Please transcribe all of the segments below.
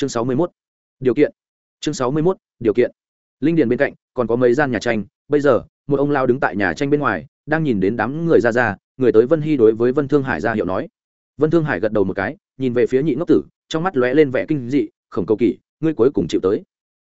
chương sáu mươi mốt. Điều kiện. Chương sáu mươi mốt, điều kiện. Linh điền bên cạnh, còn có mấy gian nhà tranh. Bây giờ, một ông lao đứng tại nhà tranh bên ngoài, đang nhìn đến đám người ra ra, người tới vân hy đối với vân thương hải ra hiệu nói. Vân thương hải gật đầu một cái, nhìn về phía nhị ngốc tử, trong mắt lóe lên vẻ kinh dị, khổng cầu kỳ ngươi cuối cùng chịu tới.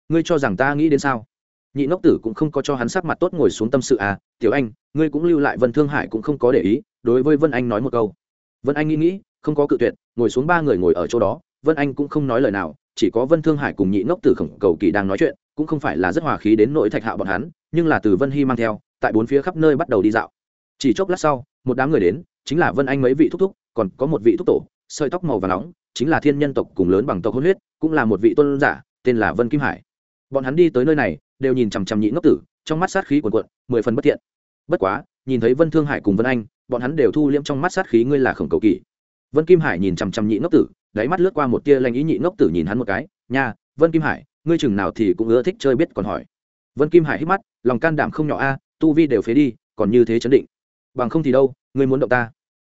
Ngươi cho rằng ta nghĩ đến sao? Nhị ngốc tử cũng không có cho hắn sắc mặt tốt ngồi xuống tâm sự à tiểu anh, ngươi cũng lưu lại vân thương hải cũng không có để ý, đối với vân anh nói một câu. Vân anh nghĩ nghĩ, không có cự tuyệt, ngồi xuống ba người ngồi ở chỗ đó, vân anh cũng không nói lời nào chỉ có vân thương hải cùng nhị ngốc tử khổng cầu kỳ đang nói chuyện, cũng không phải là rất hòa khí đến nỗi thạch hạo bọn hắn, nhưng là từ vân hy mang theo, tại bốn phía khắp nơi bắt đầu đi dạo. Chỉ chốc lát sau, một đám người đến, chính là vân anh mấy vị thúc thúc, còn có một vị thúc tổ, sợi tóc màu và nóng, chính là thiên nhân tộc cùng lớn bằng tộc hôn huyết, cũng là một vị tôn giả, tên là vân kim hải. Bọn hắn đi tới nơi này, đều nhìn chằm chằm nhị ngốc tử, trong mắt sát khí cuồn cuộn, mười phần bất thiện. Bất quá, nhìn thấy vân thương hải cùng vân anh, bọn hắn đều thu liễm trong mắt sát khí ngươi là khổng cầu kỳ. Vân kim hải nhìn chằm chằm nhị ngốc tử đáy mắt lướt qua một tia lanh ý nhị ngốc tử nhìn hắn một cái, nha, vân kim hải, ngươi chừng nào thì cũng ưa thích chơi biết còn hỏi. Vân kim hải hít mắt, lòng can đảm không nhỏ a, tu vi đều phế đi, còn như thế chấn định. Bằng không thì đâu, ngươi muốn động ta?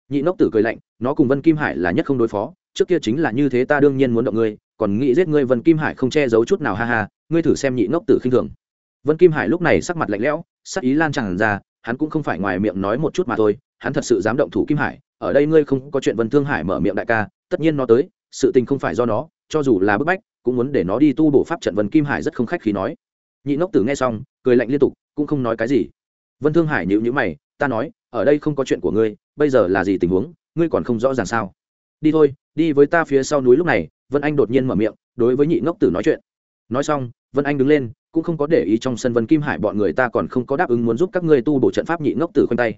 Nhị ngốc tử cười lạnh, nó cùng vân kim hải là nhất không đối phó, trước kia chính là như thế ta đương nhiên muốn động ngươi, còn nghĩ giết ngươi vân kim hải không che giấu chút nào ha ha, ngươi thử xem nhị ngốc tử khinh thường. Vân kim hải lúc này sắc mặt lạnh lẽo, sắc ý lan tràn ra, hắn cũng không phải ngoài miệng nói một chút mà thôi, hắn thật sự dám động thủ kim hải, ở đây ngươi không có chuyện vân thương hải mở miệng đại ca, tất nhiên nó tới sự tình không phải do nó, cho dù là bức bách, cũng muốn để nó đi tu bổ pháp trận. Vân kim hải rất không khách khí nói. Nhị ngốc tử nghe xong, cười lạnh liên tục, cũng không nói cái gì. Vân thương hải nhịu nhữ mày, ta nói, ở đây không có chuyện của ngươi, bây giờ là gì tình huống, ngươi còn không rõ ràng sao? Đi thôi, đi với ta phía sau núi lúc này. Vân anh đột nhiên mở miệng, đối với nhị ngốc tử nói chuyện. Nói xong, vân anh đứng lên, cũng không có để ý trong sân vân kim hải, bọn người ta còn không có đáp ứng muốn giúp các ngươi tu bổ trận pháp nhị ngốc tử khoanh tay.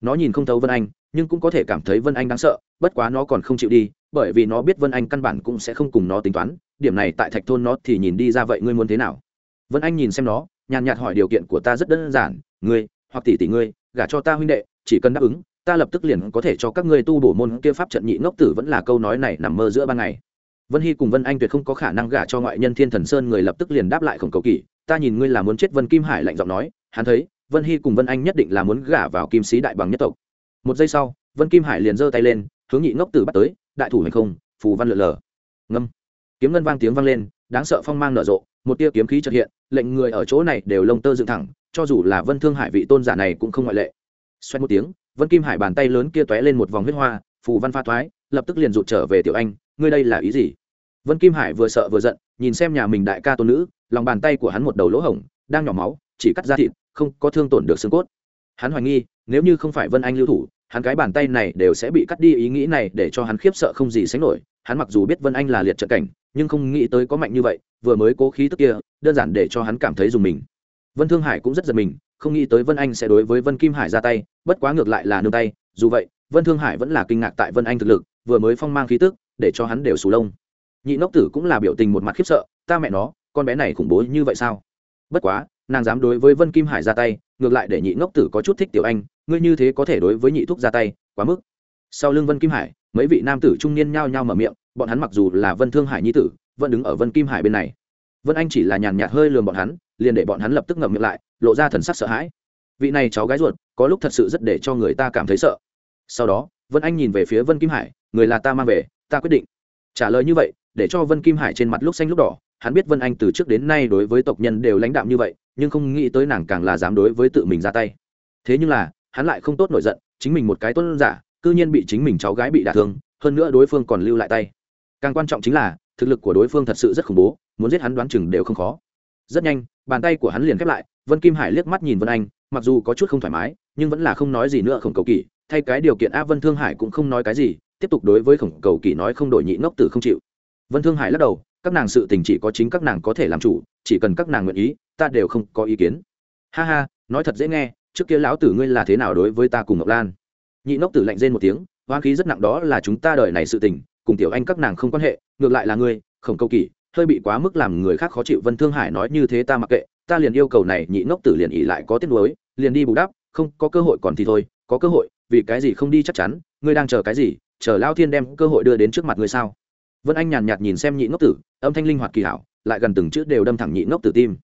Nó nhìn không thấu vân anh nhưng cũng có thể cảm thấy vân anh đáng sợ, bất quá nó còn không chịu đi, bởi vì nó biết vân anh căn bản cũng sẽ không cùng nó tính toán, điểm này tại thạch thôn nó thì nhìn đi ra vậy ngươi muốn thế nào? Vân anh nhìn xem nó, nhàn nhạt hỏi điều kiện của ta rất đơn giản, ngươi, hoặc tỷ tỷ ngươi, gả cho ta huynh đệ, chỉ cần đáp ứng, ta lập tức liền có thể cho các ngươi tu bổ môn kia pháp trận nhị ngốc tử vẫn là câu nói này nằm mơ giữa ban ngày. Vân hy cùng vân anh tuyệt không có khả năng gả cho ngoại nhân thiên thần sơn người lập tức liền đáp lại khổng cầu kỳ, ta nhìn ngươi là muốn chết vân kim hải lạnh giọng nói, hắn thấy, vân hy cùng vân anh nhất định là muốn gả vào kim sĩ đại bằng nhất tộc một giây sau, vân kim hải liền giơ tay lên, hướng nhị ngốc tử bắt tới, đại thủ hành không, phù văn lượn lờ. Ngâm. Kiếm ngân vang tiếng vang lên, đáng sợ phong mang nở rộ, một tia kiếm khí trật hiện, lệnh người ở chỗ này đều lông tơ dựng thẳng, cho dù là vân thương hải vị tôn giả này cũng không ngoại lệ. Xoay một tiếng, vân kim hải bàn tay lớn kia tóe lên một vòng huyết hoa, phù văn pha thoái, lập tức liền rụt trở về tiểu anh, ngươi đây là ý gì? Vân kim hải vừa sợ vừa giận, nhìn xem nhà mình đại ca tôn nữ, lòng bàn tay của hắn một đầu lỗ hổng, đang nhỏ máu, chỉ cắt ra thịt, không có thương tổn được xương cốt. Hắn hoài nghi nếu như không phải vân anh lưu thủ, hắn cái bàn tay này đều sẽ bị cắt đi, ý nghĩ này để cho hắn khiếp sợ không gì sánh nổi. Hắn mặc dù biết vân anh là liệt trận cảnh, nhưng không nghĩ tới có mạnh như vậy, vừa mới cố khí tức kia, đơn giản để cho hắn cảm thấy dùng mình. Vân thương hải cũng rất giật mình, không nghĩ tới vân anh sẽ đối với vân kim hải ra tay, bất quá ngược lại là nương tay. Dù vậy, vân thương hải vẫn là kinh ngạc tại vân anh thực lực, vừa mới phong mang khí tức, để cho hắn đều sù lông. Nhị nốc tử cũng là biểu tình một mặt khiếp sợ, ta mẹ nó, con bé này khủng bố như vậy sao? Bất quá, nàng dám đối với vân kim hải ra tay ngược lại để nhị ngốc tử có chút thích tiểu anh, ngươi như thế có thể đối với nhị thúc ra tay, quá mức. Sau lưng vân kim hải, mấy vị nam tử trung niên nhao nhao mở miệng, bọn hắn mặc dù là vân thương hải nhi tử, vẫn đứng ở vân kim hải bên này. Vân anh chỉ là nhàn nhạt hơi lườm bọn hắn, liền để bọn hắn lập tức ngậm miệng lại, lộ ra thần sắc sợ hãi. Vị này cháu gái ruột, có lúc thật sự rất để cho người ta cảm thấy sợ. Sau đó, vân anh nhìn về phía vân kim hải, người là ta mang về, ta quyết định. Trả lời như vậy, để cho vân kim hải trên mặt lúc xanh lúc đỏ hắn biết vân anh từ trước đến nay đối với tộc nhân đều lãnh đạm như vậy, nhưng không nghĩ tới nàng càng là dám đối với tự mình ra tay. Thế nhưng là, hắn lại không tốt nổi giận, chính mình một cái tốt giả, cư nhiên bị chính mình cháu gái bị đả thương, hơn nữa đối phương còn lưu lại tay. Càng quan trọng chính là, thực lực của đối phương thật sự rất khủng bố, muốn giết hắn đoán chừng đều không khó. Rất nhanh, bàn tay của hắn liền khép lại, vân kim hải liếc mắt nhìn vân anh, mặc dù có chút không thoải mái, nhưng vẫn là không nói gì nữa khổng cầu kỳ thay cái điều kiện a vân thương hải cũng không nói cái gì, tiếp tục đối với khổng cầu kỳ nói không đổi nhị ngốc tử không chịu. Vân thương hải lắc đầu các nàng sự tình chỉ có chính các nàng có thể làm chủ, chỉ cần các nàng nguyện ý, ta đều không có ý kiến. Ha ha, nói thật dễ nghe, trước kia lão tử ngươi là thế nào đối với ta cùng ngọc lan? Nhị nốc tử lạnh rên một tiếng, hoang khí rất nặng đó là chúng ta đời này sự tình, cùng tiểu anh các nàng không quan hệ, ngược lại là ngươi, khổng cầu kỳ, hơi bị quá mức làm người khác khó chịu, vân thương hải nói như thế ta mặc kệ, ta liền yêu cầu này, nhị ngốc tử liền ỉ lại có tiếc nuối, liền đi bù đắp, không, có cơ hội còn thì thôi, có cơ hội, vì cái gì không đi chắc chắn, ngươi đang chờ cái gì, chờ lao thiên đem cơ hội đưa đến trước mặt ngươi sao? Vân anh nhàn nhạt nhìn xem nhị ngốc tử âm thanh linh hoạt kỳ hảo lại gần từng chữ đều đâm thẳng nhị ngốc tử tim.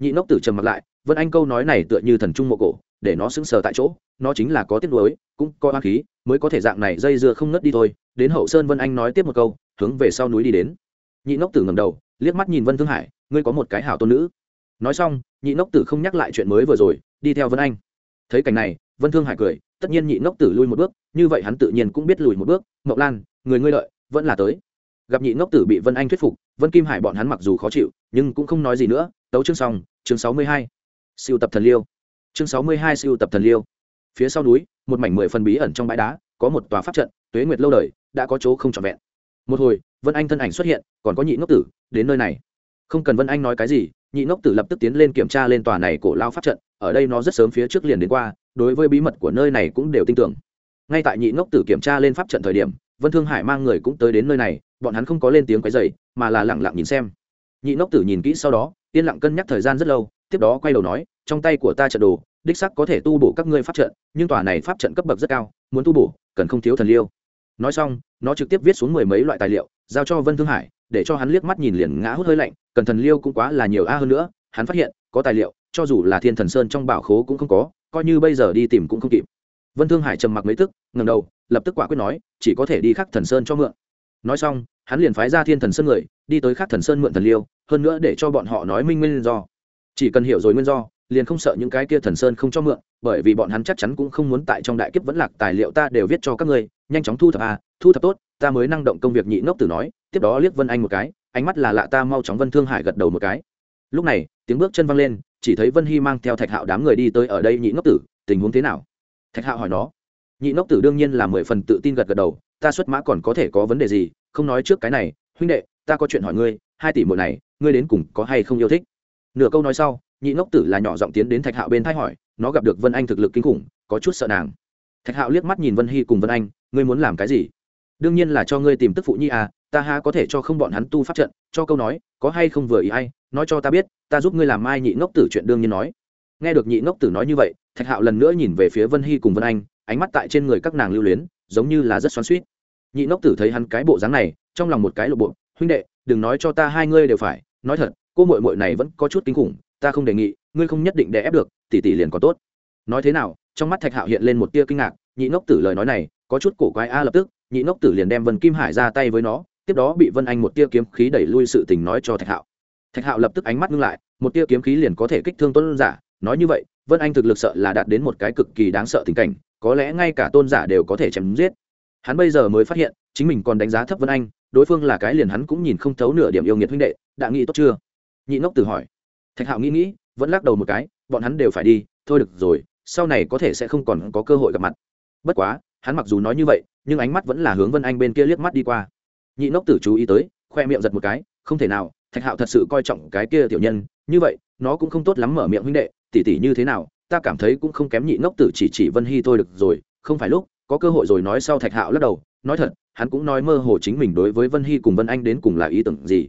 Nhị ngốc tử trầm mặt lại vân anh câu nói này tựa như thần trung mộ cổ để nó sững sờ tại chỗ nó chính là có tiết đối, cũng có hoa khí mới có thể dạng này dây dưa không ngất đi thôi. Đến hậu sơn vân anh nói tiếp một câu hướng về sau núi đi đến. Nhị ngốc tử ngầm đầu liếc mắt nhìn vân thương hải ngươi có một cái hảo tôn nữ. Nói xong nhị ngốc tử không nhắc lại chuyện mới vừa rồi đi theo vân anh. Thấy cảnh này vân thương hải cười tất nhiên nhị ngốc tử lui một bước như vậy hắn tự nhiên cũng biết lùi một bước. Mậu lan người ngươi lợi vẫn là tới gặp nhị ngốc tử bị vân anh thuyết phục, vân kim hải bọn hắn mặc dù khó chịu, nhưng cũng không nói gì nữa. Tấu chương xong, chương sáu mươi hai. Siêu tập thần liêu. Chương sáu mươi hai siêu tập thần liêu. Phía sau núi, một mảnh mười phần bí ẩn trong bãi đá, có một tòa pháp trận, tuế nguyệt lâu đời, đã có chỗ không trọn vẹn. Một hồi, vân anh thân ảnh xuất hiện, còn có nhị ngốc tử, đến nơi này. Không cần vân anh nói cái gì, nhị ngốc tử lập tức tiến lên kiểm tra lên tòa này cổ lao pháp trận, ở đây nó rất sớm phía trước liền đến qua, đối với bí mật của nơi này cũng đều tin tưởng. Ngay tại nhị ngốc tử kiểm tra lên pháp trận thời điểm, vân thương hải mang người cũng tới đến nơi này bọn hắn không có lên tiếng quấy dày mà là lẳng lặng nhìn xem. Nhị ngốc tử nhìn kỹ sau đó, yên lặng cân nhắc thời gian rất lâu, tiếp đó quay đầu nói, trong tay của ta trận đồ, đích sắc có thể tu bổ các ngươi pháp trận, nhưng tòa này pháp trận cấp bậc rất cao, muốn tu bổ, cần không thiếu thần liêu. Nói xong, nó trực tiếp viết xuống mười mấy loại tài liệu, giao cho vân thương hải, để cho hắn liếc mắt nhìn liền ngã hút hơi lạnh, cần thần liêu cũng quá là nhiều a hơn nữa, hắn phát hiện, có tài liệu, cho dù là thiên thần sơn trong bảo khố cũng không có, coi như bây giờ đi tìm cũng không kịp. Vân thương hải trầm mặc mấy tức ngầm đầu, lập tức quả quyết nói, chỉ có thể đi khắc thần sơn cho mượn nói xong hắn liền phái ra thiên thần sơn người đi tới khắc thần sơn mượn thần liêu hơn nữa để cho bọn họ nói minh nguyên do. Chỉ cần hiểu rồi nguyên do liền không sợ những cái kia thần sơn không cho mượn bởi vì bọn hắn chắc chắn cũng không muốn tại trong đại kiếp vẫn lạc tài liệu ta đều viết cho các ngươi nhanh chóng thu thập à, thu thập tốt ta mới năng động công việc nhị ngốc tử nói tiếp đó liếc vân anh một cái ánh mắt là lạ ta mau chóng vân thương hải gật đầu một cái. Lúc này tiếng bước chân văng lên chỉ thấy vân hy mang theo thạch hạo đám người đi tới ở đây nhị ngốc tử tình huống thế nào? Thạch hạo hỏi nó. Nhị ngốc tử đương nhiên là mười phần tự tin gật gật đầu ta xuất mã còn có thể có vấn đề gì, không nói trước cái này, huynh đệ, ta có chuyện hỏi ngươi, hai tỷ muội này, ngươi đến cùng có hay không yêu thích? Nửa câu nói sau, nhị ngốc tử là nhỏ giọng tiến đến thạch hạo bên thay hỏi, nó gặp được vân anh thực lực kinh khủng, có chút sợ nàng. Thạch hạo liếc mắt nhìn vân hy cùng vân anh, ngươi muốn làm cái gì? Đương nhiên là cho ngươi tìm tức phụ nhi à ta ha có thể cho không bọn hắn tu pháp trận, cho câu nói, có hay không vừa ý ai, nói cho ta biết, ta giúp ngươi làm mai nhị ngốc tử chuyện đương nhiên nói. Nghe được nhị ngốc tử nói như vậy, thạch hạo lần nữa nhìn về phía vân hy cùng vân anh, ánh mắt tại trên người các nàng lưu luyến giống như là rất xoắn suýt nhị ngốc tử thấy hắn cái bộ dáng này, trong lòng một cái lộ bộ, huynh đệ, đừng nói cho ta hai ngươi đều phải, nói thật, cô mội mội này vẫn có chút kinh khủng, ta không đề nghị, ngươi không nhất định để ép được, tỷ tỷ liền có tốt. Nói thế nào, trong mắt thạch hạo hiện lên một tia kinh ngạc, nhị ngốc tử lời nói này, có chút cổ quái a lập tức, nhị ngốc tử liền đem vân kim hải ra tay với nó, tiếp đó bị vân anh một tia kiếm khí đẩy lui sự tình nói cho thạch hạo. Thạch hạo lập tức ánh mắt ngưng lại, một tia kiếm khí liền có thể kích thương tuấn giả, nói như vậy, vân anh thực lực sợ là đạt đến một cái cực kỳ đáng sợ tình cảnh có lẽ ngay cả tôn giả đều có thể chém giết. Hắn bây giờ mới phát hiện, chính mình còn đánh giá thấp vân anh, đối phương là cái liền hắn cũng nhìn không thấu nửa điểm yêu nghiệt huynh đệ, đã nghĩ tốt chưa? Nhị ngốc tử hỏi. Thạch hạo nghĩ nghĩ, vẫn lắc đầu một cái, bọn hắn đều phải đi, thôi được rồi, sau này có thể sẽ không còn có cơ hội gặp mặt. Bất quá, hắn mặc dù nói như vậy, nhưng ánh mắt vẫn là hướng vân anh bên kia liếc mắt đi qua. Nhị ngốc tử chú ý tới, khoe miệng giật một cái, không thể nào, thạch hạo thật sự coi trọng cái kia tiểu nhân, như vậy, nó cũng không tốt lắm mở miệng huynh đệ, tỉ tỉ như thế nào ta cảm thấy cũng không kém nhị ngốc tử chỉ chỉ vân hy thôi được rồi, không phải lúc, có cơ hội rồi nói sau thạch hạo lắc đầu, nói thật, hắn cũng nói mơ hồ chính mình đối với vân hy cùng vân anh đến cùng là ý tưởng gì.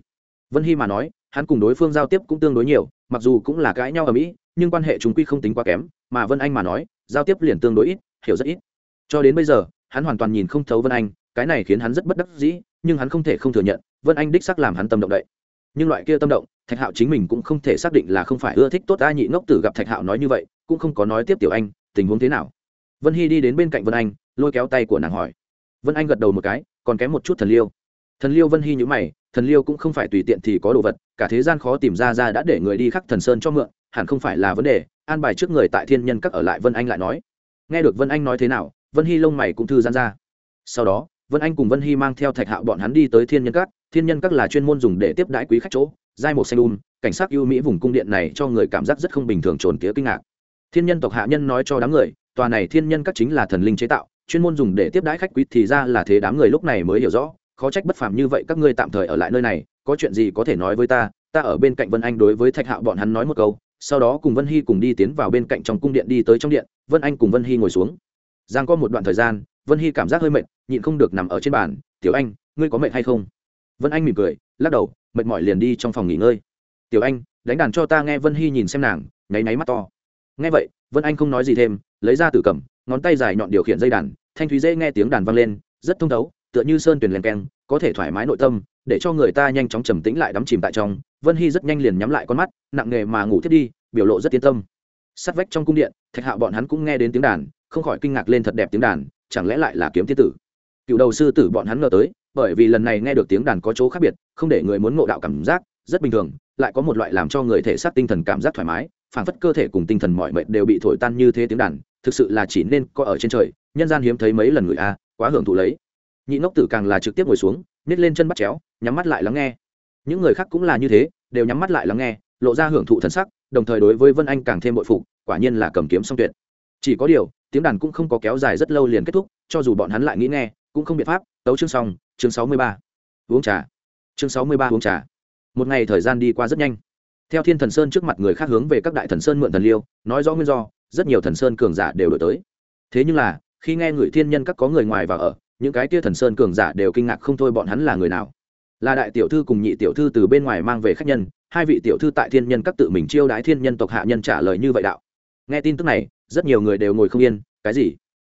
Vân hy mà nói, hắn cùng đối phương giao tiếp cũng tương đối nhiều, mặc dù cũng là cãi nhau ở mỹ, nhưng quan hệ chúng quy không tính quá kém, mà vân anh mà nói, giao tiếp liền tương đối ít, hiểu rất ít. Cho đến bây giờ, hắn hoàn toàn nhìn không thấu vân anh, cái này khiến hắn rất bất đắc dĩ, nhưng hắn không thể không thừa nhận, vân anh đích sắc làm hắn tâm động đậy. Nhưng loại kia tâm động, thạch hạo chính mình cũng không thể xác định là không phải ưa thích tốt ai nhị ngốc tử gặp thạch hạo nói như vậy cũng không có nói tiếp tiểu anh, tình huống thế nào. Vân hy đi đến bên cạnh vân anh, lôi kéo tay của nàng hỏi. Vân anh gật đầu một cái, còn kém một chút thần liêu. Thần liêu vân hy nhữ mày, thần liêu cũng không phải tùy tiện thì có đồ vật, cả thế gian khó tìm ra ra đã để người đi khắc thần sơn cho mượn, hẳn không phải là vấn đề, an bài trước người tại thiên nhân các ở lại vân anh lại nói. Nghe được vân anh nói thế nào, vân hy lông mày cũng thư gian ra. Sau đó, vân anh cùng vân hy mang theo thạch hạo bọn hắn đi tới thiên nhân các, thiên nhân các là chuyên môn dùng để tiếp đãi quý khách chỗ, giai một xanh um cảnh sát ưu mỹ vùng cung điện này cho người cảm giác rất không bình thường trồn tía kinh ngạc thiên nhân tộc hạ nhân nói cho đám người, tòa này thiên nhân các chính là thần linh chế tạo, chuyên môn dùng để tiếp đãi khách quý thì ra là thế đám người lúc này mới hiểu rõ, khó trách bất phàm như vậy, các ngươi tạm thời ở lại nơi này, có chuyện gì có thể nói với ta ta ở bên cạnh vân anh đối với thạch hạo bọn hắn nói một câu, sau đó cùng vân hy cùng đi tiến vào bên cạnh trong cung điện đi tới trong điện, vân anh cùng vân hy ngồi xuống. Giang có một đoạn thời gian, vân hy cảm giác hơi mệt, nhịn không được nằm ở trên bàn, tiểu anh, ngươi có mệt hay không? Vân anh mỉm cười, lắc đầu, mệt mỏi liền đi trong phòng nghỉ ngơi. Tiểu anh, đánh đàn cho ta nghe. Vân hy nhìn xem nàng, nháy náy mắt to nghe vậy, vân anh không nói gì thêm, lấy ra tử cầm, ngón tay dài nhọn điều khiển dây đàn, thanh thúy dễ nghe tiếng đàn vang lên, rất thông thấu, tựa như sơn tuyển len keng, có thể thoải mái nội tâm, để cho người ta nhanh chóng trầm tĩnh lại đắm chìm tại trong. Vân hy rất nhanh liền nhắm lại con mắt, nặng nghề mà ngủ thiết đi, biểu lộ rất yên tâm. Sát vách trong cung điện, thạch hạo bọn hắn cũng nghe đến tiếng đàn, không khỏi kinh ngạc lên thật đẹp tiếng đàn, chẳng lẽ lại là kiếm thiên tử? Cựu đầu sư tử bọn hắn ngờ tới, bởi vì lần này nghe được tiếng đàn có chỗ khác biệt, không để người muốn ngộ đạo cảm giác, rất bình thường, lại có một loại làm cho người thể xác tinh thần cảm giác thoải mái phảng phất cơ thể cùng tinh thần mọi mệt đều bị thổi tan như thế tiếng đàn, thực sự là chỉ nên có ở trên trời, nhân gian hiếm thấy mấy lần người a, quá hưởng thụ lấy. Nhị ngốc tử càng là trực tiếp ngồi xuống nhét lên chân bắt chéo, nhắm mắt lại lắng nghe. Những người khác cũng là như thế, đều nhắm mắt lại lắng nghe, lộ ra hưởng thụ thần sắc, đồng thời đối với vân anh càng thêm bội phục, quả nhiên là cầm kiếm song tuyệt. Chỉ có điều, tiếng đàn cũng không có kéo dài rất lâu liền kết thúc, cho dù bọn hắn lại nghĩ nghe, cũng không biện pháp, tấu chương xong, chương sáu mươi ba. Uống trà. Chương sáu mươi ba uống trà. Một ngày thời gian đi qua rất nhanh theo thiên thần sơn trước mặt người khác hướng về các đại thần sơn mượn thần liêu, nói rõ nguyên do, rất nhiều thần sơn cường giả đều đổi tới. Thế nhưng là, khi nghe người thiên nhân các có người ngoài và ở, những cái tia thần sơn cường giả đều kinh ngạc không thôi bọn hắn là người nào. Là đại tiểu thư cùng nhị tiểu thư từ bên ngoài mang về khách nhân, hai vị tiểu thư tại thiên nhân các tự mình chiêu đái thiên nhân tộc hạ nhân trả lời như vậy đạo. Nghe tin tức này, rất nhiều người đều ngồi không yên, cái gì?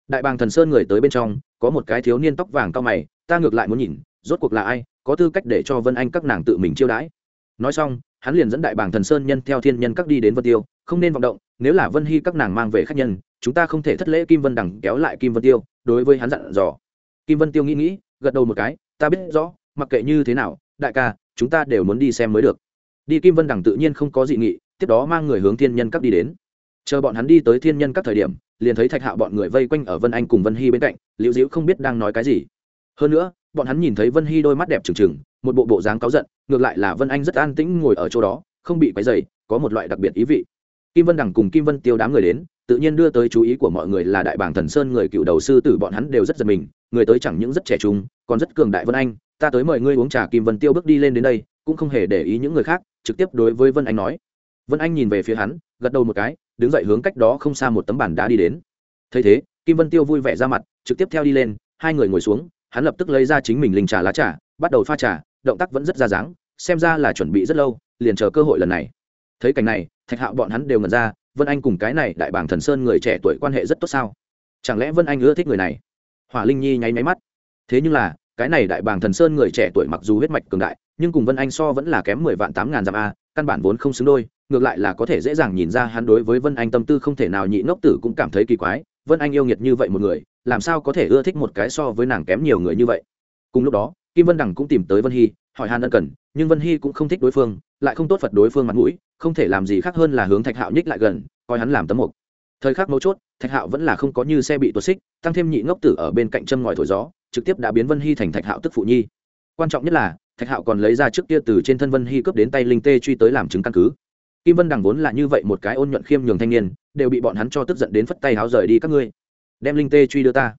Đại bàng thần sơn người tới bên trong, có một cái thiếu niên tóc vàng cao mày, ta ngược lại muốn nhìn, rốt cuộc là ai, có tư cách để cho vân anh các nàng tự mình chiêu đãi? Nói xong, hắn liền dẫn đại bảng thần sơn nhân theo thiên nhân các đi đến vân tiêu, không nên vọng động, nếu là vân hy các nàng mang về khách nhân, chúng ta không thể thất lễ kim vân đằng kéo lại kim vân tiêu, đối với hắn dặn dò. Kim vân tiêu nghĩ nghĩ, gật đầu một cái, ta biết rõ, mặc kệ như thế nào, đại ca, chúng ta đều muốn đi xem mới được. Đi kim vân đằng tự nhiên không có dị nghị, tiếp đó mang người hướng thiên nhân các đi đến. Chờ bọn hắn đi tới thiên nhân các thời điểm, liền thấy thạch hạo bọn người vây quanh ở vân anh cùng vân hy bên cạnh, liễu diễu không biết đang nói cái gì. Hơn nữa bọn hắn nhìn thấy vân hy đôi mắt đẹp trừng trừng, một bộ bộ dáng cáu giận, ngược lại là vân anh rất an tĩnh ngồi ở chỗ đó, không bị quấy dày có một loại đặc biệt ý vị. Kim vân đằng cùng kim vân tiêu đám người đến, tự nhiên đưa tới chú ý của mọi người là đại bảng thần sơn người cựu đầu sư tử bọn hắn đều rất giật mình, người tới chẳng những rất trẻ trung, còn rất cường đại vân anh, ta tới mời ngươi uống trà, kim vân tiêu bước đi lên đến đây, cũng không hề để ý những người khác, trực tiếp đối với vân anh nói. Vân anh nhìn về phía hắn, gật đầu một cái, đứng dậy hướng cách đó không xa một tấm bản đá đi đến. Thấy thế, kim vân tiêu vui vẻ ra mặt, trực tiếp theo đi lên, hai người ngồi xuống hắn lập tức lấy ra chính mình linh trà lá trà, bắt đầu pha trà, động tác vẫn rất ra dáng, xem ra là chuẩn bị rất lâu, liền chờ cơ hội lần này. Thấy cảnh này, thạch hạo bọn hắn đều ngẩn ra, vân anh cùng cái này đại bảng thần sơn người trẻ tuổi quan hệ rất tốt sao? Chẳng lẽ vân anh ưa thích người này? Hỏa linh nhi nháy máy mắt. Thế nhưng là, cái này đại bàng thần sơn người trẻ tuổi mặc dù huyết mạch cường đại, nhưng cùng vân anh so vẫn là kém mười vạn tám ngàn dặm a, căn bản vốn không xứng đôi, ngược lại là có thể dễ dàng nhìn ra hắn đối với vân anh tâm tư không thể nào nhị ngốc tử cũng cảm thấy kỳ quái. Vân anh yêu nghiệt như vậy một người làm sao có thể ưa thích một cái so với nàng kém nhiều người như vậy? Cùng lúc đó, kim vân đằng cũng tìm tới vân hy, hỏi han ân cần, nhưng vân hy cũng không thích đối phương, lại không tốt phật đối phương mặt mũi, không thể làm gì khác hơn là hướng thạch hạo nhích lại gần, coi hắn làm tấm mục. Thời khắc mấu chốt, thạch hạo vẫn là không có như xe bị tuột xích, tăng thêm nhị ngốc tử ở bên cạnh châm ngòi thổi gió, trực tiếp đã biến vân hy thành thạch hạo tức phụ nhi. Quan trọng nhất là, thạch hạo còn lấy ra trước kia từ trên thân vân hy cướp đến tay linh tê truy tới làm chứng căn cứ. Kim vân đằng vốn là như vậy một cái ôn nhuận khiêm nhường thanh niên, đều bị bọn hắn cho tức giận đến phất tay háo rời đi các ngươi đem linh tê truy đưa ta.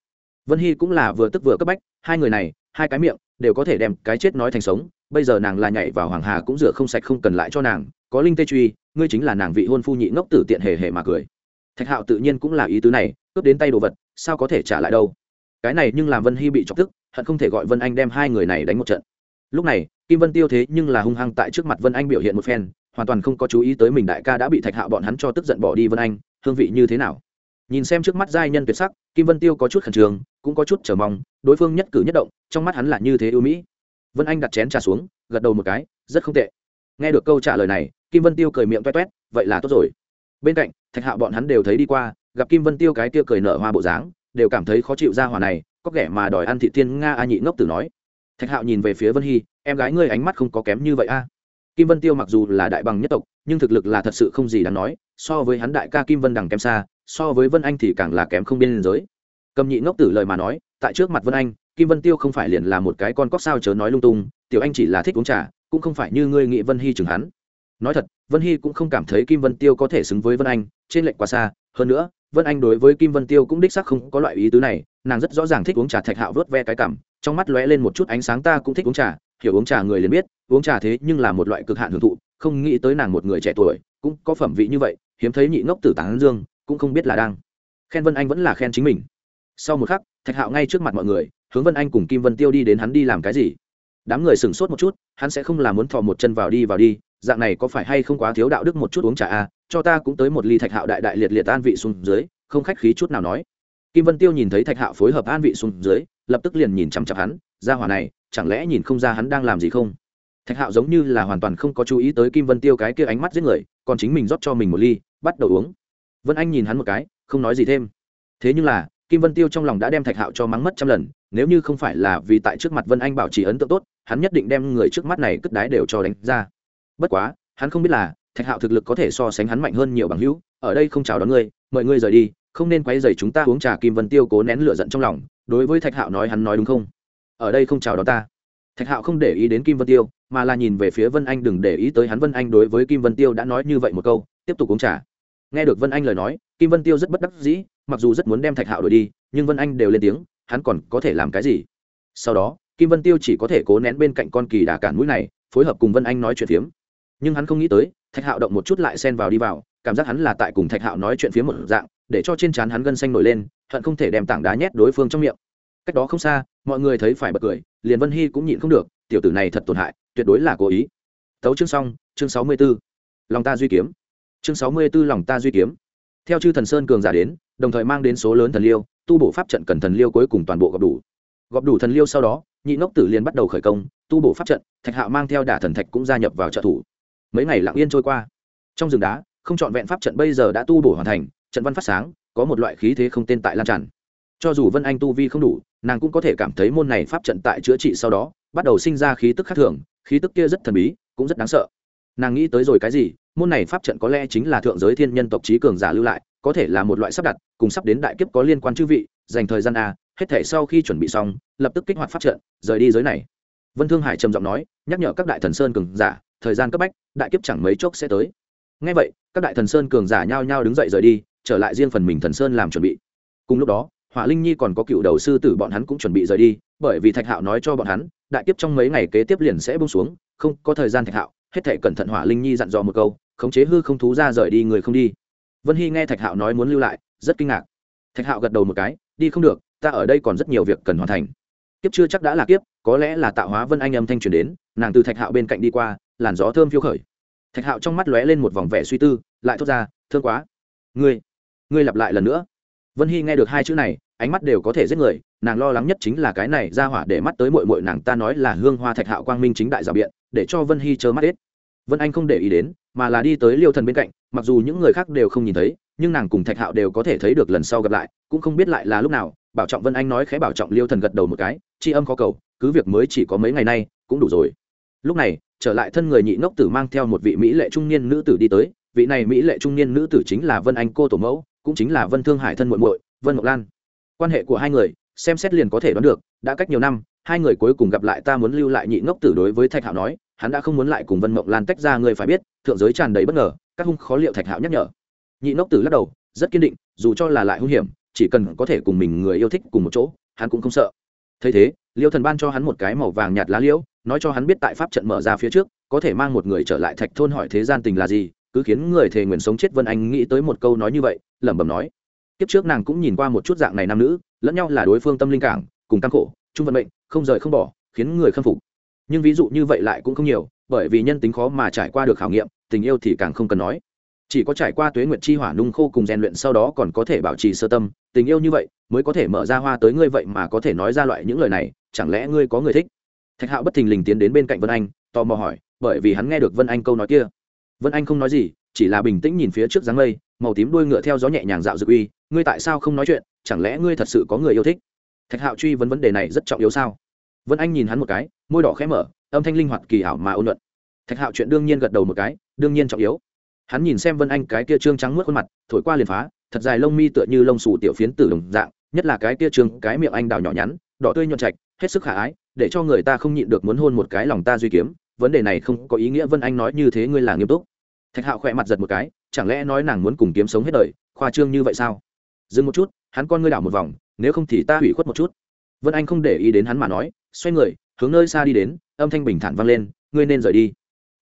Vân hy cũng là vừa tức vừa cấp bách, hai người này, hai cái miệng, đều có thể đem cái chết nói thành sống. Bây giờ nàng là nhảy vào hoàng hà cũng rửa không sạch không cần lại cho nàng, có linh tê truy, ngươi chính là nàng vị hôn phu nhị ngốc tử tiện hề hề mà cười. Thạch hạo tự nhiên cũng là ý tứ này, cướp đến tay đồ vật, sao có thể trả lại đâu? Cái này nhưng làm vân hy bị chọc tức, hận không thể gọi vân anh đem hai người này đánh một trận. Lúc này, kim vân tiêu thế nhưng là hung hăng tại trước mặt vân anh biểu hiện một phen, hoàn toàn không có chú ý tới mình đại ca đã bị thạch hạo bọn hắn cho tức giận bỏ đi vân anh, hương vị như thế nào? Nhìn xem trước mắt giai nhân tuyệt sắc, kim vân tiêu có chút khẩn trương, cũng có chút chờ mong, đối phương nhất cử nhất động, trong mắt hắn là như thế ưu mỹ. Vân anh đặt chén trà xuống, gật đầu một cái, rất không tệ. Nghe được câu trả lời này, kim vân tiêu cười miệng toét toét vậy là tốt rồi. Bên cạnh, thạch hạo bọn hắn đều thấy đi qua, gặp kim vân tiêu cái kia cười nở hoa bộ dáng, đều cảm thấy khó chịu ra hỏa này, có kẻ mà đòi ăn thị tiên nga a nhị ngốc tử nói. Thạch hạo nhìn về phía vân hy, em gái ngươi ánh mắt không có kém như vậy a. Kim vân tiêu mặc dù là đại bằng nhất tộc, nhưng thực lực là thật sự không gì đáng nói, so với hắn đại ca kim vân đằng kém xa so với vân anh thì càng là kém không biên giới. Cầm nhị ngốc tử lời mà nói, tại trước mặt vân anh, kim vân tiêu không phải liền là một cái con cóc sao chớ nói lung tung, tiểu anh chỉ là thích uống trà, cũng không phải như ngươi nghị vân hy chừng hắn. Nói thật, vân hy cũng không cảm thấy kim vân tiêu có thể xứng với vân anh, trên lệnh quá xa, hơn nữa, vân anh đối với kim vân tiêu cũng đích sắc không có loại ý tứ này, nàng rất rõ ràng thích uống trà thạch hạo vớt ve cái cảm, trong mắt lóe lên một chút ánh sáng ta cũng thích uống trà, hiểu uống trà người liền biết, uống trà thế nhưng là một loại cực hạn hưởng thụ, không nghĩ tới nàng một người trẻ tuổi, cũng có phẩm vị như vậy, hiếm thấy nhị ngốc tử tán dương cũng không biết là đang. Khen vân anh vẫn là khen chính mình. Sau một khắc, thạch hạo ngay trước mặt mọi người, hướng vân anh cùng kim vân tiêu đi đến hắn đi làm cái gì? Đám người sửng sốt một chút, hắn sẽ không là muốn thò một chân vào đi vào đi, dạng này có phải hay không quá thiếu đạo đức một chút uống trà a à? cho ta cũng tới một ly thạch hạo đại đại liệt liệt an vị xuống dưới, không khách khí chút nào nói. Kim vân tiêu nhìn thấy thạch hạo phối hợp an vị xuống dưới, lập tức liền nhìn chằm chặp hắn, ra hỏa này, chẳng lẽ nhìn không ra hắn đang làm gì không? Thạch hạo giống như là hoàn toàn không có chú ý tới kim vân tiêu cái kia ánh mắt giết người, còn chính mình rót cho mình một ly, bắt đầu uống vân anh nhìn hắn một cái, không nói gì thêm. Thế nhưng là, kim vân tiêu trong lòng đã đem thạch hạo cho mắng mất trăm lần, nếu như không phải là vì tại trước mặt vân anh bảo trì ấn tượng tốt, hắn nhất định đem người trước mắt này cất đái đều cho đánh ra. Bất quá, hắn không biết là, thạch hạo thực lực có thể so sánh hắn mạnh hơn nhiều bằng hữu, ở đây không chào đón ngươi, mời ngươi rời đi, không nên quay dày chúng ta uống trà, kim vân tiêu cố nén lửa giận trong lòng, đối với thạch hạo nói hắn nói đúng không? Ở đây không chào đón ta. Thạch hạo không để ý đến kim vân tiêu, mà là nhìn về phía vân anh, đừng để ý tới hắn. Vân anh đối với kim vân tiêu đã nói như vậy một câu, tiếp tục uống trà nghe được vân anh lời nói, kim vân tiêu rất bất đắc dĩ, mặc dù rất muốn đem thạch hạo đuổi đi, nhưng vân anh đều lên tiếng, hắn còn có thể làm cái gì? Sau đó, kim vân tiêu chỉ có thể cố nén bên cạnh con kỳ đà cản mũi này, phối hợp cùng vân anh nói chuyện phiếm. Nhưng hắn không nghĩ tới, thạch hạo động một chút lại xen vào đi vào, cảm giác hắn là tại cùng thạch hạo nói chuyện phiếm một dạng, để cho trên trán hắn gân xanh nổi lên, hận không thể đem tảng đá nhét đối phương trong miệng. Cách đó không xa, mọi người thấy phải bật cười, liền vân hy cũng nhịn không được, tiểu tử này thật tổn hại, tuyệt đối là cố ý. Tấu chương xong, chương sáu mươi b ố lòng ta duy kiếm chương sáu mươi b ố lòng ta duy kiếm. Theo chư thần sơn cường giả đến, đồng thời mang đến số lớn thần liêu, tu bổ pháp trận cần thần liêu cuối cùng toàn bộ gọp đủ. Gọp đủ thần liêu sau đó, nhị ngốc tử liền bắt đầu khởi công, tu bổ pháp trận, thạch hạo mang theo đả thần thạch cũng gia nhập vào trợ thủ. Mấy ngày lặng yên trôi qua. Trong rừng đá, không trọn vẹn pháp trận bây giờ đã tu bổ hoàn thành, trận văn phát sáng, có một loại khí thế không tên tại lan tràn. Cho dù vân anh tu vi không đủ, nàng cũng có thể cảm thấy môn này pháp trận tại chữa trị sau đó, bắt đầu sinh ra khí tức khác thường, khí tức kia rất thần bí, cũng rất đáng sợ nàng nghĩ tới rồi cái gì, môn này pháp trận có lẽ chính là thượng giới thiên nhân tộc trí cường giả lưu lại, có thể là một loại sắp đặt, cùng sắp đến đại kiếp có liên quan chư vị, dành thời gian a, hết thể sau khi chuẩn bị xong, lập tức kích hoạt pháp trận, rời đi giới này. Vân thương hải trầm giọng nói, nhắc nhở các đại thần sơn cường giả, thời gian cấp bách, đại kiếp chẳng mấy chốc sẽ tới. Ngay vậy, các đại thần sơn cường giả nhao nhao đứng dậy rời đi, trở lại riêng phần mình thần sơn làm chuẩn bị. Cùng lúc đó, hỏa linh nhi còn có cựu đầu sư tử bọn hắn cũng chuẩn bị rời đi, bởi vì thạch hạo nói cho bọn hắn, đại kiếp trong mấy ngày kế tiếp liền sẽ bung xuống, không có thời gian thạch hạo hết thể cẩn thận hỏa linh nhi dặn dò một câu, khống chế hư không thú ra rời đi người không đi. Vân hy nghe thạch hạo nói muốn lưu lại, rất kinh ngạc. Thạch hạo gật đầu một cái, đi không được, ta ở đây còn rất nhiều việc cần hoàn thành. Kiếp chưa chắc đã là kiếp, có lẽ là tạo hóa vân anh âm thanh truyền đến, nàng từ thạch hạo bên cạnh đi qua, làn gió thơm phiêu khởi. Thạch hạo trong mắt lóe lên một vòng vẻ suy tư, lại thốt ra, thương quá. Ngươi ngươi lặp lại lần nữa. Vân hy nghe được hai chữ này, ánh mắt đều có thể giết người, nàng lo lắng nhất chính là cái này ra hỏa để mắt tới mội mội nàng, ta nói là hương hoa thạch hạo quang minh chính đại rào biện để cho vân hy chớ mắt hết. Vân anh không để ý đến, mà là đi tới liêu thần bên cạnh, mặc dù những người khác đều không nhìn thấy, nhưng nàng cùng thạch hạo đều có thể thấy được lần sau gặp lại, cũng không biết lại là lúc nào, bảo trọng vân anh nói khẽ bảo trọng liêu thần gật đầu một cái, tri âm khó cầu, cứ việc mới chỉ có mấy ngày nay, cũng đủ rồi. Lúc này, trở lại thân người nhị ngốc tử mang theo một vị mỹ lệ trung niên nữ tử đi tới, vị này mỹ lệ trung niên nữ tử chính là vân anh cô tổ mẫu, cũng chính là vân thương hải thân muội muội, vân ngọc lan. Quan hệ của hai người, xem xét liền có thể đoán được, đã cách nhiều năm hai người cuối cùng gặp lại ta muốn lưu lại nhị ngốc tử đối với thạch hạo nói, hắn đã không muốn lại cùng vân mộng lan tách ra người phải biết, thượng giới tràn đầy bất ngờ, các hung khó liệu thạch hạo nhắc nhở. Nhị ngốc tử lắc đầu, rất kiên định, dù cho là lại hung hiểm, chỉ cần có thể cùng mình người yêu thích cùng một chỗ, hắn cũng không sợ. Thấy thế, liêu thần ban cho hắn một cái màu vàng nhạt lá liễu, nói cho hắn biết tại pháp trận mở ra phía trước, có thể mang một người trở lại thạch thôn hỏi thế gian tình là gì, cứ khiến người thề nguyện sống chết vân anh nghĩ tới một câu nói như vậy, lẩm bẩm nói. Kiếp trước nàng cũng nhìn qua một chút dạng này nam nữ, lẫn nhau là đối phương tâm linh cảng, cùng căng khổ chung vận mệnh, không rời không bỏ, khiến người khâm phục. Nhưng ví dụ như vậy lại cũng không nhiều, bởi vì nhân tính khó mà trải qua được khảo nghiệm, tình yêu thì càng không cần nói. Chỉ có trải qua tuế nguyệt chi hỏa nung khô cùng rèn luyện sau đó còn có thể bảo trì sơ tâm, tình yêu như vậy mới có thể mở ra hoa tới ngươi vậy mà có thể nói ra loại những lời này, chẳng lẽ ngươi có người thích? Thạch hạo bất thình lình tiến đến bên cạnh vân anh, tò mò hỏi, bởi vì hắn nghe được vân anh câu nói kia. Vân anh không nói gì, chỉ là bình tĩnh nhìn phía trước dáng mây, màu tím đuôi ngựa theo gió nhẹ nhàng dạo dực uy, ngươi tại sao không nói chuyện? Chẳng lẽ ngươi thật sự có người yêu thích? Thạch hạo truy vấn vấn đề này rất trọng yếu sao? Vân anh nhìn hắn một cái, môi đỏ khẽ mở, âm thanh linh hoạt kỳ ảo mà ôn luận. Thạch hạo chuyện đương nhiên gật đầu một cái, đương nhiên trọng yếu. Hắn nhìn xem vân anh cái kia trương trắng mướt khuôn mặt, thổi qua liền phá, thật dài lông mi tựa như lông xù tiểu phiến tử đồng dạng, nhất là cái kia trương, cái miệng anh đào nhỏ nhắn, đỏ tươi nhuận trạch, hết sức khả ái, để cho người ta không nhịn được muốn hôn một cái lòng ta duy kiếm, vấn đề này không có ý nghĩa vân anh nói như thế ngươi là nghiêm túc. Thạch hạo khỏe mặt giật một cái, chẳng lẽ nói nàng muốn cùng kiếm sống hết đời, khoa trương như vậy sao? Dừng một chút, hắn con ngươi đảo một vòng nếu không thì ta hủy khuất một chút. Vân anh không để ý đến hắn mà nói, xoay người, hướng nơi xa đi đến, âm thanh bình thản vang lên, ngươi nên rời đi.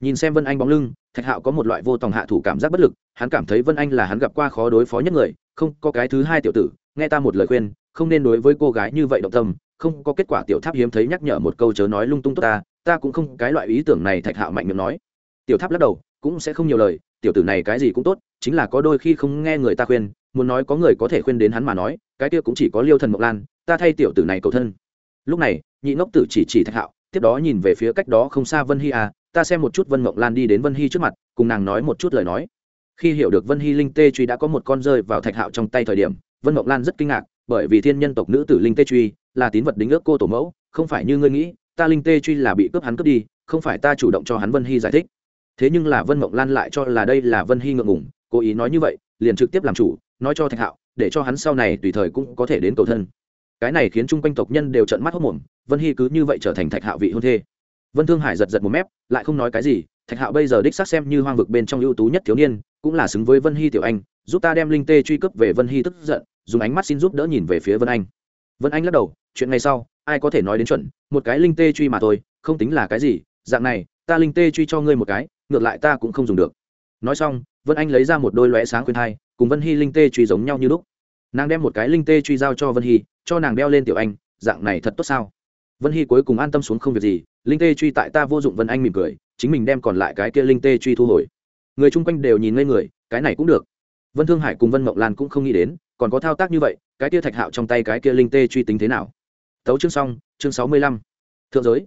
Nhìn xem vân anh bóng lưng, thạch hạo có một loại vô tòng hạ thủ cảm giác bất lực, hắn cảm thấy vân anh là hắn gặp qua khó đối phó nhất người, không có cái thứ hai tiểu tử, nghe ta một lời khuyên, không nên đối với cô gái như vậy động tâm, không có kết quả tiểu tháp hiếm thấy nhắc nhở một câu chớ nói lung tung tốt ta ta cũng không cái loại ý tưởng này, thạch hạo mạnh miệng nói. Tiểu tháp lắc đầu, cũng sẽ không nhiều lời, tiểu tử này cái gì cũng tốt, chính là có đôi khi không nghe người ta khuyên muốn nói có người có thể khuyên đến hắn mà nói, cái kia cũng chỉ có liêu thần mộc lan, ta thay tiểu tử này cầu thân. Lúc này, nhị ngốc tử chỉ chỉ thạch hạo, tiếp đó nhìn về phía cách đó không xa vân hy à ta xem một chút vân mộng lan đi đến vân hy trước mặt, cùng nàng nói một chút lời nói. Khi hiểu được vân hy linh tê truy đã có một con rơi vào thạch hạo trong tay thời điểm, vân mộng lan rất kinh ngạc, bởi vì thiên nhân tộc nữ tử linh tê truy là tín vật đính ước cô tổ mẫu, không phải như ngươi nghĩ, ta linh tê truy là bị cướp hắn cướp đi, không phải ta chủ động cho hắn vân hy giải thích. Thế nhưng là vân mộng lan lại cho là đây là vân hy ngượng ngủng cố ý nói như vậy liền trực tiếp làm chủ, nói cho thạch hạo, để cho hắn sau này tùy thời cũng có thể đến cầu thân. Cái này khiến chung quanh tộc nhân đều trận mắt hốc mồm vân hy cứ như vậy trở thành thạch hạo vị hôn thê. Vân thương hải giật giật một mép, lại không nói cái gì, thạch hạo bây giờ đích xác xem như hoang vực bên trong ưu tú nhất thiếu niên, cũng là xứng với vân hy tiểu anh, giúp ta đem linh tê truy cấp về vân hy tức giận, dùng ánh mắt xin giúp đỡ nhìn về phía vân anh. Vân anh lắc đầu, chuyện ngày sau, ai có thể nói đến chuẩn, một cái linh tê truy mà thôi, không tính là cái gì, dạng này, ta linh tê truy cho ngươi một cái, ngược lại ta cũng không dùng được nói xong, vân anh lấy ra một đôi lóe sáng khuyên thai, cùng vân hy linh tê truy giống nhau như lúc. Nàng đem một cái linh tê truy giao cho vân hy, cho nàng đeo lên tiểu anh, dạng này thật tốt sao? Vân hy cuối cùng an tâm xuống không việc gì, linh tê truy tại ta vô dụng vân anh mỉm cười, chính mình đem còn lại cái kia linh tê truy thu hồi. Người chung quanh đều nhìn ngây người, cái này cũng được. Vân thương hải cùng vân mộng lan cũng không nghĩ đến, còn có thao tác như vậy, cái kia thạch hạo trong tay cái kia linh tê truy tính thế nào? Tấu chương xong, chương sáu mươi lăm. Thượng giới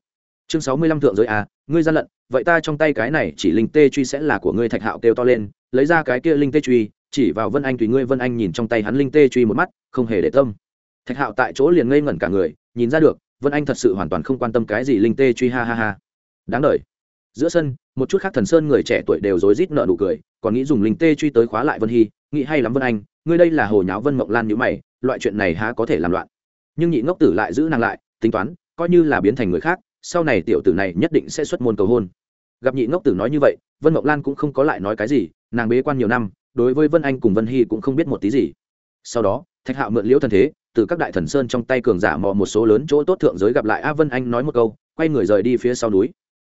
chương sáu mươi lăm thượng giới à ngươi gian lận, vậy ta trong tay cái này chỉ linh tê truy sẽ là của ngươi thạch hạo kêu to lên, lấy ra cái kia linh tê truy, chỉ vào vân anh tùy ngươi, vân anh nhìn trong tay hắn linh tê truy một mắt, không hề để tâm. Thạch hạo tại chỗ liền ngây ngẩn cả người, nhìn ra được, vân anh thật sự hoàn toàn không quan tâm cái gì linh tê truy, ha ha ha. Đáng đ giữa sân, một chút khác thần sơn người trẻ tuổi đều rối rít nợ nụ cười, còn nghĩ dùng linh tê truy tới khóa lại vân hy, nghĩ hay lắm vân anh, ngươi đây là hồ nháo vân mộng lan nhữ mày, loại chuyện này há có thể làm loạn. Nhưng nhị ngốc tử lại giữ nàng lại, tính toán, coi như là biến thành người khác sau này tiểu tử này nhất định sẽ xuất môn cầu hôn. Gặp nhị ngốc tử nói như vậy, vân mộng lan cũng không có lại nói cái gì, nàng bế quan nhiều năm, đối với vân anh cùng vân hy cũng không biết một tí gì. Sau đó, thạch hạo mượn liễu thần thế, từ các đại thần sơn trong tay cường giả mò một số lớn chỗ tốt thượng giới gặp lại a vân anh nói một câu, quay người rời đi phía sau núi.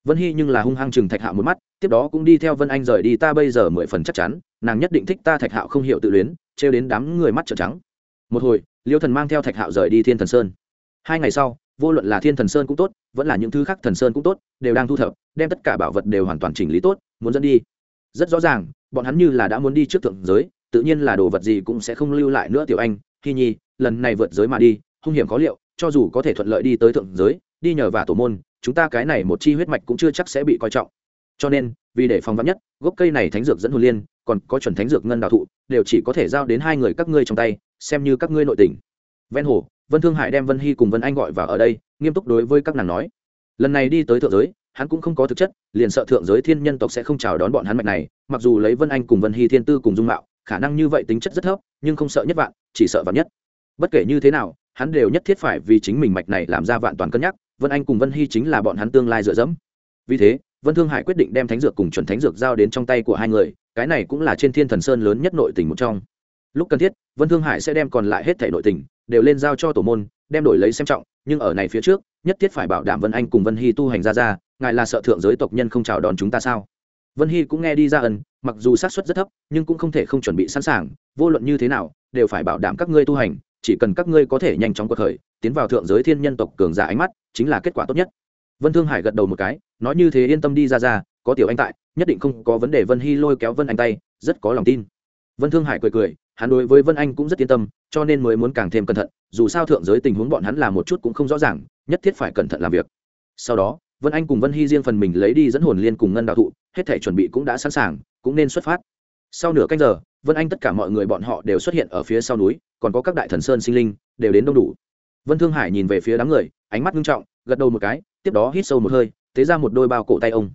Vân hy nhưng là hung hăng chừng thạch hạo một mắt, tiếp đó cũng đi theo vân anh rời đi, ta bây giờ mười phần chắc chắn, nàng nhất định thích ta thạch hạo không hiểu tự luyến, trêu đến đám người mắt trợn trắng. Một hồi liêu thần mang theo thạch hạo rời đi thiên thần sơn. Hai ngày sau vô luận là thiên thần sơn cũng tốt, vẫn là những thứ khác thần sơn cũng tốt, đều đang thu thập, đem tất cả bảo vật đều hoàn toàn chỉnh lý tốt, muốn dẫn đi. Rất rõ ràng, bọn hắn như là đã muốn đi trước thượng giới, tự nhiên là đồ vật gì cũng sẽ không lưu lại nữa, tiểu anh, khi nhi, lần này vượt giới mà đi, hung hiểm khó liệu, cho dù có thể thuận lợi đi tới thượng giới, đi nhờ và tổ môn, chúng ta cái này một chi huyết mạch cũng chưa chắc sẽ bị coi trọng. Cho nên, vì để phòng vắn nhất, gốc cây này thánh dược dẫn hồn liên, còn có chuẩn thánh dược ngân đào thụ, đều chỉ có thể giao đến hai người các ngươi trong tay, xem như các ngươi nội tình. Ven hồ vân thương hải đem vân hy cùng vân anh gọi vào ở đây, nghiêm túc đối với các nàng nói. Lần này đi tới thượng giới, hắn cũng không có thực chất, liền sợ thượng giới thiên nhân tộc sẽ không chào đón bọn hắn mạch này, mặc dù lấy vân anh cùng vân hy thiên tư cùng dung mạo, khả năng như vậy tính chất rất thấp, nhưng không sợ nhất vạn, chỉ sợ vạn nhất. Bất kể như thế nào, hắn đều nhất thiết phải vì chính mình mạch này làm ra vạn toàn cân nhắc, vân anh cùng vân hy chính là bọn hắn tương lai dựa dẫm. Vì thế, vân thương hải quyết định đem thánh dược cùng chuẩn thánh dược giao đến trong tay của hai người, cái này cũng là trên thiên thần sơn lớn nhất nội tình một trong. Lúc cần thiết, vân thương hải sẽ đem còn lại hết thể nội tình đều lên giao cho tổ môn, đem đổi lấy xem trọng, nhưng ở này phía trước, nhất thiết phải bảo đảm vân anh cùng vân hy tu hành ra ra, ngài là sợ thượng giới tộc nhân không chào đón chúng ta sao? Vân hy cũng nghe đi ra ân, mặc dù xác suất rất thấp, nhưng cũng không thể không chuẩn bị sẵn sàng, vô luận như thế nào, đều phải bảo đảm các ngươi tu hành, chỉ cần các ngươi có thể nhanh chóng cuộc khởi, tiến vào thượng giới thiên nhân tộc cường giả ánh mắt, chính là kết quả tốt nhất. Vân thương hải gật đầu một cái, nói như thế yên tâm đi ra ra, có tiểu anh tại, nhất định không có vấn đề vân hy lôi kéo vân anh tay, rất có lòng tin vân thương hải cười cười, hắn đối với vân anh cũng rất yên tâm, cho nên mới muốn càng thêm cẩn thận, dù sao thượng giới tình huống bọn hắn là một chút cũng không rõ ràng, nhất thiết phải cẩn thận làm việc. Sau đó, vân anh cùng vân hy riêng phần mình lấy đi dẫn hồn liên cùng ngân đạo thụ, hết thể chuẩn bị cũng đã sẵn sàng, cũng nên xuất phát. Sau nửa canh giờ, vân anh tất cả mọi người bọn họ đều xuất hiện ở phía sau núi, còn có các đại thần sơn sinh linh, đều đến đông đủ. Vân thương hải nhìn về phía đám người, ánh mắt nghiêm trọng, gật đầu một cái, tiếp đó hít sâu một hơi, tế ra một đôi bao cổ tay ông.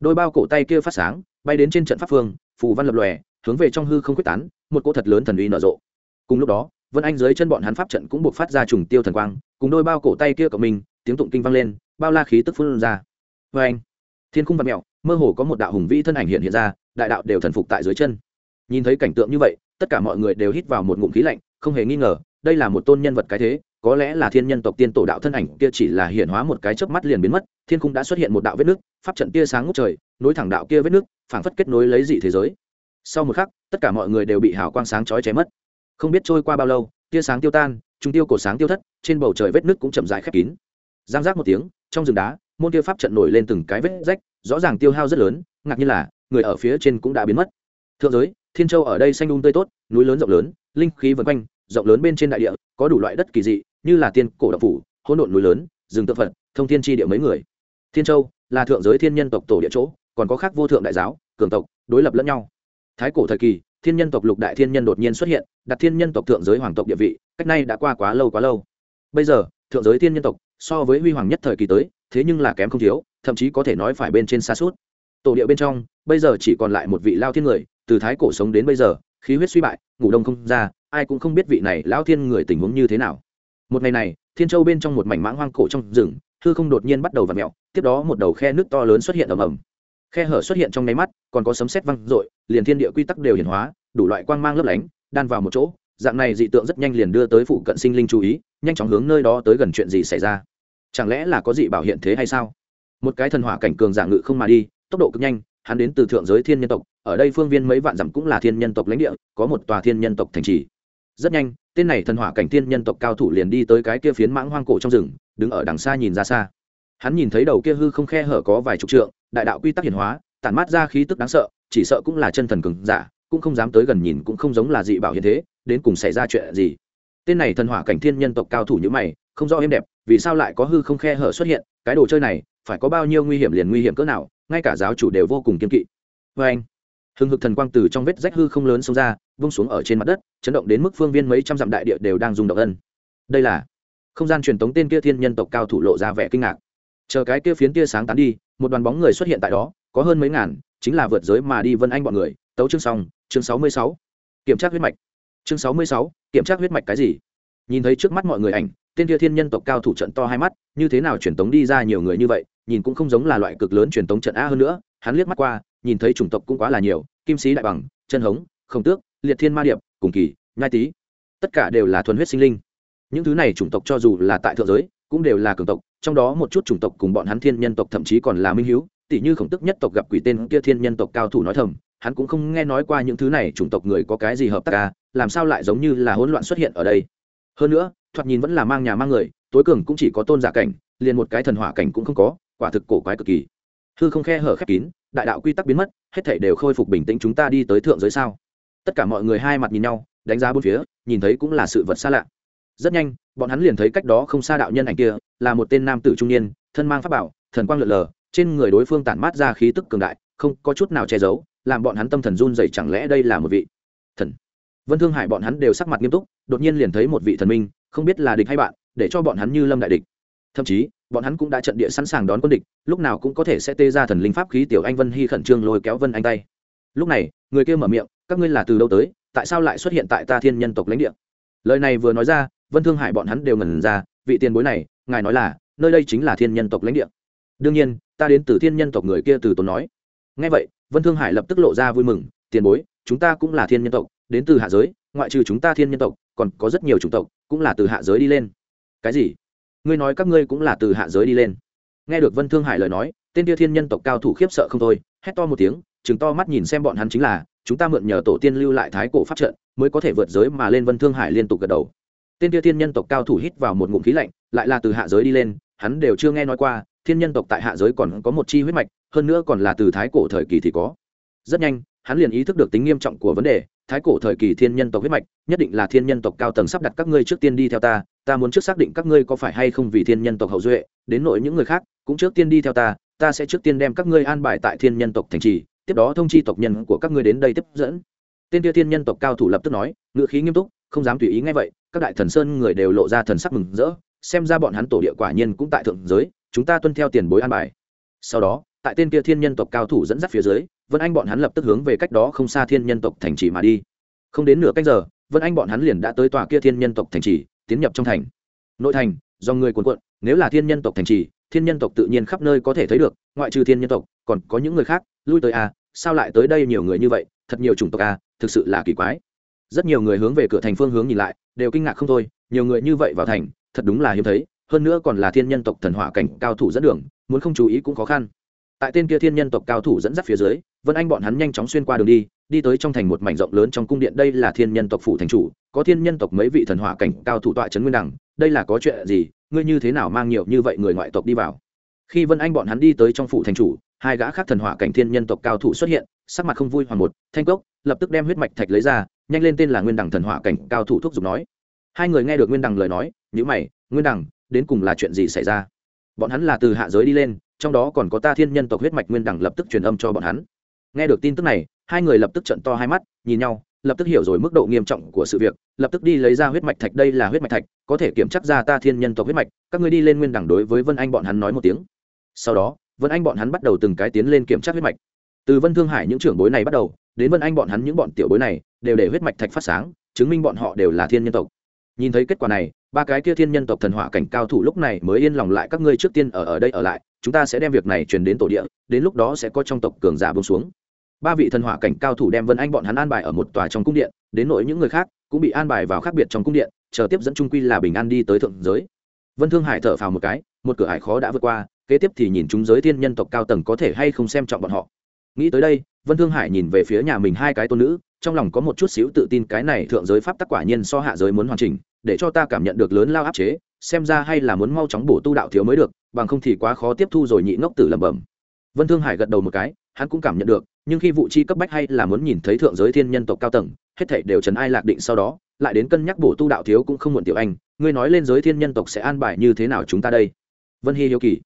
Đôi bao cổ tay kia phát sáng, bay đến trên trận pháp phương, phù văn lập lòe hướng về trong hư không quyết tán, một cỗ thật lớn thần uy nở rộ. Cùng lúc đó, vân anh dưới chân bọn hắn pháp trận cũng buộc phát ra trùng tiêu thần quang, cùng đôi bao cổ tay kia của mình, tiếng tụng kinh vang lên, bao la khí tức phun ra. Vê anh, thiên khung vật mẹo, mơ hồ có một đạo hùng vĩ thân ảnh hiện hiện ra, đại đạo đều thần phục tại dưới chân. Nhìn thấy cảnh tượng như vậy, tất cả mọi người đều hít vào một ngụm khí lạnh, không hề nghi ngờ, đây là một tôn nhân vật cái thế, có lẽ là thiên nhân tộc tiên tổ đạo thân ảnh kia chỉ là hiện hóa một cái chớp mắt liền biến mất, thiên cung đã xuất hiện một đạo vết nước, pháp trận tia sáng ngút trời, nối thẳng đạo kia vết nước, phảng phất kết nối lấy dị thế giới sau một khắc, tất cả mọi người đều bị hào quang sáng chói cháy mất. Không biết trôi qua bao lâu, tia sáng tiêu tan trung tiêu cổ sáng tiêu thất, trên bầu trời vết nứt cũng chậm dài khép kín. Giang giác một tiếng, trong rừng đá, môn tiêu pháp trận nổi lên từng cái vết rách, rõ ràng tiêu hao rất lớn, ngạc nhiên là, người ở phía trên cũng đã biến mất. Thượng giới, thiên châu ở đây xanh đun um tươi tốt, núi lớn rộng lớn, linh khí vần quanh, rộng lớn bên trên đại địa, có đủ loại đất kỳ dị, như là tiên cổ độc phủ, hỗn độn núi lớn, rừng tự phật, thông thiên tri địa mấy người. Thiên châu là thượng giới thiên nhân tộc tổ địa chỗ, còn có khác vô thượng đại giáo, cường tộc, đối lập lẫn nhau thái cổ thời kỳ, thiên nhân tộc lục đại thiên nhân đột nhiên xuất hiện, đặt thiên nhân tộc thượng giới hoàng tộc địa vị, cách nay đã qua quá lâu quá lâu. Bây giờ, thượng giới thiên nhân tộc, so với huy hoàng nhất thời kỳ tới, thế nhưng là kém không thiếu, thậm chí có thể nói phải bên trên xa suốt. Tổ địa bên trong, bây giờ chỉ còn lại một vị lao thiên người, từ thái cổ sống đến bây giờ, khí huyết suy bại, ngủ đông không ra, ai cũng không biết vị này lao thiên người tình huống như thế nào. Một ngày này, thiên châu bên trong một mảnh mãng hoang cổ trong rừng, hư không đột nhiên bắt đầu v ặ mẹo tiếp đó một đầu khe nước to lớn xuất hiện ầm ầm khe hở xuất hiện trong nháy mắt, còn có sấm sét văng r ộ i liền thiên địa quy tắc đều hiển hóa, đủ loại quang mang lấp lánh, đan vào một chỗ. Dạng này dị tượng rất nhanh liền đưa tới phụ cận sinh linh chú ý, nhanh chóng hướng nơi đó tới gần chuyện gì xảy ra. Chẳng lẽ là có dị bảo hiện thế hay sao? Một cái thần hỏa cảnh cường giả ngự không mà đi, tốc độ cực nhanh, hắn đến từ thượng giới thiên nhân tộc, ở đây phương viên mấy vạn dặm cũng là thiên nhân tộc lãnh địa, có một tòa thiên nhân tộc thành trì. Rất nhanh, tên này thần hỏa cảnh thiên nhân tộc cao thủ liền đi tới cái kia phiến mãng hoang cổ trong rừng, đứng ở đằng xa nhìn ra xa. Hắn nhìn thấy đầu kia hư không khe hở có vài chục trượng đại đạo quy tắc hiển hóa, tản mát ra khí tức đáng sợ, chỉ sợ cũng là chân thần cường giả, cũng không dám tới gần nhìn cũng không giống là dị bảo hiện thế, đến cùng xảy ra chuyện gì. Tên này thần hỏa cảnh thiên nhân tộc cao thủ như mày, không rõ êm đẹp, vì sao lại có hư không khe hở xuất hiện, cái đồ chơi này, phải có bao nhiêu nguy hiểm liền nguy hiểm cỡ nào, ngay cả giáo chủ đều vô cùng kiên kỵ. Vê anh hưng hực thần quang từ trong vết rách hư không lớn xông ra, vung xuống ở trên mặt đất, chấn động đến mức phương viên mấy trăm dặm đại địa đều đang dùng động ân. Đây là không gian truyền tống tên kia thiên nhân tộc cao thủ lộ ra vẻ kinh ngạc chờ cái kia phiến tia sáng tán đi, một đoàn bóng người xuất hiện tại đó, có hơn mấy ngàn, chính là vượt giới mà đi vân anh bọn người. Tấu chương xong, chương sáu mươi sáu. Kiểm tra huyết mạch. Chương sáu mươi sáu, kiểm tra huyết mạch cái gì? Nhìn thấy trước mắt mọi người ảnh, tên kia thiên nhân tộc cao thủ trận to hai mắt, như thế nào truyền tống đi ra nhiều người như vậy, nhìn cũng không giống là loại cực lớn truyền tống trận a hơn nữa. Hắn liếc mắt qua, nhìn thấy chủng tộc cũng quá là nhiều, kim sĩ đại bằng, chân hống không tước, liệt thiên ma điệp, cùng kỳ, nhai tý. Tất cả đều là thuần huyết sinh linh. Những thứ này chủng tộc cho dù là tại thượng giới, cũng đều là cường tộc trong đó một chút chủng tộc cùng bọn hắn thiên nhân tộc thậm chí còn là minh hiếu tỷ như khổng tức nhất tộc gặp quỷ tên kia thiên nhân tộc cao thủ nói thầm, hắn cũng không nghe nói qua những thứ này chủng tộc người có cái gì hợp tác ca làm sao lại giống như là hỗn loạn xuất hiện ở đây. Hơn nữa, thoạt nhìn vẫn là mang nhà mang người, tối cường cũng chỉ có tôn giả cảnh, liền một cái thần hỏa cảnh cũng không có, quả thực cổ quái cực kỳ. Hư không khe hở khép kín, đại đạo quy tắc biến mất, hết thảy đều khôi phục bình tĩnh chúng ta đi tới thượng giới sao? Tất cả mọi người hai mặt nhìn nhau, đánh giá bốn phía, nhìn thấy cũng là sự vật xa lạ. Rất nhanh, bọn hắn liền thấy cách đó không xa đạo nhân ảnh kia là một tên nam tử trung niên, thân mang pháp bảo, thần quang lượn lờ, trên người đối phương tản mát ra khí tức cường đại, không có chút nào che giấu, làm bọn hắn tâm thần run dày chẳng lẽ đây là một vị thần? Vân thương hải bọn hắn đều sắc mặt nghiêm túc, đột nhiên liền thấy một vị thần minh, không biết là địch hay bạn, để cho bọn hắn như lâm đại địch. Thậm chí, bọn hắn cũng đã trận địa sẵn sàng đón quân địch, lúc nào cũng có thể sẽ tê ra thần linh pháp khí tiểu anh vân hy khẩn trương lôi kéo vân anh tay. Lúc này, người kia mở miệng, các ngươi là từ đâu tới, tại sao lại xuất hiện tại ta thiên nhân tộc lãnh địa? Lời này vừa nói ra, vân thương hải bọn hắn đều ngẩn ra, vị tiền bối này ngài nói là, nơi đây chính là thiên nhân tộc lãnh địa. Đương nhiên, ta đến từ thiên nhân tộc người kia từ tốn nói. Ngay vậy, vân thương hải lập tức lộ ra vui mừng, tiền bối, chúng ta cũng là thiên nhân tộc, đến từ hạ giới, ngoại trừ chúng ta thiên nhân tộc, còn có rất nhiều chủng tộc, cũng là từ hạ giới đi lên. Cái gì? Ngươi nói các ngươi cũng là từ hạ giới đi lên. Nghe được vân thương hải lời nói, tên kia thiên nhân tộc cao thủ khiếp sợ không thôi, hét to một tiếng chừng to mắt nhìn xem bọn hắn chính là, chúng ta mượn nhờ tổ tiên lưu lại thái cổ pháp trận, mới có thể vượt giới mà lên. Vân thương hải liên tục gật đầu tên kia thiên nhân tộc cao thủ hít vào một ngụm khí lạnh, lại là từ hạ giới đi lên, hắn đều chưa nghe nói qua, thiên nhân tộc tại hạ giới còn có một chi huyết mạch, hơn nữa còn là từ thái cổ thời kỳ thì có. Rất nhanh, hắn liền ý thức được tính nghiêm trọng của vấn đề, thái cổ thời kỳ thiên nhân tộc huyết mạch, nhất định là thiên nhân tộc cao tầng sắp đặt các ngươi trước tiên đi theo ta ta muốn trước xác định các ngươi có phải hay không vì thiên nhân tộc hậu duệ, đến nội những người khác, cũng trước tiên đi theo ta ta sẽ trước tiên đem các ngươi an bài tại thiên nhân tộc thành trì, tiếp đó thông chi tộc nhân của các ngươi đến đây tiếp dẫn. Tên kia thiên nhân tộc cao thủ lập tức nói, ngữ khí nghiêm túc, không dám tùy ý ngay vậy các đại thần sơn người đều lộ ra thần sắc mừng rỡ xem ra bọn hắn tổ địa quả nhiên cũng tại thượng giới chúng ta tuân theo tiền bối an bài. Sau đó tại tên kia thiên nhân tộc cao thủ dẫn dắt phía dưới vân anh bọn hắn lập tức hướng về cách đó không xa thiên nhân tộc thành trì mà đi. Không đến nửa cách giờ vân anh bọn hắn liền đã tới tòa kia thiên nhân tộc thành trì tiến nhập trong thành. Nội thành do người cuồn cuộn nếu là thiên nhân tộc thành trì thiên nhân tộc tự nhiên khắp nơi có thể thấy được ngoại trừ thiên nhân tộc còn có những người khác lui tới a à, sao lại tới đây nhiều người như vậy thật nhiều chủng tộc a à, thực sự là kỳ quái rất nhiều người hướng về cửa thành phương hướng nhìn lại, đều kinh ngạc không thôi, nhiều người như vậy vào thành, thật đúng là hiếm thấy, hơn nữa còn là thiên nhân tộc thần hỏa cảnh cao thủ dẫn đường, muốn không chú ý cũng khó khăn. Tại tên kia thiên nhân tộc cao thủ dẫn dắt phía dưới, vân anh bọn hắn nhanh chóng xuyên qua đường đi đi tới trong thành một mảnh rộng lớn trong cung điện, đây là thiên nhân tộc phủ thành chủ, có thiên nhân tộc mấy vị thần hỏa cảnh cao thủ tọa trấn nguyên đẳng, đây là có chuyện gì, ngươi như thế nào mang nhiều như vậy người ngoại tộc đi vào? Khi vân anh bọn hắn đi tới trong phủ thành chủ, hai gã khác thần hỏa cảnh thiên nhân tộc cao thủ xuất hiện, sắc mặt không vui hoàng một, thanh cốc, lập tức đem huyết mạch thạch lấy ra nhanh lên tên là nguyên đẳng thần hỏa cảnh cao thủ thuốc giục nói. Hai người nghe được nguyên đẳng lời nói nhữ mày, nguyên đẳng đến cùng là chuyện gì xảy ra? Bọn hắn là từ hạ giới đi lên, trong đó còn có ta thiên nhân tộc huyết mạch nguyên đẳng lập tức truyền âm cho bọn hắn. Nghe được tin tức này, hai người lập tức trận to hai mắt, nhìn nhau, lập tức hiểu rồi mức độ nghiêm trọng của sự việc, lập tức đi lấy ra huyết mạch thạch, đây là huyết mạch thạch, có thể kiểm chắc ra ta thiên nhân tộc huyết mạch, các ngươi đi lên nguyên đẳng đối với vân anh bọn hắn nói một tiếng. Sau đó, vân anh bọn hắn bắt đầu từng cái tiến lên kiểm tra huyết mạch. Từ vân thương hải những trưởng bối này bắt đầu đến vân anh bọn hắn những bọn tiểu bối này, đều để huyết mạch thạch phát sáng, chứng minh bọn họ đều là thiên nhân tộc. Nhìn thấy kết quả này, ba cái kia thiên nhân tộc thần hỏa cảnh cao thủ lúc này mới yên lòng lại, các ngươi trước tiên ở ở đây ở lại, chúng ta sẽ đem việc này truyền đến tổ địa, đến lúc đó sẽ có trong tộc cường giả bông xuống. Ba vị thần hỏa cảnh cao thủ đem vân anh bọn hắn an bài ở một tòa trong cung điện, đến nỗi những người khác cũng bị an bài vào khác biệt trong cung điện, chờ tiếp dẫn trung quy là bình an đi tới thượng giới. Vân thương hải thở phào một cái, một cửa hải khó đã vượt qua, kế tiếp thì nhìn chúng giới thiên nhân tộc cao tầng có thể hay không xem trọng bọn họ. Nghĩ tới đây vân thương hải nhìn về phía nhà mình hai cái tôn nữ, trong lòng có một chút xíu tự tin cái này thượng giới pháp tắc quả nhiên so hạ giới muốn hoàn chỉnh, để cho ta cảm nhận được lớn lao áp chế, xem ra hay là muốn mau chóng bổ tu đạo thiếu mới được, bằng không thì quá khó tiếp thu rồi nhị ngốc tử lẩm bẩm. Vân thương hải gật đầu một cái, hắn cũng cảm nhận được, nhưng khi vụ chi cấp bách hay là muốn nhìn thấy thượng giới thiên nhân tộc cao tầng, hết thảy đều trần ai lạc định sau đó, lại đến cân nhắc bổ tu đạo thiếu cũng không muộn tiểu anh, ngươi nói lên giới thiên nhân tộc sẽ an bài như thế nào chúng ta đây? Vân hy hiếu kỳ.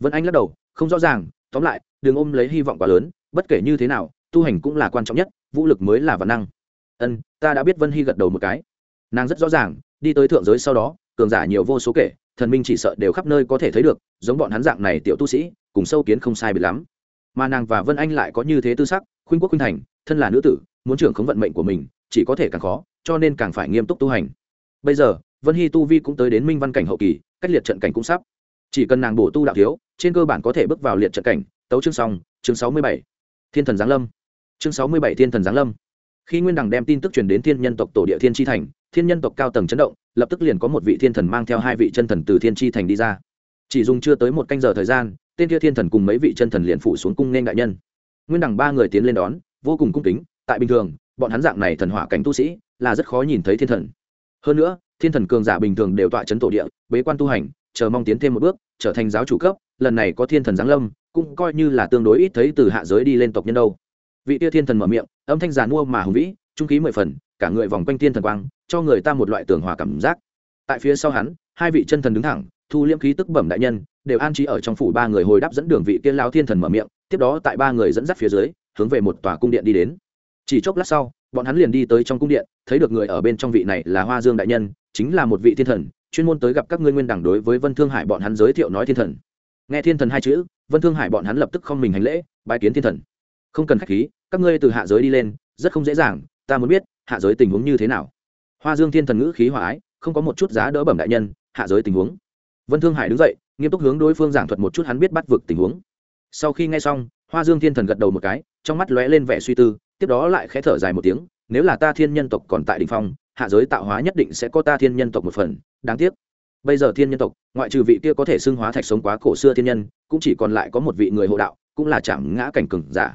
Vân anh lắc đầu, không rõ ràng, tóm lại, đừng ôm lấy hy vọng quá lớn bất kể như thế nào, tu hành cũng là quan trọng nhất, vũ lực mới là văn năng. Ân, ta đã biết vân hy gật đầu một cái. Nàng rất rõ ràng, đi tới thượng giới sau đó, cường giả nhiều vô số kể, thần minh chỉ sợ đều khắp nơi có thể thấy được, giống bọn hắn dạng này tiểu tu sĩ, cùng sâu kiến không sai biệt lắm. Mà nàng và vân anh lại có như thế tư sắc, khuynh quốc khuynh thành, thân là nữ tử, muốn trưởng khống vận mệnh của mình, chỉ có thể càng khó, cho nên càng phải nghiêm túc tu hành. Bây giờ, vân hy tu vi cũng tới đến minh văn cảnh hậu kỳ, cách liệt trận cảnh cũng sắp. Chỉ cần nàng bổ tu đạo thiếu, trên cơ bản có thể bước vào liệt trận cảnh. Tấu chương xong, chương sáu mươi bảy thiên thần giáng lâm. Chương sáu mươi bảy thiên thần giáng lâm. Khi nguyên đằng đem tin tức truyền đến thiên nhân tộc tổ địa thiên tri thành, thiên nhân tộc cao tầng chấn động, lập tức liền có một vị thiên thần mang theo hai vị chân thần từ thiên tri thành đi ra. Chỉ dùng chưa tới một canh giờ thời gian, tên kia thiên thần cùng mấy vị chân thần liền phủ xuống cung nên đại nhân. Nguyên đằng ba người tiến lên đón, vô cùng cung kính, tại bình thường, bọn hắn dạng này thần hỏa cảnh tu sĩ, là rất khó nhìn thấy thiên thần. Hơn nữa, thiên thần cường giả bình thường đều tọa chấn tổ địa, bế quan tu hành, chờ mong tiến thêm một bước, trở thành giáo chủ cấp, lần này có thiên thần giáng lâm cũng coi như là tương đối ít thấy từ hạ giới đi lên tộc nhân đâu. Vị tia thiên thần mở miệng, âm thanh giàn mua mà hùng vĩ, trung khí mười phần, cả người vòng quanh thiên thần quang, cho người ta một loại tường hòa cảm giác. Tại phía sau hắn, hai vị chân thần đứng thẳng, thu liễm khí tức bẩm đại nhân, đều an trí ở trong phủ ba người hồi đáp dẫn đường vị kia lao thiên thần mở miệng, tiếp đó tại ba người dẫn dắt phía dưới, hướng về một tòa cung điện đi đến. Chỉ chốc lát sau, bọn hắn liền đi tới trong cung điện, thấy được người ở bên trong vị này là hoa dương đại nhân, chính là một vị thiên thần, chuyên môn tới gặp các ngươi nguyên đẳng đối với vân thương hải bọn hắn giới thiệu nói thiên thần nghe thiên thần hai chữ, vân thương hải bọn hắn lập tức không mình hành lễ, bái kiến thiên thần. Không cần khách khí, các ngươi từ hạ giới đi lên, rất không dễ dàng, ta muốn biết, hạ giới tình huống như thế nào? Hoa dương thiên thần ngữ khí hòa ái, không có một chút giá đỡ bẩm đại nhân, hạ giới tình huống. Vân thương hải đứng dậy, nghiêm túc hướng đối phương giảng thuật một chút hắn biết bắt vực tình huống. Sau khi nghe xong, hoa dương thiên thần gật đầu một cái, trong mắt lóe lên vẻ suy tư, tiếp đó lại khẽ thở dài một tiếng, nếu là ta thiên nhân tộc còn tại đình phong, hạ giới tạo hóa nhất định sẽ có ta thiên nhân tộc một phần, đáng tiếc bây giờ thiên nhân tộc, ngoại trừ vị kia có thể xưng hóa thạch sống quá cổ xưa thiên nhân, cũng chỉ còn lại có một vị người hộ đạo, cũng là chạm ngã cảnh cừng giả.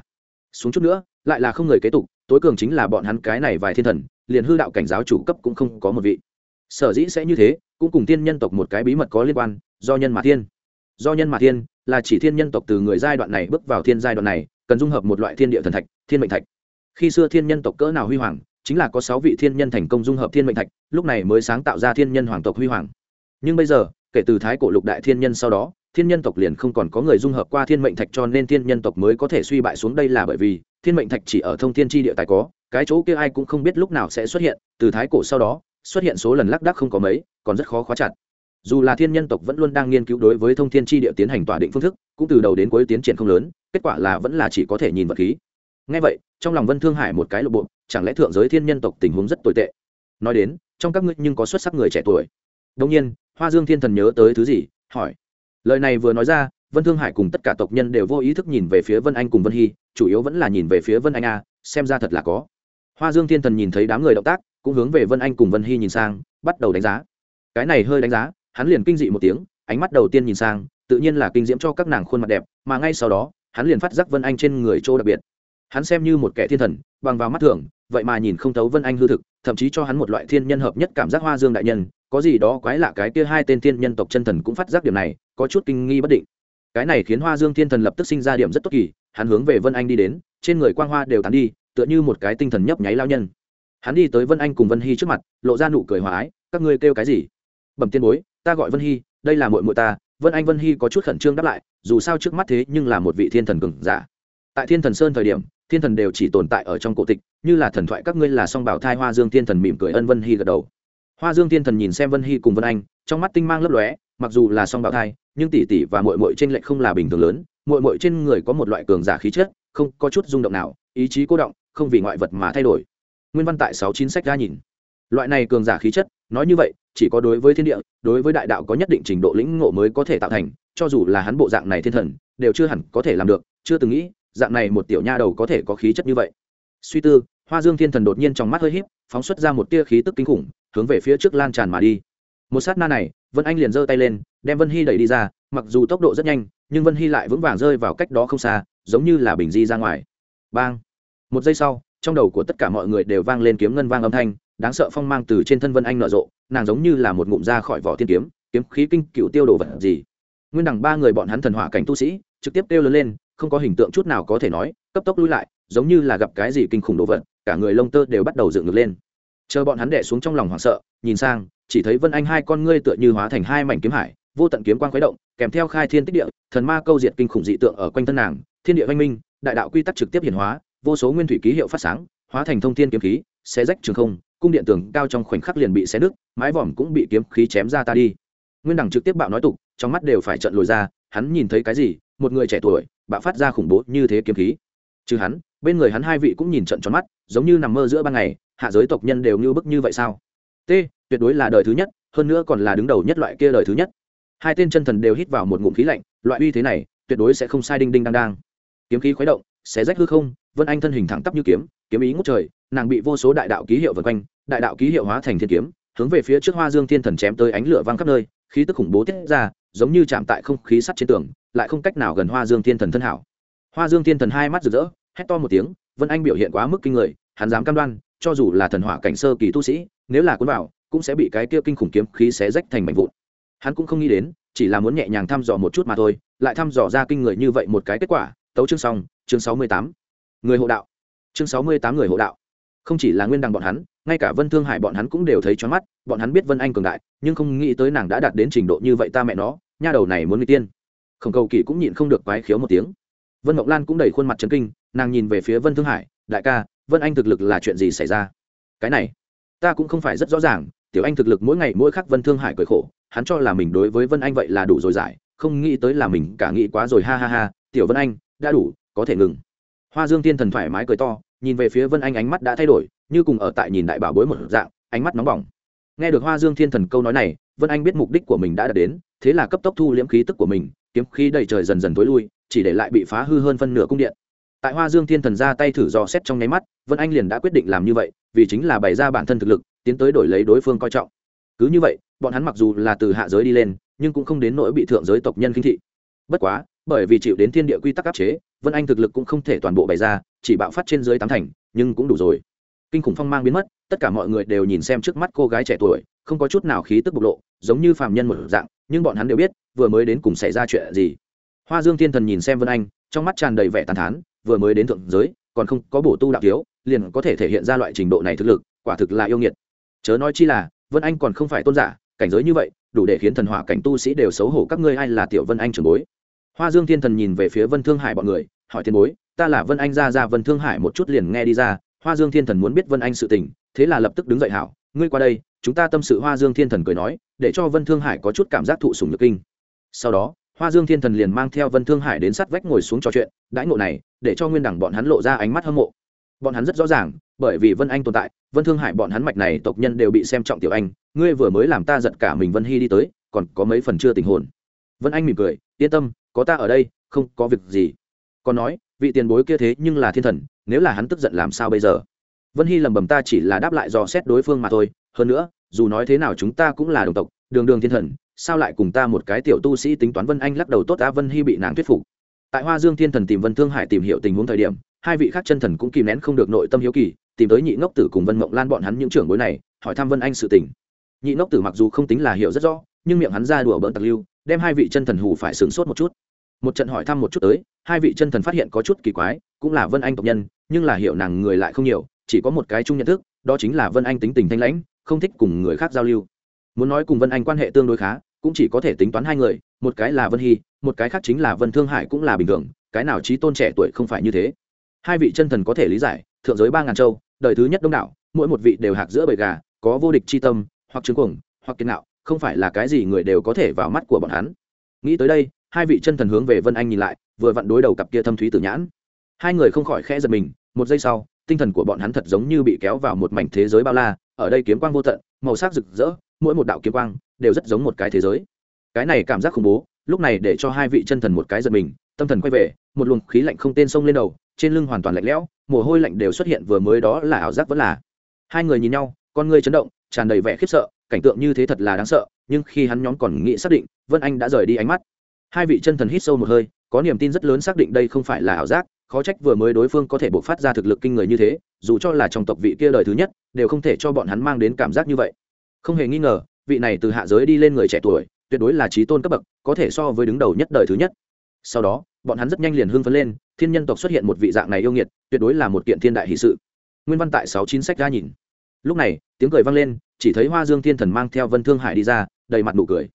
Xuống chút nữa, lại là không người kế tục, tối cường chính là bọn hắn cái này vài thiên thần, liền hư đạo cảnh giáo chủ cấp cũng không có một vị. Sở dĩ sẽ như thế, cũng cùng thiên nhân tộc một cái bí mật có liên quan, do nhân mà thiên. Do nhân mà thiên, là chỉ thiên nhân tộc từ người giai đoạn này bước vào thiên giai đoạn này, cần dung hợp một loại thiên địa thần thạch, thiên mệnh thạch. Khi xưa thiên nhân tộc cỡ nào huy hoàng, chính là có sáu vị thiên nhân thành công dung hợp thiên mệnh thạch, lúc này mới sáng tạo ra thiên nhân hoàng tộc huy hoàng nhưng bây giờ, kể từ thái cổ lục đại thiên nhân sau đó, thiên nhân tộc liền không còn có người dung hợp qua thiên mệnh thạch cho nên thiên nhân tộc mới có thể suy bại xuống đây là bởi vì, thiên mệnh thạch chỉ ở thông thiên tri địa tài có, cái chỗ kia ai cũng không biết lúc nào sẽ xuất hiện, từ thái cổ sau đó, xuất hiện số lần lác đác không có mấy, còn rất khó khóa chặt. Dù là thiên nhân tộc vẫn luôn đang nghiên cứu đối với thông thiên tri địa tiến hành tỏa định phương thức, cũng từ đầu đến cuối tiến triển không lớn, kết quả là vẫn là chỉ có thể nhìn vật khí. Ngay vậy, trong lòng vân thương hải một cái lộ bộ chẳng lẽ thượng giới thiên nhân tộc tình huống rất tồi tệ? Nói đến, trong các ngươi nhưng có xuất sắc người trẻ tuổi. Đông nhiên hoa dương thiên thần nhớ tới thứ gì? Hỏi. Lời này vừa nói ra, vân thương hải cùng tất cả tộc nhân đều vô ý thức nhìn về phía vân anh cùng vân hy, chủ yếu vẫn là nhìn về phía vân anh a, xem ra thật là có. Hoa dương thiên thần nhìn thấy đám người động tác, cũng hướng về vân anh cùng vân hy nhìn sang, bắt đầu đánh giá. Cái này hơi đánh giá, hắn liền kinh dị một tiếng, ánh mắt đầu tiên nhìn sang, tự nhiên là kinh diễm cho các nàng khuôn mặt đẹp, mà ngay sau đó, hắn liền phát giác vân anh trên người chỗ đặc biệt. Hắn xem như một kẻ thiên thần, bằng vào mắt thường, vậy mà nhìn không thấu vân anh hư thực, thậm chí cho hắn một loại thiên nhân hợp nhất cảm giác hoa dương đại nhân có gì đó quái lạ cái kia hai tên thiên nhân tộc chân thần cũng phát giác điểm này, có chút kinh nghi bất định. Cái này khiến hoa dương thiên thần lập tức sinh ra điểm rất tốt kỳ, hắn hướng về vân anh đi đến, trên người quang hoa đều tán đi, tựa như một cái tinh thần nhấp nháy lao nhân. Hắn đi tới vân anh cùng vân hy trước mặt, lộ ra nụ cười hòa ái, các ngươi kêu cái gì? Bẩm tiên bối, ta gọi vân hy, đây là mội mội ta. Vân anh vân hy có chút khẩn trương đáp lại, dù sao trước mắt thế nhưng là một vị thiên thần cừng giả. Tại thiên thần sơn thời điểm, thiên thần đều chỉ tồn tại ở trong cổ tịch, như là thần thoại các ngươi là song bảo thai hoa dương thiên thần mỉm cười ân vân hy gật đầu hoa dương thiên thần nhìn xem vân hy cùng vân anh, trong mắt tinh mang lấp lóe, mặc dù là song bảo thai, nhưng tỷ tỷ và mội mội trên lệnh không là bình thường lớn mội mội trên người có một loại cường giả khí chất, không có chút rung động nào, ý chí cố động, không vì ngoại vật mà thay đổi. Nguyên văn tại sáu chín sách ra nhìn. Loại này cường giả khí chất, nói như vậy, chỉ có đối với thiên địa, đối với đại đạo có nhất định trình độ lĩnh ngộ mới có thể tạo thành, cho dù là hắn bộ dạng này thiên thần, đều chưa hẳn có thể làm được, chưa từng nghĩ, dạng này một tiểu nha đầu có thể có khí chất như vậy. Suy tư, hoa dương thiên thần đột nhiên trong mắt hơi híp, phóng xuất ra một tia khí tức kinh khủng hướng về phía trước lan tràn mà đi. Một sát na này, vân anh liền giơ tay lên, đem vân hy đẩy đi ra, mặc dù tốc độ rất nhanh, nhưng vân hy lại vững vàng rơi vào cách đó không xa, giống như là bình di ra ngoài. Bang! Một giây sau, trong đầu của tất cả mọi người đều vang lên kiếm ngân vang âm thanh, đáng sợ phong mang từ trên thân vân anh nở rộ, nàng giống như là một ngụm ra khỏi vỏ thiên kiếm kiếm khí kinh cựu tiêu đồ vật gì. Nguyên đẳng ba người bọn hắn thần hỏa cảnh tu sĩ, trực tiếp kêu lớn lên, không có hình tượng chút nào có thể nói, cấp tốc lui lại, giống như là gặp cái gì kinh khủng đồ vật, cả người lông tơ đều bắt đầu dựng ngược lên chờ bọn hắn đẻ xuống trong lòng hoảng sợ, nhìn sang, chỉ thấy vân anh hai con ngươi tựa như hóa thành hai mảnh kiếm hải, vô tận kiếm quang khuấy động, kèm theo khai thiên tích địa, thần ma câu diệt kinh khủng dị tượng ở quanh thân nàng, thiên địa văn minh, đại đạo quy tắc trực tiếp hiển hóa, vô số nguyên thủy ký hiệu phát sáng, hóa thành thông thiên kiếm khí, xé rách trường không, cung điện tường cao trong khoảnh khắc liền bị xé nứt, mái vòm cũng bị kiếm khí chém ra ta đi. Nguyên đẳng trực tiếp bạo nói tục, trong mắt đều phải trận lồi ra, hắn nhìn thấy cái gì, một người trẻ tuổi, bạo phát ra khủng bố như thế kiếm khí. Trừ hắn, bên người hắn hai vị cũng nhìn trận tròn mắt, giống như nằm mơ giữa ban ngày hạ giới tộc nhân đều như bức như vậy sao? T, tuyệt đối là đời thứ nhất, hơn nữa còn là đứng đầu nhất loại kia đời thứ nhất. Hai tên chân thần đều hít vào một ngụm khí lạnh, loại uy thế này, tuyệt đối sẽ không sai đinh đinh đang đang. Kiếm khí khuấy động, xé rách hư không, vân anh thân hình thẳng tắp như kiếm kiếm ý ngút trời, nàng bị vô số đại đạo ký hiệu vần quanh, đại đạo ký hiệu hóa thành thiên kiếm, hướng về phía trước hoa dương thiên thần chém tới ánh lửa văng khắp nơi, khí tức khủng bố tiết ra, giống như chạm tại không khí sắt trên tường, lại không cách nào gần hoa dương thiên thần thân hảo. Hoa dương thiên thần hai mắt rực rỡ, hét to một tiếng, vân anh biểu hiện quá mức kinh người, hắn dám cam đoan cho dù là thần hỏa cảnh sơ kỳ tu sĩ, nếu là cuốn vào, cũng sẽ bị cái kia kinh khủng kiếm khí xé rách thành mảnh vụn. Hắn cũng không nghĩ đến, chỉ là muốn nhẹ nhàng thăm dò một chút mà thôi, lại thăm dò ra kinh người như vậy một cái kết quả, tấu chương xong, chương sáu mươi tám. Người hộ đạo. Chương sáu mươi tám người hộ đạo. Không chỉ là nguyên đằng bọn hắn, ngay cả vân thương hải bọn hắn cũng đều thấy choáng mắt, bọn hắn biết vân anh cường đại, nhưng không nghĩ tới nàng đã đạt đến trình độ như vậy ta mẹ nó, nha đầu này muốn người tiên. Khổng cầu kỳ cũng nhịn không được quái khiếu một tiếng. Vân mộng lan cũng đầy khuôn mặt trấn kinh, nàng nhìn về phía vân thương hải, đại ca vân anh thực lực là chuyện gì xảy ra? Cái này, ta cũng không phải rất rõ ràng, tiểu anh thực lực mỗi ngày mỗi khắc vân thương hải cười khổ, hắn cho là mình đối với vân anh vậy là đủ rồi giải, không nghĩ tới là mình cả nghĩ quá rồi, ha ha ha, tiểu vân anh, đã đủ, có thể ngừng. Hoa dương tiên thần thoải mái cười to, nhìn về phía vân anh ánh mắt đã thay đổi, như cùng ở tại nhìn đại bảo bối một dạng, ánh mắt nóng bỏng. Nghe được hoa dương thiên thần câu nói này, vân anh biết mục đích của mình đã đạt đến, thế là cấp tốc thu liễm khí tức của mình, kiếm khí đầy trời dần dần tối lui, chỉ để lại bị phá hư hơn phân nửa cung điện tại hoa dương thiên thần ra tay thử dò xét trong nháy mắt, vân anh liền đã quyết định làm như vậy, vì chính là bày ra bản thân thực lực, tiến tới đổi lấy đối phương coi trọng. Cứ như vậy, bọn hắn mặc dù là từ hạ giới đi lên, nhưng cũng không đến nỗi bị thượng giới tộc nhân kinh thị. Bất quá, bởi vì chịu đến thiên địa quy tắc áp chế, vân anh thực lực cũng không thể toàn bộ bày ra, chỉ bạo phát trên dưới tám thành, nhưng cũng đủ rồi. Kinh khủng phong mang biến mất, tất cả mọi người đều nhìn xem trước mắt cô gái trẻ tuổi, không có chút nào khí tức bộc lộ, giống như phàm nhân một dạng, nhưng bọn hắn đều biết, vừa mới đến cùng xảy ra chuyện gì. Hoa dương thiên thần nhìn xem vân anh, trong mắt tràn đầy vẻ tàn thán vừa mới đến thượng giới, còn không có bổ tu đạo thiếu, liền có thể thể hiện ra loại trình độ này thực lực, quả thực là yêu nghiệt. Chớ nói chi là, vân anh còn không phải tôn giả, cảnh giới như vậy, đủ để khiến thần hỏa cảnh tu sĩ đều xấu hổ các ngươi ai là tiểu vân anh trường bối. Hoa dương thiên thần nhìn về phía vân thương hải bọn người, hỏi thiên bối, ta là vân anh ra ra vân thương hải một chút liền nghe đi ra. Hoa dương thiên thần muốn biết vân anh sự tình, thế là lập tức đứng dậy hảo, ngươi qua đây, chúng ta tâm sự. Hoa dương thiên thần cười nói, để cho vân thương hải có chút cảm giác thụ sùng nhược kinh. Sau đó hoa dương thiên thần liền mang theo vân thương hải đến sát vách ngồi xuống trò chuyện, đãi ngộ này, để cho nguyên đẳng bọn hắn lộ ra ánh mắt hâm mộ. Bọn hắn rất rõ ràng, bởi vì vân anh tồn tại, vân thương hải bọn hắn mạch này tộc nhân đều bị xem trọng tiểu anh, ngươi vừa mới làm ta giật cả mình vân hy đi tới, còn có mấy phần chưa tình hồn. Vân anh mỉm cười, yên tâm, có ta ở đây, không có việc gì. Còn nói, vị tiền bối kia thế nhưng là thiên thần, nếu là hắn tức giận làm sao bây giờ? Vân hy lầm bầm ta chỉ là đáp lại dò xét đối phương mà thôi, hơn nữa, dù nói thế nào chúng ta cũng là đồng tộc, đường đường thiên thần sao lại cùng ta một cái tiểu tu sĩ tính toán vân anh lắc đầu tốt ta vân hy bị nàng thuyết phục. Tại hoa dương thiên thần tìm vân thương hải tìm hiểu tình huống thời điểm, hai vị khác chân thần cũng kìm nén không được nội tâm hiếu kỳ, tìm tới nhị ngốc tử cùng vân mộng lan bọn hắn những trưởng bối này, hỏi thăm vân anh sự tình. Nhị ngốc tử mặc dù không tính là hiểu rất rõ, nhưng miệng hắn ra đùa bỡn tặc lưu, đem hai vị chân thần hù phải sửng sốt một chút. Một trận hỏi thăm một chút tới, hai vị chân thần phát hiện có chút kỳ quái, cũng là vân anh tộc nhân, nhưng là hiểu nàng người lại không nhiều, chỉ có một cái chung nhận thức, đó chính là vân anh tính tình thanh lãnh, không thích cùng người khác giao lưu. Muốn nói cùng vân anh quan hệ tương đối khá cũng chỉ có thể tính toán hai người, một cái là vân hy, một cái khác chính là vân thương hải cũng là bình thường, cái nào trí tôn trẻ tuổi không phải như thế. Hai vị chân thần có thể lý giải, thượng giới ba ngàn châu, đời thứ nhất đông đảo, mỗi một vị đều hạc giữa bầy gà, có vô địch c h i tâm, hoặc trứng cuồng, hoặc kiên nạo, không phải là cái gì người đều có thể vào mắt của bọn hắn. Nghĩ tới đây, hai vị chân thần hướng về vân anh nhìn lại, vừa vặn đối đầu cặp kia thâm thúy tử nhãn. Hai người không khỏi khẽ giật mình, một giây sau, tinh thần của bọn hắn thật giống như bị kéo vào một mảnh thế giới bao la, ở đây kiếm quang vô tận, màu sắc rực rỡ, mỗi một đạo kiếm quang đều rất giống một cái thế giới. Cái này cảm giác khủng bố, lúc này để cho hai vị chân thần một cái giật mình, tâm thần quay về, một luồng khí lạnh không tên sông lên đầu, trên lưng hoàn toàn lạnh lẽo, mồ hôi lạnh đều xuất hiện vừa mới đó là ảo giác vẫn là. Hai người nhìn nhau, con ngươi chấn động, tràn đầy vẻ khiếp sợ, cảnh tượng như thế thật là đáng sợ, nhưng khi hắn nhóm còn nghĩ xác định, vân anh đã rời đi ánh mắt. Hai vị chân thần hít sâu một hơi, có niềm tin rất lớn xác định đây không phải là ảo giác, khó trách vừa mới đối phương có thể bộc phát ra thực lực kinh người như thế, dù cho là trong tộc vị kia đời thứ nhất, đều không thể cho bọn hắn mang đến cảm giác như vậy. Không hề nghi ngờ vị này từ hạ giới đi lên người trẻ tuổi, tuyệt đối là trí tôn cấp bậc, có thể so với đứng đầu nhất đời thứ nhất. Sau đó, bọn hắn rất nhanh liền hưng phấn lên, thiên nhân tộc xuất hiện một vị dạng này yêu nghiệt, tuyệt đối là một kiện thiên đại hỷ sự. Nguyên văn tại sáu chín sách ra nhìn. Lúc này, tiếng cười vang lên, chỉ thấy hoa dương thiên thần mang theo vân thương hải đi ra, đầy mặt nụ cười.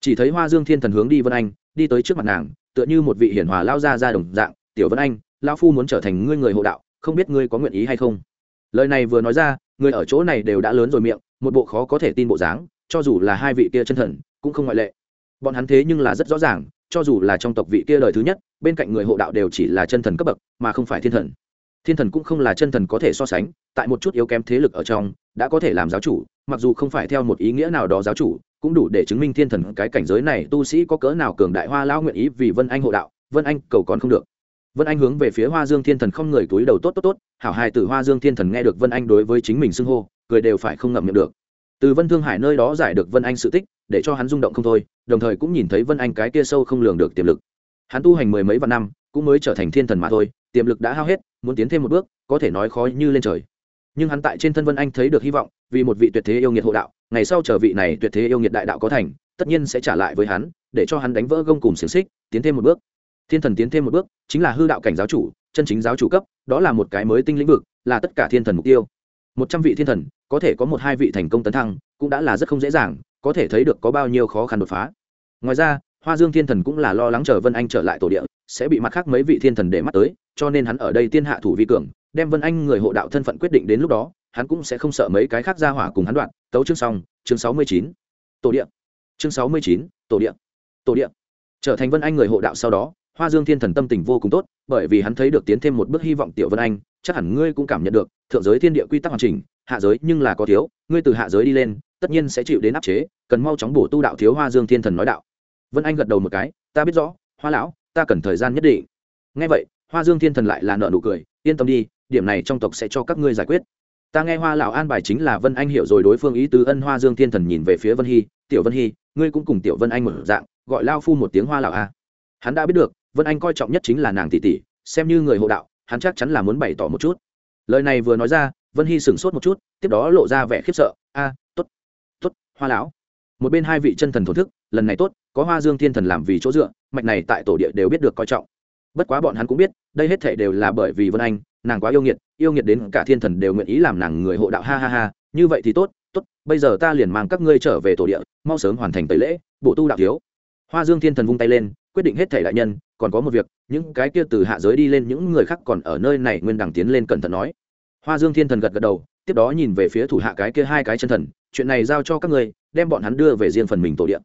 Chỉ thấy hoa dương thiên thần hướng đi vân anh, đi tới trước mặt nàng, tựa như một vị hiển hòa lao ra ra đồng dạng, tiểu vân anh lao phu muốn trở thành ngươi người hộ đạo, không biết ngươi có nguyện ý hay không? Lời này vừa nói ra, người ở chỗ này đều đã lớn rồi miệng, một bộ khó có thể tin bộ dáng cho dù là hai vị kia chân thần, cũng không ngoại lệ. Bọn hắn thế nhưng là rất rõ ràng, cho dù là trong tộc vị kia đời thứ nhất, bên cạnh người hộ đạo đều chỉ là chân thần cấp bậc, mà không phải thiên thần. Thiên thần cũng không là chân thần có thể so sánh, tại một chút yếu kém thế lực ở trong, đã có thể làm giáo chủ, mặc dù không phải theo một ý nghĩa nào đó giáo chủ, cũng đủ để chứng minh thiên thần cái cảnh giới này tu sĩ có cỡ nào cường đại hoa lao nguyện ý vì vân anh hộ đạo, vân anh cầu còn không được. Vân anh hướng về phía hoa dương thiên thần không người túi đầu tốt tốt tốt, hảo hài từ hoa dương thiên thần nghe được vân anh đối với chính mình xưng hô, cười đều phải không ngậm miệng được từ vân thương hải nơi đó giải được vân anh sự tích, để cho hắn rung động không thôi, đồng thời cũng nhìn thấy vân anh cái kia sâu không lường được tiềm lực. Hắn tu hành mười mấy vạn năm, cũng mới trở thành thiên thần mà thôi, tiềm lực đã hao hết, muốn tiến thêm một bước, có thể nói khó như lên trời. Nhưng hắn tại trên thân vân anh thấy được hy vọng, vì một vị tuyệt thế yêu nghiệt hộ đạo, ngày sau chờ vị này tuyệt thế yêu nghiệt đại đạo có thành, tất nhiên sẽ trả lại với hắn, để cho hắn đánh vỡ gông cùng xiềng xích, tiến thêm một bước. Thiên thần tiến thêm một bước, chính là hư đạo cảnh giáo chủ, chân chính giáo chủ cấp, đó là một cái mới tinh lĩnh vực, là tất cả thiên thần mục tiêu một trăm vị thiên thần, có thể có một hai vị thành công tấn thăng, cũng đã là rất không dễ dàng, có thể thấy được có bao nhiêu khó khăn đột phá. Ngoài ra, hoa dương thiên thần cũng là lo lắng chờ vân anh trở lại tổ địa, sẽ bị mặt khác mấy vị thiên thần để mắt tới, cho nên hắn ở đây tiên hạ thủ vi cường, đem vân anh người hộ đạo thân phận quyết định đến lúc đó, hắn cũng sẽ không sợ mấy cái khác ra hỏa cùng hắn đoạn. Tấu chương xong, chương sáu mươi chín. Tổ địa. Chương sáu mươi chín, tổ địa. Tổ địa. Trở thành vân anh người hộ đạo sau đó hoa dương thiên thần tâm tình vô cùng tốt, bởi vì hắn thấy được tiến thêm một bước hy vọng tiểu vân anh, chắc hẳn ngươi cũng cảm nhận được, thượng giới thiên địa quy tắc hoàn chỉnh, hạ giới nhưng là có thiếu, ngươi từ hạ giới đi lên, tất nhiên sẽ chịu đến áp chế, cần mau chóng bổ tu đạo thiếu hoa dương thiên thần nói đạo. Vân anh gật đầu một cái, ta biết rõ, hoa lão, ta cần thời gian nhất định. Ngay vậy, hoa dương thiên thần lại là nợ nụ cười, yên tâm đi, điểm này trong tộc sẽ cho các ngươi giải quyết. Ta nghe hoa lão an bài chính là vân anh hiểu rồi đối phương ý tứ ân hoa dương thiên thần nhìn về phía vân hy, tiểu vân hy, ngươi cũng cùng tiểu vân anh một dạng, gọi lao phu một tiếng hoa lão a. Hắn đã biết được vân anh coi trọng nhất chính là nàng tỷ tỷ, xem như người hộ đạo, hắn chắc chắn là muốn bày tỏ một chút. Lời này vừa nói ra, vân hy sửng sốt một chút, tiếp đó lộ ra vẻ khiếp sợ. A t ố t t ố t hoa lão. Một bên hai vị chân thần thổ thức, lần này tốt, có hoa dương thiên thần làm vì chỗ dựa, mạch này tại tổ địa đều biết được coi trọng. Bất quá bọn hắn cũng biết, đây hết thể đều là bởi vì vân anh, nàng quá yêu nghiệt yêu nghiệt đến cả thiên thần đều nguyện ý làm nàng người hộ đạo, ha ha ha, như vậy thì tốt tốt, bây giờ ta liền mang các ngươi trở về tổ địa, mau sớm hoàn thành tẩy lễ, bộ tu đạo thiếu hoa dương thiên thần vung tay lên, quyết định hết thể đại nhân, còn có một việc, những cái kia từ hạ giới đi lên những người khác còn ở nơi này nguyên đẳng tiến lên cẩn thận nói. Hoa dương thiên thần gật gật đầu, tiếp đó nhìn về phía thủ hạ cái kia hai cái chân thần, chuyện này giao cho các ngươi, đem bọn hắn đưa về riêng phần mình tổ điện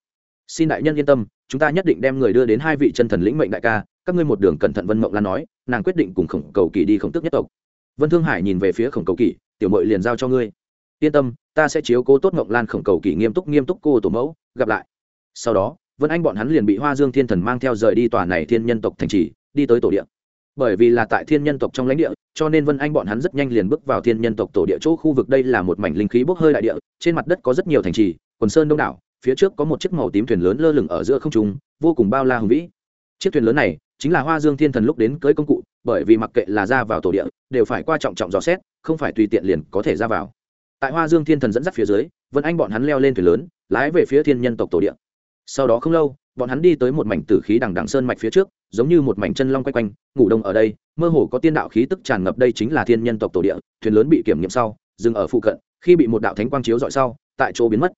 xin đại nhân yên tâm, chúng ta nhất định đem người đưa đến hai vị chân thần lĩnh mệnh đại ca, các ngươi một đường cẩn thận vân mộng lan nói, nàng quyết định cùng khổng cầu kỳ đi khổng tức nhất tộc. Vân thương hải nhìn về phía khổng cầu kỳ tiểu mội liền giao cho ngươi. Yên tâm, ta sẽ chiếu cố tốt mộng lan khổng cầu kỳ nghiêm túc nghiêm túc cô tổ mẫu, gặp lại. Sau đó vân anh bọn hắn liền bị hoa dương thiên thần mang theo rời đi tòa này thiên nhân tộc thành trì, đi tới tổ địa. Bởi vì là tại thiên nhân tộc trong lãnh địa, cho nên vân anh bọn hắn rất nhanh liền bước vào thiên nhân tộc tổ địa chỗ khu vực. Đây là một mảnh linh khí bốc hơi đại địa, trên mặt đất có rất nhiều thành trì, quần sơn đông đảo, phía trước có một chiếc màu tím thuyền lớn lơ lửng ở giữa không trung, vô cùng bao la hùng vĩ. Chiếc thuyền lớn này chính là hoa dương thiên thần lúc đến cưới công cụ, bởi vì mặc kệ là ra vào tổ địa, đều phải qua trọng trọng dò xét, không phải tùy tiện liền có thể ra vào. Tại hoa dương thiên thần dẫn dắt phía dưới, vân anh bọn hắn leo lên thuyền lớn, lái về phía thiên nhân tộc tổ địa sau đó không lâu, bọn hắn đi tới một mảnh tử khí đằng đằng sơn mạch phía trước, giống như một mảnh chân long quay quanh, ngủ đông ở đây, mơ hồ có tiên đạo khí tức tràn ngập đây chính là thiên nhân tộc tổ địa, thuyền lớn bị kiểm nghiệm sau, dừng ở phụ cận, khi bị một đạo thánh quang chiếu dọi sau, tại chỗ biến mất.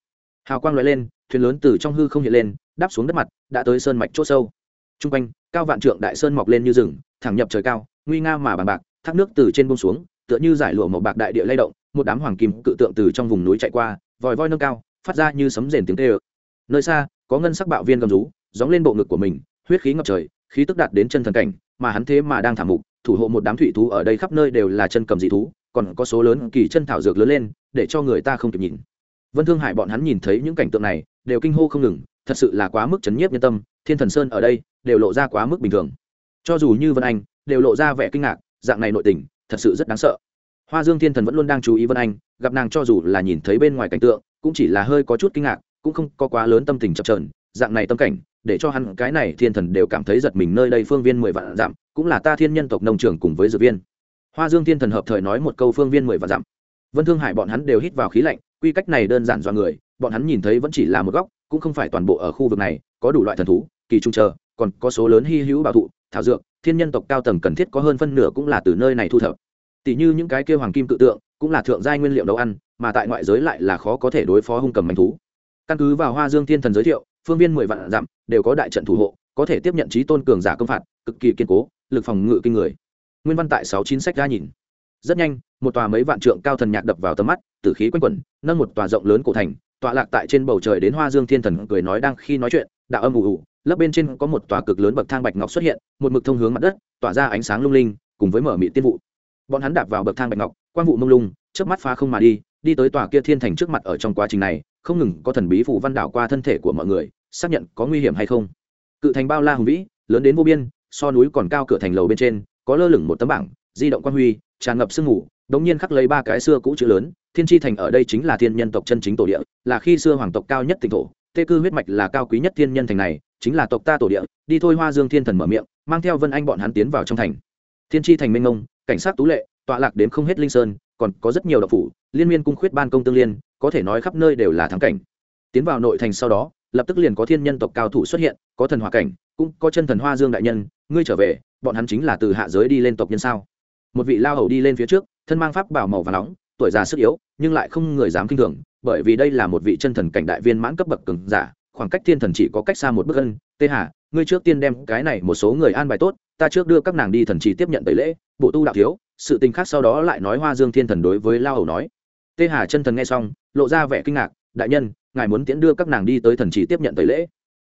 Hào quang loại lên, thuyền lớn từ trong hư không hiện lên, đáp xuống đất mặt, đã tới sơn mạch c h ỗ sâu. T r u n g quanh, cao vạn trượng đại sơn mọc lên như rừng, thẳng nhập trời cao, nguy nga mà bằng bạc, thác nước từ trên bông xuống, tựa như giải lụa màu bạc đại địa lay động, một đám hoàng kim cự tượng từ trong vùng núi chạy qua, vòi voi nâng cao, phát ra như sấm rền tiếng tê ơ nơi xa có ngân sắc bạo viên gầm rú, gióng lên bộ ngực của mình, huyết khí ngập trời, khí tức đạt đến chân thần cảnh, mà hắn thế mà đang thảm mục, thủ hộ một đám thủy thú ở đây khắp nơi đều là chân cầm dị thú, còn có số lớn kỳ chân thảo dược lớn lên, để cho người ta không kịp nhìn. Vân thương hải bọn hắn nhìn thấy những cảnh tượng này, đều kinh hô không ngừng, thật sự là quá mức chấn nhiếp nhân tâm, thiên thần sơn ở đây, đều lộ ra quá mức bình thường. Cho dù như vân anh, đều lộ ra vẻ kinh ngạc, dạng này nội tình, thật sự rất đáng sợ. Hoa dương thiên thần vẫn luôn đang chú ý vân anh, gặp nàng cho dù là nhìn thấy bên ngoài cảnh tượng, cũng chỉ là hơi có chút kinh ngạc cũng không có quá lớn tâm tình chập trờn dạng này tâm cảnh, để cho hắn cái này thiên thần đều cảm thấy giật mình nơi đây phương viên mười vạn dặm, cũng là ta thiên nhân tộc nông trường cùng với dược viên. Hoa dương thiên thần hợp thời nói một câu phương viên mười vạn dặm. Vân thương hải bọn hắn đều hít vào khí lạnh, quy cách này đơn giản do người, bọn hắn nhìn thấy vẫn chỉ là một góc, cũng không phải toàn bộ ở khu vực này, có đủ loại thần thú, kỳ trung chờ, còn có số lớn hy hữu bảo thụ, thảo dược, thiên nhân tộc cao tầng cần thiết có hơn phân nửa cũng là từ nơi này thu thập. Tỷ như những cái kêu hoàng kim tự tượng, cũng là thượng giai nguyên liệu nấu ăn, mà tại ngoại giới lại là khó có thể đối phó hung cầm manh thú căn cứ vào hoa dương thiên thần giới thiệu, phương viên mười vạn dặm, đều có đại trận thủ hộ, có thể tiếp nhận trí tôn cường giả công phạt, cực kỳ kiên cố, lực phòng ngự kinh người. Nguyên văn tại sáu chín sách ra nhìn. Rất nhanh, một tòa mấy vạn trượng cao thần nhạc đập vào tầm mắt, tử khí quanh quẩn, nâng một tòa rộng lớn cổ thành, tọa lạc tại trên bầu trời đến hoa dương thiên thần cười nói đang khi nói chuyện, đạo âm ủ ủ lớp bên trên có một tòa cực lớn bậc thang bạch ngọc xuất hiện, một mực thông hướng mặt đất, tỏa ra ánh sáng lung linh, cùng với mở mị tiên vụ. Bọn hắn đạp vào bậc thang bạch ngọc, quang vụ mông lung trước mắt phá không mà đi đi tới tòa kia thiên thành trước mặt ở trong quá trình này không ngừng có thần bí phủ văn đảo qua thân thể của mọi người, xác nhận có nguy hiểm hay không. Cự thành bao la hùng vĩ, lớn đến vô biên, so núi còn cao cửa thành lầu bên trên, có lơ lửng một tấm bảng, di động quan huy, tràn ngập sương mù, đống nhiên khắc lấy ba cái xưa cũ chữ lớn, thiên tri thành ở đây chính là thiên nhân tộc chân chính tổ địa, là khi xưa hoàng tộc cao nhất tỉnh thổ, tê cư huyết mạch là cao quý nhất thiên nhân thành này, chính là tộc ta tổ địa, đi thôi hoa dương thiên thần mở miệng, mang theo vân anh bọn hắn tiến vào trong thành. Thiên tri thành minh ngông cảnh sát tú lệ, tọa lạc đến không hết linh sơn, còn có rất nhiều độc phủ, liên miên cung khuyết ban công tương liên có thể nói khắp nơi đều là thắng cảnh. Tiến vào nội thành sau đó, lập tức liền có thiên nhân tộc cao thủ xuất hiện, có thần hòa cảnh, cũng có chân thần hoa dương đại nhân, ngươi trở về, bọn hắn chính là từ hạ giới đi lên tộc nhân sao? Một vị lao hầu đi lên phía trước, thân mang pháp bảo màu và nóng, tuổi già sức yếu, nhưng lại không người dám kinh thường, bởi vì đây là một vị chân thần cảnh đại viên mãn cấp bậc cường giả, khoảng cách thiên thần chỉ có cách xa một bước ân tê hà, ngươi trước tiên đem cái này một số người an bài tốt, ta trước đưa các nàng đi thần chỉ tiếp nhận tẩy lễ, bộ tu đạo thiếu, sự tình khác sau đó lại nói hoa dương thiên thần đối với lao hầu nói tê hà chân thần nghe xong, lộ ra vẻ kinh ngạc, đại nhân, ngài muốn tiễn đưa các nàng đi tới thần chỉ tiếp nhận tẩy lễ.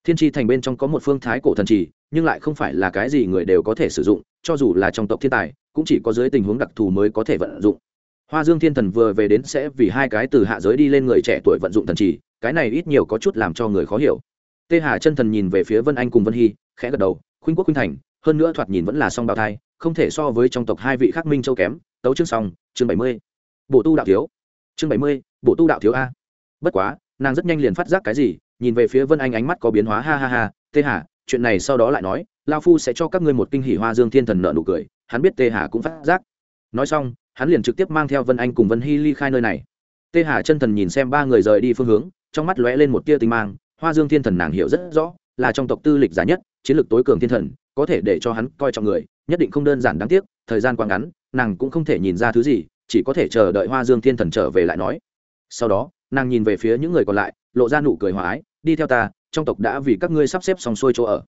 Thiên tri thành bên trong có một phương thái cổ thần trì nhưng lại không phải là cái gì người đều có thể sử dụng, cho dù là trong tộc thiên tài, cũng chỉ có dưới tình huống đặc thù mới có thể vận dụng. Hoa dương thiên thần vừa về đến sẽ vì hai cái từ hạ giới đi lên người trẻ tuổi vận dụng thần trì cái này ít nhiều có chút làm cho người khó hiểu. Tê hà chân thần nhìn về phía vân anh cùng vân hy, khẽ gật đầu, khuynh quốc khuynh thành, hơn nữa thoạt nhìn vẫn là song bào thai, không thể so với trong tộc hai vị khắc minh châu kém. Tấu chương song chương bảy mươi. Bộ tu đạo thiếu chương bảy mươi, bộ tu đạo thiếu a. Bất quá, nàng rất nhanh liền phát giác cái gì, nhìn về phía vân anh ánh mắt có biến hóa, ha ha ha, tê hà, chuyện này sau đó lại nói, lao phu sẽ cho các ngươi một kinh hỷ hoa dương thiên thần nợ nụ cười, hắn biết tê hà cũng phát giác. Nói xong, hắn liền trực tiếp mang theo vân anh cùng vân hy ly khai nơi này. Tê hà chân thần nhìn xem ba người rời đi phương hướng, trong mắt lóe lên một tia tinh mang, hoa dương thiên thần nàng hiểu rất rõ, là trong tộc tư lịch giá nhất, chiến lược tối cường thiên thần, có thể để cho hắn coi trọng người, nhất định không đơn giản đáng tiếc, thời gian quá ngắn, nàng cũng không thể nhìn ra thứ gì chỉ có thể chờ đợi hoa dương thiên thần trở về lại nói. Sau đó, nàng nhìn về phía những người còn lại, lộ ra nụ cười hòa ái, đi theo ta, trong tộc đã vì các ngươi sắp xếp xong xuôi chỗ ở.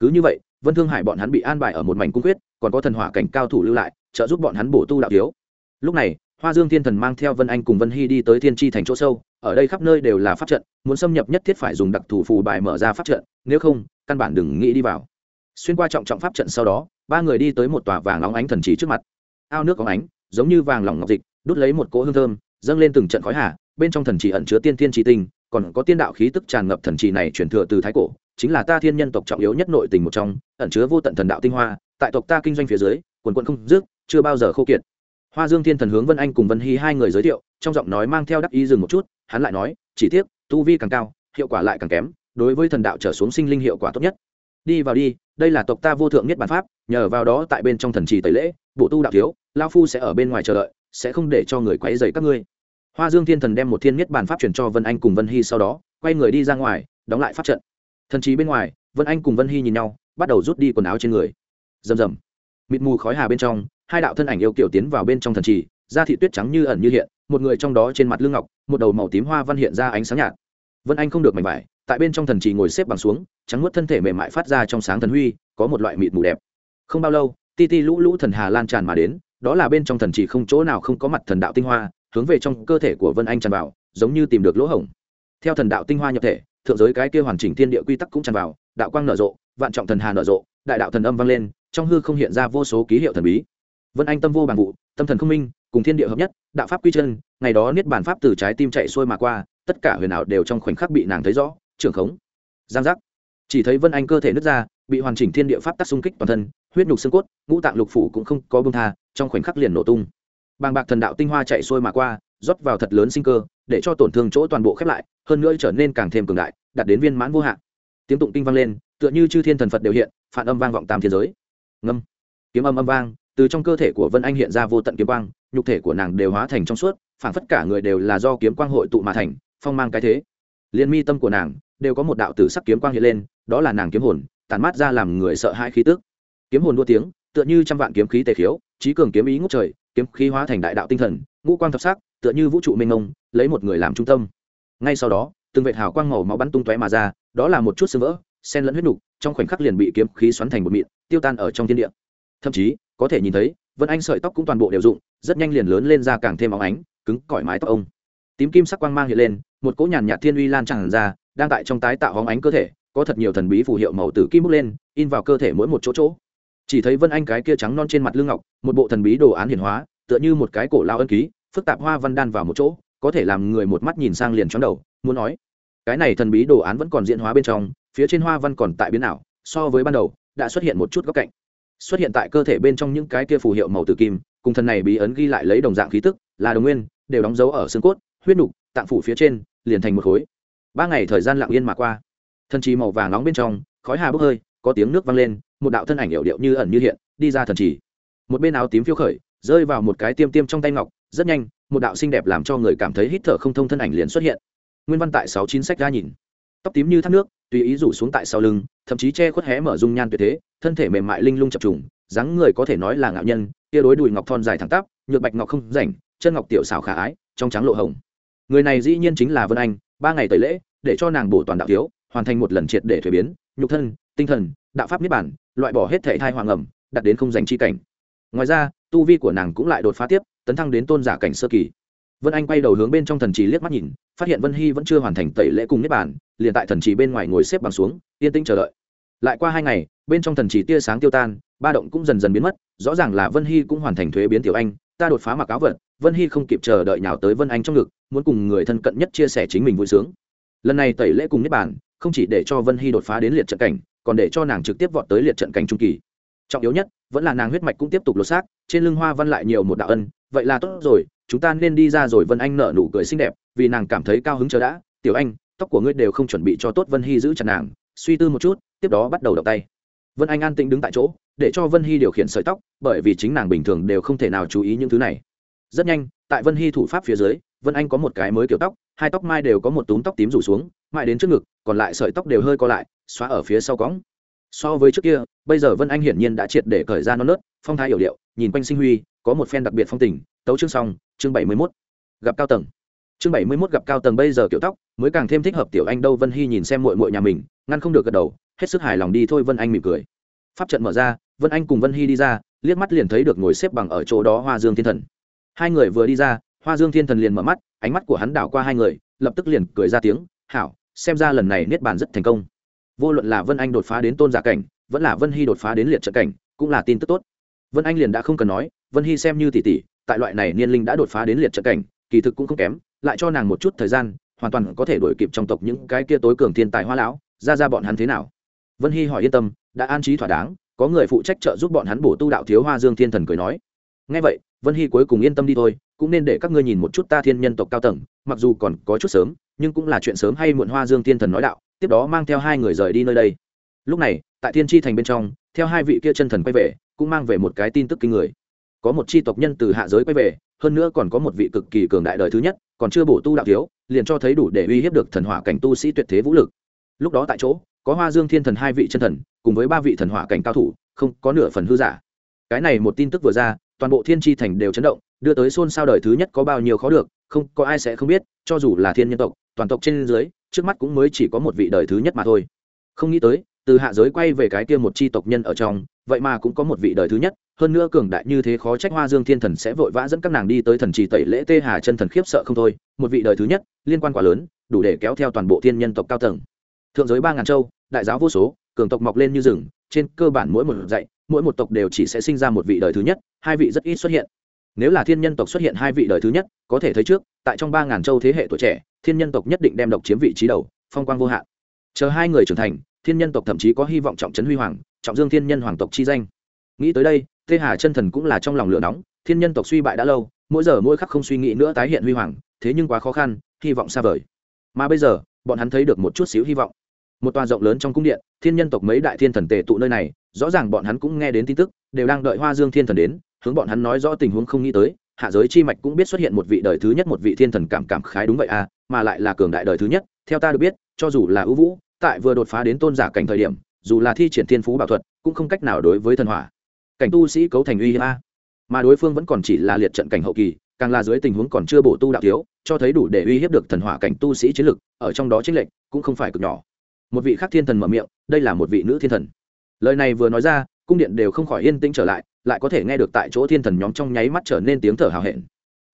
Cứ như vậy, vân thương hải bọn hắn bị an bài ở một mảnh cung quyết, còn có thần hỏa cảnh cao thủ lưu lại, trợ giúp bọn hắn bổ tu đạo thiếu. Lúc này, hoa dương thiên thần mang theo vân anh cùng vân hy đi tới thiên tri thành chỗ sâu, ở đây khắp nơi đều là pháp trận, muốn xâm nhập nhất thiết phải dùng đặc thù phù bài mở ra pháp trận, nếu không, căn bản đừng nghĩ đi vào. Xuyên qua trọng trọng pháp trận sau đó, ba người đi tới một tòa vàng óng ánh thần trí trước mặt. Ao nước óng ánh giống như vàng lỏng ngọc dịch, đút lấy một cỗ hương thơm, dâng lên từng trận khói hà, bên trong thần trì ẩn chứa tiên thiên trì tinh, còn có tiên đạo khí tức tràn ngập thần trì này truyền thừa từ thái cổ, chính là ta thiên nhân tộc trọng yếu nhất nội tình một trong, ẩn chứa vô tận thần đạo tinh hoa, tại tộc ta kinh doanh phía dưới, quần quận không dứt, chưa bao giờ khô kiệt. Hoa dương thiên thần hướng vân anh cùng vân hy hai người giới thiệu, trong giọng nói mang theo đắc ý dừng một chút, hắn lại nói, chỉ tiếc, tu vi càng cao, hiệu quả lại càng kém, đối với thần đạo trở xuống sinh linh hiệu quả tốt nhất. Đi vào đi, đây là tộc ta vô thượng nhất bản pháp, nhờ vào đó tại bên trong thần trì tẩy lễ bộ tu đạo thiếu lao phu sẽ ở bên ngoài chờ đợi, sẽ không để cho người quấy dày các ngươi. Hoa dương thiên thần đem một thiên nhất bản pháp truyền cho vân anh cùng vân hy sau đó, quay người đi ra ngoài, đóng lại pháp trận. Thần trí bên ngoài, vân anh cùng vân hy nhìn nhau, bắt đầu rút đi quần áo trên người. Rầm rầm. Mịt mù khói hà bên trong, hai đạo thân ảnh yêu kiểu tiến vào bên trong thần trì, da thị tuyết trắng như ẩn như hiện, một người trong đó trên mặt lưng ngọc, một đầu màu tím hoa văn hiện ra ánh sáng nhạt. Vân anh không được mảnh vải, tại bên trong thần trì ngồi xếp bằng xuống, trắng nuốt thân thể mềm mại phát ra trong sáng thần huy, có một loại mịt mù đẹp. Không bao lâu, ti ti lũ lũ thần hà lan tràn mà đến đó là bên trong thần chỉ không chỗ nào không có mặt thần đạo tinh hoa, hướng về trong cơ thể của vân anh tràn vào, giống như tìm được lỗ hổng. Theo thần đạo tinh hoa nhập thể, thượng giới cái kia hoàn chỉnh thiên địa quy tắc cũng tràn vào, đạo quang nở rộ, vạn trọng thần hà nở rộ, đại đạo thần âm vang lên, trong hư không hiện ra vô số ký hiệu thần bí. Vân anh tâm vô bằng vụ, tâm thần không minh, cùng thiên địa hợp nhất, đạo pháp quy chân, ngày đó niết bản pháp từ trái tim chạy xuôi mà qua, tất cả huyền ảo đều trong khoảnh khắc bị nàng thấy rõ, trưởng khống. Giang giác. Chỉ thấy vân anh cơ thể nứt ra bị hoàn chỉnh thiên địa pháp tác xung kích toàn thân, huyết nhục xương cốt, ngũ tạng lục phủ cũng không có bông tha, trong khoảnh khắc liền nổ tung. Bàng bạc thần đạo tinh hoa chạy xuôi mà qua, rót vào thật lớn sinh cơ, để cho tổn thương chỗ toàn bộ khép lại, hơn nữa trở nên càng thêm cường đại, đạt đến viên mãn vô hạn. Tiếng tụng kinh vang lên, tựa như chư thiên thần phật đều hiện, phản âm vang vọng tam thiên giới. Ngâm. Kiếm âm âm vang, từ trong cơ thể của vân anh hiện ra vô tận kiếm quang, nhục thể của nàng đều hóa thành trong suốt phản phất cả người đều là do kiếm quang hội tụ mà thành, phong mang cái thế. Liên mi tâm của nàng đều có một đạo tử sắc kiếm quang hiện lên, đó là nàng kiếm hồn tàn mát ra làm người sợ hãi khí tức. Kiếm hồn đua tiếng, tựa như trăm vạn kiếm khí tề khiếu trí cường kiếm ý ngút trời, kiếm khí hóa thành đại đạo tinh thần, ngũ quang thập sắc, tựa như vũ trụ mênh mông, lấy một người làm trung tâm. Ngay sau đó, từng vệt hào quang màu máu bắn tung tóe mà ra, đó là một chút sơ vỡ sen lẫn huyết nục, trong khoảnh khắc liền bị kiếm khí xoắn thành một mịn, tiêu tan ở trong thiên địa. Thậm chí, có thể nhìn thấy, vân anh sợi tóc cũng toàn bộ đều dụng rất nhanh liền lớn lên ra càng thêm óng ánh, cứng cỏi mái tóc ông. Tím kim sắc quang mang hiện lên, một cỗ nhàn nhạt thiên uy lan tràn ra, đang tại trong tái tạo hóng ánh cơ thể có thật nhiều thần bí phù hiệu màu tử kim bốc lên, in vào cơ thể mỗi một chỗ chỗ. Chỉ thấy vân anh cái kia trắng non trên mặt lưng ngọc, một bộ thần bí đồ án hiển hóa, tựa như một cái cổ lao ân ký, phức tạp hoa văn đan vào một chỗ, có thể làm người một mắt nhìn sang liền chóng đầu, muốn nói, cái này thần bí đồ án vẫn còn diễn hóa bên trong, phía trên hoa văn còn tại biến ảo, so với ban đầu, đã xuất hiện một chút góc cạnh. Xuất hiện tại cơ thể bên trong những cái kia phù hiệu màu tử kim, cùng thần này bí ấn ghi lại lấy đồng dạng khí tức, là đồng nguyên, đều đóng dấu ở xương cốt, huyết nục, tạng phủ phía trên, liền thành một khối. Ba ngày thời gian lặng yên mà qua thần trì màu vàng nóng bên trong, khói hà bốc hơi, có tiếng nước vang lên, một đạo thân ảnh hiệu điệu như ẩn như hiện, đi ra thần trì. Một bên áo tím phiêu khởi, rơi vào một cái tiêm tiêm trong tay ngọc, rất nhanh, một đạo xinh đẹp làm cho người cảm thấy hít thở không thông thân ảnh liền xuất hiện. Nguyên văn tại sáu chín sách ra nhìn. Tóc tím như thác nước, tùy ý rủ xuống tại sau lưng, thậm chí che khuất hé mở dung nhan tuyệt thế, thân thể mềm mại linh lung chập trùng, dáng người có thể nói là ngạo nhân, kia đối đùi ngọc thon dài thẳng tắp, nhược bạch ngọc không rảnh, chân ngọc tiểu xảo khả ái, trong trắng lộ hồng. Người này dĩ nhiên chính là vân anh, ba ngày tẩy lễ, để cho nàng bổ toàn đạo thiếu hoàn thành một lần triệt để thuế biến, nhục thân, tinh thần, đạo pháp niết bản loại bỏ hết thể thai hoàng ẩm, đặt đến không dành chi cảnh. Ngoài ra, tu vi của nàng cũng lại đột phá tiếp, tấn thăng đến tôn giả cảnh sơ kỳ. Vân anh quay đầu hướng bên trong thần trì liếc mắt nhìn, phát hiện vân hy vẫn chưa hoàn thành tẩy lễ cùng niết bản liền tại thần trì bên ngoài ngồi xếp bằng xuống, yên tĩnh chờ đợi. Lại qua hai ngày, bên trong thần trì tia sáng tiêu tan, ba động cũng dần dần biến mất, rõ ràng là vân hy cũng hoàn thành thuế biến tiểu anh, ta đột phá mặc áo vật vân hy không kịp chờ đợi nào tới vân anh trong ngực, muốn cùng người thân cận nhất chia sẻ chính mình vui sướng. Lần này tẩy lễ cùng niết bản không chỉ để cho vân hy đột phá đến liệt trận cảnh, còn để cho nàng trực tiếp vọt tới liệt trận cảnh trung kỳ. Trọng yếu nhất, vẫn là nàng huyết mạch cũng tiếp tục lột xác, trên lưng hoa văn lại nhiều một đạo ân, vậy là tốt rồi, chúng ta nên đi ra rồi vân anh nở nụ cười xinh đẹp, vì nàng cảm thấy cao hứng chờ đã. Tiểu anh, tóc của ngươi đều không chuẩn bị cho tốt vân hy giữ chặt nàng, suy tư một chút, tiếp đó bắt đầu động tay. Vân anh an tĩnh đứng tại chỗ, để cho vân hy điều khiển sợi tóc, bởi vì chính nàng bình thường đều không thể nào chú ý những thứ này. Rất nhanh, tại vân hy thủ pháp phía dưới, vân anh có một cái mới kiểu tóc, hai tóc mai đều có một túm tóc tím rủ xuống mãi đến trước ngực, còn lại sợi tóc đều hơi co lại, xóa ở phía sau cõng. So với trước kia, bây giờ vân anh hiển nhiên đã triệt để cởi ra non nớt, phong thái hiểu điệu, nhìn quanh sinh huy, có một phen đặc biệt phong tình, tấu chương xong, chương bảy mươi mốt. Gặp cao tầng. Chương bảy mươi mốt gặp cao tầng bây giờ kiểu tóc, mới càng thêm thích hợp tiểu anh đâu vân hy nhìn xem mội mội nhà mình, ngăn không được gật đầu, hết sức hài lòng đi thôi vân anh mỉm cười. Pháp trận mở ra, vân anh cùng vân hy đi ra, liếc mắt liền thấy được ngồi xếp bằng ở chỗ đó hoa dương thiên thần. Hai người vừa đi ra, hoa dương thiên thần liền mở mắt, ánh mắt của hắn đảo qua hai người, lập tức liền cười ra tiếng, hảo xem ra lần này niết bàn rất thành công. Vô luận là vân anh đột phá đến tôn giả cảnh, vẫn là vân hy đột phá đến liệt trận cảnh, cũng là tin tức tốt. Vân anh liền đã không cần nói, vân hy xem như tỷ tỷ, tại loại này niên linh đã đột phá đến liệt trận cảnh, kỳ thực cũng không kém, lại cho nàng một chút thời gian, hoàn toàn có thể đổi kịp trong tộc những cái kia tối cường thiên tài hoa lão, ra ra bọn hắn thế nào. Vân hy hỏi yên tâm, đã an trí thỏa đáng, có người phụ trách trợ giúp bọn hắn bổ tu đạo thiếu hoa dương thiên thần cười nói. Ngay vậy, vân hy cuối cùng yên tâm đi thôi, cũng nên để các ngươi nhìn một chút ta thiên nhân tộc cao tầng, mặc dù còn có chút sớm nhưng cũng là chuyện sớm hay muộn hoa dương thiên thần nói đạo, tiếp đó mang theo hai người rời đi nơi đây. Lúc này, tại thiên tri thành bên trong, theo hai vị kia chân thần quay về, cũng mang về một cái tin tức kinh người. Có một c h i tộc nhân từ hạ giới quay về, hơn nữa còn có một vị cực kỳ cường đại đời thứ nhất, còn chưa bổ tu đạo thiếu, liền cho thấy đủ để uy hiếp được thần hỏa cảnh tu sĩ tuyệt thế vũ lực. Lúc đó tại chỗ, có hoa dương thiên thần hai vị chân thần, cùng với ba vị thần hỏa cảnh cao thủ, không có nửa phần hư giả. Cái này một tin tức vừa ra, toàn bộ thiên tri thành đều chấn động đưa tới xôn xao đời thứ nhất có bao nhiêu khó được, không, có ai sẽ không biết, cho dù là thiên nhân tộc, toàn tộc trên dưới, trước mắt cũng mới chỉ có một vị đời thứ nhất mà thôi. Không nghĩ tới, từ hạ giới quay về cái kia một c h i tộc nhân ở trong, vậy mà cũng có một vị đời thứ nhất, hơn nữa cường đại như thế khó trách hoa dương thiên thần sẽ vội vã dẫn các nàng đi tới thần trì tẩy lễ tê hà chân thần khiếp sợ không thôi. Một vị đời thứ nhất, liên quan quá lớn, đủ để kéo theo toàn bộ thiên nhân tộc cao tầng. Thượng giới ba ngàn châu, đại giáo vô số, cường tộc mọc lên như rừng, trên cơ bản mỗi một dạy, mỗi một tộc đều chỉ sẽ sinh ra một vị đời thứ nhất, hai vị rất ít xuất hiện nếu là thiên nhân tộc xuất hiện hai vị đời thứ nhất, có thể thấy trước, tại trong ba ngàn châu thế hệ tuổi trẻ, thiên nhân tộc nhất định đem độc chiếm vị trí đầu, phong quang vô hạn. Chờ hai người trưởng thành, thiên nhân tộc thậm chí có hy vọng trọng trấn huy hoàng, trọng dương thiên nhân hoàng tộc chi danh. Nghĩ tới đây, tê hà chân thần cũng là trong lòng lửa nóng, thiên nhân tộc suy bại đã lâu, mỗi giờ mỗi khắc không suy nghĩ nữa tái hiện huy hoàng, thế nhưng quá khó khăn, hy vọng xa vời. Mà bây giờ, bọn hắn thấy được một chút xíu hy vọng. Một tòa rộng lớn trong cung điện, thiên nhân tộc mấy đại thiên thần tề tụ nơi này, rõ ràng bọn hắn cũng nghe đến tin tức, đều đang đợi hoa dương thiên thần đến hướng bọn hắn nói rõ tình huống không nghĩ tới, hạ giới chi mạch cũng biết xuất hiện một vị đời thứ nhất một vị thiên thần cảm cảm khái đúng vậy à mà lại là cường đại đời thứ nhất, theo ta được biết, cho dù là ưu vũ, tại vừa đột phá đến tôn giả cảnh thời điểm, dù là thi triển thiên phú bảo thuật, cũng không cách nào đối với thần hỏa. Cảnh tu sĩ cấu thành uy a. Mà đối phương vẫn còn chỉ là liệt trận cảnh hậu kỳ, càng là dưới tình huống còn chưa bổ tu đạo thiếu, cho thấy đủ để uy hiếp được thần hỏa cảnh tu sĩ chiến lực, ở trong đó chính lệnh cũng không phải cực nhỏ. Một vị khác thiên thần mở miệng, đây là một vị nữ thiên thần. Lời này vừa nói ra, cung điện đều không khỏi yên tĩnh trở lại lại có thể nghe được tại chỗ thiên thần nhóm trong nháy mắt trở nên tiếng thở hào hẹn.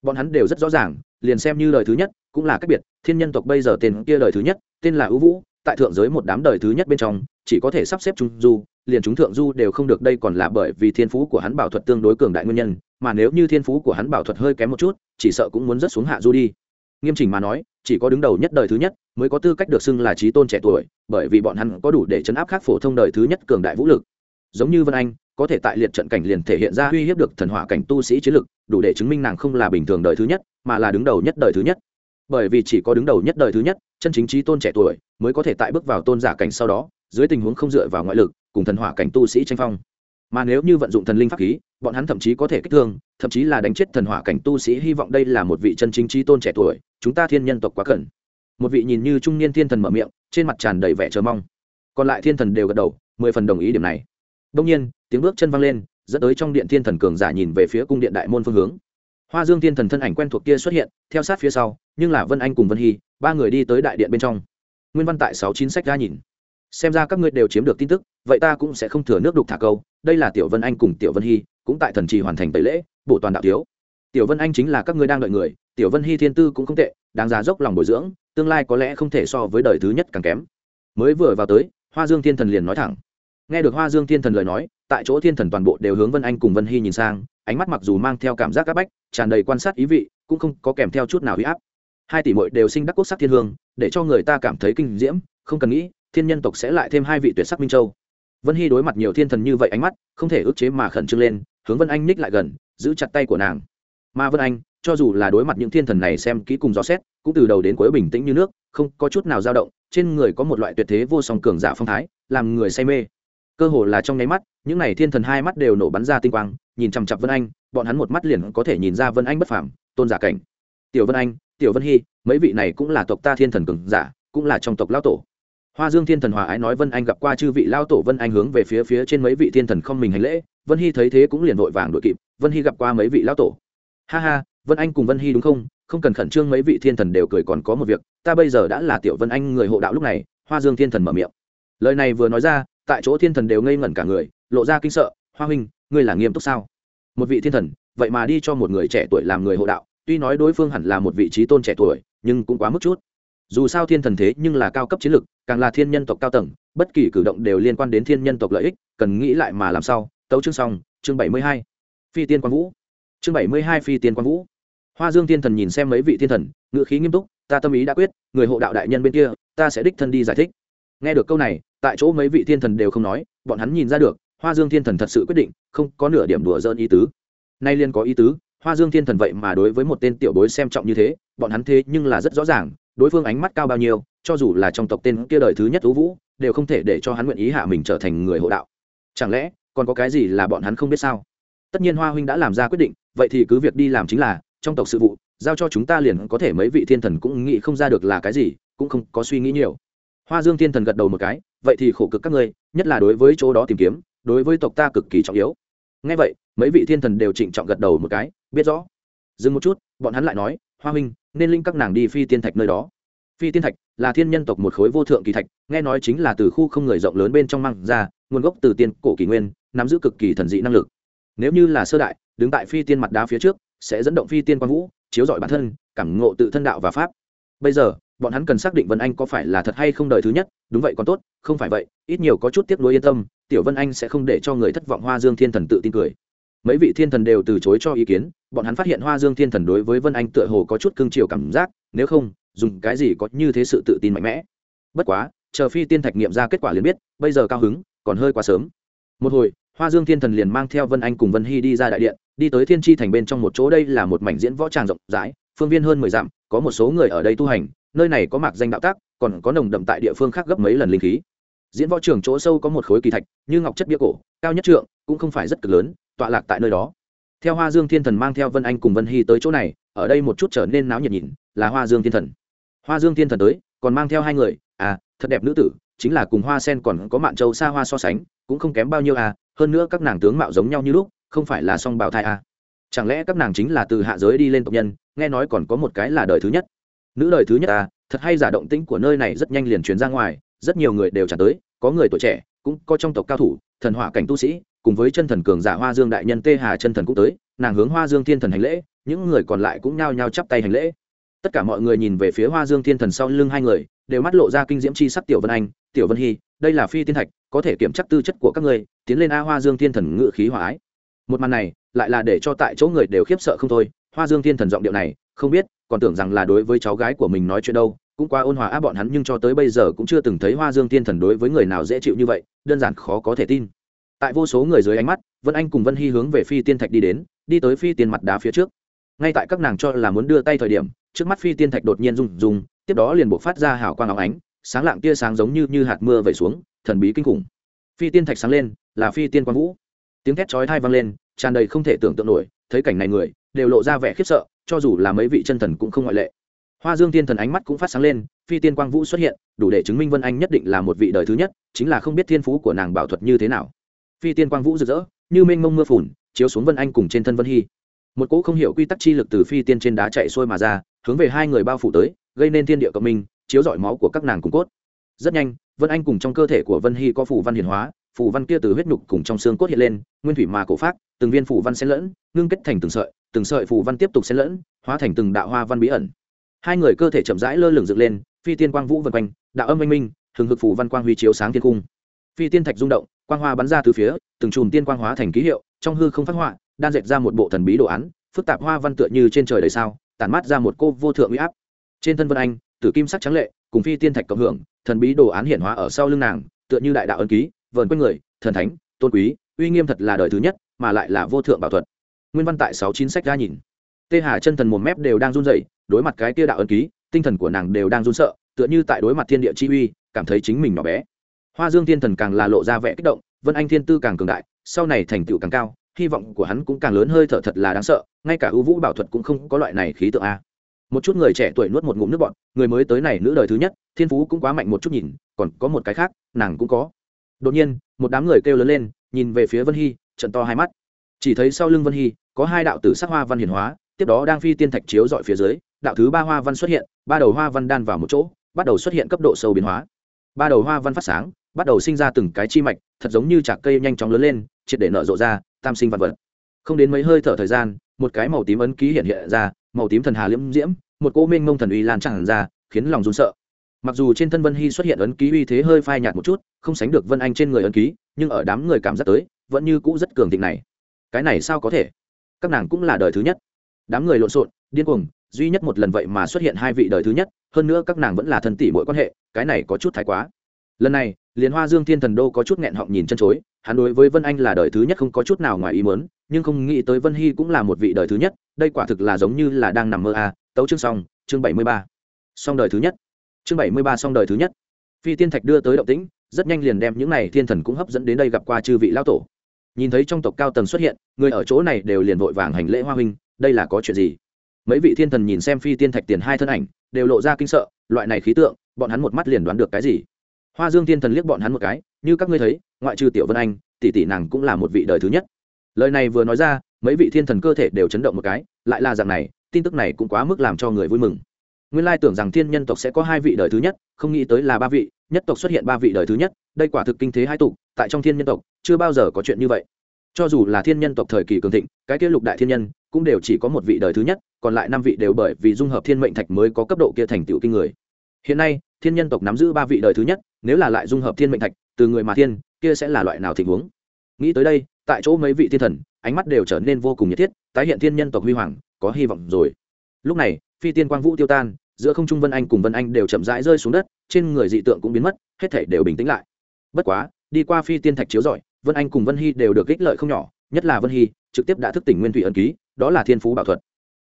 Bọn hắn đều rất rõ ràng, liền xem như lời thứ nhất, cũng là cách biệt, thiên nhân tộc bây giờ tên kia lời thứ nhất, tên là ưu vũ, tại thượng giới một đám đời thứ nhất bên trong, chỉ có thể sắp xếp trung du, liền chúng thượng du đều không được đây còn là bởi vì thiên phú của hắn bảo thuật tương đối cường đại nguyên nhân, mà nếu như thiên phú của hắn bảo thuật hơi kém một chút, chỉ sợ cũng muốn rất xuống hạ du đi. Nghiêm chỉnh mà nói, chỉ có đứng đầu nhất đời thứ nhất, mới có tư cách được xưng là trí tôn trẻ tuổi, bởi vì bọn hắn có đủ để chấn áp khác phổ thông đời thứ nhất cường đại vũ lực giống như vân anh, có thể tại liệt trận cảnh liền thể hiện ra uy hiếp được thần hỏa cảnh tu sĩ chiến lực, đủ để chứng minh nàng không là bình thường đời thứ nhất, mà là đứng đầu nhất đời thứ nhất. Bởi vì chỉ có đứng đầu nhất đời thứ nhất, chân chính trí tôn trẻ tuổi mới có thể tại bước vào tôn giả cảnh sau đó, dưới tình huống không dựa vào ngoại lực, cùng thần hỏa cảnh tu sĩ tranh phong. Mà nếu như vận dụng thần linh pháp khí, bọn hắn thậm chí có thể kích thương, thậm chí là đánh chết thần hỏa cảnh tu sĩ hy vọng đây là một vị chân chính trí tôn trẻ tuổi, chúng ta thiên nhân tộc quá cần một vị nhìn như trung niên thiên thần mở miệng, trên mặt tràn đầy vẻ chờ mong. Còn lại thiên thần đều gật đầu, mười phần đồng ý điểm này đông nhiên, tiếng bước chân văng lên, dẫn tới trong điện thiên thần cường giả nhìn về phía cung điện đại môn phương hướng. Hoa dương thiên thần thân ảnh quen thuộc kia xuất hiện, theo sát phía sau, nhưng là vân anh cùng vân hy, ba người đi tới đại điện bên trong. Nguyên văn tại sáu chín sách ra nhìn. Xem ra các ngươi đều chiếm được tin tức, vậy ta cũng sẽ không thừa nước đục thả câu, đây là tiểu vân anh cùng tiểu vân hy, cũng tại thần trì hoàn thành tẩy lễ, bổ toàn đạo thiếu. Tiểu vân anh chính là các ngươi đang đợi người, tiểu vân hy thiên tư cũng không tệ, đáng giá dốc lòng bồi dưỡng, tương lai có lẽ không thể so với đời thứ nhất càng kém. Mới vừa vào tới, hoa dương thiên thần liền nói thẳng nghe được hoa dương thiên thần lời nói, tại chỗ thiên thần toàn bộ đều hướng vân anh cùng vân hy nhìn sang, ánh mắt mặc dù mang theo cảm giác áp bách, tràn đầy quan sát ý vị, cũng không có kèm theo chút nào huy áp. Hai tỷ mội đều sinh đắc quốc sắc thiên hương, để cho người ta cảm thấy kinh diễm, không cần nghĩ, thiên nhân tộc sẽ lại thêm hai vị tuyệt sắc minh châu. Vân hy đối mặt nhiều thiên thần như vậy ánh mắt, không thể ức chế mà khẩn trương lên, hướng vân anh ních lại gần, giữ chặt tay của nàng. Mà vân anh, cho dù là đối mặt những thiên thần này xem kỹ cùng gió xét, cũng từ đầu đến cuối bình tĩnh như nước, không có chút nào dao động, trên người có một loại tuyệt thế vô song cường giả phong thái, làm người say mê cơ hồ là trong nháy mắt, những n à y thiên thần hai mắt đều nổ bắn ra tinh quang, nhìn chằm chặp vân anh, bọn hắn một mắt liền có thể nhìn ra vân anh bất phàm, tôn giả cảnh. Tiểu vân anh, tiểu vân hy, mấy vị này cũng là tộc ta thiên thần cường giả, cũng là trong tộc lao tổ. Hoa dương thiên thần hòa ái nói vân anh gặp qua chư vị lao tổ vân anh hướng về phía phía trên mấy vị thiên thần không mình hành lễ, vân hy thấy thế cũng liền vội vàng đội kịp, vân hy gặp qua mấy vị lao tổ. Ha ha, vân anh cùng vân hy đúng không? Không cần khẩn trương, mấy vị thiên thần đều cười còn có một việc, ta bây giờ đã là tiểu vân anh người hộ đạo lúc này, hoa dương thiên thần mở miệng. Lời này vừa nói ra tại chỗ thiên thần đều ngây ngẩn cả người, lộ ra kinh sợ, hoa huynh, ngươi là nghiêm túc sao? Một vị thiên thần, vậy mà đi cho một người trẻ tuổi làm người hộ đạo, tuy nói đối phương hẳn là một vị trí tôn trẻ tuổi, nhưng cũng quá mức chút. Dù sao thiên thần thế nhưng là cao cấp chiến lược càng là thiên nhân tộc cao tầng, bất kỳ cử động đều liên quan đến thiên nhân tộc lợi ích, cần nghĩ lại mà làm sao? Tấu chương xong, chương bảy mươi hai. Phi tiên quang vũ. Chương bảy mươi hai phi tiên quang vũ. Hoa dương thiên thần nhìn xem mấy vị thiên thần ngự khí nghiêm túc, ta tâm ý đã quyết, người hộ đạo đại nhân bên kia, ta sẽ đích thân đi giải thích. Nghe được câu này tại chỗ mấy vị thiên thần đều không nói, bọn hắn nhìn ra được, hoa dương thiên thần thật sự quyết định, không có nửa điểm đùa dơn ý tứ. Nay liên có ý tứ, hoa dương thiên thần vậy mà đối với một tên tiểu bối xem trọng như thế, bọn hắn thế nhưng là rất rõ ràng, đối phương ánh mắt cao bao nhiêu, cho dù là trong tộc tên kia đời thứ nhất tú vũ, đều không thể để cho hắn nguyện ý hạ mình trở thành người hộ đạo. Chẳng lẽ, còn có cái gì là bọn hắn không biết sao? Tất nhiên hoa huynh đã làm ra quyết định, vậy thì cứ việc đi làm chính là, trong tộc sự vụ, giao cho chúng ta liền có thể mấy vị thiên thần cũng nghĩ không ra được là cái gì, cũng không có suy nghĩ nhiều hoa dương thiên thần gật đầu một cái, vậy thì khổ cực các ngươi, nhất là đối với chỗ đó tìm kiếm, đối với tộc ta cực kỳ trọng yếu. Ngay vậy, mấy vị thiên thần đều trịnh trọng gật đầu một cái, biết rõ. Dừng một chút, bọn hắn lại nói, hoa huynh, nên linh các nàng đi phi tiên thạch nơi đó. Phi tiên thạch là thiên nhân tộc một khối vô thượng kỳ thạch, nghe nói chính là từ khu không người rộng lớn bên trong măng ra, nguồn gốc từ tiên cổ kỷ nguyên, nắm giữ cực kỳ thần dị năng lực. Nếu như là sơ đại, đứng tại phi tiên mặt đá phía trước, sẽ dẫn động phi tiên quang vũ, chiếu dọi bản thân, cảm ngộ tự thân đạo và pháp. Bây giờ bọn hắn cần xác định vân anh có phải là thật hay không đời thứ nhất, đúng vậy còn tốt, không phải vậy, ít nhiều có chút tiếp nối yên tâm, tiểu vân anh sẽ không để cho người thất vọng hoa dương thiên thần tự tin cười. Mấy vị thiên thần đều từ chối cho ý kiến, bọn hắn phát hiện hoa dương thiên thần đối với vân anh tựa hồ có chút cương triều cảm giác, nếu không, dùng cái gì có như thế sự tự tin mạnh mẽ. Bất quá, chờ phi tiên thạch nghiệm ra kết quả liền biết, bây giờ cao hứng, còn hơi quá sớm. Một hồi, hoa dương thiên thần liền mang theo vân anh cùng vân hy đi ra đại điện, đi tới thiên tri thành bên trong một chỗ, đây là một mảnh diễn võ tràng rộng rãi, phương viên hơn mười dặm, có một số người ở đây tu hành nơi này có mạc danh đạo tác, còn có nồng đậm tại địa phương khác gấp mấy lần linh khí. Diễn võ trường chỗ sâu có một khối kỳ thạch, như ngọc chất bia cổ, cao nhất trượng, cũng không phải rất cực lớn, tọa lạc tại nơi đó. Theo hoa dương thiên thần mang theo vân anh cùng vân hy tới chỗ này, ở đây một chút trở nên náo nhiệt nhìn, là hoa dương thiên thần. Hoa dương thiên thần tới, còn mang theo hai người à thật đẹp nữ tử, chính là cùng hoa sen còn có mạn châu xa hoa so sánh, cũng không kém bao nhiêu à hơn nữa các nàng tướng mạo giống nhau như lúc, không phải là song bào thai à. Chẳng lẽ các nàng chính là từ hạ giới đi lên tộc nhân, nghe nói còn có một cái là đời thứ nhất nữ đời thứ nhất ta, thật hay giả động tĩnh của nơi này rất nhanh liền truyền ra ngoài, rất nhiều người đều trả tới, có người tuổi trẻ, cũng có trong tộc cao thủ, thần hỏa cảnh tu sĩ, cùng với chân thần cường giả hoa dương đại nhân tê hà chân thần cũng tới, nàng hướng hoa dương thiên thần hành lễ, những người còn lại cũng nhao nhao chắp tay hành lễ. Tất cả mọi người nhìn về phía hoa dương thiên thần sau lưng hai người, đều mắt lộ ra kinh diễm c h i sắc tiểu vân anh, tiểu vân hy, đây là phi tiên thạch, có thể kiểm chắc tư chất của các người, tiến lên a hoa dương thiên thần ngự khí hòa ái. Một màn này, lại là để cho tại chỗ người đều khiếp sợ không thôi. Hoa dương thiên thần giọng điệu này không biết, còn tưởng rằng là đối với cháu gái của mình nói chuyện đâu, cũng qua ôn hòa á, bọn hắn nhưng cho tới bây giờ cũng chưa từng thấy hoa dương thiên thần đối với người nào dễ chịu như vậy, đơn giản khó có thể tin. Tại vô số người dưới ánh mắt, vân anh cùng vân hy hướng về phi tiên thạch đi đến, đi tới phi tiên mặt đá phía trước. Ngay tại các nàng cho là muốn đưa tay thời điểm, trước mắt phi tiên thạch đột nhiên rung rung, tiếp đó liền buộc phát ra hào quang óng ánh, sáng lạng tia sáng giống như như hạt mưa vẩy xuống, thần bí kinh khủng. Phi tiên thạch sáng lên, là phi tiên quang vũ. Tiếng thét chói thai vang lên, tràn đầy không thể tưởng tượng nổi, thấy cảnh này người, đều lộ ra vẻ khiếp sợ cho dù là mấy vị chân thần cũng không ngoại lệ. Hoa dương tiên thần ánh mắt cũng phát sáng lên, phi tiên quang vũ xuất hiện, đủ để chứng minh vân anh nhất định là một vị đời thứ nhất, chính là không biết thiên phú của nàng bảo thuật như thế nào. Phi tiên quang vũ rực rỡ, như mênh mông mưa phùn, chiếu xuống vân anh cùng trên thân vân hy. Một cỗ không hiểu quy tắc chi lực từ phi tiên trên đá chạy xuôi mà ra, hướng về hai người bao phủ tới, gây nên thiên địa cộng minh, chiếu rọi máu của các nàng cùng cốt. Rất nhanh, vân anh cùng trong cơ thể của vân hy có phủ văn hiền hóa phủ văn kia từ huyết nhục cùng trong xương cốt hiện lên, nguyên thủy mà cổ phát từng viên phủ văn xen lẫn, ngưng kết thành từng sợi từng sợi phù văn tiếp tục xen lẫn, hóa thành từng đạo hoa văn bí ẩn. Hai người cơ thể chậm rãi lơ lửng dựng lên, phi tiên quang vũ vân quanh, đạo âm minh minh, hừng hực phù văn quang huy chiếu sáng thiên cung. Phi tiên thạch rung động, quang hoa bắn ra từ phía, từng chùm tiên quang hóa thành ký hiệu, trong hư không phát họa, đan dệt ra một bộ thần bí đồ án, phức tạp hoa văn tựa như trên trời đầy sao, tản mát ra một cô vô thượng uy áp. Trên thân vân anh, tử kim sắc trắng lệ, cùng phi tiên thạch cộng hưởng, thần bí đồ án hiển hóa ở sau lưng nàng, tựa như đại đạo ân ký, vờn quanh người, thần thánh, tôn quý, uy nghiêm thật là đời thứ nhất, mà lại là vô thượng bảo thuật nguyên văn tại sáu chín sách ra nhìn. Tê hà chân thần một mép đều đang run rẩy, đối mặt cái kia đạo ân ký, tinh thần của nàng đều đang run sợ, tựa như tại đối mặt thiên địa chi uy, cảm thấy chính mình nhỏ bé. Hoa dương thiên thần càng là lộ ra vẻ kích động, vân anh thiên tư càng cường đại, sau này thành tựu càng cao, hy vọng của hắn cũng càng lớn hơi thở thật là đáng sợ, ngay cả ưu vũ bảo thuật cũng không có loại này khí tượng a. Một chút người trẻ tuổi nuốt một ngụm nước bọn người mới tới này nữ đời thứ nhất, thiên phú cũng quá mạnh một chút nhìn, còn có một cái khác, nàng cũng có. Đột nhiên, một đám người kêu lớn lên, nhìn về phía vân hy, trận to hai mắt chỉ thấy sau lưng vân hy, có hai đạo tử sắc hoa văn hiển hóa, tiếp đó đang phi tiên thạch chiếu dọi phía dưới, đạo thứ ba hoa văn xuất hiện, ba đầu hoa văn đan vào một chỗ, bắt đầu xuất hiện cấp độ sâu biến hóa. Ba đầu hoa văn phát sáng, bắt đầu sinh ra từng cái chi mạch, thật giống như chạc cây nhanh chóng lớn lên, triệt để nở rộ ra, tam sinh vật vật. Không đến mấy hơi thở thời gian, một cái màu tím ấn ký hiện hiện ra, màu tím thần hà liễm diễm, một cỗ minh mông thần uy lan tràn ra, khiến lòng run sợ. Mặc dù trên thân vân hy xuất hiện ấn ký uy thế hơi phai nhạt một chút, không sánh được vân anh trên người ấn ký, nhưng ở đám người cảm giác tới, vẫn như cũ rất cường thịnh này cái này sao có thể? Các nàng cũng là đời thứ nhất. Đám người lộn xộn điên cuồng duy nhất một lần vậy mà xuất hiện hai vị đời thứ nhất hơn nữa các nàng vẫn là thân tỷ mỗi quan hệ cái này có chút thái quá. Lần này liền hoa dương thiên thần đô có chút nghẹn họng nhìn chân chối hắn đối với vân anh là đời thứ nhất không có chút nào ngoài ý mớn nhưng không nghĩ tới vân hy cũng là một vị đời thứ nhất đây quả thực là giống như là đang nằm mơ à, tấu chương xong chương bảy mươi ba. Song đời thứ nhất. Chương bảy mươi ba song đời thứ nhất. Phi tiên thạch đưa tới động tĩnh rất nhanh liền đem những n à y thiên thần cũng hấp dẫn đến đây gặp qua chư vị lao tổ nhìn thấy trong tộc cao tầng xuất hiện, người ở chỗ này đều liền vội vàng hành lễ hoa huynh, đây là có chuyện gì? Mấy vị thiên thần nhìn xem phi tiên thạch tiền hai thân ảnh, đều lộ ra kinh sợ, loại này khí tượng, bọn hắn một mắt liền đoán được cái gì? Hoa dương thiên thần liếc bọn hắn một cái, như các ngươi thấy, ngoại trừ tiểu vân anh, tỷ tỷ nàng cũng là một vị đời thứ nhất. Lời này vừa nói ra, mấy vị thiên thần cơ thể đều chấn động một cái, lại là dạng này, tin tức này cũng quá mức làm cho người vui mừng nguyên lai tưởng rằng thiên nhân tộc sẽ có hai vị đời thứ nhất, không nghĩ tới là ba vị, nhất tộc xuất hiện ba vị đời thứ nhất, đây quả thực kinh thế hai tục tại trong thiên nhân tộc, chưa bao giờ có chuyện như vậy. Cho dù là thiên nhân tộc thời kỳ cường thịnh, cái kia lục đại thiên nhân, cũng đều chỉ có một vị đời thứ nhất, còn lại năm vị đều bởi vì dung hợp thiên mệnh thạch mới có cấp độ kia thành tựu kinh người. Hiện nay, thiên nhân tộc nắm giữ ba vị đời thứ nhất, nếu là lại dung hợp thiên mệnh thạch, từ người mà thiên, kia sẽ là loại nào tình huống? Nghĩ tới đây, tại chỗ mấy vị thiên thần, ánh mắt đều trở nên vô cùng nhiệt thiết, tái hiện thiên nhân tộc huy hoàng, có hy vọng rồi lúc này, phi tiên quang vũ tiêu tan, giữa không trung vân anh cùng vân anh đều chậm rãi rơi xuống đất, trên người dị tượng cũng biến mất, hết thể đều bình tĩnh lại. Bất quá, đi qua phi tiên thạch chiếu rọi, vân anh cùng vân hy đều được ích lợi không nhỏ, nhất là vân hy, trực tiếp đã thức tỉnh nguyên thủy ẩn ký, đó là thiên phú bảo thuật.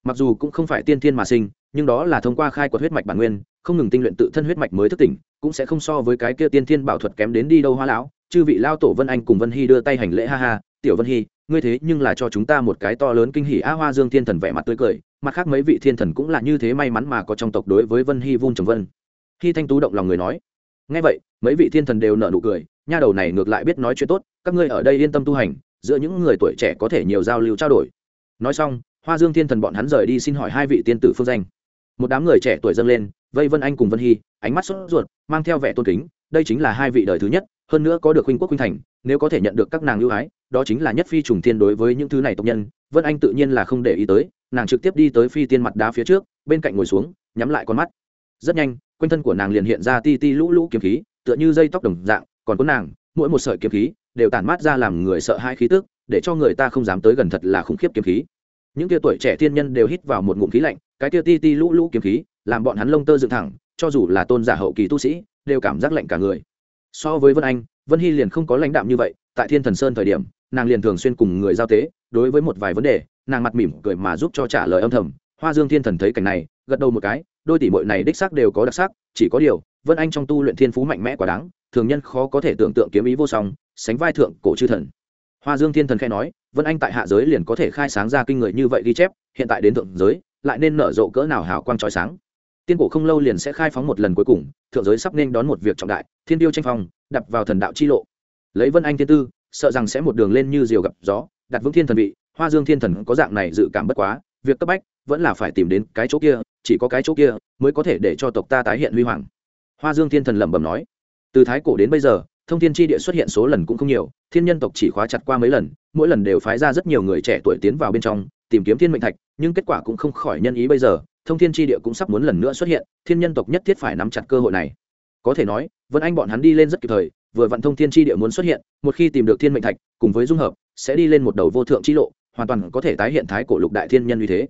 Mặc dù cũng không phải tiên thiên mà sinh, nhưng đó là thông qua khai quật huyết mạch bản nguyên, không ngừng tinh luyện tự thân huyết mạch mới thức tỉnh, cũng sẽ không so với cái kia tiên thiên bảo thuật kém đến đi đâu hoa lão. Chư vị lao tổ vân anh cùng vân hy đưa tay hành lễ ha ha, tiểu vân hy, ngươi thế nhưng là cho chúng ta một cái to lớn kinh hỉ a hoa dương thiên thần vẻ mặt tươi cười mặt khác mấy vị thiên thần cũng là như thế may mắn mà có trong tộc đối với vân hy vun trồng vân. Hy thanh tú động lòng người nói ngay vậy, mấy vị thiên thần đều nở nụ cười, nha đầu này ngược lại biết nói chuyện tốt, các ngươi ở đây yên tâm tu hành, giữa những người tuổi trẻ có thể nhiều giao lưu trao đổi. Nói xong, hoa dương thiên thần bọn hắn rời đi xin hỏi hai vị tiên tử phương danh. Một đám người trẻ tuổi dâng lên, vây vân anh cùng vân hy, ánh mắt sốt ruột, mang theo vẻ tôn kính, đây chính là hai vị đời thứ nhất hơn nữa có được huynh quốc huynh thành, nếu có thể nhận được các nàng ưu ái, đó chính là nhất phi trùng thiên đối với những thứ này tộc nhân. Vân anh tự nhiên là không để ý tới, nàng trực tiếp đi tới phi tiên mặt đá phía trước, bên cạnh ngồi xuống, nhắm lại con mắt. Rất nhanh, quanh thân của nàng liền hiện ra ti ti lũ lũ kiếm khí, tựa như dây tóc đồng dạng, còn có nàng, mỗi một sợi kiếm khí đều tản mát ra làm người sợ hai khí tức, để cho người ta không dám tới gần thật là khủng khiếp kiếm khí. Những tia tuổi trẻ thiên nhân đều hít vào một ngụm khí lạnh, cái tia ti ti lũ lũ kiếm khí làm bọn hắn lông tơ dựng thẳng, cho dù là tôn giả hậu kỳ tu sĩ, đều cảm giác lạnh cả người so với vân anh, vân hy liền không có lãnh đạm như vậy, tại thiên thần sơn thời điểm, nàng liền thường xuyên cùng người giao tế, đối với một vài vấn đề, nàng mặt mỉm cười mà giúp cho trả lời âm thầm. Hoa dương thiên thần thấy cảnh này, gật đầu một cái, đôi tỷ mội này đích xác đều có đặc sắc, chỉ có điều, vân anh trong tu luyện thiên phú mạnh mẽ quá đáng, thường nhân khó có thể tưởng tượng kiếm ý vô song, sánh vai thượng cổ chư thần. Hoa dương thiên thần khai nói, vân anh tại hạ giới liền có thể khai sáng ra kinh người như vậy ghi chép, hiện tại đến thượng giới, lại nên nở rộ cỡ nào hào quang trói sáng tiên cổ không lâu liền sẽ khai phóng một lần cuối cùng, thượng giới sắp nên đón một việc trọng đại, thiên tiêu tranh phong, đập vào thần đạo chi lộ. Lấy vân anh thiên tư, sợ rằng sẽ một đường lên như diều gặp gió, đặt vững thiên thần vị, hoa dương thiên thần có dạng này dự cảm bất quá, việc cấp bách vẫn là phải tìm đến cái chỗ kia, chỉ có cái chỗ kia mới có thể để cho tộc ta tái hiện huy hoàng. Hoa dương thiên thần lẩm bẩm nói, từ thái cổ đến bây giờ, thông thiên tri địa xuất hiện số lần cũng không nhiều, thiên nhân tộc chỉ khóa chặt qua mấy lần, mỗi lần đều phái ra rất nhiều người trẻ tuổi tiến vào bên trong, tìm kiếm thiên mệnh thạch, nhưng kết quả cũng không khỏi nhân ý bây giờ thông thiên tri địa cũng sắp muốn lần nữa xuất hiện, thiên nhân tộc nhất thiết phải nắm chặt cơ hội này. Có thể nói, vân anh bọn hắn đi lên rất kịp thời, vừa vặn thông thiên tri địa muốn xuất hiện, một khi tìm được thiên mệnh thạch, cùng với dung hợp, sẽ đi lên một đầu vô thượng tri lộ, hoàn toàn có thể tái hiện thái cổ lục đại thiên nhân như thế.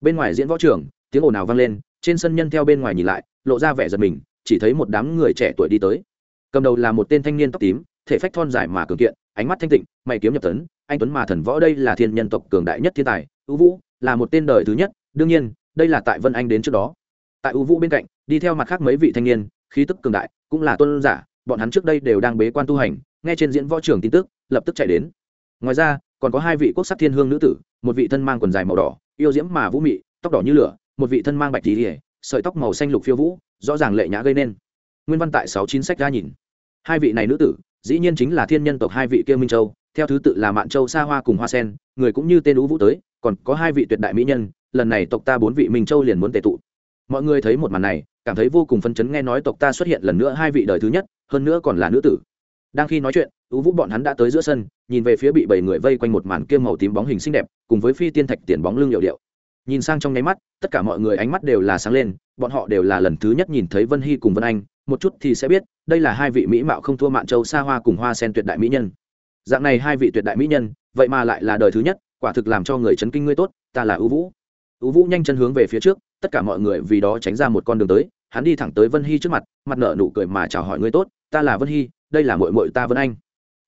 Bên ngoài diễn võ trường, tiếng ồn nào vang lên, trên sân nhân theo bên ngoài nhìn lại, lộ ra vẻ giật mình, chỉ thấy một đám người trẻ tuổi đi tới. Cầm đầu là một tên thanh niên tóc tím, thể phách thon dài mà cường kiện, ánh mắt thanh tịnh, mày kiếm nhập tấn, anh tuấn mà thần võ đây là thiên nhân tộc cường đại nhất thiên tài ưu vũ, là một tên đời thứ nhất, đương nhiên đây là tại vân anh đến trước đó. Tại ưu vũ bên cạnh, đi theo mặt khác mấy vị thanh niên, khí tức cường đại, cũng là tôn giả, bọn hắn trước đây đều đang bế quan tu hành, nghe trên diễn võ trường tin tức, lập tức chạy đến. Ngoài ra, còn có hai vị quốc sắc thiên hương nữ tử, một vị thân mang quần dài màu đỏ, yêu diễm mà vũ mị, tóc đỏ như lửa, một vị thân mang bạch tỉ sợi tóc màu xanh lục phiêu vũ, rõ ràng lệ nhã gây nên. Nguyên văn tại sáu chín sách ra nhìn. Hai vị này nữ tử, dĩ nhiên chính là thiên nhân tộc hai vị kia minh châu, theo thứ tự là mạn châu sa hoa cùng hoa sen, người cũng như tên ú vũ tới, còn có hai vị tuyệt đại mỹ nhân lần này tộc ta bốn vị minh châu liền muốn tề tụ. Mọi người thấy một màn này, cảm thấy vô cùng phấn chấn nghe nói tộc ta xuất hiện lần nữa hai vị đời thứ nhất, hơn nữa còn là nữ tử. Đang khi nói chuyện ưu vũ bọn hắn đã tới giữa sân, nhìn về phía bị bảy người vây quanh một màn kiêm màu tím bóng hình xinh đẹp, cùng với phi tiên thạch tiền bóng lưng hiệu điệu. Nhìn sang trong nháy mắt, tất cả mọi người ánh mắt đều là sáng lên, bọn họ đều là lần thứ nhất nhìn thấy vân hy cùng vân anh, một chút thì sẽ biết, đây là hai vị mỹ mạo không thua mạn châu xa hoa cùng hoa sen tuyệt đại mỹ nhân. Dạng này hai vị tuyệt đại mỹ nhân, vậy mà lại là đời thứ nhất, quả thực làm cho người chấn kinh ngươi tốt, ta là ưu vũ ưu vũ nhanh chân hướng về phía trước, tất cả mọi người vì đó tránh ra một con đường tới, hắn đi thẳng tới vân hy trước mặt mặt nở nụ cười mà chào hỏi ngươi tốt, ta là vân hy, đây là mội mội ta vân anh.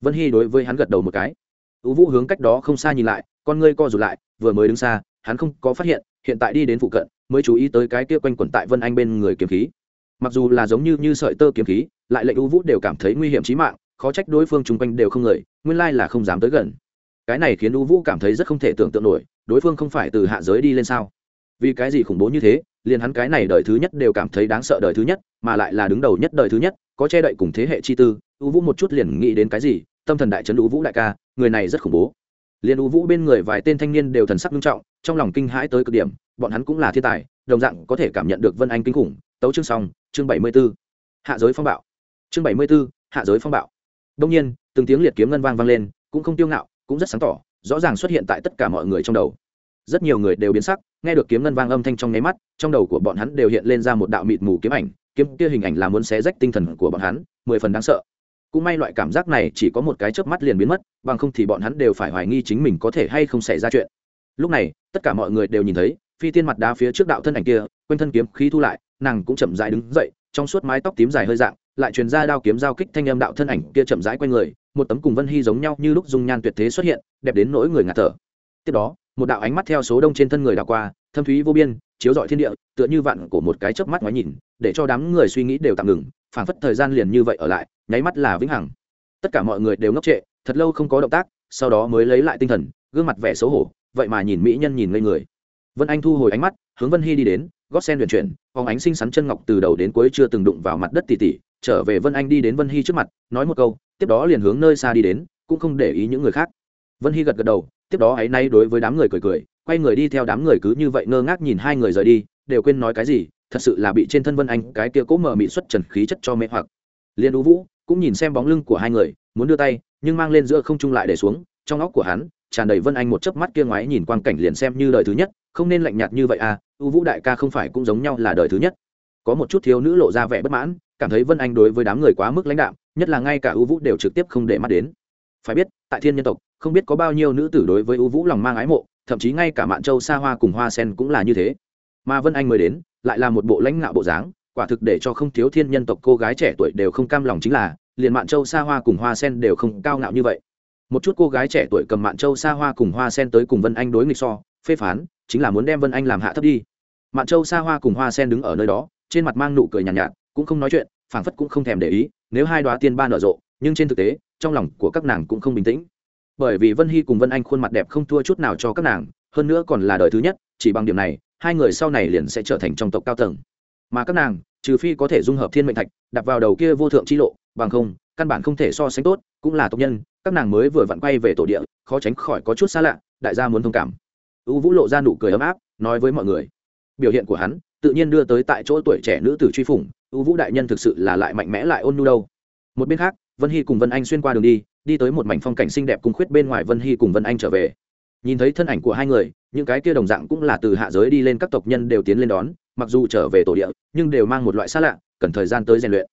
Vân hy đối với hắn gật đầu một cái. Ưu vũ hướng cách đó không xa nhìn lại, con ngươi co rụt lại, vừa mới đứng xa, hắn không có phát hiện hiện tại đi đến phụ cận, mới chú ý tới cái kia quanh quẩn tại vân anh bên người kiếm khí. Mặc dù là giống như như sợi tơ kiếm khí, lại lệnh U vũ đều cảm thấy nguy hiểm trí mạng, khó trách đối phương chung quanh đều không người, nguyên lai là không dám tới gần. Cái này khiến U vũ cảm thấy rất không thể tưởng tượng nổi đối phương không phải từ hạ giới đi lên sao? Vì cái gì khủng bố như thế, liền hắn cái này đời thứ nhất đều cảm thấy đáng sợ đời thứ nhất, mà lại là đứng đầu nhất đời thứ nhất, có che đậy cùng thế hệ chi tư, U vũ một chút liền nghĩ đến cái gì? Tâm thần đại trấn u vũ đại ca, người này rất khủng bố. Liền u vũ bên người vài tên thanh niên đều thần sắc nghiêm trọng, trong lòng kinh hãi tới cực điểm, bọn hắn cũng là thiên tài, đồng dạng có thể cảm nhận được vân anh kinh khủng. Tấu chương xong, chương bảy mươi b ố hạ giới phong bạo. Chương bảy mươi b ố hạ giới phong bạo. Đông nhiên, từng tiếng liệt kiếm ngân vang vang lên, cũng không tiêu ngạo, cũng rất sáng tỏ rõ ràng xuất hiện tại tất cả mọi người trong đầu. Rất nhiều người đều biến sắc, nghe được kiếm ngân vang âm thanh trong nháy mắt, trong đầu của bọn hắn đều hiện lên ra một đạo mịt mù kiếm ảnh, kiếm kia hình ảnh là muốn xé rách tinh thần của bọn hắn, mười phần đáng sợ. Cũng may loại cảm giác này chỉ có một cái chớp mắt liền biến mất, bằng không thì bọn hắn đều phải hoài nghi chính mình có thể hay không xảy ra chuyện. Lúc này, tất cả mọi người đều nhìn thấy, phi tiên mặt đá phía trước đạo thân ảnh kia, quanh thân kiếm khí thu lại, nàng cũng chậm rãi đứng dậy, trong suốt mái tóc tím dài hơi dạng, lại truyền ra đao kiếm giao kích thanh âm đạo thân ảnh kia chậm rãi quanh người một tấm cùng vân hy giống nhau như lúc dung nhan tuyệt thế xuất hiện, đẹp đến nỗi người ngạt thở. Tiếp đó, một đạo ánh mắt theo số đông trên thân người đảo qua, thâm thúy vô biên, chiếu rọi thiên địa, tựa như vạn của một cái chớp mắt ngoái nhìn, để cho đám người suy nghĩ đều tạm ngừng, phảng phất thời gian liền như vậy ở lại, nháy mắt là vĩnh hằng. Tất cả mọi người đều ngốc trệ, thật lâu không có động tác, sau đó mới lấy lại tinh thần, gương mặt vẻ xấu hổ, vậy mà nhìn mỹ nhân nhìn ngây người. Vân anh thu hồi ánh mắt, hướng vân hy đi đến, gót sen huyền chuyển, phóng ánh xinh xắn chân ngọc từ đầu đến cuối chưa từng đụng vào mặt đất tỉ tỉ, trở về vân anh đi đến vân hy trước mặt, nói một câu tiếp đó liền hướng nơi xa đi đến, cũng không để ý những người khác. Vân hy gật gật đầu, tiếp đó ấy nay đối với đám người cười cười, quay người đi theo đám người cứ như vậy ngơ ngác nhìn hai người rời đi, đều quên nói cái gì, thật sự là bị trên thân vân anh cái kia cố mở mị xuất trần khí chất cho mê hoặc. Liên ú vũ cũng nhìn xem bóng lưng của hai người, muốn đưa tay, nhưng mang lên giữa không trung lại để xuống, trong óc của hắn tràn đầy vân anh một chớp mắt kia ngoái nhìn quang cảnh liền xem như đời thứ nhất, không nên lạnh nhạt như vậy à u vũ đại ca không phải cũng giống nhau là đời thứ nhất. Có một chút thiếu nữ lộ ra vẻ bất mãn cảm thấy vân anh đối với đám người quá mức lãnh đạm nhất là ngay cả u vũ đều trực tiếp không để mắt đến. Phải biết tại thiên nhân tộc không biết có bao nhiêu nữ tử đối với u vũ lòng mang ái mộ thậm chí ngay cả mạn châu xa hoa cùng hoa sen cũng là như thế. Mà vân anh mới đến lại là một bộ lãnh ngạo bộ dáng quả thực để cho không thiếu thiên nhân tộc cô gái trẻ tuổi đều không cam lòng chính là liền mạn châu xa hoa cùng hoa sen đều không cao ngạo như vậy. Một chút cô gái trẻ tuổi cầm mạn châu xa hoa cùng hoa sen tới cùng vân anh đối nghịch so phê phán chính là muốn đem vân anh làm hạ thấp đi. Mạn châu xa hoa cùng hoa sen đứng ở nơi đó trên mặt mang nụ cười nhàn nhạt, nhạt cũng không nói chuyện, phảng phất cũng không thèm để ý, nếu hai đoá tiên ba nở rộ, nhưng trên thực tế, trong lòng của các nàng cũng không bình tĩnh. Bởi vì vân hy cùng vân anh khuôn mặt đẹp không thua chút nào cho các nàng, hơn nữa còn là đời thứ nhất, chỉ bằng điểm này, hai người sau này liền sẽ trở thành trong tộc cao tầng. Mà các nàng, trừ phi có thể dung hợp thiên mệnh thạch, đặt vào đầu kia vô thượng chi lộ, bằng không, căn bản không thể so sánh tốt, cũng là tộc nhân, các nàng mới vừa vặn quay về tổ địa, khó tránh khỏi có chút xa lạ, đại gia muốn thông cảm. U vũ lộ ra nụ cười ấm áp, nói với mọi người. Biểu hiện của hắn tự nhiên đưa tới tại chỗ tuổi trẻ nữ tử truy phủng, u vũ đại nhân thực sự là lại mạnh mẽ lại ôn nhu đâu. Một bên khác, vân hy cùng vân anh xuyên qua đường đi đi tới một mảnh phong cảnh xinh đẹp cùng khuyết bên ngoài vân hy cùng vân anh trở về. Nhìn thấy thân ảnh của hai người, những cái kia đồng dạng cũng là từ hạ giới đi lên các tộc nhân đều tiến lên đón, mặc dù trở về tổ địa, nhưng đều mang một loại xa lạ, cần thời gian tới rèn luyện.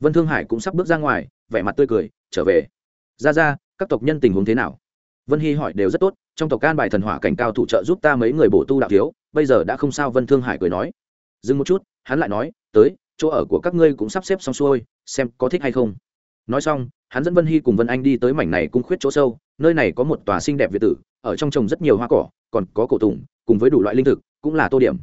Vân thương hải cũng sắp bước ra ngoài, vẻ mặt tươi cười, trở về. Ra ra, các tộc nhân tình huống thế nào? Vân hy hỏi, đều rất tốt, trong tộc can bài thần hỏa cảnh cao thủ trợ giúp ta mấy người bổ tu đạo thiếu, bây giờ đã không sao. Vân thương hải cười nói dừng một chút, hắn lại nói, tới, chỗ ở của các ngươi cũng sắp xếp xong xuôi, xem có thích hay không. Nói xong, hắn dẫn vân hy cùng vân anh đi tới mảnh này cung khuyết chỗ sâu, nơi này có một tòa xinh đẹp việt tử, ở trong trồng rất nhiều hoa cỏ, còn có cổ tùng, cùng với đủ loại linh thực, cũng là tô điểm.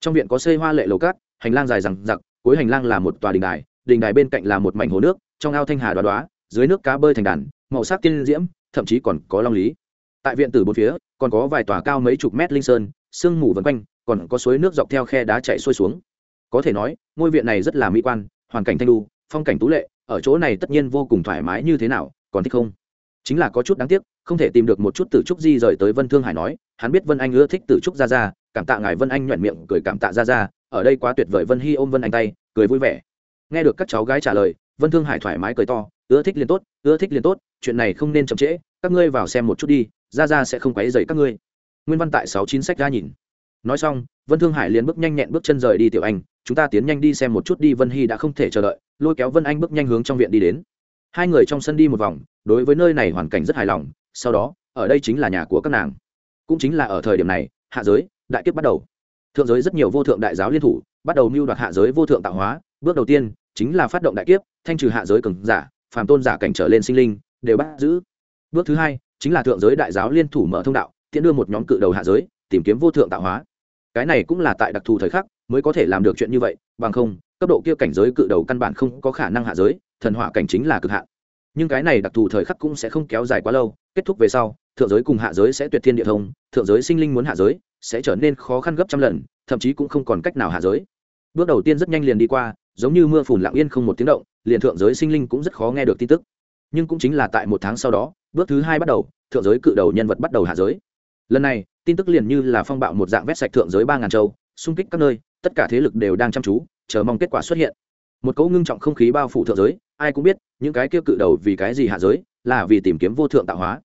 Trong viện có xây hoa lệ lầu cát, hành lang dài rằng giặc cuối hành lang là một tòa đình đài đình đài bên cạnh là một mảnh hồ nước, trong ao thanh hà đoá đoá, dưới nước cá bơi thành đàn, màu sắc tiên diễm, thậm chí còn có long lý. Tại viện tử bốn phía, còn có vài tòa cao mấy chục mét linh sơn, sương mù vân quanh còn có suối nước dọc theo khe đá chạy xuôi xuống. Có thể nói, ngôi viện này rất là mỹ quan, hoàn cảnh thanh đu, phong cảnh tú lệ, ở chỗ này tất nhiên vô cùng thoải mái như thế nào, còn thích không? Chính là có chút đáng tiếc, không thể tìm được một chút tử trúc di rời tới vân thương hải nói, hắn biết vân anh ưa thích tử trúc ra ra cảm tạ ngài vân anh nhuận miệng cười cảm tạ ra ra ở đây quá tuyệt vời vân hy ôm vân anh tay, cười vui vẻ. Nghe được các cháu gái trả lời, vân thương hải thoải mái cười to, ưa thích liền tốt, ưa thích liền tốt, chuyện này không nên chậm trễ, các ngươi vào xem một chút đi ra ra sẽ không quấy dày các ngươi. Nguyên văn tại sáu chín sách ra nhìn nói xong, vân thương hải liền bước nhanh nhẹn bước chân rời đi tiểu anh. Chúng ta tiến nhanh đi xem một chút đi, vân hy đã không thể chờ đợi, lôi kéo vân anh bước nhanh hướng trong viện đi đến. Hai người trong sân đi một vòng, đối với nơi này hoàn cảnh rất hài lòng, sau đó, ở đây chính là nhà của các nàng. Cũng chính là ở thời điểm này, hạ giới, đại kiếp bắt đầu. Thượng giới rất nhiều vô thượng đại giáo liên thủ, bắt đầu mưu đoạt hạ giới vô thượng tạo hóa. Bước đầu tiên, chính là phát động đại kiếp, thanh trừ hạ giới cường giả, phàm tôn giả cảnh trở lên sinh linh, đều bắt giữ. Bước thứ hai, chính là thượng giới đại giáo liên thủ mở thông đạo, tiễn đưa một nhóm cự đầu hạ giới, tìm kiếm vô thượng tạo hóa cái này cũng là tại đặc thù thời khắc mới có thể làm được chuyện như vậy, bằng không, cấp độ kia cảnh giới cự đầu căn bản không có khả năng hạ giới, thần hỏa cảnh chính là cực hạn. Nhưng cái này đặc thù thời khắc cũng sẽ không kéo dài quá lâu, kết thúc về sau, thượng giới cùng hạ giới sẽ tuyệt thiên địa thông, thượng giới sinh linh muốn hạ giới sẽ trở nên khó khăn gấp trăm lần, thậm chí cũng không còn cách nào hạ giới. Bước đầu tiên rất nhanh liền đi qua, giống như mưa phùn lặng yên không một tiếng động, liền thượng giới sinh linh cũng rất khó nghe được tin tức. Nhưng cũng chính là tại một tháng sau đó, bước thứ hai bắt đầu, thượng giới cự đầu nhân vật bắt đầu hạ giới. Lần này tin tức liền như là phong bạo một dạng vét sạch thượng giới ba ngàn châu, xung kích các nơi, tất cả thế lực đều đang chăm chú, chờ mong kết quả xuất hiện. Một cấu ngưng trọng không khí bao phủ thượng giới, ai cũng biết, những cái kia cự đầu vì cái gì hạ giới, là vì tìm kiếm vô thượng tạo hóa.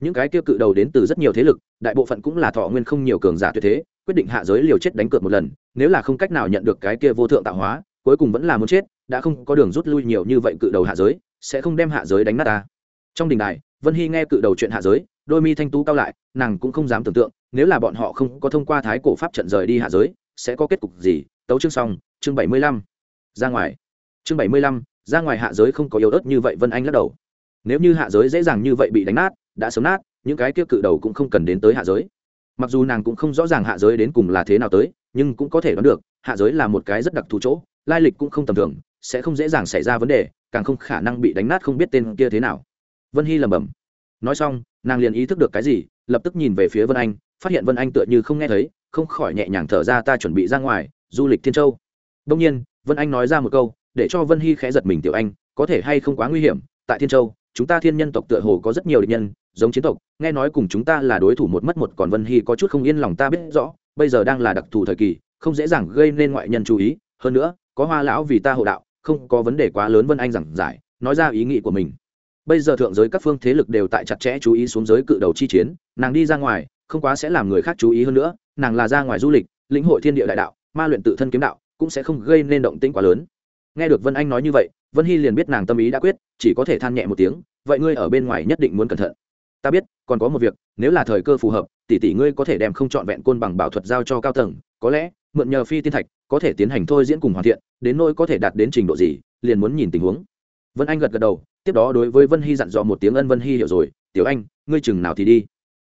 Những cái kia cự đầu đến từ rất nhiều thế lực, đại bộ phận cũng là thọ nguyên không nhiều cường giả tuyệt thế, quyết định hạ giới liều chết đánh cược một lần, nếu là không cách nào nhận được cái kia vô thượng tạo hóa, cuối cùng vẫn là muốn chết, đã không có đường rút lui nhiều như vậy cự đầu hạ giới, sẽ không đem hạ giới đánh nát ta. Trong đình đài, vân hy nghe cự đầu chuyện hạ giới đôi mi thanh tú cao lại, nàng cũng không dám tưởng tượng, nếu là bọn họ không có thông qua thái cổ pháp trận rời đi hạ giới, sẽ có kết cục gì? Tấu chương xong, chương bảy mươi lăm. Ra ngoài. Chương bảy mươi lăm, ra ngoài hạ giới không có yếu ớt như vậy, vân anh lắc đầu. Nếu như hạ giới dễ dàng như vậy bị đánh nát, đã sớm nát, những cái kia cự đầu cũng không cần đến tới hạ giới. Mặc dù nàng cũng không rõ ràng hạ giới đến cùng là thế nào tới, nhưng cũng có thể đoán được, hạ giới là một cái rất đặc thù chỗ, lai lịch cũng không tầm thường, sẽ không dễ dàng xảy ra vấn đề, càng không khả năng bị đánh nát không biết tên kia thế nào. Vân hy lẩm bẩm. Nói xong nàng liền ý thức được cái gì, lập tức nhìn về phía vân anh, phát hiện vân anh tựa như không nghe thấy, không khỏi nhẹ nhàng thở ra ta chuẩn bị ra ngoài, du lịch thiên châu. Đông nhiên, vân anh nói ra một câu, để cho vân hy khẽ giật mình tiểu anh, có thể hay không quá nguy hiểm, tại thiên châu, chúng ta thiên nhân tộc tựa hồ có rất nhiều địch nhân, giống chiến tộc, nghe nói cùng chúng ta là đối thủ một mất một, còn vân hy có chút không yên lòng ta biết rõ, bây giờ đang là đặc thù thời kỳ, không dễ dàng gây nên ngoại nhân chú ý, hơn nữa, có hoa lão vì ta hộ đạo, không có vấn đề quá lớn vân anh giảng giải, nói ra ý nghĩ của mình bây giờ thượng giới các phương thế lực đều tại chặt chẽ chú ý xuống giới cự đầu chi chiến, nàng đi ra ngoài, không quá sẽ làm người khác chú ý hơn nữa, nàng là ra ngoài du lịch, lĩnh hội thiên địa đại đạo, ma luyện tự thân kiếm đạo, cũng sẽ không gây nên động tĩnh quá lớn. Nghe được vân anh nói như vậy, vân hy liền biết nàng tâm ý đã quyết, chỉ có thể than nhẹ một tiếng, vậy ngươi ở bên ngoài nhất định muốn cẩn thận. Ta biết, còn có một việc, nếu là thời cơ phù hợp, tỷ tỷ ngươi có thể đem không trọn vẹn côn bằng bảo thuật giao cho cao tầng, có lẽ, mượn nhờ phi tiên thạch, có thể tiến hành thôi diễn cùng hoàn thiện, đến nỗi có thể đạt đến trình độ gì, liền muốn nhìn tình huống. Vân anh gật gật đầu tiếp đó đối với vân hy dặn dò một tiếng ân vân hy hiểu rồi, tiểu anh, ngươi chừng nào thì đi?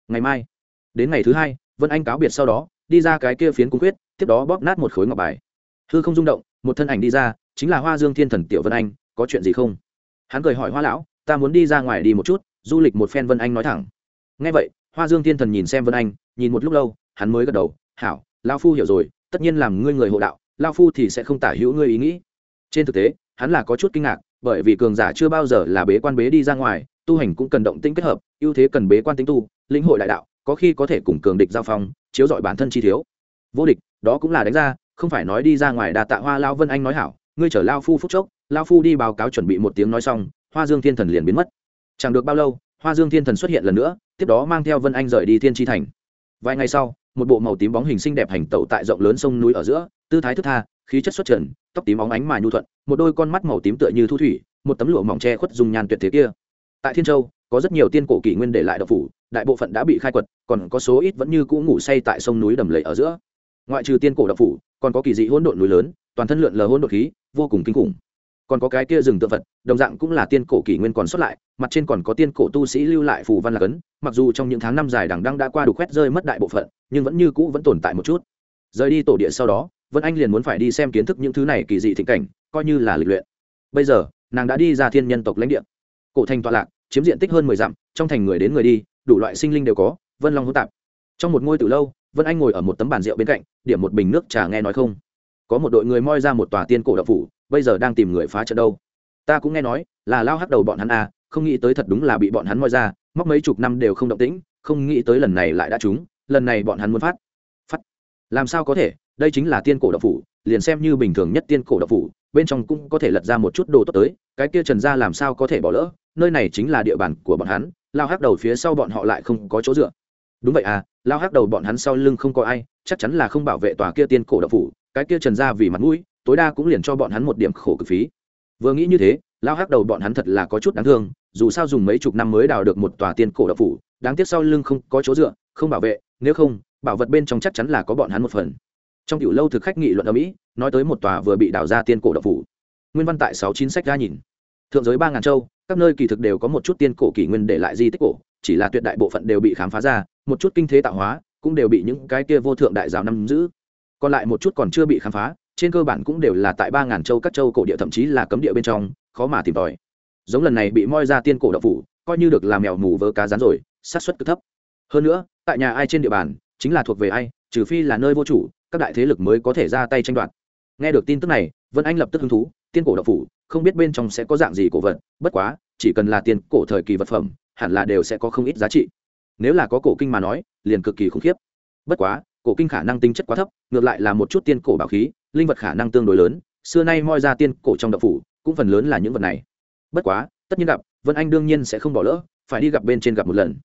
Ngày mai. Đến ngày thứ hai, vân anh cáo biệt sau đó, đi ra cái kia phiến cung quyết, tiếp đó bóp nát một khối ngọc bài. Hư không rung động, một thân ảnh đi ra, chính là hoa dương thiên thần tiểu vân anh, có chuyện gì không? Hắn cười hỏi hoa lão, ta muốn đi ra ngoài đi một chút, du lịch một phen vân anh nói thẳng. Ngay vậy, hoa dương thiên thần nhìn xem vân anh, nhìn một lúc lâu, hắn mới gật đầu, hảo lao phu hiểu rồi, tất nhiên làm ngươi người hộ đạo lao phu thì sẽ không tả hữu ngươi ý nghĩ. Trên thực tế, hắn là có chút kinh ngạc bởi vì cường giả chưa bao giờ là bế quan bế đi ra ngoài, tu hành cũng cần động tĩnh kết hợp, ưu thế cần bế quan tính tu, lĩnh hội đại đạo, có khi có thể cùng cường địch giao phong, chiếu dọi bản thân chi thiếu. Vô địch, đó cũng là đánh ra, không phải nói đi ra ngoài đà tạ hoa lao vân anh nói hảo, ngươi chở lao phu phúc chốc lao phu đi báo cáo chuẩn bị một tiếng nói xong, hoa dương thiên thần liền biến mất. Chẳng được bao lâu, hoa dương thiên thần xuất hiện lần nữa, tiếp đó mang theo vân anh rời đi thiên tri thành. Vài ngày sau, một bộ màu tím bóng hình xinh đẹp hành tẩu tại rộng lớn sông núi ở giữa, tư thái thức tha khí chất xuất trần, tóc tím óng ánh mà nhu thuận, một đôi con mắt màu tím tựa như thu thủy, một tấm lụa mỏng tre khuất dùng nhàn tuyệt thế kia. Tại thiên châu, có rất nhiều tiên cổ kỷ nguyên để lại độc phủ, đại bộ phận đã bị khai quật, còn có số ít vẫn như cũ ngủ say tại sông núi đầm lầy ở giữa. Ngoại trừ tiên cổ độc phủ, còn có kỳ dị hỗn độn núi lớn, toàn thân lượn lờ hỗn độn khí, vô cùng kinh khủng. Còn có cái kia rừng tượng vật đồng dạng cũng là tiên cổ kỷ nguyên còn xuất lại, mặt trên còn có tiên cổ tu sĩ lưu lại phù văn lạc ấn mặc dù trong những tháng năm dài đằng đăng đã qua đủ quét rơi mất đại bộ phận, nhưng vẫn như cũ vẫn tồn tại một chút. Rời đi tổ địa sau đó vân anh liền muốn phải đi xem kiến thức những thứ này kỳ dị thịnh cảnh, coi như là lịch luyện. Bây giờ, nàng đã đi ra thiên nhân tộc lãnh địa. Cổ thành tọa lạc, chiếm diện tích hơn mười dặm, trong thành người đến người đi, đủ loại sinh linh đều có, vân long hỗn tạp. Trong một ngôi từ lâu, vân anh ngồi ở một tấm bàn rượu bên cạnh, điểm một bình nước trà nghe nói không. Có một đội người moi ra một tòa tiên cổ đậu phủ, bây giờ đang tìm người phá trận đâu. Ta cũng nghe nói, là lao hắc đầu bọn hắn à không nghĩ tới thật đúng là bị bọn hắn moi ra, móc mấy chục năm đều không động tĩnh, không nghĩ tới lần này lại đã trúng, lần này bọn hắn muốn phát. Phát. Làm sao có thể? Đây chính là tiên cổ độc phủ, liền xem như bình thường nhất tiên cổ độc phủ, bên trong cũng có thể lật ra một chút đồ tốt tới, cái kia trần gia làm sao có thể bỏ lỡ, nơi này chính là địa bàn của bọn hắn, lao hắc đầu phía sau bọn họ lại không có chỗ dựa. Đúng vậy à lao hắc đầu bọn hắn sau lưng không có ai, chắc chắn là không bảo vệ tòa kia tiên cổ độc phủ, cái kia trần gia vì mặt mũi, tối đa cũng liền cho bọn hắn một điểm khổ cực phí. Vừa nghĩ như thế, lao hắc đầu bọn hắn thật là có chút đáng thương, dù sao dùng mấy chục năm mới đào được một tòa tiên cổ độc phủ, đáng tiếc sau lưng không có chỗ dựa, không bảo vệ, nếu không, bảo vật bên trong chắc chắn là có bọn hắn một phần trong tiểu lâu thực khách nghị luận ở mỹ, nói tới một tòa vừa bị đào ra tiên cổ đậu phủ. Nguyên văn tại sáu chín sách ra nhìn. Thượng giới ba ngàn châu, các nơi kỳ thực đều có một chút tiên cổ kỷ nguyên để lại di tích cổ, chỉ là tuyệt đại bộ phận đều bị khám phá ra, một chút kinh thế tạo hóa, cũng đều bị những cái kia vô thượng đại giáo nắm giữ. Còn lại một chút còn chưa bị khám phá, trên cơ bản cũng đều là tại ba ngàn châu các châu cổ địa thậm chí là cấm địa bên trong, khó mà tìm tòi. Giống lần này bị moi ra tiên cổ đậu phủ, coi như được làm mèo mù vớ cá rán rồi sát xuất cực thấp. Hơn nữa, tại nhà ai trên địa bàn, chính là thuộc về ai, trừ phi là nơi vô chủ các đại thế lực mới có thể ra tay tranh đoạt. Nghe được tin tức này, vân anh lập tức hứng thú, tiên cổ độc phủ, không biết bên trong sẽ có dạng gì cổ vật, bất quá, chỉ cần là tiền cổ thời kỳ vật phẩm, hẳn là đều sẽ có không ít giá trị. Nếu là có cổ kinh mà nói, liền cực kỳ khủng khiếp. Bất quá, cổ kinh khả năng tính chất quá thấp, ngược lại là một chút tiên cổ bảo khí, linh vật khả năng tương đối lớn, xưa nay moi ra tiên cổ trong đậu phủ, cũng phần lớn là những vật này. Bất quá, tất nhiên gặp, vân anh đương nhiên sẽ không bỏ lỡ, phải đi gặp bên trên gặp một lần.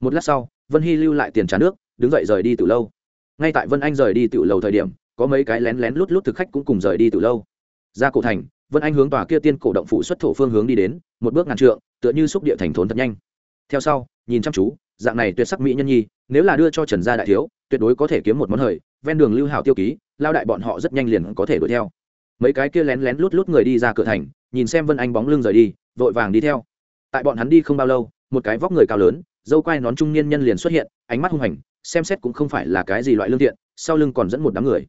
Một lát sau, vân hy lưu lại tiền trả nước, đứng dậy rời đi từ lâu ngay tại vân anh rời đi từ lâu thời điểm, có mấy cái lén lén lút lút thực khách cũng cùng rời đi từ lâu. Ra cổ thành, vân anh hướng tòa kia tiên cổ động phụ xuất thổ phương hướng đi đến, một bước ngàn trượng, tựa như xúc địa thành thốn thật nhanh. Theo sau, nhìn chăm chú, dạng này tuyệt sắc mỹ nhân nhi, nếu là đưa cho trần gia đại thiếu, tuyệt đối có thể kiếm một món hời, ven đường lưu hào tiêu ký, lao đại bọn họ rất nhanh liền có thể đuổi theo. Mấy cái kia lén lén lút lút người đi ra cửa thành, nhìn xem vân anh bóng lưng rời đi, vội vàng đi theo. Tại bọn hắn đi không bao lâu, một cái vóc người cao lớn dâu quai nón trung niên nhân liền xuất hiện, ánh mắt hung hành, xem xét cũng không phải là cái gì loại lương thiện, sau lưng còn dẫn một đám người.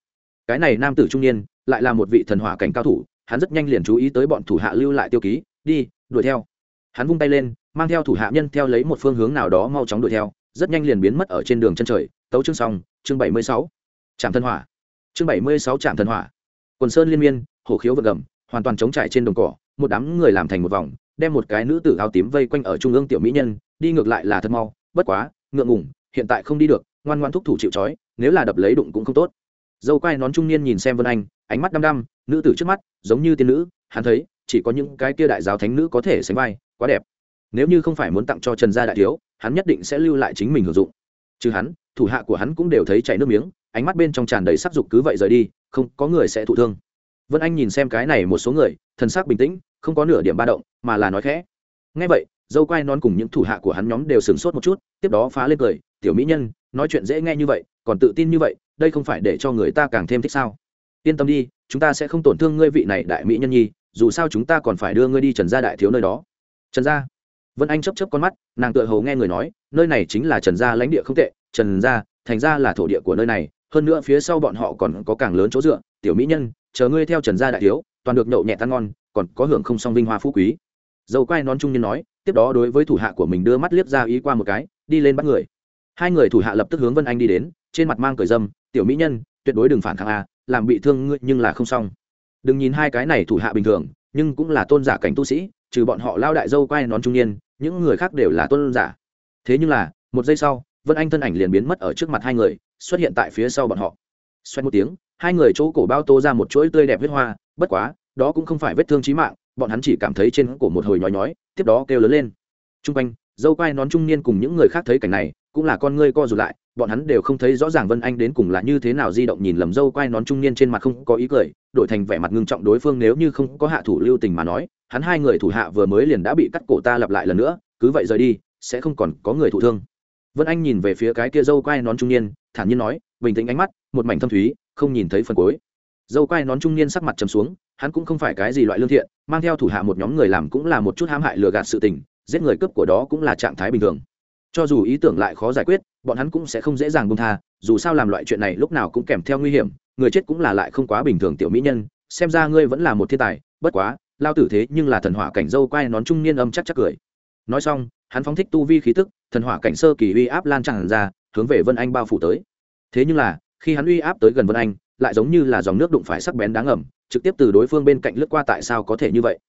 Cái này nam tử trung niên, lại là một vị thần hỏa cảnh cao thủ, hắn rất nhanh liền chú ý tới bọn thủ hạ lưu lại tiêu ký, đi, đuổi theo. Hắn vung tay lên, mang theo thủ hạ nhân theo lấy một phương hướng nào đó mau chóng đuổi theo, rất nhanh liền biến mất ở trên đường chân trời. Tấu chương xong, chương bảy mươi sáu. Trạm thần hỏa. Chương bảy mươi sáu trạm thần hỏa. Quần sơn liên miên, hổ khiếu vật gầm, hoàn toàn chống trải trên đồng cỏ, một đám người làm thành một vòng đem một cái nữ tử áo tím vây quanh ở trung ương tiểu mỹ nhân, đi ngược lại là thật mau, bất quá, ngượng ngủng hiện tại không đi được, ngoan ngoan thúc thủ chịu trói, nếu là đập lấy đụng cũng không tốt. Dâu quai nón trung niên nhìn xem vân anh, ánh mắt đăm đăm, nữ tử trước mắt, giống như tiên nữ, hắn thấy, chỉ có những cái kia đại giáo thánh nữ có thể sánh vai, quá đẹp. Nếu như không phải muốn tặng cho trần gia đại thiếu, hắn nhất định sẽ lưu lại chính mình hưởng dụng. Chứ hắn, thủ hạ của hắn cũng đều thấy chảy nước miếng, ánh mắt bên trong tràn đầy sắc dục cứ vậy rời đi, không có người sẽ thụ thương. Vân anh nhìn xem cái này một số người, thần sắc bình tĩnh không có nửa điểm ba động, mà là nói khẽ. Ngay vậy, dâu quai non cùng những thủ hạ của hắn nhóm đều sửng sốt một chút, tiếp đó phá lên cười, tiểu mỹ nhân, nói chuyện dễ nghe như vậy, còn tự tin như vậy, đây không phải để cho người ta càng thêm thích sao? Yên tâm đi, chúng ta sẽ không tổn thương ngươi vị này đại mỹ nhân nhi, dù sao chúng ta còn phải đưa ngươi đi trần gia đại thiếu nơi đó. Trần gia? Vân anh chấp chấp con mắt, nàng tựa hầu nghe người nói, nơi này chính là trần gia lãnh địa không tệ, trần gia, thành ra là thổ địa của nơi này, hơn nữa phía sau bọn họ còn có càng lớn chỗ dựa. Tiểu mỹ nhân, chờ ngươi theo trần gia đại thiếu, toàn được nhậu nhẹ tan ngon còn có hưởng không song vinh hoa phú quý. Dầu quai nón trung niên nói, tiếp đó đối với thủ hạ của mình đưa mắt liếc ra ý qua một cái, đi lên bắt người. Hai người thủ hạ lập tức hướng vân anh đi đến, trên mặt mang cởi dâm, tiểu mỹ nhân, tuyệt đối đừng phản kháng a, làm bị thương ngươi nhưng là không xong. Đừng nhìn hai cái này thủ hạ bình thường, nhưng cũng là tôn giả cảnh tu sĩ, trừ bọn họ lao đại dâu quai nón trung niên, những người khác đều là tôn giả. Thế nhưng là, một giây sau, vân anh thân ảnh liền biến mất ở trước mặt hai người, xuất hiện tại phía sau bọn họ. Xoay một tiếng, hai người chỗ cổ bao tô ra một chuỗi tươi đẹp huyết hoa, bất quá đó cũng không phải vết thương trí mạng, bọn hắn chỉ cảm thấy trên cổ một hồi nhói nhói, tiếp đó kêu lớn lên. T r u n g quanh, dâu quai nón trung niên cùng những người khác thấy cảnh này, cũng là con ngươi co rụt lại, bọn hắn đều không thấy rõ ràng vân anh đến cùng là như thế nào di động nhìn lầm dâu quai nón trung niên trên mặt không có ý cười, đổi thành vẻ mặt ngưng trọng đối phương nếu như không có hạ thủ lưu tình mà nói, hắn hai người thủ hạ vừa mới liền đã bị cắt cổ ta lặp lại lần nữa, cứ vậy rời đi, sẽ không còn có người thụ thương. Vân anh nhìn về phía cái kia dâu quai nón trung niên, thản nhiên nói, bình tĩnh ánh mắt, một mảnh thâm thúy, không nhìn thấy phần cuối. Dâu quai nón trung niên sắc mặt trầm xuống hắn cũng không phải cái gì loại lương thiện, mang theo thủ hạ một nhóm người làm cũng là một chút hãm hại lừa gạt sự tình, giết người cướp của đó cũng là trạng thái bình thường. Cho dù ý tưởng lại khó giải quyết, bọn hắn cũng sẽ không dễ dàng buông tha, dù sao làm loại chuyện này lúc nào cũng kèm theo nguy hiểm, người chết cũng là lại không quá bình thường tiểu mỹ nhân, xem ra ngươi vẫn là một thiên tài, bất quá, lao tử thế nhưng là thần hỏa cảnh dâu quai nón trung niên âm chắc chắc cười. Nói xong, hắn phóng thích tu vi khí tức, thần hỏa cảnh sơ kỳ uy áp lan tràn ra, hướng về vân anh bao phủ tới. Thế nhưng là, khi hắn uy áp tới gần vân anh lại giống như là dòng nước đụng phải sắc bén đáng ẩm trực tiếp từ đối phương bên cạnh lướt qua tại sao có thể như vậy.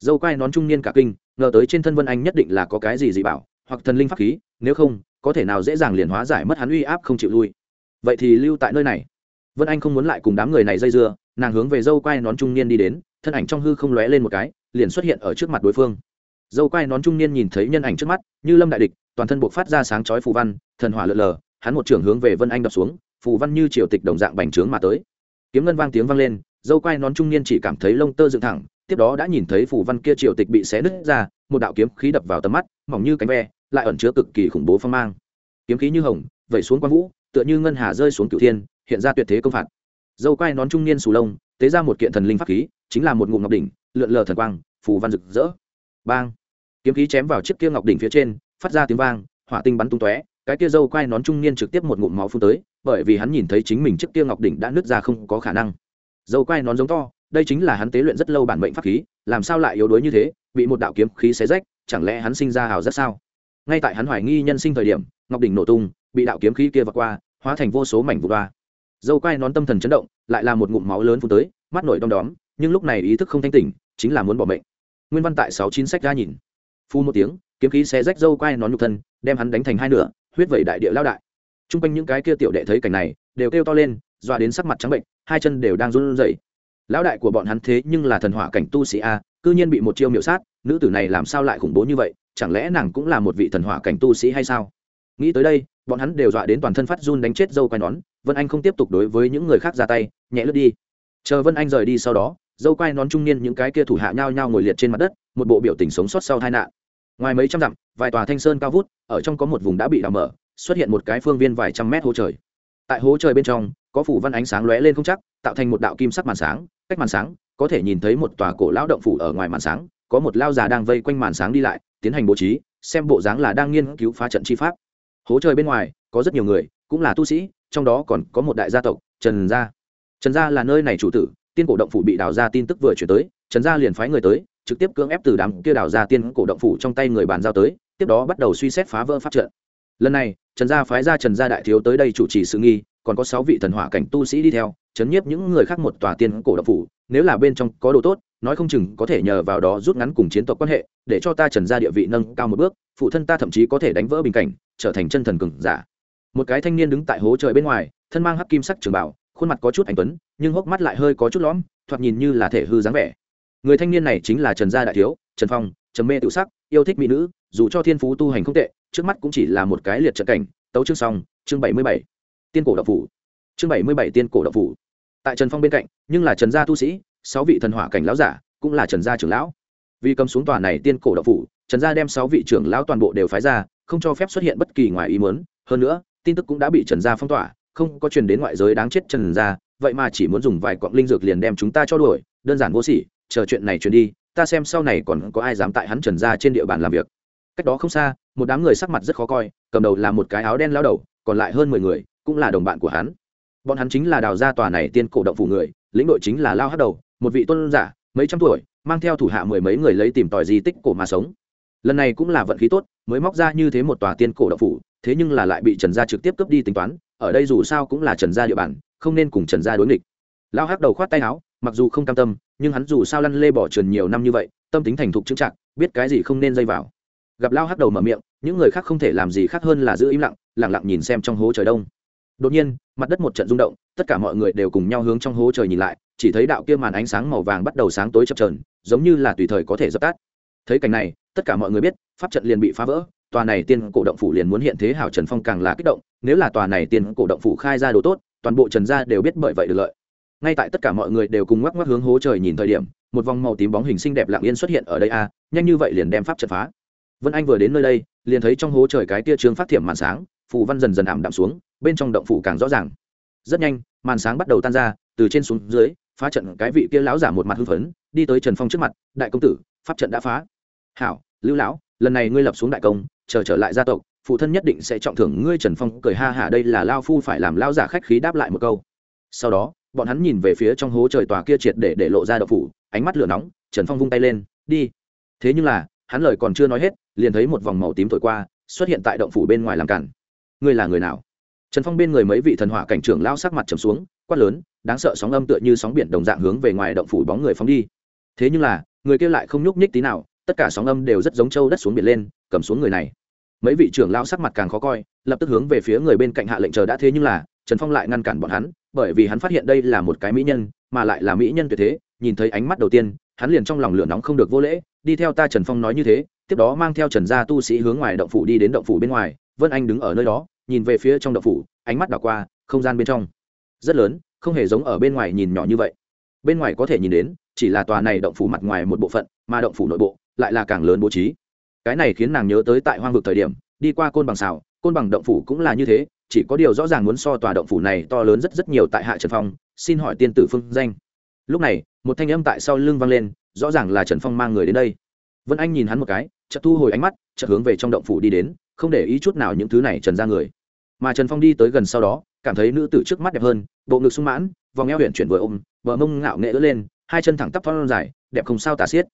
Dâu quai nón trung niên cả kinh, ngờ tới trên thân vân anh nhất định là có cái gì dị bảo, hoặc thần linh pháp khí, nếu không, có thể nào dễ dàng liền hóa giải mất hắn uy áp không chịu lui. Vậy thì lưu tại nơi này. Vân anh không muốn lại cùng đám người này dây dưa, nàng hướng về dâu quai nón trung niên đi đến, thân ảnh trong hư không lóe lên một cái, liền xuất hiện ở trước mặt đối phương. Dâu quai nón trung niên nhìn thấy nhân ảnh trước mắt, như lâm đại địch, toàn thân buộc phát ra sáng chói phù văn, thần hỏa lượn lờ, hắn một trưởng hướng về vân anh đập xuống phù văn như triều tịch đồng dạng bành trướng mà tới. Kiếm ngân vang tiếng vang lên, dâu quai nón trung niên chỉ cảm thấy lông tơ dựng thẳng, tiếp đó đã nhìn thấy phù văn kia triều tịch bị xé nứt ra, một đạo kiếm khí đập vào tầm mắt, mỏng như cánh ve, lại ẩn chứa cực kỳ khủng bố phong mang. Kiếm khí như hồng, vẩy xuống quang vũ, tựa như ngân hà rơi xuống cửu thiên, hiện ra tuyệt thế công phạt. Dâu quai nón trung niên sù lông, tế ra một kiện thần linh pháp khí, chính là một ngụm ngọc đỉnh, lượn lờ thần quang, phù văn rực rỡ. Bang! Kiếm khí chém vào chiếc kia ngọc đỉnh phía trên, phát ra tiếng vang, hỏa tinh bắn tung tóe, cái kia dâu quai nón trung niên trực tiếp một ngụm máu phun tới bởi vì hắn nhìn thấy chính mình chiếc kia ngọc đỉnh đã nứt ra không có khả năng. Dâu quai nón giống to, đây chính là hắn tế luyện rất lâu bản mệnh pháp khí, làm sao lại yếu đuối như thế, bị một đạo kiếm khí xé rách, chẳng lẽ hắn sinh ra hào rất sao? Ngay tại hắn hoài nghi nhân sinh thời điểm, ngọc đỉnh nổ tung, bị đạo kiếm khí kia vượt qua, hóa thành vô số mảnh vụ ba dâu quai nón tâm thần chấn động, lại là một ngụm máu lớn phun tới, mắt nổi đom đóm, nhưng lúc này ý thức không thanh tỉnh, chính là muốn bỏ mệnh. Nguyên văn tại sáu chín sách ra nhìn. Phu một tiếng, kiếm khí xé rách dâu quai nón nhục thân, đem hắn đánh thành hai nửa, huyết vẩy đại địa lao đại t r u n g quanh những cái kia tiểu đệ thấy cảnh này, đều kêu to lên, dọa đến sắc mặt trắng bệnh, hai chân đều đang run rẩy. Lão đại của bọn hắn thế nhưng là thần hỏa cảnh tu sĩ a, cư nhiên bị một chiêu miểu sát, nữ tử này làm sao lại khủng bố như vậy, chẳng lẽ nàng cũng là một vị thần hỏa cảnh tu sĩ hay sao? Nghĩ tới đây, bọn hắn đều dọa đến toàn thân phát run đánh chết dâu quai nón, vân anh không tiếp tục đối với những người khác ra tay, nhẹ lướt đi. Chờ vân anh rời đi sau đó, dâu quai nón trung niên những cái kia thủ hạ nhao nhao ngồi liệt trên mặt đất, một bộ biểu tình sống sót sau tai nạn. Ngoài mấy trăm dặm, vài tòa thanh sơn cao vút, ở trong có một vùng đã bị đào mở xuất hiện một cái phương viên vài trăm mét hố trời. Tại hố trời bên trong, có phủ văn ánh sáng lóe lên không chắc, tạo thành một đạo kim sắc màn sáng. Cách màn sáng, có thể nhìn thấy một tòa cổ lão động phủ ở ngoài màn sáng, có một lao già đang vây quanh màn sáng đi lại, tiến hành bố trí, xem bộ dáng là đang nghiên cứu phá trận chi pháp. Hố trời bên ngoài, có rất nhiều người, cũng là tu sĩ, trong đó còn có một đại gia tộc, trần gia. Trần gia là nơi này chủ tử, tiên cổ động phủ bị đào ra tin tức vừa chuyển tới, trần gia liền phái người tới, trực tiếp cưỡng ép từ đám kia đào ra tiên cổ động phủ trong tay người bàn giao tới, tiếp đó bắt đầu suy xét phá vỡ pháp trận lần này, trần gia phái ra trần gia đại thiếu tới đây chủ trì sự nghi, còn có sáu vị thần hỏa cảnh tu sĩ đi theo, chấn nhiếp những người khác một tòa tiên cổ độc phủ, nếu là bên trong có đồ tốt, nói không chừng có thể nhờ vào đó rút ngắn cùng chiến tộc quan hệ, để cho ta trần gia địa vị nâng cao một bước, phụ thân ta thậm chí có thể đánh vỡ bình cảnh, trở thành chân thần cường giả. Một cái thanh niên đứng tại hố trời bên ngoài, thân mang hắc kim sắc trường bảo, khuôn mặt có chút anh tuấn, nhưng hốc mắt lại hơi có chút lõm, thoạt nhìn như là thể hư dáng vẻ. Người thanh niên này chính là trần gia đại thiếu, trần phong, trần mê tự sắc, yêu thích mỹ nữ dù cho thiên phú tu hành không tệ, trước mắt cũng chỉ là một cái liệt trận cảnh. Tấu chương xong, chương bảy mươi bảy. Tiên cổ độc phủ. Chương bảy mươi bảy tiên cổ độc phủ. Tại trần phong bên cạnh, nhưng là trần gia tu sĩ, sáu vị thần hỏa cảnh lão giả, cũng là trần gia trưởng lão. Vì cầm xuống tòa này tiên cổ độc phủ, trần gia đem sáu vị trưởng lão toàn bộ đều phái ra, không cho phép xuất hiện bất kỳ ngoài ý muốn. Hơn nữa, tin tức cũng đã bị trần gia phong tỏa, không có truyền đến ngoại giới đáng chết trần gia, vậy mà chỉ muốn dùng vài quặng linh dược liền đem chúng ta cho đuổi. Đơn giản vô sỉ, chờ chuyện này truyền đi, ta xem sau này còn có ai dám tại hắn trần gia trên địa bàn làm việc cách đó không xa, một đám người sắc mặt rất khó coi, cầm đầu là một cái áo đen lao đầu, còn lại hơn mười người, cũng là đồng bạn của hắn. Bọn hắn chính là đào gia tòa này tiên cổ động phủ người, lĩnh đội chính là lao hát đầu, một vị tôn giả, mấy trăm tuổi, mang theo thủ hạ mười mấy người lấy tìm tòi di tích cổ mà sống. Lần này cũng là vận khí tốt, mới móc ra như thế một tòa tiên cổ động phủ, thế nhưng là lại bị trần gia trực tiếp cướp đi tính toán, ở đây dù sao cũng là trần gia địa bàn, không nên cùng trần gia đối nghịch. Lao hắc đầu khoát tay áo, mặc dù không cam tâm, nhưng hắn dù sao lăn lê bỏ trườn nhiều năm như vậy, tâm tính thành thục chững chạc, biết cái gì không nên dây vào gặp lao hắc đầu mở miệng, những người khác không thể làm gì khác hơn là giữ im lặng lẳng lặng nhìn xem trong hố trời đông. Đột nhiên, mặt đất một trận rung động, tất cả mọi người đều cùng nhau hướng trong hố trời nhìn lại, chỉ thấy đạo kia màn ánh sáng màu vàng bắt đầu sáng tối chập trờn giống như là tùy thời có thể dập tắt. Thấy cảnh này, tất cả mọi người biết, pháp trận liền bị phá vỡ, tòa này tiên cổ động phủ liền muốn hiện thế hảo trần phong càng là kích động, nếu là tòa này tiên cổ động phủ khai ra đồ tốt, toàn bộ trần gia đều biết bởi vậy được lợi. Ngay tại tất cả mọi người đều cùng ngoắc ngoắc hướng hố trời nhìn thời điểm, một vòng màu tím bóng hình xinh đẹp lặng yên xuất hiện ở đây a, nhanh như vậy liền đem pháp trận phá vân anh vừa đến nơi đây, liền thấy trong hố trời cái tia trương phát thiểm màn sáng, phù văn dần dần ảm đạm xuống, bên trong động phủ càng rõ ràng. Rất nhanh, màn sáng bắt đầu tan ra, từ trên xuống dưới, phá trận cái vị kia lão giả một mặt hưng phấn, đi tới trần phong trước mặt, đại công tử, pháp trận đã phá. Hảo, lưu lão, lần này ngươi lập xuống đại công, chờ trở lại gia tộc, phụ thân nhất định sẽ trọng thưởng ngươi. Trần phong cười ha hả, đây là lao phu phải làm lao giả khách khí đáp lại một câu. Sau đó, bọn hắn nhìn về phía trong hố trời tòa kia triệt để để lộ ra đậu phủ, ánh mắt lửa nóng, trần phong vung tay lên, đi. Thế nhưng là hắn lời còn chưa nói hết, liền thấy một vòng màu tím thổi qua, xuất hiện tại động phủ bên ngoài làm cản ngươi là người nào? Trần phong bên người mấy vị thần hỏa cảnh trưởng lao sắc mặt trầm xuống, quát lớn, đáng sợ sóng âm tựa như sóng biển đồng dạng hướng về ngoài động phủ bóng người phóng đi. Thế nhưng là, người kia lại không nhúc nhích tí nào, tất cả sóng âm đều rất giống trâu đất xuống biển lên, cầm xuống người này. Mấy vị trưởng lao sắc mặt càng khó coi, lập tức hướng về phía người bên cạnh hạ lệnh chờ đã thế nhưng là, trần phong lại ngăn cản bọn hắn, bởi vì hắn phát hiện đây là một cái mỹ nhân, mà lại là mỹ nhân tuyệt thế, nhìn thấy ánh mắt đầu tiên, hắn liền trong lòng lửa nóng không được vô lễ đi theo ta trần phong nói như thế, tiếp đó mang theo trần gia tu sĩ hướng ngoài động phủ đi đến động phủ bên ngoài, vân anh đứng ở nơi đó, nhìn về phía trong động phủ, ánh mắt đảo qua, không gian bên trong. Rất lớn, không hề giống ở bên ngoài nhìn nhỏ như vậy. Bên ngoài có thể nhìn đến, chỉ là tòa này động phủ mặt ngoài một bộ phận, mà động phủ nội bộ lại là càng lớn bố trí. Cái này khiến nàng nhớ tới tại hoang vực thời điểm, đi qua côn bằng xào côn bằng động phủ cũng là như thế, chỉ có điều rõ ràng muốn so tòa động phủ này to lớn rất rất nhiều tại hạ trần phong, xin hỏi tiên tử phương danh. Lúc này, một thanh âm tại sau lưng vang lên rõ ràng là trần phong mang người đến đây. Vân anh nhìn hắn một cái, chợt thu hồi ánh mắt, chợt hướng về trong động phủ đi đến, không để ý chút nào những thứ này trần ra người. Mà trần phong đi tới gần sau đó, cảm thấy nữ tử trước mắt đẹp hơn, bộ ngực sung mãn, vòng eo huyện chuyển vừa ôm, vợ mông ngạo nghệ ứa lên, hai chân thẳng tắp thon dài, đẹp không sao tả xiết.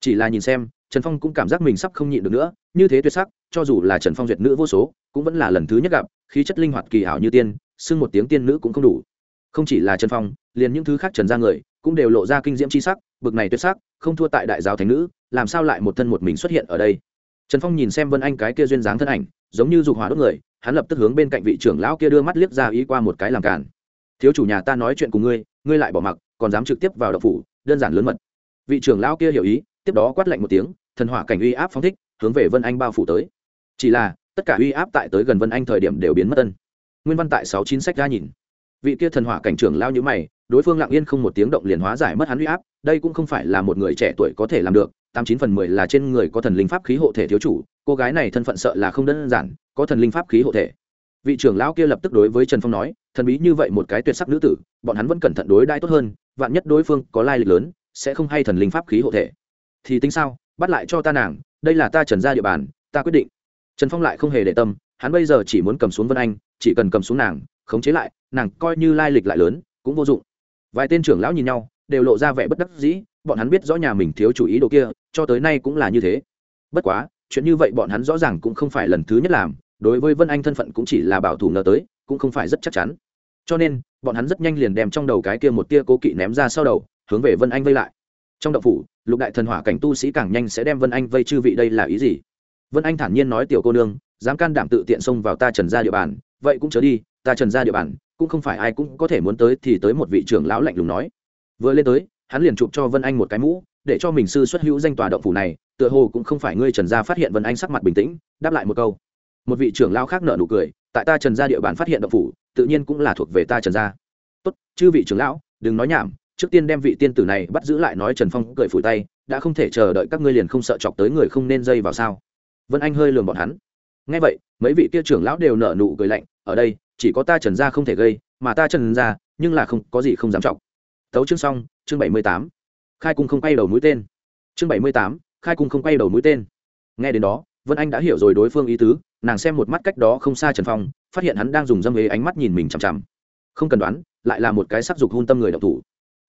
Chỉ là nhìn xem, trần phong cũng cảm giác mình sắp không nhịn được nữa, như thế tuyệt sắc, cho dù là trần phong duyệt nữ vô số, cũng vẫn là lần thứ nhất gặp, khí chất linh hoạt kỳ hảo như tiên, xưng một tiếng tiên nữ cũng không đủ. Không chỉ là trần phong, liền những thứ khác trần ra người, cũng đều lộ ra kinh diễm c h i sắc, bực này tuyệt sắc không thua tại đại giáo thánh nữ, làm sao lại một thân một mình xuất hiện ở đây? Trần phong nhìn xem vân anh cái kia duyên dáng thân ảnh, giống như dục hỏa đốt người, hắn lập tức hướng bên cạnh vị trưởng lão kia đưa mắt liếc ra ý qua một cái làm cản. Thiếu chủ nhà ta nói chuyện cùng ngươi ngươi lại bỏ mặc, còn dám trực tiếp vào đập phủ, đơn giản lớn mật. Vị trưởng lão kia hiểu ý, tiếp đó quát lạnh một tiếng, thần hỏa cảnh uy áp phóng thích, hướng về vân anh bao phủ tới. Chỉ là, tất cả uy áp tại tới gần vân anh thời điểm đều biến mất tân nguyên văn tại sáu chín sách ra nhìn vị kia thần hỏa cảnh trưởng lao như mày, đối phương lặng yên không một tiếng động liền hóa giải mất hắn uy áp, đây cũng không phải là một người trẻ tuổi có thể làm được, tám chín phần mười là trên người có thần linh pháp khí hộ thể thiếu chủ, cô gái này thân phận sợ là không đơn giản, có thần linh pháp khí hộ thể. Vị trưởng lão kia lập tức đối với trần phong nói, thần bí như vậy một cái tuyệt sắc nữ tử, bọn hắn vẫn cẩn thận đối đãi tốt hơn, vạn nhất đối phương có lai lịch lớn, sẽ không hay thần linh pháp khí hộ thể. Thì tính sao, bắt lại cho ta nàng, đây là ta trần ra địa bàn, ta quyết định. Trần phong lại không hề để tâm, hắn bây giờ chỉ muốn cầm xuống vân anh, chỉ cần cầm xuống nàng khống chế lại, nàng coi như lai lịch lại lớn, cũng vô dụng. Vài tên trưởng lão nhìn nhau, đều lộ ra vẻ bất đắc dĩ, bọn hắn biết rõ nhà mình thiếu chủ ý đồ kia, cho tới nay cũng là như thế. Bất quá, chuyện như vậy bọn hắn rõ ràng cũng không phải lần thứ nhất làm, đối với vân anh thân phận cũng chỉ là bảo thủ ngờ tới, cũng không phải rất chắc chắn. Cho nên, bọn hắn rất nhanh liền đem trong đầu cái kia một tia cố kỵ ném ra sau đầu, hướng về vân anh vây lại. Trong động phủ, lục đại thần hỏa cảnh tu sĩ càng nhanh sẽ đem vân anh vây chư vị đây là ý gì? Vân anh thản nhiên nói tiểu cô nương, dám can đảm tự tiện xông vào ta trần ra địa bàn, vậy cũng chớ đi ta trần ra địa bàn, cũng không phải ai cũng có thể muốn tới thì tới một vị trưởng lão lạnh lùng nói. Vừa lên tới, hắn liền chụp cho vân anh một cái mũ, để cho mình sư xuất hữu danh tòa động phủ này, tựa hồ cũng không phải ngươi trần gia phát hiện vân anh sắc mặt bình tĩnh, đáp lại một câu. Một vị trưởng lão khác nợ nụ cười, tại ta trần gia địa bàn phát hiện động phủ, tự nhiên cũng là thuộc về ta trần gia. Tốt, chư vị trưởng lão, đừng nói nhảm, trước tiên đem vị tiên tử này bắt giữ lại nói trần phong cười phủi tay, đã không thể chờ đợi các ngươi liền không sợ chọc tới người không nên dây vào sao. Vân anh hơi lường bọn hắn. Ngay vậy, mấy vị kia trưởng lão đều nở nụ cười lạnh ở đây, chỉ có ta trần gia không thể gây, mà ta trần gia, nhưng là không, có gì không dám trọng. Tấu chương xong, chương bảy mươi tám. Khai cung không quay đầu mũi tên. Chương bảy mươi tám, khai cung không quay đầu mũi tên. Nghe đến đó, vân anh đã hiểu rồi đối phương ý tứ, nàng xem một mắt cách đó không xa trần phong, phát hiện hắn đang dùng dâm ghế ánh mắt nhìn mình chằm chằm. Không cần đoán, lại là một cái sắc dục hôn tâm người độc thủ.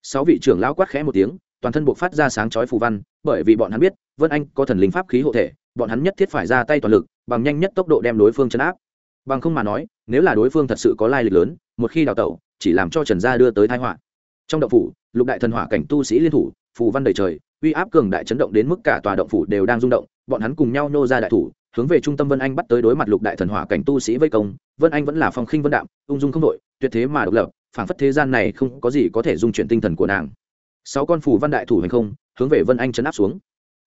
Sáu vị trưởng lão quát khẽ một tiếng, toàn thân buộc phát ra sáng chói phù văn, bởi vì bọn hắn biết, vân anh có thần linh pháp khí hộ thể, bọn hắn nhất thiết phải ra tay toàn lực, bằng nhanh nhất tốc độ đem đối phương chấn áp bằng không mà nói, nếu là đối phương thật sự có lai lịch lớn, một khi đào tẩu, chỉ làm cho trần gia đưa tới thái họa. Trong động phủ, lục đại thần hỏa cảnh tu sĩ liên thủ, phù văn đầy trời, uy áp cường đại chấn động đến mức cả tòa động phủ đều đang rung động, bọn hắn cùng nhau nô ra đại thủ, hướng về trung tâm vân anh bắt tới đối mặt lục đại thần hỏa cảnh tu sĩ vây công. Vân anh vẫn là phong khinh vân đạm, ung dung không đội, tuyệt thế mà độc lập, phảng phất thế gian này không có gì có thể dung chuyển tinh thần của nàng. Sáu con Phù văn đại thủ hành không, hướng về vân anh chấn áp xuống.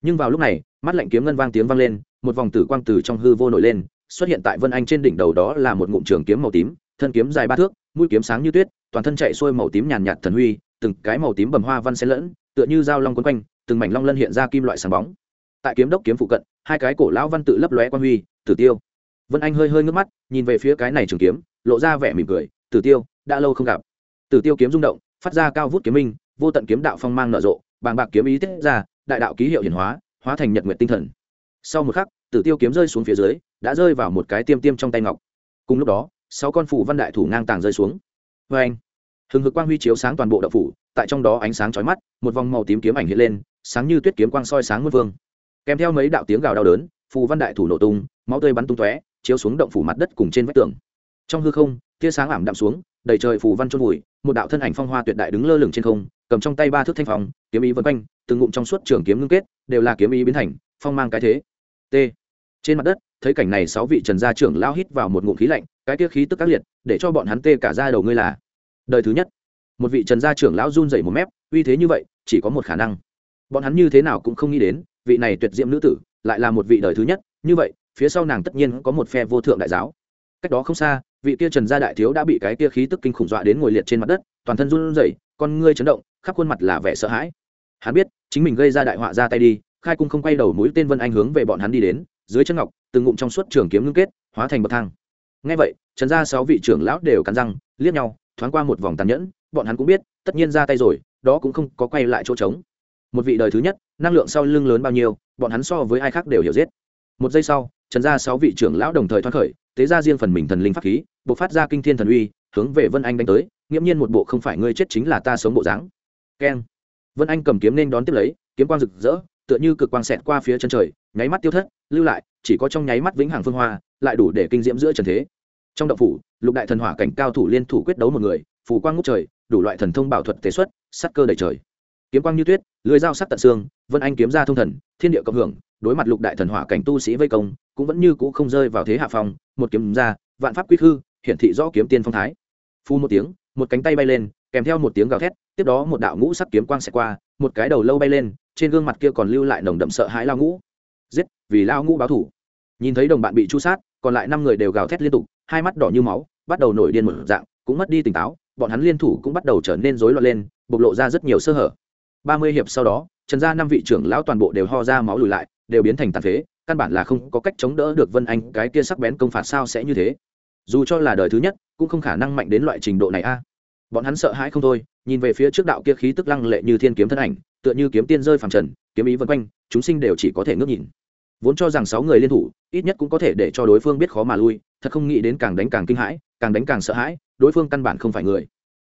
Nhưng vào lúc này, mắt lạnh kiếm ngân vang tiếng vang lên, một vòng tử quang từ trong hư vô nổi lên xuất hiện tại vân anh trên đỉnh đầu đó là một ngụm trường kiếm màu tím, thân kiếm dài ba thước, mũi kiếm sáng như tuyết, toàn thân chạy xuôi màu tím nhàn nhạt thần huy, từng cái màu tím bầm hoa văn xen lẫn, tựa như dao long quấn quanh, từng mảnh long lân hiện ra kim loại sáng bóng. Tại kiếm đốc kiếm phụ cận, hai cái cổ lão văn tự lấp lóe quan huy, tử tiêu. Vân anh hơi hơi ngước mắt, nhìn về phía cái này trường kiếm, lộ ra vẻ mỉm cười, tử tiêu, đã lâu không gặp. Tử tiêu kiếm rung động, phát ra cao vút kiếm minh, vô tận kiếm đạo phong mang nở rộ, bàng bạc kiếm ý tiết ra, đại đạo ký hiệu hiển hóa hóa thành nhật nguyện tinh thần. Sau một khắc tử tiêu kiếm rơi xuống phía dưới, đã rơi vào một cái tiêm tiêm trong tay ngọc. Cùng lúc đó, sáu con phủ văn đại thủ ngang tàng rơi xuống. Vê anh, hừng hực quang huy chiếu sáng toàn bộ đậu phủ, tại trong đó ánh sáng chói mắt, một vòng màu tím kiếm ảnh hiện lên, sáng như tuyết kiếm quang soi sáng muôn vương. Kèm theo mấy đạo tiếng gào đau đớn, phù văn đại thủ nổ tung, máu tươi bắn tung tóe, chiếu xuống động phủ mặt đất cùng trên vách tường. Trong hư không, tia sáng ảm đạm xuống, đầy trời phù văn trôn vùi, một đạo thân ảnh phong hoa tuyệt đại đứng lơ lửng trên không, cầm trong tay ba thước thanh phòng kiếm ý vân quanh, từng ngụm trong suốt trường kiếm ngưng kết, đều là kiếm ý biến thành, phong mang cái thế. T trên mặt đất, thấy cảnh này sáu vị trần gia trưởng lao hít vào một ngụm khí lạnh, cái tiết khí tức các liệt, để cho bọn hắn tê cả ra đầu ngươi là. Đời thứ nhất, một vị trần gia trưởng lão run dậy một mép, uy thế như vậy, chỉ có một khả năng. Bọn hắn như thế nào cũng không nghĩ đến, vị này tuyệt diễm nữ tử, lại là một vị đời thứ nhất, như vậy, phía sau nàng tất nhiên có một phe vô thượng đại giáo. Cách đó không xa, vị kia trần gia đại thiếu đã bị cái kia khí tức kinh khủng dọa đến ngồi liệt trên mặt đất, toàn thân run rẩy, con ngươi chấn động, khắp khuôn mặt là vẻ sợ hãi. Hắn biết, chính mình gây ra đại họa ra tay đi, khai cung không quay đầu mũi tên vân anh hướng về bọn hắn đi đến dưới chân ngọc, từng ngụm trong suốt trường kiếm ngưng kết, hóa thành bậc thang. Ngay vậy, trần gia sáu vị trưởng lão đều cắn răng, liếc nhau, thoáng qua một vòng tàn nhẫn, bọn hắn cũng biết, tất nhiên ra tay rồi, đó cũng không có quay lại chỗ trống. Một vị đời thứ nhất, năng lượng sau lưng lớn bao nhiêu, bọn hắn so với ai khác đều hiểu giết. Một giây sau, trần gia sáu vị trưởng lão đồng thời thoát khởi, tế ra riêng phần mình thần linh pháp khí buộc phát ra kinh thiên thần uy, hướng về vân anh đánh tới, nghiễm nhiên một bộ không phải ngươi chết chính là ta sống bộ dáng. Keng. Vân anh cầm kiếm nên đón tiếp lấy, kiếm quang rực rỡ, tựa như cực quang xẹt qua phía chân trời nháy mắt tiêu thất, lưu lại, chỉ có trong nháy mắt vĩnh hằng phương hoa, lại đủ để kinh diễm giữa trần thế. Trong động phủ, lục đại thần hỏa cảnh cao thủ liên thủ quyết đấu một người phủ quang ngút trời, đủ loại thần thông bảo thuật tế xuất sắt cơ đầy trời. Kiếm quang như tuyết, lưới dao sắc tận xương, vân anh kiếm ra thông thần, thiên địa cộng hưởng, đối mặt lục đại thần hỏa cảnh tu sĩ vây công, cũng vẫn như cũ không rơi vào thế hạ phòng. một kiếm ra, vạn pháp quy khư, hiển thị rõ kiếm tiên phong thái. Phu một tiếng, một cánh tay bay lên, kèm theo một tiếng gào thét, tiếp đó một đạo ngũ sắc kiếm quang xẹt qua, một cái đầu lâu bay lên, trên gương mặt kia còn lưu lại nồng đậm sợ hãi lao ngũ giết, vì lao ngũ báo thủ. Nhìn thấy đồng bạn bị chu sát, còn lại năm người đều gào thét liên tục, hai mắt đỏ như máu, bắt đầu nổi điên một dạng, cũng mất đi tỉnh táo, bọn hắn liên thủ cũng bắt đầu trở nên rối loạn lên, bộc lộ ra rất nhiều sơ hở. Ba mươi hiệp sau đó, trần gia năm vị trưởng lão toàn bộ đều ho ra máu lùi lại, đều biến thành tàn phế, căn bản là không có cách chống đỡ được vân anh, cái kia sắc bén công phạt sao sẽ như thế? Dù cho là đời thứ nhất, cũng không khả năng mạnh đến loại trình độ này a. Bọn hắn sợ hãi không thôi, nhìn về phía trước đạo kia khí tức lăng lệ như thiên kiếm thân ảnh, tựa như kiếm tiên rơi phàm trần, kiếm ý vân quanh chúng sinh đều chỉ có thể ngước nhìn. Vốn cho rằng sáu người liên thủ, ít nhất cũng có thể để cho đối phương biết khó mà lui, thật không nghĩ đến càng đánh càng kinh hãi, càng đánh càng sợ hãi, đối phương căn bản không phải người.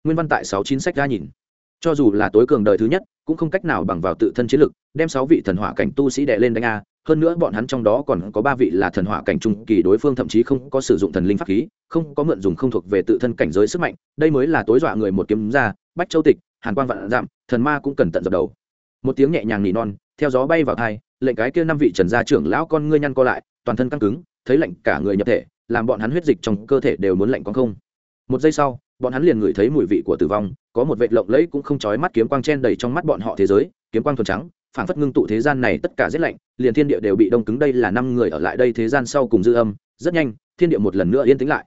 Nguyên văn tại sáu chín sách ra nhìn. Cho dù là tối cường đời thứ nhất, cũng không cách nào bằng vào tự thân chiến lực, đem sáu vị thần hỏa cảnh tu sĩ đệ lên đánh a, hơn nữa bọn hắn trong đó còn có ba vị là thần hỏa cảnh trung kỳ đối phương thậm chí không có sử dụng thần linh pháp khí, không có mượn dùng không thuộc về tự thân cảnh giới sức mạnh, đây mới là tối dọa người một kiếm ra, bách châu tịch, hàn quang vạn giảm, thần ma cũng cần tận dập đầu một tiếng nhẹ nhàng nỉ non, theo gió bay vào thai, lệnh cái kia năm vị trần gia trưởng lão con ngươi nhăn co lại, toàn thân căng cứng, thấy lạnh cả người nhập thể, làm bọn hắn huyết dịch trong cơ thể đều muốn lạnh con không. Một giây sau, bọn hắn liền ngửi thấy mùi vị của tử vong, có một vệt lộng lẫy cũng không chói mắt kiếm quang chen đầy trong mắt bọn họ thế giới, kiếm quang thuần trắng phản phất ngưng tụ thế gian này tất cả rét lạnh, liền thiên địa đều bị đông cứng đây là năm người ở lại đây thế gian sau cùng dư âm, rất nhanh, thiên địa một lần nữa yên tĩnh lại.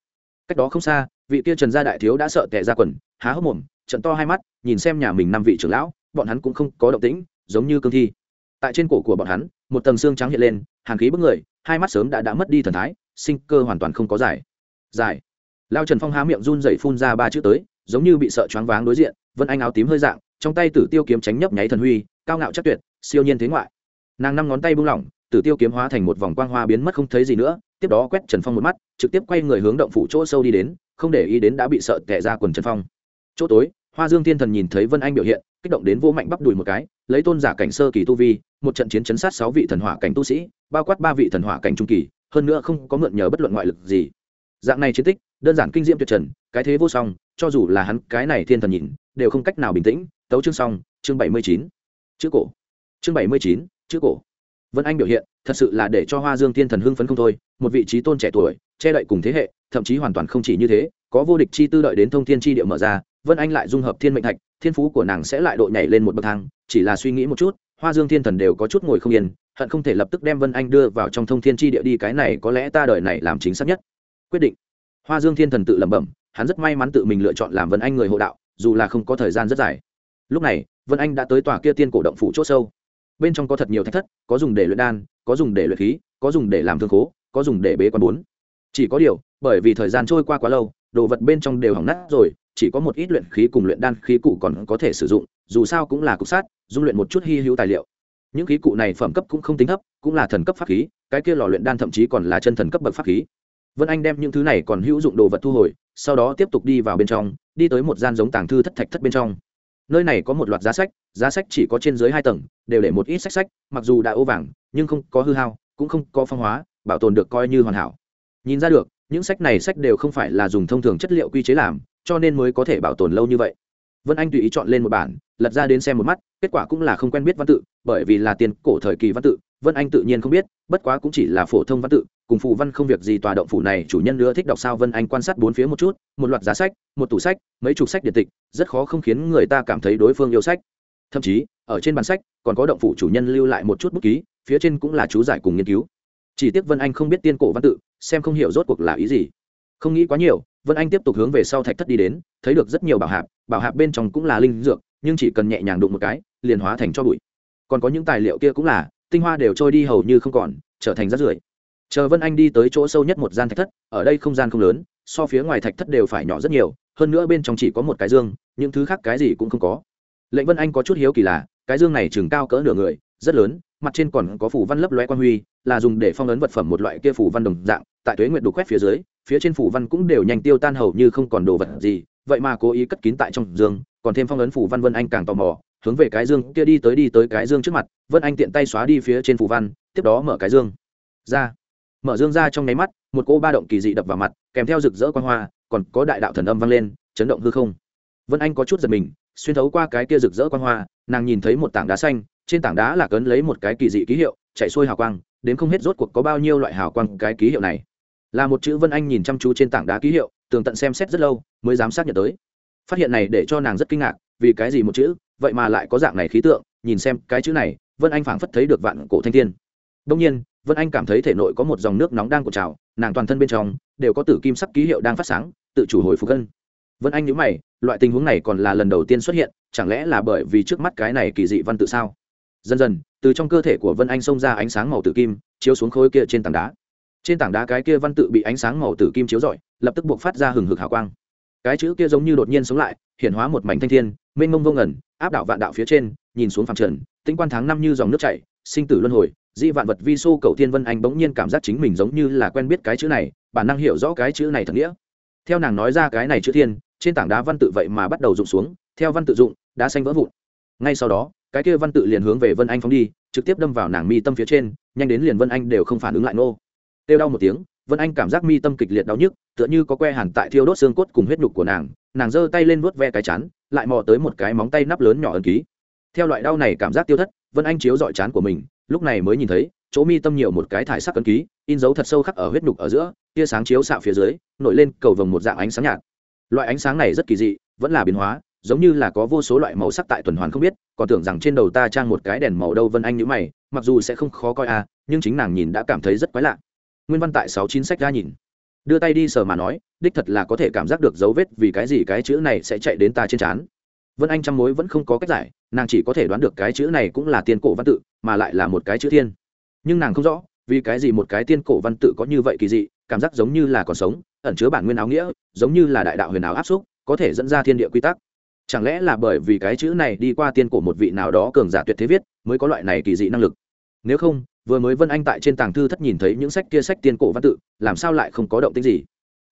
Cách đó không xa, vị kia trần gia đại thiếu đã sợ tệ ra quần, há hốc mồm, trận to hai mắt, nhìn xem nhà mình năm vị trưởng lão bọn hắn cũng không có động tĩnh, giống như cương thi. Tại trên cổ của bọn hắn, một tầng xương trắng hiện lên hàn khí bức người, hai mắt sớm đã đã mất đi thần thái, sinh cơ hoàn toàn không có giải. Giải. Lao trần phong há miệng run dậy phun ra ba chữ tới, giống như bị sợ choáng váng đối diện, vân anh áo tím hơi dạng, trong tay tử tiêu kiếm tránh nhấp nháy thần huy, cao ngạo chắc tuyệt, siêu nhiên thế ngoại. Nàng năm ngón tay buông lỏng, tử tiêu kiếm hóa thành một vòng quang hoa biến mất không thấy gì nữa, tiếp đó quét trần phong một mắt, trực tiếp quay người hướng động phủ chỗ sâu đi đến, không để ý đến đã bị sợ tệ ra quần trần phong. Chỗ tối hoa dương thiên thần nhìn thấy vân anh biểu hiện, kích động đến vô mạnh bắp đùi một cái, lấy tôn giả cảnh sơ kỳ tu vi, một trận chiến chấn sát sáu vị thần hỏa cảnh tu sĩ, bao quát ba vị thần hỏa cảnh trung kỳ, hơn nữa không có mượn nhờ bất luận ngoại lực gì. Dạng này chiến tích, đơn giản kinh diễm tuyệt trần, cái thế vô song, cho dù là hắn, cái này thiên thần nhìn, đều không cách nào bình tĩnh. Tấu chương xong, chương bảy mươi chín. Chữ cổ. Chương bảy mươi chín, chữ cổ. Vân anh biểu hiện, thật sự là để cho hoa dương thiên thần hưng phấn không thôi, một vị trí tôn trẻ tuổi, che đậy cùng thế hệ, thậm chí hoàn toàn không chỉ như thế, có vô địch chi tư đợi đến thông thiên chi địa mở ra vân anh lại dung hợp thiên mệnh thạch, thiên phú của nàng sẽ lại độ nhảy lên một bậc thang, chỉ là suy nghĩ một chút, hoa dương thiên thần đều có chút ngồi không yên, hận không thể lập tức đem vân anh đưa vào trong thông thiên chi địa đi, cái này có lẽ ta đời này làm chính xác nhất. Quyết định. Hoa dương thiên thần tự lẩm bẩm, hắn rất may mắn tự mình lựa chọn làm vân anh người hộ đạo, dù là không có thời gian rất dài. Lúc này, vân anh đã tới tòa kia tiên cổ động phủ c h ỗ sâu. Bên trong có thật nhiều thách thất, có dùng để luyện đan, có dùng để luyện khí, có dùng để làm thương khố, có dùng để bế quan bốn. Chỉ có điều, bởi vì thời gian trôi qua quá lâu đồ vật bên trong đều hỏng nát rồi, chỉ có một ít luyện khí cùng luyện đan khí cụ còn có thể sử dụng, dù sao cũng là cục sát, dung luyện một chút hy hữu tài liệu. Những khí cụ này phẩm cấp cũng không tính thấp, cũng là thần cấp pháp khí, cái kia lò luyện đan thậm chí còn là chân thần cấp bậc pháp khí. Vân anh đem những thứ này còn hữu dụng đồ vật thu hồi, sau đó tiếp tục đi vào bên trong, đi tới một gian giống tàng thư thất thạch thất bên trong. Nơi này có một loạt giá sách giá sách chỉ có trên dưới hai tầng, đều để một ít sách sách, mặc dù đã ô vàng, nhưng không có hư hao, cũng không có phong hóa, bảo tồn được coi như hoàn hảo. Nhìn ra được những sách này sách đều không phải là dùng thông thường chất liệu quy chế làm, cho nên mới có thể bảo tồn lâu như vậy. Vân anh tùy ý chọn lên một bản, lật ra đến xem một mắt, kết quả cũng là không quen biết văn tự, bởi vì là tiền cổ thời kỳ văn tự, vân anh tự nhiên không biết, bất quá cũng chỉ là phổ thông văn tự, cùng phụ văn không việc gì tòa động phủ này chủ nhân nữa thích đọc sao vân anh quan sát bốn phía một chút, một loạt giá sách, một tủ sách, mấy chục sách điện tịch, rất khó không khiến người ta cảm thấy đối phương yêu sách. Thậm chí, ở trên bản sách, còn có động phủ chủ nhân lưu lại một chút bút ký, phía trên cũng là chú giải cùng nghiên cứu chỉ tiếc vân anh không biết tiên cổ văn tự, xem không hiểu rốt cuộc là ý gì. Không nghĩ quá nhiều, vân anh tiếp tục hướng về sau thạch thất đi đến, thấy được rất nhiều bảo hạp bảo hạp bên trong cũng là linh dược, nhưng chỉ cần nhẹ nhàng đụng một cái, liền hóa thành cho bụi. Còn có những tài liệu kia cũng là, tinh hoa đều trôi đi hầu như không còn, trở thành rác rưởi. Chờ vân anh đi tới chỗ sâu nhất một gian thạch thất, ở đây không gian không lớn, so phía ngoài thạch thất đều phải nhỏ rất nhiều, hơn nữa bên trong chỉ có một cái dương, những thứ khác cái gì cũng không có. Lệnh vân anh có chút hiếu kỳ là, cái dương này chừng cao cỡ nửa người, rất lớn, mặt trên còn có phủ văn lấp loe quan huy là dùng để phong ấn vật phẩm một loại kia phủ văn đồng dạng, tại tuế nguyện đục quét phía dưới, phía trên phủ văn cũng đều nhanh tiêu tan hầu như không còn đồ vật gì, vậy mà cố ý cất kín tại trong dương, còn thêm phong ấn phủ văn vân anh càng tò mò, hướng về cái dương kia đi tới đi tới cái dương trước mặt, vân anh tiện tay xóa đi phía trên phủ văn, tiếp đó mở cái dương. Ra. Mở dương ra trong nháy mắt, một cô ba động kỳ dị đập vào mặt, kèm theo rực rỡ quan hoa, còn có đại đạo thần âm vang lên, chấn động hư không. Vân anh có chút giật mình, xuyên thấu qua cái kia rực rỡ quan hoa, nàng nhìn thấy một tảng đá xanh, trên tảng đá là cấn lấy một cái kỳ dị ký hiệu, chạy xuôi hào quang đến không hết rốt cuộc có bao nhiêu loại hào quang cái ký hiệu này. Là một chữ vân anh nhìn chăm chú trên tảng đá ký hiệu, tường tận xem xét rất lâu, mới dám xác nhận tới. Phát hiện này để cho nàng rất kinh ngạc, vì cái gì một chữ, vậy mà lại có dạng này khí tượng, nhìn xem cái chữ này, vân anh phảng phất thấy được vạn cổ thanh thiên. Đông nhiên, vân anh cảm thấy thể nội có một dòng nước nóng đang cột trào, nàng toàn thân bên trong đều có tử kim sắc ký hiệu đang phát sáng, tự chủ hồi phục cân vân anh nhớ mày, loại tình huống này còn là lần đầu tiên xuất hiện, chẳng lẽ là bởi vì trước mắt cái này kỳ dị văn tự sao? Dần dần, từ trong cơ thể của vân anh xông ra ánh sáng màu tử kim, chiếu xuống khối kia trên tảng đá. Trên tảng đá cái kia văn tự bị ánh sáng màu tử kim chiếu rọi, lập tức buộc phát ra hừng hực hào quang. Cái chữ kia giống như đột nhiên sống lại hiện hóa một mảnh thanh thiên, mênh mông vô ngẩn áp đảo vạn đạo phía trên, nhìn xuống phẳng trần, tinh quan tháng năm như dòng nước chảy, sinh tử luân hồi, di vạn vật vi xô cầu thiên vân anh bỗng nhiên cảm giác chính mình giống như là quen biết cái chữ này, bản năng hiểu rõ cái chữ này thật nghĩa. Theo nàng nói ra cái này chữ thiên, trên tảng đá văn tự vậy mà bắt đầu rụng xuống, theo văn tự dụng đá xanh vỡ vụn. Ngay sau đó cái kia văn tự liền hướng về vân anh phóng đi, trực tiếp đâm vào nàng mi tâm phía trên, nhanh đến liền vân anh đều không phản ứng lại nô. Têu đau một tiếng, vân anh cảm giác mi tâm kịch liệt đau nhức, tựa như có que hẳn tại thiêu đốt xương cốt cùng huyết nhục của nàng nàng giơ tay lên vuốt ve cái chán, lại mò tới một cái móng tay nắp lớn nhỏ ẩn ký. Theo loại đau này cảm giác tiêu thất, vân anh chiếu dọi chán của mình, lúc này mới nhìn thấy, chỗ mi tâm nhiều một cái thải sắc ấn ký, in dấu thật sâu khắc ở huyết nhục ở giữa, tia sáng chiếu xạo phía dưới, nổi lên cầu vồng một dạng ánh sáng nhạt. Loại ánh sáng này rất kỳ dị, vẫn là biến hóa giống như là có vô số loại màu sắc tại tuần hoàn không biết, còn tưởng rằng trên đầu ta trang một cái đèn màu đâu vân anh nhữ mày, mặc dù sẽ không khó coi à nhưng chính nàng nhìn đã cảm thấy rất quái lạ. Nguyên văn tại sáu chín sách ra nhìn. Đưa tay đi sờ mà nói, đích thật là có thể cảm giác được dấu vết vì cái gì cái chữ này sẽ chạy đến ta trên trán. Vân anh trăm mối vẫn không có cách giải, nàng chỉ có thể đoán được cái chữ này cũng là tiên cổ văn tự, mà lại là một cái chữ thiên. Nhưng nàng không rõ, vì cái gì một cái tiên cổ văn tự có như vậy kỳ dị, cảm giác giống như là còn sống, ẩn chứa bản nguyên áo nghĩa, giống như là đại đạo huyền áo áp xúc, có thể dẫn ra thiên địa quy tắc chẳng lẽ là bởi vì cái chữ này đi qua tiên cổ một vị nào đó cường giả tuyệt thế viết, mới có loại này kỳ dị năng lực? Nếu không, vừa mới vân anh tại trên tàng thư thất nhìn thấy những sách kia sách tiên cổ văn tự, làm sao lại không có động tích gì?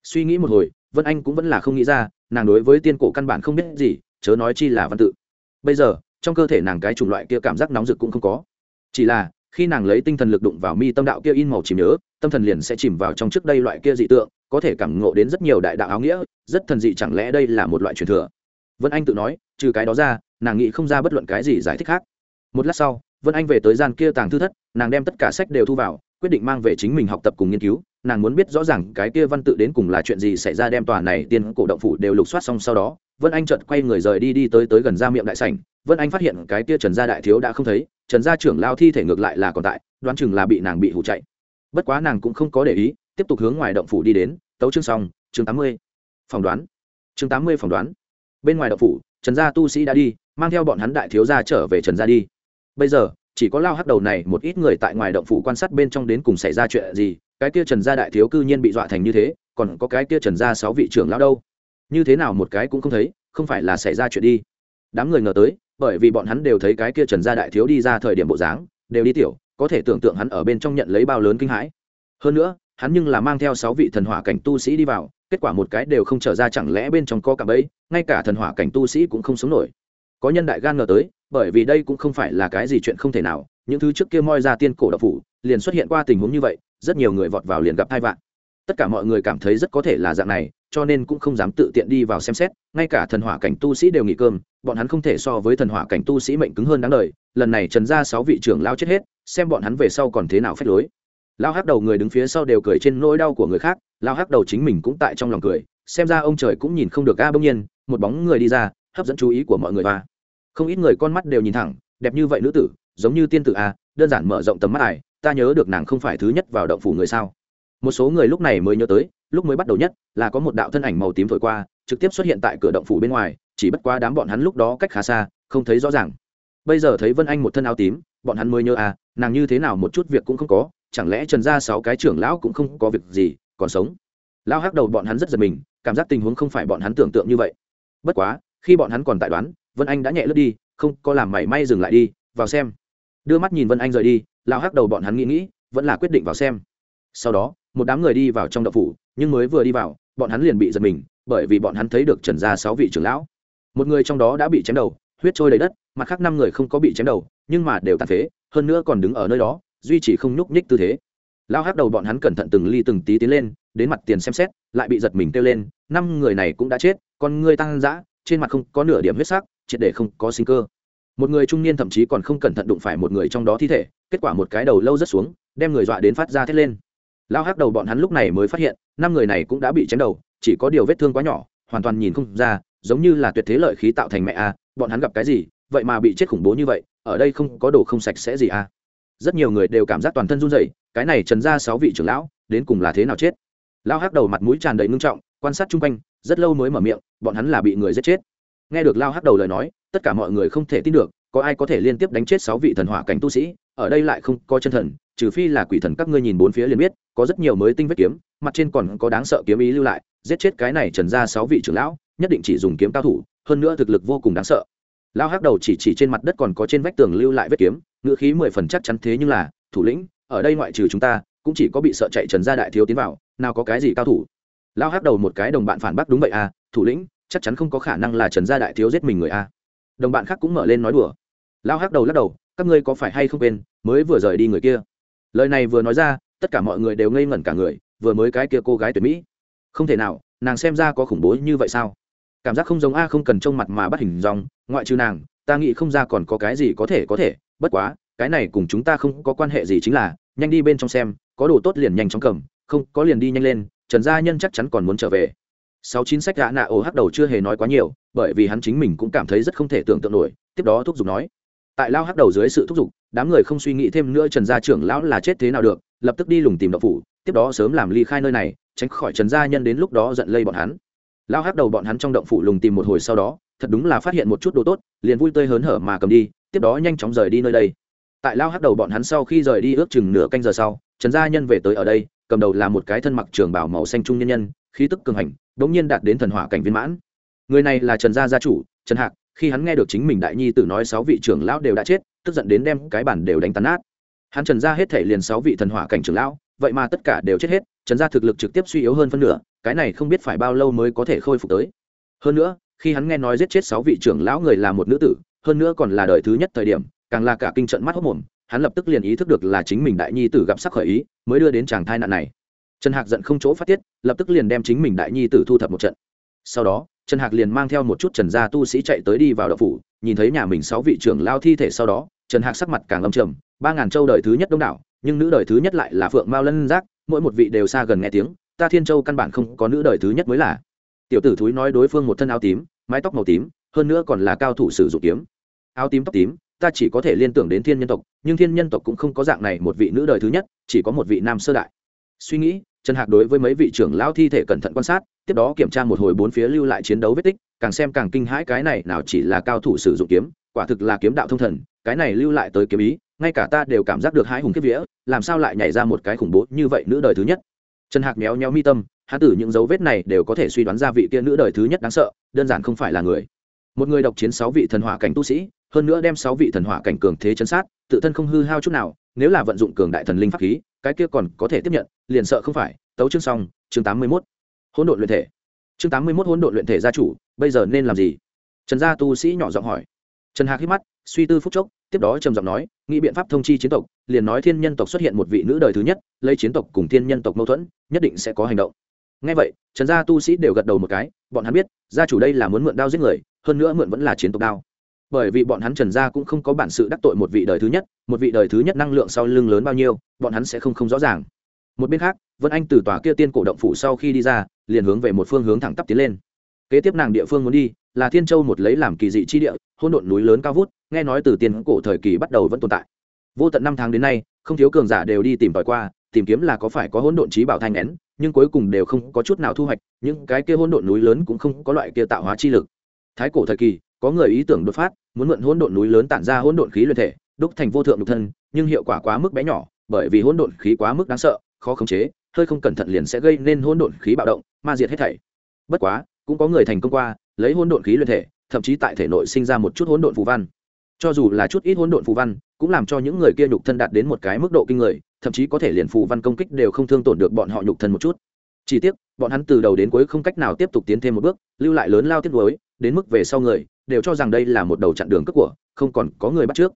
Suy nghĩ một hồi, vân anh cũng vẫn là không nghĩ ra, nàng đối với tiên cổ căn bản không biết gì, chớ nói chi là văn tự. Bây giờ, trong cơ thể nàng cái chủng loại kia cảm giác nóng rực cũng không có. Chỉ là, khi nàng lấy tinh thần lực đụng vào mi tâm đạo kia in màu chìm nhớ, tâm thần liền sẽ chìm vào trong trước đây loại kia dị tượng, có thể cảm ngộ đến rất nhiều đại đạo áo nghĩa, rất thần dị chẳng lẽ đây là một loại truyền thừa? Vân anh tự nói, trừ cái đó ra, nàng nghĩ không ra bất luận cái gì giải thích khác. Một lát sau, vân anh về tới gian kia tàng thư thất, nàng đem tất cả sách đều thu vào, quyết định mang về chính mình học tập cùng nghiên cứu. Nàng muốn biết rõ ràng cái kia văn tự đến cùng là chuyện gì xảy ra đem tòa này tiên cổ động phủ đều lục soát xong sau đó, vân anh chợt quay người rời đi đi tới tới gần ra miệng đại sảnh. Vân anh phát hiện cái kia trần gia đại thiếu đã không thấy, trần gia trưởng lao thi thể ngược lại là còn tại, đoán chừng là bị nàng bị hụ chạy. Bất quá nàng cũng không có để ý, tiếp tục hướng ngoài động phủ đi đến. Tấu chương xong, chương tám mươi. Phỏng đoán. Chương tám mươi phỏng đoán bên ngoài động phủ, trần gia tu sĩ đã đi, mang theo bọn hắn đại thiếu gia trở về trần gia đi. Bây giờ, chỉ có lao hắc đầu này một ít người tại ngoài động phủ quan sát bên trong đến cùng xảy ra chuyện gì, cái kia trần gia đại thiếu cư nhiên bị dọa thành như thế, còn có cái kia trần gia sáu vị trưởng lao đâu? Như thế nào một cái cũng không thấy, không phải là xảy ra chuyện đi. Đám người ngờ tới, bởi vì bọn hắn đều thấy cái kia trần gia đại thiếu đi ra thời điểm bộ dáng, đều đi tiểu, có thể tưởng tượng hắn ở bên trong nhận lấy bao lớn kinh hãi. Hơn nữa, hắn nhưng là mang theo sáu vị thần hỏa cảnh tu sĩ đi vào kết quả một cái đều không trở ra chẳng lẽ bên trong có cả bẫy, ngay cả thần hỏa cảnh tu sĩ cũng không sống nổi. Có nhân đại gan ngờ tới, bởi vì đây cũng không phải là cái gì chuyện không thể nào, những thứ trước kia moi ra tiên cổ độc phủ, liền xuất hiện qua tình huống như vậy, rất nhiều người vọt vào liền gặp hai vạn. Tất cả mọi người cảm thấy rất có thể là dạng này, cho nên cũng không dám tự tiện đi vào xem xét, ngay cả thần hỏa cảnh tu sĩ đều nghỉ cơm, bọn hắn không thể so với thần hỏa cảnh tu sĩ mệnh cứng hơn đáng đời, lần này trần ra sáu vị trưởng lao chết hết, xem bọn hắn về sau còn thế nào phép lối. Lao hát đầu người đứng phía sau đều cười trên nỗi đau của người khác lao hắc đầu chính mình cũng tại trong lòng cười, xem ra ông trời cũng nhìn không được a bỗng nhiên, một bóng người đi ra, hấp dẫn chú ý của mọi người và không ít người con mắt đều nhìn thẳng, đẹp như vậy nữ tử, giống như tiên tử a, đơn giản mở rộng tầm mắt ải ta nhớ được nàng không phải thứ nhất vào động phủ người sao. Một số người lúc này mới nhớ tới, lúc mới bắt đầu nhất, là có một đạo thân ảnh màu tím thổi qua, trực tiếp xuất hiện tại cửa động phủ bên ngoài, chỉ bất quá đám bọn hắn lúc đó cách khá xa, không thấy rõ ràng. Bây giờ thấy vân anh một thân áo tím, bọn hắn mới nhớ à nàng như thế nào một chút việc cũng không có, chẳng lẽ trần gia sáu cái trưởng lão cũng không có việc gì còn sống. Lao hắc đầu bọn hắn rất giật mình, cảm giác tình huống không phải bọn hắn tưởng tượng như vậy. Bất quá, khi bọn hắn còn tại đoán, vân anh đã nhẹ lướt đi, không có làm mảy may dừng lại đi, vào xem. Đưa mắt nhìn vân anh rời đi, lao hắc đầu bọn hắn nghĩ nghĩ, vẫn là quyết định vào xem. Sau đó, một đám người đi vào trong đậu phủ, nhưng mới vừa đi vào, bọn hắn liền bị giật mình, bởi vì bọn hắn thấy được trần gia sáu vị trưởng lão. Một người trong đó đã bị chém đầu, huyết trôi đầy đất, mặt khác năm người không có bị chém đầu, nhưng mà đều tàn phế, hơn nữa còn đứng ở nơi đó, duy trì không nhúc nhích tư thế lao hát đầu bọn hắn cẩn thận từng ly từng tí tiến lên, đến mặt tiền xem xét, lại bị giật mình kêu lên, năm người này cũng đã chết còn người tăng dã, trên mặt không có nửa điểm huyết sắc, triệt để không có sinh cơ. Một người trung niên thậm chí còn không cẩn thận đụng phải một người trong đó thi thể, kết quả một cái đầu lâu rất xuống, đem người dọa đến phát ra thét lên. Lao hắc đầu bọn hắn lúc này mới phát hiện, năm người này cũng đã bị chém đầu, chỉ có điều vết thương quá nhỏ, hoàn toàn nhìn không ra, giống như là tuyệt thế lợi khí tạo thành mẹ a, bọn hắn gặp cái gì, vậy mà bị chết khủng bố như vậy, ở đây không có đồ không sạch sẽ gì a rất nhiều người đều cảm giác toàn thân run rẩy, cái này trần ra sáu vị trưởng lão, đến cùng là thế nào chết? Lao hắc đầu mặt mũi tràn đầy ngưng trọng, quan sát chung quanh, rất lâu mới mở miệng, bọn hắn là bị người giết chết. Nghe được lao hắc đầu lời nói, tất cả mọi người không thể tin được, có ai có thể liên tiếp đánh chết sáu vị thần hỏa cảnh tu sĩ, ở đây lại không có chân thần, trừ phi là quỷ thần các ngươi nhìn bốn phía liền biết, có rất nhiều mới tinh vết kiếm, mặt trên còn có đáng sợ kiếm ý lưu lại, giết chết cái này trần ra sáu vị trưởng lão, nhất định chỉ dùng kiếm cao thủ, hơn nữa thực lực vô cùng đáng sợ. Lao hắc đầu chỉ chỉ trên mặt đất còn có trên vách tường lưu lại vết kiếm ngữ khí mười phần chắc chắn thế nhưng là, thủ lĩnh, ở đây ngoại trừ chúng ta, cũng chỉ có bị sợ chạy trần gia đại thiếu tiến vào, nào có cái gì cao thủ? Lao hát đầu một cái, đồng bạn phản bác đúng vậy à thủ lĩnh, chắc chắn không có khả năng là trần gia đại thiếu giết mình người a đồng bạn khác cũng mở lên nói đùa. Lao hát đầu lắc đầu, các ngươi có phải hay không quên, mới vừa rời đi người kia? Lời này vừa nói ra, tất cả mọi người đều ngây ngẩn cả người, vừa mới cái kia cô gái tuyệt mỹ. Không thể nào, nàng xem ra có khủng bố như vậy sao? Cảm giác không giống a không cần trông mặt mà bắt hình dòng ngoại trừ nàng, ta nghĩ không ra còn có cái gì có thể có thể bất quá, cái này cùng chúng ta không có quan hệ gì chính là, nhanh đi bên trong xem, có đồ tốt liền nhanh chóng cầm, không có liền đi nhanh lên, trần gia nhân chắc chắn còn muốn trở về. Sáu chín sách gã nạ ổ hắc đầu chưa hề nói quá nhiều, bởi vì hắn chính mình cũng cảm thấy rất không thể tưởng tượng nổi, tiếp đó thúc giục nói. Tại lao hắc đầu dưới sự thúc giục, đám người không suy nghĩ thêm nữa trần gia trưởng lão là chết thế nào được, lập tức đi lùng tìm đậu phủ, tiếp đó sớm làm ly khai nơi này, tránh khỏi trần gia nhân đến lúc đó giận lây bọn hắn. Lao hắc đầu bọn hắn trong động phủ lùng tìm một hồi sau đó, thật đúng là phát hiện một chút đồ tốt, liền vui tươi hớn hở mà cầm đi tiếp đó nhanh chóng rời đi nơi đây. Tại lao hắc đầu bọn hắn sau khi rời đi ước chừng nửa canh giờ sau, trần gia nhân về tới ở đây, cầm đầu là một cái thân mặc trường bảo màu xanh trung nhân nhân, khí tức cường hành, đống nhiên đạt đến thần hỏa cảnh viên mãn. Người này là trần gia gia chủ, trần hạc, khi hắn nghe được chính mình đại nhi tử nói sáu vị trưởng lão đều đã chết, tức giận đến đem cái bản đều đánh tàn nát. Hắn trần gia hết thể liền sáu vị thần hỏa cảnh trưởng lão, vậy mà tất cả đều chết hết, trần gia thực lực trực tiếp suy yếu hơn phân nửa, cái này không biết phải bao lâu mới có thể khôi phục tới. Hơn nữa, khi hắn nghe nói giết chết sáu vị trưởng lão người là một nữ tử hơn nữa còn là đời thứ nhất thời điểm, càng là cả kinh trận mắt hốc mồm, hắn lập tức liền ý thức được là chính mình đại nhi tử gặp sắc khởi ý, mới đưa đến chàng thai nạn này. Trần hạc giận không chỗ phát tiết, lập tức liền đem chính mình đại nhi tử thu thập một trận. Sau đó, trần hạc liền mang theo một chút trần gia tu sĩ chạy tới đi vào đậu phủ, nhìn thấy nhà mình sáu vị trưởng lao thi thể sau đó, trần hạc sắc mặt càng âm trầm, ba ngàn châu đời thứ nhất đông đảo, nhưng nữ đời thứ nhất lại là phượng mao lân giác, mỗi một vị đều xa gần nghe tiếng, ta thiên châu căn bản không có nữ đời thứ nhất mới là. Tiểu tử thúi nói đối phương một thân áo tím, mái tóc màu tím, hơn nữa còn là cao thủ sử dụng kiếm áo tím tóc tím, ta chỉ có thể liên tưởng đến thiên nhân tộc, nhưng thiên nhân tộc cũng không có dạng này một vị nữ đời thứ nhất, chỉ có một vị nam sơ đại. Suy nghĩ, trần hạc đối với mấy vị trưởng lão thi thể cẩn thận quan sát, tiếp đó kiểm tra một hồi bốn phía lưu lại chiến đấu vết tích, càng xem càng kinh hãi cái này nào chỉ là cao thủ sử dụng kiếm, quả thực là kiếm đạo thông thần, cái này lưu lại tới kiếm ý, ngay cả ta đều cảm giác được hãi hùng kiếp vía, làm sao lại nhảy ra một cái khủng bố như vậy nữ đời thứ nhất? Trần hạc méo nhéo mi tâm, hắn tử những dấu vết này đều có thể suy đoán ra vị kia nữ đời thứ nhất đáng sợ, đơn giản không phải là người. Một người độc chiến sáu vị thần hỏa cảnh tu sĩ hơn nữa đem sáu vị thần hỏa cảnh cường thế chấn sát, tự thân không hư hao chút nào, nếu là vận dụng cường đại thần linh pháp khí, cái kia còn có thể tiếp nhận, liền sợ không phải. Tấu chương xong, chương tám mươi mốt. Hỗn độn luyện thể. Chương tám mươi mốt hỗn độn luyện thể gia chủ, bây giờ nên làm gì? Trần gia tu sĩ nhỏ giọng hỏi. Trần hạc hít mắt, suy tư phúc chốc, tiếp đó trầm giọng nói, nghĩ biện pháp thông chi chiến tộc, liền nói thiên nhân tộc xuất hiện một vị nữ đời thứ nhất, lấy chiến tộc cùng thiên nhân tộc mâu thuẫn, nhất định sẽ có hành động. Ngay vậy, trần gia tu sĩ đều gật đầu một cái, bọn hắn biết, gia chủ đây là muốn mượn đao giết người, hơn nữa mượn vẫn là chiến tộc đao bởi vì bọn hắn trần gia cũng không có bản sự đắc tội một vị đời thứ nhất, một vị đời thứ nhất năng lượng sau lưng lớn bao nhiêu, bọn hắn sẽ không không rõ ràng. Một bên khác, vân anh từ tòa kia tiên cổ động phủ sau khi đi ra, liền hướng về một phương hướng thẳng tắp tiến lên. Kế tiếp nàng địa phương muốn đi, là thiên châu một lấy làm kỳ dị chi địa hôn độn núi lớn cao vút, nghe nói từ tiên cổ thời kỳ bắt đầu vẫn tồn tại. Vô tận năm tháng đến nay, không thiếu cường giả đều đi tìm tòi qua, tìm kiếm là có phải có hỗn độn trí bảo thanh nén, nhưng cuối cùng đều không có chút nào thu hoạch, những cái kia hỗn độn núi lớn cũng không có loại kia tạo hóa chi lực. Thái cổ thời kỳ có người ý tưởng đột phát, muốn mượn hỗn độn núi lớn tản ra hỗn độn khí luyện thể, đúc thành vô thượng nhục thân, nhưng hiệu quả quá mức bé nhỏ, bởi vì hỗn độn khí quá mức đáng sợ, khó khống chế, hơi không cẩn thận liền sẽ gây nên hỗn độn khí bạo động, ma diệt hết thảy. Bất quá, cũng có người thành công qua, lấy hỗn độn khí luyện thể, thậm chí tại thể nội sinh ra một chút hỗn độn phù văn. Cho dù là chút ít hỗn độn phù văn, cũng làm cho những người kia nhục thân đạt đến một cái mức độ kinh người, thậm chí có thể liền phù văn công kích đều không thương tổn được bọn họ nhục thân một chút. Chỉ tiếc, bọn hắn từ đầu đến cuối không cách nào tiếp tục tiến thêm một bước, lưu lại lớn lao tiếp nối đến mức về sau người đều cho rằng đây là một đầu chặn đường cướp của, không còn có người bắt trước.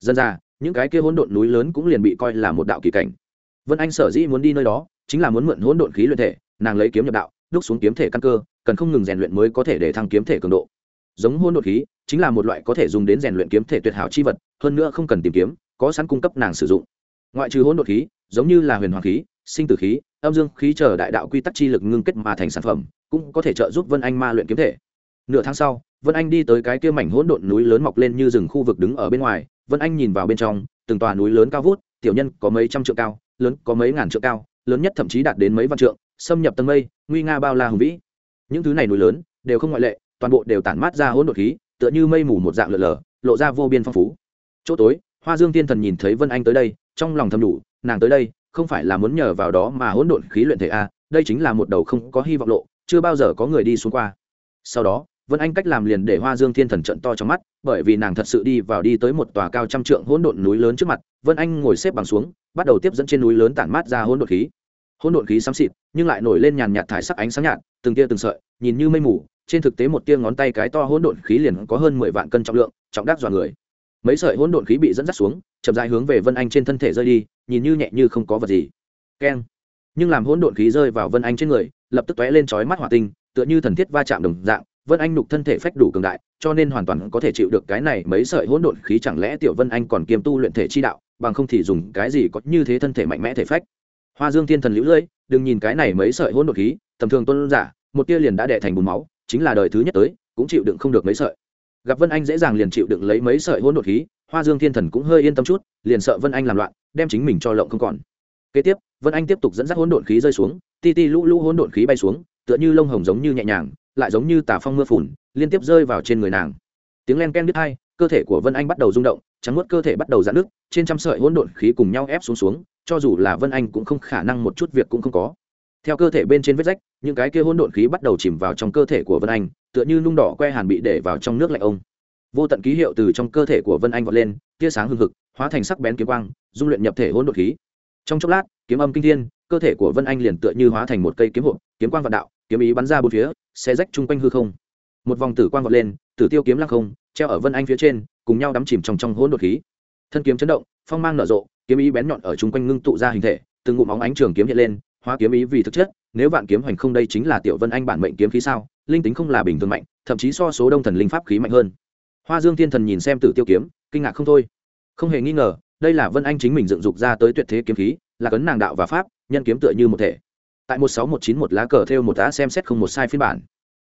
Dân ra, những cái kia hỗn độn núi lớn cũng liền bị coi là một đạo kỳ cảnh. Vân anh sở dĩ muốn đi nơi đó, chính là muốn mượn hỗn độn khí luyện thể, nàng lấy kiếm nhập đạo, đúc xuống kiếm thể căn cơ, cần không ngừng rèn luyện mới có thể để thăng kiếm thể cường độ. Giống hỗn độn khí, chính là một loại có thể dùng đến rèn luyện kiếm thể tuyệt hảo chi vật, hơn nữa không cần tìm kiếm, có sẵn cung cấp nàng sử dụng. Ngoại trừ hỗn độn khí, giống như là huyền hoàng khí, sinh tử khí, âm dương khí chờ đại đạo quy tắc chi lực ngưng kết mà thành sản phẩm, cũng có thể trợ giúp vân anh ma luyện kiếm thể. Nửa tháng sau vân anh đi tới cái kia mảnh hỗn độn núi lớn mọc lên như rừng khu vực đứng ở bên ngoài, vân anh nhìn vào bên trong, từng tòa núi lớn cao vút, tiểu nhân có mấy trăm trượng cao, lớn có mấy ngàn trượng cao, lớn nhất thậm chí đạt đến mấy vạn trượng, xâm nhập tầng mây, nguy nga bao la hùng vĩ. Những thứ này núi lớn đều không ngoại lệ, toàn bộ đều tản mát ra hỗn độn khí, tựa như mây mù một dạng lượn lờ lộ ra vô biên phong phú. Chỗ tối, hoa dương tiên thần nhìn thấy vân anh tới đây, trong lòng thầm đủ, nàng tới đây không phải là muốn nhờ vào đó mà hỗn độn khí luyện thể a, đây chính là một đầu không có hy vọng lộ, chưa bao giờ có người đi xuống qua. Sau đó vân anh cách làm liền để hoa dương thiên thần trận to trong mắt, bởi vì nàng thật sự đi vào đi tới một tòa cao trăm trượng hỗn độn núi lớn trước mặt, vân anh ngồi xếp bằng xuống, bắt đầu tiếp dẫn trên núi lớn tản mát ra hỗn độn khí. Hỗn độn khí xám xịt, nhưng lại nổi lên nhàn nhạt thải sắc ánh sáng nhạt, từng tia từng sợi, nhìn như mây mù, trên thực tế một tia ngón tay cái to hỗn độn khí liền có hơn mười vạn cân trọng lượng, trọng đắc dọa người. Mấy sợi hỗn độn khí bị dẫn dắt xuống, chậm dài hướng về vân anh trên thân thể rơi đi, nhìn như nhẹ như không có vật gì. Keng. Nhưng làm hỗn độn khí rơi vào vân anh trên người, lập tức tóe lên chói mắt hỏa tinh, tựa như thần thiết va chạm đồng dạng vân anh nục thân thể phách đủ cường đại, cho nên hoàn toàn có thể chịu được cái này mấy sợi hỗn độn khí chẳng lẽ tiểu vân anh còn kiêm tu luyện thể chi đạo, bằng không thì dùng cái gì có như thế thân thể mạnh mẽ thể phách. Hoa dương thiên thần lũ lưỡi đừng nhìn cái này mấy sợi hỗn độn khí, tầm thường tôn giả, một tia liền đã đẻ thành bùn máu, chính là đời thứ nhất tới, cũng chịu đựng không được mấy sợi. Gặp vân anh dễ dàng liền chịu đựng lấy mấy sợi hỗn độn khí, hoa dương thiên thần cũng hơi yên tâm chút, liền sợ vân anh làm loạn, đem chính mình cho lộng không còn. Kế tiếp, vân anh tiếp tục dẫn dắt hỗn độn khí rơi xuống, ti ti lũ lũ hỗn độn khí bay xuống, tựa như lông hồng giống như nhẹ nhàng lại giống như tà phong mưa phùn, liên tiếp rơi vào trên người nàng. Tiếng len ken đứt hai, cơ thể của vân anh bắt đầu rung động, trắng nuốt cơ thể bắt đầu giãn nước trên trăm sợi hỗn độn khí cùng nhau ép xuống xuống, cho dù là vân anh cũng không khả năng một chút việc cũng không có. Theo cơ thể bên trên vết rách, những cái kia hỗn độn khí bắt đầu chìm vào trong cơ thể của vân anh, tựa như nung đỏ que hàn bị để vào trong nước lạnh ông. Vô tận ký hiệu từ trong cơ thể của vân anh vọt lên, tia sáng hưng hực, hóa thành sắc bén kiếm quang, dung luyện nhập thể hỗn độn khí. Trong chốc lát, kiếm âm kinh thiên, cơ thể của vân anh liền tựa như hóa thành một cây kiếm hộp, kiếm quang vạn đạo kiếm ý bắn ra bốn phía xe rách chung quanh hư không. Một vòng tử quang vọt lên, tử tiêu kiếm lăng không, treo ở vân anh phía trên, cùng nhau đắm chìm trong trong hỗn đột khí. Thân kiếm chấn động, phong mang nở rộ, kiếm ý bén nhọn ở chung quanh ngưng tụ ra hình thể, từng ngụm óng ánh trường kiếm hiện lên, hóa kiếm ý vì thực chất, nếu vạn kiếm hoành không đây chính là tiểu vân anh bản mệnh kiếm khí sao, linh tính không là bình thường mạnh, thậm chí so số đông thần linh pháp khí mạnh hơn. Hoa dương thiên thần nhìn xem tử tiêu kiếm, kinh ngạc không thôi. Không hề nghi ngờ, đây là vân anh chính mình dựng dục ra tới tuyệt thế kiếm khí, là cấn nàng đạo và pháp, nhân kiếm tựa như một thể tại một sáu một chín một lá cờ theo một tá xem xét không một sai phiên bản.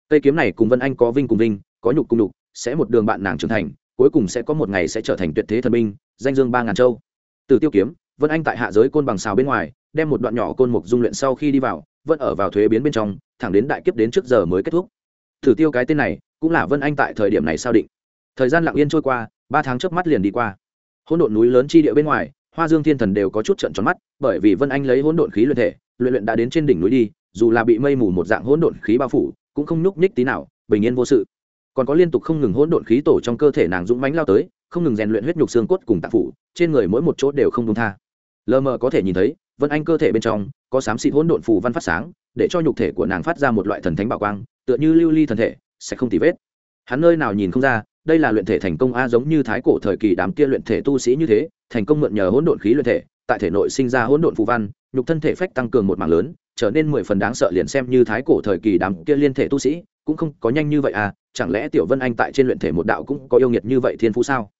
Cây kiếm này cùng vân anh có vinh cùng vinh, có nhục cùng nhục, sẽ một đường bạn nàng trưởng thành, cuối cùng sẽ có một ngày sẽ trở thành tuyệt thế thần binh, danh dương ba ngàn châu. Từ tiêu kiếm, vân anh tại hạ giới côn bằng xào bên ngoài, đem một đoạn nhỏ côn mục dung luyện sau khi đi vào, vẫn ở vào thuế biến bên trong, thẳng đến đại kiếp đến trước giờ mới kết thúc. Thử tiêu cái tên này, cũng là vân anh tại thời điểm này sao định. Thời gian lặng yên trôi qua, ba tháng trước mắt liền đi qua. Hỗn độn núi lớn chi địa bên ngoài, hoa dương thiên thần đều có chút trận tròn mắt, bởi vì vân anh lấy hỗn độn khí luyện thể luyện luyện đã đến trên đỉnh núi đi, dù là bị mây mù một dạng hỗn độn khí bao phủ, cũng không nhúc nhích tí nào, bình yên vô sự. Còn có liên tục không ngừng hỗn độn khí tổ trong cơ thể nàng dũng mãnh lao tới, không ngừng rèn luyện huyết nhục xương cốt cùng tạp phủ, trên người mỗi một chỗ đều không đúng tha. Lờ mờ có thể nhìn thấy vân anh cơ thể bên trong, có xám xịt hỗn độn phù văn phát sáng, để cho nhục thể của nàng phát ra một loại thần thánh bảo quang, tựa như lưu ly thần thể, sẽ không tì vết. Hắn nơi nào nhìn không ra, đây là luyện thể thành công a giống như thái cổ thời kỳ đám kia luyện thể tu sĩ như thế, thành công mượn nhờ hỗn độn khí luyện thể tại thể nội sinh ra hỗn độn phù văn, nhục thân thể phách tăng cường một mảng lớn, trở nên mười phần đáng sợ liền xem như thái cổ thời kỳ đám kia liên thể tu sĩ, cũng không có nhanh như vậy à chẳng lẽ tiểu vân anh tại trên luyện thể một đạo cũng có yêu nghiệt như vậy thiên phú sao?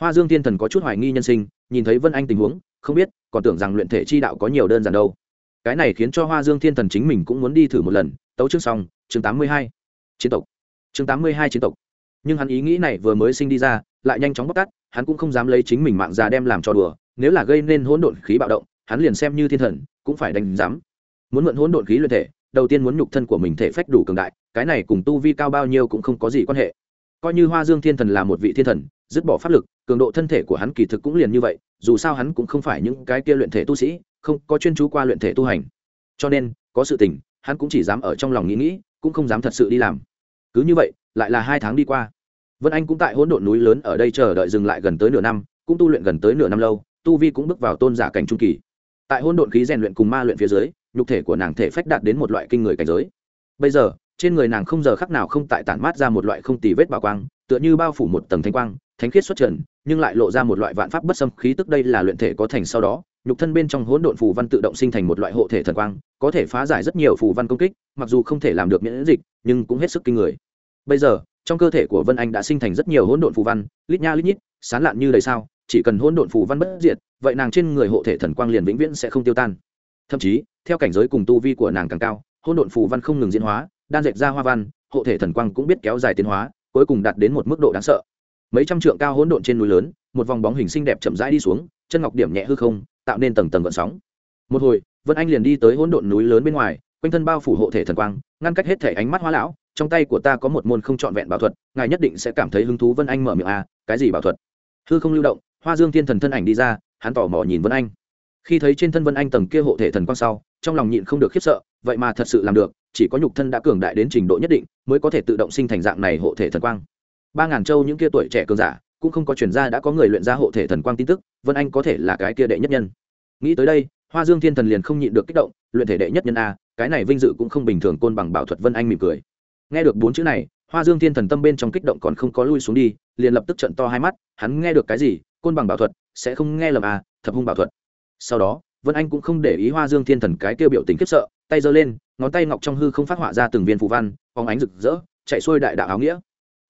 Hoa dương thiên thần có chút hoài nghi nhân sinh, nhìn thấy vân anh tình huống, không biết, còn tưởng rằng luyện thể chi đạo có nhiều đơn giản đâu. Cái này khiến cho hoa dương thiên thần chính mình cũng muốn đi thử một lần, tấu chương xong, chương tám mươi hai. Chiến tộc. Chương tám mươi hai chiến tộc. Nhưng hắn ý nghĩ này vừa mới sinh đi ra, lại nhanh chóng bóc tắt hắn cũng không dám lấy chính mình mạng già đem làm cho đùa nếu là gây nên hỗn độn khí bạo động, hắn liền xem như thiên thần, cũng phải đánh giám. Muốn mượn hỗn độn khí luyện thể, đầu tiên muốn nhục thân của mình thể phách đủ cường đại, cái này cùng tu vi cao bao nhiêu cũng không có gì quan hệ. Coi như hoa dương thiên thần là một vị thiên thần, dứt bỏ pháp lực, cường độ thân thể của hắn kỳ thực cũng liền như vậy, dù sao hắn cũng không phải những cái kia luyện thể tu sĩ, không có chuyên chú qua luyện thể tu hành. Cho nên, có sự tình, hắn cũng chỉ dám ở trong lòng nghĩ nghĩ, cũng không dám thật sự đi làm. Cứ như vậy, lại là hai tháng đi qua. Vân anh cũng tại hỗn độn núi lớn ở đây chờ đợi dừng lại gần tới nửa năm, cũng tu luyện gần tới nửa năm lâu tu vi cũng bước vào tôn giả cảnh trung kỳ. Tại hôn độn khí rèn luyện cùng ma luyện phía dưới, nhục thể của nàng thể phách đạt đến một loại kinh người cảnh giới. Bây giờ, trên người nàng không giờ khắc nào không tại tản mát ra một loại không tì vết bảo quang, tựa như bao phủ một tầng thanh quang, thánh khiết xuất trần, nhưng lại lộ ra một loại vạn pháp bất xâm khí tức đây là luyện thể có thành sau đó, nhục thân bên trong hỗn độn phù văn tự động sinh thành một loại hộ thể thần quang, có thể phá giải rất nhiều phù văn công kích, mặc dù không thể làm được miễn dịch, nhưng cũng hết sức kinh người. Bây giờ, trong cơ thể của vân anh đã sinh thành rất nhiều hỗn độn phù văn, lít nha lít nhít, sán lạn như đầy sao chỉ cần hỗn độn phù văn bất diệt, vậy nàng trên người hộ thể thần quang liền vĩnh viễn sẽ không tiêu tan. Thậm chí, theo cảnh giới cùng tu vi của nàng càng cao, hỗn độn phù văn không ngừng diễn hóa, đan dệt ra hoa văn, hộ thể thần quang cũng biết kéo dài tiến hóa, cuối cùng đạt đến một mức độ đáng sợ. Mấy trăm trượng cao hỗn độn trên núi lớn, một vòng bóng hình xinh đẹp chậm rãi đi xuống, chân ngọc điểm nhẹ hư không, tạo nên tầng tầng gợn sóng. Một hồi, vân anh liền đi tới hỗn độn núi lớn bên ngoài, quanh thân bao phủ hộ thể thần quang, ngăn cách hết thể ánh mắt hoa lão, trong tay của ta có một môn không trọn vẹn bảo thuật, ngài nhất định sẽ cảm thấy hứng thú vân anh mở miệng à cái gì bảo thuật? Hư không lưu động hoa dương thiên thần thân ảnh đi ra, hắn tỏ mò nhìn vân anh. Khi thấy trên thân vân anh tầng kia hộ thể thần quang sau, trong lòng nhịn không được khiếp sợ, vậy mà thật sự làm được, chỉ có nhục thân đã cường đại đến trình độ nhất định, mới có thể tự động sinh thành dạng này hộ thể thần quang. Ba ngàn châu những kia tuổi trẻ cường giả, cũng không có chuyển ra đã có người luyện ra hộ thể thần quang tin tức, vân anh có thể là cái kia đệ nhất nhân. Nghĩ tới đây, hoa dương thiên thần liền không nhịn được kích động, luyện thể đệ nhất nhân a, cái này vinh dự cũng không bình thường côn bằng bảo thuật vân anh mỉm cười. Nghe được bốn chữ này, hoa dương thiên thần tâm bên trong kích động còn không có lui xuống đi, liền lập tức trận to hai mắt, hắn nghe được cái gì côn bằng bảo thuật, sẽ không nghe lầm à thập hung bảo thuật. Sau đó, vân anh cũng không để ý hoa dương thiên thần cái kêu biểu tình khiếp sợ, tay giơ lên, ngón tay ngọc trong hư không phát họa ra từng viên phù văn phóng ánh rực rỡ, chạy xuôi đại đạo áo nghĩa.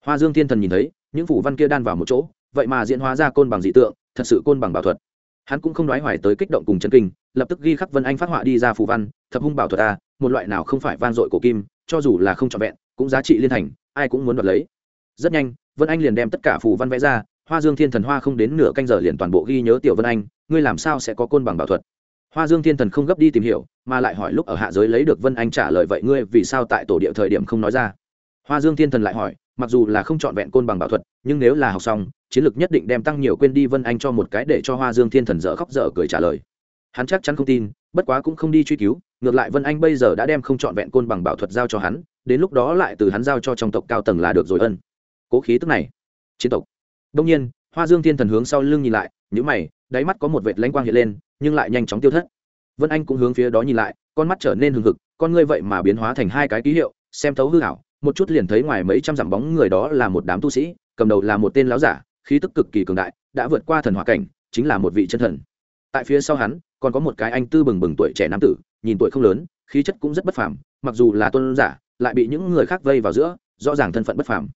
Hoa dương thiên thần nhìn thấy, những phù văn kia đan vào một chỗ, vậy mà diễn hóa ra côn bằng dị tượng, thật sự côn bằng bảo thuật. Hắn cũng không nói hoài tới kích động cùng chân kinh, lập tức ghi khắc vân anh phát họa đi ra phù văn, thập hung bảo thuật ta một loại nào không phải van dội cổ kim, cho dù là không trọn vẹn, cũng giá trị liên thành, ai cũng muốn đoạt lấy. Rất nhanh, vân anh liền đem tất cả phù văn vẽ ra hoa dương thiên thần hoa không đến nửa canh giờ liền toàn bộ ghi nhớ tiểu vân anh, ngươi làm sao sẽ có côn bằng bảo thuật? Hoa dương thiên thần không gấp đi tìm hiểu, mà lại hỏi lúc ở hạ giới lấy được vân anh trả lời vậy ngươi vì sao tại tổ địa thời điểm không nói ra? Hoa dương thiên thần lại hỏi, mặc dù là không trọn vẹn côn bằng bảo thuật, nhưng nếu là học xong, chiến lược nhất định đem tăng nhiều quên đi vân anh cho một cái để cho hoa dương thiên thần dở khóc dở cười trả lời. Hắn chắc chắn không tin, bất quá cũng không đi truy cứu, ngược lại vân anh bây giờ đã đem không trọn vẹn côn bằng bảo thuật giao cho hắn, đến lúc đó lại từ hắn giao cho trong tộc cao tầng là được rồi ân. Cố khí tức này, chiến tộc đông nhiên, hoa dương thiên thần hướng sau lưng nhìn lại nhữ mày, đáy mắt có một vệt lanh quang hiện lên, nhưng lại nhanh chóng tiêu thất. Vân anh cũng hướng phía đó nhìn lại, con mắt trở nên hừng hực, con ngươi vậy mà biến hóa thành hai cái ký hiệu, xem thấu hư hảo một chút liền thấy ngoài mấy trăm dặm bóng người đó là một đám tu sĩ, cầm đầu là một tên láo giả, khí tức cực kỳ cường đại, đã vượt qua thần hòa cảnh, chính là một vị chân thần. Tại phía sau hắn, còn có một cái anh tư bừng bừng tuổi trẻ nam tử, nhìn tuổi không lớn, khí chất cũng rất bất phàm, mặc dù là tôn giả, lại bị những người khác vây vào giữa, rõ ràng thân phận bất phàm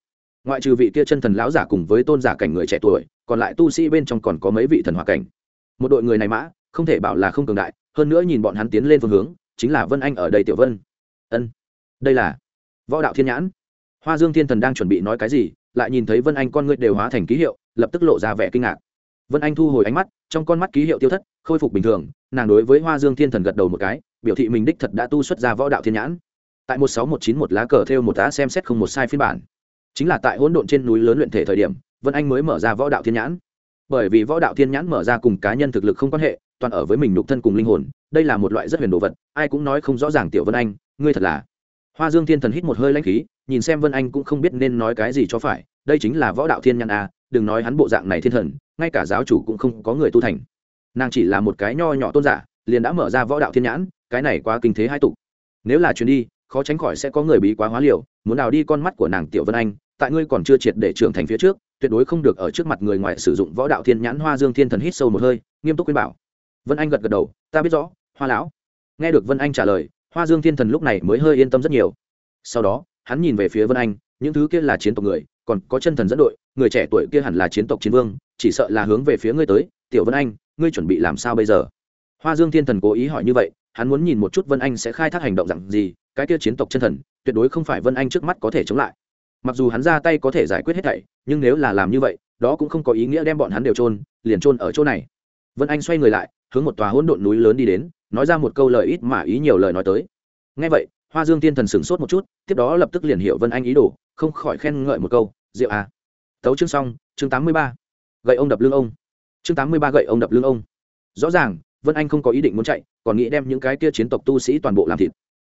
ngoại trừ vị kia chân thần lão giả cùng với tôn giả cảnh người trẻ tuổi, còn lại tu sĩ bên trong còn có mấy vị thần hòa cảnh. Một đội người này mã, không thể bảo là không cường đại, hơn nữa nhìn bọn hắn tiến lên phương hướng, chính là vân anh ở đây tiểu vân. Ân, đây là võ đạo thiên nhãn. Hoa dương thiên thần đang chuẩn bị nói cái gì, lại nhìn thấy vân anh con người đều hóa thành ký hiệu, lập tức lộ ra vẻ kinh ngạc. Vân anh thu hồi ánh mắt, trong con mắt ký hiệu tiêu thất, khôi phục bình thường, nàng đối với hoa dương thiên thần gật đầu một cái, biểu thị mình đích thật đã tu xuất ra võ đạo thiên nhãn. Tại một sáu một chín một lá cờ theo một tá xem xét không một sai phiên bản chính là tại hỗn độn trên núi lớn luyện thể thời điểm, vân anh mới mở ra võ đạo thiên nhãn. Bởi vì võ đạo thiên nhãn mở ra cùng cá nhân thực lực không quan hệ, toàn ở với mình nhục thân cùng linh hồn, đây là một loại rất huyền đồ vật, ai cũng nói không rõ ràng tiểu vân anh, ngươi thật là. Hoa dương thiên thần hít một hơi lãnh khí, nhìn xem vân anh cũng không biết nên nói cái gì cho phải, đây chính là võ đạo thiên nhãn a đừng nói hắn bộ dạng này thiên thần, ngay cả giáo chủ cũng không có người tu thành. Nàng chỉ là một cái nho nhỏ tôn giả, liền đã mở ra võ đạo thiên nhãn, cái này quá kinh thế hai tục. Nếu là chuyến đi, khó tránh khỏi sẽ có người bí quá hóa liều, muốn nào đi con mắt của nàng tiểu vân anh tại ngươi còn chưa triệt để trưởng thành phía trước, tuyệt đối không được ở trước mặt người ngoài sử dụng võ đạo thiên nhãn hoa dương thiên thần hít sâu một hơi, nghiêm túc khuyên bảo. Vân anh gật gật đầu, ta biết rõ, hoa lão. Nghe được vân anh trả lời, hoa dương thiên thần lúc này mới hơi yên tâm rất nhiều. Sau đó, hắn nhìn về phía vân anh, những thứ kia là chiến tộc người, còn có chân thần dẫn đội, người trẻ tuổi kia hẳn là chiến tộc chiến vương, chỉ sợ là hướng về phía ngươi tới, tiểu vân anh, ngươi chuẩn bị làm sao bây giờ? Hoa dương thiên thần cố ý hỏi như vậy, hắn muốn nhìn một chút vân anh sẽ khai thác hành động rằng gì, cái kia chiến tộc chân thần, tuyệt đối không phải vân anh trước mắt có thể chống lại mặc dù hắn ra tay có thể giải quyết hết thảy, nhưng nếu là làm như vậy, đó cũng không có ý nghĩa đem bọn hắn đều trôn liền trôn ở chỗ này. Vân anh xoay người lại, hướng một tòa hỗn độn núi lớn đi đến, nói ra một câu lời ít mà ý nhiều lời nói tới. Ngay vậy, hoa dương tiên thần sửng sốt một chút, tiếp đó lập tức liền hiểu vân anh ý đồ, không khỏi khen ngợi một câu, diệu à. tấu chương xong, chương tám mươi ba, gậy ông đập lưng ông. Chương tám mươi ba gậy ông đập lưng ông. Rõ ràng, vân anh không có ý định muốn chạy, còn nghĩ đem những cái kia chiến tộc tu sĩ toàn bộ làm thịt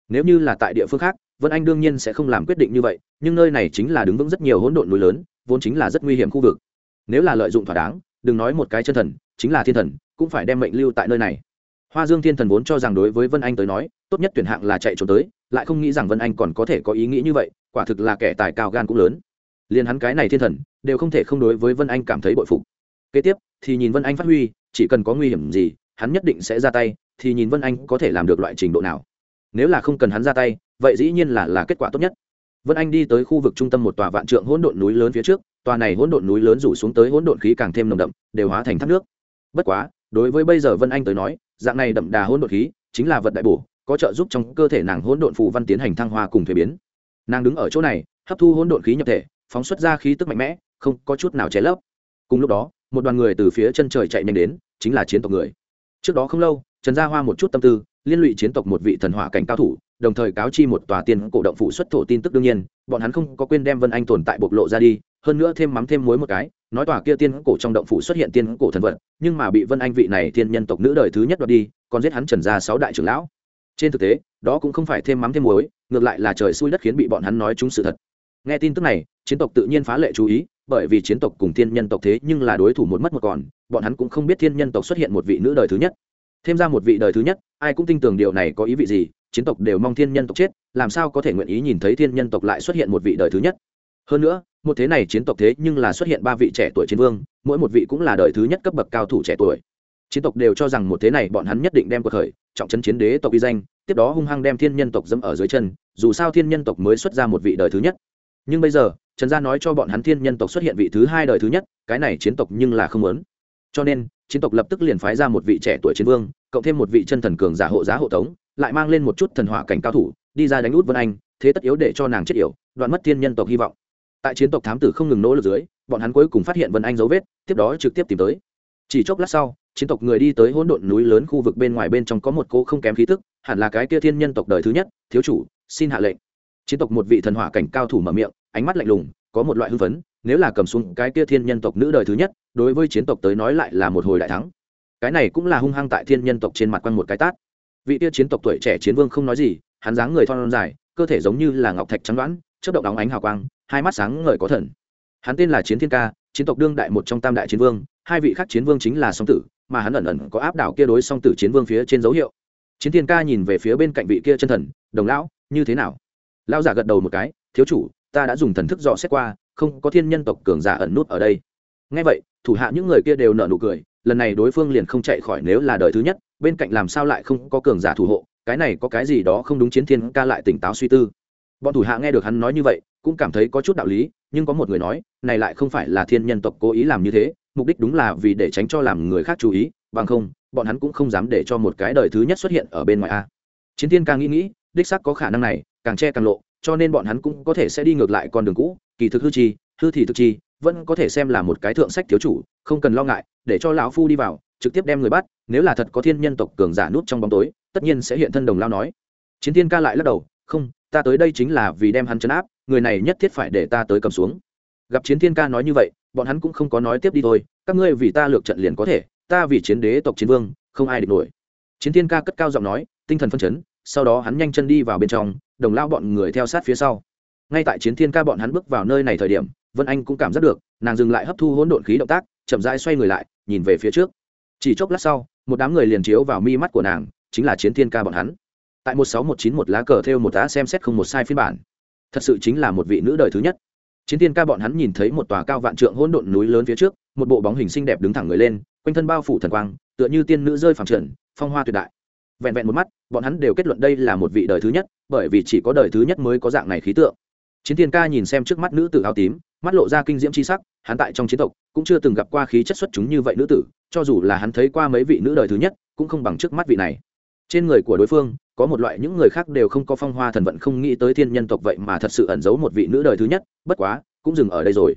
nếu như là tại địa phương khác, vân anh đương nhiên sẽ không làm quyết định như vậy, nhưng nơi này chính là đứng vững rất nhiều hỗn độn núi lớn, vốn chính là rất nguy hiểm khu vực. Nếu là lợi dụng thỏa đáng, đừng nói một cái chân thần, chính là thiên thần, cũng phải đem mệnh lưu tại nơi này. Hoa dương thiên thần vốn cho rằng đối với vân anh tới nói, tốt nhất tuyển hạng là chạy trốn tới, lại không nghĩ rằng vân anh còn có thể có ý nghĩ như vậy, quả thực là kẻ tài cao gan cũng lớn. Liền hắn cái này thiên thần, đều không thể không đối với vân anh cảm thấy bội phục. Kế tiếp, thì nhìn vân anh phát huy, chỉ cần có nguy hiểm gì, hắn nhất định sẽ ra tay, thì nhìn vân anh có thể làm được loại trình độ nào nếu là không cần hắn ra tay, vậy dĩ nhiên là là kết quả tốt nhất. Vân anh đi tới khu vực trung tâm một tòa vạn trượng hỗn độn núi lớn phía trước, tòa này hỗn độn núi lớn rủ xuống tới hỗn độn khí càng thêm nồng đậm, đều hóa thành thác nước. Bất quá, đối với bây giờ vân anh tới nói, dạng này đậm đà hỗn độn khí chính là vật đại bổ, có trợ giúp trong cơ thể nàng hỗn độn phù văn tiến hành thăng hoa cùng thuế biến. Nàng đứng ở chỗ này, hấp thu hỗn độn khí nhập thể, phóng xuất ra khí tức mạnh mẽ, không có chút nào cháy lấp. Cùng lúc đó, một đoàn người từ phía chân trời chạy nhanh đến, chính là chiến tộc người. Trước đó không lâu, trần gia hoa một chút tâm tư liên lụy chiến tộc một vị thần hỏa cảnh cao thủ, đồng thời cáo chi một tòa tiên cổ động phủ xuất thổ tin tức đương nhiên, bọn hắn không có quên đem vân anh tồn tại bộc lộ ra đi, hơn nữa thêm mắm thêm muối một cái, nói tòa kia tiên cổ trong động phủ xuất hiện tiên cổ thần vật, nhưng mà bị vân anh vị này thiên nhân tộc nữ đời thứ nhất đoạt đi, còn giết hắn trần gia sáu đại trưởng lão. Trên thực tế, đó cũng không phải thêm mắm thêm muối, ngược lại là trời xui đất khiến bị bọn hắn nói chúng sự thật. Nghe tin tức này, chiến tộc tự nhiên phá lệ chú ý, bởi vì chiến tộc cùng thiên nhân tộc thế nhưng là đối thủ một mất một còn, bọn hắn cũng không biết thiên nhân tộc xuất hiện một vị nữ đời thứ nhất thêm ra một vị đời thứ nhất, ai cũng tin tưởng điều này có ý vị gì, chiến tộc đều mong thiên nhân tộc chết, làm sao có thể nguyện ý nhìn thấy thiên nhân tộc lại xuất hiện một vị đời thứ nhất? Hơn nữa, một thế này chiến tộc thế nhưng là xuất hiện ba vị trẻ tuổi chiến vương, mỗi một vị cũng là đời thứ nhất cấp bậc cao thủ trẻ tuổi. Chiến tộc đều cho rằng một thế này bọn hắn nhất định đem cuộc khởi, trọng chân chiến đế tộc uy danh, tiếp đó hung hăng đem thiên nhân tộc dẫm ở dưới chân, dù sao thiên nhân tộc mới xuất ra một vị đời thứ nhất. Nhưng bây giờ, trần gia nói cho bọn hắn thiên nhân tộc xuất hiện vị thứ hai đời thứ nhất, cái này chiến tộc nhưng là không muốn cho nên, chiến tộc lập tức liền phái ra một vị trẻ tuổi chiến vương, cộng thêm một vị chân thần cường giả hộ giá hộ tống, lại mang lên một chút thần hỏa cảnh cao thủ, đi ra đánh út vân anh, thế tất yếu để cho nàng chết yểu, đoạn mất thiên nhân tộc hy vọng. Tại chiến tộc thám tử không ngừng nỗ lực dưới, bọn hắn cuối cùng phát hiện vân anh dấu vết, tiếp đó trực tiếp tìm tới. Chỉ chốc lát sau, chiến tộc người đi tới hỗn độn núi lớn khu vực bên ngoài bên trong có một cô không kém khí tức, hẳn là cái kia thiên nhân tộc đời thứ nhất, thiếu chủ, xin hạ lệnh. Chiến tộc một vị thần hỏa cảnh cao thủ mở miệng, ánh mắt lạnh lùng, có một loại hưng phấn nếu là cầm xuống cái kia thiên nhân tộc nữ đời thứ nhất, đối với chiến tộc tới nói lại là một hồi đại thắng. Cái này cũng là hung hăng tại thiên nhân tộc trên mặt quanh một cái tát. Vị kia chiến tộc tuổi trẻ chiến vương không nói gì, hắn dáng người thon dài, cơ thể giống như là ngọc thạch trắng đoán, chớp động đóng ánh hào quang, hai mắt sáng ngời có thần. Hắn tên là chiến thiên ca, chiến tộc đương đại một trong tam đại chiến vương, hai vị khác chiến vương chính là song tử, mà hắn ẩn ẩn có áp đảo kia đối song tử chiến vương phía trên dấu hiệu. Chiến thiên ca nhìn về phía bên cạnh vị kia chân thần, đồng lão, như thế nào? Lão giả gật đầu một cái, thiếu chủ, ta đã dùng thần thức dò xét qua không có thiên nhân tộc cường giả ẩn nút ở đây. Ngay vậy, thủ hạ những người kia đều nở nụ cười, lần này đối phương liền không chạy khỏi nếu là đời thứ nhất, bên cạnh làm sao lại không có cường giả thủ hộ, cái này có cái gì đó không đúng chiến thiên ca lại tỉnh táo suy tư. Bọn thủ hạ nghe được hắn nói như vậy, cũng cảm thấy có chút đạo lý, nhưng có một người nói, này lại không phải là thiên nhân tộc cố ý làm như thế, mục đích đúng là vì để tránh cho làm người khác chú ý, bằng không, bọn hắn cũng không dám để cho một cái đời thứ nhất xuất hiện ở bên ngoài a. Chiến thiên càng nghĩ nghĩ, đích xác có khả năng này, càng che càng lộ, cho nên bọn hắn cũng có thể sẽ đi ngược lại con đường cũ kỳ thực hư chi, hư thì thực chi, vẫn có thể xem là một cái thượng sách thiếu chủ, không cần lo ngại, để cho lão phu đi vào, trực tiếp đem người bắt, nếu là thật có thiên nhân tộc cường giả nút trong bóng tối, tất nhiên sẽ hiện thân đồng lao nói. Chiến thiên ca lại lắc đầu, không, ta tới đây chính là vì đem hắn chấn áp, người này nhất thiết phải để ta tới cầm xuống. Gặp chiến thiên ca nói như vậy, bọn hắn cũng không có nói tiếp đi thôi, các ngươi vì ta lược trận liền có thể, ta vì chiến đế tộc chiến vương, không ai địch nổi. Chiến thiên ca cất cao giọng nói, tinh thần phân chấn, sau đó hắn nhanh chân đi vào bên trong, đồng lao bọn người theo sát phía sau ngay tại chiến thiên ca bọn hắn bước vào nơi này thời điểm, vân anh cũng cảm giác được, nàng dừng lại hấp thu hỗn độn khí động tác, chậm rãi xoay người lại, nhìn về phía trước. Chỉ chốc lát sau, một đám người liền chiếu vào mi mắt của nàng, chính là chiến thiên ca bọn hắn. Tại một sáu một chín một lá cờ theo một tá xem xét không một sai phiên bản. Thật sự chính là một vị nữ đời thứ nhất. Chiến thiên ca bọn hắn nhìn thấy một tòa cao vạn trượng hỗn độn núi lớn phía trước, một bộ bóng hình xinh đẹp đứng thẳng người lên, quanh thân bao phủ thần quang, tựa như tiên nữ rơi phẳng trần, phong hoa tuyệt đại. Vẹn vẹn một mắt, bọn hắn đều kết luận đây là một vị đời thứ nhất, bởi vì chỉ có đời thứ nhất mới có dạng này khí tượng chiến thiên ca nhìn xem trước mắt nữ tử áo tím, mắt lộ ra kinh diễm c h i sắc, hắn tại trong chiến tộc cũng chưa từng gặp qua khí chất xuất chúng như vậy nữ tử, cho dù là hắn thấy qua mấy vị nữ đời thứ nhất, cũng không bằng trước mắt vị này. Trên người của đối phương, có một loại những người khác đều không có phong hoa thần vận không nghĩ tới thiên nhân tộc vậy mà thật sự ẩn giấu một vị nữ đời thứ nhất, bất quá, cũng dừng ở đây rồi.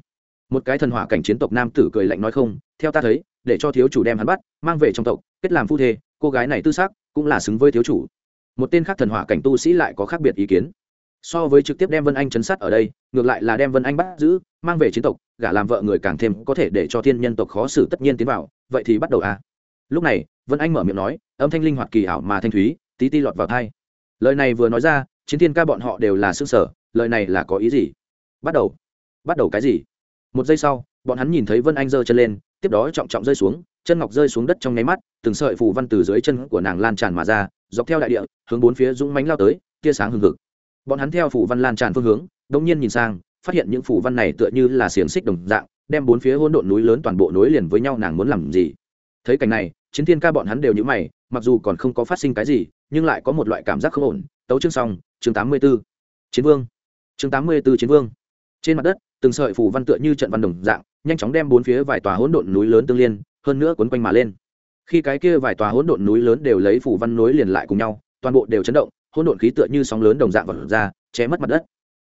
Một cái thần hỏa cảnh chiến tộc nam tử cười lạnh nói không, theo ta thấy, để cho thiếu chủ đem hắn bắt, mang về trong tộc, kết làm phu thê, cô gái này tư xác cũng là xứng với thiếu chủ. Một tên khác thần hỏa cảnh tu sĩ lại có khác biệt ý kiến so với trực tiếp đem vân anh chấn sát ở đây, ngược lại là đem vân anh bắt giữ, mang về chiến tộc, gả làm vợ người càng thêm có thể để cho thiên nhân tộc khó xử tất nhiên tiến vào, vậy thì bắt đầu à. lúc này, vân anh mở miệng nói, âm thanh linh hoạt kỳ ảo mà thanh thúy, tí ti lọt vào thai. Lời này vừa nói ra, chiến thiên ca bọn họ đều là xương sở lời này là có ý gì? Bắt đầu. Bắt đầu cái gì? Một giây sau, bọn hắn nhìn thấy vân anh giơ chân lên, tiếp đó trọng trọng rơi xuống, chân ngọc rơi xuống đất trong nháy mắt, từng sợi phù văn từ dưới chân của nàng lan tràn mà ra, dọc theo đại địa, hướng bốn phía dũng mánh lao tới, tia sáng hừng hực bọn hắn theo phủ văn lan tràn phương hướng đông nhiên nhìn sang, phát hiện những phủ văn này tựa như là xiềng xích đồng dạng, đem bốn phía hỗn độn núi lớn toàn bộ nối liền với nhau nàng muốn làm gì. Thấy cảnh này, chiến thiên ca bọn hắn đều nhữ mày, mặc dù còn không có phát sinh cái gì, nhưng lại có một loại cảm giác không ổn. Tấu chương xong, chương tám mươi b ố chiến vương. Chương tám mươi b ố chiến vương. Trên mặt đất, từng sợi phủ văn tựa như trận văn đồng dạng, nhanh chóng đem bốn phía vài tòa hỗn độn núi lớn tương liên, hơn nữa quấn quanh mà lên. Khi cái kia vài tòa hỗn độn núi lớn đều lấy phủ văn nối liền lại cùng nhau, toàn bộ đều chấn động hỗn độn khí tựa như sóng lớn đồng dạng vật ra, che mất mặt đất.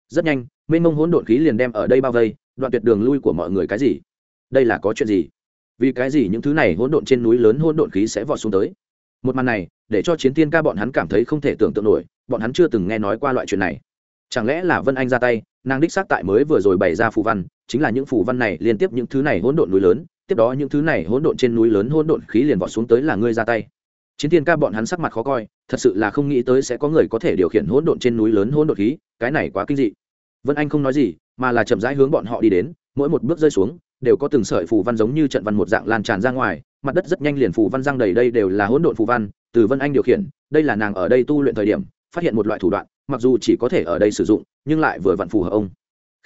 Rất nhanh, mênh mông hỗn độn khí liền đem ở đây bao vây, đoạn tuyệt đường lui của mọi người cái gì? Đây là có chuyện gì? Vì cái gì những thứ này hỗn độn trên núi lớn hỗn độn khí sẽ vọt xuống tới? Một màn này, để cho chiến thiên ca bọn hắn cảm thấy không thể tưởng tượng nổi, bọn hắn chưa từng nghe nói qua loại chuyện này. Chẳng lẽ là vân anh ra tay, nàng đích xác tại mới vừa rồi bày ra phù văn, chính là những phù văn này liên tiếp những thứ này hỗn độn núi lớn, tiếp đó những thứ này hỗn độn trên núi lớn hỗn độn khí liền vọt xuống tới là ngươi ra tay chiến thiên ca bọn hắn sắc mặt khó coi, thật sự là không nghĩ tới sẽ có người có thể điều khiển hỗn độn trên núi lớn hỗn độn khí, cái này quá kinh dị. Vân anh không nói gì, mà là chậm rãi hướng bọn họ đi đến, mỗi một bước rơi xuống, đều có từng sợi phù văn giống như trận văn một dạng lan tràn ra ngoài, mặt đất rất nhanh liền phù văn răng đầy đây đều là hỗn độn phù văn, từ vân anh điều khiển, đây là nàng ở đây tu luyện thời điểm, phát hiện một loại thủ đoạn, mặc dù chỉ có thể ở đây sử dụng, nhưng lại vừa vặn phù hợp ông.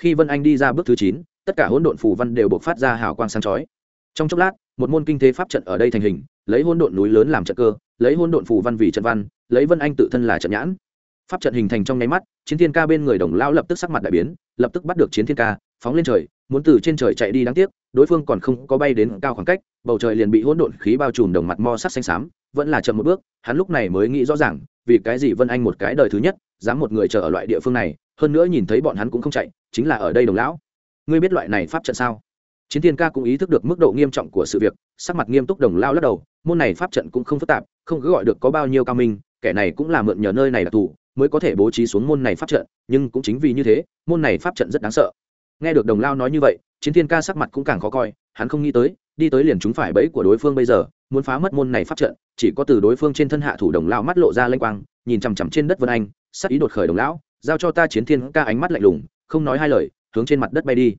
Khi vân anh đi ra bước thứ chín, tất cả hỗn độn phù văn đều buộc phát ra hào quang sáng chói. Trong chốc lát, một môn kinh thế pháp trận ở đây thành hình lấy hôn độn núi lớn làm trận cơ, lấy hôn độn phù văn vì trận văn, lấy vân anh tự thân là trận nhãn. Pháp trận hình thành trong nháy mắt, chiến thiên ca bên người đồng lao lập tức sắc mặt đại biến, lập tức bắt được chiến thiên ca, phóng lên trời, muốn từ trên trời chạy đi đáng tiếc, đối phương còn không có bay đến cao khoảng cách, bầu trời liền bị hỗn độn khí bao trùm đồng mặt mo sắc xanh xám, vẫn là chậm một bước, hắn lúc này mới nghĩ rõ ràng, vì cái gì vân anh một cái đời thứ nhất, dám một người chờ ở loại địa phương này, hơn nữa nhìn thấy bọn hắn cũng không chạy, chính là ở đây đồng lão. Ngươi biết loại này pháp trận sao? Chiến thiên ca cũng ý thức được mức độ nghiêm trọng của sự việc, sắc mặt nghiêm túc đồng lao lắc đầu, môn này pháp trận cũng không phức tạp, không cứ gọi được có bao nhiêu cao minh, kẻ này cũng là mượn nhờ nơi này là thù mới có thể bố trí xuống môn này pháp trận, nhưng cũng chính vì như thế, môn này pháp trận rất đáng sợ. Nghe được đồng lao nói như vậy, chiến thiên ca sắc mặt cũng càng khó coi, hắn không nghĩ tới, đi tới liền chúng phải bẫy của đối phương bây giờ, muốn phá mất môn này pháp trận, chỉ có từ đối phương trên thân hạ thủ đồng lao mắt lộ ra lênh quang, nhìn chằm chằm trên đất vân anh, sắc ý đột khởi đồng lão, giao cho ta chiến thiên ca ánh mắt lạnh lùng, không nói hai lời, hướng trên mặt đất bay đi.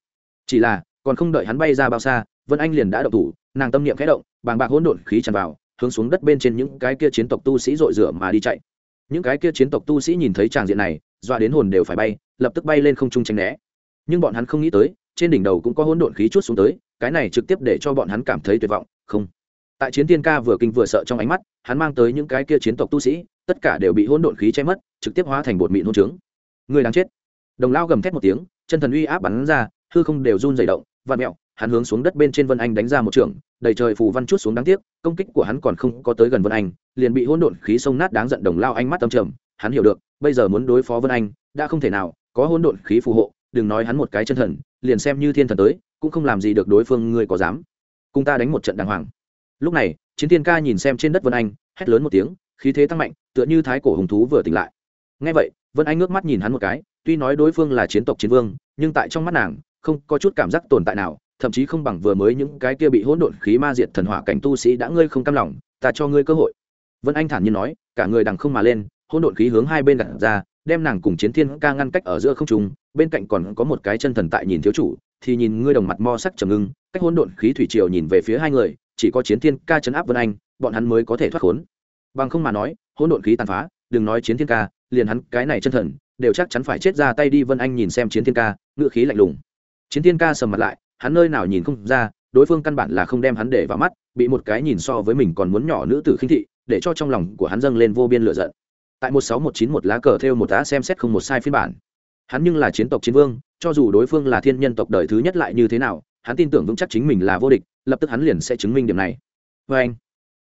Chỉ là còn không đợi hắn bay ra bao xa, vân anh liền đã động thủ, nàng tâm niệm khẽ động, bàng bạc hỗn độn khí tràn vào, hướng xuống đất bên trên những cái kia chiến tộc tu sĩ dội rửa mà đi chạy. Những cái kia chiến tộc tu sĩ nhìn thấy tràng diện này, dọa đến hồn đều phải bay, lập tức bay lên không trung tranh né. Nhưng bọn hắn không nghĩ tới, trên đỉnh đầu cũng có hỗn độn khí chút xuống tới, cái này trực tiếp để cho bọn hắn cảm thấy tuyệt vọng, không. Tại chiến tiên ca vừa kinh vừa sợ trong ánh mắt, hắn mang tới những cái kia chiến tộc tu sĩ, tất cả đều bị hỗn độn khí che mất, trực tiếp hóa thành bột mịn hôn trướng. Người đang chết. Đồng lao gầm thét một tiếng, chân thần uy áp bắn ra, hư không đều run dày động vạn mẹo, hắn hướng xuống đất bên trên vân anh đánh ra một trường, đầy trời phù văn chút xuống đáng tiếc, công kích của hắn còn không có tới gần vân anh, liền bị hỗn độn khí sông nát đáng giận đồng lao ánh mắt tâm trầm. Hắn hiểu được, bây giờ muốn đối phó vân anh, đã không thể nào, có hỗn độn khí phù hộ, đừng nói hắn một cái chân thần, liền xem như thiên thần tới, cũng không làm gì được đối phương ngươi có dám. Cùng ta đánh một trận đàng hoàng. Lúc này, chiến thiên ca nhìn xem trên đất vân anh, hét lớn một tiếng, khí thế tăng mạnh, tựa như thái cổ hùng thú vừa tỉnh lại. Ngay vậy, vân anh ngước mắt nhìn hắn một cái, tuy nói đối phương là chiến tộc chiến vương, nhưng tại trong mắt nàng không có chút cảm giác tồn tại nào, thậm chí không bằng vừa mới những cái kia bị hỗn độn khí ma diệt thần hỏa cảnh tu sĩ đã ngươi không cam lòng, ta cho ngươi cơ hội. Vân anh thản nhiên nói, cả người đằng không mà lên, hỗn độn khí hướng hai bên đặt ra, đem nàng cùng chiến thiên ca ngăn cách ở giữa không trung, bên cạnh còn có một cái chân thần tại nhìn thiếu chủ, thì nhìn ngươi đồng mặt mo sắc trầm ngưng, cách hỗn độn khí thủy triều nhìn về phía hai người, chỉ có chiến thiên ca chấn áp vân anh, bọn hắn mới có thể thoát khốn. Bằng không mà nói, hỗn độn khí tàn phá, đừng nói chiến thiên ca, liền hắn cái này chân thần, đều chắc chắn phải chết ra tay đi vân anh nhìn xem chiến thiên ca, ngựa khí lạnh lùng chiến thiên ca sầm mặt lại, hắn nơi nào nhìn không ra, đối phương căn bản là không đem hắn để vào mắt, bị một cái nhìn so với mình còn muốn nhỏ nữ tử khinh thị, để cho trong lòng của hắn dâng lên vô biên lửa giận. Tại một sáu một chín một lá cờ theo một tá xem xét không một sai phiên bản. Hắn nhưng là chiến tộc chiến vương, cho dù đối phương là thiên nhân tộc đời thứ nhất lại như thế nào, hắn tin tưởng vững chắc chính mình là vô địch, lập tức hắn liền sẽ chứng minh điểm này. Vê anh,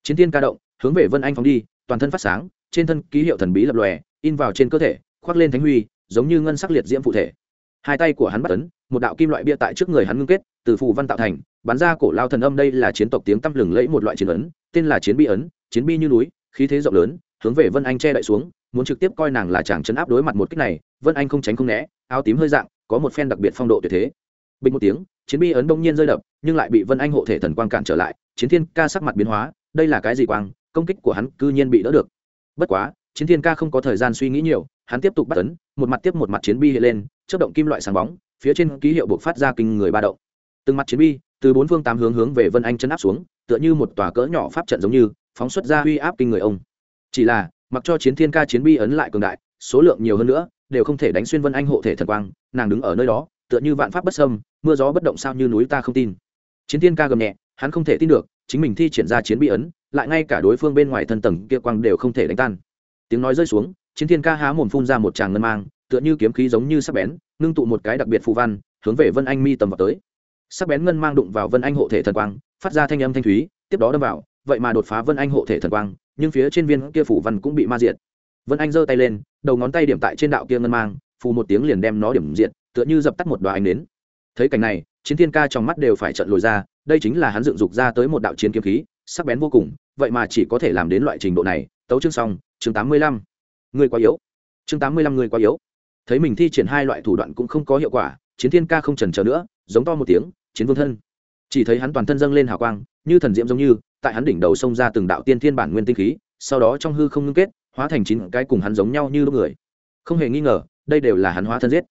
chiến thiên ca động, hướng về vân anh phóng đi, toàn thân phát sáng, trên thân ký hiệu thần bí lập lòe, in vào trên cơ thể, khoác lên thánh huy, giống như ngân sắc liệt diễm phụ thể hai tay của hắn bắt ấn, một đạo kim loại bia tại trước người hắn ngưng kết, từ phù văn tạo thành, bắn ra cổ lao thần âm đây là chiến tộc tiếng tăm lừng lẫy một loại chiến ấn, tên là chiến bi ấn, chiến bi như núi, khí thế rộng lớn, hướng về vân anh che đậy xuống, muốn trực tiếp coi nàng là chàng chấn áp đối mặt một cách này, vân anh không tránh không né, áo tím hơi dạng, có một phen đặc biệt phong độ tuyệt thế. Bình một tiếng, chiến bi ấn đông nhiên rơi đập, nhưng lại bị vân anh hộ thể thần quang cản trở lại, chiến thiên ca sắc mặt biến hóa, đây là cái gì quang, công kích của hắn cư nhiên bị đỡ được. Bất quá, chiến thiên ca không có thời gian suy nghĩ nhiều hắn tiếp tục bắt ấn, một mặt tiếp một mặt chiến bi hiện lên chất động kim loại sáng bóng, phía trên ký hiệu buộc phát ra kinh người ba động. Từng mặt chiến bi, từ bốn phương tám hướng hướng về vân anh chân áp xuống, tựa như một tòa cỡ nhỏ pháp trận giống như, phóng xuất ra uy áp kinh người ông. Chỉ là, mặc cho chiến thiên ca chiến bi ấn lại cường đại, số lượng nhiều hơn nữa, đều không thể đánh xuyên vân anh hộ thể thần quang, nàng đứng ở nơi đó, tựa như vạn pháp bất sâm mưa gió bất động sao như núi ta không tin. Chiến thiên ca gầm nhẹ, hắn không thể tin được, chính mình thi triển ra chiến bi ấn, lại ngay cả đối phương bên ngoài thân tầng kia quang đều không thể đánh tan. Tiếng nói rơi xuống chiến thiên ca há mồm phun ra một tràng ngân mang, tựa như kiếm khí giống như sắc bén, ngưng tụ một cái đặc biệt phù văn, hướng về vân anh mi tầm vào tới. Sắc bén ngân mang đụng vào vân anh hộ thể thần quang, phát ra thanh âm thanh thúy, tiếp đó đâm vào, vậy mà đột phá vân anh hộ thể thần quang, nhưng phía trên viên kia phủ văn cũng bị ma diệt. Vân anh giơ tay lên, đầu ngón tay điểm tại trên đạo kia ngân mang, phù một tiếng liền đem nó điểm diệt, tựa như dập tắt một đoàn ánh đến thấy cảnh này, chiến thiên ca trong mắt đều phải trận lồi ra, đây chính là hắn dựng dục ra tới một đạo chiến kiếm khí, sắc bén vô cùng, vậy mà chỉ có thể làm đến loại trình độ này. Tấu chương xong, chương tám mươi lăm người quá yếu. Chương tám mươi lăm người quá yếu. Thấy mình thi triển hai loại thủ đoạn cũng không có hiệu quả, chiến thiên ca không trần chờ nữa, giống to một tiếng, chiến vương thân. Chỉ thấy hắn toàn thân dâng lên hào quang, như thần diễm giống như, tại hắn đỉnh đầu xông ra từng đạo tiên thiên bản nguyên tinh khí, sau đó trong hư không ngưng kết, hóa thành chín cái cùng hắn giống nhau như lúc người. Không hề nghi ngờ, đây đều là hắn hóa thân giết.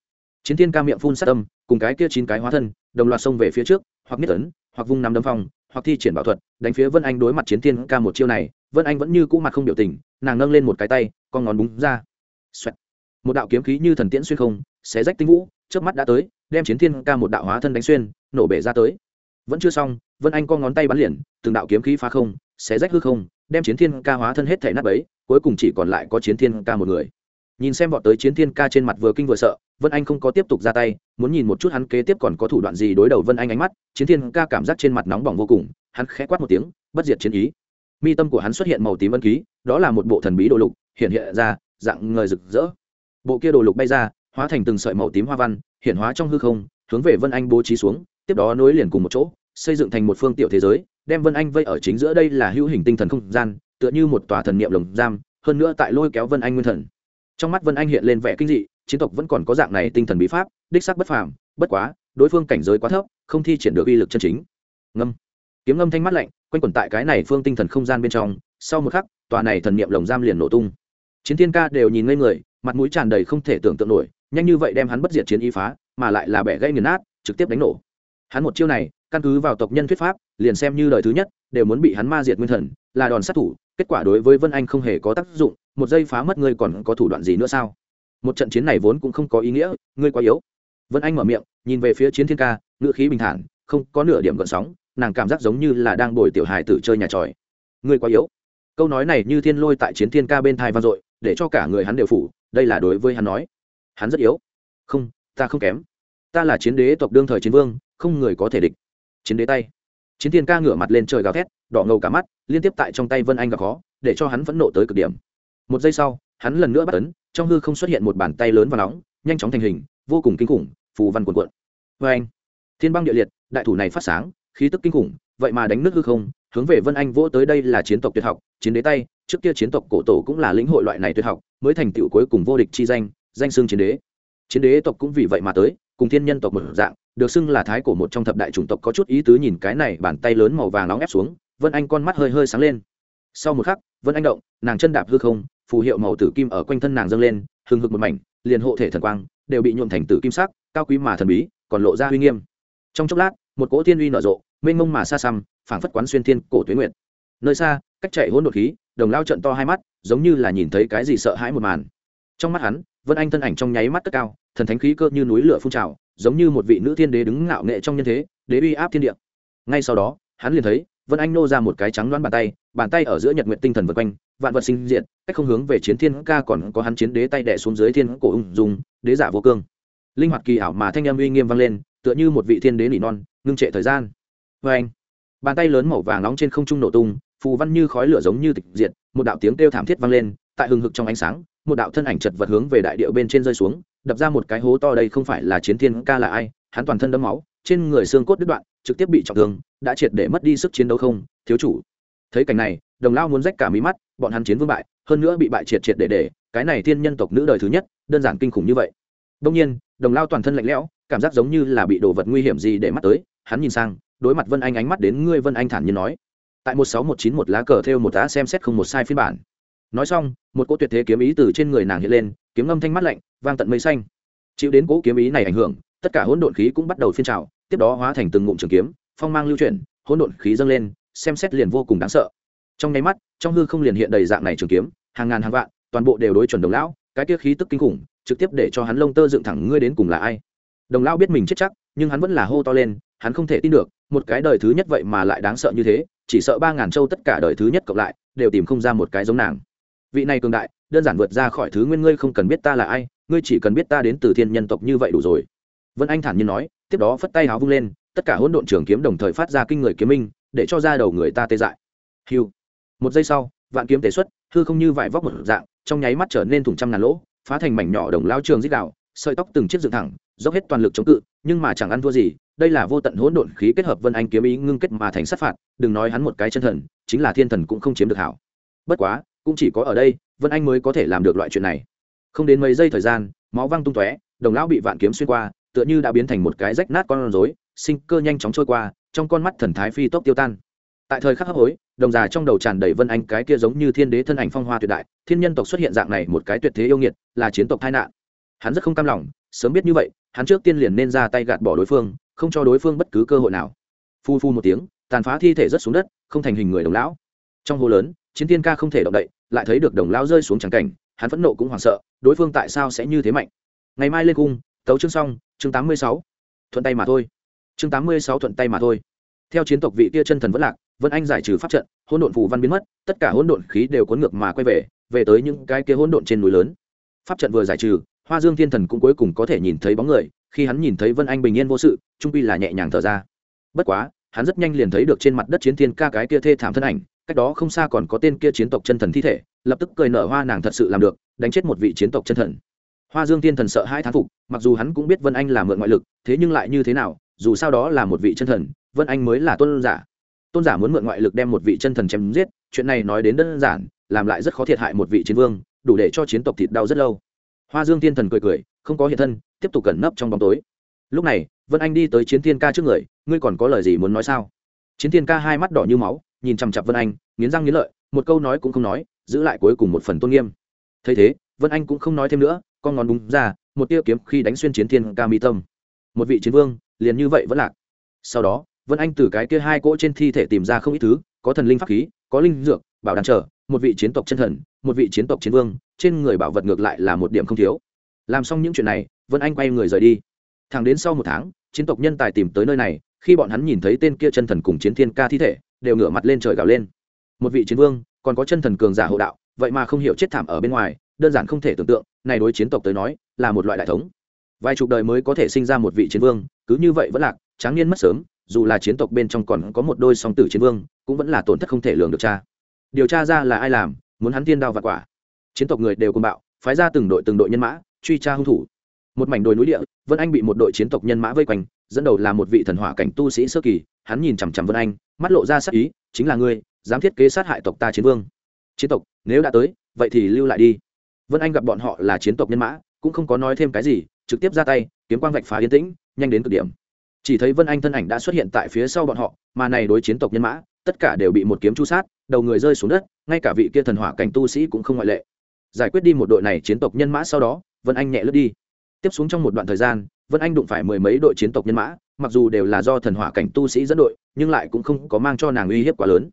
Chiến thiên ca miệng phun sát tâm cùng cái kia chín cái hóa thân, đồng loạt xông về phía trước, hoặc miết tấn hoặc vung nắm đấm phong, hoặc thi triển bảo thuật, đánh phía vân anh đối mặt chiến thiên ca một chiêu này vân anh vẫn như cũ mặt không biểu tình nàng nâng lên một cái tay con ngón búng ra Xoẹt. một đạo kiếm khí như thần tiễn xuyên không xé rách tinh vũ trước mắt đã tới đem chiến thiên ca một đạo hóa thân đánh xuyên nổ bể ra tới vẫn chưa xong vân anh con ngón tay bắn liền từng đạo kiếm khí phá không xé rách hư không đem chiến thiên ca hóa thân hết thể nát bấy cuối cùng chỉ còn lại có chiến thiên ca một người nhìn xem vọt tới chiến thiên ca trên mặt vừa kinh vừa sợ vân anh không có tiếp tục ra tay muốn nhìn một chút hắn kế tiếp còn có thủ đoạn gì đối đầu vân anh ánh mắt chiến thiên ca cảm giác trên mặt nóng bỏng vô cùng hắn khẽ quát một tiếng bất diệt chiến ý mi tâm của hắn xuất hiện màu tím ân ký, đó là một bộ thần bí đồ lục, hiện hiện ra, dạng người rực rỡ. Bộ kia đồ lục bay ra, hóa thành từng sợi màu tím hoa văn, hiện hóa trong hư không, hướng về vân anh bố trí xuống, tiếp đó nối liền cùng một chỗ, xây dựng thành một phương tiểu thế giới, đem vân anh vây ở chính giữa đây là hữu hình tinh thần không gian, tựa như một tòa thần niệm lồng giam, hơn nữa tại lôi kéo vân anh nguyên thần. Trong mắt vân anh hiện lên vẻ kinh dị, chiến tộc vẫn còn có dạng này tinh thần bí pháp, đích sắc bất phàm, bất quá, đối phương cảnh giới quá thấp, không thi triển được uy lực chân chính. Ngâm. Kiếm ngâm thanh mắt lạnh quanh quẩn tại cái này phương tinh thần không gian bên trong, sau một khắc, tòa này thần niệm lồng giam liền nổ tung. Chiến thiên ca đều nhìn ngây người, mặt mũi tràn đầy không thể tưởng tượng nổi, nhanh như vậy đem hắn bất diệt chiến y phá, mà lại là bẻ gây nghiền nát, trực tiếp đánh nổ. Hắn một chiêu này, căn cứ vào tộc nhân thuyết pháp, liền xem như lời thứ nhất, đều muốn bị hắn ma diệt nguyên thần, là đòn sát thủ, kết quả đối với vân anh không hề có tác dụng, một giây phá mất ngươi còn có thủ đoạn gì nữa sao? Một trận chiến này vốn cũng không có ý nghĩa, ngươi quá yếu. Vân anh mở miệng, nhìn về phía chiến thiên ca, ngữ khí bình thản, không có nửa điểm gợn sóng nàng cảm giác giống như là đang bồi tiểu hài tử chơi nhà tròi. Ngươi quá yếu. Câu nói này như thiên lôi tại chiến thiên ca bên thai vang dội, để cho cả người hắn đều phủ, đây là đối với hắn nói. Hắn rất yếu. Không, ta không kém. Ta là chiến đế tộc đương thời chiến vương, không người có thể địch. Chiến đế tay. Chiến thiên ca ngửa mặt lên trời gào thét, đỏ ngầu cả mắt, liên tiếp tại trong tay vân anh gặp khó, để cho hắn phẫn nộ tới cực điểm. Một giây sau, hắn lần nữa bắt tấn trong hư không xuất hiện một bàn tay lớn và nóng, nhanh chóng thành hình, vô cùng kinh khủng, phù văn cuộn cuộn. Vê anh thiên băng địa liệt, đại thủ này phát sáng khí tức kinh khủng, vậy mà đánh nước hư không, hướng về vân anh vỗ tới đây là chiến tộc tuyệt học, chiến đế tay, trước kia chiến tộc cổ tổ cũng là lĩnh hội loại này tuyệt học, mới thành tựu cuối cùng vô địch chi danh danh xưng chiến đế. Chiến đế tộc cũng vì vậy mà tới, cùng thiên nhân tộc một dạng, được xưng là thái cổ một trong thập đại chủng tộc có chút ý tứ nhìn cái này bàn tay lớn màu vàng nóng ép xuống, vân anh con mắt hơi hơi sáng lên. Sau một khắc, vân anh động, nàng chân đạp hư không, phù hiệu màu tử kim ở quanh thân nàng dâng lên, hừng hực một mảnh, liền hộ thể thần quang, đều bị nhuộm thành tử kim sắc, cao quý mà thần bí, còn lộ ra uy nghiêm. Trong chốc lát, một cỗ thiên uy nở rộ mênh mông mà xa xăm, phảng phất quán xuyên thiên cổ tuyến nguyện nơi xa, cách chạy hỗn đột khí, đồng lao trận to hai mắt, giống như là nhìn thấy cái gì sợ hãi một màn. Trong mắt hắn, vân anh thân ảnh trong nháy mắt cất cao, thần thánh khí cơ như núi lửa phun trào, giống như một vị nữ thiên đế đứng ngạo nghệ trong nhân thế, đế uy áp thiên địa. Ngay sau đó, hắn liền thấy, vân anh nô ra một cái trắng đoán bàn tay bàn tay ở giữa nhật nguyện tinh thần vượt quanh, vạn vật sinh diện cách không hướng về chiến thiên ca còn có hắn chiến đế tay đẻ xuống dưới thiên cổ ung dùng đế giả vô cương. Linh hoạt kỳ ảo mà thanh em uy nghiêm vang lên, tựa như một vị thiên đế nỉ non, ngưng trệ thời gian vê anh, bàn tay lớn màu vàng nóng trên không trung nổ tung, phù văn như khói lửa giống như tịch diệt, một đạo tiếng kêu thảm thiết vang lên, tại hừng hực trong ánh sáng, một đạo thân ảnh chật vật hướng về đại điệu bên trên rơi xuống, đập ra một cái hố to đây không phải là chiến thiên ca là ai, hắn toàn thân đẫm máu, trên người xương cốt đứt đoạn, trực tiếp bị trọng thương, đã triệt để mất đi sức chiến đấu không, thiếu chủ. Thấy cảnh này, đồng lao muốn rách cả mí mắt, bọn hắn chiến vương bại, hơn nữa bị bại triệt triệt để để, cái này thiên nhân tộc nữ đời thứ nhất, đơn giản kinh khủng như vậy. Đông nhiên, đồng lao toàn thân lạnh lẽo, cảm giác giống như là bị đồ vật nguy hiểm gì để mắt tới, hắn nhìn sang đối mặt vân anh ánh mắt đến ngươi vân anh thản nhiên nói. Tại một sáu một chín một lá cờ theo một tá xem xét không một sai phiên bản. Nói xong, một cỗ tuyệt thế kiếm ý từ trên người nàng hiện lên, kiếm ngâm thanh mắt lạnh, vang tận mây xanh. Chịu đến cỗ kiếm ý này ảnh hưởng, tất cả hỗn độn khí cũng bắt đầu phiên trào, tiếp đó hóa thành từng ngụm trường kiếm, phong mang lưu chuyển, hỗn độn khí dâng lên, xem xét liền vô cùng đáng sợ. Trong nháy mắt, trong hư không liền hiện đầy dạng này trường kiếm, hàng ngàn hàng vạn, toàn bộ đều đối chuẩn đồng lão, cái kia khí tức kinh khủng, trực tiếp để cho hắn lông tơ dựng thẳng, ngươi đến cùng là ai? Đồng lão biết mình chết chắc nhưng hắn vẫn là hô to lên, hắn không thể tin được, một cái đời thứ nhất vậy mà lại đáng sợ như thế, chỉ sợ ba ngàn châu tất cả đời thứ nhất cộng lại, đều tìm không ra một cái giống nàng. Vị này cường đại, đơn giản vượt ra khỏi thứ nguyên ngươi không cần biết ta là ai, ngươi chỉ cần biết ta đến từ thiên nhân tộc như vậy đủ rồi. Vân anh thản nhiên nói, tiếp đó phất tay háo vung lên, tất cả hỗn độn trường kiếm đồng thời phát ra kinh người kiếm minh, để cho ra đầu người ta tê dại. Hiu một giây sau, vạn kiếm tế xuất, hư không như vải vóc một dạng, trong nháy mắt trở nên thủng trăm ngàn lỗ, phá thành mảnh nhỏ đồng lao trường dích đạo, sợi tóc từng chiếc dựng thẳng, dốc hết toàn lực chống cự nhưng mà chẳng ăn thua gì, đây là vô tận hỗn độn khí kết hợp vân anh kiếm ý ngưng kết mà thành sát phạt, đừng nói hắn một cái chân thần, chính là thiên thần cũng không chiếm được hảo. Bất quá, cũng chỉ có ở đây, vân anh mới có thể làm được loại chuyện này. Không đến mấy giây thời gian, máu văng tung tóe, đồng lão bị vạn kiếm xuyên qua, tựa như đã biến thành một cái rách nát con rối, sinh cơ nhanh chóng trôi qua, trong con mắt thần thái phi tốc tiêu tan. Tại thời khắc hấp hối, đồng già trong đầu tràn đầy vân anh cái kia giống như thiên đế thân ảnh phong hoa tuyệt đại, thiên nhân tộc xuất hiện dạng này một cái tuyệt thế yêu nghiệt, là chiến tộc tai nạn. Hắn rất không cam lòng, sớm biết như vậy hắn trước tiên liền nên ra tay gạt bỏ đối phương, không cho đối phương bất cứ cơ hội nào. Phu phu một tiếng, tàn phá thi thể rất xuống đất, không thành hình người đồng lão. Trong hồ lớn, chiến tiên ca không thể động đậy, lại thấy được đồng lão rơi xuống trắng cảnh, hắn phẫn nộ cũng hoảng sợ, đối phương tại sao sẽ như thế mạnh? Ngày mai lên cung, tấu chương xong, chương tám mươi sáu. Thuận tay mà thôi. Chương tám mươi sáu thuận tay mà thôi. Theo chiến tộc vị kia chân thần vẫn lạc, vân anh giải trừ pháp trận, hỗn độn phù văn biến mất, tất cả hỗn độn khí đều cuốn ngược mà quay về về tới những cái kia hỗn độn trên núi lớn. Pháp trận vừa giải trừ hoa dương thiên thần cũng cuối cùng có thể nhìn thấy bóng người, khi hắn nhìn thấy vân anh bình yên vô sự, trung pi là nhẹ nhàng thở ra. Bất quá, hắn rất nhanh liền thấy được trên mặt đất chiến thiên ca cái kia thê thảm thân ảnh, cách đó không xa còn có tên kia chiến tộc chân thần thi thể, lập tức cười nở hoa nàng thật sự làm được, đánh chết một vị chiến tộc chân thần. Hoa dương thiên thần sợ hai thán phục, mặc dù hắn cũng biết vân anh là mượn ngoại lực, thế nhưng lại như thế nào, dù sao đó là một vị chân thần, vân anh mới là tôn giả. Tôn giả muốn mượn ngoại lực đem một vị chân thần chém giết, chuyện này nói đến đơn giản, làm lại rất khó thiệt hại một vị chiến vương, đủ để cho chiến tộc thịt đau rất lâu hoa dương thiên thần cười cười, không có hiện thân, tiếp tục cẩn nấp trong bóng tối. Lúc này, vân anh đi tới chiến thiên ca trước người, ngươi còn có lời gì muốn nói sao? Chiến thiên ca hai mắt đỏ như máu, nhìn chằm chặp vân anh, nghiến răng nghiến lợi, một câu nói cũng không nói, giữ lại cuối cùng một phần tôn nghiêm. Thấy thế, vân anh cũng không nói thêm nữa, con ngón búng ra, một tia kiếm khi đánh xuyên chiến thiên ca mi tâm. Một vị chiến vương, liền như vậy vẫn lạc. Sau đó, vân anh từ cái kia hai cỗ trên thi thể tìm ra không ít thứ, có thần linh pháp khí, có linh dược, bảo đàn trở một vị chiến tộc chân thần, một vị chiến tộc chiến vương, trên người bảo vật ngược lại là một điểm không thiếu. Làm xong những chuyện này, vân anh quay người rời đi. Thẳng đến sau một tháng, chiến tộc nhân tài tìm tới nơi này, khi bọn hắn nhìn thấy tên kia chân thần cùng chiến thiên ca thi thể, đều ngửa mặt lên trời gào lên. Một vị chiến vương, còn có chân thần cường giả hộ đạo, vậy mà không hiểu chết thảm ở bên ngoài, đơn giản không thể tưởng tượng, này đối chiến tộc tới nói, là một loại đại thống. Vài chục đời mới có thể sinh ra một vị chiến vương, cứ như vậy vẫn lạc, tráng niên mất sớm, dù là chiến tộc bên trong còn có một đôi song tử chiến vương, cũng vẫn là tổn thất không thể lường được cha điều tra ra là ai làm, muốn hắn tiên đao và quả. Chiến tộc người đều cùng bạo, phái ra từng đội từng đội nhân mã, truy tra hung thủ. Một mảnh đồi núi địa, vân anh bị một đội chiến tộc nhân mã vây quanh, dẫn đầu là một vị thần hỏa cảnh tu sĩ sơ kỳ, hắn nhìn chằm chằm vân anh, mắt lộ ra sắc ý, chính là ngươi, dám thiết kế sát hại tộc ta chiến vương. Chiến tộc, nếu đã tới, vậy thì lưu lại đi. Vân anh gặp bọn họ là chiến tộc nhân mã, cũng không có nói thêm cái gì, trực tiếp ra tay, kiếm quang vạch phá yên tĩnh, nhanh đến cực điểm. Chỉ thấy vân anh thân ảnh đã xuất hiện tại phía sau bọn họ, mà này đối chiến tộc nhân mã, tất cả đều bị một kiếm chu sát đầu người rơi xuống đất, ngay cả vị kia thần hỏa cảnh tu sĩ cũng không ngoại lệ. Giải quyết đi một đội này chiến tộc nhân mã sau đó, vân anh nhẹ lướt đi. Tiếp xuống trong một đoạn thời gian, vân anh đụng phải mười mấy đội chiến tộc nhân mã, mặc dù đều là do thần hỏa cảnh tu sĩ dẫn đội, nhưng lại cũng không có mang cho nàng uy hiếp quá lớn.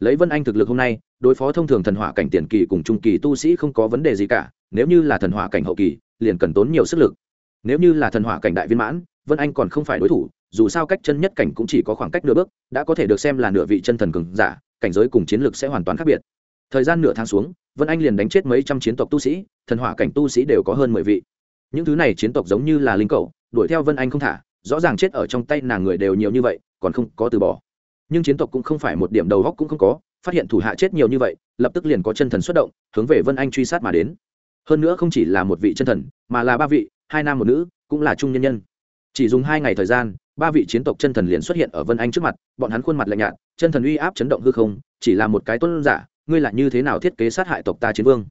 Lấy vân anh thực lực hôm nay, đối phó thông thường thần hỏa cảnh tiền kỳ cùng trung kỳ tu sĩ không có vấn đề gì cả, nếu như là thần hỏa cảnh hậu kỳ, liền cần tốn nhiều sức lực. Nếu như là thần hỏa cảnh đại viên mãn, vân anh còn không phải đối thủ, dù sao cách chân nhất cảnh cũng chỉ có khoảng cách nửa bước, đã có thể được xem là nửa vị chân thần cường giả cảnh giới cùng chiến lược sẽ hoàn toàn khác biệt. Thời gian nửa tháng xuống, vân anh liền đánh chết mấy trăm chiến tộc tu sĩ, thần hỏa cảnh tu sĩ đều có hơn mười vị. Những thứ này chiến tộc giống như là linh cầu đuổi theo vân anh không thả, rõ ràng chết ở trong tay nàng người đều nhiều như vậy, còn không có từ bỏ. Nhưng chiến tộc cũng không phải một điểm đầu góc cũng không có, phát hiện thủ hạ chết nhiều như vậy, lập tức liền có chân thần xuất động, hướng về vân anh truy sát mà đến. Hơn nữa không chỉ là một vị chân thần, mà là ba vị, hai nam một nữ, cũng là trung nhân nhân. Chỉ dùng hai ngày thời gian ba vị chiến tộc chân thần liền xuất hiện ở vân anh trước mặt, bọn hắn khuôn mặt lạnh nhạt, chân thần uy áp chấn động hư không, chỉ là một cái tuân giả, ngươi là như thế nào thiết kế sát hại tộc ta chiến vương?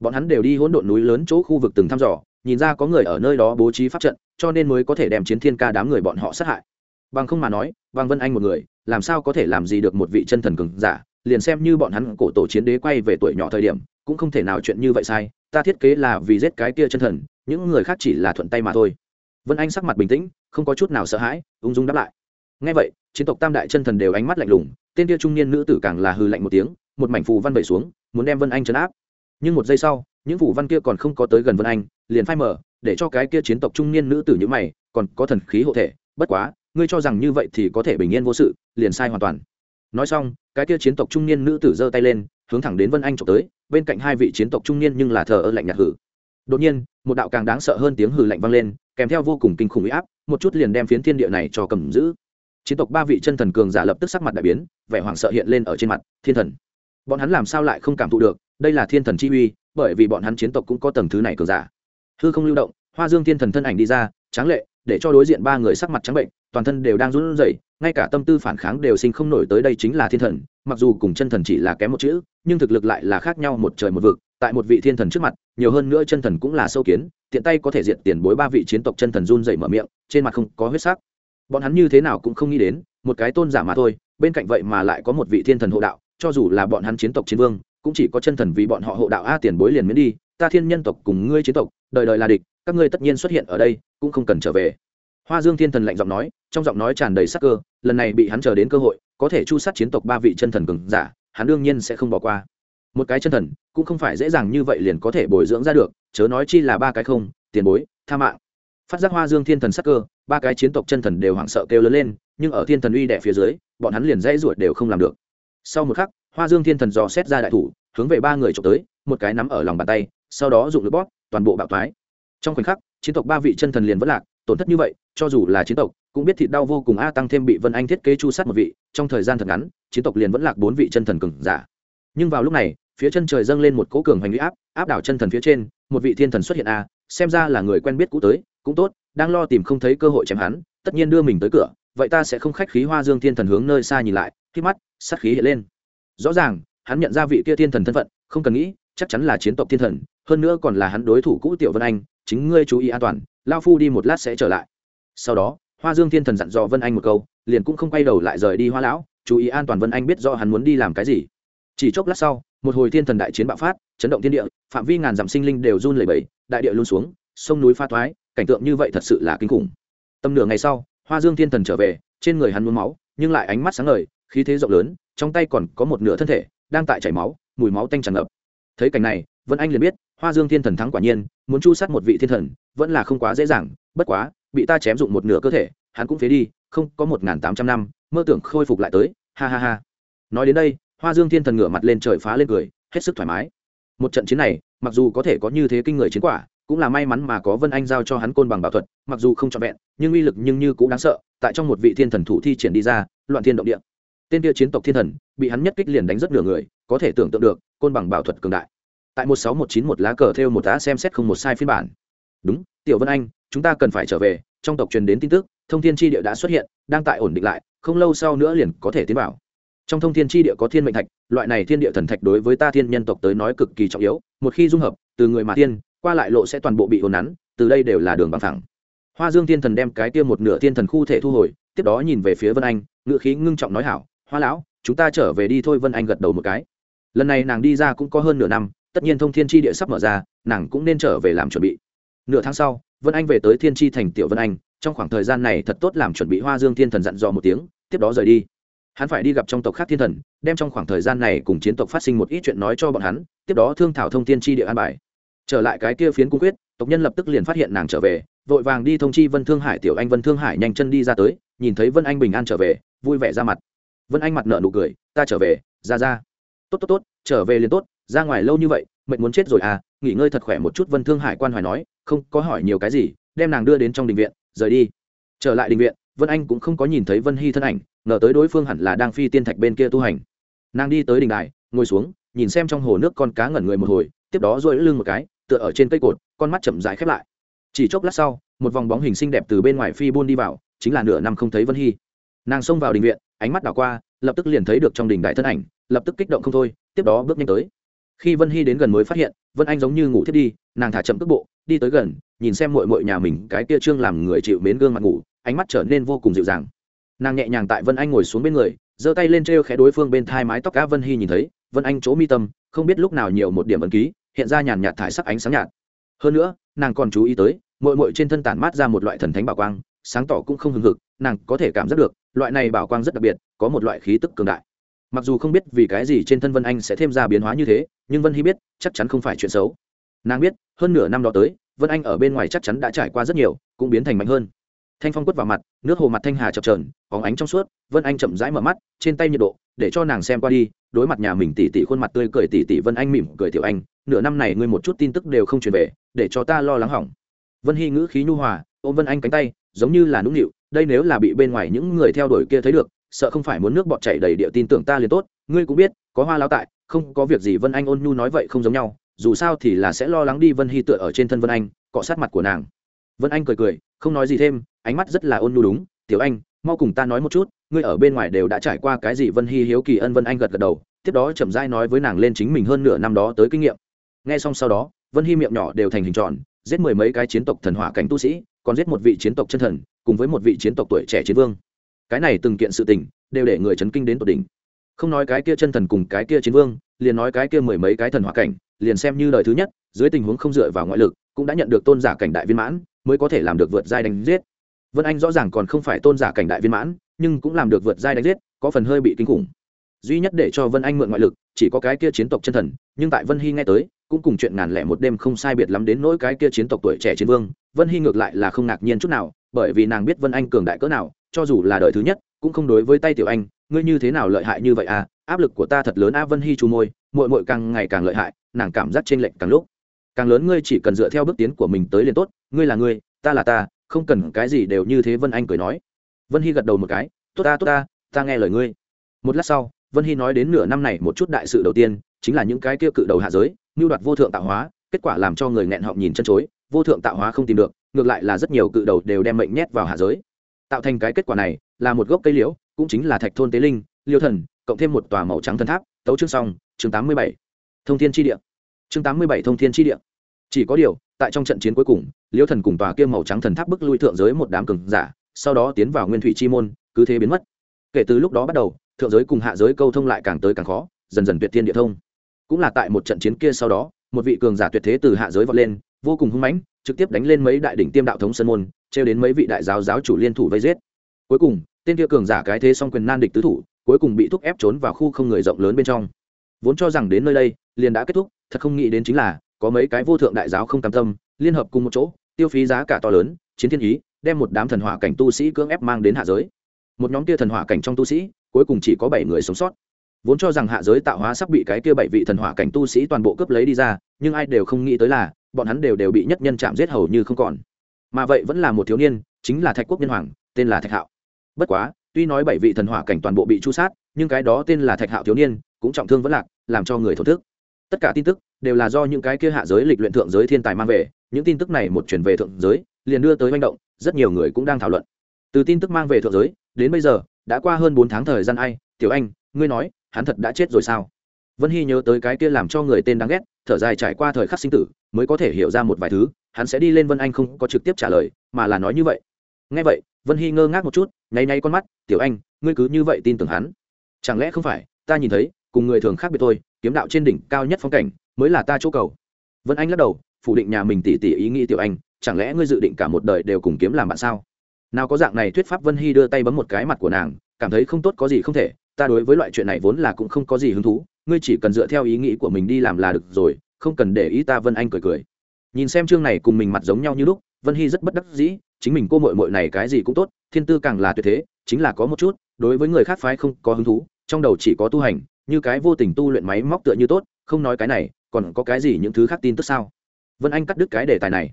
Bọn hắn đều đi hỗn độn núi lớn chỗ khu vực từng thăm dò, nhìn ra có người ở nơi đó bố trí pháp trận, cho nên mới có thể đem chiến thiên ca đám người bọn họ sát hại. Bằng không mà nói, bằng vân anh một người, làm sao có thể làm gì được một vị chân thần cường giả? Liền xem như bọn hắn cổ tổ chiến đế quay về tuổi nhỏ thời điểm, cũng không thể nào chuyện như vậy sai, ta thiết kế là vì giết cái kia chân thần, những người khác chỉ là thuận tay mà thôi vân anh sắc mặt bình tĩnh, không có chút nào sợ hãi, ung dung đáp lại. Ngay vậy, chiến tộc tam đại chân thần đều ánh mắt lạnh lùng, tên kia trung niên nữ tử càng là hư lạnh một tiếng, một mảnh phù văn bẩy xuống, muốn đem vân anh chấn áp. Nhưng một giây sau, những phù văn kia còn không có tới gần vân anh, liền phai mở để cho cái kia chiến tộc trung niên nữ tử như mày, còn có thần khí hộ thể, bất quá, ngươi cho rằng như vậy thì có thể bình yên vô sự, liền sai hoàn toàn. Nói xong, cái kia chiến tộc trung niên nữ tử giơ tay lên, hướng thẳng đến vân anh trộm tới, bên cạnh hai vị chiến tộc trung niên nhưng là thờ ơ lạnh nhạt hử đột nhiên, một đạo càng đáng sợ hơn tiếng hử lạnh vang lên kèm theo vô cùng kinh khủng uy áp, một chút liền đem phiến thiên địa này cho cầm giữ. Chiến tộc ba vị chân thần cường giả lập tức sắc mặt đại biến, vẻ hoảng sợ hiện lên ở trên mặt, thiên thần. Bọn hắn làm sao lại không cảm thụ được, đây là thiên thần chi uy, bởi vì bọn hắn chiến tộc cũng có tầng thứ này cường giả. Hư không lưu động, hoa dương thiên thần thân ảnh đi ra, tráng lệ, để cho đối diện ba người sắc mặt trắng bệnh, toàn thân đều đang run rẩy, ngay cả tâm tư phản kháng đều sinh không nổi tới đây chính là thiên thần, mặc dù cùng chân thần chỉ là kém một chữ, nhưng thực lực lại là khác nhau một trời một vực, tại một vị thiên thần trước mặt, nhiều hơn nữa chân thần cũng là sâu kiến tiện tay có thể diệt tiền bối ba vị chiến tộc chân thần run dậy mở miệng, trên mặt không có huyết sắc. Bọn hắn như thế nào cũng không nghĩ đến, một cái tôn giả mà thôi, bên cạnh vậy mà lại có một vị thiên thần hộ đạo, cho dù là bọn hắn chiến tộc chiến vương, cũng chỉ có chân thần vì bọn họ hộ đạo a tiền bối liền miễn đi, ta thiên nhân tộc cùng ngươi chiến tộc, đời đời là địch, các ngươi tất nhiên xuất hiện ở đây, cũng không cần trở về. Hoa dương thiên thần lạnh giọng nói, trong giọng nói tràn đầy sắc cơ, lần này bị hắn chờ đến cơ hội, có thể chu sát chiến tộc ba vị chân thần cường giả, hắn đương nhiên sẽ không bỏ qua một cái chân thần, cũng không phải dễ dàng như vậy liền có thể bồi dưỡng ra được, chớ nói chi là ba cái không, tiền bối, tha mạng. Phát giác hoa dương thiên thần sắc cơ, ba cái chiến tộc chân thần đều hoảng sợ kêu lớn lên, nhưng ở thiên thần uy đẻ phía dưới, bọn hắn liền dãy ruột đều không làm được. Sau một khắc, hoa dương thiên thần dò xét ra đại thủ, hướng về ba người trộm tới, một cái nắm ở lòng bàn tay, sau đó dùng lực bóp, toàn bộ bạo thoái. Trong khoảnh khắc, chiến tộc ba vị chân thần liền vất lạc, tổn thất như vậy, cho dù là chiến tộc, cũng biết thịt đau vô cùng a, tăng thêm bị vân anh thiết kế chu sát một vị, trong thời gian thật ngắn, chiến tộc liền vẫn lạc bốn vị chân thần cường giả. Nhưng vào lúc này phía chân trời dâng lên một cỗ cường hành huy áp áp đảo chân thần phía trên, một vị thiên thần xuất hiện a xem ra là người quen biết cũ tới, cũng tốt, đang lo tìm không thấy cơ hội chém hắn, tất nhiên đưa mình tới cửa, vậy ta sẽ không khách khí hoa dương thiên thần hướng nơi xa nhìn lại, khi mắt, sát khí hiện lên. Rõ ràng, hắn nhận ra vị kia thiên thần thân phận, không cần nghĩ, chắc chắn là chiến tộc thiên thần, hơn nữa còn là hắn đối thủ cũ tiểu vân anh, chính ngươi chú ý an toàn, lao phu đi một lát sẽ trở lại. Sau đó, hoa dương thiên thần dặn dò vân anh một câu, liền cũng không quay đầu lại rời đi hoa lão, chú ý an toàn vân anh biết do hắn muốn đi làm cái gì. Chỉ chốc lát sau một hồi thiên thần đại chiến bạo phát, chấn động thiên địa, phạm vi ngàn dặm sinh linh đều run lẩy bẩy, đại địa luôn xuống, sông núi pha thoái, cảnh tượng như vậy thật sự là kinh khủng. Tầm nửa ngày sau, hoa dương thiên thần trở về, trên người hắn muốn máu, nhưng lại ánh mắt sáng ngời, khí thế rộng lớn, trong tay còn có một nửa thân thể, đang tại chảy máu, mùi máu tanh tràn ngập. Thấy cảnh này, vân anh liền biết, hoa dương thiên thần thắng quả nhiên, muốn chu sát một vị thiên thần, vẫn là không quá dễ dàng, bất quá, bị ta chém dụng một nửa cơ thể, hắn cũng phế đi, không có một n g h n tám trăm năm, mơ tưởng khôi phục lại tới, ha ha ha. Nói đến đây hoa dương thiên thần ngửa mặt lên trời phá lên cười, hết sức thoải mái. Một trận chiến này, mặc dù có thể có như thế kinh người chiến quả, cũng là may mắn mà có vân anh giao cho hắn côn bằng bảo thuật, mặc dù không trọn vẹn, nhưng uy lực nhưng như cũng đáng sợ, tại trong một vị thiên thần thủ thi triển đi ra, loạn thiên động địa. Tên kia chiến tộc thiên thần, bị hắn nhất kích liền đánh rất nửa người, có thể tưởng tượng được, côn bằng bảo thuật cường đại. Tại một sáu một chín một lá cờ theo một tá xem xét không một sai phiên bản. Đúng, tiểu vân anh, chúng ta cần phải trở về, trong tộc truyền đến tin tức, thông thiên tri địa đã xuất hiện, đang tại ổn định lại, không lâu sau nữa liền có thể tiến vào trong thông thiên tri địa có thiên mệnh thạch, loại này thiên địa thần thạch đối với ta thiên nhân tộc tới nói cực kỳ trọng yếu, một khi dung hợp, từ người mà thiên, qua lại lộ sẽ toàn bộ bị hồn nắn, từ đây đều là đường bằng thẳng hoa dương thiên thần đem cái tiêm một nửa thiên thần khu thể thu hồi, tiếp đó nhìn về phía vân anh, ngựa khí ngưng trọng nói hảo, hoa lão, chúng ta trở về đi thôi. Vân anh gật đầu một cái. Lần này nàng đi ra cũng có hơn nửa năm, tất nhiên thông thiên tri địa sắp mở ra, nàng cũng nên trở về làm chuẩn bị. Nửa tháng sau, vân anh về tới thiên tri thành tiểu vân anh, trong khoảng thời gian này thật tốt làm chuẩn bị hoa dương thiên thần dặn dò một tiếng, tiếp đó rời đi hắn phải đi gặp trong tộc khác thiên thần, đem trong khoảng thời gian này cùng chiến tộc phát sinh một ít chuyện nói cho bọn hắn, tiếp đó thương thảo thông tin tri địa an bài. Trở lại cái kia phiến cung quyết, tộc nhân lập tức liền phát hiện nàng trở về, vội vàng đi thông chi vân thương hải tiểu anh vân thương hải nhanh chân đi ra tới, nhìn thấy vân anh bình an trở về, vui vẻ ra mặt. Vân anh mặt nợ nụ cười, ta trở về, ra ra. Tốt tốt tốt, trở về liền tốt, ra ngoài lâu như vậy, mệt muốn chết rồi à nghỉ ngơi thật khỏe một chút, vân thương hải quan hoài nói, không có hỏi nhiều cái gì, đem nàng đưa đến trong đình viện, rời đi. Trở lại đình viện vân anh cũng không có nhìn thấy vân hy thân ảnh, ngờ tới đối phương hẳn là đang phi tiên thạch bên kia tu hành. Nàng đi tới đình đài, ngồi xuống, nhìn xem trong hồ nước con cá ngẩn người một hồi, tiếp đó dội lưng một cái, tựa ở trên cây cột, con mắt chậm rãi khép lại. Chỉ chốc lát sau, một vòng bóng hình xinh đẹp từ bên ngoài phi buôn đi vào, chính là nửa năm không thấy vân hy. Nàng xông vào đình viện, ánh mắt đảo qua, lập tức liền thấy được trong đình đại thân ảnh, lập tức kích động không thôi, tiếp đó bước nhanh tới. Khi vân hy đến gần mới phát hiện, vân anh giống như ngủ thiết đi, nàng thả chậm cước bộ, đi tới gần, nhìn xem mội mội nhà mình, cái kia trương làm người chịu mến gương mặt ngủ ánh mắt trở nên vô cùng dịu dàng. Nàng nhẹ nhàng tại vân anh ngồi xuống bên người, giơ tay lên t r khẽ đối phương bên thai mái tóc cá vân hy nhìn thấy, vân anh chỗ mi tâm, không biết lúc nào nhiều một điểm ẩn ký, hiện ra nhàn nhạt thải sắc ánh sáng nhạt. Hơn nữa, nàng còn chú ý tới mội mội trên thân tản mát ra một loại thần thánh bảo quang, sáng tỏ cũng không hừng hực, nàng có thể cảm giác được, loại này bảo quang rất đặc biệt, có một loại khí tức cường đại. Mặc dù không biết vì cái gì trên thân vân anh sẽ thêm ra biến hóa như thế, nhưng vân hy biết, chắc chắn không phải chuyện xấu. Nàng biết, hơn nửa năm đó tới, vân anh ở bên ngoài chắc chắn đã trải qua rất nhiều, cũng biến thành mạnh hơn thanh phong quất vào mặt, nước hồ mặt thanh hà chập trờn óng ánh trong suốt, vân anh chậm rãi mở mắt, trên tay nhiệt độ, để cho nàng xem qua đi, đối mặt nhà mình tỉ tỉ khuôn mặt tươi cười tỉ tỉ vân anh mỉm cười tiểu anh, nửa năm này ngươi một chút tin tức đều không truyền về, để cho ta lo lắng hỏng. Vân hy ngữ khí nhu hòa, ôm vân anh cánh tay, giống như là nũng nịu, đây nếu là bị bên ngoài những người theo đuổi kia thấy được, sợ không phải muốn nước bọt chảy đầy địa tin tưởng ta liền tốt, ngươi cũng biết, có hoa lao tại, không có việc gì vân anh ôn nhu nói vậy không giống nhau, dù sao thì là sẽ lo lắng đi vân hy tựa ở trên thân vân anh, cọ sát mặt của nàng vân anh cười cười, không nói gì thêm, ánh mắt rất là ôn nhu đúng. Tiểu anh, mau cùng ta nói một chút, ngươi ở bên ngoài đều đã trải qua cái gì vân hy hiếu kỳ ân vân anh gật gật đầu, tiếp đó chậm rãi nói với nàng lên chính mình hơn nửa năm đó tới kinh nghiệm. Nghe xong sau đó, vân hy miệng nhỏ đều thành hình tròn, giết mười mấy cái chiến tộc thần hỏa cảnh tu sĩ, còn giết một vị chiến tộc chân thần, cùng với một vị chiến tộc tuổi trẻ chiến vương. Cái này từng kiện sự tình, đều để người chấn kinh đến tột đỉnh. Không nói cái kia chân thần cùng cái kia chiến vương, liền nói cái kia mười mấy cái thần hỏa cảnh, liền xem như lời thứ nhất, dưới tình huống không dựa vào ngoại lực, cũng đã nhận được tôn giả cảnh đại viên mãn mới có thể làm được vượt giai đánh giết. Vân anh rõ ràng còn không phải tôn giả cảnh đại viên mãn, nhưng cũng làm được vượt giai đánh giết, có phần hơi bị kinh khủng. Duy nhất để cho vân anh mượn ngoại lực, chỉ có cái kia chiến tộc chân thần, nhưng tại vân hy nghe tới, cũng cùng chuyện ngàn lẻ một đêm không sai biệt lắm đến nỗi cái kia chiến tộc tuổi trẻ chiến vương, vân hy ngược lại là không ngạc nhiên chút nào, bởi vì nàng biết vân anh cường đại cỡ nào, cho dù là đời thứ nhất, cũng không đối với tay tiểu anh, ngươi như thế nào lợi hại như vậy à? Áp lực của ta thật lớn a, vân hy chu môi mội mội càng ngày càng lợi hại, nàng cảm giác t r ê n lệch càng lúc càng lớn ngươi chỉ cần dựa theo bước tiến của mình tới liền tốt, ngươi là ngươi, ta là ta, không cần cái gì đều như thế vân anh cười nói. Vân hy gật đầu một cái, tốt ta tốt ta ta nghe lời ngươi. Một lát sau, vân hy nói đến nửa năm này một chút đại sự đầu tiên, chính là những cái kia cự đầu hạ giới, mưu đoạt vô thượng tạo hóa, kết quả làm cho người nghẹn họng nhìn chân chối, vô thượng tạo hóa không tìm được, ngược lại là rất nhiều cự đầu đều đem mệnh nhét vào hạ giới. Tạo thành cái kết quả này, là một gốc cây liễu, cũng chính là thạch thôn tế linh, liêu thần, cộng thêm một tòa màu trắng thần tháp, tấu chương xong, chương tám mươi bảy. Thông thiên tri địa chương tám mươi bảy thông thiên tri địa. Chỉ có điều, tại trong trận chiến cuối cùng liêu thần cùng tòa kia màu trắng thần tháp bức lui thượng giới một đám cường giả, sau đó tiến vào nguyên thủy chi môn, cứ thế biến mất. Kể từ lúc đó bắt đầu, thượng giới cùng hạ giới câu thông lại càng tới càng khó, dần dần tuyệt thiên địa thông. Cũng là tại một trận chiến kia sau đó, một vị cường giả tuyệt thế từ hạ giới vọt lên, vô cùng hung mãnh, trực tiếp đánh lên mấy đại đỉnh tiêm đạo thống sơn môn, trêu đến mấy vị đại giáo giáo chủ liên thủ vây giết. Cuối cùng, tên kia cường giả cái thế song quyền nan địch tứ thủ, cuối cùng bị thúc ép trốn vào khu không người rộng lớn bên trong. Vốn cho rằng đến nơi đây, liền đã kết thúc thật không nghĩ đến chính là, có mấy cái vô thượng đại giáo không cam tâm, liên hợp cùng một chỗ, tiêu phí giá cả to lớn, chiến thiên ý, đem một đám thần hỏa cảnh tu sĩ cưỡng ép mang đến hạ giới. Một nhóm kia thần hỏa cảnh trong tu sĩ, cuối cùng chỉ có bảy người sống sót. Vốn cho rằng hạ giới tạo hóa sắp bị cái kia bảy vị thần hỏa cảnh tu sĩ toàn bộ cướp lấy đi ra, nhưng ai đều không nghĩ tới là, bọn hắn đều đều bị nhất nhân chạm giết hầu như không còn. Mà vậy vẫn là một thiếu niên, chính là thạch quốc nhân hoàng, tên là thạch hạo. Bất quá, tuy nói bảy vị thần hỏa cảnh toàn bộ bị chu sát, nhưng cái đó tên là thạch hạo thiếu niên, cũng trọng thương vẫn lạc, làm cho người thổ thức tất cả tin tức đều là do những cái kia hạ giới lịch luyện thượng giới thiên tài mang về, những tin tức này một chuyển về thượng giới, liền đưa tới manh động, rất nhiều người cũng đang thảo luận. Từ tin tức mang về thượng giới, đến bây giờ, đã qua hơn bốn tháng thời gian ai, tiểu anh, ngươi nói, hắn thật đã chết rồi sao? Vân hy nhớ tới cái kia làm cho người tên đáng ghét, thở dài trải qua thời khắc sinh tử, mới có thể hiểu ra một vài thứ, hắn sẽ đi lên vân anh không có trực tiếp trả lời, mà là nói như vậy. Ngay vậy, vân hy ngơ ngác một chút, nháy nháy con mắt, tiểu anh, ngươi cứ như vậy tin tưởng hắn? Chẳng lẽ không phải, ta nhìn thấy cùng người thường khác biệt thôi, kiếm đạo trên đỉnh cao nhất phong cảnh mới là ta chỗ cầu. Vân anh lắc đầu, phủ định nhà mình tỉ tỉ ý nghĩ tiểu anh, chẳng lẽ ngươi dự định cả một đời đều cùng kiếm làm bạn sao? Nào có dạng này thuyết pháp vân hy đưa tay bấm một cái mặt của nàng, cảm thấy không tốt có gì không thể, ta đối với loại chuyện này vốn là cũng không có gì hứng thú, ngươi chỉ cần dựa theo ý nghĩ của mình đi làm là được rồi, không cần để ý ta vân anh cười cười. Nhìn xem chương này cùng mình mặt giống nhau như lúc, vân hy rất bất đắc dĩ, chính mình cô mội mội này cái gì cũng tốt, thiên tư càng là tuyệt thế, chính là có một chút, đối với người khác phái không có hứng thú, trong đầu chỉ có tu hành như cái vô tình tu luyện máy móc tựa như tốt, không nói cái này, còn có cái gì những thứ khác tin tức sao? Vân anh cắt đứt cái đề tài này.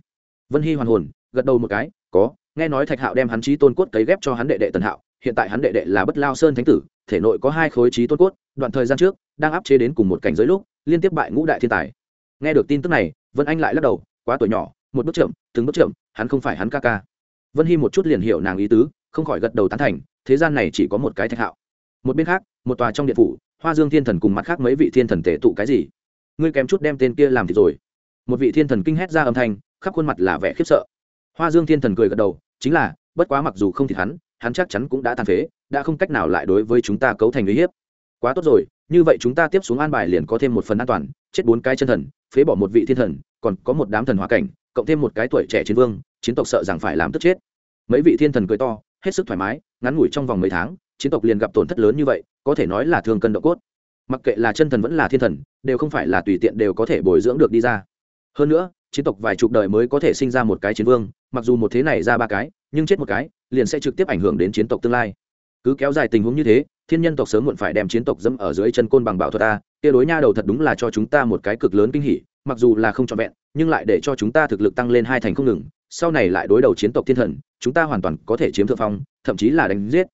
Vân hy hoàn hồn, gật đầu một cái, có, nghe nói thạch hạo đem hắn trí tôn cốt cấy ghép cho hắn đệ đệ tần hạo, hiện tại hắn đệ đệ là bất lao sơn thánh tử, thể nội có hai khối trí tôn cốt, đoạn thời gian trước, đang áp chế đến cùng một cảnh giới lúc, liên tiếp bại ngũ đại thiên tài. Nghe được tin tức này, vân anh lại lắc đầu, quá tuổi nhỏ, một bước chậm, từng bước chậm, hắn không phải hắn ca ca. Vân hy một chút liền hiểu nàng ý tứ, không khỏi gật đầu tán thành, thế gian này chỉ có một cái thạch hạo. Một bên khác, một tòa trong điện phủ hoa dương thiên thần cùng mặt khác mấy vị thiên thần tể tụ cái gì? Ngươi kém chút đem tên kia làm thì rồi. Một vị thiên thần kinh hét ra âm thanh, khắp khuôn mặt là vẻ khiếp sợ. Hoa dương thiên thần cười gật đầu, chính là, bất quá mặc dù không thịt hắn hắn chắc chắn cũng đã tàn phế, đã không cách nào lại đối với chúng ta cấu thành uy hiếp. Quá tốt rồi, như vậy chúng ta tiếp xuống an bài liền có thêm một phần an toàn, chết bốn cái chân thần, phế bỏ một vị thiên thần, còn có một đám thần hóa cảnh, cộng thêm một cái tuổi trẻ chiến vương, chiến tộc sợ rằng phải làm tức chết. Mấy vị thiên thần cười to, hết sức thoải mái, ngắn ngủi trong vòng mấy tháng chiến tộc liền gặp tổn thất lớn như vậy, có thể nói là thương cân độ cốt. Mặc kệ là chân thần vẫn là thiên thần, đều không phải là tùy tiện đều có thể bồi dưỡng được đi ra. Hơn nữa, chiến tộc vài chục đời mới có thể sinh ra một cái chiến vương, mặc dù một thế này ra ba cái, nhưng chết một cái, liền sẽ trực tiếp ảnh hưởng đến chiến tộc tương lai. Cứ kéo dài tình huống như thế, thiên nhân tộc sớm muộn phải đem chiến tộc dẫm ở dưới chân côn bằng bảo thuật ta tia đối nha đầu thật đúng là cho chúng ta một cái cực lớn kinh hỉ, mặc dù là không trọn vẹn, nhưng lại để cho chúng ta thực lực tăng lên hai thành không ngừng, sau này lại đối đầu chiến tộc thiên thần, chúng ta hoàn toàn có thể chiếm thượng phong, thậm chí là đánh giết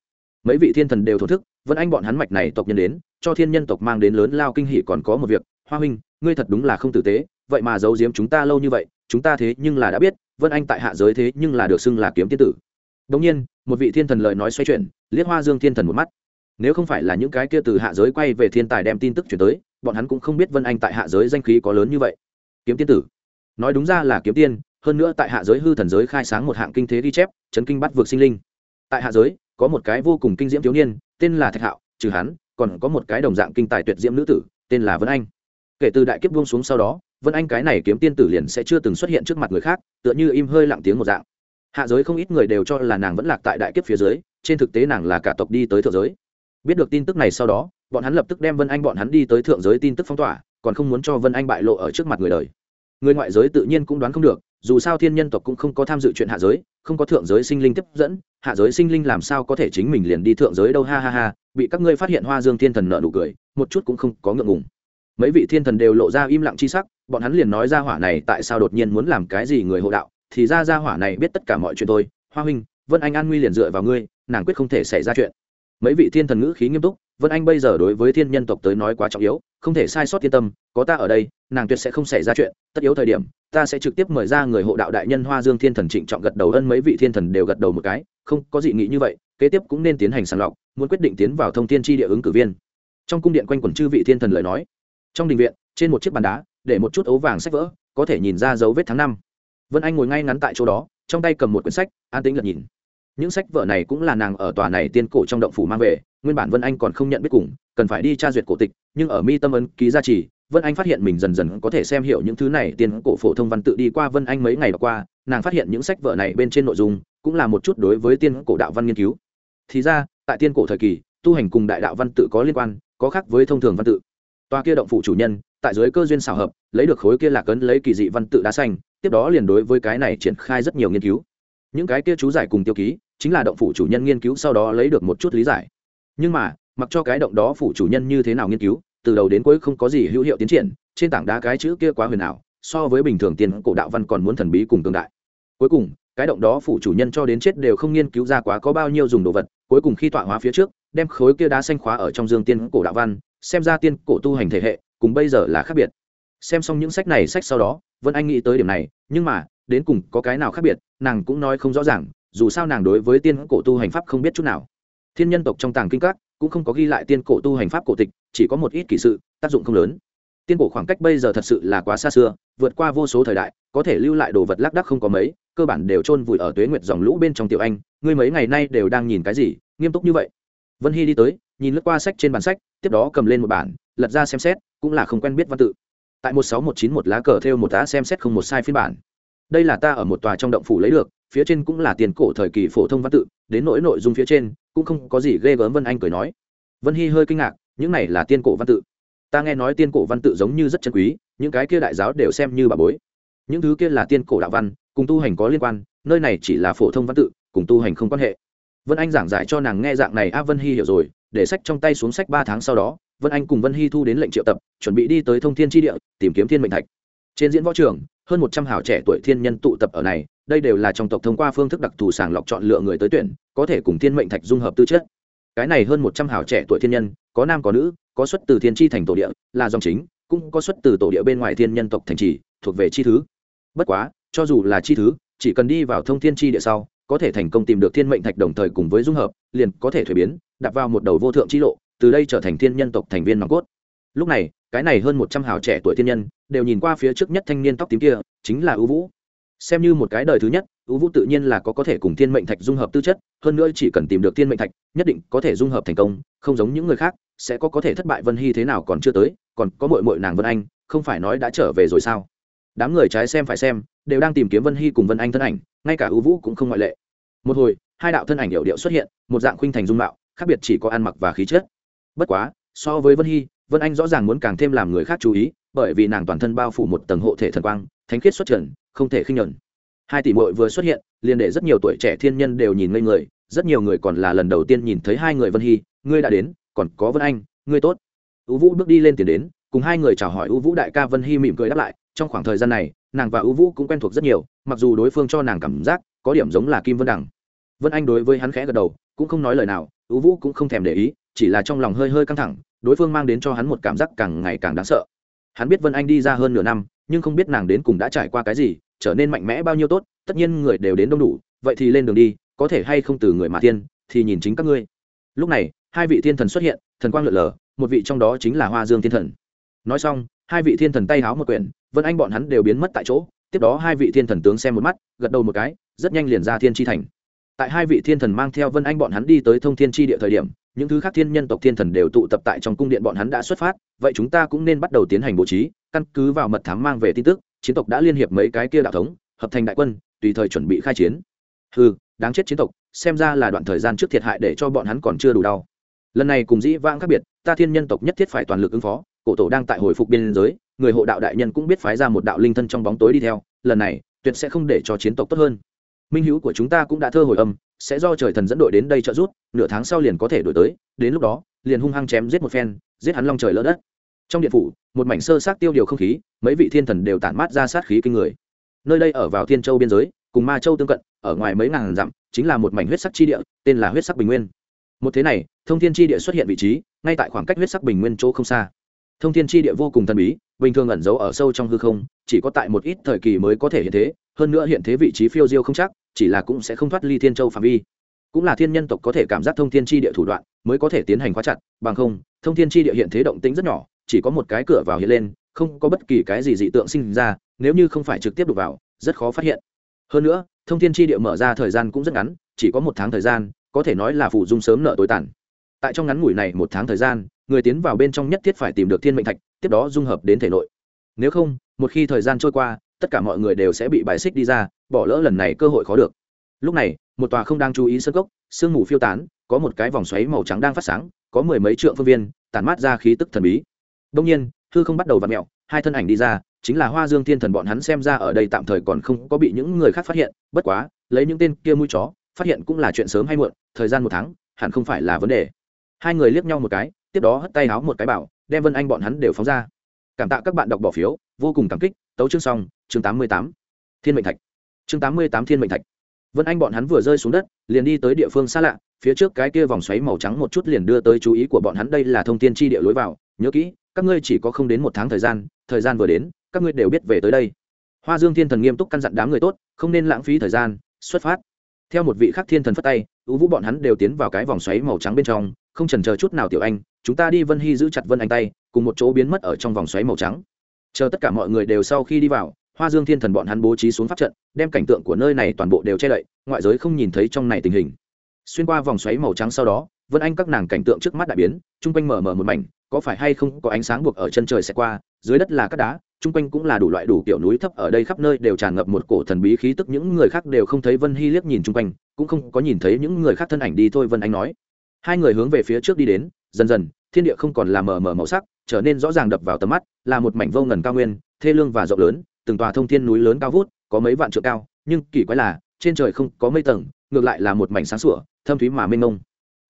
mấy vị thiên thần đều thổ thức vẫn anh bọn hắn mạch này tộc nhân đến, cho thiên nhân tộc mang đến lớn lao kinh hỉ còn có một việc, hoa huynh, ngươi thật đúng là không tử tế, vậy mà giấu giếm chúng ta lâu như vậy, chúng ta thế nhưng là đã biết, vân anh tại hạ giới thế nhưng là được xưng là kiếm tiên tử. Đống nhiên, một vị thiên thần lời nói xoay chuyển, liếc hoa dương thiên thần một mắt. Nếu không phải là những cái kia từ hạ giới quay về thiên tài đem tin tức chuyển tới, bọn hắn cũng không biết vân anh tại hạ giới danh khí có lớn như vậy. Kiếm tiên tử. Nói đúng ra là kiếm tiên, hơn nữa tại hạ giới hư thần giới khai sáng một hạng kinh thế ghi chép, chấn kinh bắt vượt sinh linh. Tại hạ giới có một cái vô cùng kinh diễm thiếu niên, tên là thạch hạo, trừ hắn, còn có một cái đồng dạng kinh tài tuyệt diễm nữ tử, tên là vân anh. Kể từ đại kiếp buông xuống sau đó, vân anh cái này kiếm tiên tử liền sẽ chưa từng xuất hiện trước mặt người khác, tựa như im hơi lặng tiếng một dạng. Hạ giới không ít người đều cho là nàng vẫn lạc tại đại kiếp phía dưới, trên thực tế nàng là cả tộc đi tới thượng giới. Biết được tin tức này sau đó, bọn hắn lập tức đem vân anh bọn hắn đi tới thượng giới tin tức phong tỏa, còn không muốn cho vân anh bại lộ ở trước mặt người đời. Người ngoại giới tự nhiên cũng đoán không được dù sao thiên nhân tộc cũng không có tham dự chuyện hạ giới, không có thượng giới sinh linh tiếp dẫn, hạ giới sinh linh làm sao có thể chính mình liền đi thượng giới đâu, ha ha ha, bị các ngươi phát hiện hoa dương thiên thần nợ nụ cười, một chút cũng không có ngượng ngùng. Mấy vị thiên thần đều lộ ra im lặng chi sắc, bọn hắn liền nói ra hỏa này tại sao đột nhiên muốn làm cái gì người hộ đạo, thì ra ra hỏa này biết tất cả mọi chuyện tôi hoa huynh, vân anh an nguy liền dựa vào ngươi, nàng quyết không thể xảy ra chuyện mấy vị thiên thần ngữ khí nghiêm túc, vân anh bây giờ đối với thiên nhân tộc tới nói quá trọng yếu, không thể sai sót thiên tâm, có ta ở đây, nàng tuyệt sẽ không xảy ra chuyện, tất yếu thời điểm, ta sẽ trực tiếp mời ra người hộ đạo đại nhân hoa dương thiên thần trịnh trọng gật đầu ân mấy vị thiên thần đều gật đầu một cái, không có dị nghị như vậy, kế tiếp cũng nên tiến hành sàng lọc, muốn quyết định tiến vào thông thiên tri địa ứng cử viên. Trong cung điện quanh quẩn chư vị thiên thần lời nói, trong đình viện, trên một chiếc bàn đá, để một chút ấu vàng sách vỡ, có thể nhìn ra dấu vết tháng năm. Vân anh ngồi ngay ngắn tại chỗ đó, trong tay cầm một quyển sách, an tĩnh lật nhìn những sách vở này cũng là nàng ở tòa này tiên cổ trong động phủ mang về, nguyên bản vân anh còn không nhận biết cùng, cần phải đi tra duyệt cổ tịch, nhưng ở mi tâm ấn ký gia trì, vân anh phát hiện mình dần dần có thể xem hiểu những thứ này, tiên cổ phổ thông văn tự đi qua vân anh mấy ngày qua, nàng phát hiện những sách vở này bên trên nội dung cũng là một chút đối với tiên cổ đạo văn nghiên cứu. Thì ra, tại tiên cổ thời kỳ, tu hành cùng đại đạo văn tự có liên quan, có khác với thông thường văn tự. Toa kia động phủ chủ nhân, tại dưới cơ duyên xảo hợp, lấy được khối kia lạc ấn lấy kỳ dị văn tự đá xanh, tiếp đó liền đối với cái này triển khai rất nhiều nghiên cứu. Những cái kia chú giải cùng tiêu ký chính là động phủ chủ nhân nghiên cứu sau đó lấy được một chút lý giải. Nhưng mà, mặc cho cái động đó phủ chủ nhân như thế nào nghiên cứu, từ đầu đến cuối không có gì hữu hiệu tiến triển, trên tảng đá cái chữ kia quá huyền ảo, so với bình thường tiền cổ đạo văn còn muốn thần bí cùng tương đại. Cuối cùng, cái động đó phủ chủ nhân cho đến chết đều không nghiên cứu ra quá có bao nhiêu dùng đồ vật, cuối cùng khi tọa hóa phía trước, đem khối kia đá xanh khóa ở trong dương tiên cổ đạo văn, xem ra tiên cổ tu hành thể hệ, cùng bây giờ là khác biệt. Xem xong những sách này sách sau đó, vân anh nghĩ tới điểm này, nhưng mà, đến cùng có cái nào khác biệt, nàng cũng nói không rõ ràng dù sao nàng đối với tiên cổ tu hành pháp không biết chút nào. Thiên nhân tộc trong tàng kinh các cũng không có ghi lại tiên cổ tu hành pháp cổ tịch, chỉ có một ít kỳ sự, tác dụng không lớn. Tiên cổ khoảng cách bây giờ thật sự là quá xa xưa, vượt qua vô số thời đại, có thể lưu lại đồ vật lác đắc không có mấy, cơ bản đều chôn vùi ở tuế nguyệt dòng lũ bên trong tiểu anh, ngươi mấy ngày nay đều đang nhìn cái gì, nghiêm túc như vậy. Vân hy đi tới, nhìn lướt qua sách trên bản sách, tiếp đó cầm lên một bản, lật ra xem xét, cũng là không quen biết văn tự. Tại một sáu một chín một lá cờ theo một tá xem xét không một sai phiên bản. Đây là ta ở một tòa trong động phủ lấy được phía trên cũng là tiền cổ thời kỳ phổ thông văn tự, đến nỗi nội dung phía trên, cũng không có gì ghê gớm vân anh cười nói. Vân hy hơi kinh ngạc, những này là tiên cổ văn tự. Ta nghe nói tiên cổ văn tự giống như rất chân quý, những cái kia đại giáo đều xem như bà bối. Những thứ kia là tiên cổ đạo văn, cùng tu hành có liên quan, nơi này chỉ là phổ thông văn tự, cùng tu hành không quan hệ. Vân anh giảng giải cho nàng nghe dạng này, a, vân hy hiểu rồi, để sách trong tay xuống sách ba tháng sau đó, vân anh cùng vân hy thu đến lệnh triệu tập, chuẩn bị đi tới thông thiên tri địa, tìm kiếm thiên mệnh thạch. Trên diễn võ trường, hơn một trăm hảo trẻ tuổi thiên nhân tụ tập ở này đây đều là trong tộc thông qua phương thức đặc thù sàng lọc chọn lựa người tới tuyển, có thể cùng thiên mệnh thạch dung hợp tư chất. Cái này hơn một trăm hảo trẻ tuổi thiên nhân, có nam có nữ, có xuất từ thiên tri thành tổ địa, là dòng chính, cũng có xuất từ tổ địa bên ngoài thiên nhân tộc thành trì, thuộc về chi thứ. Bất quá, cho dù là chi thứ, chỉ cần đi vào thông thiên tri địa sau, có thể thành công tìm được thiên mệnh thạch đồng thời cùng với dung hợp, liền có thể thuế biến đặt vào một đầu vô thượng chi lộ, từ đây trở thành thiên nhân tộc thành viên nòng cốt. Lúc này, cái này hơn một trăm hào trẻ tuổi thiên nhân, đều nhìn qua phía trước nhất thanh niên tóc tím kia, chính là ưu vũ xem như một cái đời thứ nhất ưu vũ tự nhiên là có có thể cùng thiên mệnh thạch dung hợp tư chất, hơn nữa chỉ cần tìm được thiên mệnh thạch, nhất định có thể dung hợp thành công, không giống những người khác, sẽ có có thể thất bại vân hy thế nào còn chưa tới, còn có mội mội nàng vân anh, không phải nói đã trở về rồi sao? Đám người trái xem phải xem, đều đang tìm kiếm vân hy cùng vân anh thân ảnh, ngay cả ưu vũ cũng không ngoại lệ. Một hồi, hai đạo thân ảnh điệu điệu xuất hiện, một dạng khuynh thành dung mạo, khác biệt chỉ có ăn mặc và khí chất. Bất quá, so với vân hy, vân anh rõ ràng muốn càng thêm làm người khác chú ý, bởi vì nàng toàn thân bao phủ một tầng hộ thể thần quang, thánh khiết xuất trần không thể khinh nhẫn hai tỷ muội vừa xuất hiện, liền để rất nhiều tuổi trẻ thiên nhân đều nhìn ngây người, rất nhiều người còn là lần đầu tiên nhìn thấy hai người vân hy, ngươi đã đến, còn có vân anh, ngươi tốt. U vũ bước đi lên tiền đến, cùng hai người chào hỏi U vũ đại ca vân hy mỉm cười đáp lại, trong khoảng thời gian này, nàng và U vũ cũng quen thuộc rất nhiều, mặc dù đối phương cho nàng cảm giác có điểm giống là kim vân đằng. Vân anh đối với hắn khẽ gật đầu, cũng không nói lời nào, U vũ cũng không thèm để ý, chỉ là trong lòng hơi hơi căng thẳng, đối phương mang đến cho hắn một cảm giác càng ngày càng đáng sợ. Hắn biết vân anh đi ra hơn nửa năm, nhưng không biết nàng đến cùng đã trải qua cái gì trở nên mạnh mẽ bao nhiêu tốt, tất nhiên người đều đến đông đủ, vậy thì lên đường đi, có thể hay không từ người mà thiên, thì nhìn chính các ngươi. Lúc này, hai vị thiên thần xuất hiện, thần quang lượn lờ, một vị trong đó chính là hoa dương thiên thần. Nói xong, hai vị thiên thần tay háo một quyển, vân anh bọn hắn đều biến mất tại chỗ, tiếp đó hai vị thiên thần tướng xem một mắt, gật đầu một cái, rất nhanh liền ra thiên tri thành. Tại hai vị thiên thần mang theo vân anh bọn hắn đi tới thông thiên tri địa thời điểm, những thứ khác thiên nhân tộc thiên thần đều tụ tập tại trong cung điện bọn hắn đã xuất phát, vậy chúng ta cũng nên bắt đầu tiến hành bố trí, căn cứ vào mật thám mang về tin tức chiến tộc đã liên hiệp mấy cái kia đạo thống, hợp thành đại quân, tùy thời chuẩn bị khai chiến. Ừ đáng chết chiến tộc, xem ra là đoạn thời gian trước thiệt hại để cho bọn hắn còn chưa đủ đau. Lần này cùng dĩ vãng khác biệt, ta thiên nhân tộc nhất thiết phải toàn lực ứng phó, cổ tổ đang tại hồi phục biên giới, người hộ đạo đại nhân cũng biết phái ra một đạo linh thân trong bóng tối đi theo, lần này, tuyệt sẽ không để cho chiến tộc tốt hơn. Minh hữu của chúng ta cũng đã thơ hồi âm, sẽ do trời thần dẫn đội đến đây trợ giúp, nửa tháng sau liền có thể đổi tới, đến lúc đó, liền hung hăng chém giết một phen, giết hắn long trời lỡ đất trong điện phủ, một mảnh sơ sát tiêu điều không khí, mấy vị thiên thần đều tản mát ra sát khí kinh người. Nơi đây ở vào thiên châu biên giới, cùng ma châu tương cận, ở ngoài mấy ngàn dặm, chính là một mảnh huyết sắc chi địa, tên là huyết sắc bình nguyên. Một thế này, thông thiên chi địa xuất hiện vị trí, ngay tại khoảng cách huyết sắc bình nguyên chỗ không xa. Thông thiên chi địa vô cùng thần bí, bình thường ẩn giấu ở sâu trong hư không, chỉ có tại một ít thời kỳ mới có thể hiện thế, hơn nữa hiện thế vị trí phiêu diêu không chắc, chỉ là cũng sẽ không thoát ly thiên châu phạm vi. Cũng là thiên nhân tộc có thể cảm giác thông thiên chi địa thủ đoạn, mới có thể tiến hành khóa chặt, bằng không, thông thiên chi địa hiện thế động tính rất nhỏ chỉ có một cái cửa vào hiện lên, không có bất kỳ cái gì dị tượng sinh ra, nếu như không phải trực tiếp đục vào, rất khó phát hiện. Hơn nữa, thông thiên chi địa mở ra thời gian cũng rất ngắn, chỉ có một tháng thời gian, có thể nói là phủ dung sớm nợ tối tàn. Tại trong ngắn ngủi này một tháng thời gian, người tiến vào bên trong nhất thiết phải tìm được thiên mệnh thạch, tiếp đó dung hợp đến thể nội. Nếu không, một khi thời gian trôi qua, tất cả mọi người đều sẽ bị bài xích đi ra, bỏ lỡ lần này cơ hội khó được. Lúc này, một tòa không đang chú ý sơn gốc, sương mù phiêu tán, có một cái vòng xoáy màu trắng đang phát sáng, có mười mấy trượng phương viên, tản mát ra khí tức thần bí đông nhiên hư không bắt đầu vặn mèo, hai thân ảnh đi ra chính là hoa dương thiên thần bọn hắn xem ra ở đây tạm thời còn không có bị những người khác phát hiện bất quá lấy những tên kia mũi chó phát hiện cũng là chuyện sớm hay muộn thời gian một tháng hẳn không phải là vấn đề. Hai người liếc nhau một cái tiếp đó hất tay áo một cái bảo đem vân anh bọn hắn đều phóng ra. Cảm tạ các bạn đọc bỏ phiếu vô cùng cảm kích. Tấu chương xong chương tám mươi tám. Thiên mệnh thạch. Chương tám mươi tám thiên mệnh thạch vân anh bọn hắn vừa rơi xuống đất, liền đi tới địa phương xa lạ, phía trước cái kia vòng xoáy màu trắng một chút liền đưa tới chú ý của bọn hắn, đây là thông tin chi địa lối vào. Nhớ kỹ, các ngươi chỉ có không đến một tháng thời gian thời gian vừa đến, các ngươi đều biết về tới đây. Hoa dương thiên thần nghiêm túc căn dặn đám người tốt, không nên lãng phí thời gian, xuất phát. Theo một vị khắc thiên thần phất tay ưu vũ bọn hắn đều tiến vào cái vòng xoáy màu trắng bên trong, không chần chờ chút nào tiểu anh, chúng ta đi vân hy giữ chặt vân anh tay, cùng một chỗ biến mất ở trong vòng xoáy màu trắng. Chờ tất cả mọi người đều sau khi đi vào, hoa dương thiên thần bọn hắn bố trí xuống pháp trận đem cảnh tượng của nơi này toàn bộ đều che đậy, ngoại giới không nhìn thấy trong này tình hình. Xuyên qua vòng xoáy màu trắng sau đó, vân anh các nàng cảnh tượng trước mắt đại biến, chung quanh mở mở một mảnh, có phải hay không có ánh sáng buộc ở chân trời sẽ qua, dưới đất là các đá, chung quanh cũng là đủ loại đủ kiểu núi thấp ở đây khắp nơi đều tràn ngập một cổ thần bí khí tức, những người khác đều không thấy vân hy liếc nhìn chung quanh, cũng không có nhìn thấy những người khác thân ảnh đi thôi, vân anh nói. Hai người hướng về phía trước đi đến, dần dần, thiên địa không còn là mờ mờ màu sắc, trở nên rõ ràng đập vào tầm mắt, là một mảnh vô ngần cao nguyên, thê lương và rộng lớn từng tòa thông thiên núi lớn cao vút, có mấy vạn trượng cao, nhưng kỳ quái là, trên trời không có mây tầng, ngược lại là một mảnh sáng sủa, thâm thúy mà mênh mông.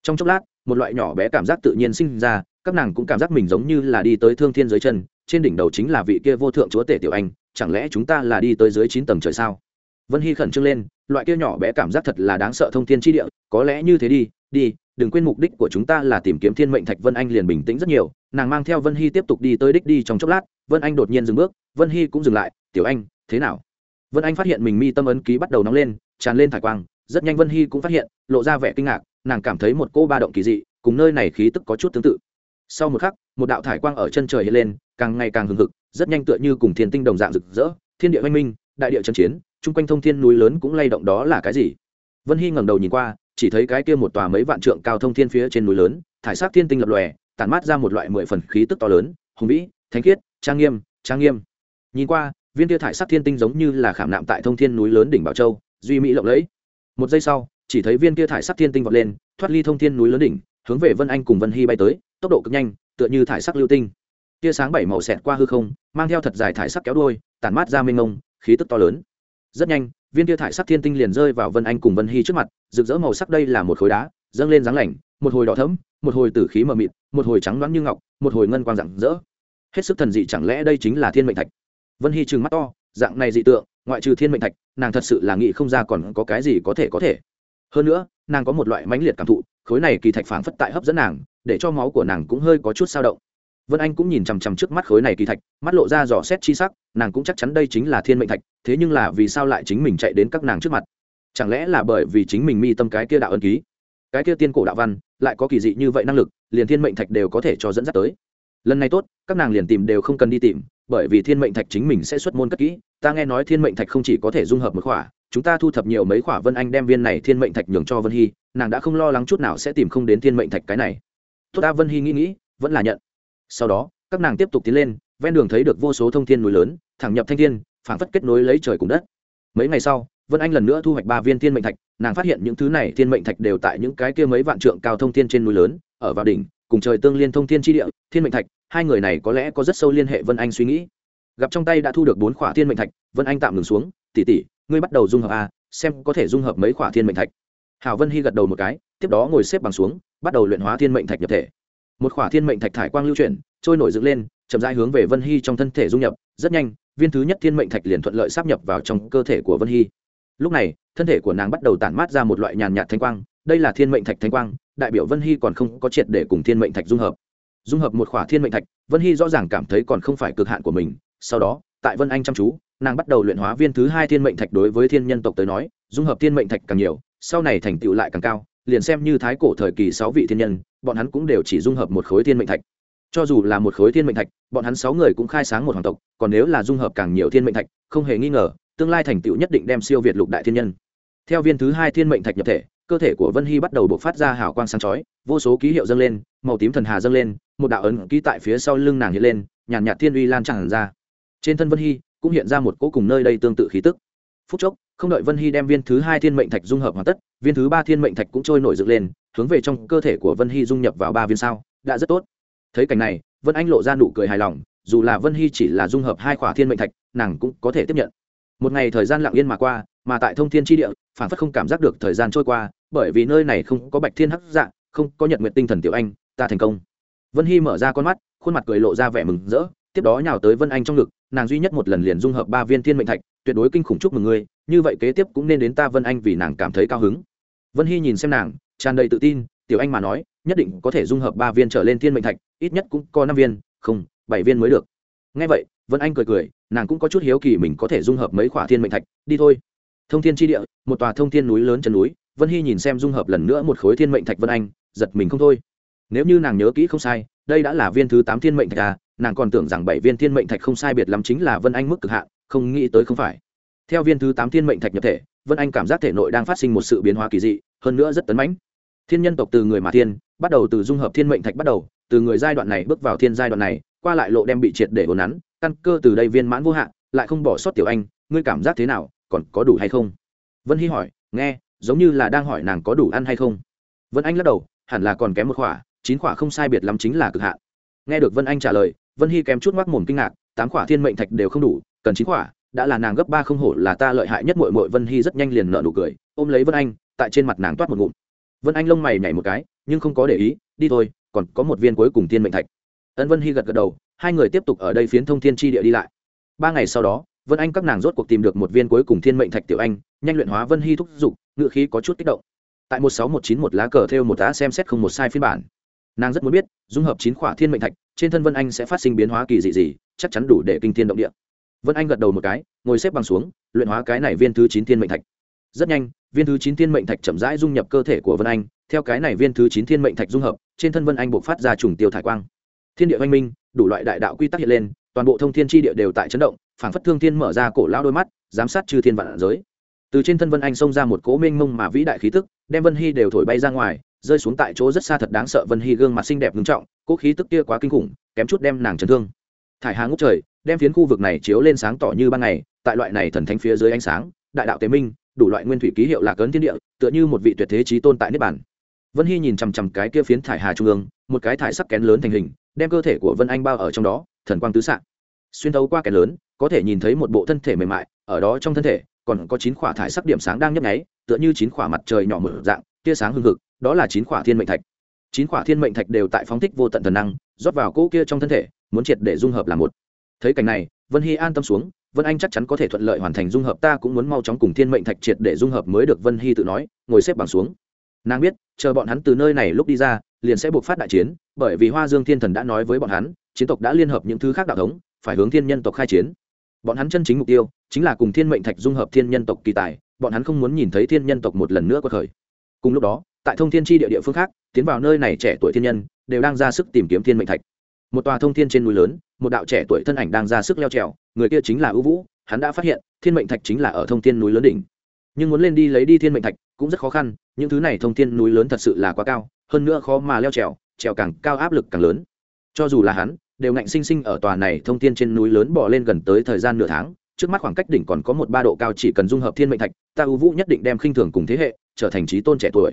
Trong chốc lát, một loại nhỏ bé cảm giác tự nhiên sinh ra, các nàng cũng cảm giác mình giống như là đi tới thương thiên dưới chân, trên đỉnh đầu chính là vị kia vô thượng chúa tể tiểu anh, chẳng lẽ chúng ta là đi tới dưới chín tầng trời sao? Vân hy khẩn trương lên, loại kia nhỏ bé cảm giác thật là đáng sợ thông thiên tri địa, có lẽ như thế đi đi, đừng quên mục đích của chúng ta là tìm kiếm thiên mệnh thạch vân anh liền bình tĩnh rất nhiều. Nàng mang theo vân hy tiếp tục đi tới đích đi trong chốc lát, vân anh đột nhiên dừng bước, vân hy cũng dừng lại tiểu anh, thế nào? Vân anh phát hiện mình mi tâm ấn ký bắt đầu nóng lên, tràn lên thải quang, rất nhanh vân hy cũng phát hiện, lộ ra vẻ kinh ngạc, nàng cảm thấy một cô ba động kỳ dị, cùng nơi này khí tức có chút tương tự. Sau một khắc, một đạo thải quang ở chân trời hiện lên, càng ngày càng hừng hực, rất nhanh tựa như cùng thiên tinh đồng dạng rực rỡ, thiên địa oanh minh, đại địa trần chiến, chung quanh thông thiên núi lớn cũng lay động đó là cái gì? Vân hy ngẩng đầu nhìn qua, chỉ thấy cái kia một tòa mấy vạn trượng cao thông thiên phía trên núi lớn, thải sắc thiên tinh lập lòe, tản mát ra một loại mười phần khí tức to lớn, hùng vĩ, thánh khiết, trang nghiêm trang nghiêm. Nhìn qua viên kia thải sắc thiên tinh giống như là khảm nạm tại thông thiên núi lớn đỉnh bảo châu, duy mỹ lộng lẫy. Một giây sau, chỉ thấy viên kia thải sắc thiên tinh vọt lên, thoát ly thông thiên núi lớn đỉnh, hướng về vân anh cùng vân hy bay tới, tốc độ cực nhanh, tựa như thải sắc lưu tinh. Tia sáng bảy màu xẹt qua hư không, mang theo thật dài thải sắc kéo đuôi, tản mát ra mênh mông, khí tức to lớn. Rất nhanh, viên tia thải sắc thiên tinh liền rơi vào vân anh cùng vân hy trước mặt, rực rỡ màu sắc đây là một khối đá, dâng lên dáng lạnh, một hồi đỏ thẫm, một hồi tử khí mờ mịt, một hồi trắng loáng như ngọc, một hồi ngân quang rạng rỡ. Hết sức thần dị chẳng lẽ đây chính là thiên mệnh thạch? Vân hy trừng mắt to, dạng này dị tượng, ngoại trừ thiên mệnh thạch, nàng thật sự là nghĩ không ra còn có cái gì có thể có thể. Hơn nữa, nàng có một loại mãnh liệt cảm thụ, khối này kỳ thạch phảng phất tại hấp dẫn nàng, để cho máu của nàng cũng hơi có chút sao động. Vân anh cũng nhìn chằm chằm trước mắt khối này kỳ thạch, mắt lộ ra dò xét chi sắc, nàng cũng chắc chắn đây chính là thiên mệnh thạch, thế nhưng là vì sao lại chính mình chạy đến các nàng trước mặt? Chẳng lẽ là bởi vì chính mình mi tâm cái kia đạo ân ký? Cái kia tiên cổ đạo văn, lại có kỳ dị như vậy năng lực, liền thiên mệnh thạch đều có thể cho dẫn dắt tới. Lần này tốt, các nàng liền tìm đều không cần đi tìm bởi vì thiên mệnh thạch chính mình sẽ xuất môn cất kỹ. Ta nghe nói thiên mệnh thạch không chỉ có thể dung hợp một khỏa, chúng ta thu thập nhiều mấy khỏa vân anh đem viên này thiên mệnh thạch nhường cho vân hy, nàng đã không lo lắng chút nào sẽ tìm không đến thiên mệnh thạch cái này. Tốt ta, vân hy nghĩ nghĩ, vẫn là nhận. Sau đó, các nàng tiếp tục tiến lên, ven đường thấy được vô số thông thiên núi lớn, thẳng nhập thanh thiên, phảng phất kết nối lấy trời cùng đất. Mấy ngày sau, vân anh lần nữa thu hoạch ba viên thiên mệnh thạch, nàng phát hiện những thứ này thiên mệnh thạch đều tại những cái kia mấy vạn trượng cao thông thiên trên núi lớn, ở vào đỉnh, cùng trời tương liên thông thiên tri địa, thiên mệnh thạch hai người này có lẽ có rất sâu liên hệ vân anh suy nghĩ gặp trong tay đã thu được bốn khỏa thiên mệnh thạch vân anh tạm ngừng xuống tỉ tỉ ngươi bắt đầu dung hợp a, xem có thể dung hợp mấy khỏa thiên mệnh thạch. Hảo vân hy gật đầu một cái, tiếp đó ngồi xếp bằng xuống, bắt đầu luyện hóa thiên mệnh thạch nhập thể. Một khỏa thiên mệnh thạch thải quang lưu chuyển, trôi nổi dựng lên, chậm rãi hướng về vân hy trong thân thể dung nhập, rất nhanh, viên thứ nhất thiên mệnh thạch liền thuận lợi sắp nhập vào trong cơ thể của vân hy. Lúc này, thân thể của nàng bắt đầu tản mát ra một loại nhàn nhạt thanh quang, đây là thiên mệnh thạch thanh quang, đại biểu vân hy còn không có triệt để cùng thiên mệnh thạch dung hợp dung hợp một khỏa thiên mệnh thạch, vân hy rõ ràng cảm thấy còn không phải cực hạn của mình. Sau đó, tại vân anh chăm chú, nàng bắt đầu luyện hóa viên thứ hai thiên mệnh thạch đối với thiên nhân tộc tới nói, dung hợp thiên mệnh thạch càng nhiều, sau này thành tựu lại càng cao, liền xem như thái cổ thời kỳ sáu vị thiên nhân, bọn hắn cũng đều chỉ dung hợp một khối thiên mệnh thạch. Cho dù là một khối thiên mệnh thạch, bọn hắn sáu người cũng khai sáng một hoàng tộc, còn nếu là dung hợp càng nhiều thiên mệnh thạch, không hề nghi ngờ, tương lai thành tựu nhất định đem siêu việt lục đại thiên nhân. Theo viên thứ hai thiên mệnh thạch nhập thể, cơ thể của vân hy bắt đầu bộc phát ra hào quang sáng chói, vô số ký hiệu dâng lên, màu tím thần hà dâng lên một đạo ấn ký tại phía sau lưng nàng hiện lên, nhàn nhạt thiên uy lan tràn ra. Trên thân vân hy cũng hiện ra một cỗ cùng nơi đây tương tự khí tức. Phút chốc, không đợi vân hy đem viên thứ hai thiên mệnh thạch dung hợp hoàn tất, viên thứ ba thiên mệnh thạch cũng trôi nổi dựng lên, hướng về trong cơ thể của vân hy dung nhập vào ba viên sao, đã rất tốt. Thấy cảnh này, vân anh lộ ra nụ cười hài lòng, dù là vân hy chỉ là dung hợp hai khỏa thiên mệnh thạch, nàng cũng có thể tiếp nhận. Một ngày thời gian lặng yên mà qua, mà tại thông thiên tri địa, phản phất không cảm giác được thời gian trôi qua, bởi vì nơi này không có bạch thiên hắc dạng không có nhật nguyện tinh thần tiểu anh, ta thành công vân hy mở ra con mắt, khuôn mặt cười lộ ra vẻ mừng rỡ, tiếp đó nhào tới vân anh trong ngực, nàng duy nhất một lần liền dung hợp ba viên thiên mệnh thạch, tuyệt đối kinh khủng chúc mừng ngươi, như vậy kế tiếp cũng nên đến ta vân anh vì nàng cảm thấy cao hứng. Vân hy nhìn xem nàng, tràn đầy tự tin, tiểu anh mà nói, nhất định có thể dung hợp ba viên trở lên thiên mệnh thạch, ít nhất cũng có năm viên, không, bảy viên mới được. Ngay vậy, vân anh cười cười, nàng cũng có chút hiếu kỳ mình có thể dung hợp mấy khỏa thiên mệnh thạch, đi thôi. Thông thiên tri địa, một tòa thông thiên núi lớn chân núi, vân hy nhìn xem dung hợp lần nữa một khối thiên mệnh thạch vân anh, giật mình không thôi nếu như nàng nhớ kỹ không sai, đây đã là viên thứ tám thiên mệnh thạch à nàng còn tưởng rằng bảy viên thiên mệnh thạch không sai biệt lắm chính là vân anh mức cực hạn, không nghĩ tới không phải. Theo viên thứ tám thiên mệnh thạch nhập thể, vân anh cảm giác thể nội đang phát sinh một sự biến hóa kỳ dị, hơn nữa rất tấn mãnh. Thiên nhân tộc từ người mà thiên, bắt đầu từ dung hợp thiên mệnh thạch bắt đầu, từ người giai đoạn này bước vào thiên giai đoạn này, qua lại lộ đem bị triệt để ồn nắn, căn cơ từ đây viên mãn vô hạn, lại không bỏ sót tiểu anh, ngươi cảm giác thế nào, còn có đủ hay không? Vân hy hỏi, nghe, giống như là đang hỏi nàng có đủ ăn hay không. Vân anh lắc đầu, hẳn là còn kém một khỏa chín khỏa không sai biệt lắm chính là cực hạn. Nghe được vân anh trả lời, vân hy kém chút ngoác mồm kinh ngạc, tám khỏa thiên mệnh thạch đều không đủ, cần chín khỏa, đã là nàng gấp ba không hổ là ta lợi hại nhất mội mội vân hy rất nhanh liền nợ nụ cười, ôm lấy vân anh, tại trên mặt nàng toát một ngụm. Vân anh lông mày nhảy một cái, nhưng không có để ý, đi thôi, còn có một viên cuối cùng thiên mệnh thạch. Ân vân hy gật gật đầu, hai người tiếp tục ở đây phiến thông thiên tri địa đi lại. Ba ngày sau đó, vân anh các nàng rốt cuộc tìm được một viên cuối cùng thiên mệnh thạch tiểu anh, nhanh luyện hóa vân hy thúc giục ngự khí có chút kích động. Tại một sáu một chín một lá cờ theo một tá xem xét không một sai phiên bản nàng rất muốn biết, dung hợp chín khỏa thiên mệnh thạch, trên thân vân anh sẽ phát sinh biến hóa kỳ dị gì, chắc chắn đủ để kinh thiên động địa. Vân anh gật đầu một cái, ngồi xếp bằng xuống, luyện hóa cái này viên thứ chín thiên mệnh thạch. Rất nhanh, viên thứ chín thiên mệnh thạch chậm rãi dung nhập cơ thể của vân anh, theo cái này viên thứ chín thiên mệnh thạch dung hợp, trên thân vân anh buộc phát ra trùng tiêu thải quang. Thiên địa văn minh, đủ loại đại đạo quy tắc hiện lên, toàn bộ thông thiên tri địa đều tại chấn động, phảng phất thương thiên mở ra cổ lao đôi mắt, giám sát chư thiên vạn giới. Từ trên thân vân anh xông ra một cố mênh mông mà vĩ đại khí tức, đem vân hy đều thổi bay ra ngoài rơi xuống tại chỗ rất xa thật đáng sợ vân hy gương mặt xinh đẹp ngưng trọng, cố khí tức kia quá kinh khủng, kém chút đem nàng chấn thương. Thải hà ngốc trời, đem phiến khu vực này chiếu lên sáng tỏ như ban ngày, tại loại này thần thánh phía dưới ánh sáng, đại đạo tế minh, đủ loại nguyên thủy ký hiệu lạc ấn thiên địa, tựa như một vị tuyệt thế trí tôn tại niết bản vân hy nhìn chằm chằm cái kia phiến thải hà trung ương, một cái thải sắc kén lớn thành hình, đem cơ thể của vân anh bao ở trong đó, thần quang tứ s xuyên thấu qua kén lớn, có thể nhìn thấy một bộ thân thể mềm mại, ở đó trong thân thể, còn có chín khỏa thải sắc điểm sáng đang nhấp nháy, tựa như chín khỏa mặt trời nhỏ mở dạng tia sáng hưng hực, đó là chín khỏa thiên mệnh thạch. Chín khỏa thiên mệnh thạch đều tại phóng thích vô tận thần năng, rót vào cỗ kia trong thân thể, muốn triệt để dung hợp là một. Thấy cảnh này, vân hy an tâm xuống, vân anh chắc chắn có thể thuận lợi hoàn thành dung hợp, ta cũng muốn mau chóng cùng thiên mệnh thạch triệt để dung hợp mới được, vân hy tự nói, ngồi xếp bằng xuống. Nàng biết, chờ bọn hắn từ nơi này lúc đi ra, liền sẽ buộc phát đại chiến, bởi vì hoa dương thiên thần đã nói với bọn hắn, chiến tộc đã liên hợp những thứ khác đạo thống, phải hướng thiên nhân tộc khai chiến. Bọn hắn chân chính mục tiêu, chính là cùng thiên mệnh thạch dung hợp thiên nhân tộc kỳ tài, bọn hắn không muốn nhìn thấy thiên nhân tộc một lần nữa có khởi cùng lúc đó, tại thông thiên tri địa địa phương khác, tiến vào nơi này trẻ tuổi thiên nhân, đều đang ra sức tìm kiếm thiên mệnh thạch. Một tòa thông thiên trên núi lớn, một đạo trẻ tuổi thân ảnh đang ra sức leo trèo, người kia chính là ưu vũ, hắn đã phát hiện, thiên mệnh thạch chính là ở thông thiên núi lớn đỉnh. Nhưng muốn lên đi lấy đi thiên mệnh thạch, cũng rất khó khăn, những thứ này thông thiên núi lớn thật sự là quá cao, hơn nữa khó mà leo trèo trèo càng cao áp lực càng lớn. Cho dù là hắn, đều ngạnh sinh sinh ở tòa này thông thiên trên núi lớn bỏ lên gần tới thời gian nửa tháng, trước mắt khoảng cách đỉnh còn có một ba độ cao chỉ cần dung hợp thiên mệnh thạch, ta ưu vũ nhất định đem khinh thường cùng thế hệ trở thành trí tôn trẻ tuổi.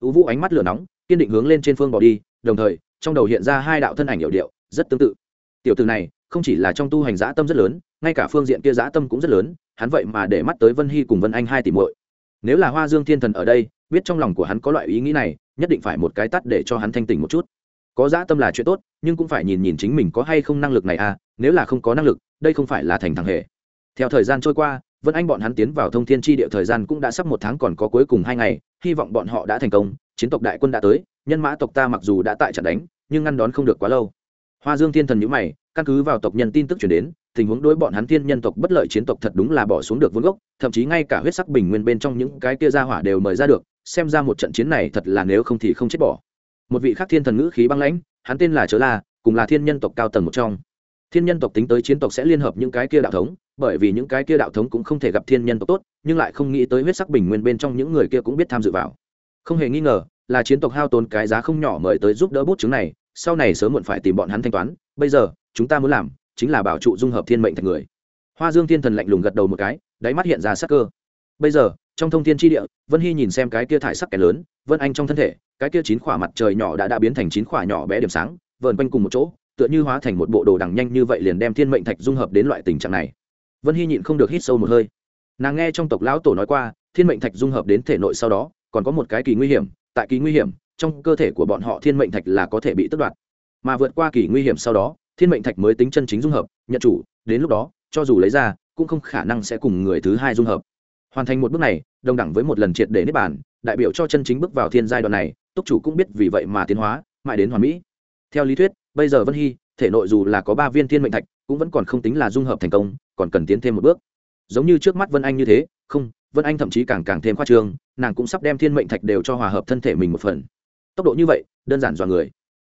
Ưu vũ ánh mắt lửa nóng, kiên định hướng lên trên phương bỏ đi, đồng thời, trong đầu hiện ra hai đạo thân ảnh hiệu điệu, rất tương tự. Tiểu từ này, không chỉ là trong tu hành dã tâm rất lớn, ngay cả phương diện kia dã tâm cũng rất lớn, hắn vậy mà để mắt tới vân hy cùng vân anh hai tỷ muội. Nếu là hoa dương thiên thần ở đây, biết trong lòng của hắn có loại ý nghĩ này, nhất định phải một cái tắt để cho hắn thanh tỉnh một chút. Có dã tâm là chuyện tốt, nhưng cũng phải nhìn nhìn chính mình có hay không năng lực này à nếu là không có năng lực, đây không phải là thành thằng hề. Theo thời gian trôi qua vân anh bọn hắn tiến vào thông thiên tri địa thời gian cũng đã sắp một tháng còn có cuối cùng hai ngày, hy vọng bọn họ đã thành công, chiến tộc đại quân đã tới, nhân mã tộc ta mặc dù đã tại trận đánh, nhưng ngăn đón không được quá lâu. Hoa dương thiên thần nhữ mày, căn cứ vào tộc nhân tin tức chuyển đến, tình huống đối bọn hắn thiên nhân tộc bất lợi chiến tộc thật đúng là bỏ xuống được vốn gốc, thậm chí ngay cả huyết sắc bình nguyên bên trong những cái kia ra hỏa đều mời ra được, xem ra một trận chiến này thật là nếu không thì không chết bỏ. Một vị khác thiên thần ngữ khí băng lãnh, hắn tên là chớ la, cùng là thiên nhân tộc cao tầng một trong thiên nhân tộc tính tới chiến tộc sẽ liên hợp những cái kia đạo thống, bởi vì những cái kia đạo thống cũng không thể gặp thiên nhân tộc tốt, nhưng lại không nghĩ tới huyết sắc bình nguyên bên trong những người kia cũng biết tham dự vào. Không hề nghi ngờ, là chiến tộc hao tốn cái giá không nhỏ mời tới giúp đỡ bút chứng này, sau này sớm muộn phải tìm bọn hắn thanh toán, bây giờ, chúng ta muốn làm, chính là bảo trụ dung hợp thiên mệnh thành người. Hoa dương thiên thần lạnh lùng gật đầu một cái, đáy mắt hiện ra sắc cơ. Bây giờ, trong thông thiên tri địa, vân hy nhìn xem cái kia thải sắc kẻ lớn, vân anh trong thân thể, cái kia chín khỏa mặt trời nhỏ đã đã biến thành chín khỏa nhỏ bé điểm sáng, vờn quanh cùng một chỗ tựa như hóa thành một bộ đồ đằng nhanh như vậy liền đem thiên mệnh thạch dung hợp đến loại tình trạng này. Vân hy nhịn không được hít sâu một hơi. Nàng nghe trong tộc lão tổ nói qua, thiên mệnh thạch dung hợp đến thể nội sau đó, còn có một cái kỳ nguy hiểm, tại kỳ nguy hiểm, trong cơ thể của bọn họ thiên mệnh thạch là có thể bị tước đoạt. Mà vượt qua kỳ nguy hiểm sau đó, thiên mệnh thạch mới tính chân chính dung hợp, nhận chủ, đến lúc đó, cho dù lấy ra, cũng không khả năng sẽ cùng người thứ hai dung hợp. Hoàn thành một bước này, đồng đẳng với một lần triệt để nếp bản đại biểu cho chân chính bước vào thiên giai đoạn này, túc chủ cũng biết vì vậy mà tiến hóa, mãi đến hoàn mỹ. Theo lý thuyết bây giờ vân hy, thể nội dù là có ba viên thiên mệnh thạch, cũng vẫn còn không tính là dung hợp thành công, còn cần tiến thêm một bước. Giống như trước mắt vân anh như thế, không, vân anh thậm chí càng càng thêm khoa trương, nàng cũng sắp đem thiên mệnh thạch đều cho hòa hợp thân thể mình một phần. Tốc độ như vậy, đơn giản dọa người.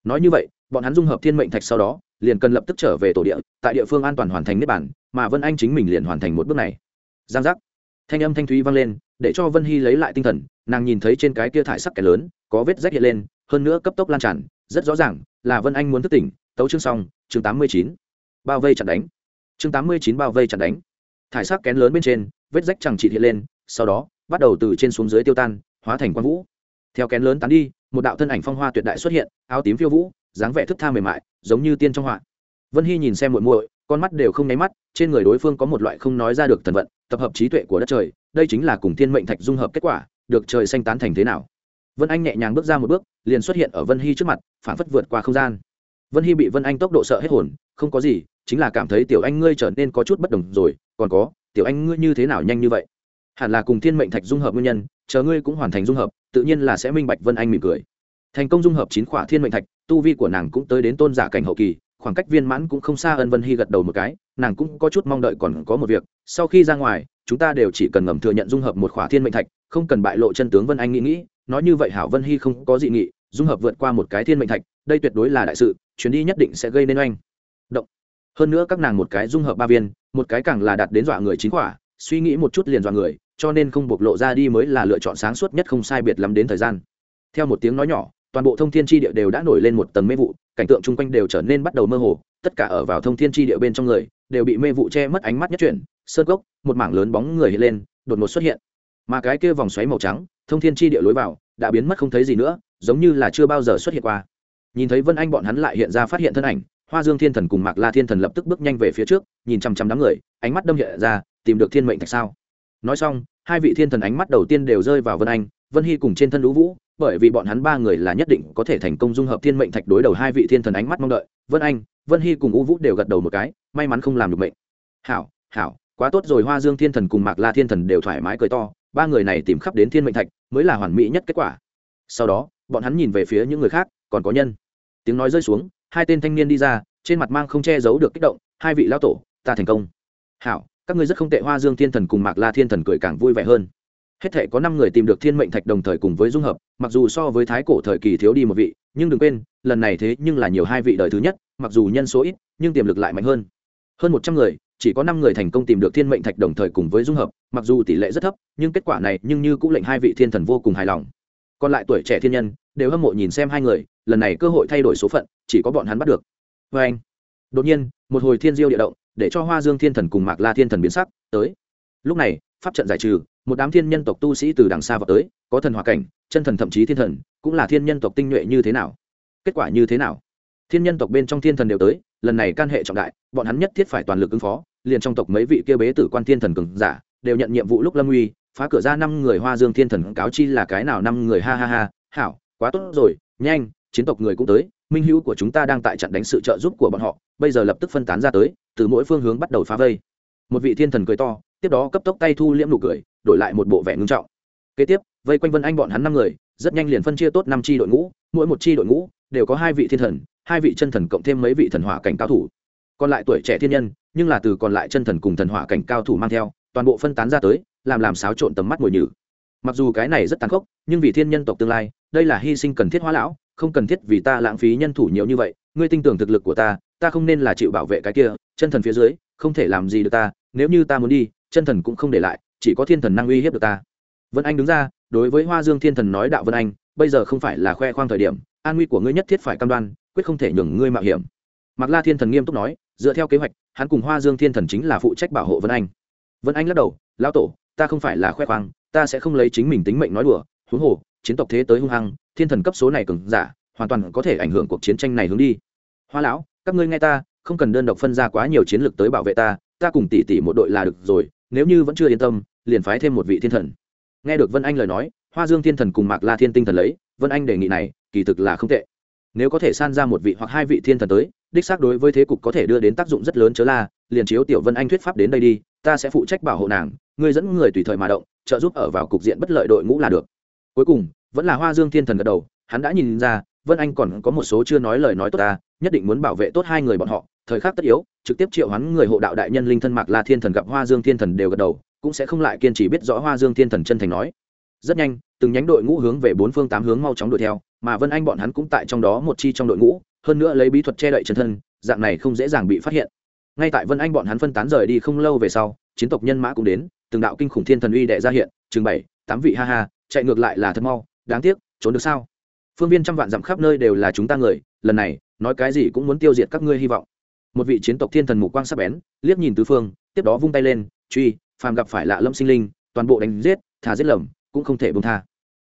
Nói như vậy, bọn hắn dung hợp thiên mệnh thạch sau đó, liền cần lập tức trở về tổ địa, tại địa phương an toàn hoàn thành nếp bản mà vân anh chính mình liền hoàn thành một bước này. Giang giác. Thanh âm thanh thúy vang lên, để cho vân hy lấy lại tinh thần, nàng nhìn thấy trên cái kia thải sắc kẻ lớn, có vết rách hiện lên, hơn nữa cấp tốc lan tràn rất rõ ràng, là vân anh muốn thức tỉnh, tấu chương xong, chương tám mươi chín. Bao vây chặn đánh. Chương tám mươi chín bao vây chặn đánh. Thải sắc kén lớn bên trên, vết rách chẳng trị hiện lên, sau đó, bắt đầu từ trên xuống dưới tiêu tan, hóa thành quang vũ. Theo kén lớn tán đi, một đạo thân ảnh phong hoa tuyệt đại xuất hiện, áo tím phiêu vũ, dáng vẻ thức tha mềm mại, giống như tiên trong họa. Vân hy nhìn xem muội muội, con mắt đều không nháy mắt, trên người đối phương có một loại không nói ra được thần vận, tập hợp trí tuệ của đất trời, đây chính là cùng thiên mệnh thạch dung hợp kết quả, được trời xanh tán thành thế nào. Vân anh nhẹ nhàng bước ra một bước liền xuất hiện ở vân hy trước mặt phản phất vượt qua không gian. Vân hy bị vân anh tốc độ sợ hết hồn, không có gì, chính là cảm thấy tiểu anh ngươi trở nên có chút bất đồng rồi, còn có, tiểu anh ngươi như thế nào nhanh như vậy? Hẳn là cùng thiên mệnh thạch dung hợp nguyên nhân, chờ ngươi cũng hoàn thành dung hợp, tự nhiên là sẽ minh bạch vân anh mỉm cười. Thành công dung hợp chín khỏa thiên mệnh thạch, tu vi của nàng cũng tới đến tôn giả cảnh hậu kỳ, khoảng cách viên mãn cũng không xa ân vân hy gật đầu một cái, nàng cũng có chút mong đợi còn có một việc, sau khi ra ngoài, chúng ta đều chỉ cần ngầm thừa nhận dung hợp một khỏa thiên mệnh thạch, không cần bại lộ chân tướng vân anh nghĩ nghĩ, nói như vậy hảo vân hy không có dị nghị dung hợp vượt qua một cái thiên mệnh thạch, đây tuyệt đối là đại sự, chuyến đi nhất định sẽ gây nên oanh. Động. Hơn nữa các nàng một cái dung hợp ba viên, một cái càng là đạt đến dọa người chính quả, suy nghĩ một chút liền dọa người, cho nên không bộc lộ ra đi mới là lựa chọn sáng suốt nhất không sai biệt lắm đến thời gian. Theo một tiếng nói nhỏ, toàn bộ thông thiên tri địa đều đã nổi lên một tầng mê vụ, cảnh tượng chung quanh đều trở nên bắt đầu mơ hồ, tất cả ở vào thông thiên tri địa bên trong người, đều bị mê vụ che mất ánh mắt nhất chuyển, sơn gốc một mảng lớn bóng người hiện lên, đột ngột xuất hiện. Mà cái kia vòng xoáy màu trắng, thông thiên tri địa lối vào đã biến mất không thấy gì nữa, giống như là chưa bao giờ xuất hiện qua. Nhìn thấy vân anh bọn hắn lại hiện ra phát hiện thân ảnh, hoa dương thiên thần cùng mạc la thiên thần lập tức bước nhanh về phía trước, nhìn chằm chằm đám người, ánh mắt đâm hiện ra, tìm được thiên mệnh thạch sao. Nói xong, hai vị thiên thần ánh mắt đầu tiên đều rơi vào vân anh, vân hy cùng trên thân lũ vũ, bởi vì bọn hắn ba người là nhất định có thể thành công dung hợp thiên mệnh thạch đối đầu hai vị thiên thần ánh mắt mong đợi. Vân anh, vân hy cùng u vũ đều gật đầu một cái, may mắn không làm được mệnh. Hảo hảo, quá tốt rồi. Hoa dương thiên thần cùng mạc la thiên thần đều thoải mái cười to ba người này tìm khắp đến thiên mệnh thạch mới là hoàn mỹ nhất kết quả. Sau đó, bọn hắn nhìn về phía những người khác, còn có nhân. Tiếng nói rơi xuống, hai tên thanh niên đi ra, trên mặt mang không che giấu được kích động, hai vị lao tổ, ta thành công. Hảo, các ngươi rất không tệ, hoa dương thiên thần cùng mạc la thiên thần cười càng vui vẻ hơn. Hết thể có năm người tìm được thiên mệnh thạch đồng thời cùng với dung hợp, mặc dù so với thái cổ thời kỳ thiếu đi một vị, nhưng đừng quên, lần này thế nhưng là nhiều hai vị đời thứ nhất, mặc dù nhân số ít, nhưng tiềm lực lại mạnh hơn. Hơn một trăm người chỉ có năm người thành công tìm được thiên mệnh thạch đồng thời cùng với dung hợp, mặc dù tỷ lệ rất thấp, nhưng kết quả này nhưng như cũng lệnh hai vị thiên thần vô cùng hài lòng. Còn lại tuổi trẻ thiên nhân đều hâm mộ nhìn xem hai người, lần này cơ hội thay đổi số phận, chỉ có bọn hắn bắt được. Vê anh, đột nhiên, một hồi thiên diêu địa động, để cho hoa dương thiên thần cùng mạc la thiên thần biến sắc, tới. Lúc này, pháp trận giải trừ, một đám thiên nhân tộc tu sĩ từ đằng xa vào tới, có thần hòa cảnh, chân thần thậm chí thiên thần, cũng là thiên nhân tộc tinh nhuệ như thế nào? Kết quả như thế nào? Thiên nhân tộc bên trong thiên thần đều tới lần này can hệ trọng đại, bọn hắn nhất thiết phải toàn lực ứng phó, liền trong tộc mấy vị kia bế tử quan thiên thần cường giả, đều nhận nhiệm vụ lúc lâm uy, phá cửa ra năm người hoa dương thiên thần cáo chi là cái nào năm người, ha ha ha, hảo, quá tốt rồi, nhanh, chiến tộc người cũng tới, minh hữu của chúng ta đang tại trận đánh sự trợ giúp của bọn họ, bây giờ lập tức phân tán ra tới, từ mỗi phương hướng bắt đầu phá vây. Một vị thiên thần cười to, tiếp đó cấp tốc tay thu liễm nụ cười, đổi lại một bộ vẻ ngưng trọng. Kế tiếp, vây quanh vân anh bọn hắn năm người, rất nhanh liền phân chia tốt năm tri đội ngũ, mỗi một tri đội ngũ đều có hai vị thiên thần hai vị chân thần cộng thêm mấy vị thần hỏa cảnh cao thủ. Còn lại tuổi trẻ thiên nhân, nhưng là từ còn lại chân thần cùng thần hỏa cảnh cao thủ mang theo, toàn bộ phân tán ra tới, làm làm xáo trộn tầm mắt mùi nhử. Mặc dù cái này rất tàn khốc, nhưng vì thiên nhân tộc tương lai, đây là hy sinh cần thiết hóa lão, không cần thiết vì ta lãng phí nhân thủ nhiều như vậy, ngươi tin tưởng thực lực của ta ta không nên là chịu bảo vệ cái kia, chân thần phía dưới, không thể làm gì được ta, nếu như ta muốn đi, chân thần cũng không để lại, chỉ có thiên thần năng uy hiếp được ta. Vân anh đứng ra, đối với hoa dương thiên thần nói đạo vân anh, bây giờ không phải là khoe khoang thời điểm, an nguy của ngươi nhất thiết phải cam đoan quyết không thể nhường ngươi mạo hiểm. Mạc la thiên thần nghiêm túc nói, dựa theo kế hoạch, hắn cùng hoa dương thiên thần chính là phụ trách bảo hộ vân anh. Vân anh lắc đầu, lão tổ, ta không phải là khoe khoang, ta sẽ không lấy chính mình tính mệnh nói đùa, huống hồ, chiến tộc thế tới hung hăng, thiên thần cấp số này cường giả, hoàn toàn có thể ảnh hưởng cuộc chiến tranh này hướng đi. Hoa lão, các ngươi nghe ta, không cần đơn độc phân ra quá nhiều chiến lược tới bảo vệ ta ta cùng tỷ tỷ một đội là được rồi, nếu như vẫn chưa yên tâm, liền phái thêm một vị thiên thần. Nghe được vân anh lời nói, hoa dương thiên thần cùng mạc la thiên tinh thần lấy, vân anh đề nghị này, kỳ thực là không tệ nếu có thể san ra một vị hoặc hai vị thiên thần tới, đích xác đối với thế cục có thể đưa đến tác dụng rất lớn chớ la, liền chiếu tiểu vân anh thuyết pháp đến đây đi, ta sẽ phụ trách bảo hộ nàng, ngươi dẫn người tùy thời mà động, trợ giúp ở vào cục diện bất lợi đội ngũ là được. Cuối cùng, vẫn là hoa dương thiên thần gật đầu, hắn đã nhìn ra, vân anh còn có một số chưa nói lời nói tốt ta, nhất định muốn bảo vệ tốt hai người bọn họ, thời khắc tất yếu, trực tiếp triệu hắn người hộ đạo đại nhân linh thân mạc la thiên thần gặp hoa dương thiên thần đều gật đầu, cũng sẽ không lại kiên trì biết rõ hoa dương thiên thần chân thành nói. Rất nhanh từng nhánh đội ngũ hướng về bốn phương tám hướng mau chóng đuổi theo, mà vân anh bọn hắn cũng tại trong đó một chi trong đội ngũ, hơn nữa lấy bí thuật che đậy chân thân, dạng này không dễ dàng bị phát hiện. Ngay tại vân anh bọn hắn phân tán rời đi không lâu về sau, chiến tộc nhân mã cũng đến, từng đạo kinh khủng thiên thần uy đệ ra hiện, chừng bảy, tám vị ha ha, chạy ngược lại là thật mau, đáng tiếc, trốn được sao? Phương viên trăm vạn dặm khắp nơi đều là chúng ta người, lần này, nói cái gì cũng muốn tiêu diệt các ngươi hy vọng. Một vị chiến tộc thiên thần mục quang sắc bén, liếc nhìn tứ phương, tiếp đó vung tay lên, truy, phàm gặp phải lạ lâm sinh linh, toàn bộ đánh giết, thả giết lầm cũng không thể bông tha.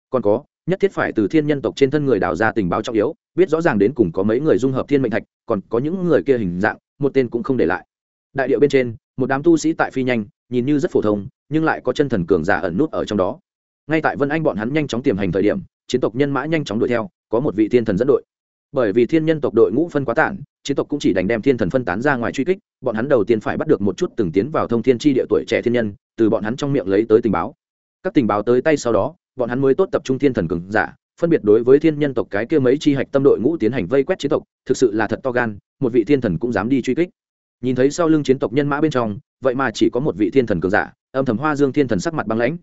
Còn có, nhất thiết phải từ thiên nhân tộc trên thân người đào ra tình báo trọng yếu, biết rõ ràng đến cùng có mấy người dung hợp thiên mệnh thạch, còn có những người kia hình dạng, một tên cũng không để lại. Đại điệu bên trên, một đám tu sĩ tại phi nhanh, nhìn như rất phổ thông, nhưng lại có chân thần cường giả ẩn nút ở trong đó. Ngay tại vân anh bọn hắn nhanh chóng tiềm hành thời điểm, chiến tộc nhân mã nhanh chóng đuổi theo, có một vị thiên thần dẫn đội. Bởi vì thiên nhân tộc đội ngũ phân quá tản, chiến tộc cũng chỉ đành đem thiên thần phân tán ra ngoài truy kích, bọn hắn đầu tiên phải bắt được một chút từng tiến vào thông thiên tri địa tuổi trẻ thiên nhân, từ bọn hắn trong miệng lấy tới tình báo các tình báo tới tay sau đó, bọn hắn mới tốt tập trung thiên thần cường giả, phân biệt đối với thiên nhân tộc cái kia mấy chi hạch tâm đội ngũ tiến hành vây quét chiến tộc, thực sự là thật to gan, một vị thiên thần cũng dám đi truy kích. Nhìn thấy sau lưng chiến tộc nhân mã bên trong, vậy mà chỉ có một vị thiên thần cường giả, âm thầm hoa dương thiên thần sắc mặt băng lãnh.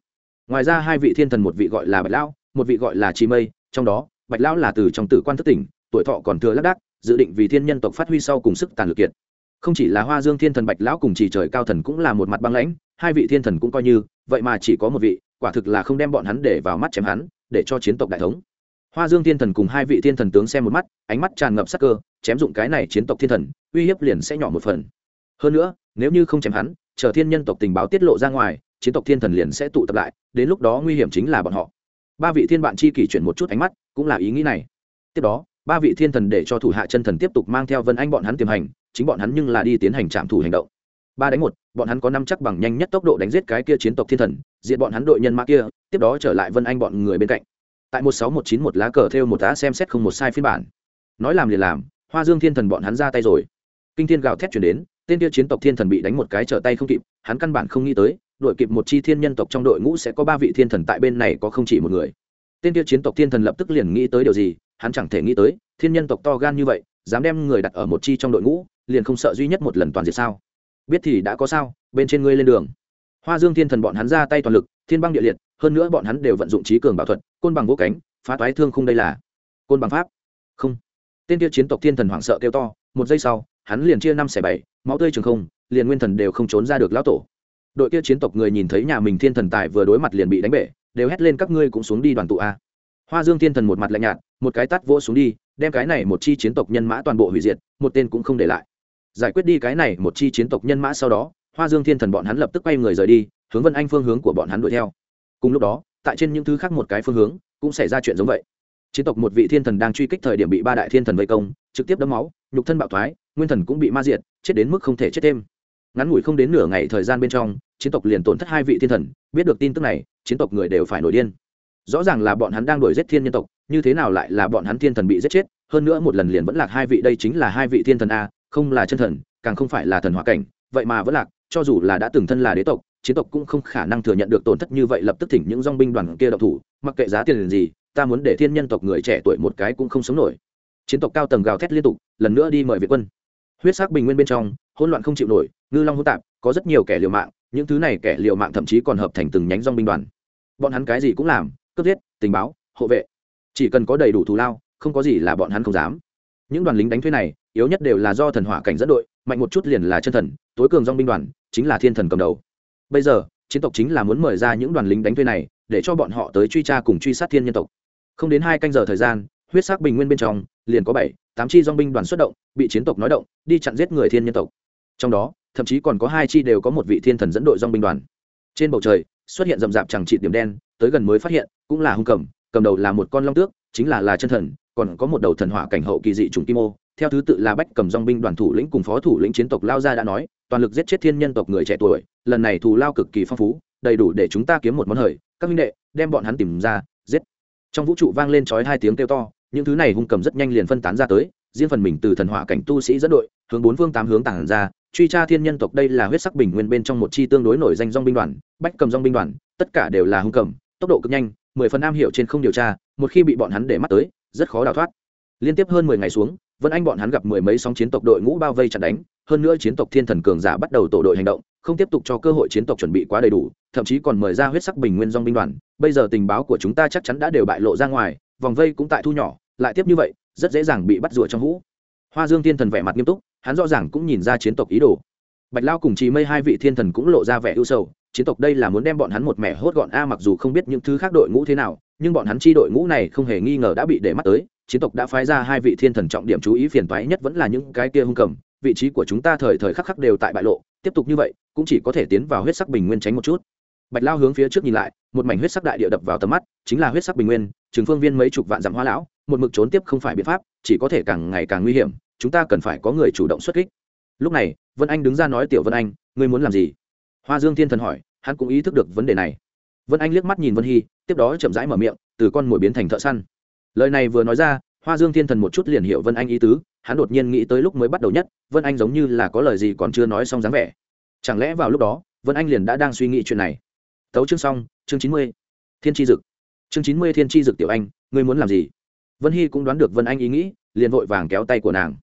Ngoài ra hai vị thiên thần một vị gọi là bạch lão, một vị gọi là chi mây, trong đó, bạch lão là từ trong tử quan thất tỉnh, tuổi thọ còn thừa lác đác, dự định vì thiên nhân tộc phát huy sau cùng sức tàn lực kiệt. Không chỉ là hoa dương thiên thần bạch lão cùng chỉ trời cao thần cũng là một mặt băng lãnh, hai vị thiên thần cũng coi như, vậy mà chỉ có một vị quả thực là không đem bọn hắn để vào mắt chém hắn, để cho chiến tộc đại thống. Hoa dương thiên thần cùng hai vị thiên thần tướng xem một mắt, ánh mắt tràn ngập sắc cơ, chém dụng cái này chiến tộc thiên thần, uy hiếp liền sẽ nhỏ một phần. Hơn nữa, nếu như không chém hắn, chờ thiên nhân tộc tình báo tiết lộ ra ngoài, chiến tộc thiên thần liền sẽ tụ tập lại, đến lúc đó nguy hiểm chính là bọn họ. Ba vị thiên bạn chi kỷ chuyển một chút ánh mắt, cũng là ý nghĩ này. Tiếp đó, ba vị thiên thần để cho thủ hạ chân thần tiếp tục mang theo vân anh bọn hắn tiềm hành, chính bọn hắn nhưng là đi tiến hành trạm thủ hành động ba đánh một, bọn hắn có năm chắc bằng nhanh nhất tốc độ đánh giết cái kia chiến tộc thiên thần diện bọn hắn đội nhân mã kia, tiếp đó trở lại vân anh bọn người bên cạnh. Tại một sáu, một chín, một lá cờ theo một tá xem xét không một sai phiên bản. Nói làm liền làm, hoa dương thiên thần bọn hắn ra tay rồi. Kinh thiên gào thét chuyển đến, tên kia chiến tộc thiên thần bị đánh một cái trở tay không kịp, hắn căn bản không nghĩ tới, đội kịp một chi thiên nhân tộc trong đội ngũ sẽ có ba vị thiên thần tại bên này có không chỉ một người. Tên kia chiến tộc thiên thần lập tức liền nghĩ tới điều gì, hắn chẳng thể nghĩ tới, thiên nhân tộc to gan như vậy, dám đem người đặt ở một chi trong đội ngũ, liền không sợ duy nhất một lần toàn diệt sao? Biết thì đã có sao, bên trên ngươi lên đường. Hoa dương thiên thần bọn hắn ra tay toàn lực, thiên băng địa liệt, hơn nữa bọn hắn đều vận dụng trí cường bảo thuật, côn bằng vô cánh, phá toái thương không đây là côn bằng pháp. Không. Tên kia chiến tộc thiên thần hoảng sợ kêu to, một giây sau, hắn liền chia năm xẻ bảy, máu tươi trường không, liền nguyên thần đều không trốn ra được lão tổ. Đội kia chiến tộc người nhìn thấy nhà mình thiên thần tài vừa đối mặt liền bị đánh bể, đều hét lên, các ngươi cũng xuống đi đoàn tụ a. Hoa dương thiên thần một mặt lạnh nhạt, một cái tắt vỗ xuống đi, đem cái này một chi chiến tộc nhân mã toàn bộ hủy diệt, một tên cũng không để lại giải quyết đi cái này một chi chiến tộc nhân mã sau đó, hoa dương thiên thần bọn hắn lập tức quay người rời đi, hướng vân anh phương hướng của bọn hắn đuổi theo. Cùng lúc đó, tại trên những thứ khác một cái phương hướng, cũng xảy ra chuyện giống vậy. Chiến tộc một vị thiên thần đang truy kích thời điểm bị ba đại thiên thần vây công, trực tiếp đấm máu, nhục thân bạo thoái, nguyên thần cũng bị ma diệt, chết đến mức không thể chết thêm. Ngắn ngủi không đến nửa ngày thời gian bên trong, chiến tộc liền tổn thất hai vị thiên thần, biết được tin tức này, chiến tộc người đều phải nổi điên. Rõ ràng là bọn hắn đang đuổi giết thiên nhân tộc, như thế nào lại là bọn hắn thiên thần bị giết chết, hơn nữa một lần liền vẫn lạc hai vị, đây chính là hai vị thiên thần a không là chân thần, càng không phải là thần hỏa cảnh, vậy mà vẫn lạc, cho dù là đã từng thân là đế tộc, chiến tộc cũng không khả năng thừa nhận được tổn thất như vậy lập tức thỉnh những dong binh đoàn kia độc thủ, mặc kệ giá tiền gì, ta muốn để thiên nhân tộc người trẻ tuổi một cái cũng không sống nổi. Chiến tộc cao tầng gào thét liên tục, lần nữa đi mời việt quân. Huyết sắc bình nguyên bên trong, hỗn loạn không chịu nổi, ngư long hỗn tạp, có rất nhiều kẻ liều mạng, những thứ này kẻ liều mạng thậm chí còn hợp thành từng nhánh dong binh đoàn. Bọn hắn cái gì cũng làm, cướp giết, tình báo, hộ vệ. Chỉ cần có đầy đủ thù lao, không có gì là bọn hắn không dám. Những đoàn lính đánh thuê này yếu nhất đều là do thần hỏa cảnh dẫn đội, mạnh một chút liền là chân thần, tối cường dong binh đoàn, chính là thiên thần cầm đầu. Bây giờ, chiến tộc chính là muốn mời ra những đoàn lính đánh thuê này, để cho bọn họ tới truy tra cùng truy sát thiên nhân tộc. Không đến hai canh giờ thời gian, huyết sắc bình nguyên bên trong, liền có bảy, tám chi dong binh đoàn xuất động, bị chiến tộc nói động, đi chặn giết người thiên nhân tộc. Trong đó, thậm chí còn có hai chi đều có một vị thiên thần dẫn đội dong binh đoàn. Trên bầu trời, xuất hiện rậm rạp chẳng trị điểm đen, tới gần mới phát hiện, cũng là hung cầm cầm đầu là một con long tước chính là là chân thần, còn có một đầu thần hỏa cảnh hậu kỳ dị trùng kim ô. Theo thứ tự là bách cầm dong binh đoàn thủ lĩnh cùng phó thủ lĩnh chiến tộc lao gia đã nói, toàn lực giết chết thiên nhân tộc người trẻ tuổi, lần này thù lao cực kỳ phong phú, đầy đủ để chúng ta kiếm một món hời. Các minh đệ, đem bọn hắn tìm ra, giết. Trong vũ trụ vang lên chói hai tiếng kêu to, những thứ này hung cầm rất nhanh liền phân tán ra tới, riêng phần mình từ thần hỏa cảnh tu sĩ dẫn đội, hướng bốn phương tám hướng tản ra, truy tra thiên nhân tộc đây là huyết sắc bình nguyên bên trong một chi tương đối nổi danh dong binh đoàn, bách cầm dong binh đoàn, tất cả đều là hung cầm, tốc độ cực nhanh mười phần am hiểu trên không điều tra, một khi bị bọn hắn để mắt tới, rất khó đào thoát. Liên tiếp hơn mười ngày xuống vân anh bọn hắn gặp mười mấy sóng chiến tộc đội ngũ bao vây chặn đánh, hơn nữa chiến tộc thiên thần cường giả bắt đầu tổ đội hành động, không tiếp tục cho cơ hội chiến tộc chuẩn bị quá đầy đủ, thậm chí còn mời ra huyết sắc bình nguyên dong binh đoàn. Bây giờ tình báo của chúng ta chắc chắn đã đều bại lộ ra ngoài, vòng vây cũng tại thu nhỏ, lại tiếp như vậy, rất dễ dàng bị bắt rùa trong hũ. Hoa dương thiên thần vẻ mặt nghiêm túc, hắn rõ ràng cũng nhìn ra chiến tộc ý đồ bạch lao cùng trì mây hai vị thiên thần cũng lộ ra vẻ ưu sầu, chiến tộc đây là muốn đem bọn hắn một mẻ hốt gọn a, mặc dù không biết những thứ khác đội ngũ thế nào, nhưng bọn hắn chi đội ngũ này không hề nghi ngờ đã bị để mắt tới, chiến tộc đã phái ra hai vị thiên thần trọng điểm chú ý phiền toái nhất vẫn là những cái kia hung cầm, vị trí của chúng ta thời thời khắc khắc đều tại bại lộ, tiếp tục như vậy, cũng chỉ có thể tiến vào huyết sắc bình nguyên tránh một chút. Bạch lao hướng phía trước nhìn lại, một mảnh huyết sắc đại địa đập vào tầm mắt, chính là huyết sắc bình nguyên, trường phương viên mấy chục vạn dặm hoa lão, một mực trốn tiếp không phải biện pháp, chỉ có thể càng ngày càng nguy hiểm, chúng ta cần phải có người chủ động xuất kích lúc này, vân anh đứng ra nói, tiểu vân anh, ngươi muốn làm gì? Hoa dương thiên thần hỏi, hắn cũng ý thức được vấn đề này. Vân anh liếc mắt nhìn vân hy, tiếp đó chậm rãi mở miệng, từ con mồi biến thành thợ săn. Lời này vừa nói ra, hoa dương thiên thần một chút liền hiểu vân anh ý tứ, hắn đột nhiên nghĩ tới lúc mới bắt đầu nhất, vân anh giống như là có lời gì còn chưa nói xong dáng vẻ. Chẳng lẽ vào lúc đó, vân anh liền đã đang suy nghĩ chuyện này? Tấu chương xong, chương chín mươi. Thiên tri dực. Chương chín mươi thiên tri dực tiểu anh, ngươi muốn làm gì? Vân hy cũng đoán được vân anh ý nghĩ, liền vội vàng kéo tay của nàng.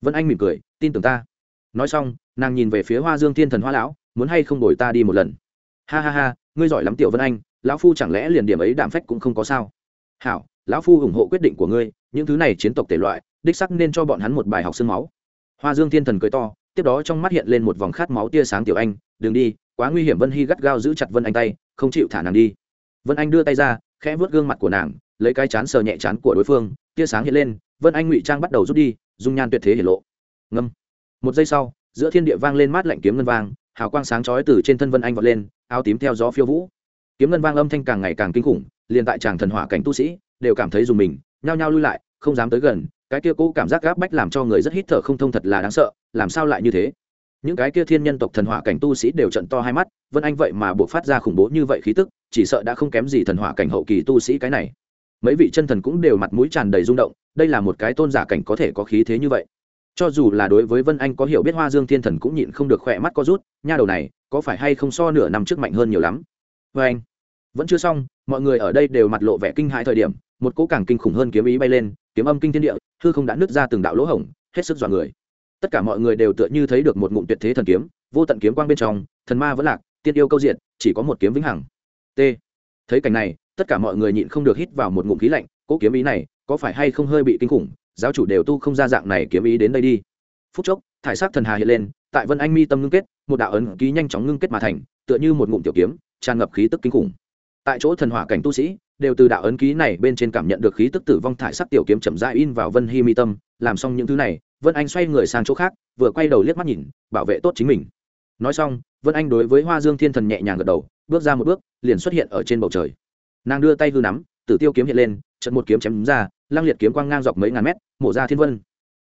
Vân anh mỉm cười, tin tưởng ta nói xong, nàng nhìn về phía hoa dương thiên thần hoa lão, muốn hay không đổi ta đi một lần? Ha ha ha, ngươi giỏi lắm tiểu vân anh, lão phu chẳng lẽ liền điểm ấy đạm phách cũng không có sao? Hảo, lão phu ủng hộ quyết định của ngươi, những thứ này chiến tộc tể loại, đích sắc nên cho bọn hắn một bài học sương máu. Hoa dương thiên thần cười to, tiếp đó trong mắt hiện lên một vòng khát máu tia sáng tiểu anh, đừng đi, quá nguy hiểm. Vân hy gắt gao giữ chặt vân anh tay, không chịu thả nàng đi. Vân anh đưa tay ra, khẽ vớt gương mặt của nàng, lấy cái chán sờ nhẹ chán của đối phương, tia sáng hiện lên, vân anh ngụy trang bắt đầu rút đi, dung nhan tuyệt thế hiển lộ. Ngâm một giây sau, giữa thiên địa vang lên mát lạnh kiếm ngân vang, hào quang sáng chói từ trên thân vân anh vọt lên, áo tím theo gió phiêu vũ. Kiếm ngân vang âm thanh càng ngày càng kinh khủng, liền tại chàng thần hỏa cảnh tu sĩ đều cảm thấy dùng mình, nhao nhao lui lại, không dám tới gần, cái kia cũ cảm giác gáp bách làm cho người rất hít thở không thông thật là đáng sợ, làm sao lại như thế? Những cái kia thiên nhân tộc thần hỏa cảnh tu sĩ đều trận to hai mắt, vân anh vậy mà buộc phát ra khủng bố như vậy khí tức, chỉ sợ đã không kém gì thần hỏa cảnh hậu kỳ tu sĩ cái này. Mấy vị chân thần cũng đều mặt mũi tràn đầy rung động, đây là một cái tôn giả cảnh có thể có khí thế như vậy cho dù là đối với vân anh có hiểu biết hoa dương thiên thần cũng nhịn không được khỏe mắt có rút, nha đầu này, có phải hay không so nửa năm trước mạnh hơn nhiều lắm? Vân anh. Vẫn chưa xong, mọi người ở đây đều mặt lộ vẻ kinh hãi thời điểm, một cỗ càng kinh khủng hơn kiếm ý bay lên, kiếm âm kinh thiên địa, hư không đã nứt ra từng đạo lỗ hổng, hết sức dọa người. Tất cả mọi người đều tựa như thấy được một ngụm tuyệt thế thần kiếm, vô tận kiếm quang bên trong, thần ma vẫn lạc, tiên yêu câu diện chỉ có một kiếm vĩnh hằng. T. Thấy cảnh này, tất cả mọi người nhịn không được hít vào một ngụm khí lạnh, cỗ kiếm ý này có phải hay không hơi bị kinh khủng giáo chủ đều tu không ra dạng này kiếm ý đến đây đi. Phút chốc, thải sắc thần hà hiện lên, tại vân anh mi tâm ngưng kết, một đạo ấn ký nhanh chóng ngưng kết mà thành, tựa như một ngụm tiểu kiếm, tràn ngập khí tức kinh khủng. Tại chỗ thần hỏa cảnh tu sĩ, đều từ đạo ấn ký này bên trên cảm nhận được khí tức tử vong thải sắc tiểu kiếm chậm rãi in vào vân hi mi tâm, làm xong những thứ này, vân anh xoay người sang chỗ khác, vừa quay đầu liếc mắt nhìn, bảo vệ tốt chính mình. Nói xong, vân anh đối với hoa dương thiên thần nhẹ nhàng gật đầu, bước ra một bước, liền xuất hiện ở trên bầu trời. Nàng đưa tay hư nắm tử tiêu kiếm hiện lên, trận một kiếm chém ra, lăng liệt kiếm quang ngang dọc mấy ngàn mét, mổ ra thiên vân.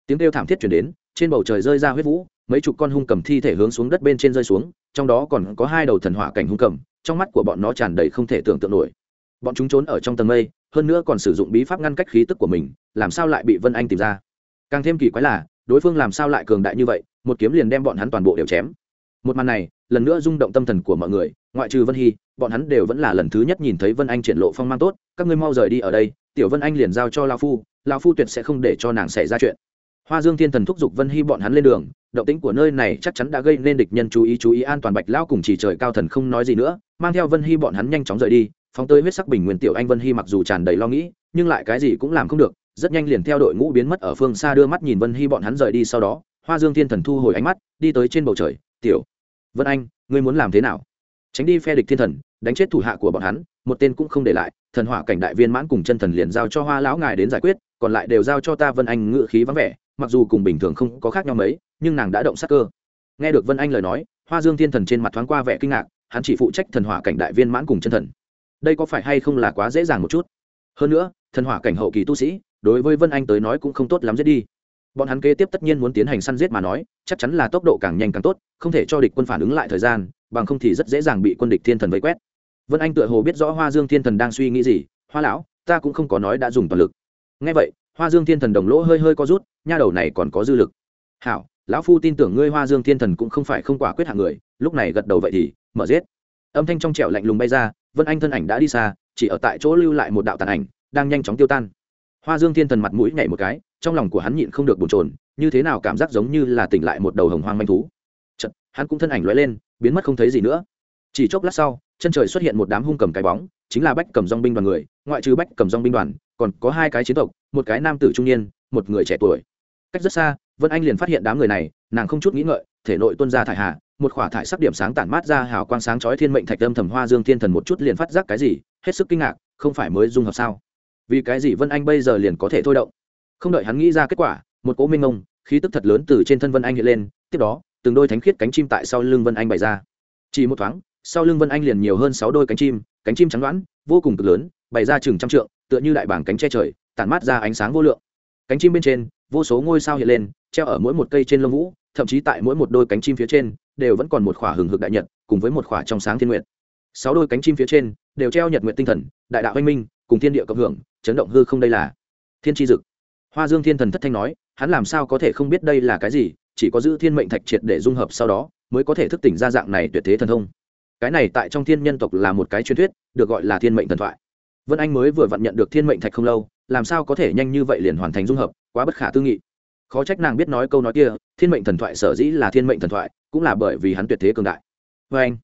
Tiếng kêu thảm thiết chuyển đến, trên bầu trời rơi ra huyết vũ, mấy chục con hung cầm thi thể hướng xuống đất bên trên rơi xuống, trong đó còn có hai đầu thần hỏa cảnh hung cầm, trong mắt của bọn nó tràn đầy không thể tưởng tượng nổi. Bọn chúng trốn ở trong tầng mây, hơn nữa còn sử dụng bí pháp ngăn cách khí tức của mình, làm sao lại bị vân anh tìm ra? Càng thêm kỳ quái là, đối phương làm sao lại cường đại như vậy, một kiếm liền đem bọn hắn toàn bộ đều chém một màn này, lần nữa rung động tâm thần của mọi người, ngoại trừ vân hy, bọn hắn đều vẫn là lần thứ nhất nhìn thấy vân anh triển lộ phong mang tốt, các ngươi mau rời đi ở đây, tiểu vân anh liền giao cho lao phu lao phu tuyệt sẽ không để cho nàng xảy ra chuyện. Hoa dương thiên thần thúc giục vân hy bọn hắn lên đường, động tĩnh của nơi này chắc chắn đã gây nên địch nhân chú ý chú ý an toàn bạch lao cùng chỉ trời cao thần không nói gì nữa, mang theo vân hy bọn hắn nhanh chóng rời đi, phóng tới huyết sắc bình nguyên tiểu anh vân hy mặc dù tràn đầy lo nghĩ, nhưng lại cái gì cũng làm không được, rất nhanh liền theo đội ngũ biến mất ở phương xa đưa mắt nhìn vân hy bọn hắn rời đi sau đó, hoa dương thiên thần thu hồi ánh mắt, đi tới trên bầu trời tiểu vân anh, ngươi muốn làm thế nào? Tránh đi phe địch thiên thần, đánh chết thủ hạ của bọn hắn, một tên cũng không để lại, thần hỏa cảnh đại viên mãn cùng chân thần liền giao cho hoa lão ngài đến giải quyết, còn lại đều giao cho ta vân anh ngự khí vắng vẻ, mặc dù cùng bình thường không có khác nhau mấy, nhưng nàng đã động sắc cơ. Nghe được vân anh lời nói, hoa dương thiên thần trên mặt thoáng qua vẻ kinh ngạc, hắn chỉ phụ trách thần hỏa cảnh đại viên mãn cùng chân thần. Đây có phải hay không là quá dễ dàng một chút? Hơn nữa, thần hỏa cảnh hậu kỳ tu sĩ, đối với vân anh tới nói cũng không tốt lắm dễ đi bọn hắn kế tiếp tất nhiên muốn tiến hành săn giết mà nói, chắc chắn là tốc độ càng nhanh càng tốt, không thể cho địch quân phản ứng lại thời gian, bằng không thì rất dễ dàng bị quân địch thiên thần vây quét. Vân anh tựa hồ biết rõ hoa dương thiên thần đang suy nghĩ gì, hoa lão, ta cũng không có nói đã dùng toàn lực. Ngay vậy, hoa dương thiên thần đồng lỗ hơi hơi có rút, nha đầu này còn có dư lực. Hảo, lão phu tin tưởng ngươi hoa dương thiên thần cũng không phải không quả quyết hạng người, lúc này gật đầu vậy thì, mở giết. Âm thanh trong trẻo lạnh lùng bay ra, vân anh thân ảnh đã đi xa, chỉ ở tại chỗ lưu lại một đạo tàn ảnh, đang nhanh chóng tiêu tan. Hoa dương thiên thần mặt mũi nhảy một cái trong lòng của hắn nhịn không được bồn trồn như thế nào cảm giác giống như là tỉnh lại một đầu hồng hoang manh thú. Chật, hắn cũng thân ảnh lóe lên biến mất không thấy gì nữa. Chỉ chốc lát sau chân trời xuất hiện một đám hung cầm cái bóng chính là bách cầm dong binh đoàn người ngoại trừ bách cầm dong binh đoàn còn có hai cái chiến tộc một cái nam tử trung niên một người trẻ tuổi. Cách rất xa vân anh liền phát hiện đám người này nàng không chút nghĩ ngợi thể nội tuân ra thải hà một khỏa thải sắc điểm sáng tản mát ra hào quang sáng chói thiên mệnh thạch âm thầm hoa dương thiên thần một chút liền phát giác cái gì hết sức kinh ngạc không phải mới dung hợp sao? Vì cái gì vân anh bây giờ liền có thể thôi động? Không đợi hắn nghĩ ra kết quả, một cỗ minh ông khí tức thật lớn từ trên thân vân anh hiện lên, tiếp đó, từng đôi thánh khiết cánh chim tại sau lưng vân anh bày ra. Chỉ một thoáng, sau lưng vân anh liền nhiều hơn sáu đôi cánh chim cánh chim trắng đoán, vô cùng cực lớn, bày ra chừng trăm trượng, tựa như đại bảng cánh che trời, tản mát ra ánh sáng vô lượng. Cánh chim bên trên, vô số ngôi sao hiện lên, treo ở mỗi một cây trên lông vũ, thậm chí tại mỗi một đôi cánh chim phía trên, đều vẫn còn một khỏa hừng hực đại nhật, cùng với một khỏa trong sáng thiên nguyện sáu đôi cánh chim phía trên, đều treo nhật nguyện tinh thần, đại đạo anh minh, cùng thiên địa cộng hưởng, chấn động hư không đây là thiên tri dực hoa dương thiên thần thất thanh nói, hắn làm sao có thể không biết đây là cái gì, chỉ có giữ thiên mệnh thạch triệt để dung hợp sau đó, mới có thể thức tỉnh ra dạng này tuyệt thế thần thông. Cái này tại trong thiên nhân tộc là một cái truyền thuyết, được gọi là thiên mệnh thần thoại. Vân anh mới vừa vận nhận được thiên mệnh thạch không lâu, làm sao có thể nhanh như vậy liền hoàn thành dung hợp, quá bất khả tư nghị. Khó trách nàng biết nói câu nói kia, thiên mệnh thần thoại sở dĩ là thiên mệnh thần thoại, cũng là bởi vì hắn tuyệt thế cường đại. Vê anh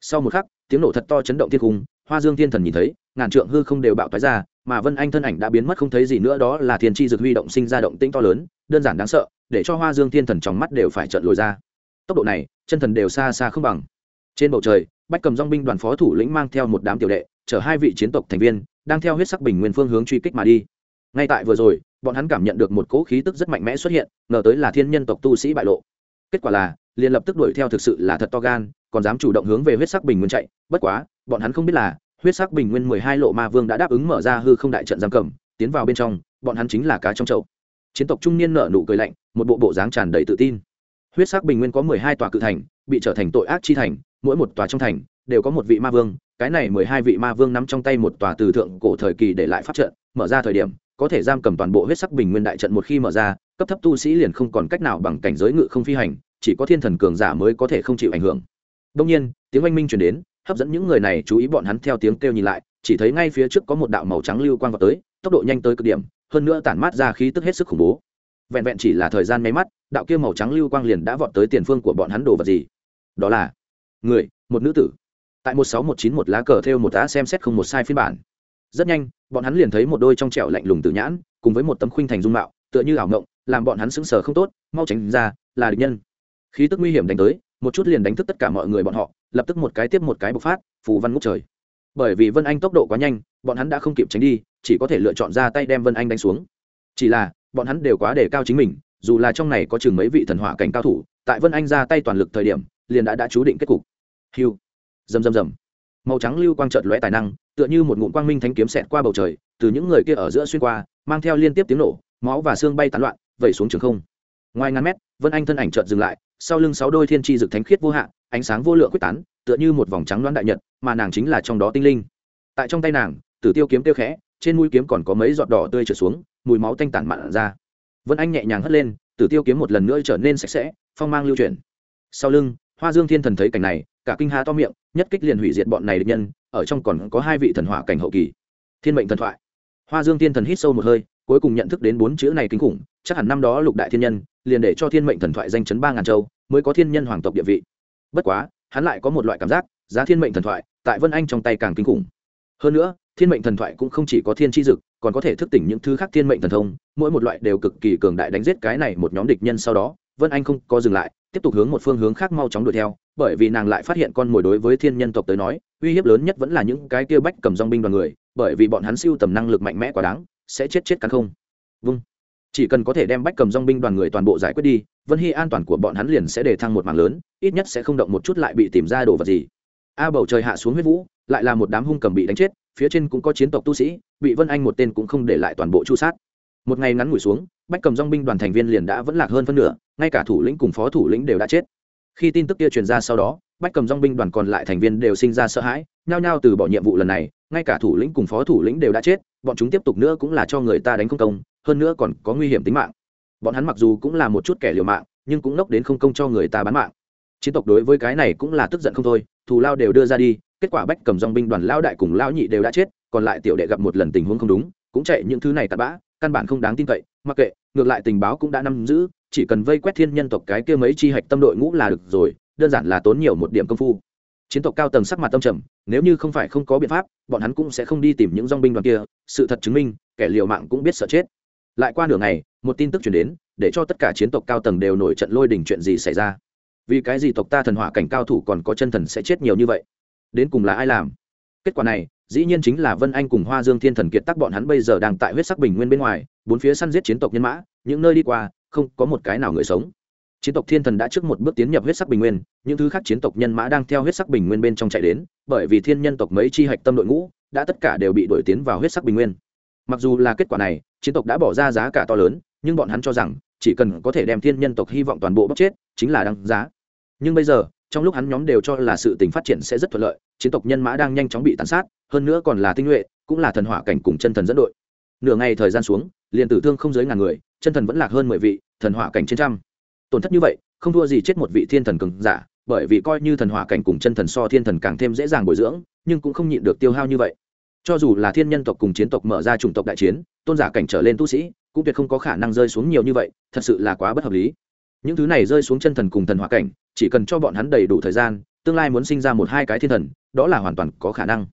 sau một khắc, tiếng nổ thật to chấn động thiên cung hoa dương thiên thần nhìn thấy ngàn trượng hư không đều bạo toái ra, mà vân anh thân ảnh đã biến mất không thấy gì nữa, đó là thiên tri dược huy động sinh ra động tĩnh to lớn, đơn giản đáng sợ, để cho hoa dương thiên thần trong mắt đều phải trợn lồi ra. Tốc độ này, chân thần đều xa xa không bằng. Trên bầu trời, bách cầm dong binh đoàn phó thủ lĩnh mang theo một đám tiểu đệ, chở hai vị chiến tộc thành viên, đang theo huyết sắc bình nguyên phương hướng truy kích mà đi. Ngay tại vừa rồi, bọn hắn cảm nhận được một cỗ khí tức rất mạnh mẽ xuất hiện, ngờ tới là thiên nhân tộc tu sĩ bại lộ. Kết quả là, liền lập tức đuổi theo thực sự là thật to gan, còn dám chủ động hướng về huyết sắc bình nguyên chạy, bất quá, bọn hắn không biết là huyết sắc bình nguyên mười hai lộ ma vương đã đáp ứng mở ra hư không đại trận giam cầm, tiến vào bên trong, bọn hắn chính là cá trong chậu. Chiến tộc trung niên nở nụ cười lạnh, một bộ bộ dáng tràn đầy tự tin. Huyết sắc bình nguyên có mười hai tòa cự thành, bị trở thành tội ác chi thành, mỗi một tòa trong thành đều có một vị ma vương, cái này mười hai vị ma vương nắm trong tay một tòa từ thượng cổ thời kỳ để lại pháp trận, mở ra thời điểm, có thể giam cầm toàn bộ huyết sắc bình nguyên đại trận một khi mở ra, cấp thấp tu sĩ liền không còn cách nào bằng cảnh giới ngự không phi hành, chỉ có thiên thần cường giả mới có thể không chịu ảnh hưởng. Đông nhiên, tiếng oanh minh chuyển đến hấp dẫn những người này chú ý bọn hắn theo tiếng kêu nhìn lại, chỉ thấy ngay phía trước có một đạo màu trắng lưu quang vào tới, tốc độ nhanh tới cực điểm, hơn nữa tản mát ra khí tức hết sức khủng bố. Vẹn vẹn chỉ là thời gian máy mắt, đạo kia màu trắng lưu quang liền đã vọt tới tiền phương của bọn hắn đồ vật gì? Đó là người, một nữ tử. Tại một sáu một chín một lá cờ theo một tá xem xét không một sai phiên bản. Rất nhanh, bọn hắn liền thấy một đôi trong trẻo lạnh lùng tử nhãn, cùng với một tấm khuynh thành dung mạo, tựa như ảo ngộng làm bọn hắn sững sờ không tốt, mau tránh ra, là địch nhân. Khí tức nguy hiểm đánh tới một chút liền đánh thức tất cả mọi người bọn họ, lập tức một cái tiếp một cái bộc phát, phù văn ngút trời. Bởi vì vân anh tốc độ quá nhanh, bọn hắn đã không kịp tránh đi, chỉ có thể lựa chọn ra tay đem vân anh đánh xuống. Chỉ là, bọn hắn đều quá đề cao chính mình, dù là trong này có chừng mấy vị thần hỏa cảnh cao thủ, tại vân anh ra tay toàn lực thời điểm, liền đã đã chú định kết cục. Hiu. Rầm rầm rầm. Màu trắng lưu quang trợt lóe tài năng, tựa như một ngụm quang minh thánh kiếm xẹt qua bầu trời, từ những người kia ở giữa xuyên qua, mang theo liên tiếp tiếng nổ, máu và xương bay tán loạn, vẩy xuống trường không. Ngoài ngàn mét, vân anh thân ảnh chợt dừng lại sau lưng sáu đôi thiên tri dực thánh khiết vô hạn ánh sáng vô lượng quyết tán, tựa như một vòng trắng loan đại nhật, mà nàng chính là trong đó tinh linh. Tại trong tay nàng, tử tiêu kiếm tiêu khẽ, trên mũi kiếm còn có mấy giọt đỏ tươi trở xuống, mùi máu tanh tản mặn ra. Vân anh nhẹ nhàng hất lên, tử tiêu kiếm một lần nữa trở nên sạch sẽ, phong mang lưu chuyển. Sau lưng, hoa dương thiên thần thấy cảnh này, cả kinh ha to miệng, nhất kích liền hủy diệt bọn này địch nhân, ở trong còn có hai vị thần hỏa cảnh hậu kỳ. Thiên mệnh thần thoại. Hoa dương thiên thần hít sâu một hơi, cuối cùng nhận thức đến bốn chữ này kinh khủng, chắc hẳn năm đó lục đại thiên nhân liền để cho thiên mệnh thần thoại danh chấn ba ngàn châu mới có thiên nhân hoàng tộc địa vị. Bất quá, hắn lại có một loại cảm giác, giá thiên mệnh thần thoại tại vân anh trong tay càng kinh khủng. Hơn nữa, thiên mệnh thần thoại cũng không chỉ có thiên tri dực, còn có thể thức tỉnh những thứ khác thiên mệnh thần thông, mỗi một loại đều cực kỳ cường đại đánh giết cái này một nhóm địch nhân sau đó, vân anh không có dừng lại, tiếp tục hướng một phương hướng khác mau chóng đuổi theo, bởi vì nàng lại phát hiện con mồi đối với thiên nhân tộc tới nói, uy hiếp lớn nhất vẫn là những cái kia bách cầm dong binh đoàn người, bởi vì bọn hắn siêu tầm năng lực mạnh mẽ quá đáng, sẽ chết chết cắn không. Vâng chỉ cần có thể đem bách cầm dong binh đoàn người toàn bộ giải quyết đi, vân hy an toàn của bọn hắn liền sẽ để thăng một mạng lớn, ít nhất sẽ không động một chút lại bị tìm ra đồ vật gì. A bầu trời hạ xuống huyết vũ, lại là một đám hung cầm bị đánh chết, phía trên cũng có chiến tộc tu sĩ, bị vân anh một tên cũng không để lại toàn bộ chu sát. Một ngày ngắn ngủi xuống, bách cầm dong binh đoàn thành viên liền đã vẫn lạc hơn phân nửa, ngay cả thủ lĩnh cùng phó thủ lĩnh đều đã chết. Khi tin tức kia truyền ra sau đó, bách cầm dong binh đoàn còn lại thành viên đều sinh ra sợ hãi, nhao nhao từ bỏ nhiệm vụ lần này, ngay cả thủ lĩnh cùng phó thủ lĩnh đều đã chết bọn chúng tiếp tục nữa cũng là cho người ta đánh không công, hơn nữa còn có nguy hiểm tính mạng. Bọn hắn mặc dù cũng là một chút kẻ liều mạng, nhưng cũng nốc đến không công cho người ta bán mạng. Chiến tộc đối với cái này cũng là tức giận không thôi, thù lao đều đưa ra đi, kết quả bách cầm dong binh đoàn lao đại cùng lao nhị đều đã chết, còn lại tiểu đệ gặp một lần tình huống không đúng, cũng chạy những thứ này tạt bã, căn bản không đáng tin cậy, mặc kệ, ngược lại tình báo cũng đã nắm giữ, chỉ cần vây quét thiên nhân tộc cái kia mấy chi hạch tâm đội ngũ là được rồi, đơn giản là tốn nhiều một điểm công phu chiến tộc cao tầng sắc mặt tâm trầm, nếu như không phải không có biện pháp, bọn hắn cũng sẽ không đi tìm những dong binh đoàn kia, sự thật chứng minh, kẻ liều mạng cũng biết sợ chết. Lại qua nửa ngày, một tin tức chuyển đến, để cho tất cả chiến tộc cao tầng đều nổi trận lôi đình chuyện gì xảy ra. Vì cái gì tộc ta thần hỏa cảnh cao thủ còn có chân thần sẽ chết nhiều như vậy? Đến cùng là ai làm? Kết quả này, dĩ nhiên chính là vân anh cùng hoa dương thiên thần kiệt tắc bọn hắn bây giờ đang tại huyết sắc bình nguyên bên ngoài, bốn phía săn giết chiến tộc nhân mã, những nơi đi qua, không có một cái nào người sống chiến tộc thiên thần đã trước một bước tiến nhập huyết sắc bình nguyên, những thứ khác chiến tộc nhân mã đang theo huyết sắc bình nguyên bên trong chạy đến, bởi vì thiên nhân tộc mấy chi hạch tâm đội ngũ, đã tất cả đều bị đổi tiến vào huyết sắc bình nguyên. Mặc dù là kết quả này, chiến tộc đã bỏ ra giá cả to lớn, nhưng bọn hắn cho rằng, chỉ cần có thể đem thiên nhân tộc hy vọng toàn bộ bóc chết, chính là đăng giá. Nhưng bây giờ, trong lúc hắn nhóm đều cho là sự tình phát triển sẽ rất thuận lợi, chiến tộc nhân mã đang nhanh chóng bị tàn sát, hơn nữa còn là tinh nhuệ, cũng là thần hỏa cảnh cùng chân thần dẫn đội. Nửa ngày thời gian xuống, liền tử thương không dưới ngàn người, chân thần vẫn lạc hơn mười vị, thần hỏa cảnh trên trăm tổn thất như vậy, không thua gì chết một vị thiên thần cường giả, bởi vì coi như thần hỏa cảnh cùng chân thần so thiên thần càng thêm dễ dàng bồi dưỡng, nhưng cũng không nhịn được tiêu hao như vậy. Cho dù là thiên nhân tộc cùng chiến tộc mở ra chủng tộc đại chiến, tôn giả cảnh trở lên tu sĩ, cũng tuyệt không có khả năng rơi xuống nhiều như vậy, thật sự là quá bất hợp lý. Những thứ này rơi xuống chân thần cùng thần hỏa cảnh, chỉ cần cho bọn hắn đầy đủ thời gian, tương lai muốn sinh ra một hai cái thiên thần, đó là hoàn toàn có khả năng.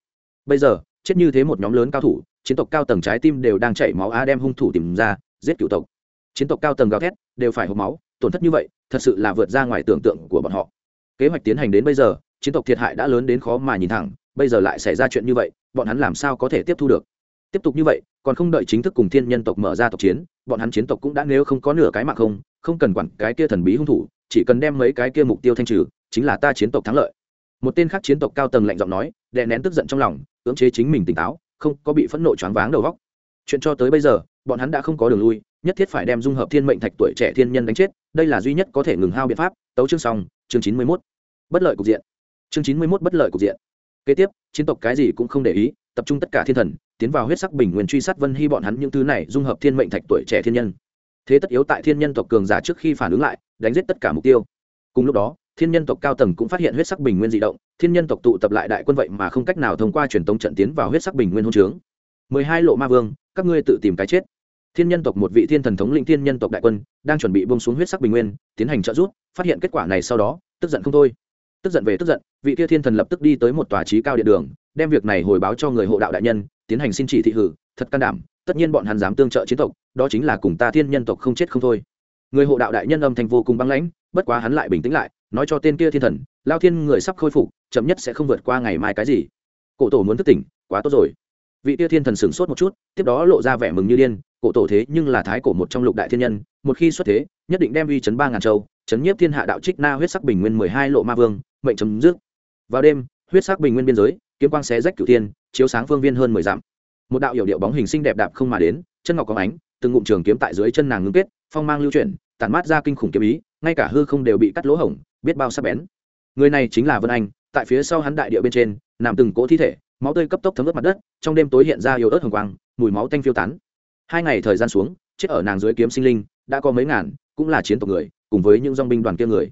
Bây giờ, chết như thế một nhóm lớn cao thủ, chiến tộc cao tầng trái tim đều đang chảy máu a đem hung thủ tìm ra, giết cựu tộc. Chiến tộc cao tầng gào thét, đều phải hộp máu tổn thất như vậy, thật sự là vượt ra ngoài tưởng tượng của bọn họ. Kế hoạch tiến hành đến bây giờ, chiến tộc thiệt hại đã lớn đến khó mà nhìn thẳng, bây giờ lại xảy ra chuyện như vậy, bọn hắn làm sao có thể tiếp thu được? Tiếp tục như vậy, còn không đợi chính thức cùng thiên nhân tộc mở ra tộc chiến, bọn hắn chiến tộc cũng đã nếu không có nửa cái mạng không không cần quản cái kia thần bí hung thủ, chỉ cần đem mấy cái kia mục tiêu thanh trừ, chính là ta chiến tộc thắng lợi. Một tên khác chiến tộc cao tầng lạnh giọng nói, đè nén tức giận trong lòng, cưỡng chế chính mình tỉnh táo, không có bị phẫn nộ choáng váng đầu góc chuyện cho tới bây giờ, bọn hắn đã không có đường lui nhất thiết phải đem dung hợp thiên mệnh thạch tuổi trẻ thiên nhân đánh chết, đây là duy nhất có thể ngừng hao biện pháp. Tấu chương xong, chương chín mươi mốt. Bất lợi cục diện. Chương chín mươi mốt bất lợi cục diện. Kế tiếp, chiến tộc cái gì cũng không để ý, tập trung tất cả thiên thần, tiến vào huyết sắc bình nguyên truy sát vân hy bọn hắn những thứ này dung hợp thiên mệnh thạch tuổi trẻ thiên nhân. Thế tất yếu tại thiên nhân tộc cường giả trước khi phản ứng lại, đánh giết tất cả mục tiêu. Cùng lúc đó, thiên nhân tộc cao tầng cũng phát hiện huyết sắc bình nguyên di động, thiên nhân tộc tụ tập lại đại quân vậy mà không cách nào thông qua truyền tống trận tiến vào huyết sắc bình nguyên hôn trướng. Mười hai lộ ma vương, các ngươi tự tìm cái chết thiên nhân tộc một vị thiên thần thống lĩnh thiên nhân tộc đại quân, đang chuẩn bị bông xuống huyết sắc bình nguyên, tiến hành trợ giúp, phát hiện kết quả này sau đó, tức giận không thôi. Tức giận về tức giận, vị kia thiên thần lập tức đi tới một tòa trí cao điện đường, đem việc này hồi báo cho người hộ đạo đại nhân, tiến hành xin chỉ thị hử, thật can đảm, tất nhiên bọn hắn dám tương trợ chiến tộc, đó chính là cùng ta thiên nhân tộc không chết không thôi. Người hộ đạo đại nhân âm thanh vô cùng băng lãnh, bất quá hắn lại bình tĩnh lại, nói cho tên kia thiên thần, lao thiên người sắp khôi phục, chậm nhất sẽ không vượt qua ngày mai cái gì. Cổ tổ muốn thức tỉnh, quá tốt rồi vị tia thiên thần sửng sốt một chút, tiếp đó lộ ra vẻ mừng như điên, cổ tổ thế nhưng là thái cổ một trong lục đại thiên nhân, một khi xuất thế, nhất định đem uy chấn ba ngàn châu, chấn nhiếp thiên hạ đạo trích na huyết sắc bình nguyên mười hai lộ ma vương, mệnh chấm dứt. Vào đêm, huyết sắc bình nguyên biên giới, kiếm quang xé rách cửu tiên chiếu sáng phương viên hơn mười dặm. Một đạo hiệu điệu bóng hình xinh đẹp đạp không mà đến, chân ngọc có ánh, từng ngụm trường kiếm tại dưới chân nàng ngưng kết, phong mang lưu chuyển, tản mát ra kinh khủng kiếm ý, ngay cả hư không đều bị cắt lỗ hổng, biết bao sắc bén. Người này chính là vân anh, tại phía sau hắn đại địa bên trên, nằm từng cỗ thi thể máu tươi cấp tốc thấm ướt mặt đất, trong đêm tối hiện ra yếu ớt hồng quang, mùi máu tanh phiêu tán. Hai ngày thời gian xuống, chết ở nàng dưới kiếm sinh linh, đã có mấy ngàn, cũng là chiến tộc người, cùng với những dong binh đoàn kia người.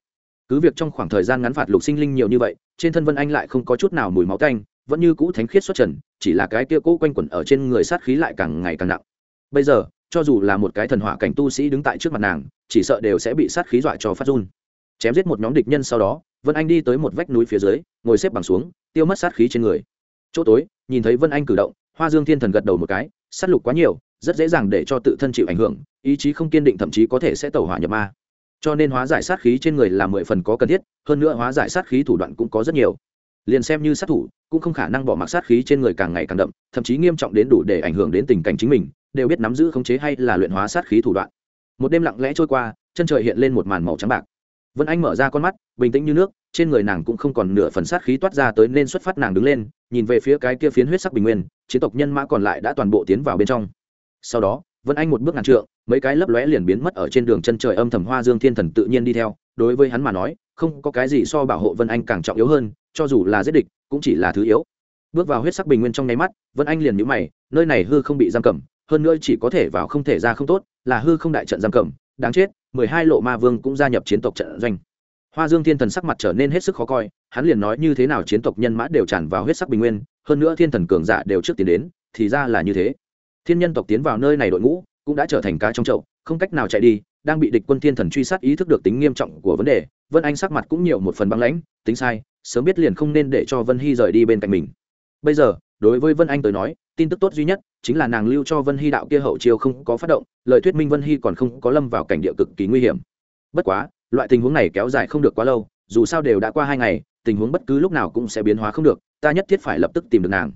Cứ việc trong khoảng thời gian ngắn phạt lục sinh linh nhiều như vậy, trên thân vân anh lại không có chút nào mùi máu tanh, vẫn như cũ thánh khiết xuất trần, chỉ là cái kia cũ quanh quẩn ở trên người sát khí lại càng ngày càng nặng. Bây giờ, cho dù là một cái thần hỏa cảnh tu sĩ đứng tại trước mặt nàng, chỉ sợ đều sẽ bị sát khí dọa cho phát run. Chém giết một nhóm địch nhân sau đó, vân anh đi tới một vách núi phía dưới, ngồi xếp bằng xuống, tiêu mất sát khí trên người chỗ tối, nhìn thấy vân anh cử động, hoa dương thiên thần gật đầu một cái, sát lục quá nhiều, rất dễ dàng để cho tự thân chịu ảnh hưởng, ý chí không kiên định thậm chí có thể sẽ tẩu hỏa nhập ma. Cho nên hóa giải sát khí trên người là mười phần có cần thiết, hơn nữa hóa giải sát khí thủ đoạn cũng có rất nhiều. Liền xem như sát thủ, cũng không khả năng bỏ mặc sát khí trên người càng ngày càng đậm, thậm chí nghiêm trọng đến đủ để ảnh hưởng đến tình cảnh chính mình, đều biết nắm giữ khống chế hay là luyện hóa sát khí thủ đoạn. Một đêm lặng lẽ trôi qua, chân trời hiện lên một màn màu trắng bạc vân anh mở ra con mắt, bình tĩnh như nước, trên người nàng cũng không còn nửa phần sát khí toát ra tới nên xuất phát nàng đứng lên, nhìn về phía cái kia phiến huyết sắc bình nguyên, chiến tộc nhân mã còn lại đã toàn bộ tiến vào bên trong. Sau đó, vân anh một bước ngàn trượng, mấy cái lấp lóe liền biến mất ở trên đường chân trời âm thầm hoa dương thiên thần tự nhiên đi theo, đối với hắn mà nói, không có cái gì so bảo hộ vân anh càng trọng yếu hơn, cho dù là giết địch, cũng chỉ là thứ yếu. Bước vào huyết sắc bình nguyên trong nháy mắt, vân anh liền nhíu mày, nơi này hư không bị giam cầm, hơn nữa chỉ có thể vào không thể ra không tốt, là hư không đại trận giam cầm, đáng chết mười hai lộ ma vương cũng gia nhập chiến tộc trận doanh. Hoa dương thiên thần sắc mặt trở nên hết sức khó coi, hắn liền nói như thế nào chiến tộc nhân mã đều tràn vào huyết sắc bình nguyên, hơn nữa thiên thần cường giả đều trước tiến đến, thì ra là như thế. Thiên nhân tộc tiến vào nơi này đội ngũ, cũng đã trở thành cá trong chậu, không cách nào chạy đi, đang bị địch quân thiên thần truy sát ý thức được tính nghiêm trọng của vấn đề, vân anh sắc mặt cũng nhiều một phần băng lãnh, tính sai, sớm biết liền không nên để cho vân hy rời đi bên cạnh mình. Bây giờ, đối với vân anh tới nói tin tức tốt duy nhất chính là nàng lưu cho vân hy đạo kia hậu chiêu không có phát động, lời thuyết minh vân hy còn không có lâm vào cảnh địa cực kỳ nguy hiểm. Bất quá, loại tình huống này kéo dài không được quá lâu, dù sao đều đã qua hai ngày, tình huống bất cứ lúc nào cũng sẽ biến hóa không được, ta nhất thiết phải lập tức tìm được nàng.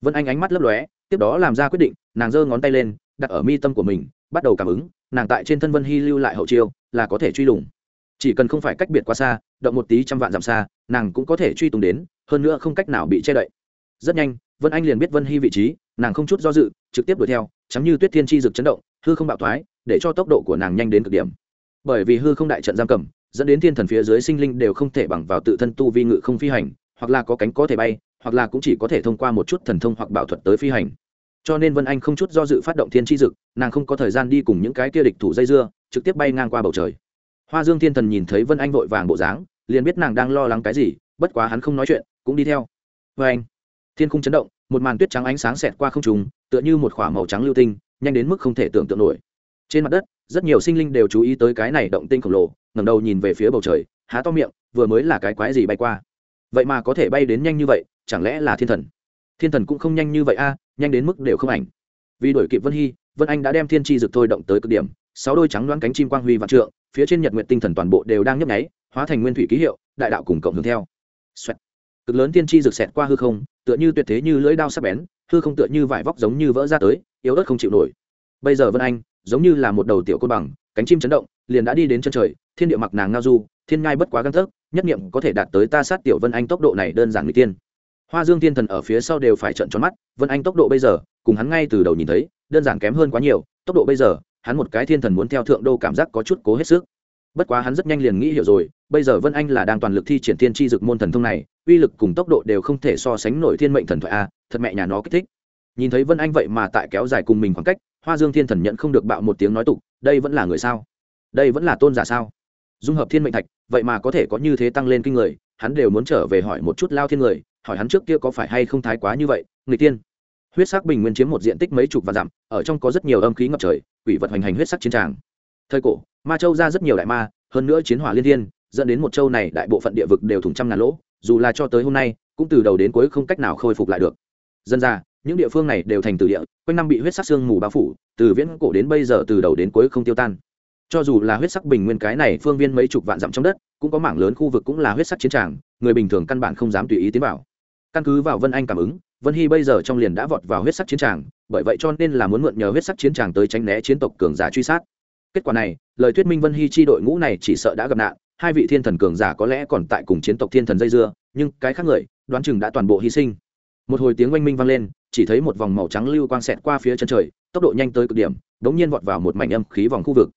Vân anh ánh mắt lấp lóe, tiếp đó làm ra quyết định, nàng giơ ngón tay lên, đặt ở mi tâm của mình, bắt đầu cảm ứng, nàng tại trên thân vân hy lưu lại hậu chiêu, là có thể truy lùng. Chỉ cần không phải cách biệt quá xa, động một tí trăm vạn dặm xa, nàng cũng có thể truy tùng đến, hơn nữa không cách nào bị che đậy. Rất nhanh vân anh liền biết vân hy vị trí, nàng không chút do dự, trực tiếp đuổi theo chắm như tuyết thiên Chi rực chấn động, hư không bạo thoái, để cho tốc độ của nàng nhanh đến cực điểm. Bởi vì hư không đại trận giam cầm, dẫn đến thiên thần phía dưới sinh linh đều không thể bằng vào tự thân tu vi ngự không phi hành, hoặc là có cánh có thể bay, hoặc là cũng chỉ có thể thông qua một chút thần thông hoặc bảo thuật tới phi hành. Cho nên vân anh không chút do dự phát động thiên tri dực nàng không có thời gian đi cùng những cái kia địch thủ dây dưa, trực tiếp bay ngang qua bầu trời. Hoa dương thiên thần nhìn thấy vân anh vội vàng bộ dáng, liền biết nàng đang lo lắng cái gì, bất quá hắn không nói chuyện, cũng đi theo. Vê anh thiên khung chấn động, một màn tuyết trắng ánh sáng xẹt qua không trùng tựa như một k h ỏ a màu trắng lưu tinh, nhanh đến mức không thể tưởng tượng nổi. Trên mặt đất, rất nhiều sinh linh đều chú ý tới cái này động tinh khổng lồ, ngẩng đầu nhìn về phía bầu trời, há to miệng, vừa mới là cái quái gì bay qua. Vậy mà có thể bay đến nhanh như vậy, chẳng lẽ là thiên thần? Thiên thần cũng không nhanh như vậy a, nhanh đến mức đều không ảnh. Vì đổi kịp vân hy, vân anh đã đem thiên tri dực thôi động tới cực điểm, sáu đôi trắng đoán cánh chim quang huy vạn trượng, phía trên nhật nguyện tinh thần toàn bộ đều đang nhấp nháy, hóa thành nguyên thủy ký hiệu, đại đạo cùng cộng hưởng theo. Xoẹt cực lớn tiên tri rực xẹt qua hư không, tựa như tuyệt thế như lưỡi đao sắc bén, hư không tựa như vải vóc giống như vỡ ra tới, yếu ớt không chịu nổi. Bây giờ vân anh, giống như là một đầu tiểu côn bằng, cánh chim chấn động, liền đã đi đến chân trời, thiên địa mặc nàng ngao du, thiên ngai bất quá găng thớt nhất niệm có thể đạt tới ta sát tiểu vân anh tốc độ này đơn giản người tiên. Hoa dương tiên thần ở phía sau đều phải trợn tròn mắt, vân anh tốc độ bây giờ, cùng hắn ngay từ đầu nhìn thấy, đơn giản kém hơn quá nhiều, tốc độ bây giờ, hắn một cái thiên thần muốn theo thượng đô cảm giác có chút cố hết sức bất quá hắn rất nhanh liền nghĩ hiểu rồi, bây giờ vân anh là đang toàn lực thi triển thiên tri dực môn thần thông này, uy lực cùng tốc độ đều không thể so sánh nổi thiên mệnh thần thoại a, thật mẹ nhà nó kích thích. Nhìn thấy vân anh vậy mà tại kéo dài cùng mình khoảng cách, hoa dương thiên thần nhận không được bạo một tiếng nói tục, đây vẫn là người sao? Đây vẫn là tôn giả sao? Dung hợp thiên mệnh thạch, vậy mà có thể có như thế tăng lên kinh người, hắn đều muốn trở về hỏi một chút lao thiên người, hỏi hắn trước kia có phải hay không thái quá như vậy người tiên huyết sắc bình nguyên chiếm một diện tích mấy chục và dặm, ở trong có rất nhiều âm khí ngập trời, quỷ vật hoành hành huyết sắc chiến tràng. Thời cổ ma châu ra rất nhiều đại ma, hơn nữa chiến hỏa liên thiên, dẫn đến một châu này đại bộ phận địa vực đều thủng trăm ngàn lỗ, dù là cho tới hôm nay, cũng từ đầu đến cuối không cách nào khôi phục lại được. Dân ra, những địa phương này đều thành từ địa, quanh năm bị huyết sắc xương mù bao phủ, từ viễn cổ đến bây giờ từ đầu đến cuối không tiêu tan. Cho dù là huyết sắc bình nguyên cái này phương viên mấy chục vạn dặm trong đất, cũng có mảng lớn khu vực cũng là huyết sắc chiến tràng, người bình thường căn bản không dám tùy ý tiến vào. Căn cứ vào vân anh cảm ứng, vân hy bây giờ trong liền đã vọt vào huyết sắc chiến tràng, bởi vậy cho nên là muốn mượn nhờ huyết sắc chiến tràng tới tránh né chiến tộc cường giả truy sát. Kết quả này lời thuyết minh vân hy chi đội ngũ này chỉ sợ đã gặp nạn, hai vị thiên thần cường giả có lẽ còn tại cùng chiến tộc thiên thần dây dưa, nhưng cái khác người, đoán chừng đã toàn bộ hy sinh. Một hồi tiếng oanh minh vang lên, chỉ thấy một vòng màu trắng lưu quang xẹt qua phía chân trời, tốc độ nhanh tới cực điểm đ ố n g nhiên vọt vào một mảnh âm khí vòng khu vực.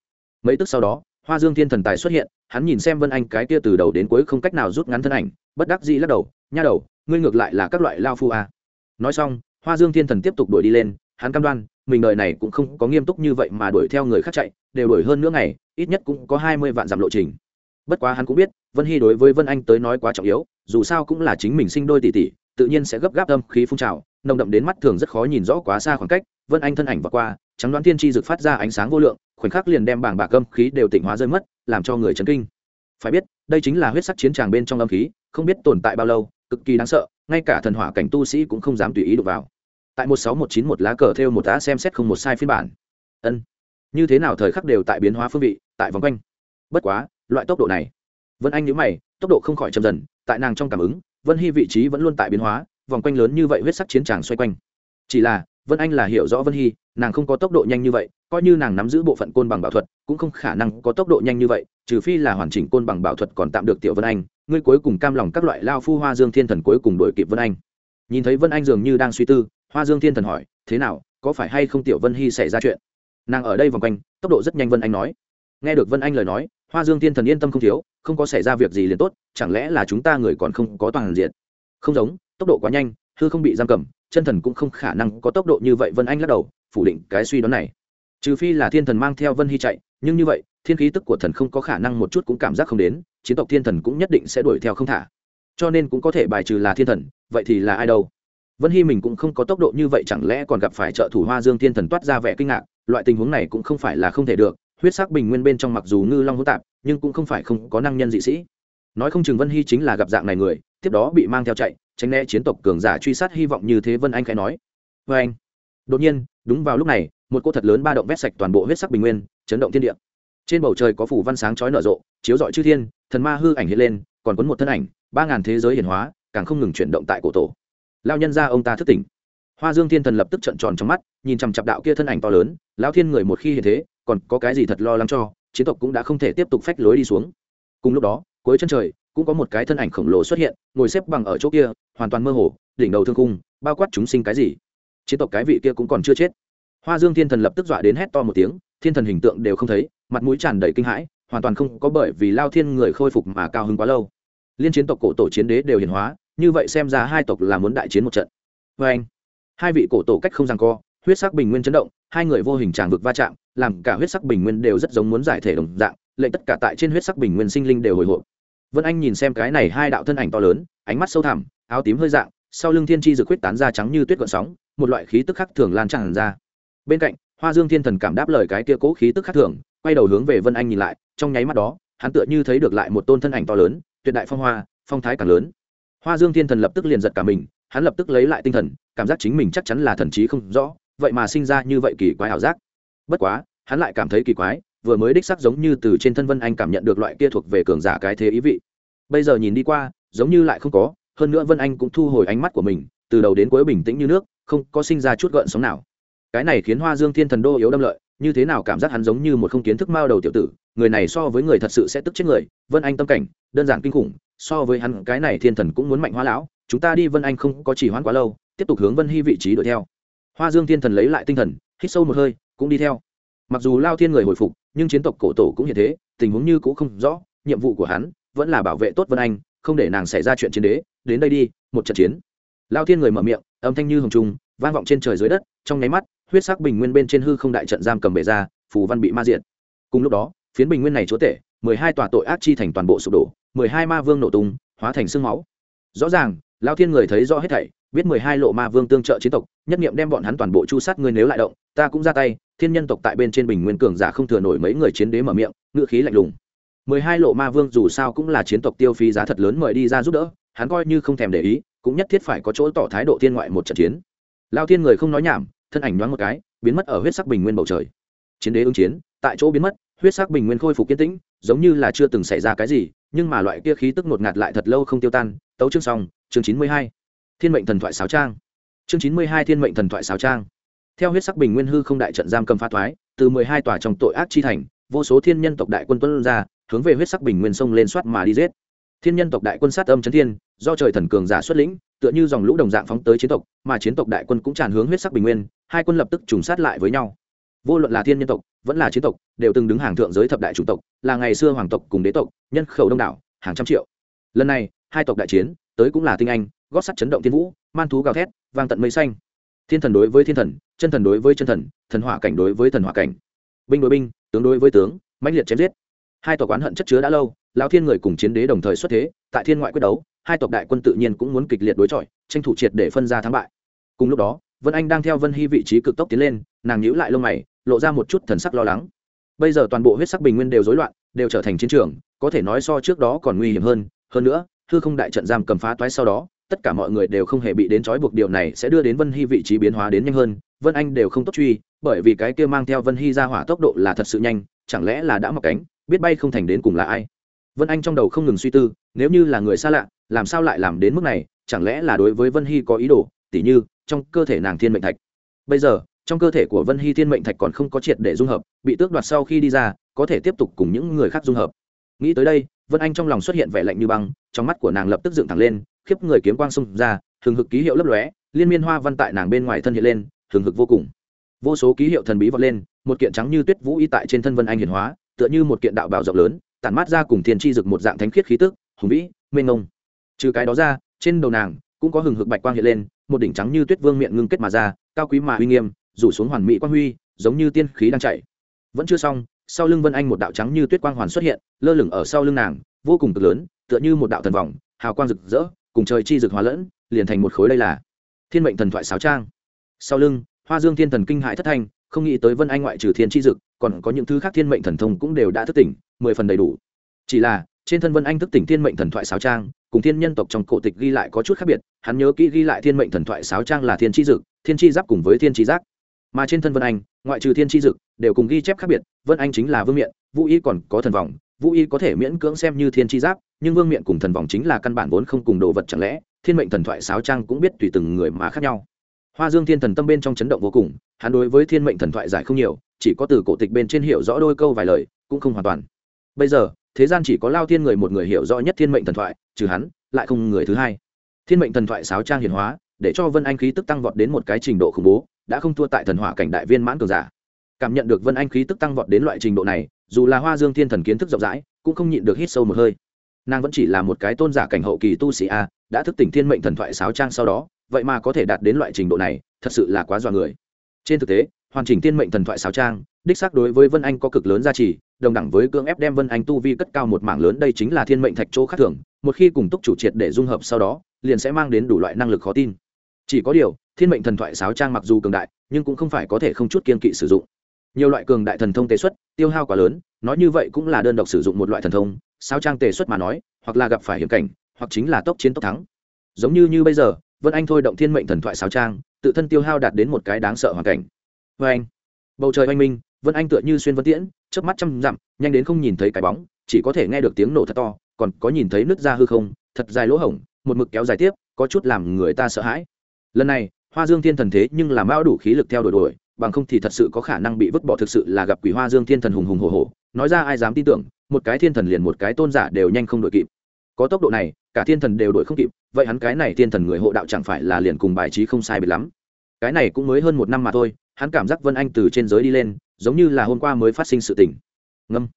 Mấy tức sau đó, hoa dương thiên thần tài xuất hiện, hắn nhìn xem vân anh cái kia từ đầu đến cuối không cách nào rút ngắn thân ảnh, bất đắc dĩ lắc đầu, nha đầu, ngươi ngược lại là các loại lao phu a. Nói xong, hoa dương thiên thần tiếp tục đuổi đi lên, hắn cam đoan mình đời này cũng không có nghiêm túc như vậy mà đuổi theo người khác chạy, đều đuổi hơn nữa ngày, ít nhất cũng có hai mươi vạn dặm lộ trình. Bất quá hắn cũng biết, vân hy đối với vân anh tới nói quá trọng yếu, dù sao cũng là chính mình sinh đôi tỷ tỷ, tự nhiên sẽ gấp gáp âm khí phun trào, nồng đậm đến mắt thường rất khó nhìn rõ quá xa khoảng cách, vân anh thân ảnh và qua, trắng đoán thiên tri rực phát ra ánh sáng vô lượng, khoảnh khắc liền đem bảng bạc âm khí đều tỉnh hóa rơi mất, làm cho người chấn kinh. Phải biết, đây chính là huyết sắc chiến tràng bên trong âm khí, không biết tồn tại bao lâu, cực kỳ đáng sợ, ngay cả thần hỏa cảnh tu sĩ cũng không dám tùy ý đụng vào tại một sáu một chín một lá cờ theo một tá xem xét không một sai phiên bản. Ân. Như thế nào thời khắc đều tại biến hóa phương vị, tại vòng quanh. Bất quá, loại tốc độ này. Vân anh nhớ mày, tốc độ không khỏi chậm dần, tại nàng trong cảm ứng, vân hy vị trí vẫn luôn tại biến hóa, vòng quanh lớn như vậy huyết sắc chiến tràng xoay quanh. Chỉ là, vân anh là hiểu rõ vân hy, nàng không có tốc độ nhanh như vậy, coi như nàng nắm giữ bộ phận côn bằng bảo thuật, cũng không khả năng có tốc độ nhanh như vậy, trừ phi là hoàn chỉnh côn bằng bảo thuật còn tạm được tiểu vân anh, ngươi cuối cùng cam lòng các loại lao phu hoa dương thiên thần cuối cùng đổi kịp vân anh. Nhìn thấy vân anh dường như đang suy tư hoa dương thiên thần hỏi, thế nào, có phải hay không tiểu vân hy xảy ra chuyện? Nàng ở đây vòng quanh, tốc độ rất nhanh vân anh nói. Nghe được vân anh lời nói, hoa dương thiên thần yên tâm không thiếu, không có xảy ra việc gì liền tốt, chẳng lẽ là chúng ta người còn không có toàn diện? Không giống, tốc độ quá nhanh, hư không bị giam cầm, chân thần cũng không khả năng có tốc độ như vậy, vân anh lắc đầu, phủ định cái suy đoán này. Trừ phi là thiên thần mang theo vân hy chạy, nhưng như vậy, thiên khí tức của thần không có khả năng một chút cũng cảm giác không đến, chiến tộc thiên thần cũng nhất định sẽ đuổi theo không thả. Cho nên cũng có thể bài trừ là thiên thần, vậy thì là ai đâu? Vân hy mình cũng không có tốc độ như vậy, chẳng lẽ còn gặp phải trợ thủ hoa dương thiên thần toát ra vẻ kinh ngạc, loại tình huống này cũng không phải là không thể được, huyết sắc bình nguyên bên trong mặc dù ngư long hỗn tạp, nhưng cũng không phải không có năng nhân dị sĩ. Nói không chừng vân hy chính là gặp dạng này người, tiếp đó bị mang theo chạy, tránh né chiến tộc cường giả truy sát hy vọng như thế vân anh khẽ nói. Vê anh. Đột nhiên, đúng vào lúc này, một cô thật lớn ba động vét sạch toàn bộ huyết sắc bình nguyên, chấn động thiên địa. Trên bầu trời có phủ văn sáng chói nở rộ, chiếu rọi chư thiên, thần ma hư ảnh hiện lên, còn có một thân ảnh, ba ngàn thế giới hiển hóa, càng không ngừng chuyển động tại cổ tổ lao nhân ra ông ta thức tỉnh. Hoa dương thiên thần lập tức trận tròn trong mắt, nhìn chằm chặp đạo kia thân ảnh to lớn lao thiên người một khi hiện thế, còn có cái gì thật lo lắng cho, chiến tộc cũng đã không thể tiếp tục phách lối đi xuống. Cùng lúc đó, cuối chân trời, cũng có một cái thân ảnh khổng lồ xuất hiện, ngồi xếp bằng ở chỗ kia, hoàn toàn mơ hồ, đỉnh đầu thương cung bao quát chúng sinh cái gì. Chiến tộc cái vị kia cũng còn chưa chết. Hoa dương thiên thần lập tức dọa đến hét to một tiếng, thiên thần hình tượng đều không thấy, mặt mũi tràn đầy kinh hãi, hoàn toàn không có bởi vì lao thiên người khôi phục mà cao hứng quá lâu. Liên chiến tộc cổ tổ chiến đế đều hiển hóa như vậy xem ra hai tộc là muốn đại chiến một trận. Vê anh, hai vị cổ tổ cách không rằng co, huyết sắc bình nguyên chấn động, hai người vô hình tràng vực va chạm, làm cả huyết sắc bình nguyên đều rất giống muốn giải thể đồng dạng, lệnh tất cả tại trên huyết sắc bình nguyên sinh linh đều hồi hộp. Vân anh nhìn xem cái này hai đạo thân ảnh to lớn, ánh mắt sâu thẳm, áo tím hơi dạng, sau lưng thiên Chi dược huyết tán ra trắng như tuyết gợn sóng, một loại khí tức khắc thường lan tràn ra. Bên cạnh, hoa dương thiên thần cảm đáp lời cái kia cố khí tức khắc thường, quay đầu hướng về vân anh nhìn lại, trong nháy mắt đó, hắn tựa như thấy được lại một tôn thân ảnh to lớn, tuyệt đại phong hoa, phong thái càng lớn hoa dương thiên thần lập tức liền giật cả mình, hắn lập tức lấy lại tinh thần, cảm giác chính mình chắc chắn là thần trí không rõ, vậy mà sinh ra như vậy kỳ quái ảo giác. Bất quá, hắn lại cảm thấy kỳ quái, vừa mới đích sắc giống như từ trên thân vân anh cảm nhận được loại kia thuộc về cường giả cái thế ý vị. Bây giờ nhìn đi qua, giống như lại không có, hơn nữa vân anh cũng thu hồi ánh mắt của mình, từ đầu đến cuối bình tĩnh như nước, không có sinh ra chút gợn sóng nào. Cái này khiến hoa dương thiên thần đô yếu đâm lợi, như thế nào cảm giác hắn giống như một không kiến thức mao đầu tiểu tử người này so với người thật sự sẽ tức chết người, vân anh tâm cảnh, đơn giản kinh khủng, so với hắn, cái này thiên thần cũng muốn mạnh hoa lão, chúng ta đi vân anh không có chỉ hoãn quá lâu, tiếp tục hướng vân hy vị trí đuổi theo. Hoa dương thiên thần lấy lại tinh thần, hít sâu một hơi, cũng đi theo. Mặc dù lao thiên người hồi phục, nhưng chiến tộc cổ tổ cũng như thế, tình huống như cũng không rõ, nhiệm vụ của hắn vẫn là bảo vệ tốt vân anh, không để nàng xảy ra chuyện chiến đế, đến đây đi, một trận chiến. Lao thiên người mở miệng, âm thanh như hồng trung vang vọng trên trời dưới đất, trong nháy mắt, huyết sắc bình nguyên bên trên hư không đại trận giam cầm bể ra, phù văn bị ma diện cùng lúc đó phiến bình nguyên này chúa tể, mười hai tòa tội ác chi thành toàn bộ sụp đổ, mười hai ma vương nổ tung, hóa thành xương máu. Rõ ràng, lao thiên người thấy rõ hết thảy, biết mười hai lộ ma vương tương trợ chiến tộc, nhất nghiệm đem bọn hắn toàn bộ chu sát ngươi nếu lại động, ta cũng ra tay, thiên nhân tộc tại bên trên bình nguyên cường giả không thừa nổi mấy người chiến đế mở miệng ngựa khí lạnh lùng. Mười hai lộ ma vương dù sao cũng là chiến tộc tiêu phí giá thật lớn mời đi ra giúp đỡ, hắn coi như không thèm để ý, cũng nhất thiết phải có chỗ tỏ thái độ thiên ngoại một trận chiến. Lao thiên người không nói nhảm, thân ảnh nhoáng một cái, biến mất ở huyết sắc bình nguyên bầu trời. Chiến đế ứng chiến, tại chỗ biến mất huyết sắc bình nguyên khôi phục kiên tĩnh, giống như là chưa từng xảy ra cái gì, nhưng mà loại kia khí tức ngột ngạt lại thật lâu không tiêu tan. Tấu chương xong, chương chín mươi hai. Thiên mệnh thần thoại sáo trang. Chương chín mươi hai thiên mệnh thần thoại sáo trang. Theo huyết sắc bình nguyên hư không đại trận giam cầm phá thoái, từ mười hai tòa trong tội ác chi thành, vô số thiên nhân tộc đại quân tuân ra, hướng về huyết sắc bình nguyên sông lên soát mà đi giết. Thiên nhân tộc đại quân sát âm chấn thiên, do trời thần cường giả xuất lĩnh, tựa như dòng lũ đồng dạng phóng tới chiến tộc, mà chiến tộc đại quân cũng tràn hướng huyết sắc bình nguyên, hai quân lập tức trùng sát lại với nhau vô luận là thiên nhân tộc, vẫn là chiến tộc, đều từng đứng hàng thượng giới thập đại chủng tộc, là ngày xưa hoàng tộc cùng đế tộc, nhân khẩu đông đảo, hàng trăm triệu. Lần này, hai tộc đại chiến, tới cũng là tinh anh, gót sắt chấn động thiên vũ, man thú gào thét, vang tận mây xanh. Thiên thần đối với thiên thần, chân thần đối với chân thần thần hỏa cảnh đối với thần hỏa cảnh. Binh đối binh, tướng đối với tướng, mãnh liệt chém giết. Hai tộc oán hận chất chứa đã lâu, lão thiên người cùng chiến đế đồng thời xuất thế, tại thiên ngoại quyết đấu, hai tộc đại quân tự nhiên cũng muốn kịch liệt đối chọi, tranh thủ triệt để phân ra thắng bại. Cùng lúc đó, vân anh đang theo vân hy vị trí cực tốc tiến lên, nàng nhíu lại lông mày lộ ra một chút thần sắc lo lắng. Bây giờ toàn bộ huyết sắc bình nguyên đều rối loạn, đều trở thành chiến trường, có thể nói so trước đó còn nguy hiểm hơn. Hơn nữa, hư không đại trận giam cầm phá toái sau đó, tất cả mọi người đều không hề bị đến trói buộc, điều này sẽ đưa đến vân hy vị trí biến hóa đến nhanh hơn. Vân anh đều không tốt truy, bởi vì cái kia mang theo vân hy ra hỏa tốc độ là thật sự nhanh, chẳng lẽ là đã mặc cánh, biết bay không thành đến cùng là ai? Vân anh trong đầu không ngừng suy tư, nếu như là người xa lạ, làm sao lại làm đến mức này? Chẳng lẽ là đối với vân hy có ý đồ? Tỉ như, trong cơ thể nàng thiên mệnh thạch. Bây giờ trong cơ thể của vân hy thiên mệnh thạch còn không có triệt để dung hợp, bị tước đoạt sau khi đi ra, có thể tiếp tục cùng những người khác dung hợp. Nghĩ tới đây, vân anh trong lòng xuất hiện vẻ lạnh như băng, trong mắt của nàng lập tức dựng thẳng lên, khiếp người kiếm quang xông ra, hừng hực ký hiệu lấp lóe, liên miên hoa văn tại nàng bên ngoài thân hiện lên, hừng hực vô cùng. Vô số ký hiệu thần bí vọt lên, một kiện trắng như tuyết vũ y tại trên thân vân anh hiển hóa, tựa như một kiện đạo bào rộng lớn, tản mát ra cùng thiên tri dực một dạng thánh khiết khí tức, hùng vĩ, mênh ngông trừ cái đó ra, trên đầu nàng cũng có hừng hực bạch quang hiện lên, một đỉnh trắng như tuyết vương miệng ngưng kết mà ra, cao quý mà uy nghiêm rủ xuống hoàn mỹ quang huy, giống như tiên khí đang chạy. Vẫn chưa xong, sau lưng vân anh một đạo trắng như tuyết quang hoàn xuất hiện, lơ lửng ở sau lưng nàng, vô cùng cực lớn, tựa như một đạo thần vòng, hào quang rực rỡ, cùng trời chi rực hóa lẫn, liền thành một khối đây là thiên mệnh thần thoại sáo trang. Sau lưng, hoa dương thiên thần kinh hại thất thanh, không nghĩ tới vân anh ngoại trừ thiên chi dực còn có những thứ khác thiên mệnh thần thông cũng đều đã thức tỉnh, mười phần đầy đủ. Chỉ là, trên thân vân anh thức tỉnh thiên mệnh thần thoại sáo trang, cùng thiên nhân tộc trong cổ tịch ghi lại có chút khác biệt, hắn nhớ kỹ ghi lại thiên mệnh thần thoại sáo trang là thiên chi dực thiên chi giáp cùng với thiên chi giác mà trên thân vân anh, ngoại trừ thiên chi dực, đều cùng ghi chép khác biệt, vân anh chính là vương miện, vũ y còn có thần vòng, vũ y có thể miễn cưỡng xem như thiên chi giáp, nhưng vương miện cùng thần vòng chính là căn bản vốn không cùng đồ vật chẳng lẽ, thiên mệnh thần thoại sáo trang cũng biết tùy từng người mà khác nhau. Hoa dương thiên thần tâm bên trong chấn động vô cùng, hắn đối với thiên mệnh thần thoại giải không nhiều, chỉ có từ cổ tịch bên trên hiểu rõ đôi câu vài lời, cũng không hoàn toàn. Bây giờ, thế gian chỉ có lao thiên người một người hiểu rõ nhất thiên mệnh thần thoại, trừ hắn, lại không người thứ hai. Thiên mệnh thần thoại sáo trang hiển hóa, để cho vân anh khí tức tăng vọt đến một cái trình độ khủng bố đã không thua tại thần hỏa cảnh đại viên mãn cường giả. Cảm nhận được vân anh khí tức tăng vọt đến loại trình độ này, dù là hoa dương thiên thần kiến thức rộng rãi, cũng không nhịn được hít sâu một hơi. Nàng vẫn chỉ là một cái tôn giả cảnh hậu kỳ tu sĩ a, đã thức tỉnh thiên mệnh thần thoại sáo trang sau đó, vậy mà có thể đạt đến loại trình độ này, thật sự là quá dọa người. Trên thực tế, hoàn chỉnh thiên mệnh thần thoại sáo trang, đích xác đối với vân anh có cực lớn giá trị, đồng đẳng với cưỡng ép đem vân anh tu vi cất cao một mảng lớn, đây chính là thiên mệnh thạch chỗ khác thường, một khi cùng túc chủ triệt để dung hợp sau đó, liền sẽ mang đến đủ loại năng lực khó tin. Chỉ có điều thiên mệnh thần thoại sáo trang mặc dù cường đại, nhưng cũng không phải có thể không chút kiên kỵ sử dụng. Nhiều loại cường đại thần thông tế xuất, tiêu hao quá lớn, nói như vậy cũng là đơn độc sử dụng một loại thần thông, sáo trang tề xuất mà nói, hoặc là gặp phải hiểm cảnh, hoặc chính là tốc chiến tốc thắng. Giống như như bây giờ, vân anh thôi động thiên mệnh thần thoại sáo trang, tự thân tiêu hao đạt đến một cái đáng sợ hoàn cảnh. Vê anh. Bầu trời oanh minh, vân anh tựa như xuyên vân tiễn, chớp mắt trăm dặm, nhanh đến không nhìn thấy cái bóng, chỉ có thể nghe được tiếng nổ thật to, còn có nhìn thấy nước ra hư không, thật dài lỗ hổng, một mực kéo dài tiếp, có chút làm người ta sợ hãi. Lần này hoa dương thiên thần thế nhưng làm mao đủ khí lực theo đuổi đuổi, bằng không thì thật sự có khả năng bị vứt bỏ thực sự là gặp quỷ hoa dương thiên thần hùng hùng hồ hồ nói ra ai dám tin tưởng, một cái thiên thần liền một cái tôn giả đều nhanh không đội kịp. Có tốc độ này, cả thiên thần đều đuổi không kịp, vậy hắn cái này thiên thần người hộ đạo chẳng phải là liền cùng bài trí không sai biệt lắm. Cái này cũng mới hơn một năm mà thôi, hắn cảm giác vân anh từ trên giới đi lên, giống như là hôm qua mới phát sinh sự tình. Ngâm.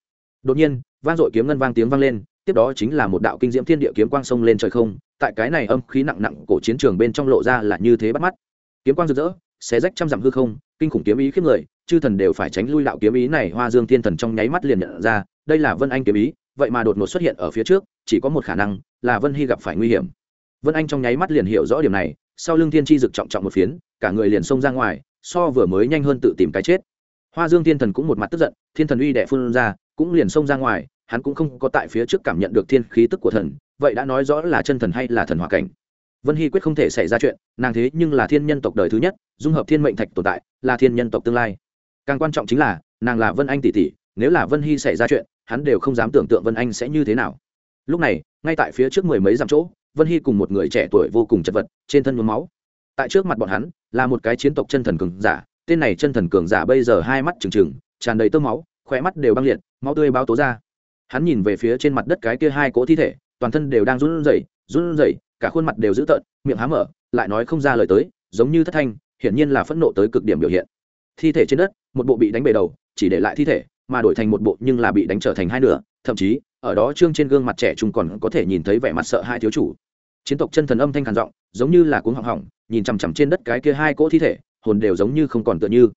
Đột nhiên, vang dội kiếm ngân vang tiếng vang lên, tiếp đó chính là một đạo kinh diễm thiên địa kiếm quang sông lên trời không, tại cái này âm khí nặng nặng cổ chiến trường bên trong lộ ra là như thế bắt mắt kiếm quang rực rỡ, xé rách trăm dặm hư không, kinh khủng kiếm ý khiếp người, chư thần đều phải tránh lui đạo kiếm ý này, hoa dương thiên thần trong nháy mắt liền nhận ra, đây là vân anh kiếm ý, vậy mà đột ngột xuất hiện ở phía trước, chỉ có một khả năng là vân hy gặp phải nguy hiểm. Vân anh trong nháy mắt liền hiểu rõ điểm này, sau lưng thiên tri rực trọng trọng một phiến, cả người liền xông ra ngoài, so vừa mới nhanh hơn tự tìm cái chết. Hoa dương thiên thần cũng một mặt tức giận, thiên thần uy đẻ phun ra, cũng liền xông ra ngoài, hắn cũng không có tại phía trước cảm nhận được thiên khí tức của thần, vậy đã nói rõ là chân thần hay là thần hòa cảnh vân hy quyết không thể xảy ra chuyện, nàng thế nhưng là thiên nhân tộc đời thứ nhất, dung hợp thiên mệnh thạch tồn tại, là thiên nhân tộc tương lai. Càng quan trọng chính là, nàng là vân anh tỷ tỷ, nếu là vân hy xảy ra chuyện, hắn đều không dám tưởng tượng vân anh sẽ như thế nào. Lúc này, ngay tại phía trước mười mấy dặm chỗ, vân hy cùng một người trẻ tuổi vô cùng chật vật, trên thân nhuốm máu. Tại trước mặt bọn hắn, là một cái chiến tộc chân thần cường giả, tên này chân thần cường giả bây giờ hai mắt trừng trừng, tràn đầy tơ máu khỏe mắt đều băng liệt, máu tươi bao tố ra. Hắn nhìn về phía trên mặt đất cái kia hai cỗ thi thể, toàn thân đều đang run rẩy run rẩy cả khuôn mặt đều dữ tợn, miệng há mở, lại nói không ra lời tới, giống như thất thanh, hiển nhiên là phẫn nộ tới cực điểm biểu hiện. Thi thể trên đất, một bộ bị đánh bể đầu, chỉ để lại thi thể, mà đổi thành một bộ nhưng là bị đánh trở thành hai nửa, thậm chí, ở đó trương trên gương mặt trẻ trung còn có thể nhìn thấy vẻ mặt sợ hai thiếu chủ. Chiến tộc chân thần âm thanh khàn giọng, giống như là cuống họng hỏng, nhìn chằm chằm trên đất cái kia hai cỗ thi thể, hồn đều giống như không còn tựa như.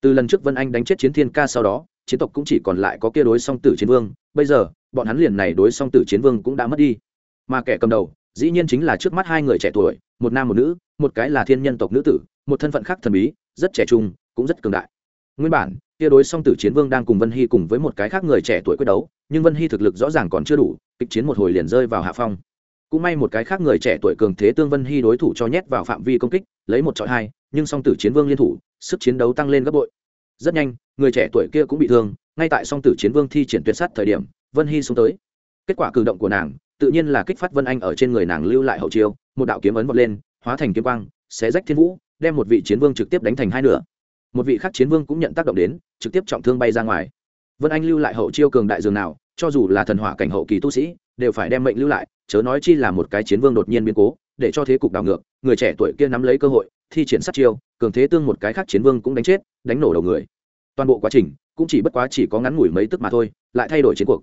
Từ lần trước vân anh đánh chết chiến thiên ca sau đó, chiến tộc cũng chỉ còn lại có kia đối song tử chiến vương, bây giờ, bọn hắn liền này đối song tử chiến vương cũng đã mất đi. Mà kẻ cầm đầu dĩ nhiên chính là trước mắt hai người trẻ tuổi, một nam một nữ, một cái là thiên nhân tộc nữ tử, một thân phận khác thần bí, rất trẻ trung, cũng rất cường đại. Nguyên bản, kia đối song tử chiến vương đang cùng vân hy cùng với một cái khác người trẻ tuổi quyết đấu, nhưng vân hy thực lực rõ ràng còn chưa đủ, kịch chiến một hồi liền rơi vào hạ phong. Cũng may một cái khác người trẻ tuổi cường thế tương vân hy đối thủ cho nhét vào phạm vi công kích, lấy một trọi hai, nhưng song tử chiến vương liên thủ, sức chiến đấu tăng lên gấp bội. Rất nhanh, người trẻ tuổi kia cũng bị thương, ngay tại song tử chiến vương thi triển tuyệt sắt thời điểm, vân hy xuống tới. Kết quả cử động của nàng tự nhiên là kích phát vân anh ở trên người nàng lưu lại hậu chiêu, một đạo kiếm ấn vọt lên, hóa thành kiếm quang, xé rách thiên vũ, đem một vị chiến vương trực tiếp đánh thành hai nửa. Một vị khác chiến vương cũng nhận tác động đến, trực tiếp trọng thương bay ra ngoài. Vân anh lưu lại hậu chiêu cường đại dường nào, cho dù là thần hỏa cảnh hậu kỳ tu sĩ, đều phải đem mệnh lưu lại, chớ nói chi là một cái chiến vương đột nhiên biến cố, để cho thế cục đảo ngược, người trẻ tuổi kia nắm lấy cơ hội, thi triển sát chiêu, cường thế tương một cái khác chiến vương cũng đánh chết, đánh nổ đầu người. Toàn bộ quá trình, cũng chỉ bất quá chỉ có ngắn ngủi mấy tức mà thôi, lại thay đổi chiến cuộc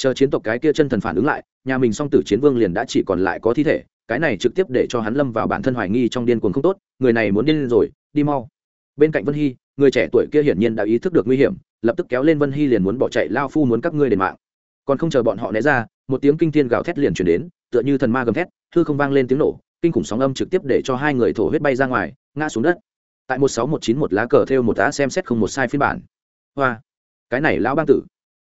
chờ chiến tộc cái kia chân thần phản ứng lại, nhà mình song tử chiến vương liền đã chỉ còn lại có thi thể, cái này trực tiếp để cho hắn lâm vào bản thân hoài nghi trong điên cuồng không tốt, người này muốn điên rồi, đi mau. Bên cạnh vân hy, người trẻ tuổi kia hiển nhiên đã ý thức được nguy hiểm, lập tức kéo lên vân hy liền muốn bỏ chạy, lao phu muốn các ngươi đền mạng. Còn không chờ bọn họ né ra, một tiếng kinh thiên gào thét liền chuyển đến, tựa như thần ma gầm thét thư không vang lên tiếng nổ, kinh khủng sóng âm trực tiếp để cho hai người thổ huyết bay ra ngoài, ngã xuống đất. Tại một sáu một chín một lá cờ theo một tá xem xét không một sai phiên bản. Hoa, cái này lão bang tử.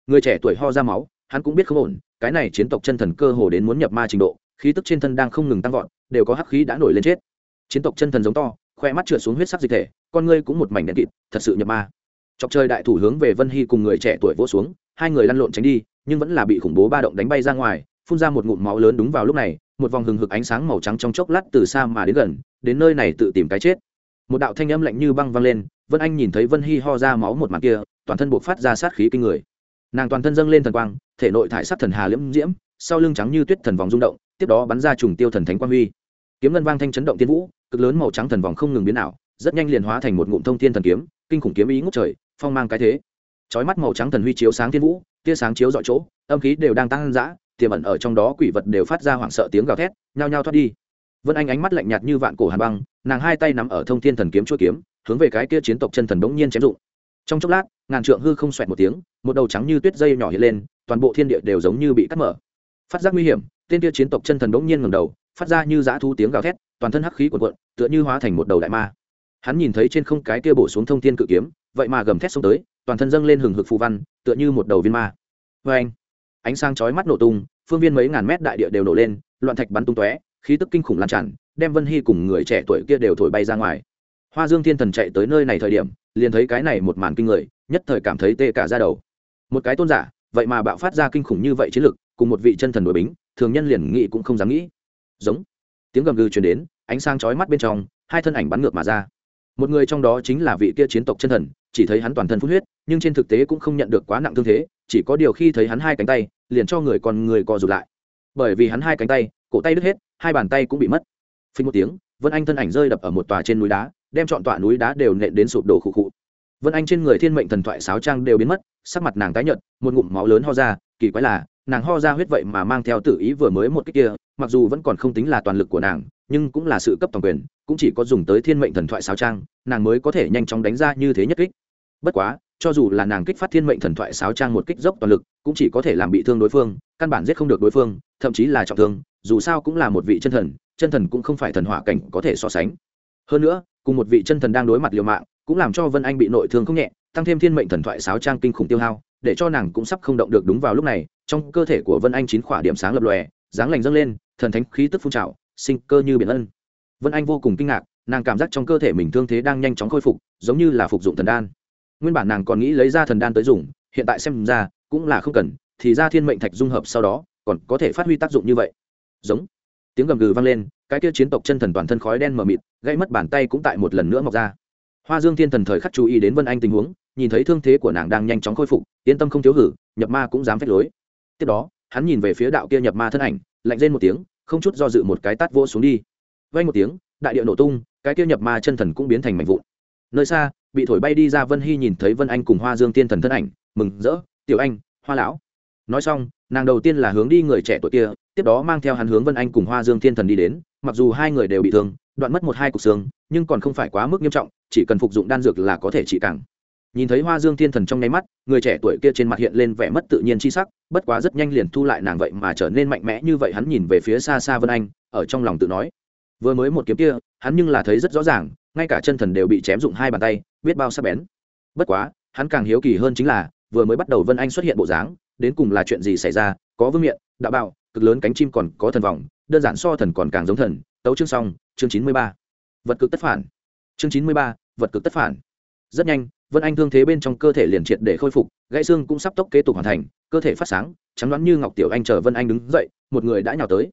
Người trẻ tuổi ho ra máu hắn cũng biết không ổn, cái này chiến tộc chân thần cơ hồ đến muốn nhập ma trình độ, khí tức trên thân đang không ngừng tăng vọt, đều có hắc khí đã nổi lên chết. Chiến tộc chân thần giống to, khoe mắt trượt xuống huyết sắc dịch thể, con ngươi cũng một mảnh đen kịt, thật sự nhập ma. Chọc trời đại thủ hướng về vân hy cùng người trẻ tuổi vỗ xuống, hai người lăn lộn tránh đi, nhưng vẫn là bị khủng bố ba động đánh bay ra ngoài, phun ra một ngụm máu lớn đúng vào lúc này, một vòng hừng hực ánh sáng màu trắng trong chốc lát từ xa mà đến gần, đến nơi này tự tìm cái chết. Một đạo thanh âm lạnh như băng vang lên, vân anh nhìn thấy vân hy ho ra máu một mặt kia, toàn thân buộc phát ra sát khí kinh người nàng toàn thân dâng lên thần quang, thể nội thải sắc thần hà liễm diễm, sau lưng trắng như tuyết thần vòng rung động, tiếp đó bắn ra trùng tiêu thần thánh quang huy. Kiếm ngân vang thanh chấn động tiên vũ, cực lớn màu trắng thần vòng không ngừng biến ảo, rất nhanh liền hóa thành một ngụm thông thiên thần kiếm, kinh khủng kiếm ý ngút trời, phong mang cái thế. Chói mắt màu trắng thần huy chiếu sáng thiên vũ, tia sáng chiếu dọi chỗ, âm khí đều đang tăng dã, tiềm ẩn ở trong đó quỷ vật đều phát ra hoảng sợ tiếng gào thét, nhao nhao thoát đi. Vân anh ánh mắt lạnh nhạt như vạn cổ hàn băng, nàng hai tay nắm ở thông thiên thần kiếm chuôi kiếm, hướng về cái kia chiến tộc chân thần bỗng nhiên chém dụng trong chốc lát, ngàn trượng hư không xoẹt một tiếng một đầu trắng như tuyết dây nhỏ hiện lên, toàn bộ thiên địa đều giống như bị cắt mở. Phát giác nguy hiểm, tên kia chiến tộc chân thần bỗng nhiên ngẩng đầu, phát ra như dã thu tiếng gào thét, toàn thân hắc khí cuộn cuộn, tựa như hóa thành một đầu đại ma. Hắn nhìn thấy trên không cái kia bổ xuống thông thiên cự kiếm, vậy mà gầm thét xuống tới, toàn thân dâng lên hừng hực phù văn, tựa như một đầu viên ma. Vê anh, ánh sáng chói mắt nổ tung, phương viên mấy ngàn mét đại địa đều nổ lên, loạn thạch bắn tung tóe, khí tức kinh khủng lan tràn, đem vân hy cùng người trẻ tuổi kia đều thổi bay ra ngoài. Hoa dương thiên thần chạy tới nơi này thời điểm, liền thấy cái này một màn kinh người, nhất thời cảm thấy tê cả ra đầu một cái tôn giả, vậy mà bạo phát ra kinh khủng như vậy chiến lực, cùng một vị chân thần đội bính, thường nhân liền nghĩ cũng không dám nghĩ. Giống. Tiếng gầm gừ truyền đến, ánh sáng chói mắt bên trong, hai thân ảnh bắn ngược mà ra. Một người trong đó chính là vị kia chiến tộc chân thần, chỉ thấy hắn toàn thân phun huyết, nhưng trên thực tế cũng không nhận được quá nặng thương thế, chỉ có điều khi thấy hắn hai cánh tay, liền cho người còn người co rụt lại. Bởi vì hắn hai cánh tay, cổ tay đứt hết, hai bàn tay cũng bị mất. Phình một tiếng, vân anh thân ảnh rơi đập ở một tòa trên núi đá, đem chọn tòa núi đá đều nện đến sụp đổ khụ khụ vân anh trên người thiên mệnh thần thoại sáo trang đều biến mất, sắc mặt nàng tái nhợt, một ngụm máu lớn ho ra, kỳ quái là, nàng ho ra huyết vậy mà mang theo tự ý vừa mới một cái kia, mặc dù vẫn còn không tính là toàn lực của nàng, nhưng cũng là sự cấp toàn quyền, cũng chỉ có dùng tới thiên mệnh thần thoại sáo trang, nàng mới có thể nhanh chóng đánh ra như thế nhất kích. Bất quá, cho dù là nàng kích phát thiên mệnh thần thoại sáo trang một kích dốc toàn lực, cũng chỉ có thể làm bị thương đối phương, căn bản giết không được đối phương, thậm chí là trọng thương, dù sao cũng là một vị chân thần chân thần cũng không phải thần hỏa cảnh có thể so sánh. Hơn nữa, cùng một vị chân thần đang đối mặt liều mạng cũng làm cho vân anh bị nội thương không nhẹ, tăng thêm thiên mệnh thần thoại sáo trang kinh khủng tiêu hao, để cho nàng cũng sắp không động được đúng vào lúc này, trong cơ thể của vân anh chín khỏa điểm sáng lập lòe, dáng lành dâng lên, thần thánh khí tức phun trào, sinh cơ như biển ân. Vân anh vô cùng kinh ngạc, nàng cảm giác trong cơ thể mình thương thế đang nhanh chóng khôi phục, giống như là phục dụng thần đan. Nguyên bản nàng còn nghĩ lấy ra thần đan tới dùng, hiện tại xem ra, cũng là không cần, thì ra thiên mệnh thạch dung hợp sau đó, còn có thể phát huy tác dụng như vậy. Giống. Tiếng gầm gừ vang lên, cái kia chiến tộc chân thần toàn thân khói đen mờ mịt gây mất bàn tay cũng tại một lần nữa mọc ra hoa dương thiên thần thời khắc chú ý đến vân anh tình huống, nhìn thấy thương thế của nàng đang nhanh chóng khôi phục, yên tâm không thiếu hử, nhập ma cũng dám phép lối. Tiếp đó, hắn nhìn về phía đạo kia nhập ma thân ảnh, lạnh lên một tiếng, không chút do dự một cái tát vô xuống đi. Vay một tiếng, đại địa nổ tung, cái kia nhập ma chân thần cũng biến thành mảnh vụn. Nơi xa, bị thổi bay đi ra vân hy nhìn thấy vân anh cùng hoa dương tiên thần thân ảnh, mừng rỡ, tiểu anh, hoa lão. Nói xong, nàng đầu tiên là hướng đi người trẻ tuổi kia, tiếp đó mang theo hắn hướng vân anh cùng hoa dương thiên thần đi đến, mặc dù hai người đều bị thương đoạn mất một hai cục xương, nhưng còn không phải quá mức nghiêm trọng, chỉ cần phục dụng đan dược là có thể trị càng. Nhìn thấy hoa dương thiên thần trong nháy mắt, người trẻ tuổi kia trên mặt hiện lên vẻ mất tự nhiên chi sắc, bất quá rất nhanh liền thu lại nàng vậy mà trở nên mạnh mẽ như vậy hắn nhìn về phía xa xa vân anh, ở trong lòng tự nói. Vừa mới một kiếm kia, hắn nhưng là thấy rất rõ ràng, ngay cả chân thần đều bị chém dụng hai bàn tay, biết bao sắc bén. Bất quá, hắn càng hiếu kỳ hơn chính là, vừa mới bắt đầu vân anh xuất hiện bộ dáng, đến cùng là chuyện gì xảy ra, có vương miện, đạo bạo cực lớn cánh chim còn có thần vòng đơn giản so thần còn càng giống thần tấu chương xong chương chín mươi ba. Vật cực tất phản. Chương chín mươi ba vật cực tất phản. Rất nhanh vân anh thương thế bên trong cơ thể liền triệt để khôi phục gãy xương cũng sắp tốc kế tục hoàn thành cơ thể phát sáng trắng đoán như ngọc tiểu anh chờ vân anh đứng dậy một người đã nhào tới.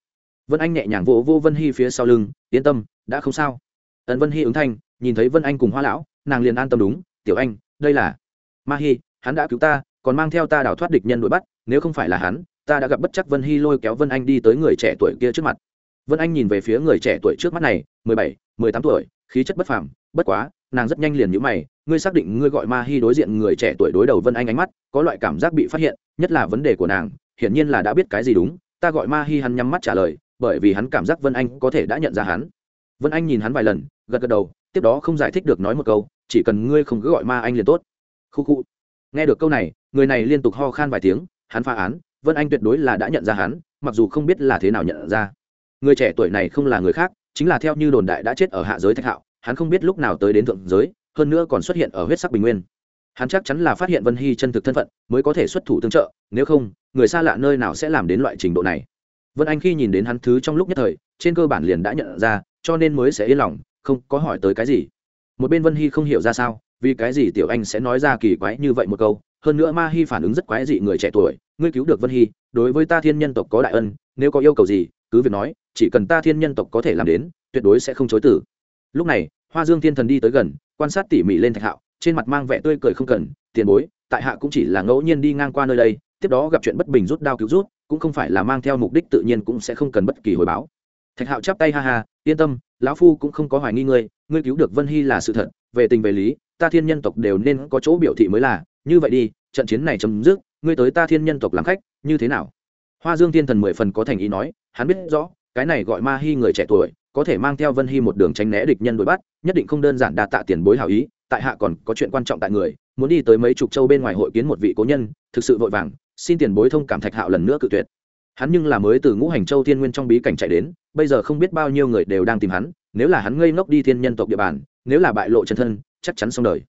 Vân anh nhẹ nhàng vỗ vô, vô vân hy phía sau lưng yên tâm đã không sao. Ẩn vân hy ứng thanh nhìn thấy vân anh cùng hoa lão nàng liền an tâm đúng tiểu anh đây là ma hy hắn đã cứu ta còn mang theo ta đào thoát địch nhân đuổi bắt nếu không phải là hắn ta đã gặp bất chắc vân hy lôi kéo vân anh đi tới người trẻ tuổi kia trước mặt. Vân anh nhìn về phía người trẻ tuổi trước mắt này, mười bảy, mười tám tuổi, khí chất bất phàm, bất quá, nàng rất nhanh liền nhữ mày, ngươi xác định ngươi gọi ma hy đối diện người trẻ tuổi đối đầu vân anh ánh mắt, có loại cảm giác bị phát hiện, nhất là vấn đề của nàng, hiển nhiên là đã biết cái gì đúng, ta gọi ma hy hắn nhắm mắt trả lời, bởi vì hắn cảm giác vân anh có thể đã nhận ra hắn. Vân anh nhìn hắn vài lần, gật gật đầu, tiếp đó không giải thích được nói một câu, chỉ cần ngươi không cứ gọi ma anh liền tốt. Khu khu. Nghe được câu này, người này liên tục ho khan vài tiếng, hắn phá án vân anh tuyệt đối là đã nhận ra hắn, mặc dù không biết là thế nào nhận ra. Người trẻ tuổi này không là người khác, chính là theo như đồn đại đã chết ở hạ giới thạch hạo, hắn không biết lúc nào tới đến thượng giới, hơn nữa còn xuất hiện ở huyết sắc bình nguyên. Hắn chắc chắn là phát hiện vân hy chân thực thân phận, mới có thể xuất thủ tương trợ, nếu không, người xa lạ nơi nào sẽ làm đến loại trình độ này. Vân anh khi nhìn đến hắn thứ trong lúc nhất thời, trên cơ bản liền đã nhận ra, cho nên mới sẽ yên lòng, không có hỏi tới cái gì. Một bên vân hy không hiểu ra sao, vì cái gì tiểu anh sẽ nói ra kỳ quái như vậy một câu hơn nữa ma hy phản ứng rất quái dị người trẻ tuổi, ngươi cứu được vân hy, đối với ta thiên nhân tộc có đại ân, nếu có yêu cầu gì, cứ việc nói, chỉ cần ta thiên nhân tộc có thể làm đến, tuyệt đối sẽ không chối tử lúc này, hoa dương thiên thần đi tới gần, quan sát tỉ mỉ lên thạch hạo, trên mặt mang vẻ tươi cười không cần, tiền bối, tại hạ cũng chỉ là ngẫu nhiên đi ngang qua nơi đây, tiếp đó gặp chuyện bất bình rút đao cứu rút, cũng không phải là mang theo mục đích tự nhiên cũng sẽ không cần bất kỳ hồi báo. Thạch hạo chắp tay ha ha, yên tâm, lão phu cũng không có hoài nghi ngươi ngươi cứu được vân hy là sự thật, về tình về lý ta thiên nhân tộc đều nên có chỗ biểu thị mới là, như vậy đi, trận chiến này chấm dứt, ngươi tới ta thiên nhân tộc làm khách, như thế nào? Hoa dương thiên thần mười phần có thành ý nói, hắn biết rõ, cái này gọi ma hy người trẻ tuổi, có thể mang theo vân hy một đường tránh né địch nhân đuổi bắt, nhất định không đơn giản đa tạ tiền bối hảo ý, tại hạ còn có chuyện quan trọng tại người, muốn đi tới mấy chục châu bên ngoài hội kiến một vị cố nhân, thực sự vội vàng, xin tiền bối thông cảm thạch hạo lần nữa cự tuyệt. Hắn nhưng là mới từ ngũ hành châu thiên nguyên trong bí cảnh chạy đến, bây giờ không biết bao nhiêu người đều đang tìm hắn, nếu là hắn ngây ngốc đi thiên nhân tộc địa bàn, nếu là bại lộ chân thân chắc chắn xong đời.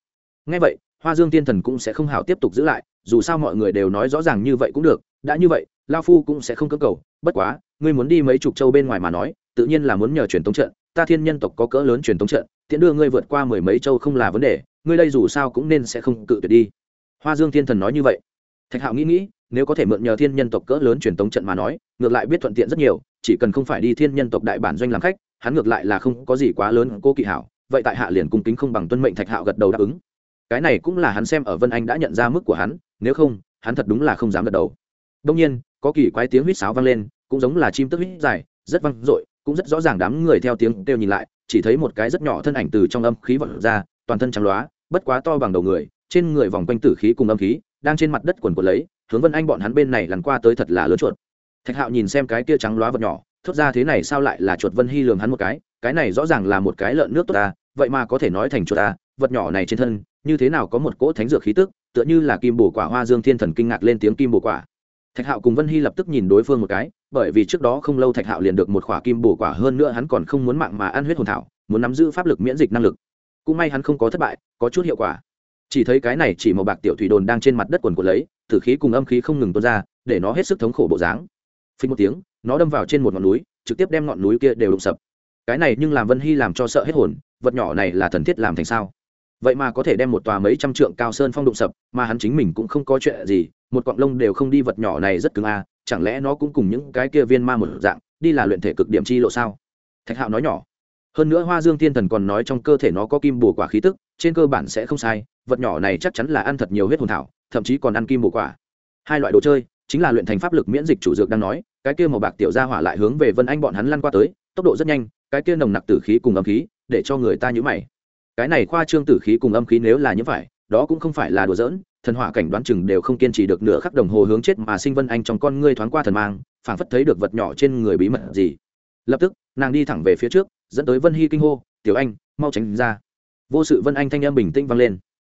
Ngay vậy, hoa dương tiên thần cũng sẽ không hảo tiếp tục giữ lại, dù sao mọi người đều nói rõ ràng như vậy cũng được, đã như vậy lao phu cũng sẽ không cơ cầu, bất quá, ngươi muốn đi mấy chục châu bên ngoài mà nói, tự nhiên là muốn nhờ truyền tống trận, ta thiên nhân tộc có cỡ lớn truyền tống trận, tiện đưa ngươi vượt qua mười mấy châu không là vấn đề, ngươi đây dù sao cũng nên sẽ không cự tuyệt đi. Hoa dương thiên thần nói như vậy. Thạch hạo nghĩ nghĩ, nếu có thể mượn nhờ thiên nhân tộc cỡ lớn truyền tống trận mà nói, ngược lại biết thuận tiện rất nhiều, chỉ cần không phải đi thiên nhân tộc đại bản doanh làm khách, hắn ngược lại là không có gì quá lớn cô kỵ hảo vậy tại hạ liền cung kính không bằng tuân mệnh thạch hạo gật đầu đáp ứng. Cái này cũng là hắn xem ở vân anh đã nhận ra mức của hắn, nếu không, hắn thật đúng là không dám gật đầu. Đông nhiên, có kỳ quái tiếng huýt sáo vang lên, cũng giống là chim tức huýt dài, rất vang dội, cũng rất rõ ràng đám người theo tiếng kêu nhìn lại, chỉ thấy một cái rất nhỏ thân ảnh từ trong âm khí vọt ra, toàn thân trắng loá, bất quá to bằng đầu người, trên người vòng quanh tử khí cùng âm khí, đang trên mặt đất quần quần lấy, hướng vân anh bọn hắn bên này lằn qua tới thật là lớn chuột. Thạch hạo nhìn xem cái kia trắng loá vật nhỏ, thốt ra thế này sao lại là chuột vân hy lường hắn một cái cái này rõ ràng là một cái lợn nước tốt ta vậy mà có thể nói thành chuột ta, vật nhỏ này trên thân, như thế nào có một cỗ thánh dược khí tức, tựa như là kim bổ quả hoa dương thiên thần kinh ngạc lên tiếng kim bổ quả. Thạch hạo cùng vân hy lập tức nhìn đối phương một cái, bởi vì trước đó không lâu thạch hạo liền được một khỏa kim bổ quả, hơn nữa hắn còn không muốn mạng mà ăn huyết hồn thảo, muốn nắm giữ pháp lực miễn dịch năng lực. Cũng may hắn không có thất bại, có chút hiệu quả. Chỉ thấy cái này chỉ một bạc tiểu thủy đồn đang trên mặt đất quần của lấy, tử khí cùng âm khí không ngừng tuôn ra, để nó hết sức thống khổ bộ dáng. Phình một tiếng, nó đâm vào trên một ngọn núi, trực tiếp đem ngọn núi kia đều đụng sập. Cái này nhưng làm vân hy làm cho sợ hết hồn vật nhỏ này là thần thiết làm thành sao? Vậy mà có thể đem một tòa mấy trăm trượng cao sơn phong đụng sập, mà hắn chính mình cũng không có chuyện gì, một cọng lông đều không đi vật nhỏ này rất cứng a chẳng lẽ nó cũng cùng những cái kia viên ma một dạng, đi là luyện thể cực điểm chi lộ sao? Thạch hạo nói nhỏ. Hơn nữa hoa dương thiên thần còn nói trong cơ thể nó có kim bổ quả khí tức, trên cơ bản sẽ không sai, vật nhỏ này chắc chắn là ăn thật nhiều huyết hồn thảo, thậm chí còn ăn kim bổ quả. Hai loại đồ chơi, chính là luyện thành pháp lực miễn dịch chủ dược đang nói, cái kia màu bạc tiểu ra hỏa lại hướng về vân anh bọn hắn lăn qua tới, tốc độ rất nhanh, cái kia nồng nặc tử khí cùng âm khí để cho người ta nhữ mày. Cái này khoa trương tử khí cùng âm khí nếu là như phải đó cũng không phải là đùa giỡn, thần hỏa cảnh đoán chừng đều không kiên trì được nửa khắc đồng hồ hướng chết mà sinh vân anh trong con ngươi thoáng qua thần mang, phảng phất thấy được vật nhỏ trên người bí mật gì. Lập tức, nàng đi thẳng về phía trước, dẫn tới vân hy kinh hô, tiểu anh, mau tránh ra. Vô sự vân anh thanh âm bình tĩnh vang lên.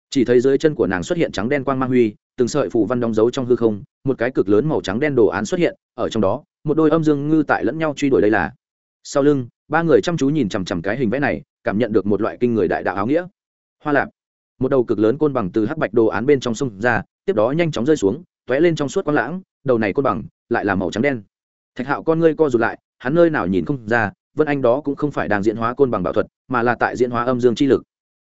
Chỉ thấy dưới chân của nàng xuất hiện trắng đen quang mang huy, từng sợi phù văn đóng dấu trong hư không, một cái cực lớn màu trắng đen đồ án xuất hiện, ở trong đó, một đôi âm dương ngư tại lẫn nhau truy đuổi đây là. Sau lưng ba người chăm chú nhìn chằm chằm cái hình vẽ này, cảm nhận được một loại kinh người đại đạo áo nghĩa. Hoa lạp. Một đầu cực lớn côn bằng từ hắc bạch đồ án bên trong sông ra, tiếp đó nhanh chóng rơi xuống t ó é lên trong suốt quang lãng, đầu này côn bằng lại là màu trắng đen. Thạch hạo con ngươi co rụt lại, hắn nơi nào nhìn không ra, vân anh đó cũng không phải đang diễn hóa côn bằng bảo thuật, mà là tại diễn hóa âm dương chi lực.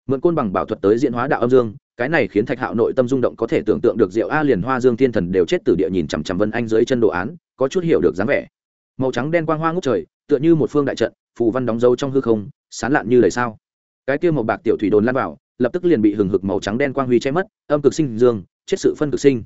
Mượn côn bằng bảo thuật tới diễn hóa đạo âm dương, cái này khiến thạch hạo nội tâm rung động có thể tưởng tượng được diệu a liền hoa dương thiên thần đều chết từ địa nhìn chằm chằm vân anh dưới chân đồ án, có chút hiểu được dáng vẻ. Màu trắng đen quang hoa ngút trời, tựa như một phương đại trận phù văn đóng dấu trong hư không, sán lạn như lời sao? Cái kia màu bạc tiểu thủy đồn lan vào, lập tức liền bị hừng hực màu trắng đen quang huy che mất, âm cực sinh dương, chết sự phân cực sinh.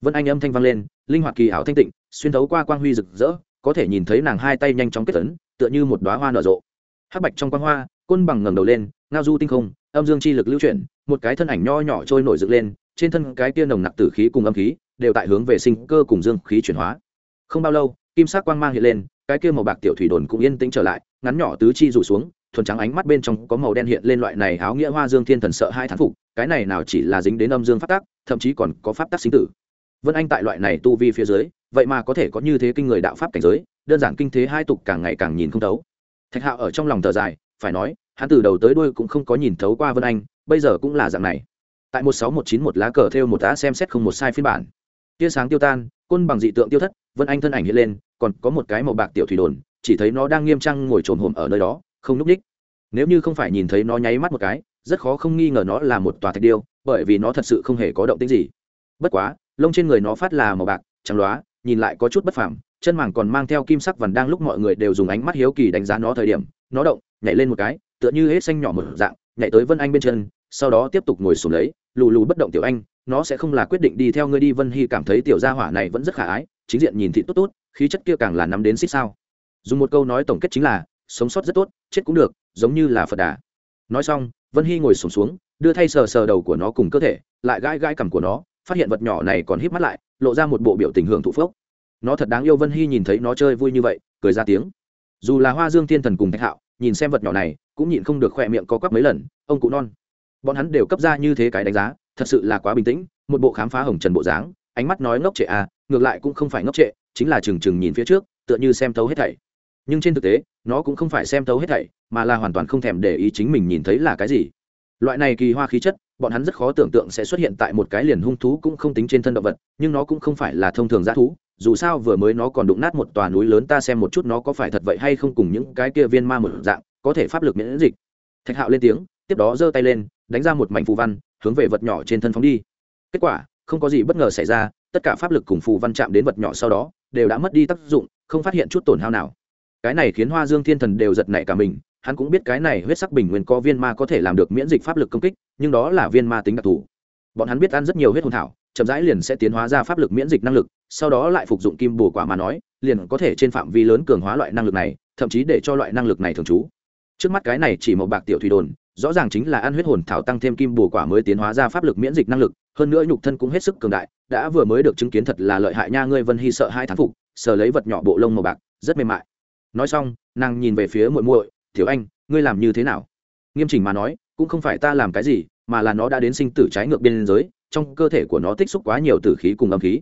Vân anh âm thanh vang lên, linh hoạt kỳ ảo thanh tịnh, xuyên thấu qua quang huy rực rỡ, có thể nhìn thấy nàng hai tay nhanh chóng kết tấn tựa như một đoá hoa nở rộ. Hắc bạch trong quang hoa, côn bằng ngẩng đầu lên, ngao du tinh không, âm dương chi lực lưu chuyển, một cái thân ảnh nho nhỏ trôi nổi dựng lên, trên thân cái kia nồng nặc tử khí cùng âm khí, đều tại hướng về sinh cơ cùng dương khí chuyển hóa. Không bao lâu, kim sắc quang mang hiện lên cái kia màu bạc tiểu thủy đồn cũng yên tĩnh trở lại ngắn nhỏ tứ chi rủ xuống thuần trắng ánh mắt bên trong có màu đen hiện lên loại này áo nghĩa hoa dương thiên thần sợ hai thán phục cái này nào chỉ là dính đến âm dương pháp tác, thậm chí còn có pháp tác sinh tử. Vân anh tại loại này tu vi phía dưới vậy mà có thể có như thế kinh người đạo pháp cảnh giới đơn giản kinh thế hai tục càng ngày càng nhìn không thấu. Thạch hạo ở trong lòng thở dài phải nói hắn từ đầu tới đuôi cũng không có nhìn thấu qua vân anh bây giờ cũng là dạng này. Tại một sáu một chín một lá cờ theo một đã xem xét không một sai phiên bản. Tia sáng tiêu tan côn bằng dị tượng tiêu thất vân anh thân ảnh hiện lên còn có một cái màu bạc tiểu thủy đồn, chỉ thấy nó đang nghiêm trang ngồi trồn hồm ở nơi đó, không núp ních nếu như không phải nhìn thấy nó nháy mắt một cái, rất khó không nghi ngờ nó là một tòa thạch điêu, bởi vì nó thật sự không hề có động tính gì. Bất quá, lông trên người nó phát là màu bạc, trắng loá, nhìn lại có chút bất phẳng chân màng còn mang theo kim sắc vằn đang lúc mọi người đều dùng ánh mắt hiếu kỳ đánh giá nó thời điểm, nó động, nhảy lên một cái, tựa như hết xanh nhỏ một dạng, nhảy tới vân anh bên chân, sau đó tiếp tục ngồi xuống lấy, lù lù bất động tiểu anh, nó sẽ không là quyết định đi theo ngươi đi, vân hy cảm thấy tiểu gia hỏa này vẫn rất khả ái, chính diện nhìn thị tốt tốt khí chất kia càng là nắm đến xích sao. Dùng một câu nói tổng kết chính là sống sót rất tốt chết cũng được giống như là phật đà. Nói xong vân hy ngồi sùng xuống, xuống đưa thay sờ sờ đầu của nó cùng cơ thể lại gãi gãi cằm của nó phát hiện vật nhỏ này còn híp mắt lại lộ ra một bộ biểu tình hưởng thụ phước nó thật đáng yêu vân hy nhìn thấy nó chơi vui như vậy cười ra tiếng. Dù là hoa dương thiên thần cùng thạch hạo nhìn xem vật nhỏ này cũng nhịn không được khoe miệng có quắp mấy lần ông cụ non. Bọn hắn đều cấp ra như thế cái đánh giá thật sự là quá bình tĩnh một bộ khám phá hồng trần bộ dáng ánh mắt nói ngốc trệ à ngược lại cũng không phải ngốc trệ, chính là trừng trừng nhìn phía trước, tựa như xem thấu hết thảy. Nhưng trên thực tế, nó cũng không phải xem thấu hết thảy, mà là hoàn toàn không thèm để ý chính mình nhìn thấy là cái gì. Loại này kỳ hoa khí chất, bọn hắn rất khó tưởng tượng sẽ xuất hiện tại một cái liền hung thú cũng không tính trên thân động vật, nhưng nó cũng không phải là thông thường g thú, dù sao vừa mới nó còn đụng nát một tòa núi lớn ta xem một chút nó có phải thật vậy hay không cùng những cái kia viên ma một dạng, có thể pháp lực miễn dịch. Thạch hạo lên tiếng, tiếp đó giơ tay lên, đánh ra một mảnh phù văn, hướng về vật nhỏ trên thân phóng đi. Kết quả không có gì bất ngờ xảy ra, tất cả pháp lực cùng phù văn chạm đến vật nhỏ sau đó, đều đã mất đi tác dụng, không phát hiện chút tổn hao nào. Cái này khiến hoa dương thiên thần đều giật nảy cả mình, hắn cũng biết cái này huyết sắc bình nguyên có viên ma có thể làm được miễn dịch pháp lực công kích, nhưng đó là viên ma tính đặc thù. Bọn hắn biết ăn rất nhiều huyết hồn thảo, chậm rãi liền sẽ tiến hóa ra pháp lực miễn dịch năng lực, sau đó lại phục dụng kim bổ quả mà nói, liền có thể trên phạm vi lớn cường hóa loại năng lực này, thậm chí để cho loại năng lực này thường trú. Trước mắt cái này chỉ một bạc tiểu thủy đồn rõ ràng chính là ăn huyết hồn thảo tăng thêm kim bổ quả mới tiến hóa ra pháp lực miễn dịch năng lực, hơn nữa nhục thân cũng hết sức cường đại, đã vừa mới được chứng kiến thật là lợi hại nha, ngươi vân hy sợ hai thán phục, sờ lấy vật nhỏ bộ lông màu bạc, rất mềm mại. Nói xong, nàng nhìn về phía muội muội, tiểu anh, ngươi làm như thế nào? Nghiêm chỉnh mà nói, cũng không phải ta làm cái gì, mà là nó đã đến sinh tử trái ngược biên giới, trong cơ thể của nó tích xúc quá nhiều tử khí cùng âm khí.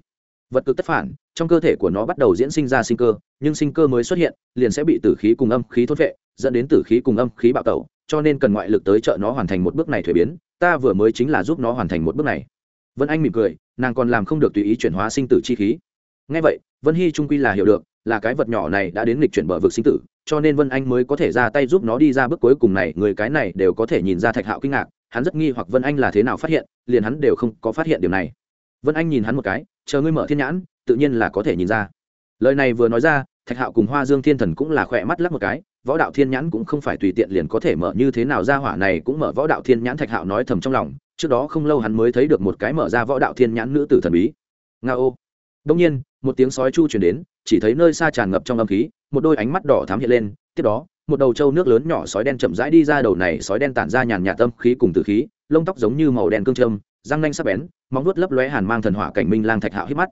Vật cực tất phản, trong cơ thể của nó bắt đầu diễn sinh ra sinh cơ, nhưng sinh cơ mới xuất hiện, liền sẽ bị tử khí cùng âm khí thốt vệ dẫn đến tử khí cùng âm khí bạo tẩu cho nên cần ngoại lực tới trợ nó hoàn thành một bước này thuế biến, ta vừa mới chính là giúp nó hoàn thành một bước này. Vân anh mỉm cười, nàng còn làm không được tùy ý chuyển hóa sinh tử chi khí. Ngay vậy, vân hy trung quy là hiểu được, là cái vật nhỏ này đã đến lịch chuyển bờ vực sinh tử, cho nên vân anh mới có thể ra tay giúp nó đi ra bước cuối cùng này, người cái này đều có thể nhìn ra thạch hạo kinh ngạc, hắn rất nghi hoặc vân anh là thế nào phát hiện, liền hắn đều không có phát hiện điều này. Vân anh nhìn hắn một cái, chờ ngươi mở thiên nhãn, tự nhiên là có thể nhìn ra. Lời này vừa nói ra, thạch hạo cùng hoa dương thiên thần cũng là khỏe mắt lắc một cái võ đạo thiên nhãn cũng không phải tùy tiện liền có thể mở như thế nào ra hỏa này cũng mở võ đạo thiên nhãn thạch hạo nói thầm trong lòng, trước đó không lâu hắn mới thấy được một cái mở ra võ đạo thiên nhãn nữ tử thần bí. Nga ô. Đông nhiên, một tiếng sói chu chuyển đến, chỉ thấy nơi xa tràn ngập trong âm khí, một đôi ánh mắt đỏ thám hiện lên, tiếp đó, một đầu trâu nước lớn nhỏ sói đen chậm rãi đi ra đầu này sói đen tản ra nhàn nhạt tâm khí cùng từ khí, lông tóc giống như màu đen cương trâm, răng nanh sắc bén, móng vuốt lấp lóe hàn mang thần hỏa cảnh minh lang thạch hạo hít mắt.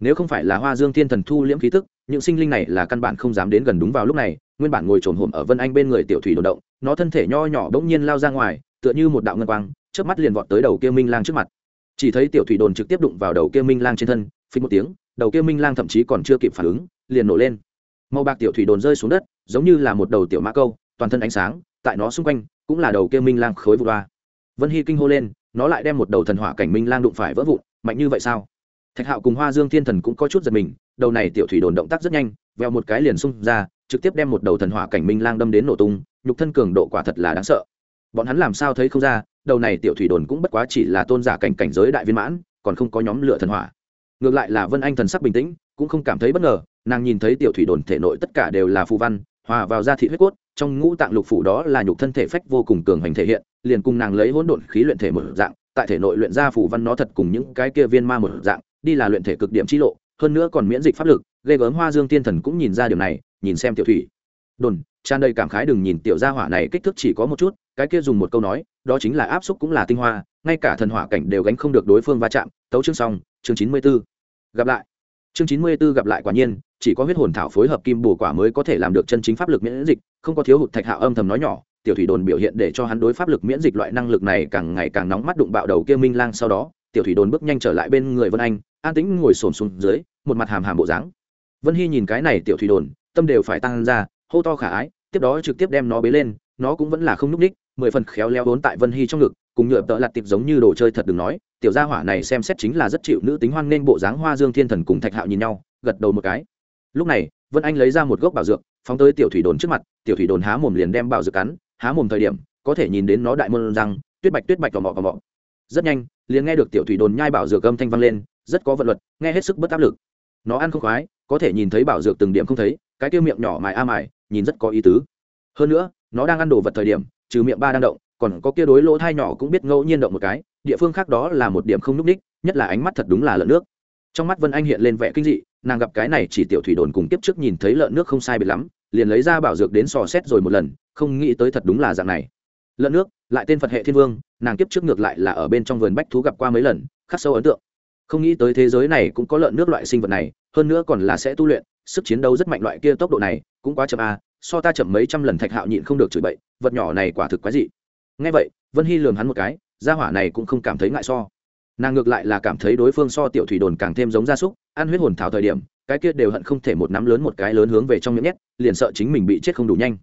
Nếu không phải là hoa dương thiên thần thu liễm khí tức, những sinh linh này là căn bản không dám đến gần đúng vào lúc này nguyên bản ngồi trồn hổm ở vân anh bên người tiểu thủy đồn động, nó thân thể nho nhỏ bỗng nhiên lao ra ngoài, tựa như một đạo ngân quang trước mắt liền vọt tới đầu kia minh lang trước mặt. Chỉ thấy tiểu thủy đồn trực tiếp đụng vào đầu kia minh lang trên thân phí một tiếng, đầu kia minh lang thậm chí còn chưa kịp phản ứng, liền nổ lên. Màu bạc tiểu thủy đồn rơi xuống đất, giống như là một đầu tiểu mã câu, toàn thân ánh sáng, tại nó xung quanh, cũng là đầu kia minh lang khối vụt đoa vân hy kinh hô lên, nó lại đem một đầu thần hỏa cảnh minh lang đụng phải vỡ vụn, mạnh như vậy sao? Thạch hạo cùng hoa dương thiên thần cũng có chút giật mình, đầu này tiểu thủy đồn động tác rất nhanh veo một cái liền xung ra trực tiếp đem một đầu thần hỏa cảnh minh lang đâm đến nổ tung, nhục thân cường độ quả thật là đáng sợ. Bọn hắn làm sao thấy không ra, đầu này tiểu thủy đồn cũng bất quá chỉ là tôn giả cảnh cảnh giới đại viên mãn, còn không có nhóm lửa thần hỏa. Ngược lại là vân anh thần sắc bình tĩnh, cũng không cảm thấy bất ngờ, nàng nhìn thấy tiểu thủy đồn thể nội tất cả đều là phù văn, hòa vào da thị huyết cốt, trong ngũ tạng lục phủ đó là nhục thân thể phách vô cùng cường hành thể hiện, liền cùng nàng lấy hỗn độn khí luyện thể một dạng, tại thể nội luyện ra phù văn nó thật cùng những cái kia viên ma một dạng, đi là luyện thể cực điểm chi lộ, hơn nữa còn miễn dịch pháp lực ghê gớm hoa dương tiên thần cũng nhìn ra điều này, nhìn xem tiểu thủy. Đồn, tràn đầy cảm khái đừng nhìn tiểu gia hỏa này, kích thước chỉ có một chút, cái kia dùng một câu nói, đó chính là áp xúc cũng là tinh hoa, ngay cả thần hỏa cảnh đều gánh không được đối phương va chạm. Tấu chương xong, chương chín mươi 94. gặp lại. Chương chín mươi 94 gặp lại quả nhiên, chỉ có huyết hồn thảo phối hợp kim bổ quả mới có thể làm được chân chính pháp lực miễn dịch, không có thiếu hụt thạch hạo âm thầm nói nhỏ, tiểu thủy đồn biểu hiện để cho hắn đối pháp lực miễn dịch loại năng lực này càng ngày càng nóng mắt đụng bạo đầu kia minh lang sau đó, tiểu thủy đồn bước nhanh trở lại bên người vân anh, an tĩnh ngồi xổm xuống dưới, một mặt hàm hàm bộ dáng vân hy nhìn cái này tiểu thủy đồn, tâm đều phải tăng ra, hô to khả ái, tiếp đó trực tiếp đem nó bế lên, nó cũng vẫn là không núp ních mười phần khéo léo vốn tại vân hy trong ngực, cùng nhựa tợ lặt tiệp giống như đồ chơi thật đừng nói, tiểu gia hỏa này xem xét chính là rất chịu nữ tính hoan nên bộ dáng hoa dương thiên thần cùng thạch hạo nhìn nhau, gật đầu một cái. Lúc này, vân anh lấy ra một gốc bảo dược, phóng tới tiểu thủy đồn trước mặt, tiểu thủy đồn há mồm liền đem bảo dược cắn, há mồm thời điểm, có thể nhìn đến nó đại môn răng, tuyết bạch tuyết bạch vào mọ vào mọ rất nhanh, liền nghe được tiểu thủy đồn nhai bảo dược âm thanh vang lên, rất có vận luật, nghe hết sức bất áp lực. Nó ăn không khoái có thể nhìn thấy bảo dược từng điểm không thấy, cái tiêu miệng nhỏ mài a mài, nhìn rất có ý tứ. Hơn nữa, nó đang ăn đồ vật thời điểm, trừ miệng ba đang động, còn có kia đối lỗ thai nhỏ cũng biết ngẫu nhiên động một cái, địa phương khác đó là một điểm không núp ních, nhất là ánh mắt thật đúng là lợn nước. Trong mắt vân anh hiện lên vẻ kinh dị, nàng gặp cái này chỉ tiểu thủy đồn cùng tiếp trước nhìn thấy lợn nước không sai biệt lắm, liền lấy ra bảo dược đến sò xét rồi một lần, không nghĩ tới thật đúng là dạng này. Lợn nước, lại tên phật hệ thiên vương, nàng tiếp trước ngược lại là ở bên trong vườn bách thú gặp qua mấy lần, khắc sâu ấn tượng không nghĩ tới thế giới này cũng có lợn nước loại sinh vật này, hơn nữa còn là sẽ tu luyện, sức chiến đấu rất mạnh loại kia tốc độ này, cũng quá chậm à? so ta chậm mấy trăm lần thạch hạo nhịn không được chửi bậy, vật nhỏ này quả thực quái dị ngay vậy, vân hy lường hắn một cái, gia hỏa này cũng không cảm thấy ngại so nàng ngược lại là cảm thấy đối phương so tiểu thủy đồn càng thêm giống gia súc, ăn huyết hồn thảo thời điểm, cái kia đều hận không thể một nắm lớn một cái lớn hướng về trong miệng nhét, liền sợ chính mình bị chết không đủ nhanh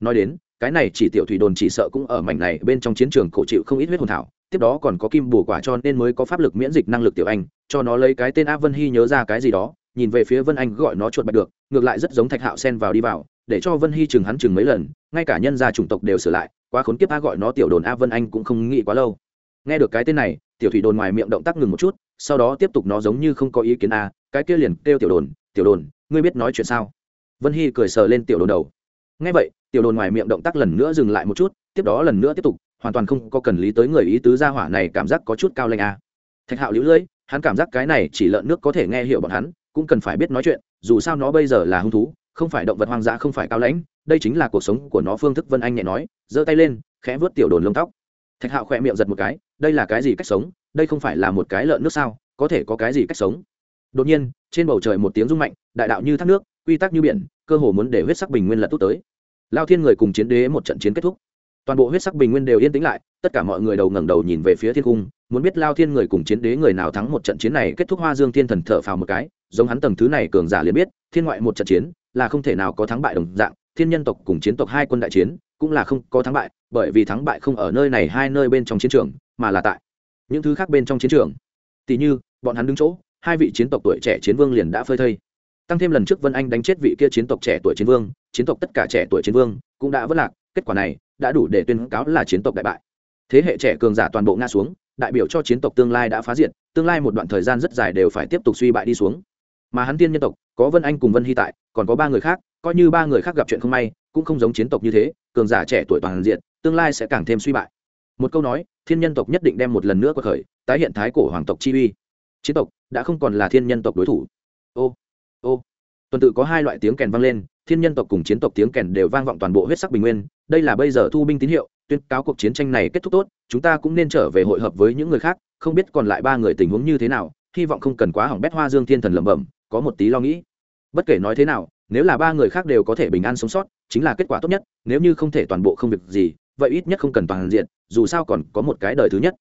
nói đến, cái này chỉ tiểu thủy đồn chỉ sợ cũng ở mảnh này bên trong chiến trường cổ chịu không ít huyết hồn thảo tiếp đó còn có kim bổ quả cho nên mới có pháp lực miễn dịch năng lực tiểu anh, cho nó lấy cái tên a vân hy nhớ ra cái gì đó, nhìn về phía vân anh gọi nó chuột bạch được, ngược lại rất giống thạch hạo sen vào đi vào, để cho vân hy chừng hắn chừng mấy lần, ngay cả nhân gia chủng tộc đều sửa lại, quá khốn kiếp a gọi nó tiểu đồn a vân anh cũng không nghĩ quá lâu. Nghe được cái tên này, tiểu thủy đồn ngoài miệng động tác ngừng một chút, sau đó tiếp tục nó giống như không có ý kiến a, cái kia liền kêu tiểu đồn tiểu đồn, ngươi biết nói chuyện sao? Vân hy cười sờ lên tiểu đồn đầu. Nghe vậy, tiểu đồn ngoài miệng động tác lần nữa dừng lại một chút, tiếp đó lần nữa tiếp tục hoàn toàn không có cần lý tới người ý tứ gia hỏa này cảm giác có chút cao lanh a thạch hạo lũ lưỡi, hắn cảm giác cái này chỉ lợn nước có thể nghe hiểu bọn hắn, cũng cần phải biết nói chuyện, dù sao nó bây giờ là hung thú, không phải động vật hoang dã không phải cao lãnh, đây chính là cuộc sống của nó phương thức vân anh nhẹ nói, giơ tay lên, khẽ vớt tiểu đồn lông tóc. Thạch hạo khỏe miệng giật một cái, đây là cái gì cách sống, đây không phải là một cái lợn nước sao, có thể có cái gì cách sống? Đột nhiên, trên bầu trời một tiếng rung mạnh, đại đạo như thác nước, quy tắc như biển, cơ hồ muốn để huyết sắc bình nguyên lật tốt tới. Lao thiên người cùng chiến đế một trận chiến kết thúc toàn bộ huyết sắc bình nguyên đều yên tĩnh lại, tất cả mọi người đầu ngẩng đầu nhìn về phía thiên cung, muốn biết lao thiên người cùng chiến đế người nào thắng một trận chiến này, kết thúc hoa dương thiên thần thở phào một cái, giống hắn tầng thứ này cường giả liền biết, thiên ngoại một trận chiến là không thể nào có thắng bại đồng dạng, thiên nhân tộc cùng chiến tộc hai quân đại chiến cũng là không có thắng bại, bởi vì thắng bại không ở nơi này hai nơi bên trong chiến trường, mà là tại những thứ khác bên trong chiến trường. Tỷ như, bọn hắn đứng chỗ, hai vị chiến tộc tuổi trẻ chiến vương liền đã phơi thây tăng thêm lần trước vân anh đánh chết vị kia chiến tộc trẻ tuổi chiến vương, chiến tộc tất cả trẻ tuổi chiến vương cũng đã vất lạc, kết quả này đã đủ để tuyên cáo là chiến tộc đại bại. Thế hệ trẻ cường giả toàn bộ nga xuống, đại biểu cho chiến tộc tương lai đã phá diệt, tương lai một đoạn thời gian rất dài đều phải tiếp tục suy bại đi xuống. Mà hắn tiên nhân tộc, có vân anh cùng vân hy tại, còn có ba người khác, coi như ba người khác gặp chuyện không may, cũng không giống chiến tộc như thế, cường giả trẻ tuổi toàn diện, tương lai sẽ càng thêm suy bại. Một câu nói, thiên nhân tộc nhất định đem một lần nữa qua khởi, tái hiện thái cổ hoàng tộc chi uy. Chiến tộc đã không còn là thiên nhân tộc đối thủ. Ô ô. Tuần tự có hai loại tiếng kèn vang lên, thiên nhân tộc cùng chiến tộc tiếng kèn đều vang vọng toàn bộ huyết sắc bình nguyên. Đây là bây giờ thu binh tín hiệu, tuyên cáo cuộc chiến tranh này kết thúc tốt, chúng ta cũng nên trở về hội hợp với những người khác, không biết còn lại ba người tình huống như thế nào, hy vọng không cần quá hỏng bét hoa dương thiên thần lẩm bẩm, có một tí lo nghĩ. Bất kể nói thế nào, nếu là ba người khác đều có thể bình an sống sót, chính là kết quả tốt nhất, nếu như không thể toàn bộ không việc gì, vậy ít nhất không cần toàn diện, dù sao còn có một cái đời thứ nhất.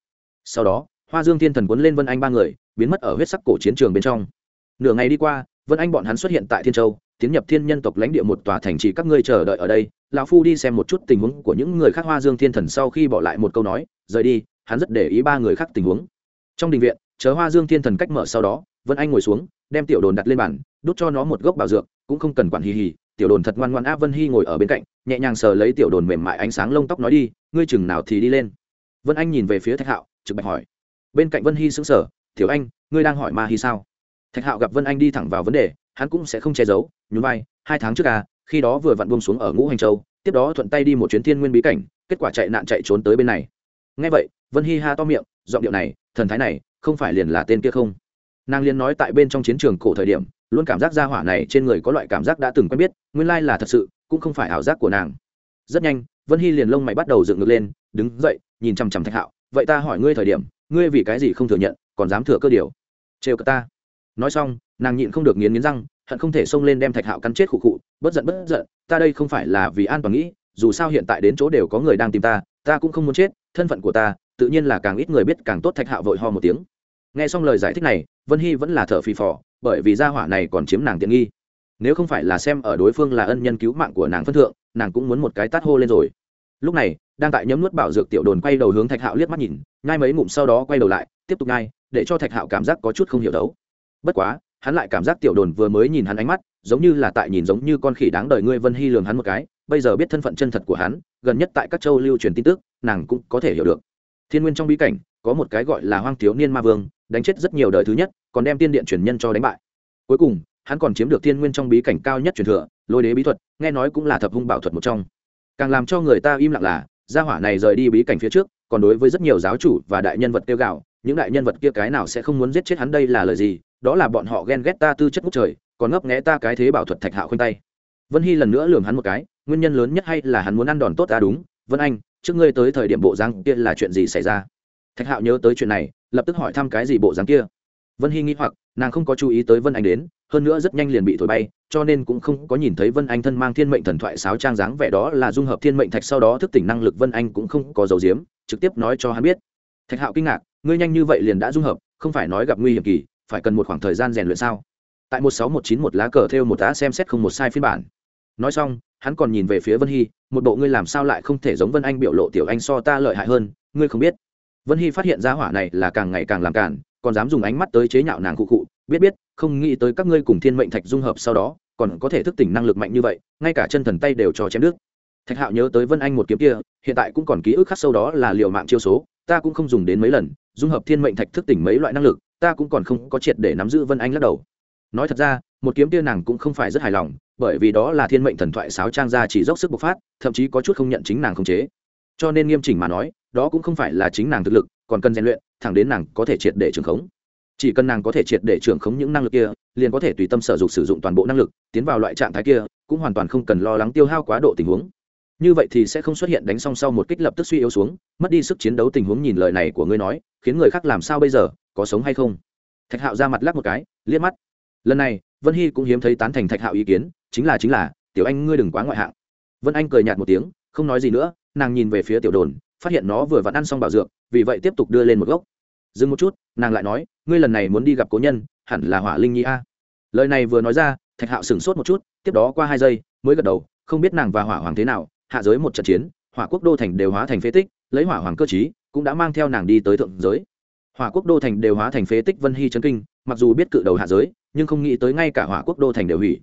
Sau đó, hoa dương thiên thần quấn lên vân anh ba người, biến mất ở huyết sắc cổ chiến trường bên trong. Nửa ngày đi qua vân anh bọn hắn xuất hiện tại thiên châu, tiến nhập thiên nhân tộc lãnh địa một tòa thành trì các ngươi chờ đợi ở đây. Lão phu đi xem một chút tình huống của những người khác hoa dương thiên thần sau khi bỏ lại một câu nói, rời đi, hắn rất để ý ba người khác tình huống. Trong đình viện, chờ hoa dương thiên thần cách mở sau đó, vân anh ngồi xuống, đem tiểu đồn đặt lên bàn, đút cho nó một gốc bảo dược, cũng không cần quản hì hì, tiểu đồn thật ngoan ngoan áp vân hy ngồi ở bên cạnh, nhẹ nhàng sờ lấy tiểu đồn mềm mại ánh sáng lông tóc nói đi, ngươi chừng nào thì đi lên. Vân anh nhìn về phía thạch hạo, trực bạch hỏi. Bên cạnh vân hy xứng sở tiểu anh, ngươi đang hỏi ma hy sao? Thạch hạo gặp vân anh đi thẳng vào vấn đề, hắn cũng sẽ không che giấu, nhún vai, hai tháng trước à khi đó vừa vặn buông xuống ở ngũ hành châu, tiếp đó thuận tay đi một chuyến thiên nguyên bí cảnh, kết quả chạy nạn chạy trốn tới bên này. Ngay vậy, vân hi ha to miệng, giọng điệu này, thần thái này, không phải liền là tên kia không? Nàng liên nói tại bên trong chiến trường cổ thời điểm, luôn cảm giác gia hỏa này trên người có loại cảm giác đã từng quen biết, nguyên lai là thật sự, cũng không phải ảo giác của nàng. Rất nhanh, vân hy liền lông mày bắt đầu dựng ngược lên, đứng dậy, nhìn chằm chằm thạch hạo, vậy ta hỏi ngươi thời điểm, ngươi vì cái gì không thừa nhận, còn dám thừa cơ điều? Trêu cả ta nói xong, nàng nhịn không được nghiến nghiến răng, hận không thể xông lên đem thạch hạo cắn chết khụ khụ, bất giận bất giận, ta đây không phải là vì an toàn nghĩ, dù sao hiện tại đến chỗ đều có người đang tìm ta ta cũng không muốn chết, thân phận của ta, tự nhiên là càng ít người biết, càng tốt thạch hạo vội ho một tiếng. Nghe xong lời giải thích này, vân hy vẫn là thở phì phò, bởi vì gia hỏa này còn chiếm nàng tiện nghi. Nếu không phải là xem ở đối phương là ân nhân cứu mạng của nàng phân thượng, nàng cũng muốn một cái tát hô lên rồi. Lúc này, đang tại nhấm nuốt bảo dược tiểu đồn quay đầu hướng thạch hạo liếc mắt nhìn ngay mấy ngụm sau đó quay đầu lại, tiếp tục ngay để cho thạch hạo cảm giác có chút không hiểu đấu bất quá, hắn lại cảm giác tiểu đồn vừa mới nhìn hắn ánh mắt, giống như là tại nhìn giống như con khỉ đáng đời ngươi vân hy lường hắn một cái, bây giờ biết thân phận chân thật của hắn, gần nhất tại các châu lưu truyền tin tức, nàng cũng có thể hiểu được. Thiên nguyên trong bí cảnh, có một cái gọi là hoang thiếu niên ma vương, đánh chết rất nhiều đời thứ nhất, còn đem tiên điện truyền nhân cho đánh bại. Cuối cùng, hắn còn chiếm được thiên nguyên trong bí cảnh cao nhất truyền thừa, lôi đế bí thuật, nghe nói cũng là thập hung bảo thuật một trong. Càng làm cho người ta im lặng là, gia hỏa này rời đi bí cảnh phía trước, còn đối với rất nhiều giáo chủ và đại nhân vật tiêu gạo những đại nhân vật kia cái nào sẽ không muốn giết chết hắn đây là lời gì đó là bọn họ ghen ghét ta tư chất ngút trời, còn ngấp nghẽ ta cái thế bảo thuật thạch hạo khoanh tay. Vân hy lần nữa lường hắn một cái, nguyên nhân lớn nhất hay là hắn muốn ăn đòn tốt ta đúng. Vân anh, trước ngươi tới thời điểm bộ dáng kia là chuyện gì xảy ra? Thạch hạo nhớ tới chuyện này, lập tức hỏi thăm cái gì bộ dáng kia. Vân hy nghĩ hoặc, nàng không có chú ý tới vân anh đến, hơn nữa rất nhanh liền bị thổi bay, cho nên cũng không có nhìn thấy vân anh thân mang thiên mệnh thần thoại sáo trang dáng vẻ đó là dung hợp thiên mệnh thạch sau đó thức tỉnh năng lực vân anh cũng không có dấu diếm, trực tiếp nói cho hắn biết. Thạch hạo kinh ngạc, ngươi nhanh như vậy liền đã dung hợp, không phải nói gặp nguy hiểm kỳ phải cần một khoảng thời gian rèn luyện sao? Tại một sáu một chín một lá cờ theo một tá xem xét không một sai phiên bản. Nói xong, hắn còn nhìn về phía vân hy, một bộ ngươi làm sao lại không thể giống vân anh biểu lộ tiểu anh so ta lợi hại hơn, ngươi không biết. Vân hy phát hiện ra hỏa này là càng ngày càng làm cản còn dám dùng ánh mắt tới chế nhạo nàng cụ cụ, biết biết, không nghĩ tới các ngươi cùng thiên mệnh thạch dung hợp sau đó, còn có thể thức tỉnh năng lực mạnh như vậy, ngay cả chân thần tay đều cho chém nước. thạch hạo nhớ tới vân anh một kiếm kia, hiện tại cũng còn ký ức khắc sâu đó là liệu mạng chiêu số, ta cũng không dùng đến mấy lần, dung hợp thiên mệnh thạch thức tỉnh mấy loại năng lực ta cũng còn không có triệt để nắm giữ vân anh lắc đầu. Nói thật ra, một kiếm tia nàng cũng không phải rất hài lòng, bởi vì đó là thiên mệnh thần thoại sáo trang ra chỉ dốc sức bộc phát, thậm chí có chút không nhận chính nàng không chế. Cho nên nghiêm chỉnh mà nói, đó cũng không phải là chính nàng thực lực, còn cần rèn luyện, thẳng đến nàng có thể triệt để trưởng khống. Chỉ cần nàng có thể triệt để trưởng khống những năng lực kia, liền có thể tùy tâm sở dục sử dụng toàn bộ năng lực, tiến vào loại trạng thái kia, cũng hoàn toàn không cần lo lắng tiêu hao quá độ tình huống. Như vậy thì sẽ không xuất hiện đánh song sau một kích lập tức suy yếu xuống, mất đi sức chiến đấu tình huống nhìn lời này của ngươi nói, khiến người khác làm sao bây giờ? Có sống hay không? Thạch hạo ra mặt lắc một cái, liếc mắt. Lần này, vân hy cũng hiếm thấy tán thành thạch hạo ý kiến, chính là chính là, tiểu anh, ngươi đừng quá ngoại hạng. Vân anh cười nhạt một tiếng, không nói gì nữa, nàng nhìn về phía tiểu đồn, phát hiện nó vừa vặn ăn xong bảo dược, vì vậy tiếp tục đưa lên một gốc. Dừng một chút, nàng lại nói, ngươi lần này muốn đi gặp cố nhân, hẳn là hỏa linh nhi a. Lời này vừa nói ra, thạch hạo sửng sốt một chút, tiếp đó qua hai giây, mới gật đầu, không biết nàng và hỏa hoàng thế nào, hạ giới một trận chiến, hỏa quốc đô thành đều hóa thành phế tích, lấy hỏa hoàng cơ chí cũng đã mang theo nàng đi tới thượng giới hỏa quốc đô thành đều hóa thành phế tích vân hy chấn kinh, mặc dù biết cự đầu hạ giới, nhưng không nghĩ tới ngay cả hỏa quốc đô thành đều hủy.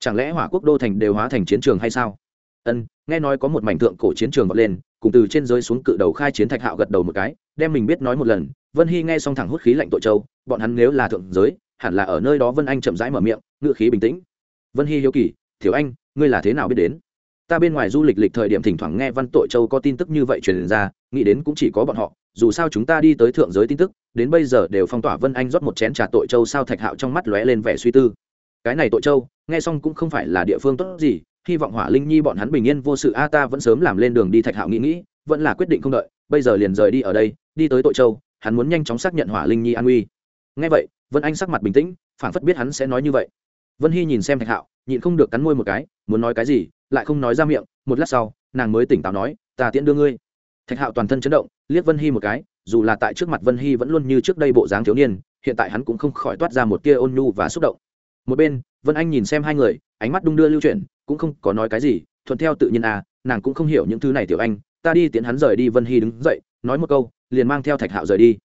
Chẳng lẽ hỏa quốc đô thành đều hóa thành chiến trường hay sao? Ân, nghe nói có một mảnh tượng cổ chiến trường vọt lên, cùng từ trên giới xuống cự đầu khai chiến thạch hạo gật đầu một cái, đem mình biết nói một lần, vân hy nghe xong thẳng hút khí lạnh tội châu, bọn hắn nếu là thượng giới, hẳn là ở nơi đó vân anh chậm rãi mở miệng ngự khí bình tĩnh. Vân hy hiếu kỳ thiếu anh, ngươi là thế nào biết đến? Ta bên ngoài du lịch lịch thời điểm thỉnh thoảng nghe văn tội châu có tin tức như vậy truyền ra, nghĩ đến cũng chỉ có bọn họ, dù sao chúng ta đi tới thượng giới tin tức, đến bây giờ đều phong tỏa vân anh rót một chén trà tội châu sao thạch hạo trong mắt lóe lên vẻ suy tư. Cái này tội châu, nghe xong cũng không phải là địa phương tốt gì, hy vọng hỏa linh nhi bọn hắn bình yên vô sự. A, ta vẫn sớm làm lên đường đi thạch hạo nghĩ nghĩ, vẫn là quyết định không đợi, bây giờ liền rời đi ở đây, đi tới tội châu, hắn muốn nhanh chóng xác nhận hỏa linh nhi an uy ngay vậy, vân anh sắc mặt bình tĩnh, phảng phất biết hắn sẽ nói như vậy. Vân hy nhìn xem thạch hạo, nhịn không được cắn môi một cái, muốn nói cái gì lại không nói ra miệng, một lát sau, nàng mới tỉnh táo nói, ta tiễn đưa ngươi. Thạch hạo toàn thân chấn động, liếc vân hy một cái, dù là tại trước mặt vân hy vẫn luôn như trước đây bộ dáng thiếu niên, hiện tại hắn cũng không khỏi toát ra một tia ôn nhu và xúc động. Một bên, vân anh nhìn xem hai người, ánh mắt đung đưa lưu chuyển, cũng không có nói cái gì, thuận theo tự nhiên à nàng cũng không hiểu những thứ này tiểu anh, ta đi tiễn hắn rời đi. Vân hy đứng dậy, nói một câu, liền mang theo thạch hạo rời đi.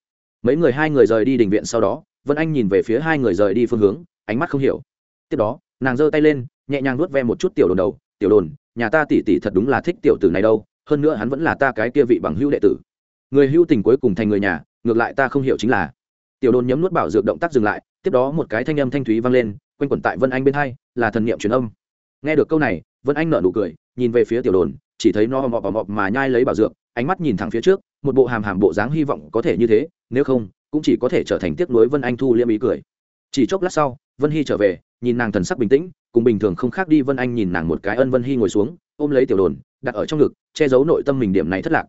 Mấy người hai người rời đi đình viện sau đó, vân anh nhìn về phía hai người rời đi phương hướng, ánh mắt không hiểu. Tiếp đó, nàng giơ tay lên, nhẹ nhàng nuốt ve một chút tiểu đồn đầu tiểu đồn, nhà ta tỉ tỉ thật đúng là thích tiểu tử này đâu, hơn nữa hắn vẫn là ta cái kia vị bằng hữu đệ tử. Người hữu tình cuối cùng thành người nhà, ngược lại ta không hiểu chính là. Tiểu đồn nhấm nuốt bảo dược động tác dừng lại, tiếp đó một cái thanh âm thanh thúy vang lên, quanh quẩn tại vân anh bên hai, là thần niệm truyền âm. Nghe được câu này, vân anh nở nụ cười, nhìn về phía tiểu đồn, chỉ thấy nó mọp mọp mà nhai lấy bảo dược, ánh mắt nhìn thẳng phía trước, một bộ hàm hàm bộ dáng hy vọng có thể như thế, nếu không, cũng chỉ có thể trở thành tiếc nuối vân anh thu liêm ý cười chỉ chốc lát sau, vân hy trở về, nhìn nàng thần sắc bình tĩnh, cùng bình thường không khác đi vân anh nhìn nàng một cái ân vân hy ngồi xuống, ôm lấy tiểu đồn, đặt ở trong ngực, che giấu nội tâm mình điểm này thất lạc.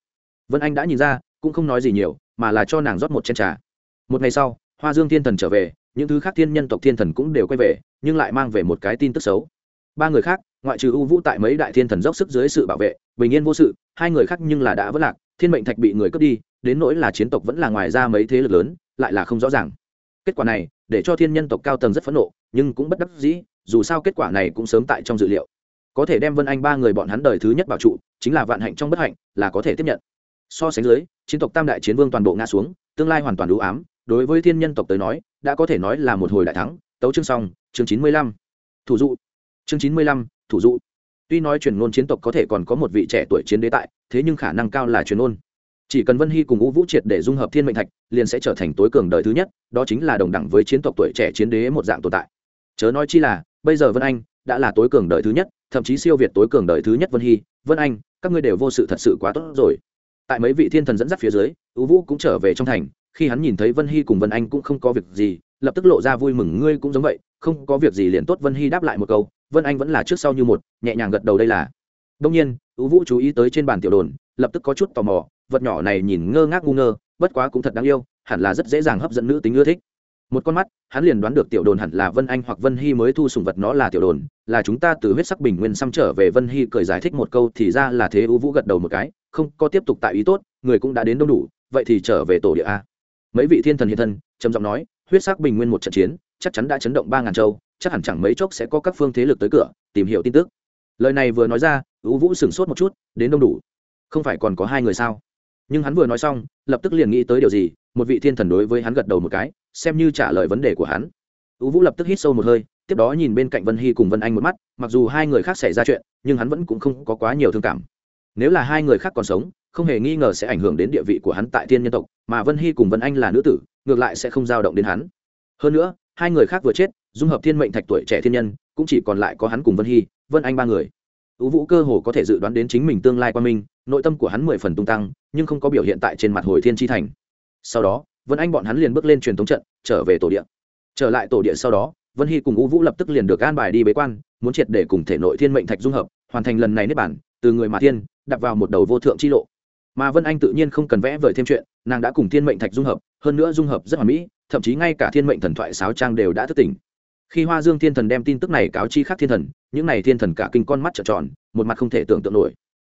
Vân anh đã nhìn ra, cũng không nói gì nhiều, mà là cho nàng rót một chén trà. Một ngày sau, hoa dương thiên thần trở về, những thứ khác thiên nhân tộc thiên thần cũng đều quay về, nhưng lại mang về một cái tin tức xấu. Ba người khác, ngoại trừ ưu vũ tại mấy đại thiên thần dốc sức dưới sự bảo vệ, bình yên vô sự, hai người khác nhưng là đã vất lạc, thiên mệnh thạch bị người cướp đi, đến nỗi là chiến tộc vẫn là ngoài ra mấy thế lực lớn, lại là không rõ ràng kết quả này, để cho thiên nhân tộc cao tầng rất phẫn nộ, nhưng cũng bất đắc dĩ, dù sao kết quả này cũng sớm tại trong dự liệu. Có thể đem vân anh ba người bọn hắn đời thứ nhất bảo trụ, chính là vạn hạnh trong bất hạnh, là có thể tiếp nhận. So sánh dưới, chiến tộc tam đại chiến vương toàn bộ ngã xuống, tương lai hoàn toàn đủ ám, đối với thiên nhân tộc tới nói, đã có thể nói là một hồi đại thắng. Tấu chương xong, chương chín mươi lăm. Thủ dụ. Chương chín mươi lăm, thủ dụ. Tuy nói truyền ngôn chiến tộc có thể còn có một vị trẻ tuổi chiến đế tại, thế nhưng khả năng cao là truyền ngôn chỉ cần vân hy cùng ngũ vũ triệt để dung hợp thiên mệnh thạch, liền sẽ trở thành tối cường đời thứ nhất, đó chính là đồng đẳng với chiến tộc tuổi trẻ chiến đế một dạng tồn tại. Chớ nói chi là, bây giờ vân anh đã là tối cường đời thứ nhất, thậm chí siêu việt tối cường đời thứ nhất vân hy. Vân anh, các ngươi đều vô sự thật sự quá tốt rồi. Tại mấy vị thiên thần dẫn dắt phía dưới ưu vũ cũng trở về trong thành. Khi hắn nhìn thấy vân hy cùng vân anh cũng không có việc gì, lập tức lộ ra vui mừng, ngươi cũng giống vậy, không có việc gì liền tốt. Vân hy đáp lại một câu, vân anh vẫn là trước sau như một, nhẹ nhàng gật đầu đây là. Đông nhiên ưu vũ chú ý tới trên bàn tiểu đồn, lập tức có chút tò mò vật nhỏ này nhìn ngơ ngác ngu ngơ, bất quá cũng thật đáng yêu, hẳn là rất dễ dàng hấp dẫn nữ tính ưa thích. Một con mắt, hắn liền đoán được tiểu đồn hẳn là vân anh hoặc vân hy mới thu sùng vật nó là tiểu đồn, là chúng ta từ huyết sắc bình nguyên xăm trở về vân hy cười giải thích một câu thì ra là thế ưu vũ gật đầu một cái, không, có tiếp tục tại ý tốt, người cũng đã đến đông đủ, vậy thì trở về tổ địa a. Mấy vị thiên thần hiện thân, trầm giọng nói, huyết sắc bình nguyên một trận chiến, chắc chắn đã chấn động ba ngàn châu, chắc hẳn chẳng mấy chốc sẽ có các phương thế lực tới cửa, tìm hiểu tin tức. Lời này vừa nói ra, ưu vũ sửng sốt một chút, đến đông đủ. Không phải còn có hai người sao? Nhưng hắn vừa nói xong, lập tức liền nghĩ tới điều gì, một vị thiên thần đối với hắn gật đầu một cái, xem như trả lời vấn đề của hắn. U vũ lập tức hít sâu một hơi, tiếp đó nhìn bên cạnh vân hy cùng vân anh một mắt, mặc dù hai người khác xảy ra chuyện, nhưng hắn vẫn cũng không có quá nhiều thương cảm. Nếu là hai người khác còn sống, không hề nghi ngờ sẽ ảnh hưởng đến địa vị của hắn tại thiên nhân tộc, mà vân hy cùng vân anh là nữ tử, ngược lại sẽ không dao động đến hắn. Hơn nữa, hai người khác vừa chết, dung hợp thiên mệnh thạch tuổi trẻ thiên nhân, cũng chỉ còn lại có hắn cùng vân hy, vân anh ba người ưu vũ cơ hồ có thể dự đoán đến chính mình tương lai qua mình, nội tâm của hắn mười phần tung tăng, nhưng không có biểu hiện tại trên mặt hồi thiên chi thành. Sau đó, vân anh bọn hắn liền bước lên truyền thống trận, trở về tổ địa. Trở lại tổ địa sau đó, vân hy cùng u vũ lập tức liền được an bài đi bế quan, muốn triệt để cùng thể nội thiên mệnh thạch dung hợp, hoàn thành lần này nếp bản từ người mà thiên đặt vào một đầu vô thượng chi lộ. Mà vân anh tự nhiên không cần vẽ vời thêm chuyện, nàng đã cùng thiên mệnh thạch dung hợp, hơn nữa dung hợp rất hoàn mỹ, thậm chí ngay cả thiên mệnh thần thoại sáo trang đều đã thức tỉnh. Khi hoa dương thiên thần đem tin tức này cáo chi khác thiên thần những này thiên thần cả kinh con mắt trợn tròn, một mặt không thể tưởng tượng nổi.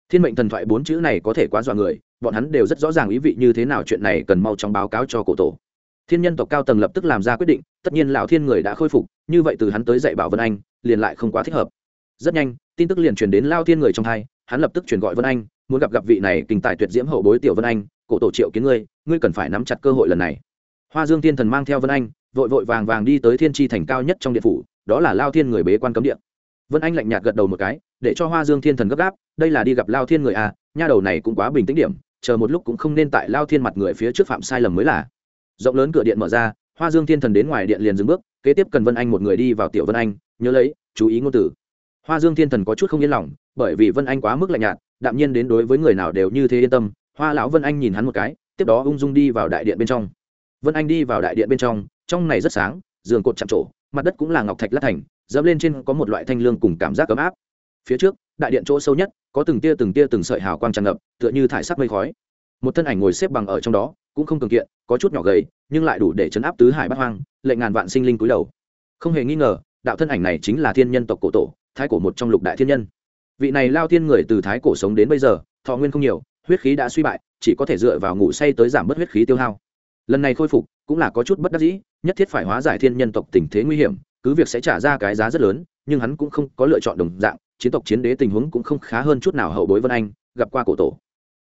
Thiên mệnh thần thoại bốn chữ này có thể quá dọa người, bọn hắn đều rất rõ ràng ý vị như thế nào chuyện này cần mau chóng báo cáo cho cổ tổ. Thiên nhân tộc cao tầng lập tức làm ra quyết định, tất nhiên lão thiên người đã khôi phục, như vậy từ hắn tới dạy bảo vân anh, liền lại không quá thích hợp. Rất nhanh, tin tức liền truyền đến lao thiên người trong hai, hắn lập tức truyền gọi vân anh, muốn gặp gặp vị này kinh tài tuyệt diễm hậu bối tiểu vân anh, cổ tổ triệu kiến ngươi ngươi cần phải nắm chặt cơ hội lần này. Hoa dương thiên thần mang theo vân anh, vội vội vàng vàng đi tới thiên tri thành cao nhất trong điện phủ, đó là lao thiên người bế quan cấm điện vân anh lạnh nhạt gật đầu một cái, để cho hoa dương thiên thần gấp gáp, đây là đi gặp lao thiên người à nha đầu này cũng quá bình tĩnh điểm, chờ một lúc cũng không nên tại lao thiên mặt người phía trước phạm sai lầm mới là. Rộng lớn cửa điện mở ra, hoa dương thiên thần đến ngoài điện liền dừng bước, kế tiếp cần vân anh một người đi vào tiểu vân anh, nhớ lấy, chú ý ngôn từ. Hoa dương thiên thần có chút không yên lòng, bởi vì vân anh quá mức lạnh nhạt, đạm nhiên đến đối với người nào đều như thế yên tâm, hoa lão vân anh nhìn hắn một cái, tiếp đó ung dung đi vào đại điện bên trong. Vân anh đi vào đại điện bên trong trong này rất sáng, giường cột chạm trổ, mặt đất cũng là ngọc thạch lát thành dẫm lên trên có một loại thanh lương cùng cảm giác ấm áp. Phía trước, đại điện chỗ sâu nhất, có từng tia từng tia từng sợi hào quang tràn ngập, tựa như thải sắc mây khói. Một thân ảnh ngồi xếp bằng ở trong đó, cũng không cường kiện, có chút nhỏ gầy, nhưng lại đủ để chấn áp tứ hải bát hoang lệ ngàn vạn sinh linh cúi đầu. Không hề nghi ngờ, đạo thân ảnh này chính là thiên nhân tộc cổ tổ, thái cổ một trong lục đại thiên nhân. Vị này lao thiên người từ thái cổ sống đến bây giờ, thọ nguyên không nhiều, huyết khí đã suy bại, chỉ có thể dựa vào ngủ say tới giảm bớt huyết khí tiêu hao. Lần này khôi phục, cũng là có chút bất đắc dĩ, nhất thiết phải hóa giải thiên nhân tộc tình thế nguy hiểm cứ việc sẽ trả ra cái giá rất lớn, nhưng hắn cũng không có lựa chọn đồng dạng, chiến tộc chiến đế tình huống cũng không khá hơn chút nào hậu bối vân anh, gặp qua cổ tổ.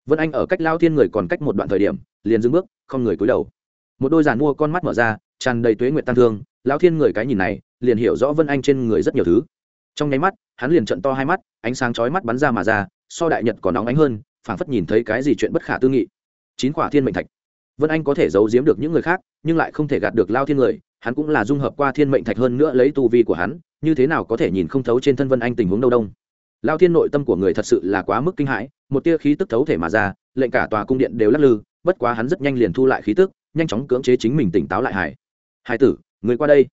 Vân anh ở cách lao thiên người còn cách một đoạn thời điểm, liền dưng bước, không người cúi đầu. Một đôi giàn mua con mắt mở ra, tràn đầy tuế nguyện tăng thương, lao thiên người cái nhìn này, liền hiểu rõ vân anh trên người rất nhiều thứ. Trong nháy mắt, hắn liền trận to hai mắt, ánh sáng chói mắt bắn ra mà ra, so đại nhật còn nóng ánh hơn, phảng phất nhìn thấy cái gì chuyện bất khả tư nghị. Chín quả thiên mệnh thạch. Vân anh có thể giấu giếm được những người khác, nhưng lại không thể gạt được lao thiên người hắn cũng là dung hợp qua thiên mệnh thạch hơn nữa lấy tu vi của hắn, như thế nào có thể nhìn không thấu trên thân vân anh tình huống đâu đông. Lao thiên nội tâm của người thật sự là quá mức kinh hãi, một tia khí tức thấu thể mà ra, lệnh cả tòa cung điện đều lắc lư, bất quá hắn rất nhanh liền thu lại khí tức, nhanh chóng cưỡng chế chính mình tỉnh táo lại hải. Hải tử, người qua đây.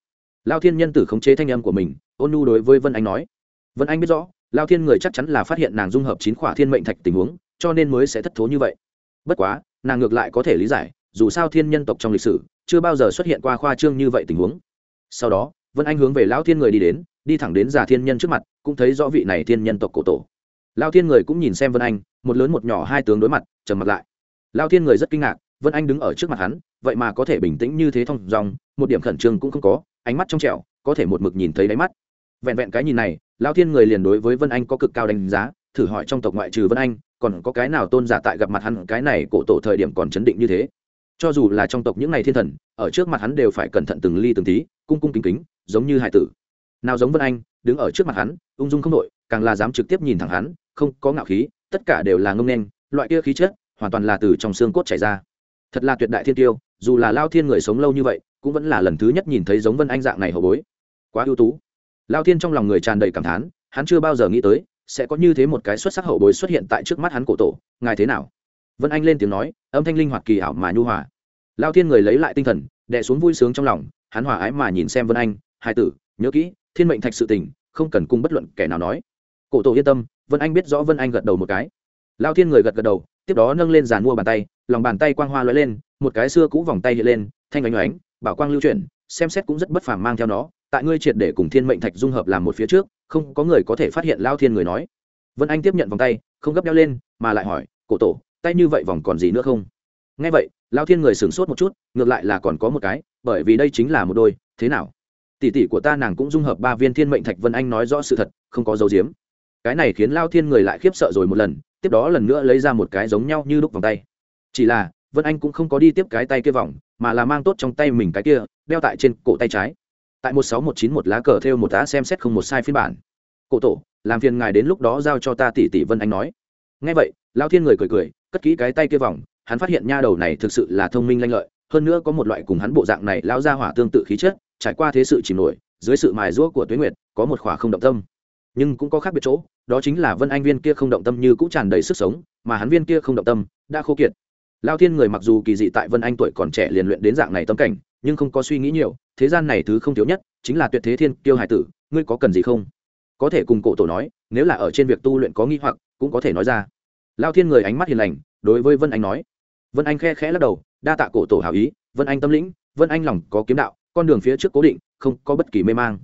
Lao thiên nhân tử khống chế thanh âm của mình, ôn nu đối với vân anh nói. Vân anh biết rõ, lao thiên người chắc chắn là phát hiện nàng dung hợp chín khỏa thiên mệnh thạch tình huống, cho nên mới sẽ thất thố như vậy. Bất quá, nàng ngược lại có thể lý giải dù sao thiên nhân tộc trong lịch sử, chưa bao giờ xuất hiện qua khoa trương như vậy tình huống. Sau đó, vân anh hướng về lão thiên người đi đến, đi thẳng đến già thiên nhân trước mặt, cũng thấy rõ vị này thiên nhân tộc cổ tổ. Lao thiên người cũng nhìn xem vân anh, một lớn một nhỏ hai tướng đối mặt, trầm mặt lại. Lao thiên người rất kinh ngạc, vân anh đứng ở trước mặt hắn, vậy mà có thể bình tĩnh như thế thông dòng một điểm khẩn trương cũng không có, ánh mắt trong trẻo, có thể một mực nhìn thấy đáy mắt. Vẹn vẹn cái nhìn này lao thiên người liền đối với vân anh có cực cao đánh giá, thử hỏi trong tộc ngoại trừ vân anh, còn có cái nào tôn giả tại gặp mặt hắn, cái này cổ tổ thời điểm còn chấn định như thế? Cho dù là trong tộc những ngày thiên thần, ở trước mặt hắn đều phải cẩn thận từng ly từng tí, cung cung kính kính, giống như hải tử. Nào giống vân anh, đứng ở trước mặt hắn, ung dung không đội, càng là dám trực tiếp nhìn thẳng hắn, không có ngạo khí, tất cả đều là ngông đen loại kia khí chất, hoàn toàn là từ trong xương cốt chảy ra. Thật là tuyệt đại thiên tiêu, dù là lao thiên người sống lâu như vậy, cũng vẫn là lần thứ nhất nhìn thấy giống vân anh dạng này hậu bối. Quá ưu tú. Lao thiên trong lòng người tràn đầy cảm thán, hắn chưa bao giờ nghĩ tới, sẽ có như thế một cái xuất sắc hậu bối xuất hiện tại trước mắt hắn cổ tổ, ngài thế nào? Vân anh lên tiếng nói, âm thanh linh hoạt kỳ ảo mà nhu hòa. Lao thiên người lấy lại tinh thần đẻ xuống vui sướng trong lòng, hắn hòa ái mà nhìn xem vân anh hai tử, nhớ kỹ, thiên mệnh thạch sự tình, không cần cung bất luận kẻ nào nói. Cổ tổ yên tâm, vân anh biết rõ vân anh gật đầu một cái. Lao thiên người gật gật đầu, tiếp đó nâng lên giàn mua bàn tay, lòng bàn tay quang hoa lóe lên, một cái xưa cũ vòng tay hiện lên, thanh ánh ánh, bảo quang lưu chuyển, xem xét cũng rất bất phàm mang theo nó, tại ngươi triệt để cùng thiên mệnh thạch dung hợp làm một phía trước, không có người có thể phát hiện lao thiên người nói. Vân anh tiếp nhận vòng tay, không gấp đeo lên, mà lại hỏi, cổ tổ tay như vậy vòng còn gì nữa không? Ngay vậy lao thiên người sửng sốt một chút, ngược lại là còn có một cái, bởi vì đây chính là một đôi, thế nào? Tỷ tỷ của ta nàng cũng dung hợp ba viên thiên mệnh thạch vân anh nói rõ sự thật, không có dấu diếm. Cái này khiến lao thiên người lại khiếp sợ rồi một lần, tiếp đó lần nữa lấy ra một cái giống nhau như đúc vòng tay. Chỉ là, vân anh cũng không có đi tiếp cái tay kia vòng, mà là mang tốt trong tay mình cái kia, đeo tại trên cổ tay trái. Tại một sáu một chín một lá cờ theo một tá xem xét không một sai phiên bản. Cổ tổ, làm phiền ngài đến lúc đó giao cho ta tỷ tỷ vân anh nói. Ngay vậy lao thiên người cười cười, cất kỹ cái tay kia vòng, hắn phát hiện nha đầu này thực sự là thông minh lanh lợi, hơn nữa có một loại cùng hắn bộ dạng này lao ra hỏa tương tự khí chất, trải qua thế sự chìm nổi, dưới sự mài rũa của tuế nguyệt, có một khỏa không động tâm. Nhưng cũng có khác biệt chỗ, đó chính là vân anh viên kia không động tâm như cũng tràn đầy sức sống, mà hắn viên kia không động tâm đã khô kiệt. Lao thiên người mặc dù kỳ dị tại vân anh tuổi còn trẻ liền luyện đến dạng này tâm cảnh, nhưng không có suy nghĩ nhiều, thế gian này thứ không thiếu nhất chính là tuyệt thế thiên kiêu hải tử, ngươi có cần gì không? Có thể cùng cổ tổ nói, nếu là ở trên việc tu luyện có nghi hoặc, cũng có thể nói ra lao thiên người ánh mắt hiền lành, đối với vân anh nói. Vân anh khe khẽ lắc đầu, đa tạ cổ tổ hảo ý, vân anh tâm lĩnh, vân anh lòng có kiếm đạo, con đường phía trước cố định, không có bất kỳ mê mang.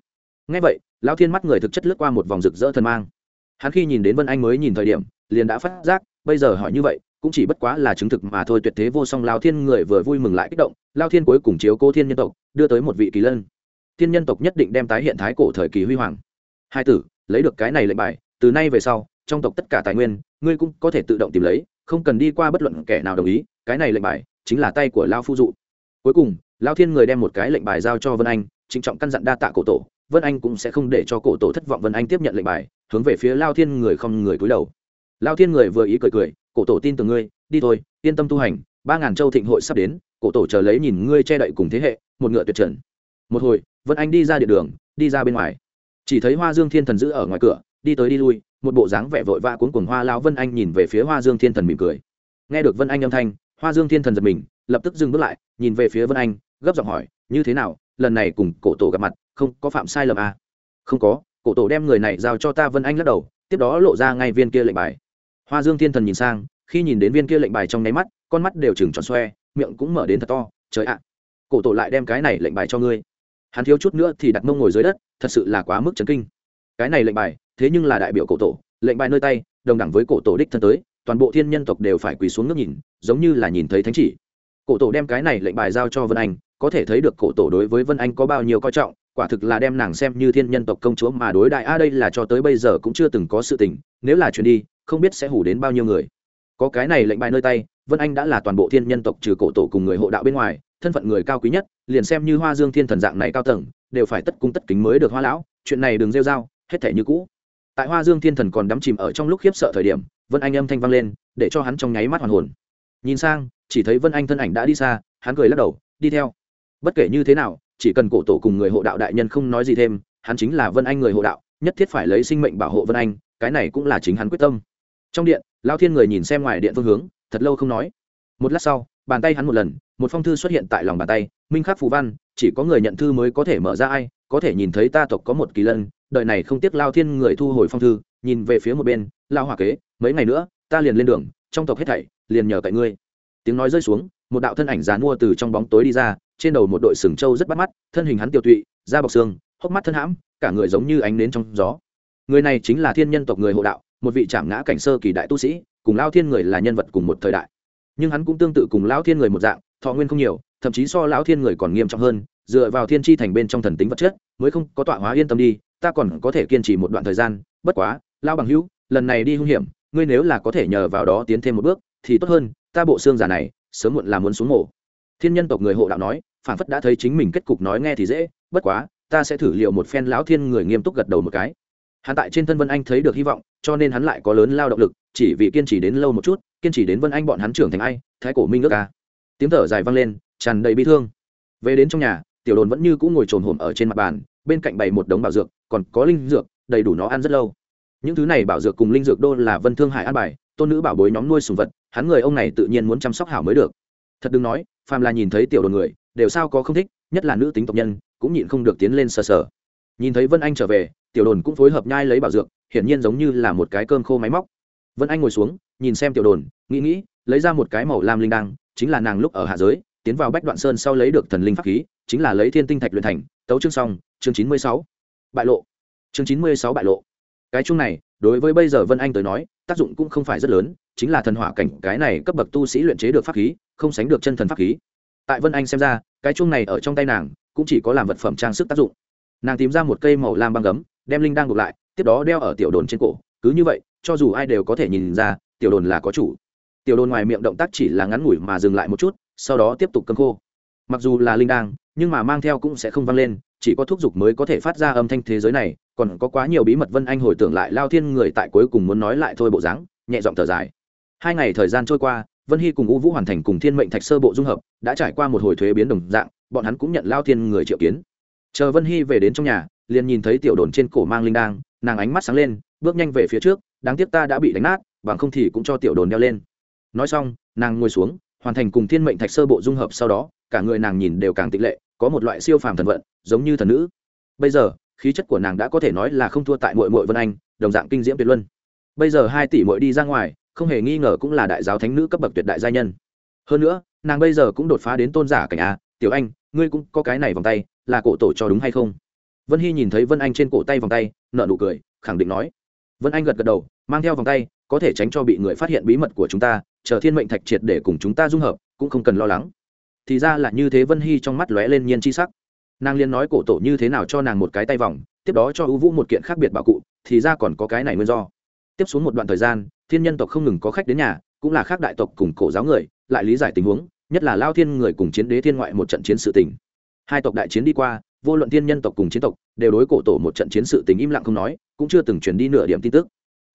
Ngay vậy, lao thiên mắt người thực chất lướt qua một vòng rực rỡ thần mang. Hắn khi nhìn đến vân anh mới nhìn thời điểm, liền đã phát giác, bây giờ hỏi như vậy, cũng chỉ bất quá là chứng thực mà thôi, tuyệt thế vô song lao thiên người vừa vui mừng lại kích động, lao thiên cuối cùng chiếu cô thiên nhân tộc, đưa tới một vị kỳ lân. Thiên nhân tộc nhất định đem tái hiện thái cổ thời kỳ huy hoàng. Hai tử, lấy được cái này lệnh bài, từ nay về sau, trong tộc tất cả tài nguyên ngươi cũng có thể tự động tìm lấy, không cần đi qua bất luận kẻ nào đồng ý, cái này lệnh bài chính là tay của lao phu dụ. Cuối cùng, lao thiên người đem một cái lệnh bài giao cho vân anh, trịnh trọng căn dặn đa tạ cổ tổ, vân anh cũng sẽ không để cho cổ tổ thất vọng. Vân anh tiếp nhận lệnh bài, hướng về phía lao thiên người không người cúi đầu. Lao thiên người vừa ý cười cười, cổ tổ tin tưởng ngươi, đi thôi, yên tâm tu hành, ba ngàn châu thịnh hội sắp đến, cổ tổ chờ lấy nhìn ngươi che đậy cùng thế hệ, một ngựa tuyệt trần. Một hồi, vân anh đi ra điện đường, đi ra bên ngoài. Chỉ thấy hoa dương thiên thần giữ ở ngoài cửa đi tới đi lui, một bộ dáng vẻ vội vã cuốn cuồng hoa lao vân anh nhìn về phía hoa dương thiên thần mỉm cười. Nghe được vân anh âm thanh, hoa dương thiên thần giật mình, lập tức dừng bước lại, nhìn về phía vân anh, gấp giọng hỏi, như thế nào, lần này cùng cổ tổ gặp mặt, không có phạm sai lầm à? không có, cổ tổ đem người này giao cho ta vân anh lắc đầu, tiếp đó lộ ra ngay viên kia lệnh bài. Hoa dương thiên thần nhìn sang, khi nhìn đến viên kia lệnh bài trong nháy mắt, con mắt đều chừng tròn xoe, miệng cũng mở đến thật to, trời ạ, cổ tổ lại đem cái này lệnh bài cho ngươi. Hắn thiếu chút nữa thì đặt mông ngồi dưới đất, thật sự là quá mức chấn kinh cái này lệnh bài, thế nhưng là đại biểu cổ tổ, lệnh bài nơi tay, đồng đẳng với cổ tổ đích thân tới, toàn bộ thiên nhân tộc đều phải quỳ xuống nước nhìn, giống như là nhìn thấy thánh chỉ. Cổ tổ đem cái này lệnh bài giao cho vân anh, có thể thấy được cổ tổ đối với vân anh có bao nhiêu coi trọng, quả thực là đem nàng xem như thiên nhân tộc công chúa mà đối đại, a, đây là cho tới bây giờ cũng chưa từng có sự tình, nếu là chuyển đi, không biết sẽ hủ đến bao nhiêu người. Có cái này lệnh bài nơi tay, vân anh đã là toàn bộ thiên nhân tộc trừ cổ tổ cùng người hộ đạo bên ngoài, thân phận người cao quý nhất, liền xem như hoa dương thiên thần dạng này cao tầng, đều phải tất cung tất kính mới được hoa lão, chuyện này đừng rêu r a o hết thể như cũ. Tại hoa dương thiên thần còn đắm chìm ở trong lúc khiếp sợ thời điểm, vân anh âm thanh vang lên, để cho hắn trong nháy mắt hoàn hồn. Nhìn sang, chỉ thấy vân anh thân ảnh đã đi xa, hắn cười lắc đầu, đi theo. Bất kể như thế nào, chỉ cần cổ tổ cùng người hộ đạo đại nhân không nói gì thêm, hắn chính là vân anh người hộ đạo, nhất thiết phải lấy sinh mệnh bảo hộ vân anh, cái này cũng là chính hắn quyết tâm. Trong điện lao thiên người nhìn xem ngoài điện phương hướng, thật lâu không nói. Một lát sau, bàn tay hắn một lần, một phong thư xuất hiện tại lòng bàn tay, minh khắc phù văn, chỉ có người nhận thư mới có thể mở ra ai, có thể nhìn thấy ta tộc có một kỳ lân đợi này không tiếc lao thiên người thu hồi phong thư, nhìn về phía một bên, lao hòa kế, mấy ngày nữa, ta liền lên đường, trong tộc hết thảy, liền nhờ cậy ngươi. Tiếng nói rơi xuống, một đạo thân ảnh dàn mua từ trong bóng tối đi ra, trên đầu một đội sừng trâu rất bắt mắt, thân hình hắn tiêu tụy, da bọc xương, hốc mắt thân hãm, cả người giống như ánh nến trong gió. Người này chính là thiên nhân tộc người hộ đạo, một vị trảm ngã cảnh sơ kỳ đại tu sĩ, cùng lao thiên người là nhân vật cùng một thời đại. Nhưng hắn cũng tương tự cùng lão thiên người một dạng, thọ nguyên không nhiều, thậm chí so lão thiên người còn nghiêm trọng hơn, dựa vào thiên tri thành bên trong thần tính vật chất, mới không có tọa hóa yên tâm đi ta còn có thể kiên trì một đoạn thời gian, bất quá lao bằng hữu, lần này đi hung hiểm, ngươi nếu là có thể nhờ vào đó tiến thêm một bước, thì tốt hơn, ta bộ xương giả này, sớm muộn là muốn xuống mổ. Thiên nhân tộc người hộ đạo nói, phản phất đã thấy chính mình kết cục nói nghe thì dễ, bất quá, ta sẽ thử liệu một phen lão thiên người nghiêm túc gật đầu một cái. Hắn tại trên thân vân anh thấy được hy vọng, cho nên hắn lại có lớn lao động lực, chỉ vì kiên trì đến lâu một chút, kiên trì đến vân anh bọn hắn trưởng thành ai, thái cổ minh ước ca tiếng thở dài vang lên, tràn đầy bi thương. Về đến trong nhà, tiểu đồn vẫn như cũng ngồi trồn hổm ở trên mặt bàn, bên cạnh bày một đống bảo dược còn có linh dược, đầy đủ nó ăn rất lâu. Những thứ này bảo dược cùng linh dược đô là vân thương hải an bài, tôn nữ bảo bối nhóm nuôi sùng vật, hắn người ông này tự nhiên muốn chăm sóc hảo mới được. Thật đừng nói, phàm là nhìn thấy tiểu đồn người, đều sao có không thích, nhất là nữ tính tộc nhân, cũng nhịn không được tiến lên sờ sờ. Nhìn thấy vân anh trở về, tiểu đồn cũng phối hợp nhai lấy bảo dược, hiển nhiên giống như là một cái cơm khô máy móc. Vân anh ngồi xuống, nhìn xem tiểu đồn, nghĩ nghĩ, lấy ra một cái màu lam linh đăng, chính là nàng lúc ở hạ giới, tiến vào bách đoạn sơn sau lấy được thần linh pháp khí, chính là lấy thiên tinh thạch luyện thành, tấu chương xong, chương chín mươi sáu bại lộ. Chương chín mươi sáu bại lộ. Cái chung này, đối với bây giờ vân anh tới nói, tác dụng cũng không phải rất lớn, chính là thần hỏa cảnh, cái này cấp bậc tu sĩ luyện chế được pháp khí, không sánh được chân thần pháp khí. Tại vân anh xem ra, cái chung này ở trong tay nàng, cũng chỉ có làm vật phẩm trang sức tác dụng. Nàng tìm ra một cây màu lam băng gấm, đem linh đang ngược lại, tiếp đó đeo ở tiểu đồn trên cổ. Cứ như vậy, cho dù ai đều có thể nhìn ra, tiểu đồn là có chủ. Tiểu đồn ngoài miệng động tác chỉ là ngắn ngủi mà dừng lại một chút, sau đó tiếp tục cân khô. Mặc dù là linh đang, nhưng mà mang theo cũng sẽ không văng lên chỉ có thúc giục mới có thể phát ra âm thanh thế giới này, còn có quá nhiều bí mật vân anh hồi tưởng lại lao thiên người tại cuối cùng muốn nói lại thôi bộ dáng, nhẹ giọng thở dài. Hai ngày thời gian trôi qua, vân hy cùng u vũ hoàn thành cùng thiên mệnh thạch sơ bộ dung hợp, đã trải qua một hồi thuế biến đồng dạng, bọn hắn cũng nhận lao thiên người triệu kiến. Chờ vân hy về đến trong nhà, liền nhìn thấy tiểu đồn trên cổ mang linh đang nàng ánh mắt sáng lên, bước nhanh về phía trước, đáng tiếc ta đã bị đánh nát, bằng không thì cũng cho tiểu đồn đeo lên. Nói xong, nàng ngồi xuống, hoàn thành cùng thiên mệnh thạch sơ bộ dung hợp sau đó, cả người nàng nhìn đều càng tịch lệ có một loại siêu phàm thần vận, giống như thần nữ. Bây giờ, khí chất của nàng đã có thể nói là không thua tại mội mội vân anh, đồng dạng kinh diễm tuyệt luân. Bây giờ hai tỷ mội đi ra ngoài, không hề nghi ngờ cũng là đại giáo thánh nữ cấp bậc tuyệt đại gia nhân. Hơn nữa, nàng bây giờ cũng đột phá đến tôn giả cảnh a, tiểu anh, ngươi cũng có cái này vòng tay, là cổ tổ cho đúng hay không? Vân hy nhìn thấy vân anh trên cổ tay vòng tay nợ nụ cười, khẳng định nói. Vân anh gật gật đầu, mang theo vòng tay, có thể tránh cho bị người phát hiện bí mật của chúng ta, chờ thiên mệnh thạch triệt để cùng chúng ta dung hợp, cũng không cần lo lắng thì ra là như thế vân hy trong mắt lóe lên nhiên chi sắc. Nàng liên nói cổ tổ như thế nào cho nàng một cái tay vòng, tiếp đó cho ưu vũ một kiện khác biệt bảo cụ, thì ra còn có cái này nguyên do. Tiếp xuống một đoạn thời gian, thiên nhân tộc không ngừng có khách đến nhà, cũng là khác đại tộc cùng cổ giáo người, lại lý giải tình huống, nhất là lao thiên người cùng chiến đế thiên ngoại một trận chiến sự tình. Hai tộc đại chiến đi qua, vô luận thiên nhân tộc cùng chiến tộc, đều đối cổ tổ một trận chiến sự tình im lặng không nói, cũng chưa từng chuyển đi nửa điểm tin tức.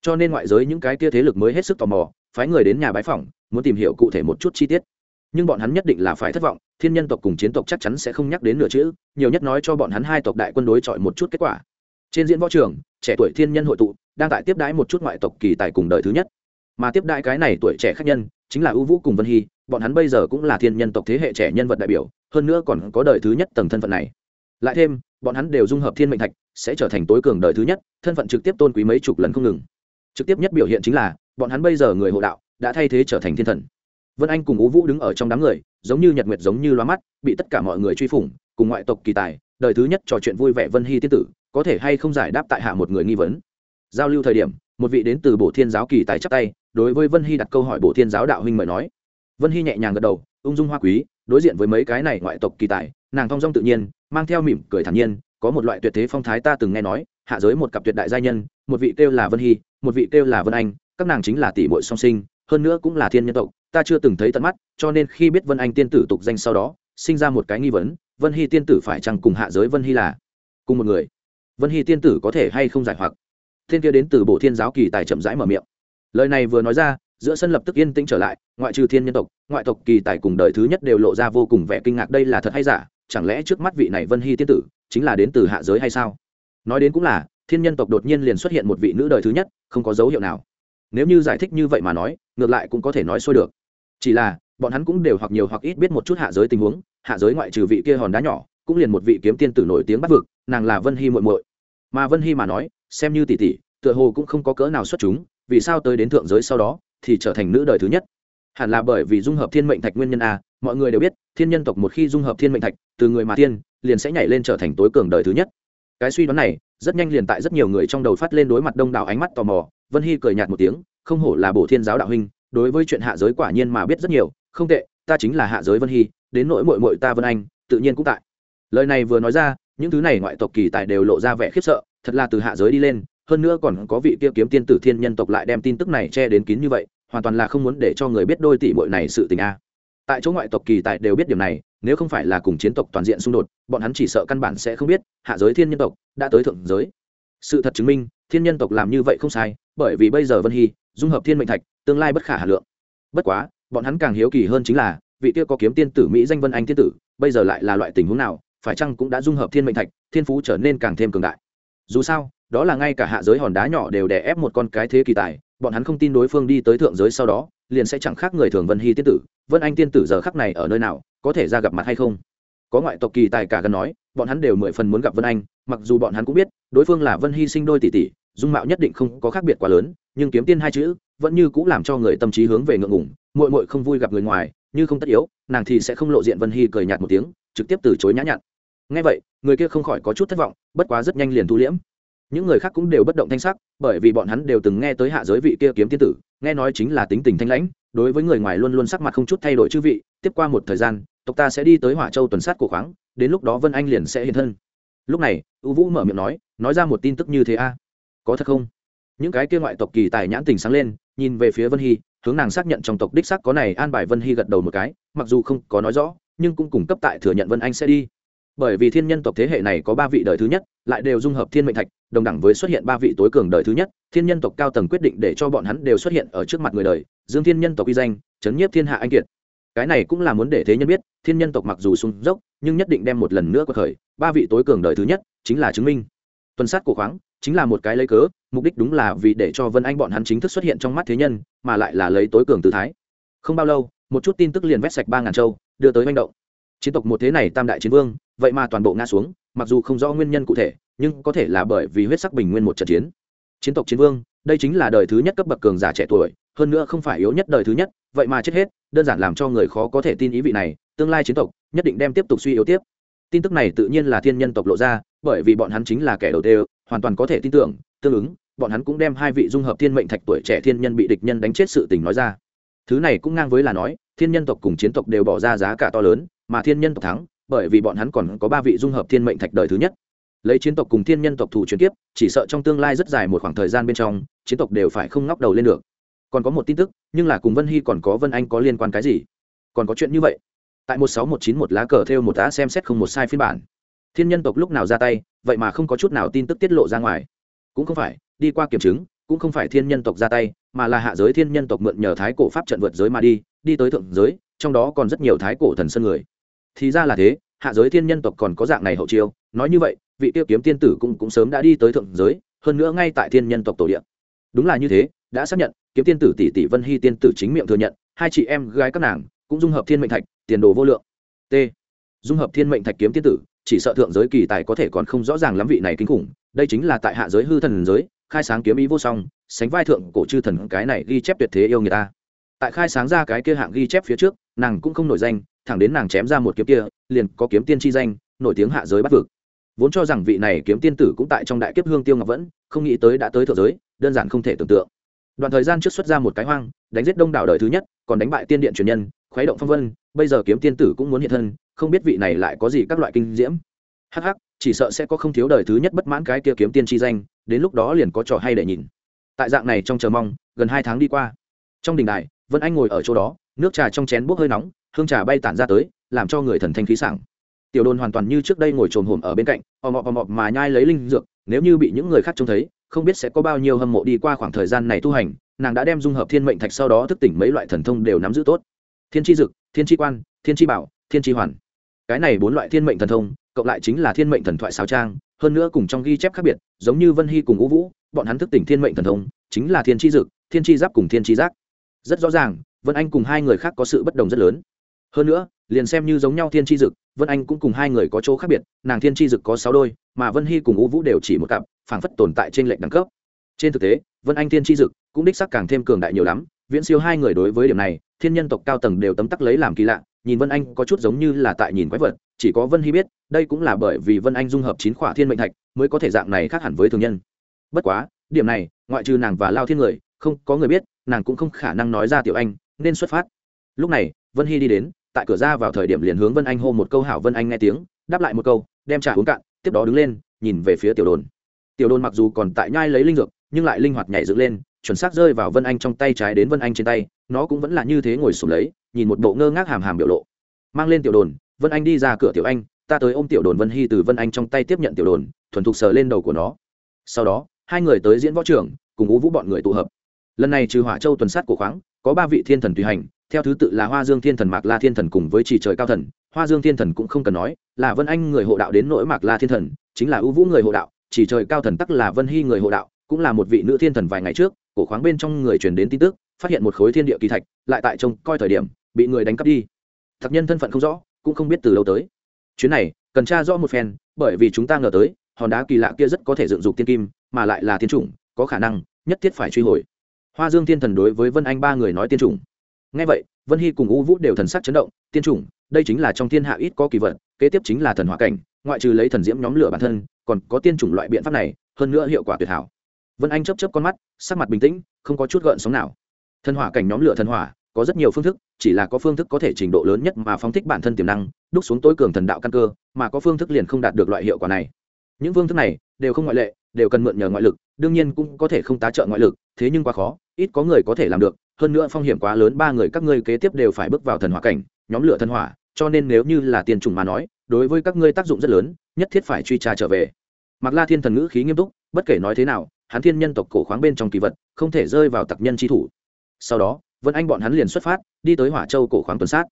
Cho nên ngoại giới những cái kia thế lực mới hết sức tò mò, phái người đến nhà bái phỏng, muốn tìm hiểu cụ thể một chút chi tiết nhưng bọn hắn nhất định là phải thất vọng, thiên nhân tộc cùng chiến tộc chắc chắn sẽ không nhắc đến nửa chữ, nhiều nhất nói cho bọn hắn hai tộc đại quân đối chọi một chút kết quả. Trên diễn võ trường, trẻ tuổi thiên nhân hội tụ, đang tại tiếp đãi một chút ngoại tộc kỳ tài cùng đời thứ nhất. Mà tiếp đãi cái này tuổi trẻ khác nhân, chính là ưu vũ cùng vân hy, bọn hắn bây giờ cũng là thiên nhân tộc thế hệ trẻ nhân vật đại biểu, hơn nữa còn có đời thứ nhất tầng thân phận này. Lại thêm, bọn hắn đều dung hợp thiên mệnh thạch, sẽ trở thành tối cường đời thứ nhất, thân phận trực tiếp tôn quý mấy chục lần không ngừng. Trực tiếp nhất biểu hiện chính là, bọn hắn bây giờ người hộ đạo, đã thay thế trở thành thiên thần vân anh cùng ú vũ đứng ở trong đám người, giống như nhật nguyệt giống như loa mắt, bị tất cả mọi người truy phủng, cùng ngoại tộc kỳ tài, đời thứ nhất trò chuyện vui vẻ vân hy tiên tử, có thể hay không giải đáp tại hạ một người nghi vấn. Giao lưu thời điểm, một vị đến từ bộ thiên giáo kỳ tài chắc tay, đối với vân hy đặt câu hỏi bộ thiên giáo đạo huynh mời nói. Vân hy nhẹ nhàng gật đầu, ung dung hoa quý, đối diện với mấy cái này ngoại tộc kỳ tài, nàng thong dong tự nhiên, mang theo mỉm cười thản nhiên, có một loại tuyệt thế phong thái ta từng nghe nói, hạ giới một cặp tuyệt đại gia nhân, một vị kêu là vân hy, một vị kêu là vân anh, các nàng chính là tỷ muội song sinh, hơn nữa cũng là thiên nhân tộc ta chưa từng thấy tận mắt, cho nên khi biết vân anh tiên tử tục danh sau đó, sinh ra một cái nghi vấn, vân hy tiên tử phải chăng cùng hạ giới vân hy là cùng một người? Vân hy tiên tử có thể hay không giải hoặc? Thiên kia đến từ bộ thiên giáo kỳ tài chậm rãi mở miệng. Lời này vừa nói ra, giữa sân lập tức yên tĩnh trở lại, ngoại trừ thiên nhân tộc, ngoại tộc kỳ tài cùng đời thứ nhất đều lộ ra vô cùng vẻ kinh ngạc đây là thật hay giả, chẳng lẽ trước mắt vị này vân hy tiên tử chính là đến từ hạ giới hay sao? Nói đến cũng là, thiên nhân tộc đột nhiên liền xuất hiện một vị nữ đời thứ nhất, không có dấu hiệu nào. Nếu như giải thích như vậy mà nói, ngược lại cũng có thể nói xuôi được chỉ là, bọn hắn cũng đều hoặc nhiều hoặc ít biết một chút hạ giới tình huống, hạ giới ngoại trừ vị kia hòn đá nhỏ, cũng liền một vị kiếm tiên tử nổi tiếng bắt vực, nàng là vân hy muội muội. Mà vân hy mà nói, xem như tỷ tỷ, tựa hồ cũng không có cỡ nào xuất chúng, vì sao tới đến thượng giới sau đó, thì trở thành nữ đời thứ nhất? Hẳn là bởi vì dung hợp thiên mệnh thạch nguyên nhân a, mọi người đều biết, thiên nhân tộc một khi dung hợp thiên mệnh thạch, từ người mà thiên liền sẽ nhảy lên trở thành tối cường đời thứ nhất. Cái suy đoán này, rất nhanh liền tại rất nhiều người trong đầu phát lên đối mặt đông đảo ánh mắt tò mò, vân hy cười nhạt một tiếng, không hổ là bổ thiên giáo đạo huynh đối với chuyện hạ giới quả nhiên mà biết rất nhiều, không tệ, ta chính là hạ giới vân hy, đến nỗi mội mội ta vân anh, tự nhiên cũng tại. Lời này vừa nói ra, những thứ này ngoại tộc kỳ tài đều lộ ra vẻ khiếp sợ, thật là từ hạ giới đi lên, hơn nữa còn có vị kia kiếm tiên tử thiên nhân tộc lại đem tin tức này che đến kín như vậy, hoàn toàn là không muốn để cho người biết đôi tỷ bội này sự tình a. Tại chỗ ngoại tộc kỳ tài đều biết điểm này, nếu không phải là cùng chiến tộc toàn diện xung đột, bọn hắn chỉ sợ căn bản sẽ không biết, hạ giới thiên nhân tộc đã tới thượng giới. Sự thật chứng minh, thiên nhân tộc làm như vậy không sai, bởi vì bây giờ vân hy dung hợp thiên mệnh thạch, tương lai bất khả hà lượng. Bất quá, bọn hắn càng hiếu kỳ hơn chính là, vị kia có kiếm tiên tử mỹ danh vân anh tiên tử, bây giờ lại là loại tình huống nào, phải chăng cũng đã dung hợp thiên mệnh thạch, thiên phú trở nên càng thêm cường đại. Dù sao, đó là ngay cả hạ giới hòn đá nhỏ đều đè ép một con cái thế kỳ tài, bọn hắn không tin đối phương đi tới thượng giới sau đó, liền sẽ chẳng khác người thường vân hy tiên tử. Vân anh tiên tử giờ khắc này ở nơi nào, có thể ra gặp mặt hay không? Có ngoại tộc kỳ tài cả gần nói, bọn hắn đều mười phần muốn gặp vân anh, mặc dù bọn hắn cũng biết, đối phương là vân hy sinh đôi tỷ tỷ dung mạo nhất định không có khác biệt quá lớn, nhưng kiếm tiên hai chữ vẫn như cũng làm cho người tâm trí hướng về ngượng ngủng mội mội không vui gặp người ngoài, như không tất yếu, nàng thì sẽ không lộ diện vân hy cười nhạt một tiếng, trực tiếp từ chối nhã nhặn. Ngay vậy, người kia không khỏi có chút thất vọng, bất quá rất nhanh liền thu liễm. Những người khác cũng đều bất động thanh sắc, bởi vì bọn hắn đều từng nghe tới hạ giới vị kia kiếm tiên tử, nghe nói chính là tính tình thanh lãnh, đối với người ngoài luôn luôn sắc mặt không chút thay đổi chư vị, tiếp qua một thời gian, tộc ta sẽ đi tới hỏa châu tuần sát của khoáng, đến lúc đó vân anh liền sẽ hiện thân. Lúc này, u vũ mở miệng nói nói ra một tin tức như thế a có thật không? Những cái kia ngoại tộc kỳ tài nhãn tình sáng lên, nhìn về phía vân hy, hướng nàng xác nhận trong tộc đích sắc có này, an bài vân hy gật đầu một cái, mặc dù không có nói rõ, nhưng cũng cung cấp tại thừa nhận vân anh sẽ đi. Bởi vì thiên nhân tộc thế hệ này có ba vị đời thứ nhất, lại đều dung hợp thiên mệnh thạch, đồng đẳng với xuất hiện ba vị tối cường đời thứ nhất, thiên nhân tộc cao tầng quyết định để cho bọn hắn đều xuất hiện ở trước mặt người đời, dương thiên nhân tộc uy danh, chấn nhiếp thiên hạ anh kiệt. Cái này cũng là muốn để thế nhân biết, thiên nhân tộc mặc dù sung dốc, nhưng nhất định đem một lần nữa cuộc khởi, ba vị tối cường đời thứ nhất, chính là chứng minh. Tuần sát cổ khoáng chính là một cái lấy cớ, mục đích đúng là vì để cho vân anh bọn hắn chính thức xuất hiện trong mắt thế nhân, mà lại là lấy tối cường tư thái. Không bao lâu, một chút tin tức liền vét sạch ba ngàn châu, đưa tới manh động. Chiến tộc một thế này tam đại chiến vương, vậy mà toàn bộ ngã xuống, mặc dù không rõ nguyên nhân cụ thể, nhưng có thể là bởi vì huyết sắc bình nguyên một trận chiến. Chiến tộc chiến vương, đây chính là đời thứ nhất cấp bậc cường giả trẻ tuổi, hơn nữa không phải yếu nhất đời thứ nhất, vậy mà chết hết, đơn giản làm cho người khó có thể tin ý vị này, tương lai chiến tộc, nhất định đem tiếp tục suy yếu tiếp. Tin tức này tự nhiên là thiên nhân tộc lộ ra, bởi vì bọn hắn chính là kẻ đầu tiên hoàn toàn có thể tin tưởng, tương ứng, bọn hắn cũng đem hai vị dung hợp thiên mệnh thạch tuổi trẻ thiên nhân bị địch nhân đánh chết sự tình nói ra. Thứ này cũng ngang với là nói, thiên nhân tộc cùng chiến tộc đều bỏ ra giá cả to lớn, mà thiên nhân tộc thắng, bởi vì bọn hắn còn có ba vị dung hợp thiên mệnh thạch đời thứ nhất. Lấy chiến tộc cùng thiên nhân tộc thủ chuyển tiếp chỉ sợ trong tương lai rất dài một khoảng thời gian bên trong, chiến tộc đều phải không ngóc đầu lên được. Còn có một tin tức, nhưng là cùng vân hy còn có vân anh có liên quan cái gì? Còn có chuyện như vậy. Tại một sáu một chín một lá cờ theo một đã xem xét không một sai phiên bản. Thiên nhân tộc lúc nào ra tay vậy mà không có chút nào tin tức tiết lộ ra ngoài. Cũng không phải, đi qua kiểm chứng, cũng không phải thiên nhân tộc ra tay, mà là hạ giới thiên nhân tộc mượn nhờ thái cổ pháp trận vượt giới mà đi đi tới thượng giới, trong đó còn rất nhiều thái cổ thần sơn người. Thì ra là thế, hạ giới thiên nhân tộc còn có dạng này hậu chiêu, nói như vậy, vị tiêu kiếm tiên tử cũng cũng sớm đã đi tới thượng giới, hơn nữa ngay tại thiên nhân tộc tổ địa. Đúng là như thế, đã xác nhận, kiếm tiên tử tỷ tỷ vân hy tiên tử chính miệng thừa nhận, hai chị em gái các nàng cũng dung hợp thiên mệnh thạch, tiền đồ vô lượng. T. Dung hợp thiên mệnh thạch kiếm tiên tử chỉ sợ thượng giới kỳ tài có thể còn không rõ ràng lắm vị này kinh khủng, đây chính là tại hạ giới hư thần giới, khai sáng kiếm ý vô song, sánh vai thượng cổ chư thần cái này ghi chép tuyệt thế yêu người ta. Tại khai sáng ra cái kia hạng ghi chép phía trước, nàng cũng không nổi danh, thẳng đến nàng chém ra một kiếm kia, liền có kiếm tiên chi danh, nổi tiếng hạ giới bắt vực. Vốn cho rằng vị này kiếm tiên tử cũng tại trong đại kiếp hương tiêu ngọc vẫn, không nghĩ tới đã tới thượng giới, đơn giản không thể tưởng tượng. Đoạn thời gian trước xuất ra một cái hoang, đánh giết đông đảo đời thứ nhất, còn đánh bại tiên điện truyền nhân khuấy động phong vân, bây giờ kiếm tiên tử cũng muốn hiện thân, không biết vị này lại có gì các loại kinh diễm. Hh chỉ sợ sẽ có không thiếu đời thứ nhất bất mãn cái kia kiếm tiên chi danh, đến lúc đó liền có trò hay để nhìn. Tại dạng này trong chờ mong, gần hai tháng đi qua. Trong đình đài, vân anh ngồi ở chỗ đó, nước trà trong chén bốc hơi nóng, hương trà bay tản ra tới, làm cho người thần thanh khí sảng. Tiểu đồn hoàn toàn như trước đây ngồi trồm hổm ở bên cạnh, ò mọ ò mọ mà nhai lấy linh dược, nếu như bị những người khác trông thấy, không biết sẽ có bao nhiêu hâm mộ đi qua khoảng thời gian này tu hành, nàng đã đem dung hợp thiên mệnh thạch sau đó thức tỉnh mấy loại thần thông đều nắm giữ tốt thiên tri dực, thiên tri quan, thiên tri bảo, thiên tri hoàn. Cái này bốn loại thiên mệnh thần thông, cộng lại chính là thiên mệnh thần thoại sáo trang, hơn nữa cùng trong ghi chép khác biệt, giống như vân hy cùng ngũ vũ, bọn hắn thức tỉnh thiên mệnh thần thông, chính là thiên tri dực, thiên tri giáp cùng thiên tri giác. Rất rõ ràng, vân anh cùng hai người khác có sự bất đồng rất lớn. Hơn nữa, liền xem như giống nhau thiên tri dực, vân anh cũng cùng hai người có chỗ khác biệt, nàng thiên tri dực có sáu đôi, mà vân hy cùng ngũ vũ đều chỉ một cặp, phảng phất tồn tại trên lệnh đẳng cấp. Trên thực tế, vân anh thiên tri dực cũng đích sắc càng thêm cường đại nhiều lắm, viễn siêu hai người đối với điểm này thiên nhân tộc cao tầng đều tấm tắc lấy làm kỳ lạ, nhìn vân anh có chút giống như là tại nhìn quái vật, chỉ có vân hy biết, đây cũng là bởi vì vân anh dung hợp chín khỏa thiên mệnh thạch mới có thể dạng này khác hẳn với thường nhân. Bất quá, điểm này, ngoại trừ nàng và lao thiên người, không có người biết, nàng cũng không khả năng nói ra tiểu anh, nên xuất phát. Lúc này, vân hy đi đến, tại cửa ra vào thời điểm liền hướng vân anh hô một câu hảo vân anh nghe tiếng, đáp lại một câu, đem trà uống cạn, tiếp đó đứng lên, nhìn về phía tiểu đồn. Tiểu đồn mặc dù còn tại nhai lấy linh dược, nhưng lại linh hoạt nhảy dựng lên, chuẩn xác rơi vào vân anh trong tay trái đến vân anh trên tay nó cũng vẫn là như thế ngồi sụp lấy, nhìn một bộ ngơ ngác hàm hàm biểu lộ. Mang lên tiểu đồn, vân anh đi ra cửa tiểu anh, ta tới ôm tiểu đồn vân hy từ vân anh trong tay tiếp nhận tiểu đồn, thuần thục sờ lên đầu của nó. Sau đó, hai người tới diễn võ trưởng cùng ú vũ bọn người tụ hợp. Lần này trừ hỏa châu tuần sát của khoáng, có ba vị thiên thần tùy hành, theo thứ tự là hoa dương thiên thần mạc la thiên thần cùng với trì trời cao thần. Hoa dương thiên thần cũng không cần nói, là vân anh người hộ đạo đến nỗi mạc la thiên thần, chính là ưu vũ người hộ đạo chỉ trời cao thần tắc là vân hy người hộ đạo, cũng là một vị nữ thiên thần vài ngày trước, cổ khoáng bên trong người truyền đến tin tức phát hiện một khối thiên địa kỳ thạch, lại tại trông coi thời điểm, bị người đánh cắp đi. Thật nhân thân phận không rõ, cũng không biết từ đâu tới. Chuyến này, cần tra rõ một phen, bởi vì chúng ta ngờ tới, hòn đá kỳ lạ kia rất có thể dựng dục tiên kim, mà lại là tiên chủng, có khả năng, nhất thiết phải truy hồi. Hoa dương thiên thần đối với vân anh ba người nói tiên chủng. Ngay vậy, vân hy cùng u vũ đều thần sắc chấn động, tiên chủng, đây chính là trong thiên hạ ít có kỳ vật, kế tiếp chính là thần hỏa cảnh, ngoại trừ lấy thần diễm nhóm lửa bản thân, còn có tiên chủng loại biện pháp này, hơn nữa hiệu quả tuyệt hảo. Vân anh chấp chấp con mắt, sắc mặt bình tĩnh, không có chút gợn sóng nào thần hỏa cảnh nhóm lửa thần hỏa, có rất nhiều phương thức, chỉ là có phương thức có thể trình độ lớn nhất mà phóng thích bản thân tiềm năng, đúc xuống tối cường thần đạo căn cơ, mà có phương thức liền không đạt được loại hiệu quả này. Những phương thức này đều không ngoại lệ, đều cần mượn nhờ ngoại lực, đương nhiên cũng có thể không tá trợ ngoại lực, thế nhưng quá khó, ít có người có thể làm được, hơn nữa phong hiểm quá lớn, ba người các ngươi kế tiếp đều phải bước vào thần hỏa cảnh, nhóm lửa thần hỏa, cho nên nếu như là tiền trùng mà nói, đối với các ngươi tác dụng rất lớn, nhất thiết phải truy tra trở về. Mặc la thiên thần ngữ khí nghiêm túc, bất kể nói thế nào, hắn thiên nhân tộc cổ khoáng bên trong kỳ vật, không thể rơi vào tặc nhân chi thủ sau đó, vân anh bọn hắn liền xuất phát, đi tới hỏa châu cổ khoáng tuần sát.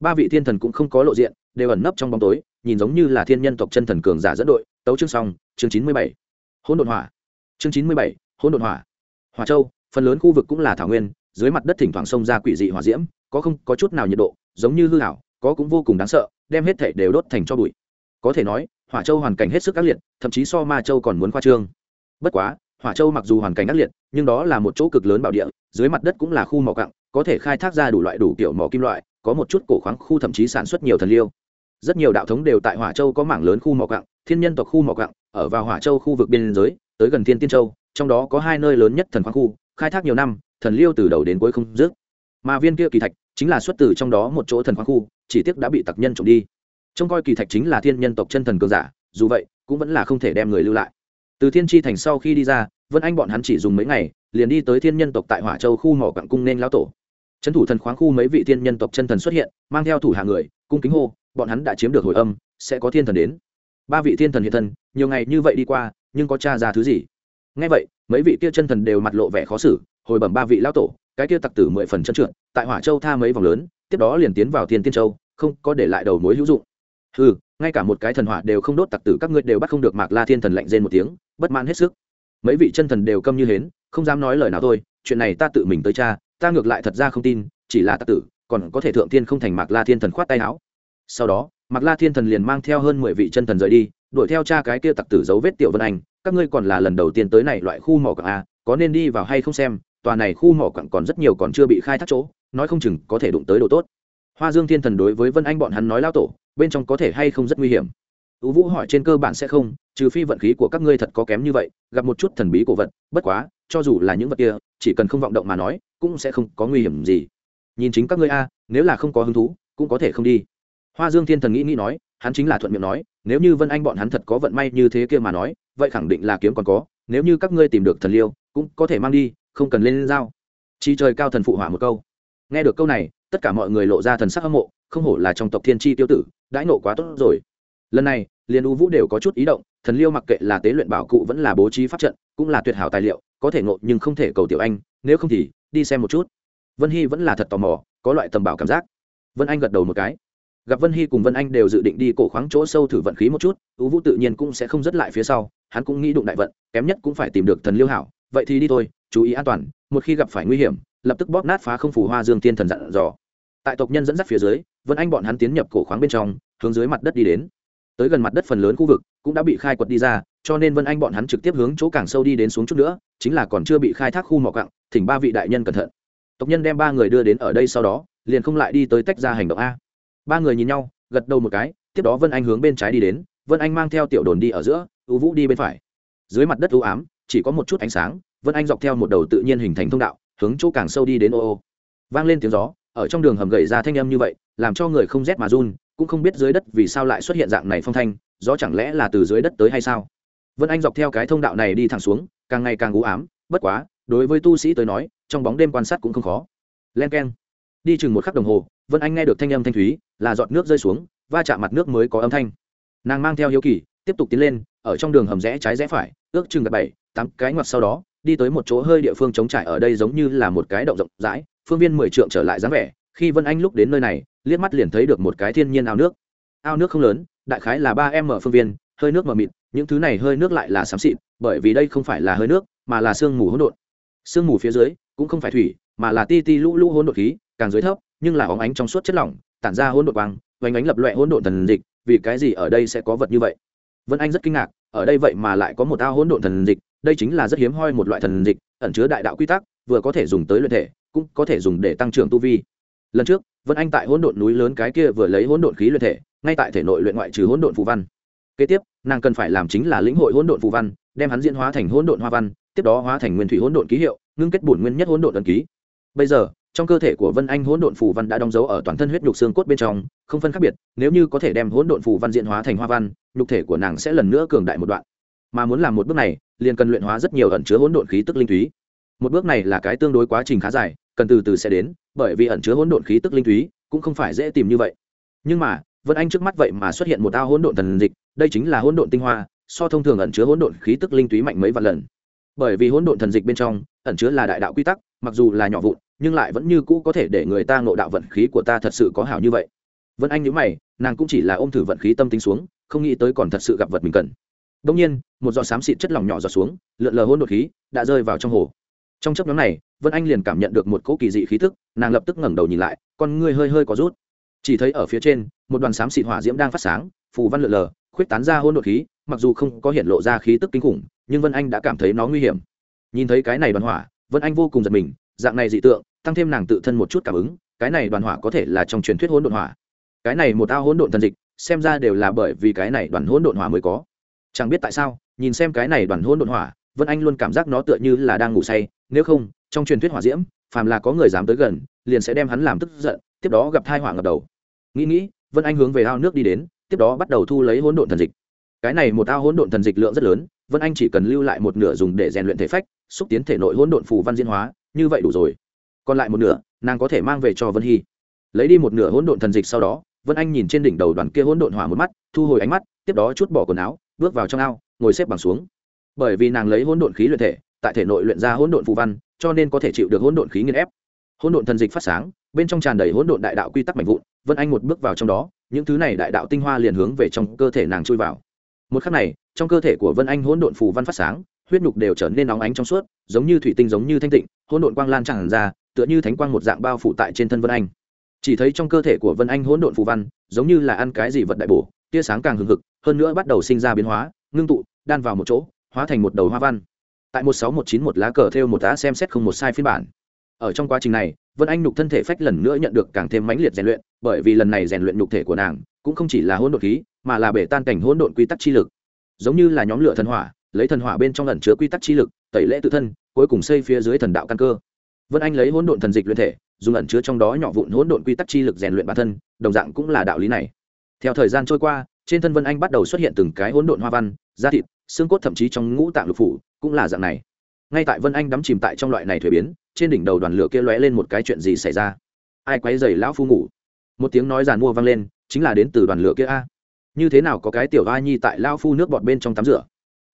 Ba vị thiên thần cũng không có lộ diện, đều ẩn nấp trong bóng tối, nhìn giống như là thiên nhân tộc chân thần cường giả dẫn đội. Tấu chương xong, chương chín mươi bảy. Hỗn độn hỏa. Chương chín mươi bảy, hỗn độn hỏa. Hỏa châu, phần lớn khu vực cũng là thảo nguyên, dưới mặt đất thỉnh thoảng sông ra quỷ dị hỏa diễm, có không, có chút nào nhiệt độ, giống như hư hảo có cũng vô cùng đáng sợ, đem hết thể đều đốt thành cho bụi. Có thể nói, hỏa châu hoàn cảnh hết sức ác liệt, thậm chí so ma châu còn muốn khoa trương. Bất quá, hỏa châu mặc dù hoàn cảnh ác liệt, nhưng đó là một chỗ cực lớn bảo địa dưới mặt đất cũng là khu mỏ cặng có thể khai thác ra đủ loại đủ kiểu mỏ kim loại, có một chút cổ khoáng khu thậm chí sản xuất nhiều thần liêu. Rất nhiều đạo thống đều tại hỏa châu có mảng lớn khu mỏ cặng thiên nhân tộc khu mỏ cặng ở vào hỏa châu khu vực biên giới, tới gần thiên tiên châu, trong đó có hai nơi lớn nhất thần khoáng khu, khai thác nhiều năm, thần liêu từ đầu đến cuối không dứt. Mà viên kia kỳ thạch chính là xuất từ trong đó một chỗ thần khoáng khu, chỉ tiếc đã bị tặc nhân trộm đi. Trông coi kỳ thạch chính là thiên nhân tộc chân thần cường giả, dù vậy, cũng vẫn là không thể đem người lưu lại. Từ thiên tri thành sau khi đi ra, vân anh bọn hắn chỉ dùng mấy ngày liền đi tới thiên nhân tộc tại hỏa châu khu mỏ cặn cung nên lão tổ. Trấn thủ thần khoáng khu mấy vị thiên nhân tộc chân thần xuất hiện, mang theo thủ hạ người, cung kính hô, bọn hắn đã chiếm được hồi âm, sẽ có thiên thần đến. Ba vị thiên thần hiện thân, nhiều ngày như vậy đi qua, nhưng có tra ra thứ gì? Ngay vậy, mấy vị kia chân thần đều mặt lộ vẻ khó xử, hồi bẩm ba vị lão tổ, cái kia tặc tử mười phần chân trượt, tại hỏa châu tha mấy vòng lớn, tiếp đó liền tiến vào thiên tiên châu, không có để lại đầu mối hữu dụng. Ừ ngay cả một cái thần hỏa đều không đốt tặc tử các ngươi đều bắt không được mạc la thiên thần lạnh rên một tiếng, bất mãn hết sức mấy vị chân thần đều câm như hến, không dám nói lời nào thôi, chuyện này ta tự mình tới cha ta ngược lại thật ra không tin, chỉ là ta tử, còn có thể thượng tiên không thành mạc la thiên thần khoát tay áo. Sau đó, mạc la thiên thần liền mang theo hơn mười vị chân thần rời đi, đuổi theo cha cái kia tặc tử dấu vết tiểu vân anh, các ngươi còn là lần đầu tiên tới này loại khu mỏ cặng a, có nên đi vào hay không xem, tòa này khu mỏ cặng còn rất nhiều còn chưa bị khai thác chỗ, nói không chừng có thể đụng tới độ tốt. Hoa dương thiên thần đối với vân anh bọn hắn nói lao tổ, bên trong có thể hay không rất nguy hiểm tú vũ hỏi trên cơ bản sẽ không, trừ phi vận khí của các ngươi thật có kém như vậy, gặp một chút thần bí cổ vật, bất quá, cho dù là những vật kia, chỉ cần không vọng động mà nói, cũng sẽ không có nguy hiểm gì. Nhìn chính các ngươi a, nếu là không có hứng thú, cũng có thể không đi. Hoa dương thiên thần nghĩ nghĩ nói, hắn chính là thuận miệng nói, nếu như vân anh bọn hắn thật có vận may như thế kia mà nói, vậy khẳng định là kiếm còn có, nếu như các ngươi tìm được thần liêu, cũng có thể mang đi, không cần lên dao chi trời cao thần phụ hỏa một câu. Nghe được câu này, tất cả mọi người lộ ra thần sắc hâm mộ, không hổ là trong tộc thiên tri tiêu tử, đãi nộ quá tốt rồi lần này liền u vũ đều có chút ý động, thần liêu mặc kệ là tế luyện bảo cụ vẫn là bố trí pháp trận, cũng là tuyệt hảo tài liệu, có thể ngộ nhưng không thể cầu tiểu anh, nếu không thì, đi xem một chút. Vân hy vẫn là thật tò mò, có loại tầm bảo cảm giác. Vân anh gật đầu một cái. Gặp vân hy cùng vân anh đều dự định đi cổ khoáng chỗ sâu thử vận khí một chút, U vũ tự nhiên cũng sẽ không dứt lại phía sau, hắn cũng nghĩ đụng đại vận, kém nhất cũng phải tìm được thần liêu hảo, vậy thì đi thôi, chú ý an toàn, một khi gặp phải nguy hiểm, lập tức bóp nát phá không phủ hoa dương tiên thần dặn dò. Tại tộc nhân dẫn dắt phía dưới, vân anh bọn hắn tiến nhập cổ khoáng bên trong, hướng dưới mặt đất đi đến tới gần mặt đất phần lớn khu vực cũng đã bị khai quật đi ra, cho nên vân anh bọn hắn trực tiếp hướng chỗ càng sâu đi đến xuống chút nữa, chính là còn chưa bị khai thác khu mỏ cặng thỉnh ba vị đại nhân cẩn thận. Tộc nhân đem ba người đưa đến ở đây sau đó, liền không lại đi tới tách ra hành động a. Ba người nhìn nhau, gật đầu một cái, tiếp đó vân anh hướng bên trái đi đến, vân anh mang theo tiểu đồn đi ở giữa ưu vũ đi bên phải. Dưới mặt đất ưu ám, chỉ có một chút ánh sáng, vân anh dọc theo một đầu tự nhiên hình thành thông đạo, hướng chỗ càng sâu đi đến ô ô. Vang lên tiếng gió, ở trong đường hầm gậy ra thanh âm như vậy, làm cho người không rét mà run cũng không biết dưới đất vì sao lại xuất hiện dạng này phong thanh, gió chẳng lẽ là từ dưới đất tới hay sao? Vân anh dọc theo cái thông đạo này đi thẳng xuống, càng ngày càng u ám, bất quá, đối với tu sĩ tới nói, trong bóng đêm quan sát cũng không khó. Len k e n đi chừng một khắc đồng hồ, vân anh nghe được thanh âm thanh thúy, là giọt nước rơi xuống, va chạm mặt nước mới có âm thanh. Nàng mang theo hiếu kỳ, tiếp tục tiến lên, ở trong đường hầm rẽ trái rẽ phải, ước chừng gặp bảy, tám cái ngoặt sau đó, đi tới một chỗ hơi địa phương trống trải ở đây giống như là một cái động rộng rãi, phương viên mười trượng trở lại dáng vẻ, khi vân anh lúc đến nơi này liếc mắt liền thấy được một cái thiên nhiên ao nước. Ao nước không lớn, đại khái là ba m phương viên, hơi nước mờ mịt, những thứ này hơi nước lại là xám xịt, bởi vì đây không phải là hơi nước, mà là sương mù hỗn độn. Sương mù phía dưới, cũng không phải thủy, mà là ti ti lũ lũ hỗn độn khí, càng dưới thấp, nhưng là óng ánh trong suốt chất lỏng, tản ra hỗn độn quang vánh ánh lập loè hỗn độn thần dịch, vì cái gì ở đây sẽ có vật như vậy? Vân anh rất kinh ngạc, ở đây vậy mà lại có một ao hỗn độn thần dịch, đây chính là rất hiếm hoi một loại thần dịch, ẩn chứa đại đạo quy tắc, vừa có thể dùng tới luyện thể, cũng có thể dùng để tăng trưởng tu vi. Lần trước vân anh tại hỗn độn núi lớn cái kia vừa lấy hỗn độn khí luyện thể ngay tại thể nội luyện ngoại trừ hỗn độn phù văn kế tiếp nàng cần phải làm chính là lĩnh hội hỗn độn phù văn đem hắn diễn hóa thành hỗn độn hoa văn tiếp đó hóa thành nguyên thủy hỗn độn ký hiệu ngưng kết bổn nguyên nhất hỗn độn ấn ký bây giờ trong cơ thể của vân anh hỗn độn phù văn đã đóng dấu ở toàn thân huyết nhục xương cốt bên trong không phân khác biệt nếu như có thể đem hỗn độn phù văn diễn hóa thành hoa văn nhục thể của nàng sẽ lần nữa cường đại một đoạn mà muốn làm một bước này liền cần luyện hóa rất nhiều ẩn chứa hỗn độn khí tức linh thúy một bước này là cái tương đối quá trình khá dài, cần từ từ sẽ đến, bởi vì ẩn chứa hỗn độn khí tức linh thúy, cũng không phải dễ tìm như vậy. Nhưng mà, vân anh trước mắt vậy mà xuất hiện một ao hỗn độn thần dịch, đây chính là hỗn độn tinh hoa, so thông thường ẩn chứa hỗn độn khí tức linh túy mạnh mấy vạn lần. Bởi vì hỗn độn thần dịch bên trong, ẩn chứa là đại đạo quy tắc, mặc dù là nhỏ vụn, nhưng lại vẫn như cũ có thể để người ta ngộ đạo vận khí của ta thật sự có hảo như vậy. Vân anh nhớ mày, nàng cũng chỉ là ôm thử vận khí tâm tính xuống, không nghĩ tới còn thật sự gặp vật mình cần. Đông nhiên, một giọt xám xịt chất lỏng nhỏ giọt xuống, lượn lờ hỗn độn khí, đã rơi vào trong hồ trong chấp nhóm này, vân anh liền cảm nhận được một cỗ kỳ dị khí thức nàng lập tức ngẩng đầu nhìn lại, con ngươi hơi hơi có rút. Chỉ thấy ở phía trên, một đoàn xám xịt hỏa diễm đang phát sáng, phù văn lượn lờ, khuyết tán ra hôn đột khí, mặc dù không có hiện lộ ra khí tức kinh khủng, nhưng vân anh đã cảm thấy nó nguy hiểm. Nhìn thấy cái này đoàn hỏa, vân anh vô cùng giật mình, dạng này dị tượng, tăng thêm nàng tự thân một chút cảm ứng, cái này đoàn hỏa có thể là trong truyền thuyết hỗn độn hỏa. Cái này một ao hỗn độn thần dịch, xem ra đều là bởi vì cái này đoàn hỗn độn hỏa mới có. Chẳng biết tại sao, nhìn xem cái này đoàn hỗn độn hỏa, vân anh luôn cảm giác nó tựa như là đang ngủ say nếu không, trong truyền thuyết hỏa diễm, phàm là có người dám tới gần, liền sẽ đem hắn làm tức giận, tiếp đó gặp thai hỏa ngập đầu. Nghĩ nghĩ, vân anh hướng về ao nước đi đến, tiếp đó bắt đầu thu lấy hỗn độn thần dịch. Cái này một ao hỗn độn thần dịch lượng rất lớn, vân anh chỉ cần lưu lại một nửa dùng để rèn luyện thể phách, xúc tiến thể nội hỗn độn phù văn diễn hóa, như vậy đủ rồi. Còn lại một nửa, nàng có thể mang về cho vân hy. Lấy đi một nửa hỗn độn thần dịch sau đó, vân anh nhìn trên đỉnh đầu đoàn kia hỗn độn hỏa một mắt, thu hồi ánh mắt, tiếp đó chút bỏ quần áo, bước vào trong ao, ngồi xếp bằng xuống. Bởi vì nàng lấy hỗn độn khí luyện thể tại thể nội luyện ra hỗn độn phù văn, cho nên có thể chịu được hỗn độn khí nghiên ép. Hỗn độn thần dịch phát sáng, bên trong tràn đầy hỗn độn đại đạo quy tắc mạnh vụn, vân anh một bước vào trong đó, những thứ này đại đạo tinh hoa liền hướng về trong cơ thể nàng chui vào. Một khắc này, trong cơ thể của vân anh hỗn độn phù văn phát sáng, huyết nhục đều trở nên nóng ánh trong suốt, giống như thủy tinh giống như thanh tịnh, hỗn độn quang lan tràn ra, tựa như thánh quang một dạng bao phủ tại trên thân vân anh. Chỉ thấy trong cơ thể của vân anh hỗn độn phù văn, giống như là ăn cái gì vật đại bổ, tia sáng càng hừng hực, hơn nữa bắt đầu sinh ra biến hóa, ngưng tụ, đan vào một chỗ, hóa thành một đầu hoa văn tại một sáu một chín một lá cờ theo một tá xem xét không một sai phiên bản. Ở trong quá trình này, vân anh nhục thân thể phách lần nữa nhận được càng thêm mãnh liệt rèn luyện, bởi vì lần này rèn luyện nhục thể của nàng cũng không chỉ là hỗn độn khí, mà là bể tan cảnh hỗn độn quy tắc chi lực. Giống như là nhóm lửa thần hỏa, lấy thần hỏa bên trong ẩn chứa quy tắc chi lực, tẩy lễ tự thân, cuối cùng xây phía dưới thần đạo căn cơ. Vân anh lấy hỗn độn thần dịch luyện thể, dùng ẩn chứa trong đó nhỏ vụn hỗn độn quy tắc chi lực rèn luyện bản thân, đồng dạng cũng là đạo lý này. Theo thời gian trôi qua, trên thân vân anh bắt đầu xuất hiện từng cái hỗn độn hoa văn, da thịt xương cốt thậm chí trong ngũ tạng lục phủ cũng là dạng này. Ngay tại vân anh đắm chìm tại trong loại này thuế biến, trên đỉnh đầu đoàn lửa kia lóe lên một cái chuyện gì xảy ra? Ai quấy dày lão phu ngủ? Một tiếng nói giàn mua vang lên, chính là đến từ đoàn lửa kia a. Như thế nào có cái tiểu va nhi tại lao phu nước bọt bên trong tắm rửa?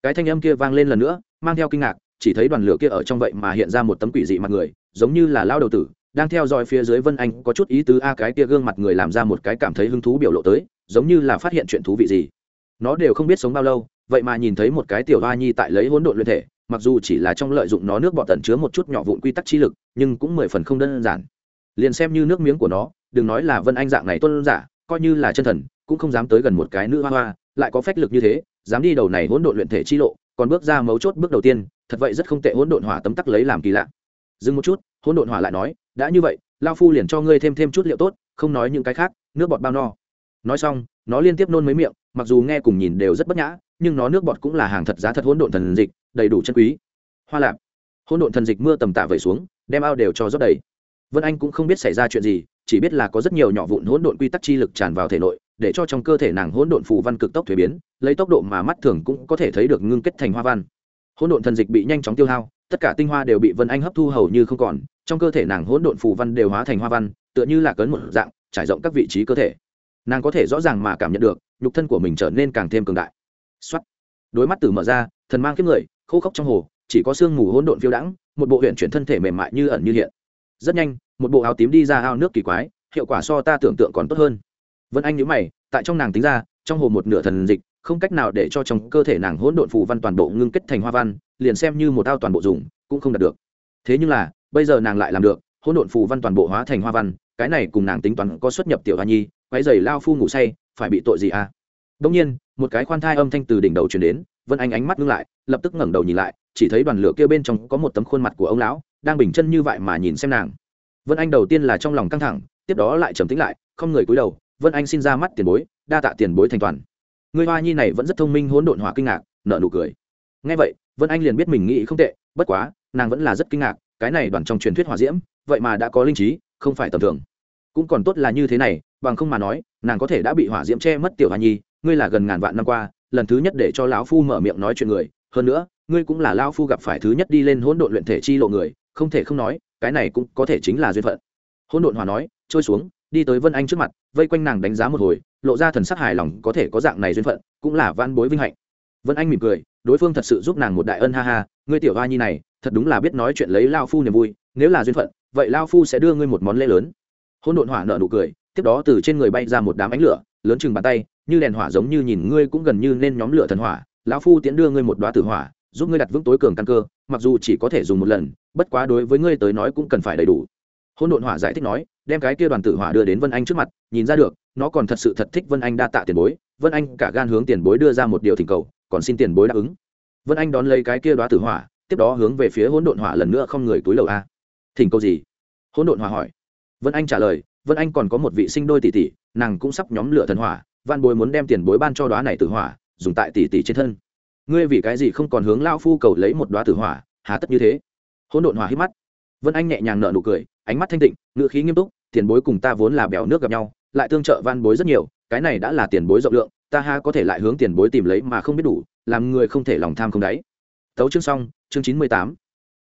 Cái thanh âm kia vang lên lần nữa, mang theo kinh ngạc, chỉ thấy đoàn lửa kia ở trong vậy mà hiện ra một tấm quỷ dị mặt người, giống như là lao đầu tử, đang theo dõi phía dưới vân anh, có chút ý tứ a cái kia gương mặt người làm ra một cái cảm thấy hứng thú biểu lộ tới, giống như là phát hiện chuyện thú vị gì. Nó đều không biết sống bao lâu vậy mà nhìn thấy một cái tiểu hoa nhi tại lấy hỗn độn luyện thể, mặc dù chỉ là trong lợi dụng nó nước bọt tẩn chứa một chút nhỏ vụn quy tắc chi lực, nhưng cũng mười phần không đơn giản. Liền xem như nước miếng của nó, đừng nói là vân anh dạng này tuân giả, coi như là chân thần, cũng không dám tới gần một cái nữ hoa hoa, lại có phách lực như thế, dám đi đầu này hỗn độn luyện thể chi lộ, còn bước ra mấu chốt bước đầu tiên, thật vậy rất không tệ hỗn độn hỏa tấm tắc lấy làm kỳ lạ. Dừng một chút, hỗn độn hỏa lại nói, đã như vậy lao phu liền cho ngươi thêm thêm chút liệu tốt, không nói những cái khác, nước bọt bao no. Nói xong, nó liên tiếp nôn mấy miệng mặc dù nghe cùng nhìn đều rất bất nhã, nhưng nó nước bọt cũng là hàng thật giá thật hỗn độn thần dịch, đầy đủ chân quý. Hoa lạp. Hỗn độn thần dịch mưa tầm tạ vẩy xuống, đem ao đều cho rót đầy. Vân anh cũng không biết xảy ra chuyện gì, chỉ biết là có rất nhiều nhỏ vụn hỗn độn quy tắc chi lực tràn vào thể nội, để cho trong cơ thể nàng hỗn độn phù văn cực tốc thuế biến, lấy tốc độ mà mắt thường cũng có thể thấy được ngưng kết thành hoa văn. Hỗn độn thần dịch bị nhanh chóng tiêu hao, tất cả tinh hoa đều bị vân anh hấp thu hầu như không còn, trong cơ thể nàng hỗn độn phù văn đều hóa thành hoa văn, tựa như là cấn một dạng, trải rộng các vị trí cơ thể. Nàng có thể rõ ràng mà cảm nhận được nhục thân của mình trở nên càng thêm cường đại. Xuất đôi mắt tử mở ra, thần mang kiếp người, khô khốc trong hồ, chỉ có sương mù hỗn độn phiêu đãng, một bộ huyện chuyển thân thể mềm mại như ẩn như hiện. Rất nhanh, một bộ áo tím đi ra ao nước kỳ quái, hiệu quả so ta tưởng tượng còn tốt hơn. Vân anh nhớ mày, tại trong nàng tính ra, trong hồ một nửa thần dịch, không cách nào để cho trong cơ thể nàng hỗn độn phù văn toàn bộ ngưng kết thành hoa văn, liền xem như một ao toàn bộ dùng, cũng không đạt được. Thế nhưng là, bây giờ nàng lại làm được, hỗn độn phù văn toàn bộ hóa thành hoa văn, cái này cùng nàng tính toán có xuất nhập tiểu hoa nhi quái giày lao phu ngủ say, phải bị tội gì à? Đông nhiên, một cái khoan thai âm thanh từ đỉnh đầu truyền đến, vân anh ánh mắt ngưng lại, lập tức ngẩng đầu nhìn lại, chỉ thấy đoàn lửa kia bên trong có một tấm khuôn mặt của ông lão, đang bình chân như vậy mà nhìn xem nàng. Vân anh đầu tiên là trong lòng căng thẳng, tiếp đó lại trầm tĩnh lại, không người cúi đầu, vân anh xin ra mắt tiền bối, đa tạ tiền bối thành toàn. Người hoa nhi này vẫn rất thông minh, hỗn độn hỏa kinh ngạc nợ nụ cười. Ngay vậy, vân anh liền biết mình nghĩ không tệ, bất quá, nàng vẫn là rất kinh ngạc, cái này đoàn trong truyền thuyết hỏa diễm, vậy mà đã có linh trí, không phải tầm thường cũng còn tốt là như thế này, bằng không mà nói, nàng có thể đã bị hỏa diễm che mất tiểu hoa nhi, ngươi là gần ngàn vạn năm qua, lần thứ nhất để cho lão phu mở miệng nói chuyện người, hơn nữa, ngươi cũng là lão phu gặp phải thứ nhất đi lên hỗn độn luyện thể chi lộ người, không thể không nói, cái này cũng có thể chính là duyên phận. Hỗn độn hòa nói, trôi xuống, đi tới vân anh trước mặt, vây quanh nàng đánh giá một hồi, lộ ra thần sắc hài lòng, có thể có dạng này duyên phận, cũng là van bối vinh hạnh. Vân anh mỉm cười, đối phương thật sự giúp nàng một đại ân ha ha, ngươi tiểu hoa nhi này, thật đúng là biết nói chuyện lấy lao phu niềm vui, nếu là duyên phận, vậy lao phu sẽ đưa ngươi một món lễ lớn hỗn độn hỏa nợ nụ cười, tiếp đó từ trên người bay ra một đám ánh lửa, lớn chừng bàn tay, như đèn hỏa giống như nhìn ngươi cũng gần như nên nhóm lửa thần hỏa. Lão phu tiễn đưa ngươi một đoá tử hỏa, giúp ngươi đặt vững tối cường căn cơ, mặc dù chỉ có thể dùng một lần, bất quá đối với ngươi tới nói cũng cần phải đầy đủ. Hỗn độn hỏa giải thích nói, đem cái kia đoàn tử hỏa đưa đến vân anh trước mặt, nhìn ra được, nó còn thật sự thật thích vân anh đa tạ tiền bối. Vân anh cả gan hướng tiền bối đưa ra một điều thỉnh cầu, còn xin tiền bối đáp ứng. Vân anh đón lấy cái kia đoá tử hỏa, tiếp đó hướng về phía hỗn độn hỏa lần nữa không người túi lầu a. Thỉnh cầu gì? Hỗn độn hỏa hỏi vân anh trả lời, vân anh còn có một vị sinh đôi tỷ tỷ, nàng cũng sắp nhóm lửa thần hỏa văn bối muốn đem tiền bối ban cho đoá này tử hỏa, dùng tại tỷ tỷ trên thân. Ngươi vì cái gì không còn hướng lao phu cầu lấy một đoá tử hỏa, hà tất như thế? Hỗn độn hỏa hít mắt. Vân anh nhẹ nhàng nở nụ cười, ánh mắt thanh tịnh, ngữ khí nghiêm túc, tiền bối cùng ta vốn là bèo nước gặp nhau, lại tương trợ van bối rất nhiều, cái này đã là tiền bối rộng lượng, ta ha có thể lại hướng tiền bối tìm lấy mà không biết đủ, làm người không thể lòng tham không đáy. Tấu chương xong, chương chín mươi tám.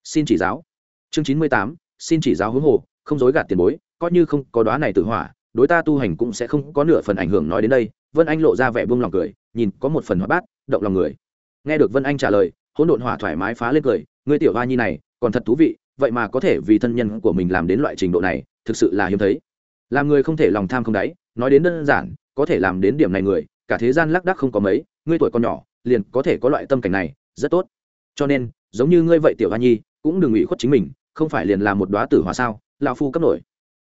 Xin chỉ giáo. Chương chín mươi tám, xin chỉ giáo hướng hồ, không dối gạt tiền bối coi như không có đoá này tự hỏa, đối ta tu hành cũng sẽ không có nửa phần ảnh hưởng nói đến đây. Vân anh lộ ra vẻ buông lòng cười, nhìn có một phần hóa bát, động lòng người. Nghe được vân anh trả lời, hỗn độn hỏa thoải mái phá lên cười, ngươi tiểu hoa nhi này, còn thật thú vị, vậy mà có thể vì thân nhân của mình làm đến loại trình độ này, thực sự là hiếm thấy. Làm người không thể lòng tham không đáy, nói đến đơn giản, có thể làm đến điểm này người, cả thế gian lác đác không có mấy, ngươi tuổi còn nhỏ, liền có thể có loại tâm cảnh này, rất tốt. Cho nên, giống như ngươi vậy tiểu hoa nhi, cũng đừng ủy khuất chính mình, không phải liền làm một đoá tử hỏa sao, lão phu cấp nổi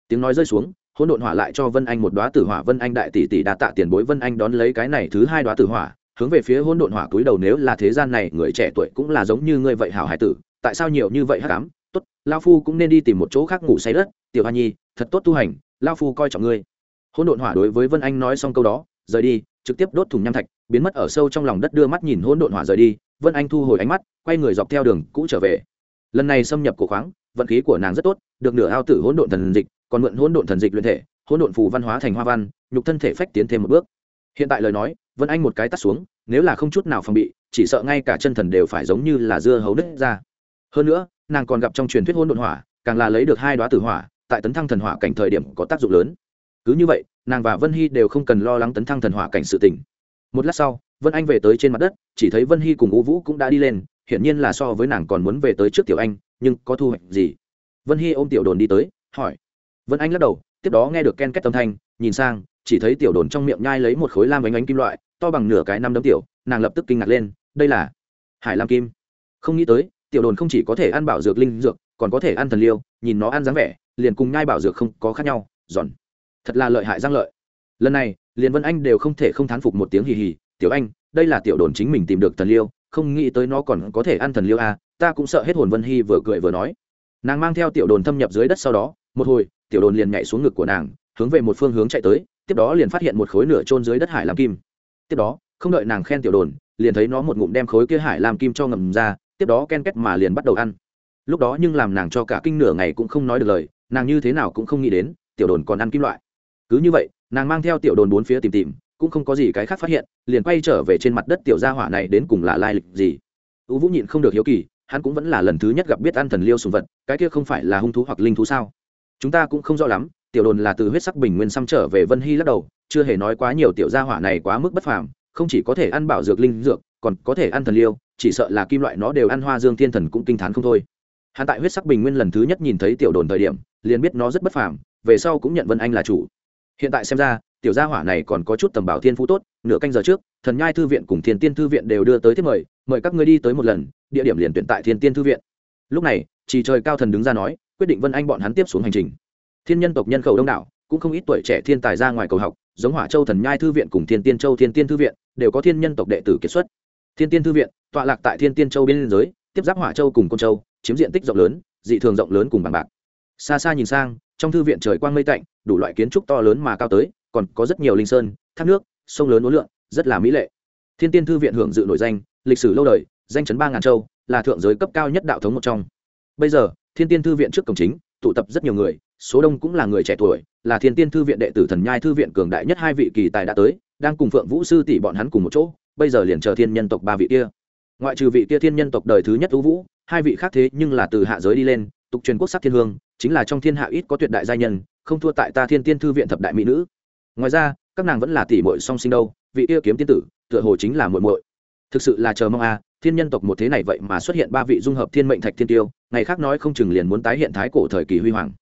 tiếng nói rơi xuống, hỗn độn hỏa lại cho vân anh một đoá tử hỏa. Vân anh đại tỷ tỷ đa tạ tiền bối vân anh đón lấy cái này thứ hai đoá tử hỏa, hướng về phía hỗn độn hỏa cúi đầu. Nếu là thế gian này, người trẻ tuổi cũng là giống như ngươi vậy hảo hải tử, tại sao nhiều như vậy hắc ám? Tốt lao phu cũng nên đi tìm một chỗ khác ngủ say đất. Tiểu hoa nhi, thật tốt tu hành lao phu coi trọng ngươi. Hỗn độn hỏa đối với vân anh nói xong câu đó, rời đi, trực tiếp đốt thùng nham thạch, biến mất ở sâu trong lòng đất đưa mắt nhìn hỗn độn hỏa rời đi. Vân anh thu hồi ánh mắt, quay người dọc theo đường cũ trở về. Lần này xâm nhập cổ khoáng, vận khí của nàng rất tốt, được nửa ao tử hỗn độn thần dịch còn mượn hỗn độn thần dịch luyện thể, hỗn độn phù văn hóa thành hoa văn, nhục thân thể phách tiến thêm một bước. Hiện tại lời nói, vân anh một cái tắt xuống, nếu là không chút nào phòng bị, chỉ sợ ngay cả chân thần đều phải giống như là dưa hấu nứt ra. Hơn nữa, nàng còn gặp trong truyền thuyết hỗn độn hỏa, càng là lấy được hai đoá tử hỏa, tại tấn thăng thần hỏa cảnh thời điểm có tác dụng lớn. Cứ như vậy, nàng và vân hy đều không cần lo lắng tấn thăng thần hỏa cảnh sự tình. Một lát sau, vân anh về tới trên mặt đất, chỉ thấy vân hy cùng u vũ cũng đã đi lên, hiển nhiên là so với nàng còn muốn về tới trước tiểu anh, nhưng có thu hoạch gì? Vân hy ôm tiểu đồn đi tới, hỏi vân anh lắc đầu tiếp đó nghe được ken két tâm thanh nhìn sang chỉ thấy tiểu đồn trong miệng nhai lấy một khối lam bánh ánh kim loại to bằng nửa cái năm đấm tiểu nàng lập tức kinh ngạc lên đây là hải lam kim. Không nghĩ tới tiểu đồn không chỉ có thể ăn bảo dược linh dược còn có thể ăn thần liêu nhìn nó ăn dáng vẻ liền cùng nhai bảo dược không có khác nhau giòn. Thật là lợi hại giang lợi. Lần này liền vân anh đều không thể không thán phục một tiếng hì hì tiểu anh đây là tiểu đồn chính mình tìm được thần liêu không nghĩ tới nó còn có thể ăn thần liêu à, ta cũng sợ hết hồn vân hy vừa cười vừa nói. Nàng mang theo tiểu đồn thâm nhập dưới đất sau đó một hồi tiểu đồn liền nhảy xuống ngực của nàng, hướng về một phương hướng chạy tới, tiếp đó liền phát hiện một khối nửa trôn dưới đất hải làm kim. Tiếp đó, không đợi nàng khen tiểu đồn, liền thấy nó một ngụm đem khối kia hải làm kim cho ngầm ra, tiếp đó ken két mà liền bắt đầu ăn. Lúc đó nhưng làm nàng cho cả kinh nửa ngày cũng không nói được lời, nàng như thế nào cũng không nghĩ đến, tiểu đồn còn ăn kim loại. Cứ như vậy, nàng mang theo tiểu đồn bốn phía tìm tìm, cũng không có gì cái khác phát hiện, liền quay trở về trên mặt đất tiểu gia hỏa này đến cùng là lai lịch gì. U vũ nhịn không được hiếu kỳ, hắn cũng vẫn là lần thứ nhất gặp biết ăn thần liêu sùng vật, cái kia không phải là hung thú hoặc linh thú sao? Chúng ta cũng không rõ lắm, tiểu đồn là từ huyết sắc bình nguyên xăm trở về vân hy lắc đầu, chưa hề nói quá nhiều tiểu gia hỏa này quá mức bất phàm, không chỉ có thể ăn bảo dược linh dược, còn có thể ăn thần liêu, chỉ sợ là kim loại nó đều ăn hoa dương thiên thần cũng kinh t h á n không thôi. Hắn tại huyết sắc bình nguyên lần thứ nhất nhìn thấy tiểu đồn thời điểm, liền biết nó rất bất phàm, về sau cũng nhận vân anh là chủ. Hiện tại xem ra, tiểu gia hỏa này còn có chút tầm bảo thiên phú tốt, nửa canh giờ trước, thần nhai thư viện cùng thiên tiên thư viện đều đưa tới thiết mời mời các ngươi đi tới một lần, địa điểm liền tuyển tại thiên tiên thư viện. Lúc này, chỉ trời cao thần đứng ra nói quyết định vân anh bọn hắn tiếp xuống hành trình. Thiên nhân tộc nhân khẩu đông đảo, cũng không ít tuổi trẻ thiên tài ra ngoài cầu học, giống hỏa châu thần nhai thư viện cùng thiên tiên châu thiên tiên thư viện, đều có thiên nhân tộc đệ tử kiệt xuất. Thiên tiên thư viện, tọa lạc tại thiên tiên châu biên giới, tiếp giáp hỏa châu cùng côn châu, chiếm diện tích rộng lớn, dị thường rộng lớn cùng bằng bạc. Xa xa nhìn sang, trong thư viện trời quang mây tạnh, đủ loại kiến trúc to lớn mà cao tới, còn có rất nhiều linh sơn, thác nước, sông lớn uốn lượn, rất là mỹ lệ. Thiên tiên thư viện hưởng dự nổi danh, lịch sử lâu đời, danh chấn ba ngàn châu, là thượng giới cấp cao nhất đạo thống một trong. Bây giờ thiên tiên thư viện trước cổng chính, tụ tập rất nhiều người, số đông cũng là người trẻ tuổi, là thiên tiên thư viện đệ tử thần nhai thư viện cường đại nhất hai vị kỳ tài đã tới, đang cùng phượng vũ sư tỷ bọn hắn cùng một chỗ, bây giờ liền chờ thiên nhân tộc ba vị kia. Ngoại trừ vị kia thiên nhân tộc đời thứ nhất ưu vũ, hai vị khác thế nhưng là từ hạ giới đi lên, tục truyền quốc sắc thiên hương, chính là trong thiên hạ ít có tuyệt đại gia nhân, không thua tại ta thiên tiên thư viện thập đại mỹ nữ. Ngoài ra, các nàng vẫn là tỷ muội song sinh đâu, vị kia kiếm tiên tử, tựa hồ chính là muội muội thực sự là chờ mong a, thiên nhân tộc một thế này vậy mà xuất hiện ba vị dung hợp thiên mệnh thạch thiên tiêu, ngày khác nói không chừng liền muốn tái hiện thái cổ thời kỳ huy hoàng.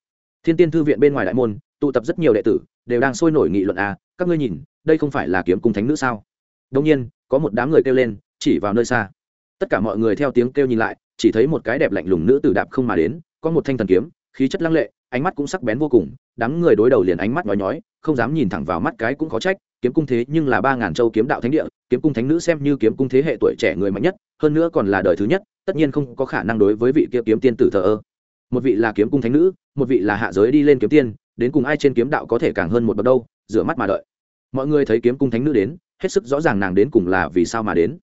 Thiên tiên thư viện bên ngoài đại môn, tụ tập rất nhiều đệ tử, đều đang sôi nổi nghị luận a, các ngươi nhìn, đây không phải là kiếm cung thánh nữ sao? Đông nhiên, có một đám người kêu lên, chỉ vào nơi xa. Tất cả mọi người theo tiếng kêu nhìn lại, chỉ thấy một cái đẹp lạnh lùng nữ tử đạp không mà đến, có một thanh thần kiếm, khí chất lăng lệ, ánh mắt cũng sắc bén vô cùng, đám người đối đầu liền ánh mắt nói nhói, không dám nhìn thẳng vào mắt cái cũng khó trách kiếm cung thế nhưng là ba ngàn châu kiếm đạo thánh địa, kiếm cung thánh nữ xem như kiếm cung thế hệ tuổi trẻ người mạnh nhất, hơn nữa còn là đời thứ nhất, tất nhiên không có khả năng đối với vị kia kiếm tiên tử thờ ơ. Một vị là kiếm cung thánh nữ, một vị là hạ giới đi lên kiếm tiên, đến cùng ai trên kiếm đạo có thể càng hơn một bậc đâu, rửa mắt mà đợi. Mọi người thấy kiếm cung thánh nữ đến, hết sức rõ ràng nàng đến cùng là vì sao mà đến.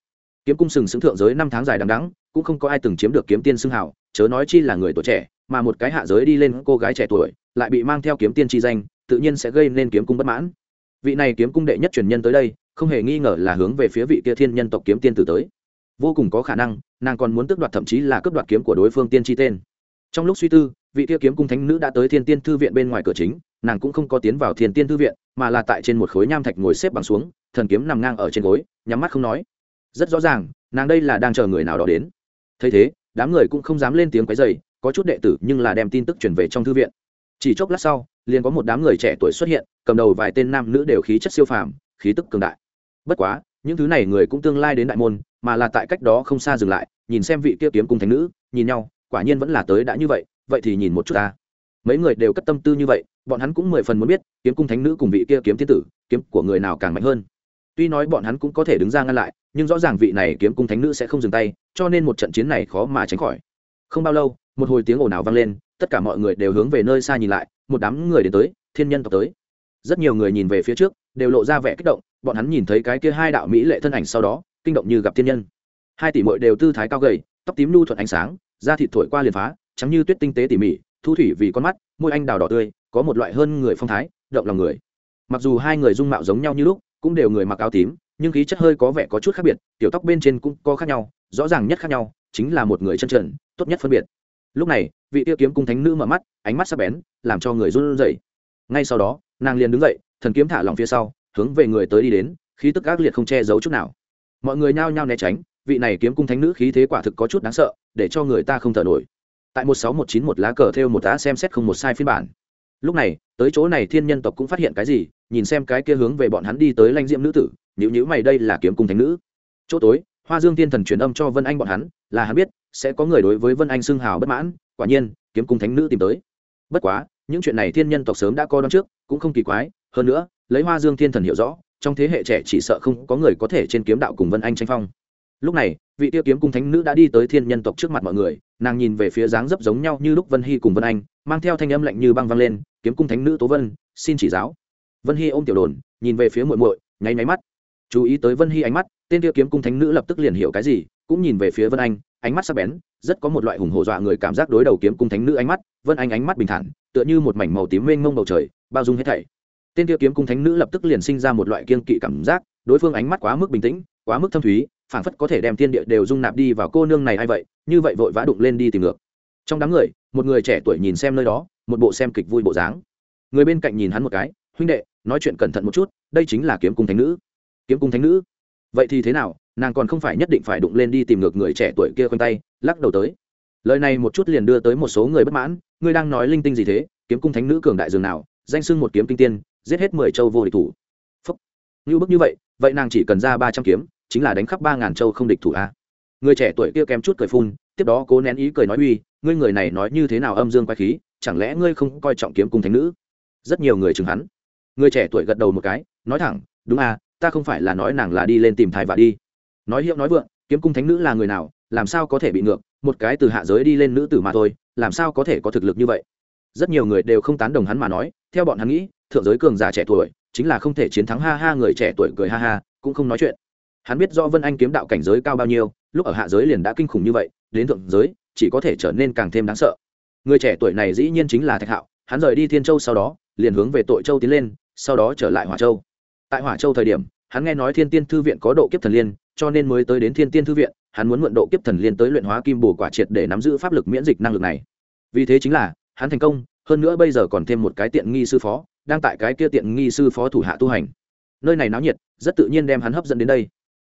Kiếm cung sừng sững thượng giới năm tháng dài đằng đẵng, cũng không có ai từng chiếm được kiếm tiên xưng hào, chớ nói chi là người tuổi trẻ, mà một cái hạ giới đi lên cô gái trẻ tuổi, lại bị mang theo kiếm tiên chi danh, tự nhiên sẽ gây nên kiếm cung bất mãn vị này kiếm cung đệ nhất truyền nhân tới đây, không hề nghi ngờ là hướng về phía vị kia thiên nhân tộc kiếm tiên tử tới. Vô cùng có khả năng, nàng còn muốn tước đoạt thậm chí là cướp đoạt kiếm của đối phương tiên tri tên. Trong lúc suy tư, vị kia kiếm cung thánh nữ đã tới thiên tiên thư viện bên ngoài cửa chính, nàng cũng không có tiến vào thiên tiên thư viện, mà là tại trên một khối nham thạch ngồi xếp bằng xuống, thần kiếm nằm ngang ở trên gối, nhắm mắt không nói. Rất rõ ràng, nàng đây là đang chờ người nào đó đến. Thấy thế, đám người cũng không dám lên tiếng quấy dày có chút đệ tử nhưng là đem tin tức chuyển về trong thư viện chỉ chốc lát sau, liền có một đám người trẻ tuổi xuất hiện, cầm đầu vài tên nam nữ đều khí chất siêu phàm, khí tức cường đại. Bất quá, những thứ này người cũng tương lai đến đại môn, mà là tại cách đó không xa dừng lại, nhìn xem vị kia kiếm cùng thánh nữ, nhìn nhau, quả nhiên vẫn là tới đã như vậy vậy thì nhìn một chút ta. Mấy người đều cất tâm tư như vậy, bọn hắn cũng mười phần muốn biết, kiếm cung thánh nữ cùng vị kia kiếm thiên tử, kiếm của người nào càng mạnh hơn. Tuy nói bọn hắn cũng có thể đứng ra ngăn lại, nhưng rõ ràng vị này kiếm cung thánh nữ sẽ không dừng tay, cho nên một trận chiến này khó mà tránh khỏi. Không bao lâu, một hồi tiếng ồn ào vang lên tất cả mọi người đều hướng về nơi xa nhìn lại, một đám người đến tới, thiên nhân tộc tới. Rất nhiều người nhìn về phía trước, đều lộ ra vẻ kích động, bọn hắn nhìn thấy cái kia hai đạo mỹ lệ thân ảnh sau đó, kinh động như gặp thiên nhân. Hai tỷ mội đều tư thái cao gầy, tóc tím lưu thuận ánh sáng, da thịt thổi qua liền phá, trắng như tuyết tinh tế tỉ mỉ, thu thủy vì con mắt, môi anh đào đỏ tươi, có một loại hơn người phong thái, động lòng người. Mặc dù hai người dung mạo giống nhau như lúc, cũng đều người mặc áo tím, nhưng khí chất hơi có vẻ có chút khác biệt, tiểu tóc bên trên cũng có khác nhau, rõ ràng nhất khác nhau, chính là một người chân trần, tốt nhất phân biệt lúc này, vị tiêu kiếm cung thánh nữ mở mắt, ánh mắt sắc bén, làm cho người run rẩy. Ngay sau đó, nàng liền đứng dậy, thần kiếm thả lòng phía sau, hướng về người tới đi đến, khí tức ác liệt không che giấu chút nào. Mọi người nhao nhao né tránh, vị này kiếm cung thánh nữ khí thế quả thực có chút đáng sợ, để cho người ta không thở nổi. Tại một sáu một chín một lá cờ theo một tá xem xét không một sai phiên bản. Lúc này, tới chỗ này thiên nhân tộc cũng phát hiện cái gì, nhìn xem cái kia hướng về bọn hắn đi tới lanh diễm nữ tử nhữ nhữ mày, đây là kiếm cung thánh nữ. Chỗ tối hoa dương thiên thần truyền âm cho vân anh bọn hắn, là hắn biết, sẽ có người đối với vân anh xưng hào bất mãn, quả nhiên, kiếm cung thánh nữ tìm tới. Bất quá, những chuyện này thiên nhân tộc sớm đã coi đón trước, cũng không kỳ quái, hơn nữa, lấy hoa dương thiên thần hiểu rõ, trong thế hệ trẻ chỉ sợ không có người có thể trên kiếm đạo cùng vân anh tranh phong. Lúc này, vị tiêu kiếm cung thánh nữ đã đi tới thiên nhân tộc trước mặt mọi người, nàng nhìn về phía dáng dấp giống nhau như lúc vân hy cùng vân anh, mang theo thanh âm lạnh như băng văng lên, kiếm cung thánh nữ tố vân, xin chỉ giáo. Vân hy ôm tiểu đồn, nhìn về phía muội muội, nháy nháy mắt chú ý tới vân hy ánh mắt, tên tiêu kiếm cung thánh nữ lập tức liền hiểu cái gì, cũng nhìn về phía vân anh, ánh mắt sắc bén, rất có một loại hùng hổ dọa người cảm giác đối đầu kiếm cung thánh nữ ánh mắt, vân anh ánh mắt bình thản, tựa như một mảnh màu tím mênh mông bầu trời, bao dung hết thảy. Tên tiêu kiếm cung thánh nữ lập tức liền sinh ra một loại kiên kỵ cảm giác, đối phương ánh mắt quá mức bình tĩnh, quá mức thâm thúy, phảng phất có thể đem thiên địa đều dung nạp đi vào cô nương này hay vậy, như vậy vội vã đụng lên đi tìm ngược. Trong đám người, một người trẻ tuổi nhìn xem nơi đó, một bộ xem kịch vui bộ dáng. Người bên cạnh nhìn hắn một cái, huynh đệ, nói chuyện cẩn thận một chút, đây chính là kiếm cung thánh nữ kiếm cung thánh nữ. Vậy thì thế nào? Nàng còn không phải nhất định phải đụng lên đi tìm ngược người trẻ tuổi kia khoanh tay, lắc đầu tới. Lời này một chút liền đưa tới một số người bất mãn, ngươi đang nói linh tinh gì thế? Kiếm cung thánh nữ cường đại dường nào? Danh sưng một kiếm kinh tiên, giết hết mười châu vô địch thủ. Phúc. Như bức như vậy vậy nàng chỉ cần ra ba trăm kiếm, chính là đánh khắp ba ngàn châu không địch thủ a. Người trẻ tuổi kia kém chút cười phun, tiếp đó cố nén ý cười nói uy, ngươi người này nói như thế nào âm dương quay khí, chẳng lẽ ngươi không coi trọng kiếm cung thánh nữ? Rất nhiều người chừng hắn. Người trẻ tuổi gật đầu một cái, nói thẳng, đúng à ta không phải là nói nàng là đi lên tìm thai và đi. Nói hiệu nói vượng, kiếm cung thánh nữ là người nào, làm sao có thể bị ngược, một cái từ hạ giới đi lên nữ tử mà thôi, làm sao có thể có thực lực như vậy? Rất nhiều người đều không tán đồng hắn mà nói, theo bọn hắn nghĩ, thượng giới cường già trẻ tuổi, chính là không thể chiến thắng ha ha người trẻ tuổi cười ha ha, cũng không nói chuyện. Hắn biết do vân anh kiếm đạo cảnh giới cao bao nhiêu, lúc ở hạ giới liền đã kinh khủng như vậy, đến thượng giới, chỉ có thể trở nên càng thêm đáng sợ. Người trẻ tuổi này dĩ nhiên chính là thạch hạo, hắn rời đi thiên châu sau đó, liền hướng về tội châu tiến lên, sau đó trở lại hỏa châu tại hỏa châu thời điểm, hắn nghe nói thiên tiên thư viện có độ kiếp thần liên, cho nên mới tới đến thiên tiên thư viện, hắn muốn mượn độ kiếp thần liên tới luyện hóa kim bổ quả triệt để nắm giữ pháp lực miễn dịch năng lực này. Vì thế chính là, hắn thành công, hơn nữa bây giờ còn thêm một cái tiện nghi sư phó, đang tại cái kia tiện nghi sư phó thủ hạ tu hành. Nơi này náo nhiệt, rất tự nhiên đem hắn hấp dẫn đến đây.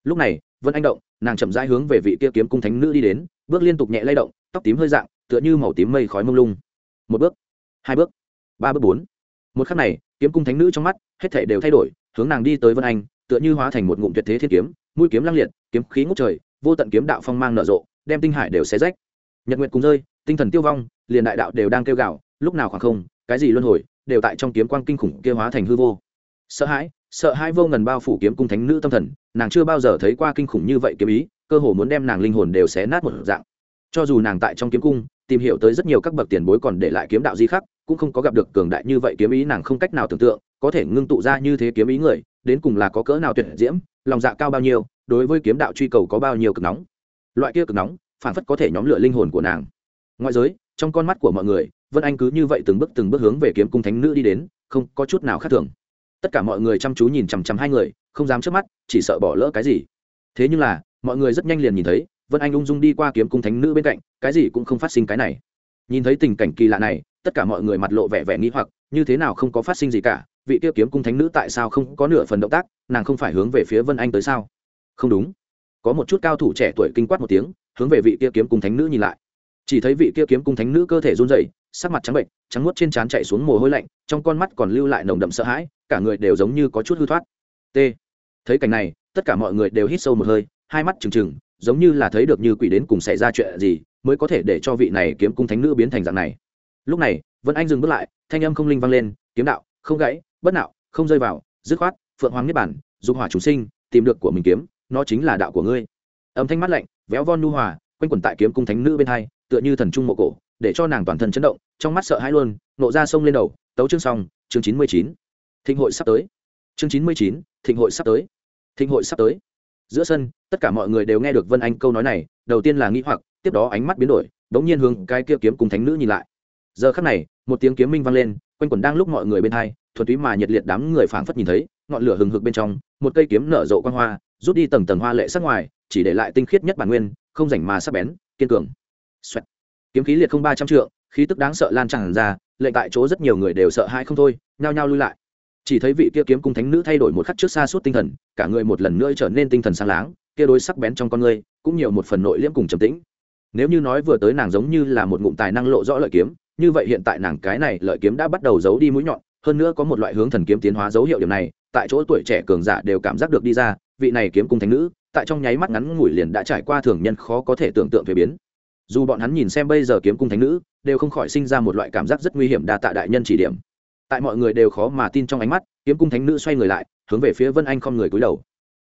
Lúc này, vân anh động, nàng chậm rãi hướng về vị kia kiếm cung thánh nữ đi đến, bước liên tục nhẹ lay động, tóc tím hơi dạng, tựa như màu tím mây khói mông lung. Một bước, hai bước, ba bước, bốn. Một khắc này, kiếm cung thánh nữ trong mắt, hết thể đều thay đổi hướng nàng đi tới vân anh, tựa như hóa thành một ngụm tuyệt thế thiên kiếm, mũi kiếm lăng liệt, kiếm khí ngút trời, vô tận kiếm đạo phong mang nở rộ, đem tinh hải đều xé rách. Nhật nguyện cùng rơi, tinh thần tiêu vong, liền đại đạo đều đang kêu gạo lúc nào khoảng không, cái gì luân hồi, đều tại trong kiếm quang kinh khủng kia hóa thành hư vô. Sợ hãi sợ hãi vô ngần bao phủ kiếm cung thánh nữ tâm thần, nàng chưa bao giờ thấy qua kinh khủng như vậy kiếm ý, cơ hồ muốn đem nàng linh hồn đều xé nát một dạng. Cho dù nàng tại trong kiếm cung, tìm hiểu tới rất nhiều các bậc tiền bối còn để lại kiếm đạo di khắc, cũng không có gặp được cường đại như vậy kiếm ý nàng không cách nào tưởng tượng có thể ngưng tụ ra như thế kiếm ý người, đến cùng là có cỡ nào tuyệt diễm, lòng dạ cao bao nhiêu, đối với kiếm đạo truy cầu có bao nhiêu cực nóng. Loại kia cực nóng, phản phất có thể nhóm lửa linh hồn của nàng. Ngoại giới, trong con mắt của mọi người, vân anh cứ như vậy từng bước từng bước hướng về kiếm cung thánh nữ đi đến, không có chút nào khác thường. Tất cả mọi người chăm chú nhìn chằm chằm hai người, không dám trước mắt, chỉ sợ bỏ lỡ cái gì. Thế nhưng là, mọi người rất nhanh liền nhìn thấy, vân anh ung dung đi qua kiếm cung thánh nữ bên cạnh, cái gì cũng không phát sinh cái này. Nhìn thấy tình cảnh kỳ lạ này, tất cả mọi người mặt lộ vẻ vẻ nghĩ hoặc, như thế nào không có phát sinh gì cả vị kia kiếm cung thánh nữ tại sao không có nửa phần động tác, nàng không phải hướng về phía vân anh tới sao? Không đúng. Có một chút cao thủ trẻ tuổi kinh quát một tiếng, hướng về vị kia kiếm cung thánh nữ nhìn lại. Chỉ thấy vị kia kiếm cung thánh nữ cơ thể run rẩy, sắc mặt trắng bệnh, trắng nuốt trên trán chạy xuống mồ hôi lạnh, trong con mắt còn lưu lại nồng đậm sợ hãi, cả người đều giống như có chút hư thoát. T. Thấy cảnh này, tất cả mọi người đều hít sâu một hơi, hai mắt trừng trừng, giống như là thấy được như quỷ đến cùng xảy ra chuyện gì, mới có thể để cho vị này kiếm cung thánh nữ biến thành dạng này. Lúc này, vân anh dừng bước lại, thanh âm không linh vang lên, kiếm đạo, không gãy bất nạo, không rơi vào, dứt khoát, phượng hoàng niết bản dục hỏa chủ sinh, tìm được của mình kiếm, nó chính là đạo của ngươi. Âm thanh mắt lạnh, véo von nu hòa, quanh quẩn tại kiếm cung thánh nữ bên hai, tựa như thần trung mộ cổ, để cho nàng toàn thân chấn động, trong mắt sợ hãi luôn, nộ ra sông lên đầu, tấu chương xong, chương chín mươi chín. Thịnh hội sắp tới. Chương chín mươi chín, thịnh hội sắp tới. Thịnh hội sắp tới. Giữa sân, tất cả mọi người đều nghe được vân anh câu nói này, đầu tiên là nghĩ hoặc, tiếp đó ánh mắt biến đổi đ ố n g nhiên hướng cái kia kiếm cùng thánh nữ nhìn lại. Giờ khắc này, một tiếng kiếm minh vang lên quanh quẩn đang lúc mọi người bên hai, thuần túy mà nhiệt liệt đám người phảng phất nhìn thấy, ngọn lửa hừng hực bên trong, một cây kiếm nở rộ quan hoa, rút đi tầng tầng hoa lệ sắc ngoài, chỉ để lại tinh khiết nhất bản nguyên, không rảnh mà sắc bén, kiên cường. Xoẹt. kiếm khí liệt không ba trăm trượng, khí tức đáng sợ lan tràn ra, lệnh tại chỗ rất nhiều người đều sợ hãi không thôi, nhao nhao lui lại. Chỉ thấy vị kia kiếm cung thánh nữ thay đổi một khắc trước xa suốt tinh thần, cả người một lần nữa trở nên tinh thần sáng láng, kia đối sắc bén trong con người, cũng nhiều một phần nội liễm cùng trầm tĩnh. Nếu như nói vừa tới nàng giống như là một ngụm tài năng lộ rõ lợi kiếm như vậy hiện tại nàng cái này lợi kiếm đã bắt đầu giấu đi mũi nhọn, hơn nữa có một loại hướng thần kiếm tiến hóa dấu hiệu điểm này, tại chỗ tuổi trẻ cường giả đều cảm giác được đi ra, vị này kiếm cung thánh nữ, tại trong nháy mắt ngắn ngủi liền đã trải qua thường nhân khó có thể tưởng tượng về biến. Dù bọn hắn nhìn xem bây giờ kiếm cung thánh nữ, đều không khỏi sinh ra một loại cảm giác rất nguy hiểm đa tạ đại nhân chỉ điểm. Tại mọi người đều khó mà tin trong ánh mắt, kiếm cung thánh nữ xoay người lại, hướng về phía vân anh không người cúi đầu.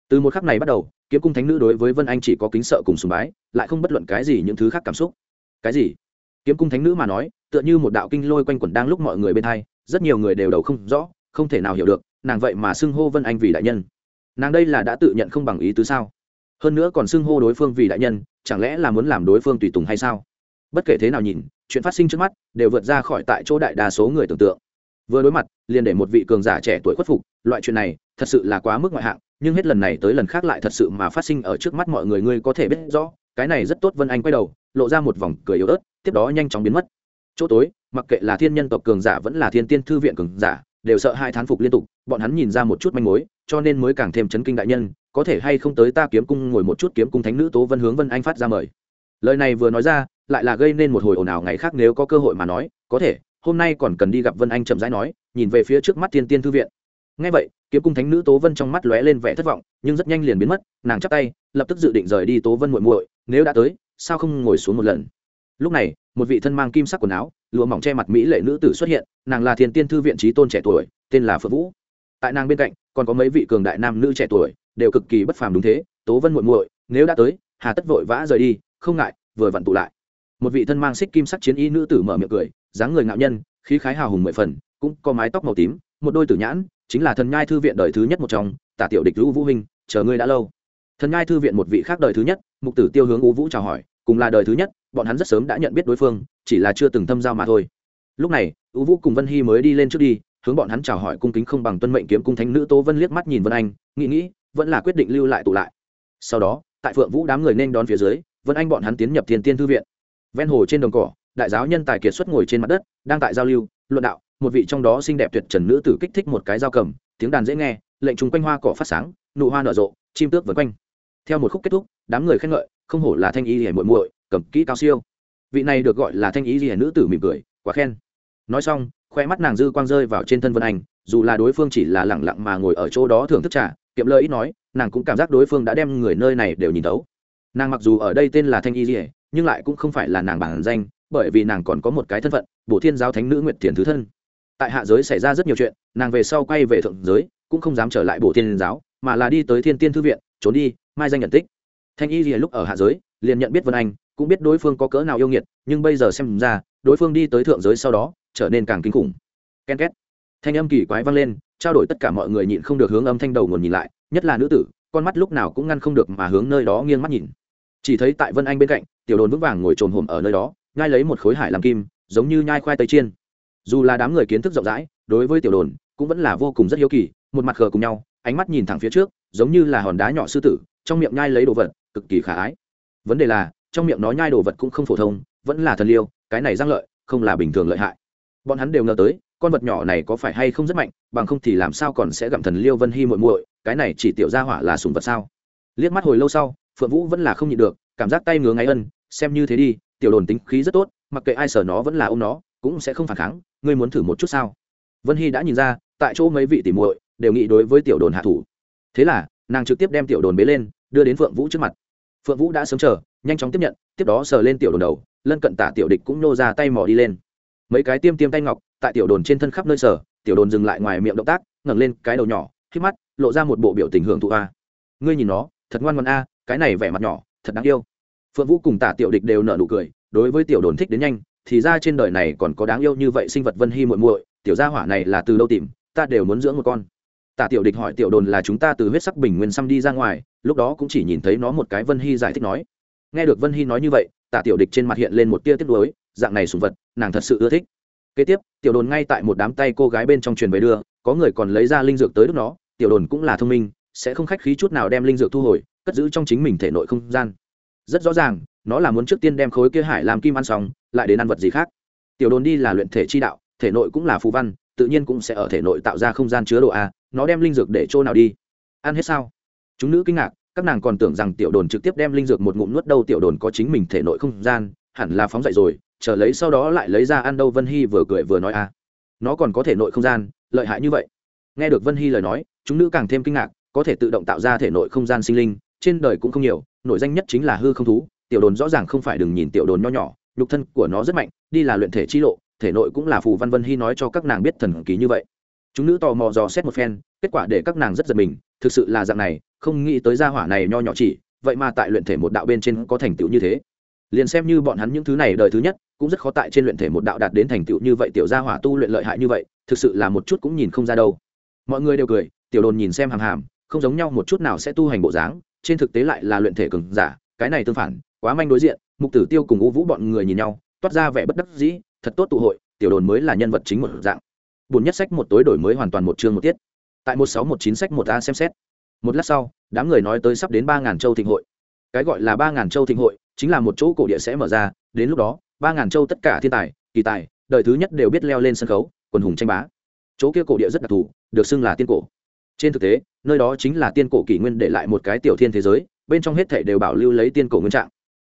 Từ một khắc này bắt đầu, kiếm cung thánh nữ đối với vân anh chỉ có kính sợ cùng sùng bái, lại không bất luận cái gì những thứ khác cảm xúc. Cái gì? Kiếm cung thánh nữ mà nói tựa như một đạo kinh lôi quanh quẩn đang lúc mọi người bên hai rất nhiều người đều đầu không rõ, không thể nào hiểu được, nàng vậy mà xưng hô vân anh vì đại nhân. Nàng đây là đã tự nhận không bằng ý tứ sao? Hơn nữa còn xưng hô đối phương vì đại nhân, chẳng lẽ là muốn làm đối phương tùy tùng hay sao? Bất kể thế nào nhìn, chuyện phát sinh trước mắt đều vượt ra khỏi tại chỗ đại đa số người tưởng tượng. Vừa đối mặt, liền để một vị cường giả trẻ tuổi khuất phục, loại chuyện này thật sự là quá mức ngoại hạng, nhưng hết lần này tới lần khác lại thật sự mà phát sinh ở trước mắt mọi người, ngươi có thể biết rõ, cái này rất tốt vân anh quay đầu, lộ ra một vòng cười yếu ớt, tiếp đó nhanh chóng biến mất chỗ tối, mặc kệ là thiên nhân tộc cường giả vẫn là thiên tiên thư viện cường giả, đều sợ hai thán phục liên tục, bọn hắn nhìn ra một chút manh mối, cho nên mới càng thêm chấn kinh đại nhân, có thể hay không tới ta kiếm cung ngồi một chút kiếm cung thánh nữ tố vân hướng vân anh phát ra mời. Lời này vừa nói ra, lại là gây nên một hồi ồn ào ngày khác nếu có cơ hội mà nói, có thể, hôm nay còn cần đi gặp vân anh chậm rãi nói, nhìn về phía trước mắt thiên tiên thư viện. Ngay vậy, kiếm cung thánh nữ tố vân trong mắt lóe lên vẻ thất vọng, nhưng rất nhanh liền biến mất, nàng chắp tay, lập tức dự định rời đi tố vân muội muội, nếu đã tới, sao không ngồi xuống một lần? Lúc này một vị thân mang kim sắc quần áo, lụa mỏng che mặt mỹ lệ nữ tử xuất hiện, nàng là thiên tiên thư viện trí tôn trẻ tuổi, tên là phượng vũ. Tại nàng bên cạnh, còn có mấy vị cường đại nam nữ trẻ tuổi, đều cực kỳ bất phàm đúng thế, tố vân muội muội, nếu đã tới, hà tất vội vã rời đi, không ngại, vừa vặn tụ lại. Một vị thân mang xích kim sắc chiến y nữ tử mở miệng cười, dáng người ngạo nhân, khí khái hào hùng mười phần, cũng có mái tóc màu tím, một đôi tử nhãn, chính là thần nhai thư viện đời thứ nhất một trong, tả tiểu địch lũ vũ huynh, chờ ngươi đã lâu. Thần nhai thư viện một vị khác đời thứ nhất, mục tử tiêu hướng u vũ chào hỏi cùng là đời thứ nhất, bọn hắn rất sớm đã nhận biết đối phương, chỉ là chưa từng thâm giao mà thôi. Lúc này, u vũ cùng vân hy mới đi lên trước đi, hướng bọn hắn chào hỏi cung kính không bằng tuân mệnh kiếm cung thánh nữ tô vân liếc mắt nhìn vân anh, nghĩ nghĩ, vẫn là quyết định lưu lại tụ lại. Sau đó, tại phượng vũ đám người nên đón phía dưới, vân anh bọn hắn tiến nhập thiên tiên thư viện. Ven hồ trên đồng cỏ, đại giáo nhân tài kiệt xuất ngồi trên mặt đất, đang tại giao lưu, luận đạo, một vị trong đó xinh đẹp tuyệt trần nữ tử kích thích một cái dao cầm, tiếng đàn dễ nghe, lệnh chúng quanh hoa cỏ phát sáng, nụ hoa nở rộ, chim tước vần quanh. Theo một khúc kết thúc, đám người khen ngợi không hổ là thanh ý hề muội muội, cầm kỹ cao siêu. Vị này được gọi là thanh ý hề nữ tử mỉm cười, quá khen. Nói xong, khoe mắt nàng dư quang rơi vào trên thân vân anh, dù là đối phương chỉ là lẳng lặng mà ngồi ở chỗ đó thưởng thức trà, kiệm lời ít nói, nàng cũng cảm giác đối phương đã đem người nơi này đều nhìn tấu nàng mặc dù ở đây tên là thanh y dỉa nhưng lại cũng không phải là nàng bản danh, bởi vì nàng còn có một cái thân phận, bổ thiên giáo thánh nữ nguyệt thiền thứ thân. Tại hạ giới xảy ra rất nhiều chuyện, nàng về sau quay về thượng giới, cũng không dám trở lại bổ thiên giáo, mà là đi tới thiên tiên thư viện, trốn đi, mai danh nhận tích thanh y lìa lúc ở hạ giới, liền nhận biết vân anh, cũng biết đối phương có cỡ nào yêu nghiệt, nhưng bây giờ xem ra, đối phương đi tới thượng giới sau đó, trở nên càng kinh khủng. Ken két. Thanh âm kỳ quái vang lên, trao đổi tất cả mọi người nhịn không được hướng âm thanh đầu nguồn nhìn lại, nhất là nữ tử, con mắt lúc nào cũng ngăn không được mà hướng nơi đó nghiêng mắt nhìn. Chỉ thấy tại vân anh bên cạnh, tiểu đồn vững vàng ngồi trồn hồm ở nơi đó, nhai lấy một khối hải làm kim, giống như nhai khoai tây chiên. Dù là đám người kiến thức rộng rãi, đối với tiểu đồn, cũng vẫn là vô cùng rất hiếu kỳ, một mặt gờ cùng nhau, ánh mắt nhìn thẳng phía trước, giống như là hòn đá nhỏ sư tử, trong miệng nhai lấy đồ vật cực kỳ khả ái. Vấn đề là, trong miệng nó nhai đồ vật cũng không phổ thông, vẫn là thần liêu, cái này răng lợi, không là bình thường lợi hại. Bọn hắn đều ngờ tới, con vật nhỏ này có phải hay không rất mạnh, bằng không thì làm sao còn sẽ gặm thần liêu vân hy muội muội, cái này chỉ tiểu ra hỏa là sùng vật sao? Liếc mắt hồi lâu sau, phượng vũ vẫn là không nhịn được, cảm giác tay ngứa ngáy ân, xem như thế đi, tiểu đồn tính khí rất tốt, mặc kệ ai sở nó vẫn là ôm nó, cũng sẽ không phản kháng, ngươi muốn thử một chút sao? Vân hy đã nhìn ra, tại chỗ mấy vị tỉ muội đều nghĩ đối với tiểu đồn hạ thủ. Thế là, nàng trực tiếp đem tiểu đồn bế lên, đưa đến phượng vũ trước mặt phượng vũ đã sớm chờ nhanh chóng tiếp nhận tiếp đó sờ lên tiểu đồn đầu lân cận tả tiểu địch cũng nô ra tay mò đi lên. Mấy cái tiêm tiêm tay ngọc tại tiểu đồn trên thân khắp nơi sờ, tiểu đồn dừng lại ngoài miệng động tác ngẩng lên cái đầu nhỏ khi mắt lộ ra một bộ biểu tình hưởng thụ a. Ngươi nhìn nó thật ngoan ngoan a cái này vẻ mặt nhỏ thật đáng yêu. Phượng vũ cùng tả tiểu địch đều nở nụ cười đối với tiểu đồn thích đến nhanh thì ra trên đời này còn có đáng yêu như vậy sinh vật vân hy muội muội tiểu gia hỏa này là từ đâu tìm ta đều muốn dưỡng một con tả tiểu địch hỏi tiểu đồn là chúng ta từ huyết sắc bình nguyên xăm đi ra ngoài, lúc đó cũng chỉ nhìn thấy nó một cái vân hy giải thích nói. Nghe được vân hy nói như vậy, tả tiểu địch trên mặt hiện lên một tia tiếc nuối, dạng này sùng vật, nàng thật sự ưa thích. Kế tiếp, tiểu đồn ngay tại một đám tay cô gái bên trong truyền về đưa, có người còn lấy ra linh dược tới lúc nó, tiểu đồn cũng là thông minh, sẽ không khách khí chút nào đem linh dược thu hồi, cất giữ trong chính mình thể nội không gian. Rất rõ ràng, nó là muốn trước tiên đem khối kia hải làm kim ăn xong, lại đến ăn vật gì khác. Tiểu đồn đi là luyện thể chi đạo, thể nội cũng là phù văn tự nhiên cũng sẽ ở thể nội tạo ra không gian chứa đồ a, nó đem linh dược để chỗ nào đi? Ăn hết sao? Chúng nữ kinh ngạc, các nàng còn tưởng rằng tiểu đồn trực tiếp đem linh dược một ngụm nuốt đâu, tiểu đồn có chính mình thể nội không gian, hẳn là phóng dậy rồi, chờ lấy sau đó lại lấy ra ăn đâu, vân hy vừa cười vừa nói a. Nó còn có thể nội không gian, lợi hại như vậy. Nghe được vân hy lời nói, chúng nữ càng thêm kinh ngạc, có thể tự động tạo ra thể nội không gian sinh linh, trên đời cũng không nhiều nội danh nhất chính là hư không thú, tiểu đồn rõ ràng không phải đừng nhìn tiểu đồn nho nhỏ, nhục thân của nó rất mạnh, đi là luyện thể chi lộ thể nội cũng là phù văn vân hy nói cho các nàng biết thần ký như vậy. Chúng nữ tò mò dò xét một phen, kết quả để các nàng rất giật mình, thực sự là dạng này, không nghĩ tới gia hỏa này nho nhỏ chỉ, vậy mà tại luyện thể một đạo bên trên có thành tựu như thế. Liền xem như bọn hắn những thứ này đời thứ nhất, cũng rất khó tại trên luyện thể một đạo đạt đến thành tựu như vậy, tiểu gia hỏa tu luyện lợi hại như vậy, thực sự là một chút cũng nhìn không ra đâu. Mọi người đều cười, tiểu đồn nhìn xem hàm hàm, không giống nhau một chút nào sẽ tu hành bộ dáng, trên thực tế lại là luyện thể cường giả, cái này tương phản, quá manh đối diện, mục tử tiêu cùng u vũ bọn người nhìn nhau, toát ra vẻ bất đắc dĩ thật tốt tụ hội, tiểu đồn mới là nhân vật chính một dạng. Bùn nhất sách một tối đổi mới hoàn toàn một chương một tiết. Tại một sáu một chín sách một a xem xét. Một lát sau, đám người nói tới sắp đến ba ngàn châu thịnh hội. Cái gọi là ba ngàn châu thịnh hội, chính là một chỗ cổ địa sẽ mở ra, đến lúc đó, ba ngàn châu tất cả thiên tài, kỳ tài, đời thứ nhất đều biết leo lên sân khấu, quần hùng tranh bá. Chỗ kia cổ địa rất đặc thù, được xưng là tiên cổ. Trên thực tế, nơi đó chính là tiên cổ kỷ nguyên để lại một cái tiểu thiên thế giới, bên trong hết thể đều bảo lưu lấy tiên cổ nguyên trạng.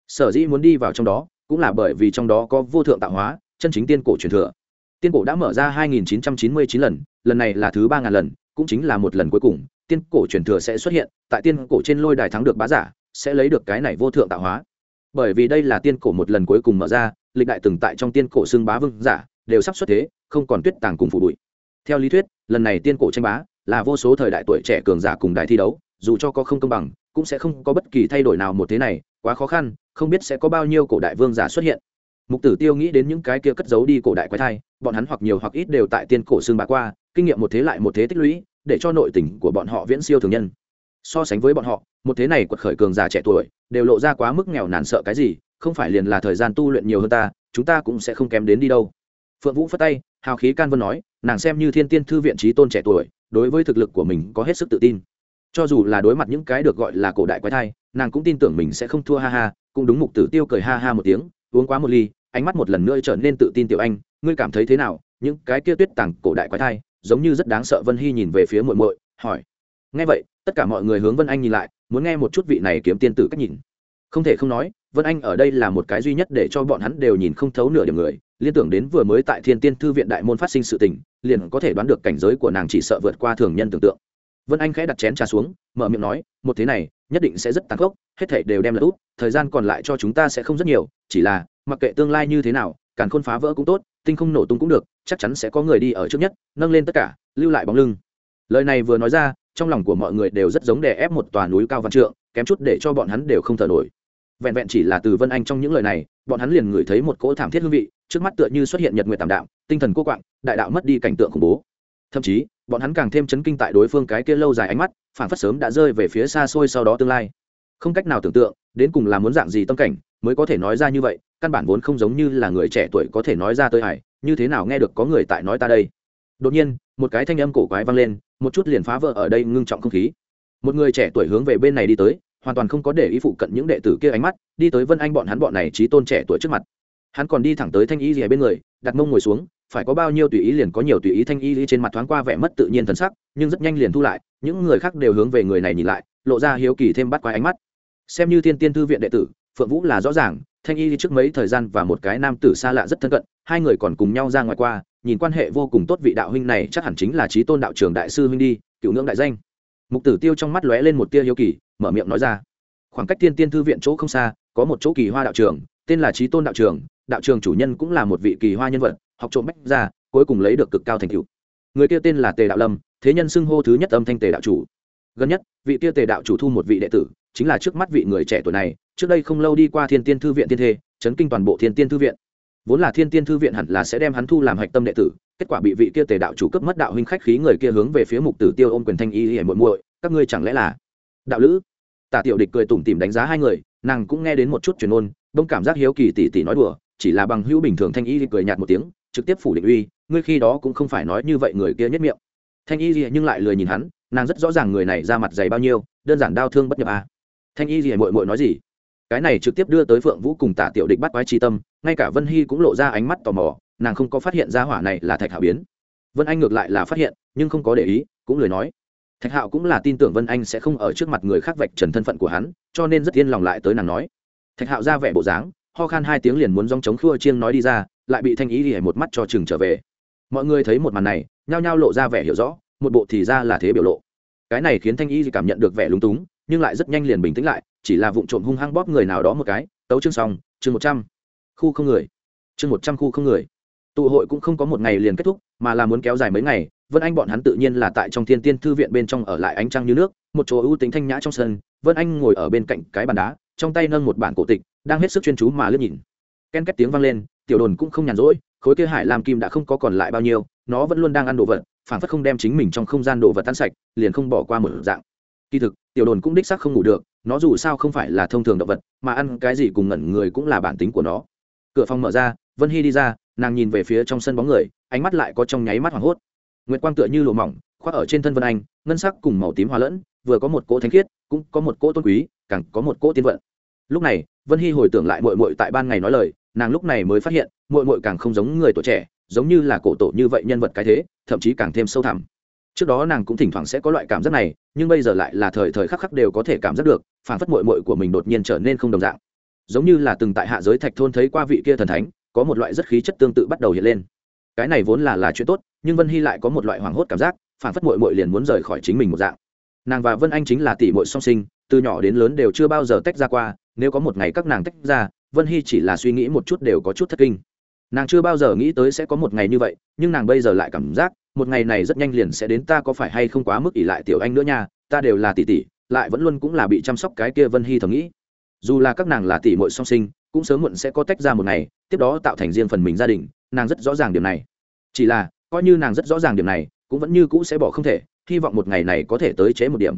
Sở dĩ muốn đi vào trong đó, cũng là bởi vì trong đó có vô thượng tạo hóa chân chính tiên cổ truyền thừa. Tiên cổ đã mở ra 2999 lần lần này là thứ ba ngàn lần, cũng chính là một lần cuối cùng, tiên cổ truyền thừa sẽ xuất hiện, tại tiên cổ trên lôi đài thắng được bá giả, sẽ lấy được cái này vô thượng tạo hóa. Bởi vì đây là tiên cổ một lần cuối cùng mở ra, lịch đại từng tại trong tiên cổ xưng bá vương giả, đều sắp xuất thế, không còn tuyết tàng cùng phụ bụi. Theo lý thuyết, lần này tiên cổ tranh bá, là vô số thời đại tuổi trẻ cường giả cùng đại thi đấu, dù cho có không công bằng, cũng sẽ không có bất kỳ thay đổi nào một thế này, quá khó khăn, không biết sẽ có bao nhiêu cổ đại vương giả xuất hiện mục tử tiêu nghĩ đến những cái kia cất giấu đi cổ đại quái thai, bọn hắn hoặc nhiều hoặc ít đều tại tiên cổ xương bạc qua, kinh nghiệm một thế lại một thế tích lũy, để cho nội tình của bọn họ viễn siêu thường nhân. So sánh với bọn họ, một thế này quật khởi cường giả trẻ tuổi, đều lộ ra quá mức nghèo nàn sợ cái gì, không phải liền là thời gian tu luyện nhiều hơn ta, chúng ta cũng sẽ không kém đến đi đâu. Phượng vũ phất tay, hào khí can vân nói, nàng xem như thiên tiên thư viện trí tôn trẻ tuổi, đối với thực lực của mình có hết sức tự tin. Cho dù là đối mặt những cái được gọi là cổ đại quái thai, nàng cũng tin tưởng mình sẽ không thua ha ha, cũng đúng mục tử tiêu cười ha ha một tiếng uống quá một ly, ánh mắt một lần nữa trở nên tự tin tiểu anh, ngươi cảm thấy thế nào? Những cái kia tuyết tàng cổ đại quái thai, giống như rất đáng sợ. Vân hy nhìn về phía muội muội, hỏi. Nghe vậy, tất cả mọi người hướng vân anh nhìn lại, muốn nghe một chút vị này kiếm tiên tử cách nhìn. Không thể không nói, vân anh ở đây là một cái duy nhất để cho bọn hắn đều nhìn không thấu nửa điểm người. Liên tưởng đến vừa mới tại thiên tiên thư viện đại môn phát sinh sự tình, liền có thể đoán được cảnh giới của nàng chỉ sợ vượt qua thường nhân tưởng tượng vân anh khẽ đặt chén trà xuống, mở miệng nói, một thế này, nhất định sẽ rất tàn khốc, hết thể đều đem là út, thời gian còn lại cho chúng ta sẽ không rất nhiều, chỉ là, mặc kệ tương lai như thế nào, càn khôn phá vỡ cũng tốt, tinh không nổ tung cũng được, chắc chắn sẽ có người đi ở trước nhất, nâng lên tất cả, lưu lại bóng lưng. Lời này vừa nói ra, trong lòng của mọi người đều rất giống đè ép một tòa núi cao văn trượng, kém chút để cho bọn hắn đều không thở nổi. Vẹn vẹn chỉ là từ vân anh trong những lời này, bọn hắn liền ngửi thấy một cỗ thảm thiết hương vị, trước mắt tựa như xuất hiện nhật nguyệt tảm đạo tinh thần cô quạng, đại đạo mất đi cảnh tượng khủng bố. Thậm chí bọn hắn càng thêm chấn kinh tại đối phương cái kia lâu dài ánh mắt phản phất sớm đã rơi về phía xa xôi sau đó tương lai. Không cách nào tưởng tượng, đến cùng là muốn dạng gì tâm cảnh, mới có thể nói ra như vậy, căn bản vốn không giống như là người trẻ tuổi có thể nói ra tới hải như thế nào nghe được có người tại nói ta đây. Đột nhiên, một cái thanh âm cổ quái vang lên, một chút liền phá vỡ ở đây ngưng trọng không khí. Một người trẻ tuổi hướng về bên này đi tới, hoàn toàn không có để ý phụ cận những đệ tử kia ánh mắt, đi tới vân anh bọn hắn bọn này trí tôn trẻ tuổi trước mặt. Hắn còn đi thẳng tới thanh y rìa bên người, đặt mông ngồi xuống phải có bao nhiêu tùy ý liền có nhiều tùy ý thanh y trên mặt thoáng qua vẻ mất tự nhiên thần sắc, nhưng rất nhanh liền thu lại, những người khác đều hướng về người này nhìn lại, lộ ra hiếu kỳ thêm bắt quái ánh mắt. Xem như thiên tiên thư viện đệ tử, phượng vũ là rõ ràng, thanh y trước mấy thời gian và một cái nam tử xa lạ rất thân cận, hai người còn cùng nhau ra ngoài qua, nhìn quan hệ vô cùng tốt vị đạo huynh này chắc hẳn chính là trí tôn đạo trưởng đại sư huynh đi, cựu ngưỡng đại danh. Mục tử tiêu trong mắt lóe lên một tia hiếu kỳ, mở miệng nói ra. Khoảng cách thiên tiên thư viện chỗ không xa, có một chỗ kỳ hoa đạo trường tên là trí tôn đạo trường đạo trường chủ nhân cũng là một vị kỳ hoa nhân vật học trộm bách ra cuối cùng lấy được cực cao thành tựu. Người kia tên là tề đạo lâm, thế nhân xưng hô thứ nhất âm thanh tề đạo chủ. Gần nhất, vị kia tề đạo chủ thu một vị đệ tử, chính là trước mắt vị người trẻ tuổi này, trước đây không lâu đi qua thiên tiên thư viện thiên thê, chấn kinh toàn bộ thiên tiên thư viện. Vốn là thiên tiên thư viện hẳn là sẽ đem hắn thu làm hạch tâm đệ tử, kết quả bị vị kia tề đạo chủ cấp mất đạo huynh khách khí người kia hướng về phía mục tử tiêu ôm quyền thanh y hề muội muội, các ngươi chẳng lẽ là đạo lữ? Tả tiểu địch cười tủm tỉm đánh giá hai người, nàng cũng nghe đến một chút truyền ôn, đông cảm giác hiếu kỳ tỉ tỉ nói đùa, chỉ là bằng hữu bình thường thanh y cười nhạt một tiếng trực tiếp phủ định uy, ngươi khi đó cũng không phải nói như vậy người kia nhất miệng. Thanh y nhưng lại lười nhìn hắn, nàng rất rõ ràng người này ra mặt dày bao nhiêu, đơn giản đau thương bất nhập a. À. thanh y gì mội mội nói gì? Cái này trực tiếp đưa tới phượng vũ cùng tả tiểu địch bắt quái tri tâm, ngay cả vân hy cũng lộ ra ánh mắt tò mò, nàng không có phát hiện ra hỏa này là thạch Hạo biến. Vân anh ngược lại là phát hiện, nhưng không có để ý, cũng lười nói. Thạch hạo cũng là tin tưởng vân anh sẽ không ở trước mặt người khác vạch trần thân phận của hắn, cho nên rất yên lòng lại tới nàng nói. Thạch hạo ra vẻ bộ dáng, ho khan hai tiếng liền muốn dòng chống khua chiêng nói đi ra lại bị thanh ý thì một mắt cho chừng trở về. Mọi người thấy một màn này, nhao nhao lộ ra vẻ hiểu rõ, một bộ thì ra là thế biểu lộ. Cái này khiến thanh y cảm nhận được vẻ lúng túng, nhưng lại rất nhanh liền bình tĩnh lại, chỉ là vụ trộm hung hăng bóp người nào đó một cái, tấu chương xong, chương một trăm. Khu không người. Chương một trăm khu không người. Tụ hội cũng không có một ngày liền kết thúc, mà là muốn kéo dài mấy ngày, vân anh bọn hắn tự nhiên là tại trong thiên tiên thư viện bên trong ở lại ánh trăng như nước, một chỗ ưu tính thanh nhã trong sân, vân anh ngồi ở bên cạnh cái bàn đá, trong tay nâng một bản cổ tịch, đang hết sức chuyên chú mà lướt nhìn. Ken két tiếng vang lên tiểu đồn cũng không nhàn rỗi, khối kia hải làm kim đã không có còn lại bao nhiêu, nó vẫn luôn đang ăn đồ vật phản phất không đem chính mình trong không gian đồ vật tan sạch, liền không bỏ qua một dạng. Kỳ thực, tiểu đồn cũng đích xác không ngủ được, nó dù sao không phải là thông thường động vật, mà ăn cái gì cùng ngẩn người cũng là bản tính của nó. Cửa phòng mở ra, vân hy đi ra, nàng nhìn về phía trong sân bóng người, ánh mắt lại có trong nháy mắt hoảng hốt. Nguyệt quang tựa như lụa mỏng, khoác ở trên thân vân anh, ngân sắc cùng màu tím hòa lẫn, vừa có một cỗ thánh khiết, cũng có một cỗ tôn quý, càng có một cỗ tiên vận. Lúc này, vân hy hồi tưởng lại mội mội tại ban ngày nói lời nàng lúc này mới phát hiện mội mội càng không giống người tuổi trẻ, giống như là cổ tổ như vậy nhân vật cái thế, thậm chí càng thêm sâu thẳm. Trước đó nàng cũng thỉnh thoảng sẽ có loại cảm giác này, nhưng bây giờ lại là thời thời khắc khắc đều có thể cảm giác được phản phất mội mội của mình đột nhiên trở nên không đồng dạng. Giống như là từng tại hạ giới thạch thôn thấy qua vị kia thần thánh, có một loại rất khí chất tương tự bắt đầu hiện lên. Cái này vốn là là chuyện tốt, nhưng vân hy lại có một loại hoảng hốt cảm giác phản phất mội mội liền muốn rời khỏi chính mình một dạng. Nàng và vân anh chính là tỷ mội song sinh, từ nhỏ đến lớn đều chưa bao giờ tách ra qua, nếu có một ngày các nàng tách ra vân hy chỉ là suy nghĩ một chút đều có chút thất kinh. Nàng chưa bao giờ nghĩ tới sẽ có một ngày như vậy, nhưng nàng bây giờ lại cảm giác, một ngày này rất nhanh liền sẽ đến ta có phải hay không quá mức ỷ lại tiểu anh nữa nha, ta đều là tỷ tỷ, lại vẫn luôn cũng là bị chăm sóc cái kia vân hy thầm nghĩ. Dù là các nàng là tỷ muội song sinh, cũng sớm muộn sẽ có tách ra một ngày, tiếp đó tạo thành riêng phần mình gia đình, nàng rất rõ ràng điểm này. Chỉ là, coi như nàng rất rõ ràng điểm này, cũng vẫn như cũ sẽ bỏ không thể, hy vọng một ngày này có thể tới chế một điểm.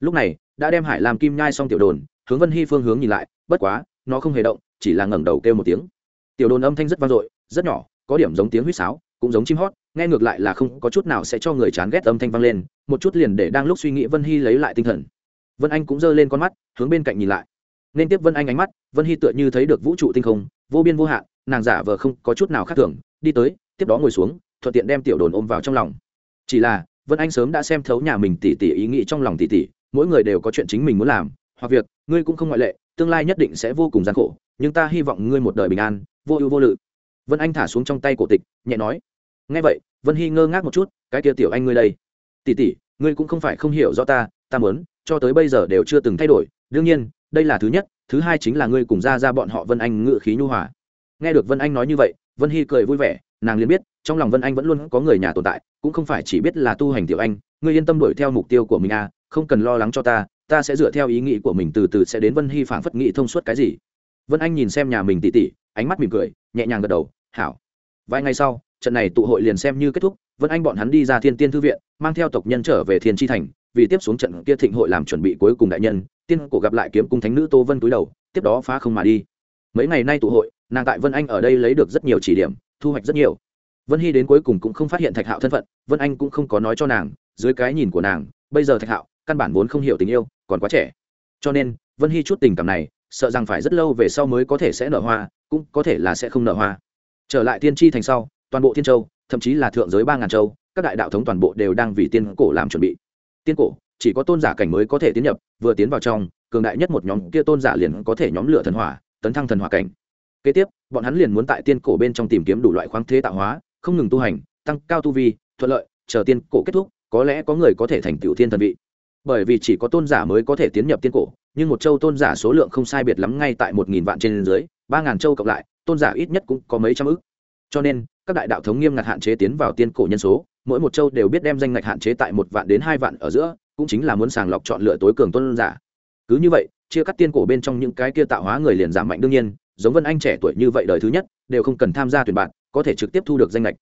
Lúc này, đã đem hải làm kim nhai xong tiểu đồn, hướng vân hy phương hướng nhìn lại, bất quá, nó không hề động chỉ là ngẩng đầu kêu một tiếng. Tiểu đồn âm thanh rất vang dội, rất nhỏ, có điểm giống tiếng huýt sáo, cũng giống chim hót, nghe ngược lại là không có chút nào sẽ cho người chán ghét âm thanh vang lên, một chút liền để đang lúc suy nghĩ vân hy lấy lại tinh thần. Vân anh cũng giơ lên con mắt, hướng bên cạnh nhìn lại. Nên tiếp vân anh ánh mắt, vân hy tựa như thấy được vũ trụ tinh không, vô biên vô hạn, nàng giả vờ không có chút nào khác thường, đi tới, tiếp đó ngồi xuống, thuận tiện đem tiểu đồn ôm vào trong lòng. Chỉ là, vân anh sớm đã xem thấu nhà mình tỉ tỉ ý nghĩ trong lòng tỉ tỉ, mỗi người đều có chuyện chính mình muốn làm, hoặc việc, ngươi cũng không ngoại lệ tương lai nhất định sẽ vô cùng gian khổ, nhưng ta hy vọng ngươi một đời bình an, vô ưu vô lự. Vân anh thả xuống trong tay cổ tịch, nhẹ nói. Nghe vậy, vân hy ngơ ngác một chút, cái kia tiểu anh ngươi đây. Tỉ tỉ ngươi cũng không phải không hiểu rõ ta ta muốn, cho tới bây giờ đều chưa từng thay đổi. Đương nhiên, đây là thứ nhất, thứ hai chính là ngươi cùng ra ra bọn họ vân anh ngự khí nhu hòa. Nghe được vân anh nói như vậy, vân hy cười vui vẻ, nàng liền biết, trong lòng vân anh vẫn luôn có người nhà tồn tại, cũng không phải chỉ biết là tu hành tiểu anh, ngươi yên tâm đuổi theo mục tiêu của mình à không cần lo lắng cho ta ta sẽ dựa theo ý nghĩ của mình từ từ sẽ đến vân hy phảng phất nghĩ thông suốt cái gì. Vân anh nhìn xem nhà mình tỉ tỉ ánh mắt mỉm cười, nhẹ nhàng gật đầu, hảo. Vài ngày sau, trận này tụ hội liền xem như kết thúc, vân anh bọn hắn đi ra thiên tiên thư viện, mang theo tộc nhân trở về thiên tri thành, vì tiếp xuống trận kia thịnh hội làm chuẩn bị cuối cùng đại nhân, tiên cổ gặp lại kiếm cung thánh nữ tô vân túi đầu, tiếp đó phá không mà đi. Mấy ngày nay tụ hội, nàng tại vân anh ở đây lấy được rất nhiều chỉ điểm, thu hoạch rất nhiều. Vân hy đến cuối cùng cũng không phát hiện thạch hạo thân phận, vân anh cũng không có nói cho nàng, dưới cái nhìn của nàng, bây giờ thạch hạo căn bản vốn không hiểu tình yêu, còn quá trẻ. Cho nên, vân hy chút tình cảm này, sợ rằng phải rất lâu về sau mới có thể sẽ nở hoa, cũng có thể là sẽ không nở hoa. Trở lại tiên tri thành sau, toàn bộ thiên châu, thậm chí là thượng giới ba ngàn châu, các đại đạo thống toàn bộ đều đang vì tiên cổ làm chuẩn bị. Tiên cổ, chỉ có tôn giả cảnh mới có thể tiến nhập, vừa tiến vào trong, cường đại nhất một nhóm kia tôn giả liền có thể nhóm lửa thần hỏa, tấn thăng thần hỏa cảnh. Kế tiếp, bọn hắn liền muốn tại tiên cổ bên trong tìm kiếm đủ loại khoáng thế tạo hóa, không ngừng tu hành, tăng cao tu vi, thuận lợi, chờ tiên cổ kết thúc, có lẽ có người có thể thành tiểu thiên thần vị bởi vì chỉ có tôn giả mới có thể tiến nhập tiên cổ, nhưng một châu tôn giả số lượng không sai biệt lắm ngay tại một nghìn vạn trên dưới, ba ngàn châu cộng lại, tôn giả ít nhất cũng có mấy trăm ước cho nên, các đại đạo thống nghiêm ngặt hạn chế tiến vào tiên cổ nhân số, mỗi một châu đều biết đem danh ngạch hạn chế tại một vạn đến hai vạn ở giữa, cũng chính là muốn sàng lọc chọn lựa tối cường tôn giả. Cứ như vậy, chia cắt tiên cổ bên trong những cái kia tạo hóa người liền giảm mạnh đương nhiên, giống vân anh trẻ tuổi như vậy đời thứ nhất, đều không cần tham gia tuyển bạn, có thể trực tiếp thu được danh lệch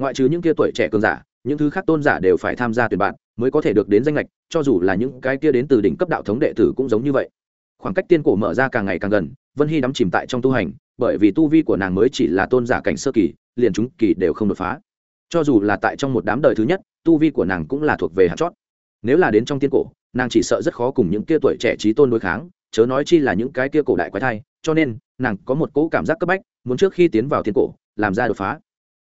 ngoại trừ những kia tuổi trẻ cường giả, những thứ khác tôn giả đều phải tham gia tuyển bạn mới có thể được đến danh lệch, cho dù là những cái kia đến từ đỉnh cấp đạo thống đệ tử cũng giống như vậy. Khoảng cách tiên cổ mở ra càng ngày càng gần, vân hy đắm chìm tại trong tu hành, bởi vì tu vi của nàng mới chỉ là tôn giả cảnh sơ kỳ, liền chúng kỳ đều không đột phá. Cho dù là tại trong một đám đời thứ nhất, tu vi của nàng cũng là thuộc về hạt chót. Nếu là đến trong tiên cổ, nàng chỉ sợ rất khó cùng những kia tuổi trẻ trí tôn đối kháng, chớ nói chi là những cái kia cổ đại quái thai, cho nên, nàng có một cỗ cảm giác cấp bách, muốn trước khi tiến vào tiên cổ, làm ra đột phá.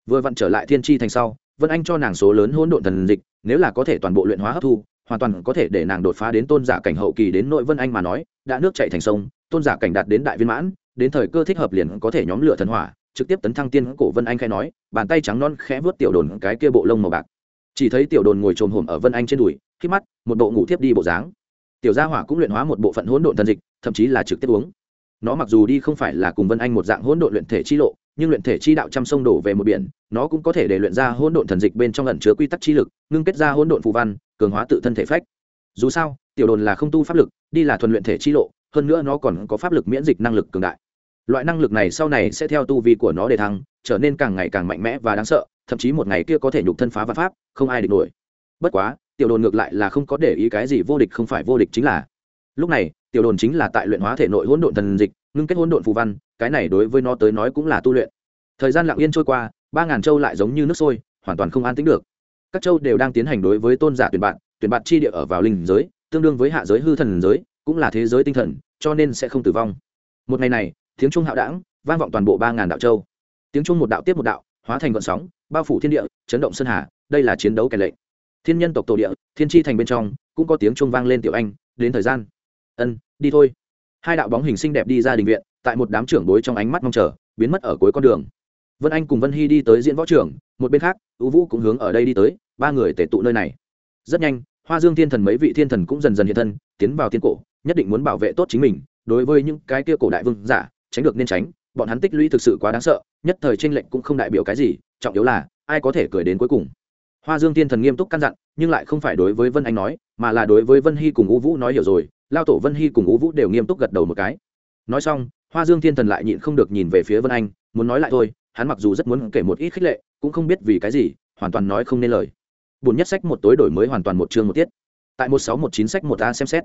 Vừa vặn trở lại thiên tri thành sau vân anh cho nàng số lớn hỗn độn thần dịch, nếu là có thể toàn bộ luyện hóa hấp thu, hoàn toàn có thể để nàng đột phá đến tôn giả cảnh hậu kỳ đến nội vân anh mà nói, đã nước chạy thành sông, tôn giả cảnh đạt đến đại viên mãn, đến thời cơ thích hợp liền có thể nhóm lửa thần hỏa, trực tiếp tấn thăng tiên cổ vân anh khai nói, bàn tay trắng non khẽ vớt tiểu đồn cái kia bộ lông màu bạc. Chỉ thấy tiểu đồn ngồi trồm hổm ở vân anh trên đùi, khi mắt, một bộ ngủ thiếp đi bộ dáng. Tiểu gia hỏa cũng luyện hóa một bộ phận hỗn độn thần dịch, thậm chí là trực tiếp uống. Nó mặc dù đi không phải là cùng vân anh một dạng hỗn độn luyện thể chi lộ nhưng luyện thể chi đạo trăm sông đổ về một biển, nó cũng có thể để luyện ra hỗn độn thần dịch bên trong ẩn chứa quy tắc chi lực, ngưng kết ra hỗn độn phù văn, cường hóa tự thân thể phách. Dù sao, tiểu đồn là không tu pháp lực, đi là thuần luyện thể chi lộ, hơn nữa nó còn có pháp lực miễn dịch năng lực cường đại. Loại năng lực này sau này sẽ theo tu vi của nó để thăng, trở nên càng ngày càng mạnh mẽ và đáng sợ, thậm chí một ngày kia có thể nhục thân phá văn pháp, không ai địch nổi. Bất quá, tiểu đồn ngược lại là không có để ý cái gì vô địch không phải vô địch chính là lúc này, tiểu đồn chính là tại luyện hóa thể nội hỗn độn thần dịch, ngưng kết hỗn độn phù văn, cái này đối với nó tới nói cũng là tu luyện. Thời gian lặng yên trôi qua, ba ngàn châu lại giống như nước sôi, hoàn toàn không an tính được. Các châu đều đang tiến hành đối với tôn giả tuyển bạn tuyển bạn chi địa ở vào linh giới, tương đương với hạ giới hư thần giới, cũng là thế giới tinh thần, cho nên sẽ không tử vong. Một ngày này, tiếng trung hạo đảng, vang vọng toàn bộ ba ngàn đạo châu. Tiếng trung một đạo tiếp một đạo, hóa thành vận sóng, bao phủ thiên địa, chấn động sơn hà, đây là chiến đấu kẻ lệnh. Thiên nhân tộc tổ địa, thiên tri thành bên trong, cũng có tiếng trung vang lên tiểu anh, đến thời gian ân, đi thôi. Hai đạo bóng hình xinh đẹp đi ra đình viện, tại một đám trưởng bối trong ánh mắt mong chờ, biến mất ở cuối con đường. Vân anh cùng vân hy đi tới diễn võ trưởng một bên khác, U vũ cũng hướng ở đây đi tới, ba người tể tụ nơi này. Rất nhanh, hoa dương thiên thần mấy vị thiên thần cũng dần dần hiện thân, tiến vào thiên cổ, nhất định muốn bảo vệ tốt chính mình, đối với những cái kia cổ đại vương giả, tránh được nên tránh, bọn hắn tích lũy thực sự quá đáng sợ, nhất thời tranh lệnh cũng không đại biểu cái gì, trọng yếu là, ai có thể cười đến cuối cùng. Hoa dương thiên thần nghiêm túc căn dặn, nhưng lại không phải đối với vân anh nói, mà là đối với vân hy cùng u vũ nói hiểu rồi lao tổ vân hy cùng u vũ đều nghiêm túc gật đầu một cái nói xong hoa dương thiên thần lại nhịn không được nhìn về phía vân anh muốn nói lại thôi hắn mặc dù rất muốn kể một ít khích lệ cũng không biết vì cái gì hoàn toàn nói không nên lời bùn nhất sách một tối đổi mới hoàn toàn một chương một tiết tại một sáu một chín sách một a xem xét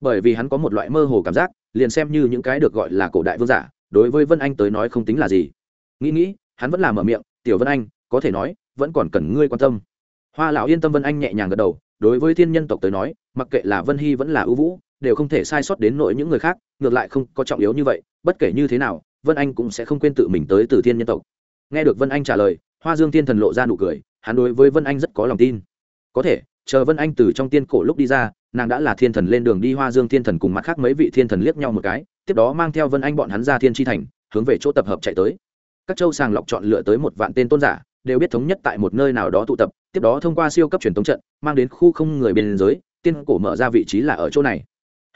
bởi vì hắn có một loại mơ hồ cảm giác liền xem như những cái được gọi là cổ đại vương giả đối với vân anh tới nói không tính là gì nghĩ nghĩ hắn vẫn là mở miệng tiểu vân anh có thể nói vẫn còn cần ngươi quan tâm hoa lão yên tâm vân anh nhẹ nhàng gật đầu đối với thiên nhân tộc tới nói mặc kệ là vân hy vẫn là ưu vũ đều không thể sai sót đến nỗi những người khác, ngược lại không có trọng yếu như vậy, bất kể như thế nào, vân anh cũng sẽ không quên tự mình tới từ thiên nhân tộc. Nghe được vân anh trả lời, hoa dương thiên thần lộ ra nụ cười, hắn đối với vân anh rất có lòng tin. Có thể, chờ vân anh từ trong tiên cổ lúc đi ra, nàng đã là thiên thần lên đường đi hoa dương thiên thần cùng mặt khác mấy vị thiên thần liếc nhau một cái, tiếp đó mang theo vân anh bọn hắn ra thiên tri thành, hướng về chỗ tập hợp chạy tới. Các châu sàng lọc chọn lựa tới một vạn tên tôn giả, đều biết thống nhất tại một nơi nào đó tụ tập, tiếp đó thông qua siêu cấp truyền thống trận, mang đến khu không người bên giới, tiên cổ mở ra vị trí là ở chỗ này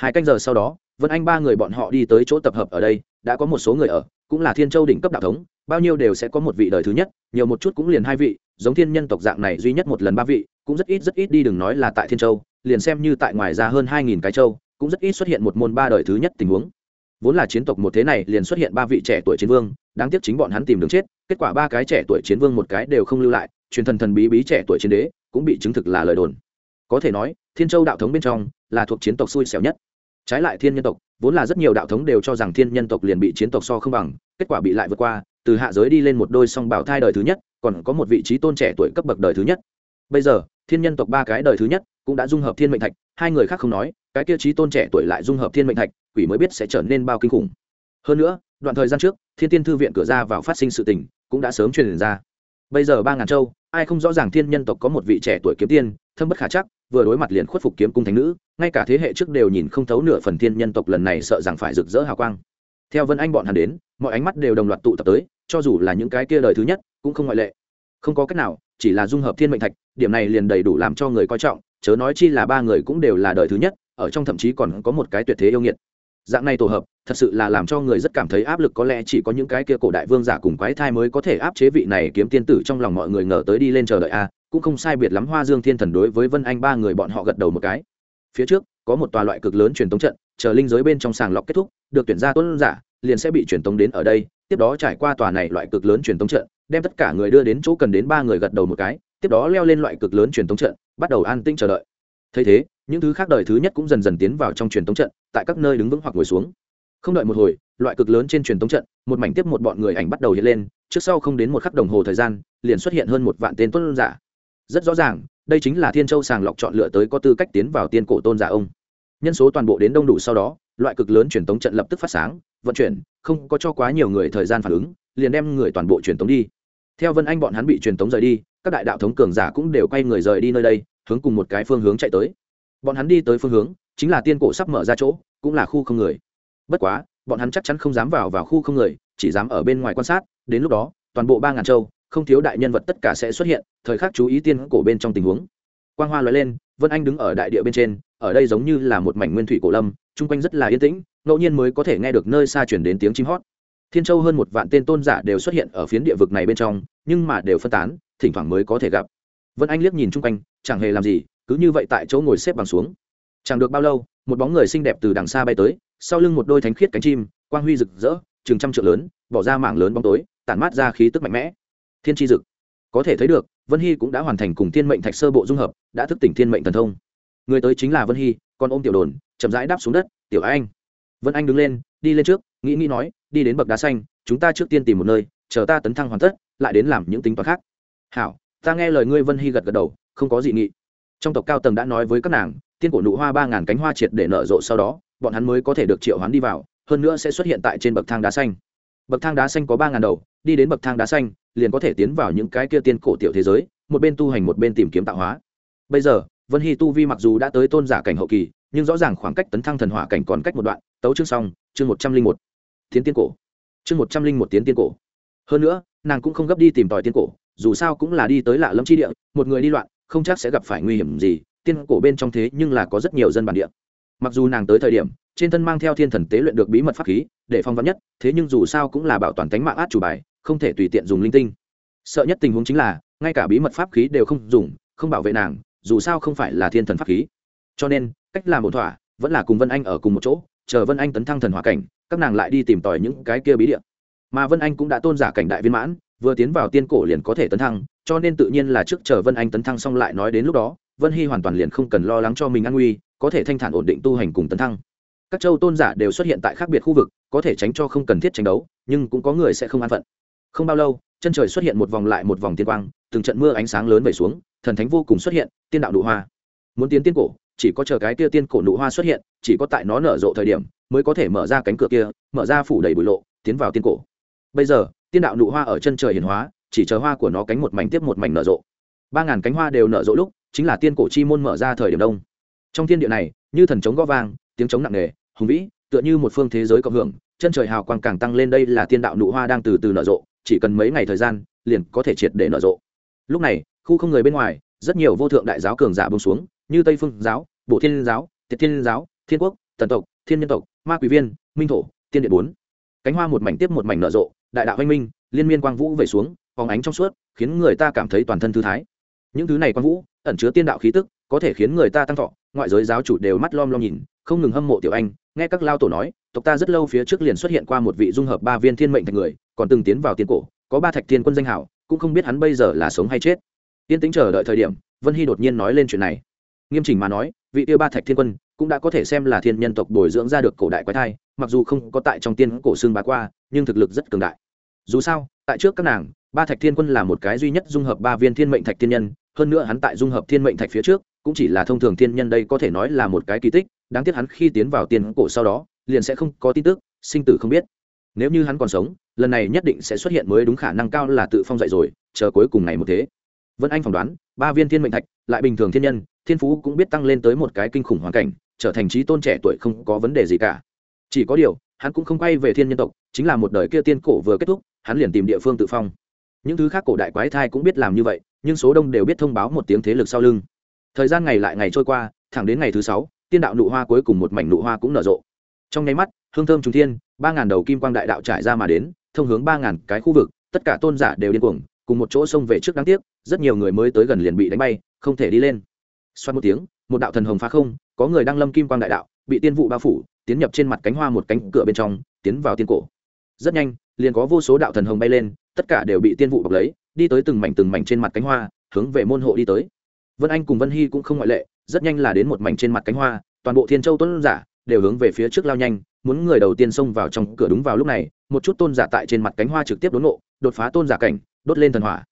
hai canh giờ sau đó, vân anh ba người bọn họ đi tới chỗ tập hợp ở đây, đã có một số người ở, cũng là thiên châu đỉnh cấp đạo thống, bao nhiêu đều sẽ có một vị đời thứ nhất, nhiều một chút cũng liền hai vị, giống thiên nhân tộc dạng này duy nhất một lần ba vị, cũng rất ít rất ít đi đừng nói là tại thiên châu, liền xem như tại ngoài ra hơn hai nghìn cái châu, cũng rất ít xuất hiện một môn ba đời thứ nhất tình huống. Vốn là chiến tộc một thế này liền xuất hiện ba vị trẻ tuổi chiến vương, đáng tiếc chính bọn hắn tìm đường chết, kết quả ba cái trẻ tuổi chiến vương một cái đều không lưu lại, truyền thần thần bí bí trẻ tuổi chiến đế cũng bị chứng thực là lời đồn. Có thể nói, thiên châu đạo thống bên trong là thuộc chiến tộc xui xẻo nhất trái lại thiên nhân tộc, vốn là rất nhiều đạo thống đều cho rằng thiên nhân tộc liền bị chiến tộc so không bằng, kết quả bị lại vượt qua, từ hạ giới đi lên một đôi song bảo thai đời thứ nhất, còn có một vị trí tôn trẻ tuổi cấp bậc đời thứ nhất. Bây giờ, thiên nhân tộc ba cái đời thứ nhất cũng đã dung hợp thiên mệnh thạch, hai người khác không nói, cái kia trí tôn trẻ tuổi lại dung hợp thiên mệnh thạch, quỷ mới biết sẽ trở nên bao kinh khủng. Hơn nữa, đoạn thời gian trước, thiên tiên thư viện cửa ra vào phát sinh sự tình cũng đã sớm truyền ra. Bây giờ ba ngàn châu, ai không rõ ràng thiên nhân tộc có một vị trẻ tuổi kiếm tiên, thâm bất khả chắc, vừa đối mặt liền khuất phục kiếm cung thánh nữ ngay cả thế hệ trước đều nhìn không thấu nửa phần thiên nhân tộc lần này sợ rằng phải rực rỡ hào quang. Theo vân anh bọn hắn đến, mọi ánh mắt đều đồng loạt tụ tập tới, cho dù là những cái kia đời thứ nhất, cũng không ngoại lệ. Không có cách nào, chỉ là dung hợp thiên mệnh thạch, điểm này liền đầy đủ làm cho người coi trọng, chớ nói chi là ba người cũng đều là đời thứ nhất, ở trong thậm chí còn có một cái tuyệt thế yêu nghiệt. Dạng này tổ hợp, thật sự là làm cho người rất cảm thấy áp lực, có lẽ chỉ có những cái kia cổ đại vương giả cùng quái thai mới có thể áp chế vị này kiếm tiên tử trong lòng mọi người ngờ tới đi lên chờ đợi a, cũng không sai biệt lắm hoa dương thiên thần đối với vân anh ba người bọn họ gật đầu một cái phía trước, có một tòa loại cực lớn truyền tống trận, chờ linh giới bên trong sàng lọc kết thúc, được tuyển ra tuấn giả, liền sẽ bị truyền tống đến ở đây. Tiếp đó trải qua tòa này loại cực lớn truyền tống trận, đem tất cả người đưa đến chỗ cần đến ba người gật đầu một cái, tiếp đó leo lên loại cực lớn truyền tống trận, bắt đầu an tĩnh chờ đợi. Thấy thế, những thứ khác đời thứ nhất cũng dần dần tiến vào trong truyền tống trận, tại các nơi đứng vững hoặc ngồi xuống. Không đợi một hồi, loại cực lớn trên truyền tống trận, một mảnh tiếp một bọn người ảnh bắt đầu hiện lên, trước sau không đến một khắc đồng hồ thời gian, liền xuất hiện hơn một vạn tên tuân giả. Rất rõ ràng đây chính là thiên châu sàng lọc chọn lựa tới có tư cách tiến vào tiên cổ tôn giả ông. Nhân số toàn bộ đến đông đủ sau đó, loại cực lớn truyền tống trận lập tức phát sáng, vận chuyển, không có cho quá nhiều người thời gian phản ứng, liền đem người toàn bộ truyền tống đi. Theo vân anh bọn hắn bị truyền tống rời đi, các đại đạo thống cường giả cũng đều quay người rời đi nơi đây, hướng cùng một cái phương hướng chạy tới. Bọn hắn đi tới phương hướng, chính là tiên cổ sắp mở ra chỗ, cũng là khu không người. Bất quá, bọn hắn chắc chắn không dám vào vào khu không người, chỉ dám ở bên ngoài quan sát, đến lúc đó, toàn bộ ba ngàn châu không thiếu đại nhân vật tất cả sẽ xuất hiện, thời khắc chú ý tiên cổ bên trong tình huống. Quang hoa nói lên, vân anh đứng ở đại địa bên trên, ở đây giống như là một mảnh nguyên thủy cổ lâm, chung quanh rất là yên tĩnh, ngẫu nhiên mới có thể nghe được nơi xa chuyển đến tiếng chim hót. Thiên châu hơn một vạn tên tôn giả đều xuất hiện ở phiến địa vực này bên trong, nhưng mà đều phân tán, thỉnh thoảng mới có thể gặp. Vân anh liếc nhìn chung quanh, chẳng hề làm gì, cứ như vậy tại chỗ ngồi xếp bằng xuống. Chẳng được bao lâu, một bóng người xinh đẹp từ đằng xa bay tới, sau lưng một đôi thánh khiết cánh chim, quang huy rực rỡ, chừng trăm trượng lớn, bỏ ra mảng lớn bóng tối, tản mát ra khí tức mạnh mẽ thiên tri dực. Có thể thấy được, vân hy cũng đã hoàn thành cùng thiên mệnh thạch sơ bộ dung hợp, đã thức tỉnh thiên mệnh thần thông. Người tới chính là vân hy, còn ôm tiểu đồn, chậm rãi đáp xuống đất, tiểu anh. Vân anh đứng lên, đi lên trước, nghĩ nghĩ nói, đi đến bậc đá xanh, chúng ta trước tiên tìm một nơi, chờ ta tấn thăng hoàn tất, lại đến làm những tính toán khác. Hảo, ta nghe lời ngươi, vân hy gật gật đầu, không có dị nghị. Trong tộc cao tầng đã nói với các nàng, tiên cổ nụ hoa ba ngàn cánh hoa triệt để nở rộ sau đó, bọn hắn mới có thể được triệu hoán đi vào, hơn nữa sẽ xuất hiện tại trên bậc thang đá xanh. Bậc thang đá xanh có ba ngàn đầu đi đến bậc thang đá xanh, liền có thể tiến vào những cái kia tiên cổ tiểu thế giới, một bên tu hành một bên tìm kiếm tạo hóa. Bây giờ, vân hy tu vi mặc dù đã tới tôn giả cảnh hậu kỳ, nhưng rõ ràng khoảng cách tấn thăng thần hỏa cảnh còn cách một đoạn, tấu chương xong, chương một trăm linh một. Tiến tiên cổ. Chương một trăm linh một tiến tiên cổ. Hơn nữa, nàng cũng không gấp đi tìm tòi tiên cổ, dù sao cũng là đi tới lạ lâm chi địa, một người đi loạn, không chắc sẽ gặp phải nguy hiểm gì, tiên cổ bên trong thế nhưng là có rất nhiều dân bản địa. Mặc dù nàng tới thời điểm, trên thân mang theo thiên thần tế luyện được bí mật pháp khí, để phong vắn nhất, thế nhưng dù sao cũng là bảo toàn tánh mạng át chủ bài không thể tùy tiện dùng linh tinh. Sợ nhất tình huống chính là, ngay cả bí mật pháp khí đều không dùng, không bảo vệ nàng, dù sao không phải là thiên thần pháp khí. Cho nên, cách làm ổn thỏa, vẫn là cùng vân anh ở cùng một chỗ, chờ vân anh tấn thăng thần hỏa cảnh, các nàng lại đi tìm tòi những cái kia bí địa. Mà vân anh cũng đã tôn giả cảnh đại viên mãn, vừa tiến vào tiên cổ liền có thể tấn thăng, cho nên tự nhiên là trước chờ vân anh tấn thăng xong lại nói đến lúc đó, vân hy hoàn toàn liền không cần lo lắng cho mình an nguy, có thể thanh thản ổn định tu hành cùng tấn thăng. Các châu tôn giả đều xuất hiện tại khác biệt khu vực, có thể tránh cho không cần thiết tranh đấu, nhưng cũng có người sẽ không an phận không bao lâu, chân trời xuất hiện một vòng lại một vòng tiên quang, từng trận mưa ánh sáng lớn vẩy xuống, thần thánh vô cùng xuất hiện, tiên đạo nụ hoa. Muốn tiến tiên cổ, chỉ có chờ cái kia tiên cổ nụ hoa xuất hiện, chỉ có tại nó nở rộ thời điểm, mới có thể mở ra cánh cửa kia, mở ra phủ đầy bụi lộ, tiến vào tiên cổ. Bây giờ, tiên đạo nụ hoa ở chân trời hiển hóa, chỉ chờ hoa của nó cánh một mảnh tiếp một mảnh nở rộ. Ba ngàn cánh hoa đều nở rộ lúc, chính là tiên cổ chi môn mở ra thời điểm đông. Trong thiên địa này, như thần trống gõ vang, tiếng trống nặng nề, hùng vĩ, tựa như một phương thế giới cộng hưởng, chân trời hào quang càng tăng lên đây là tiên đạo nụ hoa đang từ từ nở rộ chỉ cần mấy ngày thời gian, liền có thể triệt để nở rộ. Lúc này, khu không người bên ngoài, rất nhiều vô thượng đại giáo cường giả bông xuống, như tây phương giáo bộ thiên giáo, tiệt thiên giáo, thiên quốc, tần tộc, thiên nhân tộc, ma quỷ viên, minh thổ, tiên điện bốn. Cánh hoa một mảnh tiếp một mảnh nở rộ, đại đạo anh minh, liên miên quang vũ về xuống, phóng ánh trong suốt, khiến người ta cảm thấy toàn thân thư thái. Những thứ này quang vũ, ẩn chứa tiên đạo khí tức, có thể khiến người ta tăng thọ, ngoại giới giáo chủ đều mắt lom lom nhìn, không ngừng hâm mộ tiểu anh, nghe các lao tổ nói, tộc ta rất lâu phía trước liền xuất hiện qua một vị dung hợp ba viên thiên mệnh thành người còn từng tiến vào tiên cổ, có ba thạch thiên quân danh hảo, cũng không biết hắn bây giờ là sống hay chết. Tiên tính chờ đợi thời điểm, vân hy đột nhiên nói lên chuyện này. Nghiêm chỉnh mà nói, vị tiêu ba thạch thiên quân cũng đã có thể xem là thiên nhân tộc bồi dưỡng ra được cổ đại quái thai, mặc dù không có tại trong tiên cổ xương bá qua, nhưng thực lực rất cường đại. Dù sao, tại trước các nàng, ba thạch thiên quân là một cái duy nhất dung hợp ba viên thiên mệnh thạch thiên nhân, hơn nữa hắn tại dung hợp thiên mệnh thạch phía trước, cũng chỉ là thông thường thiên nhân đây có thể nói là một cái kỳ tích, đáng tiếc hắn khi tiến vào tiền cổ sau đó, liền sẽ không có tin tức, sinh tử không biết. Nếu như hắn còn sống lần này nhất định sẽ xuất hiện mới đúng khả năng cao là tự phong dạy rồi, chờ cuối cùng này một thế. Vân anh phỏng đoán, ba viên thiên mệnh thạch, lại bình thường thiên nhân, thiên phú cũng biết tăng lên tới một cái kinh khủng hoàn cảnh, trở thành trí tôn trẻ tuổi không có vấn đề gì cả. Chỉ có điều, hắn cũng không quay về thiên nhân tộc, chính là một đời kia tiên cổ vừa kết thúc, hắn liền tìm địa phương tự phong. Những thứ khác cổ đại quái thai cũng biết làm như vậy, nhưng số đông đều biết thông báo một tiếng thế lực sau lưng. Thời gian ngày lại ngày trôi qua, thẳng đến ngày thứ sáu, tiên đạo nụ hoa cuối cùng một mảnh nụ hoa cũng nở rộ. Trong nháy mắt, hương thơm trung thiên, ba ngàn đầu kim quang đại đạo trải ra mà đến thông hướng ba ngàn cái khu vực, tất cả tôn giả đều điên cuồng, cùng một chỗ xông về trước đáng tiếc, rất nhiều người mới tới gần liền bị đánh bay, không thể đi lên. Xoát một tiếng, một đạo thần hồng phá không, có người đang lâm kim quang đại đạo, bị tiên vụ bao phủ, tiến nhập trên mặt cánh hoa một cánh cửa bên trong, tiến vào tiên cổ. Rất nhanh, liền có vô số đạo thần hồng bay lên, tất cả đều bị tiên vụ bọc lấy, đi tới từng mảnh từng mảnh trên mặt cánh hoa, hướng về môn hộ đi tới. Vân anh cùng vân hy cũng không ngoại lệ, rất nhanh là đến một mảnh trên mặt cánh hoa, toàn bộ thiên châu tôn giả đều hướng về phía trước lao nhanh, muốn người đầu tiên xông vào trong cửa đúng vào lúc này một chút tôn giả tại trên mặt cánh hoa trực tiếp đốn ngộ, đột phá tôn giả cảnh, đốt lên thần hỏa.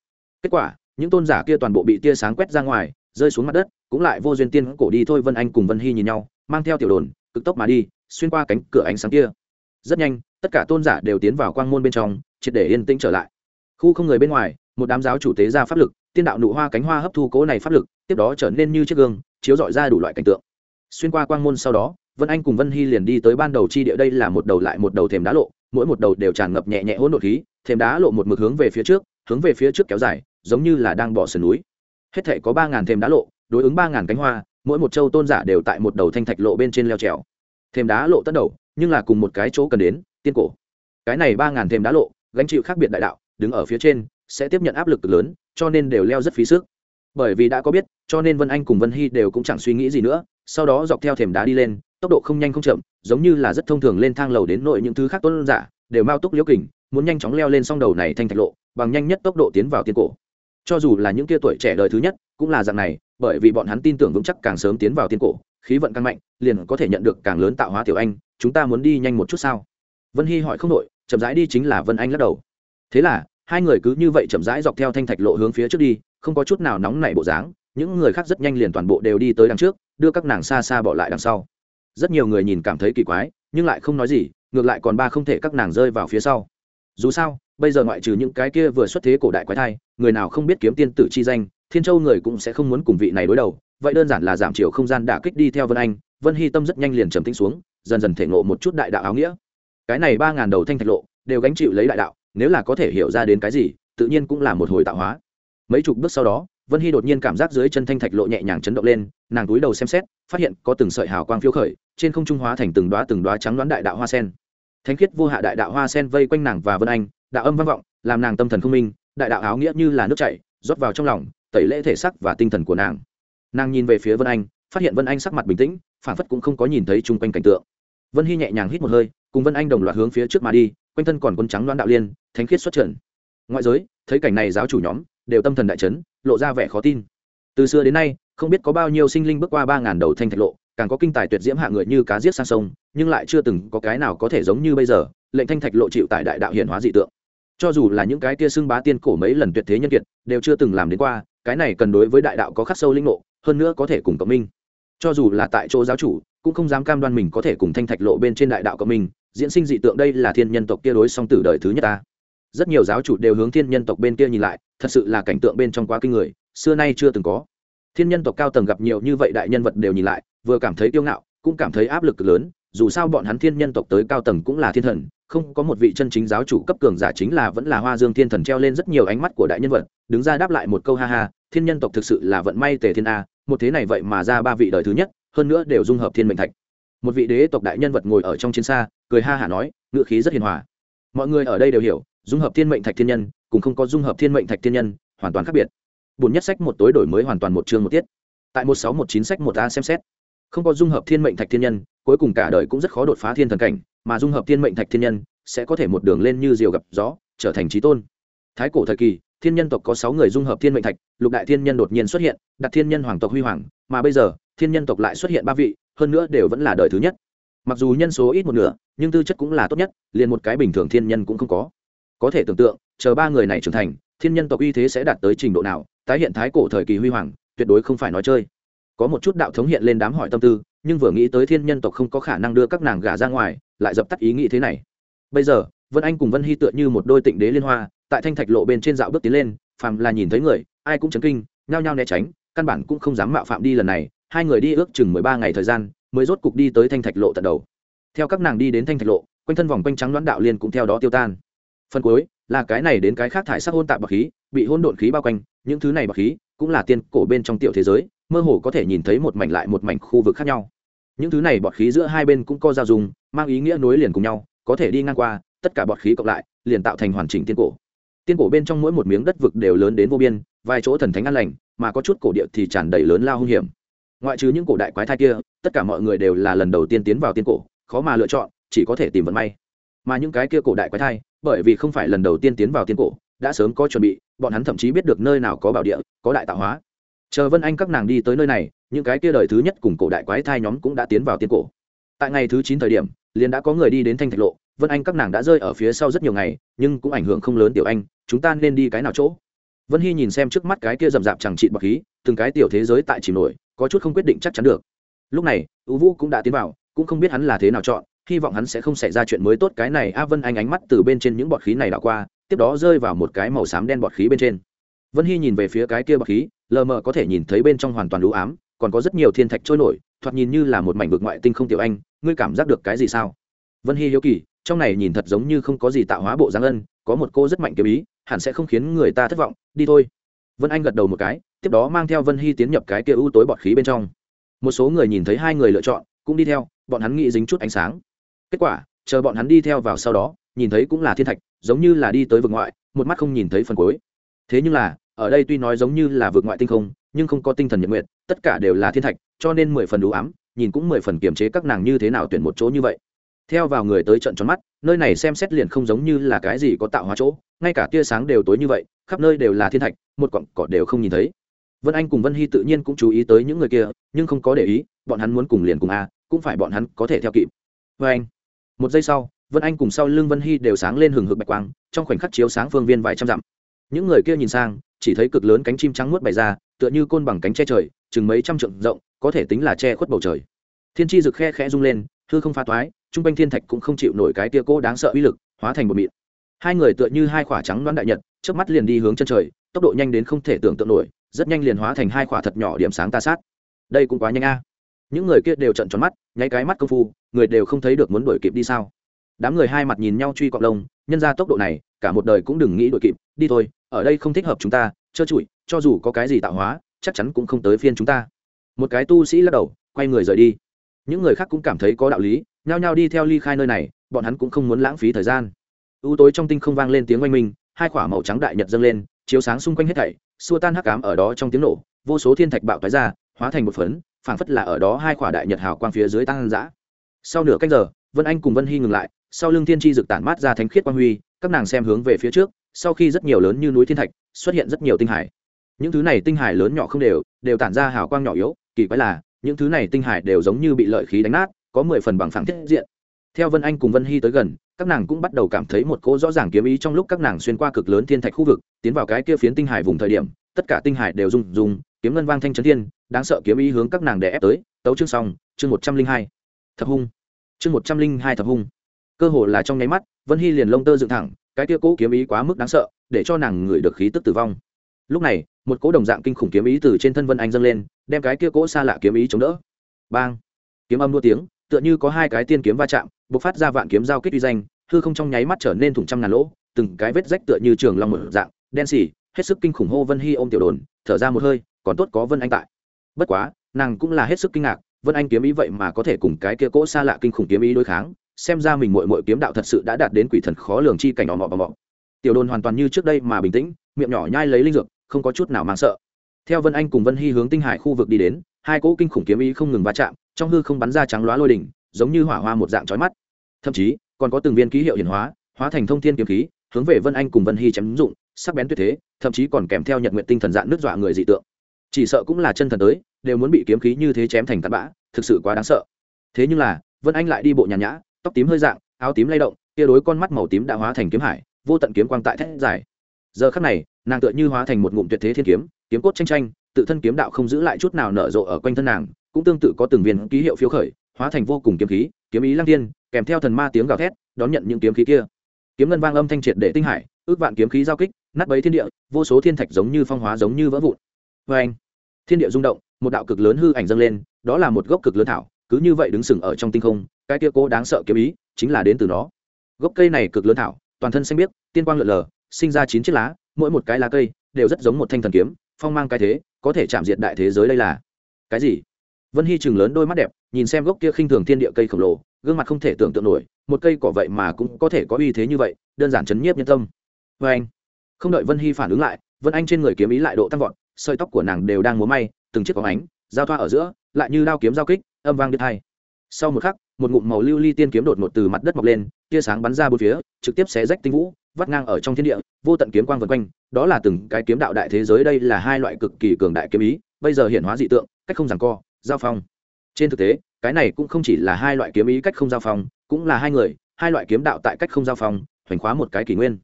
Kết quả, những tôn giả kia toàn bộ bị tia sáng quét ra ngoài, rơi xuống mặt đất, cũng lại vô duyên tiên cổ đi thôi vân anh cùng vân hy nhìn nhau, mang theo tiểu đồn, cực tốc mà đi, xuyên qua cánh cửa ánh sáng kia. Rất nhanh, tất cả tôn giả đều tiến vào quang môn bên trong, triệt để yên tĩnh trở lại. Khu không người bên ngoài, một đám giáo chủ tế ra pháp lực, tiên đạo nụ hoa cánh hoa hấp thu cố này pháp lực, tiếp đó trở nên như chiếc gương, chiếu dọi ra đủ loại cảnh tượng. Xuyên qua quang môn sau đó, vân anh cùng vân hy liền đi tới ban đầu chi địa, đây là một đầu lại một đầu thềm đá lộ mỗi một đầu đều tràn ngập nhẹ nhẹ hỗn độn khí thềm đá lộ một mực hướng về phía trước, hướng về phía trước kéo dài, giống như là đang bỏ sườn núi. Hết thể có ba ngàn thềm đá lộ, đối ứng ba ngàn cánh hoa, mỗi một châu tôn giả đều tại một đầu thanh thạch lộ bên trên leo trèo. Thềm đá lộ tất đầu, nhưng là cùng một cái chỗ cần đến, tiên cổ. Cái này ba ngàn thềm đá lộ, gánh chịu khác biệt đại đạo, đứng ở phía trên, sẽ tiếp nhận áp lực lớn, cho nên đều leo rất phí sức. Bởi vì đã có biết, cho nên vân anh cùng vân hy đều cũng chẳng suy nghĩ gì nữa, sau đó dọc theo thềm đá đi lên tốc độ không nhanh không chậm giống như là rất thông thường lên thang lầu đến nội những thứ khác tôn giả đều mau túc liễu kình muốn nhanh chóng leo lên song đầu này thanh thạch lộ bằng nhanh nhất tốc độ tiến vào tiên cổ. Cho dù là những kia tuổi trẻ đời thứ nhất cũng là dạng này bởi vì bọn hắn tin tưởng vững chắc càng sớm tiến vào tiên cổ khí vận càng mạnh liền có thể nhận được càng lớn tạo hóa tiểu anh chúng ta muốn đi nhanh một chút sao? Vân hy hỏi không đổi, chậm rãi đi chính là vân anh lắc đầu. Thế là hai người cứ như vậy chậm rãi dọc theo thanh thạch lộ hướng phía trước đi không có chút nào nóng nảy bộ dáng những người khác rất nhanh liền toàn bộ đều đi tới đằng trước đưa các nàng xa xa bỏ lại đằng sau rất nhiều người nhìn cảm thấy kỳ quái, nhưng lại không nói gì, ngược lại còn ba không thể các nàng rơi vào phía sau. Dù sao, bây giờ ngoại trừ những cái kia vừa xuất thế cổ đại quái thai, người nào không biết kiếm tiên tử chi danh, thiên châu người cũng sẽ không muốn cùng vị này đối đầu. Vậy đơn giản là giảm chiều không gian đả kích đi theo vân anh, vân hy tâm rất nhanh liền trầm tĩnh xuống, dần dần thể ngộ một chút đại đạo áo nghĩa. Cái này ba ngàn đầu thanh thạch lộ, đều gánh chịu lấy đại đạo, nếu là có thể hiểu ra đến cái gì, tự nhiên cũng là một hồi tạo hóa. Mấy chục bước sau đó, vân hy đột nhiên cảm giác dưới chân thanh thạch lộ nhẹ nhàng chấn động lên, nàng túi đầu xem xét, phát hiện có từng sợi hào quang phiêu khởi trên không trung hóa thành từng đoá từng đoá trắng đoán đại đạo hoa sen. Thánh khiết vô hạ đại đạo hoa sen vây quanh nàng và vân anh, đạo âm vang vọng, làm nàng tâm thần không minh, đại đạo áo nghĩa như là nước chảy, rót vào trong lòng, tẩy lễ thể sắc và tinh thần của nàng. Nàng nhìn về phía vân anh, phát hiện vân anh sắc mặt bình tĩnh phản phất cũng không có nhìn thấy chung quanh cảnh tượng. Vân hy nhẹ nhàng hít một hơi, cùng vân anh đồng loạt hướng phía trước mà đi, quanh thân còn quân trắng đoán đạo liên, thánh khiết xuất trận ngoại giới, thấy cảnh này giáo chủ nhóm, đều tâm thần đại chấn, lộ ra vẻ khó tin. Từ xưa đến nay, không biết có bao nhiêu sinh linh bước qua ba ngàn đầu thanh thạch lộ càng có kinh tài tuyệt diễm hạ người như cá giết sang sông, nhưng lại chưa từng có cái nào có thể giống như bây giờ, lệnh thanh thạch lộ chịu tại đại đạo hiển hóa dị tượng. Cho dù là những cái kia xưng bá tiên cổ mấy lần tuyệt thế nhân kiệt, đều chưa từng làm đến qua, cái này cần đối với đại đạo có khắc sâu linh ngộ, hơn nữa có thể cùng cộng minh. Cho dù là tại chỗ giáo chủ, cũng không dám cam đoan mình có thể cùng thanh thạch lộ bên trên đại đạo cộng minh, diễn sinh dị tượng đây là thiên nhân tộc kia đối song tử đời thứ nhất ta. Rất nhiều giáo chủ đều hướng thiên nhân tộc bên kia nhìn lại, thật sự là cảnh tượng bên trong quá kinh người, xưa nay chưa từng có thiên nhân tộc cao tầng gặp nhiều như vậy đại nhân vật đều nhìn lại, vừa cảm thấy kiêu ngạo, cũng cảm thấy áp lực lớn, dù sao bọn hắn thiên nhân tộc tới cao tầng cũng là thiên thần, không có một vị chân chính giáo chủ cấp cường giả chính là vẫn là hoa dương thiên thần treo lên rất nhiều ánh mắt của đại nhân vật, đứng ra đáp lại một câu ha ha, thiên nhân tộc thực sự là vận may tề thiên a, một thế này vậy mà ra ba vị đời thứ nhất, hơn nữa đều dung hợp thiên mệnh thạch. Một vị đế tộc đại nhân vật ngồi ở trong chiến xa, cười ha hả nói, ngựa khí rất hiền hòa. Mọi người ở đây đều hiểu, dung hợp thiên mệnh thạch thiên nhân cũng không có dung hợp thiên mệnh thạch thiên nhân, hoàn toàn khác biệt bùn nhất sách một tối đổi mới hoàn toàn một chương một tiết. Tại một sáu một chín sách một a xem xét, không có dung hợp thiên mệnh thạch thiên nhân, cuối cùng cả đời cũng rất khó đột phá thiên thần cảnh, mà dung hợp thiên mệnh thạch thiên nhân sẽ có thể một đường lên như diều gặp gió, trở thành trí tôn. Thái cổ thời kỳ, thiên nhân tộc có sáu người dung hợp thiên mệnh thạch, lục đại thiên nhân đột nhiên xuất hiện, đặt thiên nhân hoàng tộc huy hoàng, mà bây giờ, thiên nhân tộc lại xuất hiện ba vị, hơn nữa đều vẫn là đời thứ nhất. Mặc dù nhân số ít một nửa, nhưng tư chất cũng là tốt nhất, liền một cái bình thường thiên nhân cũng không có. Có thể tưởng tượng, chờ ba người này trưởng thành, thiên nhân tộc uy thế sẽ đạt tới trình độ nào tái hiện thái cổ thời kỳ huy hoàng, tuyệt đối không phải nói chơi. Có một chút đạo thống hiện lên đám hỏi tâm tư, nhưng vừa nghĩ tới thiên nhân tộc không có khả năng đưa các nàng gả ra ngoài, lại dập tắt ý nghĩ thế này. Bây giờ, vân anh cùng vân hy tựa như một đôi tịnh đế liên hoa, tại thanh thạch lộ bên trên dạo bước tiến lên, phàm là nhìn thấy người, ai cũng chấn kinh, nhao nhao né tránh, căn bản cũng không dám mạo phạm đi lần này, hai người đi ước chừng mười ba ngày thời gian, mới rốt cục đi tới thanh thạch lộ tận đầu. Theo các nàng đi đến thanh thạch lộ, quanh thân vòng quanh trắng đoán đạo liên cũng theo đó tiêu tan. Phần cuối là cái này đến cái khác thải sắc hôn tạp bạc khí, bị hôn độn khí bao quanh, những thứ này bạc khí cũng là tiên cổ bên trong tiểu thế giới, mơ hồ có thể nhìn thấy một mảnh lại một mảnh khu vực khác nhau. Những thứ này bọt khí giữa hai bên cũng có giao dùng mang ý nghĩa nối liền cùng nhau, có thể đi ngang qua, tất cả bọt khí cộng lại, liền tạo thành hoàn chỉnh tiên cổ. Tiên cổ bên trong mỗi một miếng đất vực đều lớn đến vô biên, vài chỗ thần thánh an lành, mà có chút cổ địa thì tràn đầy lớn lao hung hiểm. Ngoại trừ những cổ đại quái thai kia, tất cả mọi người đều là lần đầu tiên tiến vào tiên cổ, khó mà lựa chọn, chỉ có thể tìm vận may. Mà những cái kia cổ đại quái thai bởi vì không phải lần đầu tiên tiến vào tiên cổ, đã sớm có chuẩn bị, bọn hắn thậm chí biết được nơi nào có bảo địa, có đại tạo hóa. Chờ vân anh các nàng đi tới nơi này, những cái kia đời thứ nhất cùng cổ đại quái thai nhóm cũng đã tiến vào tiên cổ. Tại ngày thứ chín thời điểm, liền đã có người đi đến thanh thạch lộ, vân anh các nàng đã rơi ở phía sau rất nhiều ngày, nhưng cũng ảnh hưởng không lớn tiểu anh, chúng ta nên đi cái nào chỗ? Vân hy nhìn xem trước mắt cái kia rậm rạp chẳng trị bọc khí, từng cái tiểu thế giới tại chìm nổi, có chút không quyết định chắc chắn được. Lúc này ưu vũ cũng đã tiến vào, cũng không biết hắn là thế nào chọn hy vọng hắn sẽ không xảy ra chuyện mới tốt. Cái này a vân anh ánh mắt từ bên trên những bọt khí này đảo qua, tiếp đó rơi vào một cái màu xám đen bọt khí bên trên. Vân hy nhìn về phía cái kia bọt khí, lờ mờ có thể nhìn thấy bên trong hoàn toàn lũ ám, còn có rất nhiều thiên thạch trôi nổi, thoạt nhìn như là một mảnh vực ngoại tinh không tiểu anh, ngươi cảm giác được cái gì sao? Vân hy hiếu kỳ, trong này nhìn thật giống như không có gì tạo hóa bộ giáng ân, có một cô rất mạnh kiếm ý, hẳn sẽ không khiến người ta thất vọng, đi thôi. Vân anh gật đầu một cái, tiếp đó mang theo vân hy tiến nhập cái kia u tối bọt khí bên trong. Một số người nhìn thấy hai người lựa chọn, cũng đi theo, bọn hắn nghĩ dính chút ánh sáng kết quả, chờ bọn hắn đi theo vào sau đó, nhìn thấy cũng là thiên thạch, giống như là đi tới vực ngoại, một mắt không nhìn thấy phần cuối. Thế nhưng là, ở đây tuy nói giống như là vực ngoại tinh không, nhưng không có tinh thần nhật nguyện tất cả đều là thiên thạch, cho nên mười phần đủ ám, nhìn cũng mười phần kiềm chế các nàng như thế nào tuyển một chỗ như vậy. Theo vào người tới trận tròn mắt, nơi này xem xét liền không giống như là cái gì có tạo hóa chỗ, ngay cả tia sáng đều tối như vậy, khắp nơi đều là thiên thạch, một cọng cỏ đều không nhìn thấy. Vân anh cùng vân hy tự nhiên cũng chú ý tới những người kia, nhưng không có để ý, bọn hắn muốn cùng liền cùng a, cũng phải bọn hắn có thể theo kịp. Vân anh một giây sau, vân anh cùng sau lưng vân hy đều sáng lên hừng hực bạch quang, trong khoảnh khắc chiếu sáng phương viên vài trăm dặm. Những người kia nhìn sang, chỉ thấy cực lớn cánh chim trắng muốt bày ra, tựa như côn bằng cánh che trời, chừng mấy trăm trượng rộng, có thể tính là che khuất bầu trời. Thiên tri rực khe khẽ rung lên, hư không pha toái, trung quanh thiên thạch cũng không chịu nổi cái tia cỗ đáng sợ uy lực, hóa thành một mịn. Hai người tựa như hai khỏa trắng đoán đại nhật trước mắt liền đi hướng chân trời, tốc độ nhanh đến không thể tưởng tượng nổi, rất nhanh liền hóa thành hai khỏa thật nhỏ điểm sáng ta sát. Đây cũng quá nhanh a những người kia đều trận tròn mắt, nháy cái mắt công phu, người đều không thấy được muốn đuổi kịp đi sao. Đám người hai mặt nhìn nhau truy cọc lông, nhân ra tốc độ này, cả một đời cũng đừng nghĩ đuổi kịp, đi thôi, ở đây không thích hợp chúng ta, trơ trụi, cho dù có cái gì tạo hóa, chắc chắn cũng không tới phiên chúng ta. Một cái tu sĩ lắc đầu, quay người rời đi. Những người khác cũng cảm thấy có đạo lý, nhao nhao đi theo ly khai nơi này, bọn hắn cũng không muốn lãng phí thời gian. Ưu tối trong tinh không vang lên tiếng oanh minh, hai quả màu trắng đại nhật dâng lên, chiếu sáng xung quanh hết thảy, xua tan hắc cám ở đó trong tiếng nổ, vô số thiên thạch bạo tái ra, hóa thành một phấn phảng phất là ở đó hai quả đại nhật hào quang phía dưới tăng dã. Sau nửa cách giờ, vân anh cùng vân hy ngừng lại, sau lưng thiên tri dực tản mát ra thánh khiết quang huy, các nàng xem hướng về phía trước, sau khi rất nhiều lớn như núi thiên thạch, xuất hiện rất nhiều tinh hải. Những thứ này tinh hải lớn nhỏ không đều đều tản ra hào quang nhỏ yếu, kỳ quái là, những thứ này tinh hải đều giống như bị lợi khí đánh nát, có mười phần bằng phẳng thiết diện. Theo vân anh cùng vân hy tới gần, các nàng cũng bắt đầu cảm thấy một cỗ rõ ràng kiếm ý trong lúc các nàng xuyên qua cực lớn thiên thạch khu vực, tiến vào cái kia phiến tinh hải vùng thời điểm, tất cả tinh hải đều rung rung kiếm ngân vang thanh trấn thiên, đáng sợ kiếm ý hướng các nàng đè ép tới. Tấu chương xong, chương một trăm linh hai, thập hung. Chương một trăm linh hai thập hung. Cơ hồ là trong nháy mắt, vân hy liền lông tơ dựng thẳng, cái kia cũ kiếm ý quá mức đáng sợ, để cho nàng ngửi được khí tức tử vong. Lúc này, một cỗ đồng dạng kinh khủng kiếm ý từ trên thân vân anh dâng lên, đem cái kia cỗ xa lạ kiếm ý chống đỡ. Bang! Kiếm âm đua tiếng, tựa như có hai cái tiên kiếm va chạm, bộc phát ra vạn kiếm giao kích uy danh, hư không trong nháy mắt trở nên thủng trăm ngàn lỗ, từng cái vết rách tựa như trường long mở dạng, đen xỉ hết sức kinh khủng hô vân hy ôm tiểu đồn, thở ra một hơi còn tốt có vân anh tại. Bất quá, nàng cũng là hết sức kinh ngạc, vân anh kiếm ý vậy mà có thể cùng cái kia cỗ xa lạ kinh khủng kiếm ý đối kháng, xem ra mình mội mội kiếm đạo thật sự đã đạt đến quỷ thần khó lường chi cảnh ỏ mọ bọ mọ tiểu đồn hoàn toàn như trước đây mà bình tĩnh, miệng nhỏ nhai lấy linh dược, không có chút nào mang sợ. Theo vân anh cùng vân hy hướng tinh hải khu vực đi đến, hai cỗ kinh khủng kiếm ý không ngừng va chạm, trong hư không bắn ra trắng loá lôi đỉnh, giống như hỏa hoa một dạng chói mắt. Thậm chí, còn có từng viên ký hiệu hiển hóa hóa thành thông thiên kiếm khí, hướng về vân anh cùng vân hy chém dụng, sắc bén tuyệt thế, thậm chí còn kèm theo nhật nguyện tinh thần dạng nước dọa người dị tượng chỉ sợ cũng là chân thần tới, đều muốn bị kiếm khí như thế chém thành tạt bã, thực sự quá đáng sợ. Thế nhưng là, vân anh lại đi bộ nhàn nhã, tóc tím hơi dạng, áo tím lay động, tia đối con mắt màu tím đã hóa thành kiếm hải, vô tận kiếm quang tại thét dài. Giờ khắc này, nàng tựa như hóa thành một ngụm tuyệt thế thiên kiếm kiếm cốt tranh tranh tự thân kiếm đạo không giữ lại chút nào nở rộ ở quanh thân nàng, cũng tương tự có từng viên ký hiệu phiếu khởi, hóa thành vô cùng kiếm khí, kiếm ý lăng thiên, kèm theo thần ma tiếng gào thét, đón nhận những kiếm khí kia. Kiếm ngân vang âm thanh triệt để tinh hải, ước vạn kiếm khí giao kích, nát bấy thiên địa, vô số thiên thạch giống như phong hóa giống như vỡ vụn vê anh, thiên địa rung động, một đạo cực lớn hư ảnh dâng lên, đó là một gốc cực lớn thảo, cứ như vậy đứng sừng ở trong tinh không, cái kia cố đáng sợ kiếm ý chính là đến từ nó. Gốc cây này cực lớn thảo, toàn thân xanh biếc, tiên quang lượn lờ, sinh ra chín chiếc lá, mỗi một cái lá cây đều rất giống một thanh thần kiếm, phong mang cái thế, có thể chạm diệt đại thế giới đây là. Cái gì? Vân hy chừng lớn đôi mắt đẹp, nhìn xem gốc kia khinh thường thiên địa cây khổng lồ, gương mặt không thể tưởng tượng nổi, một cây cỏ vậy mà cũng có thể có uy thế như vậy, đơn giản chấn nhiếp nhân tâm. Vê anh, không đợi vân hy phản ứng lại, vân anh trên người kiếm ý lại độ tăng vọt sợi tóc của nàng đều đang múa may, từng chiếc có ánh, giao thoa ở giữa, lại như đao kiếm giao kích, âm vang đứt hai. Sau một khắc, một ngụm màu lưu ly tiên kiếm đột ngột từ mặt đất mọc lên, tia sáng bắn ra bốn phía, trực tiếp xé rách tinh vũ, vắt ngang ở trong thiên địa, vô tận kiếm quang vân quanh, đó là từng cái kiếm đạo đại thế giới đây là hai loại cực kỳ cường đại kiếm ý, bây giờ hiện hóa dị tượng, cách không giằng co, giao phong. Trên thực tế, cái này cũng không chỉ là hai loại kiếm ý cách không giao phong, cũng là hai người, hai loại kiếm đạo tại cách không giao phong, hoành khóa một cái kỷ nguyên.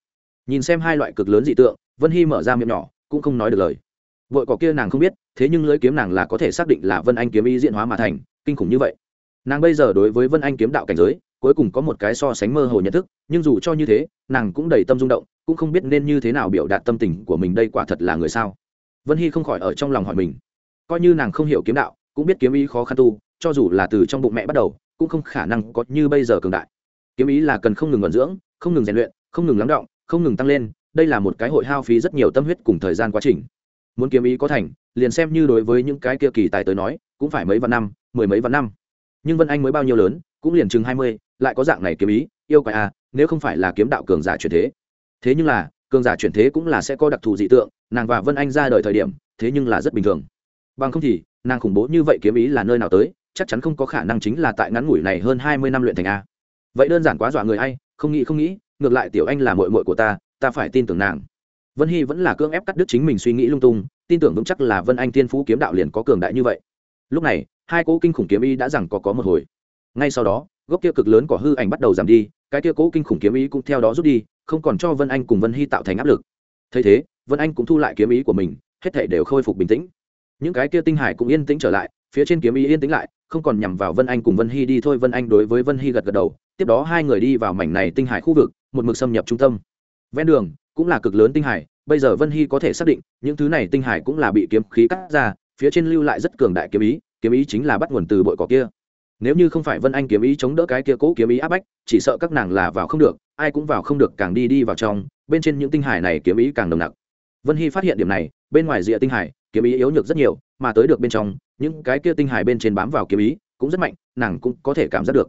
Nhìn xem hai loại cực lớn dị tượng, vân hy mở ra miệng nhỏ, cũng không nói được lời vội cỏ kia nàng không biết, thế nhưng lưỡi kiếm nàng là có thể xác định là vân anh kiếm ý diện hóa mà thành, kinh khủng như vậy. Nàng bây giờ đối với vân anh kiếm đạo cảnh giới, cuối cùng có một cái so sánh mơ hồ nhận thức, nhưng dù cho như thế, nàng cũng đầy tâm rung động, cũng không biết nên như thế nào biểu đạt tâm tình của mình đây quả thật là người sao. Vân hy không khỏi ở trong lòng hỏi mình. Coi như nàng không hiểu kiếm đạo, cũng biết kiếm ý khó khăn tu, cho dù là từ trong bụng mẹ bắt đầu, cũng không khả năng có như bây giờ cường đại. Kiếm ý là cần không ngừng vận dưỡng, không ngừng rèn luyện, không ngừng lắng động, không ngừng tăng lên, đây là một cái hội hao phí rất nhiều tâm huyết cùng thời gian quá trình muốn kiếm ý có thành liền xem như đối với những cái kia kỳ tài tới nói cũng phải mấy vạn năm mười mấy vạn năm. Nhưng vân anh mới bao nhiêu lớn cũng liền chừng hai mươi lại có dạng này kiếm ý yêu quái à nếu không phải là kiếm đạo cường giả chuyển thế. Thế nhưng là cường giả chuyển thế cũng là sẽ có đặc thù dị tượng nàng và vân anh ra đời thời điểm thế nhưng là rất bình thường. Bằng không thì nàng khủng bố như vậy kiếm ý là nơi nào tới chắc chắn không có khả năng chính là tại ngắn ngủi này hơn hai mươi năm luyện thành a. Vậy đơn giản quá dọa người hay, không nghĩ không nghĩ ngược lại tiểu anh là mội mội của ta ta phải tin tưởng nàng vân hy vẫn là cưỡng ép cắt đứt chính mình suy nghĩ lung tung, tin tưởng vững chắc là vân anh thiên phú kiếm đạo liền có cường đại như vậy. Lúc này, hai cỗ kinh khủng kiếm ý đã rằng có có một hồi. Ngay sau đó, gốc kia cực lớn của hư ảnh bắt đầu giảm đi, cái kia cỗ kinh khủng kiếm ý cũng theo đó rút đi, không còn cho vân anh cùng vân hy tạo thành áp lực. Thấy thế, vân anh cũng thu lại kiếm ý của mình, hết thể đều khôi phục bình tĩnh. Những cái kia tinh hải cũng yên tĩnh trở lại, phía trên kiếm ý yên tĩnh lại, không còn nhằm vào vân anh cùng vân hy đi thôi. Vân anh đối với vân hy gật gật đầu, tiếp đó hai người đi vào mảnh này tinh hải khu vực, một mực xâm nhập trung tâm. Ven đường cũng là cực lớn tinh hải, bây giờ vân hy có thể xác định, những thứ này tinh hải cũng là bị kiếm khí cắt ra, phía trên lưu lại rất cường đại kiếm ý kiếm ý chính là bắt nguồn từ bội cỏ kia. Nếu như không phải vân anh kiếm ý chống đỡ cái kia cố kiếm ý áp bách, chỉ sợ các nàng là vào không được, ai cũng vào không được, càng đi đi vào trong, bên trên những tinh hải này kiếm ý càng nồng nặc. Vân hy phát hiện điểm này, bên ngoài rìa tinh hải, kiếm ý yếu nhược rất nhiều, mà tới được bên trong, những cái kia tinh hải bên trên bám vào kiếm ý cũng rất mạnh, nàng cũng có thể cảm giác được.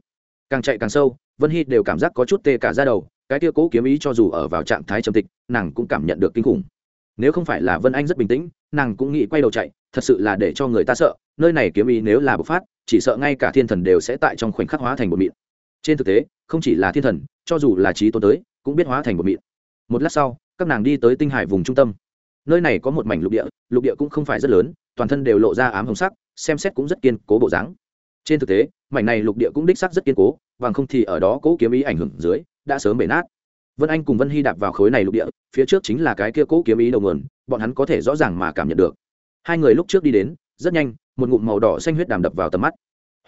Càng chạy càng sâu, vân hy đều cảm giác có chút tê cả ra đầu cái kia cố kiếm ý cho dù ở vào trạng thái trầm tịch, nàng cũng cảm nhận được kinh khủng. Nếu không phải là vân anh rất bình tĩnh, nàng cũng nghĩ quay đầu chạy, thật sự là để cho người ta sợ, nơi này kiếm ý nếu là bộc phát, chỉ sợ ngay cả thiên thần đều sẽ tại trong khoảnh khắc hóa thành một mịn. Trên thực tế, không chỉ là thiên thần, cho dù là trí tôn tới, cũng biết hóa thành một mịn. Một lát sau, các nàng đi tới tinh hải vùng trung tâm. Nơi này có một mảnh lục địa lục địa cũng không phải rất lớn, toàn thân đều lộ ra ám hồng sắc, xem xét cũng rất kiên cố bộ dáng. Trên thực tế, mảnh này lục địa cũng đích sắc rất kiên cố và không thì ở đó cố kiếm ý ảnh hưởng dưới đã sớm bể nát. Vân anh cùng vân hy đạp vào khối này lục địa, phía trước chính là cái kia cố kiếm ý đầu nguồn, bọn hắn có thể rõ ràng mà cảm nhận được. Hai người lúc trước đi đến, rất nhanh, một ngụm màu đỏ xanh huyết đàm đập vào tầm mắt.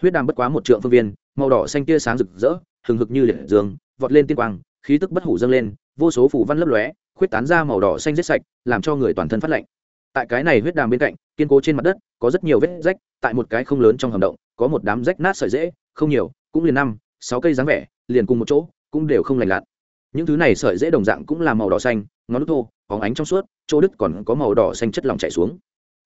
Huyết đàm bất quá một trượng phương viên, màu đỏ xanh tia sáng rực rỡ, hừng hực như liệt dương, vọt lên tiên quang, khí tức bất hủ dâng lên, vô số phủ văn lấp lóe, khuyết tán ra màu đỏ xanh rết sạch, làm cho người toàn thân phát lạnh. Tại cái này huyết đàm bên cạnh, kiên cố trên mặt đất, có rất nhiều vết rách, tại một cái không lớn trong hầm động, có một đám rách nát sợi dễ không nhiều, cũng liền năm, sáu cây dáng vẻ, liền cùng một chỗ cũng đều không lành lặn. Những thứ này sợi dễ đồng dạng cũng là màu đỏ xanh, ngón thô phóng ánh trong suốt, chỗ đứt còn có màu đỏ xanh chất lỏng chảy xuống.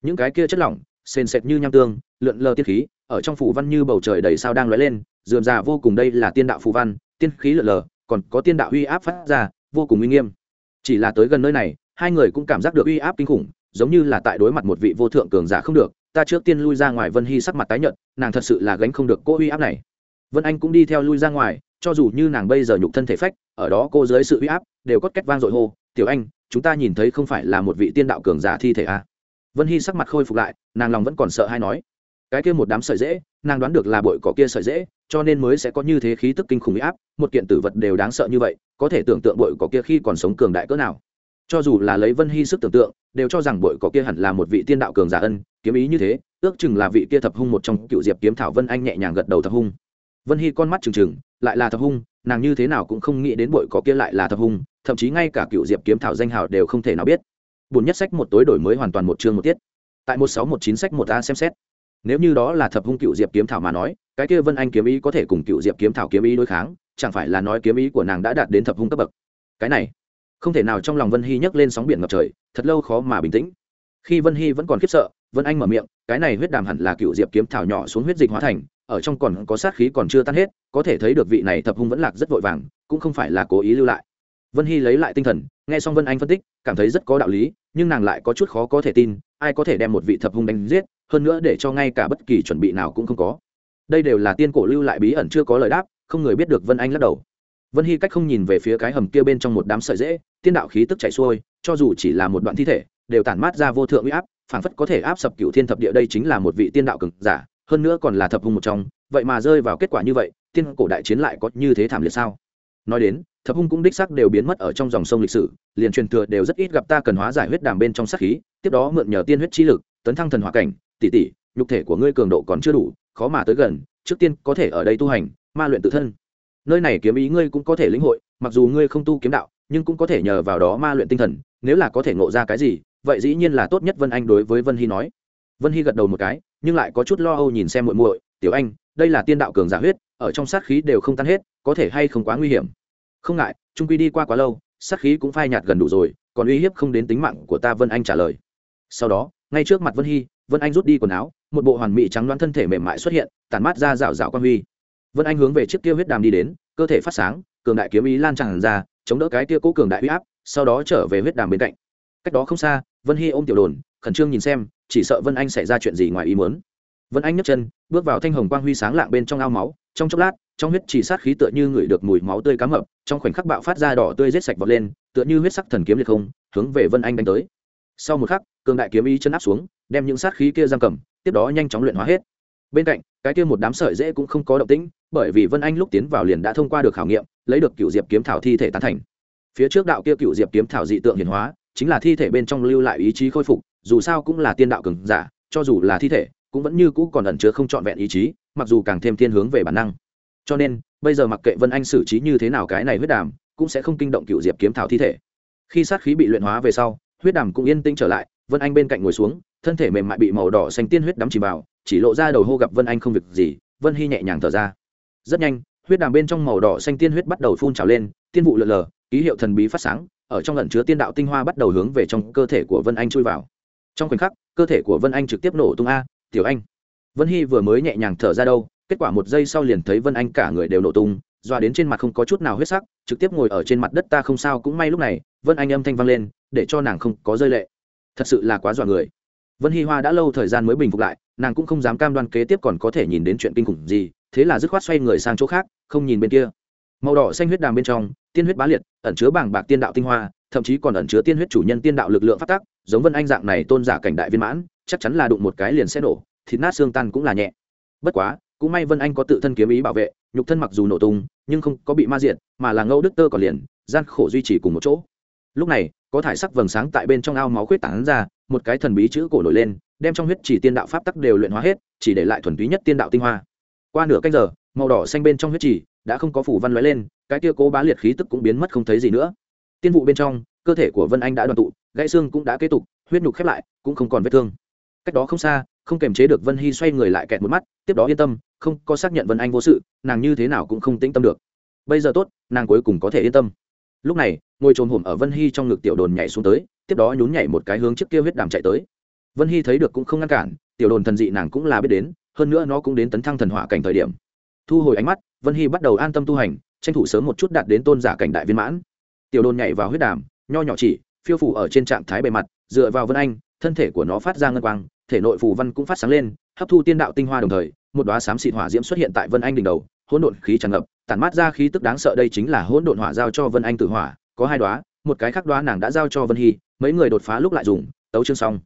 Những cái kia chất lỏng, sền sệt như nham tương, lượn lờ tiên khí, ở trong phủ văn như bầu trời đầy sao đang lóe lên, dườm già vô cùng đây là tiên đạo phù văn, tiên khí lượn lờ, còn có tiên đạo uy áp phát ra, vô cùng uy nghiêm. Chỉ là tới gần nơi này, hai người cũng cảm giác được uy áp kinh khủng, giống như là tại đối mặt một vị vô thượng cường giả không được, ta trước tiên lui ra ngoài vân hy sắc mặt tái nhợt, nàng thật sự là gánh không được cô uy áp này. Vân anh cũng đi theo lui ra ngoài cho dù như nàng bây giờ nhục thân thể phách, ở đó cô dưới sự uy áp đều cốt cách vang dội hô, tiểu anh, chúng ta nhìn thấy không phải là một vị tiên đạo cường giả thi thể à. vân hy sắc mặt khôi phục lại, nàng lòng vẫn còn sợ hay nói, cái kia một đám sợi dễ, nàng đoán được là bội cỏ kia sợi dễ, cho nên mới sẽ có như thế khí tức kinh khủng uy áp, một kiện tử vật đều đáng sợ như vậy, có thể tưởng tượng bội cỏ kia khi còn sống cường đại cỡ nào cho dù là lấy vân hy sức tưởng tượng, đều cho rằng bội cỏ kia hẳn là một vị tiên đạo cường giả ân, kiếm ý như thế, ước chừng là vị kia thập hung một trong cựu diệp kiếm thảo vân anh nhẹ nhàng gật đầu thập hung vân hy con mắt trừng trừng, lại là thập hung, nàng như thế nào cũng không nghĩ đến bội có kia lại là thập hung, thậm chí ngay cả cựu diệp kiếm thảo danh hào đều không thể nào biết. Bùn nhất sách một tối đổi mới hoàn toàn một chương một tiết. Tại một sáu một chín sách một a xem xét. Nếu như đó là thập hung cựu diệp kiếm thảo mà nói, cái kia vân anh kiếm ý có thể cùng cựu diệp kiếm thảo kiếm ý đối kháng, chẳng phải là nói kiếm ý của nàng đã đạt đến thập hung cấp bậc. Cái này, không thể nào trong lòng vân hy nhấc lên sóng biển ngập trời, thật lâu khó mà bình tĩnh. Khi vân hy vẫn còn khiếp sợ, vân anh mở miệng, cái này huyết đàm hẳn là cựu diệp kiếm thảo nhỏ xuống huyết dịch hóa thành ở trong còn có sát khí còn chưa tan hết, có thể thấy được vị này thập hung vẫn lạc rất vội vàng, cũng không phải là cố ý lưu lại. Vân hy lấy lại tinh thần, nghe xong vân anh phân tích, cảm thấy rất có đạo lý, nhưng nàng lại có chút khó có thể tin, ai có thể đem một vị thập hung đánh giết, hơn nữa để cho ngay cả bất kỳ chuẩn bị nào cũng không có. Đây đều là tiên cổ lưu lại bí ẩn chưa có lời đáp, không người biết được vân anh lắc đầu. Vân hy cách không nhìn về phía cái hầm kia bên trong một đám sợi dễ, tiên đạo khí tức chảy xuôi, cho dù chỉ là một đoạn thi thể, đều tản mát ra vô thượng uy áp, phảng phất có thể áp sập cựu thiên thập địa đây chính là một vị tiên đạo cực giả hơn nữa còn là thập hung một trong, vậy mà rơi vào kết quả như vậy, tiên cổ đại chiến lại có như thế thảm liệt sao? Nói đến, thập hung cũng đích sắc đều biến mất ở trong dòng sông lịch sử, liền truyền thừa đều rất ít gặp ta cần hóa giải huyết đàm bên trong sát khí, tiếp đó mượn nhờ tiên huyết chi lực, tấn thăng thần hỏa cảnh, tỷ tỷ, nhục thể của ngươi cường độ còn chưa đủ, khó mà tới gần, trước tiên có thể ở đây tu hành, ma luyện tự thân. Nơi này kiếm ý ngươi cũng có thể lĩnh hội, mặc dù ngươi không tu kiếm đạo, nhưng cũng có thể nhờ vào đó ma luyện tinh thần, nếu là có thể ngộ ra cái gì, vậy dĩ nhiên là tốt nhất vân anh đối với vân hy nói. Vân hy gật đầu một cái nhưng lại có chút lo âu nhìn xem muội muội, tiểu anh, đây là tiên đạo cường giả huyết, ở trong sát khí đều không tan hết, có thể hay không quá nguy hiểm? Không ngại, trung quy đi qua quá lâu, sát khí cũng phai nhạt gần đủ rồi, còn uy hiếp không đến tính mạng của ta vân anh trả lời. Sau đó, ngay trước mặt vân hy, vân anh rút đi quần áo, một bộ hoàn mỹ trắng đoán thân thể mềm mại xuất hiện, tản mát ra rạo rạo quan huy. Vân anh hướng về chiếc kia huyết đàm đi đến, cơ thể phát sáng, cường đại kiếm ý lan tràn ra, chống đỡ cái kia cố cường đại huy áp, sau đó trở về huyết đàm bên cạnh. Cách đó không xa, vân hy ôm tiểu đồn khẩn trương nhìn xem, chỉ sợ vân anh xảy ra chuyện gì ngoài ý muốn. Vân anh nhấc chân, bước vào thanh hồng quang huy sáng lạng bên trong ao máu, trong chốc lát, trong huyết chỉ sát khí tựa như ngửi được mùi máu tươi cá mập, trong khoảnh khắc bạo phát ra đỏ tươi rết sạch vọt lên, tựa như huyết sắc thần kiếm liệt không, hướng về vân anh đánh tới. Sau một khắc, cường đại kiếm ý chân áp xuống, đem những sát khí kia giam cầm, tiếp đó nhanh chóng luyện hóa hết. Bên cạnh, cái kia một đám sợi dễ cũng không có động tĩnh, bởi vì vân anh lúc tiến vào liền đã thông qua được khảo nghiệm, lấy được cựu diệp kiếm thảo thi thể tán thành. Phía trước đạo kia cựu diệp kiếm thảo dị tượng hiển hóa, chính là thi thể bên trong lưu lại ý chí khôi phục dù sao cũng là tiên đạo cường giả, cho dù là thi thể, cũng vẫn như cũ còn ẩn chứa không trọn vẹn ý chí, mặc dù càng thêm thiên hướng về bản năng. Cho nên, bây giờ mặc kệ vân anh xử trí như thế nào cái này huyết đàm, cũng sẽ không kinh động cựu diệp kiếm thảo thi thể. Khi sát khí bị luyện hóa về sau, huyết đàm cũng yên tĩnh trở lại, vân anh bên cạnh ngồi xuống, thân thể mềm mại bị màu đỏ xanh tiên huyết đắm chìm vào, chỉ lộ ra đầu hô gặp vân anh không việc gì, vân hy nhẹ nhàng thở ra. Rất nhanh, huyết đàm bên trong màu đỏ xanh tiên huyết bắt đầu phun trào lên, tiên vụ lờ lờ, ký hiệu thần bí phát sáng, ở trong lẩn chứa tiên đạo tinh hoa bắt đầu hướng về trong cơ thể của vân anh chui vào trong khoảnh khắc, cơ thể của vân anh trực tiếp nổ tung a, tiểu anh. Vân hy vừa mới nhẹ nhàng thở ra đâu, kết quả một giây sau liền thấy vân anh cả người đều nổ tung doa đến trên mặt không có chút nào huyết sắc, trực tiếp ngồi ở trên mặt đất ta không sao cũng may lúc này, vân anh âm thanh vang lên, để cho nàng không có rơi lệ. Thật sự là quá dọa người. Vân hy hoa đã lâu thời gian mới bình phục lại, nàng cũng không dám cam đoan kế tiếp còn có thể nhìn đến chuyện kinh khủng gì, thế là dứt khoát xoay người sang chỗ khác, không nhìn bên kia. Màu đỏ xanh huyết đàm bên trong, tiên huyết bá liệt, ẩn chứa bảng bạc tiên đạo tinh hoa, thậm chí còn ẩn chứa tiên huyết chủ nhân tiên đạo lực lượng phát tác giống vân anh dạng này tôn giả cảnh đại viên mãn, chắc chắn là đụng một cái liền sẽ nổ, thịt nát xương tan cũng là nhẹ. Bất quá, cũng may vân anh có tự thân kiếm ý bảo vệ, nhục thân mặc dù nổ tung, nhưng không có bị ma diện mà là ngẫu đức tơ còn liền, gian khổ duy trì cùng một chỗ. Lúc này, có thải sắc vầng sáng tại bên trong ao máu khuyết tảng ra, một cái thần bí chữ cổ nổi lên, đem trong huyết chỉ tiên đạo pháp tắc đều luyện hóa hết, chỉ để lại thuần túy nhất tiên đạo tinh hoa. Qua nửa canh giờ, màu đỏ xanh bên trong huyết chỉ đã không có phủ văn lóe lên, cái kia cố bá liệt khí tức cũng biến mất không thấy gì nữa. Tiên vụ bên trong cơ thể của vân anh đã đoàn tụ, gãy xương cũng đã kế tục, huyết nhục khép lại, cũng không còn vết thương. Cách đó không xa, không kềm chế được vân hy xoay người lại kẹt một mắt, tiếp đó yên tâm, không có xác nhận vân anh vô sự, nàng như thế nào cũng không tĩnh tâm được. Bây giờ tốt, nàng cuối cùng có thể yên tâm. Lúc này, ngồi trồm hổm ở vân hy trong ngực tiểu đồn nhảy xuống tới, tiếp đó nhún nhảy một cái hướng trước kia huyết đàm chạy tới. Vân hy thấy được cũng không ngăn cản, tiểu đồn thần dị nàng cũng là biết đến, hơn nữa nó cũng đến tấn thăng thần hỏa cảnh thời điểm. Thu hồi ánh mắt, vân hy bắt đầu an tâm tu hành, tranh thủ sớm một chút đạt đến tôn giả cảnh đại viên mãn. Tiểu đồn nhảy vào huyết đàm nho nhỏ chỉ, phiêu phủ ở trên trạng thái bề mặt, dựa vào vân anh, thân thể của nó phát ra ngân quang, thể nội phù văn cũng phát sáng lên, hấp thu tiên đạo tinh hoa đồng thời, một đoá xám xịt hỏa diễm xuất hiện tại vân anh đỉnh đầu, hỗn độn khí tràn ngập, tản mát ra khí tức đáng sợ đây chính là hỗn độn hỏa giao cho vân anh tự hỏa, có hai đoá một cái khác đoá nàng đã giao cho vân hy, mấy người đột phá lúc lại dùng, tấu chương xong.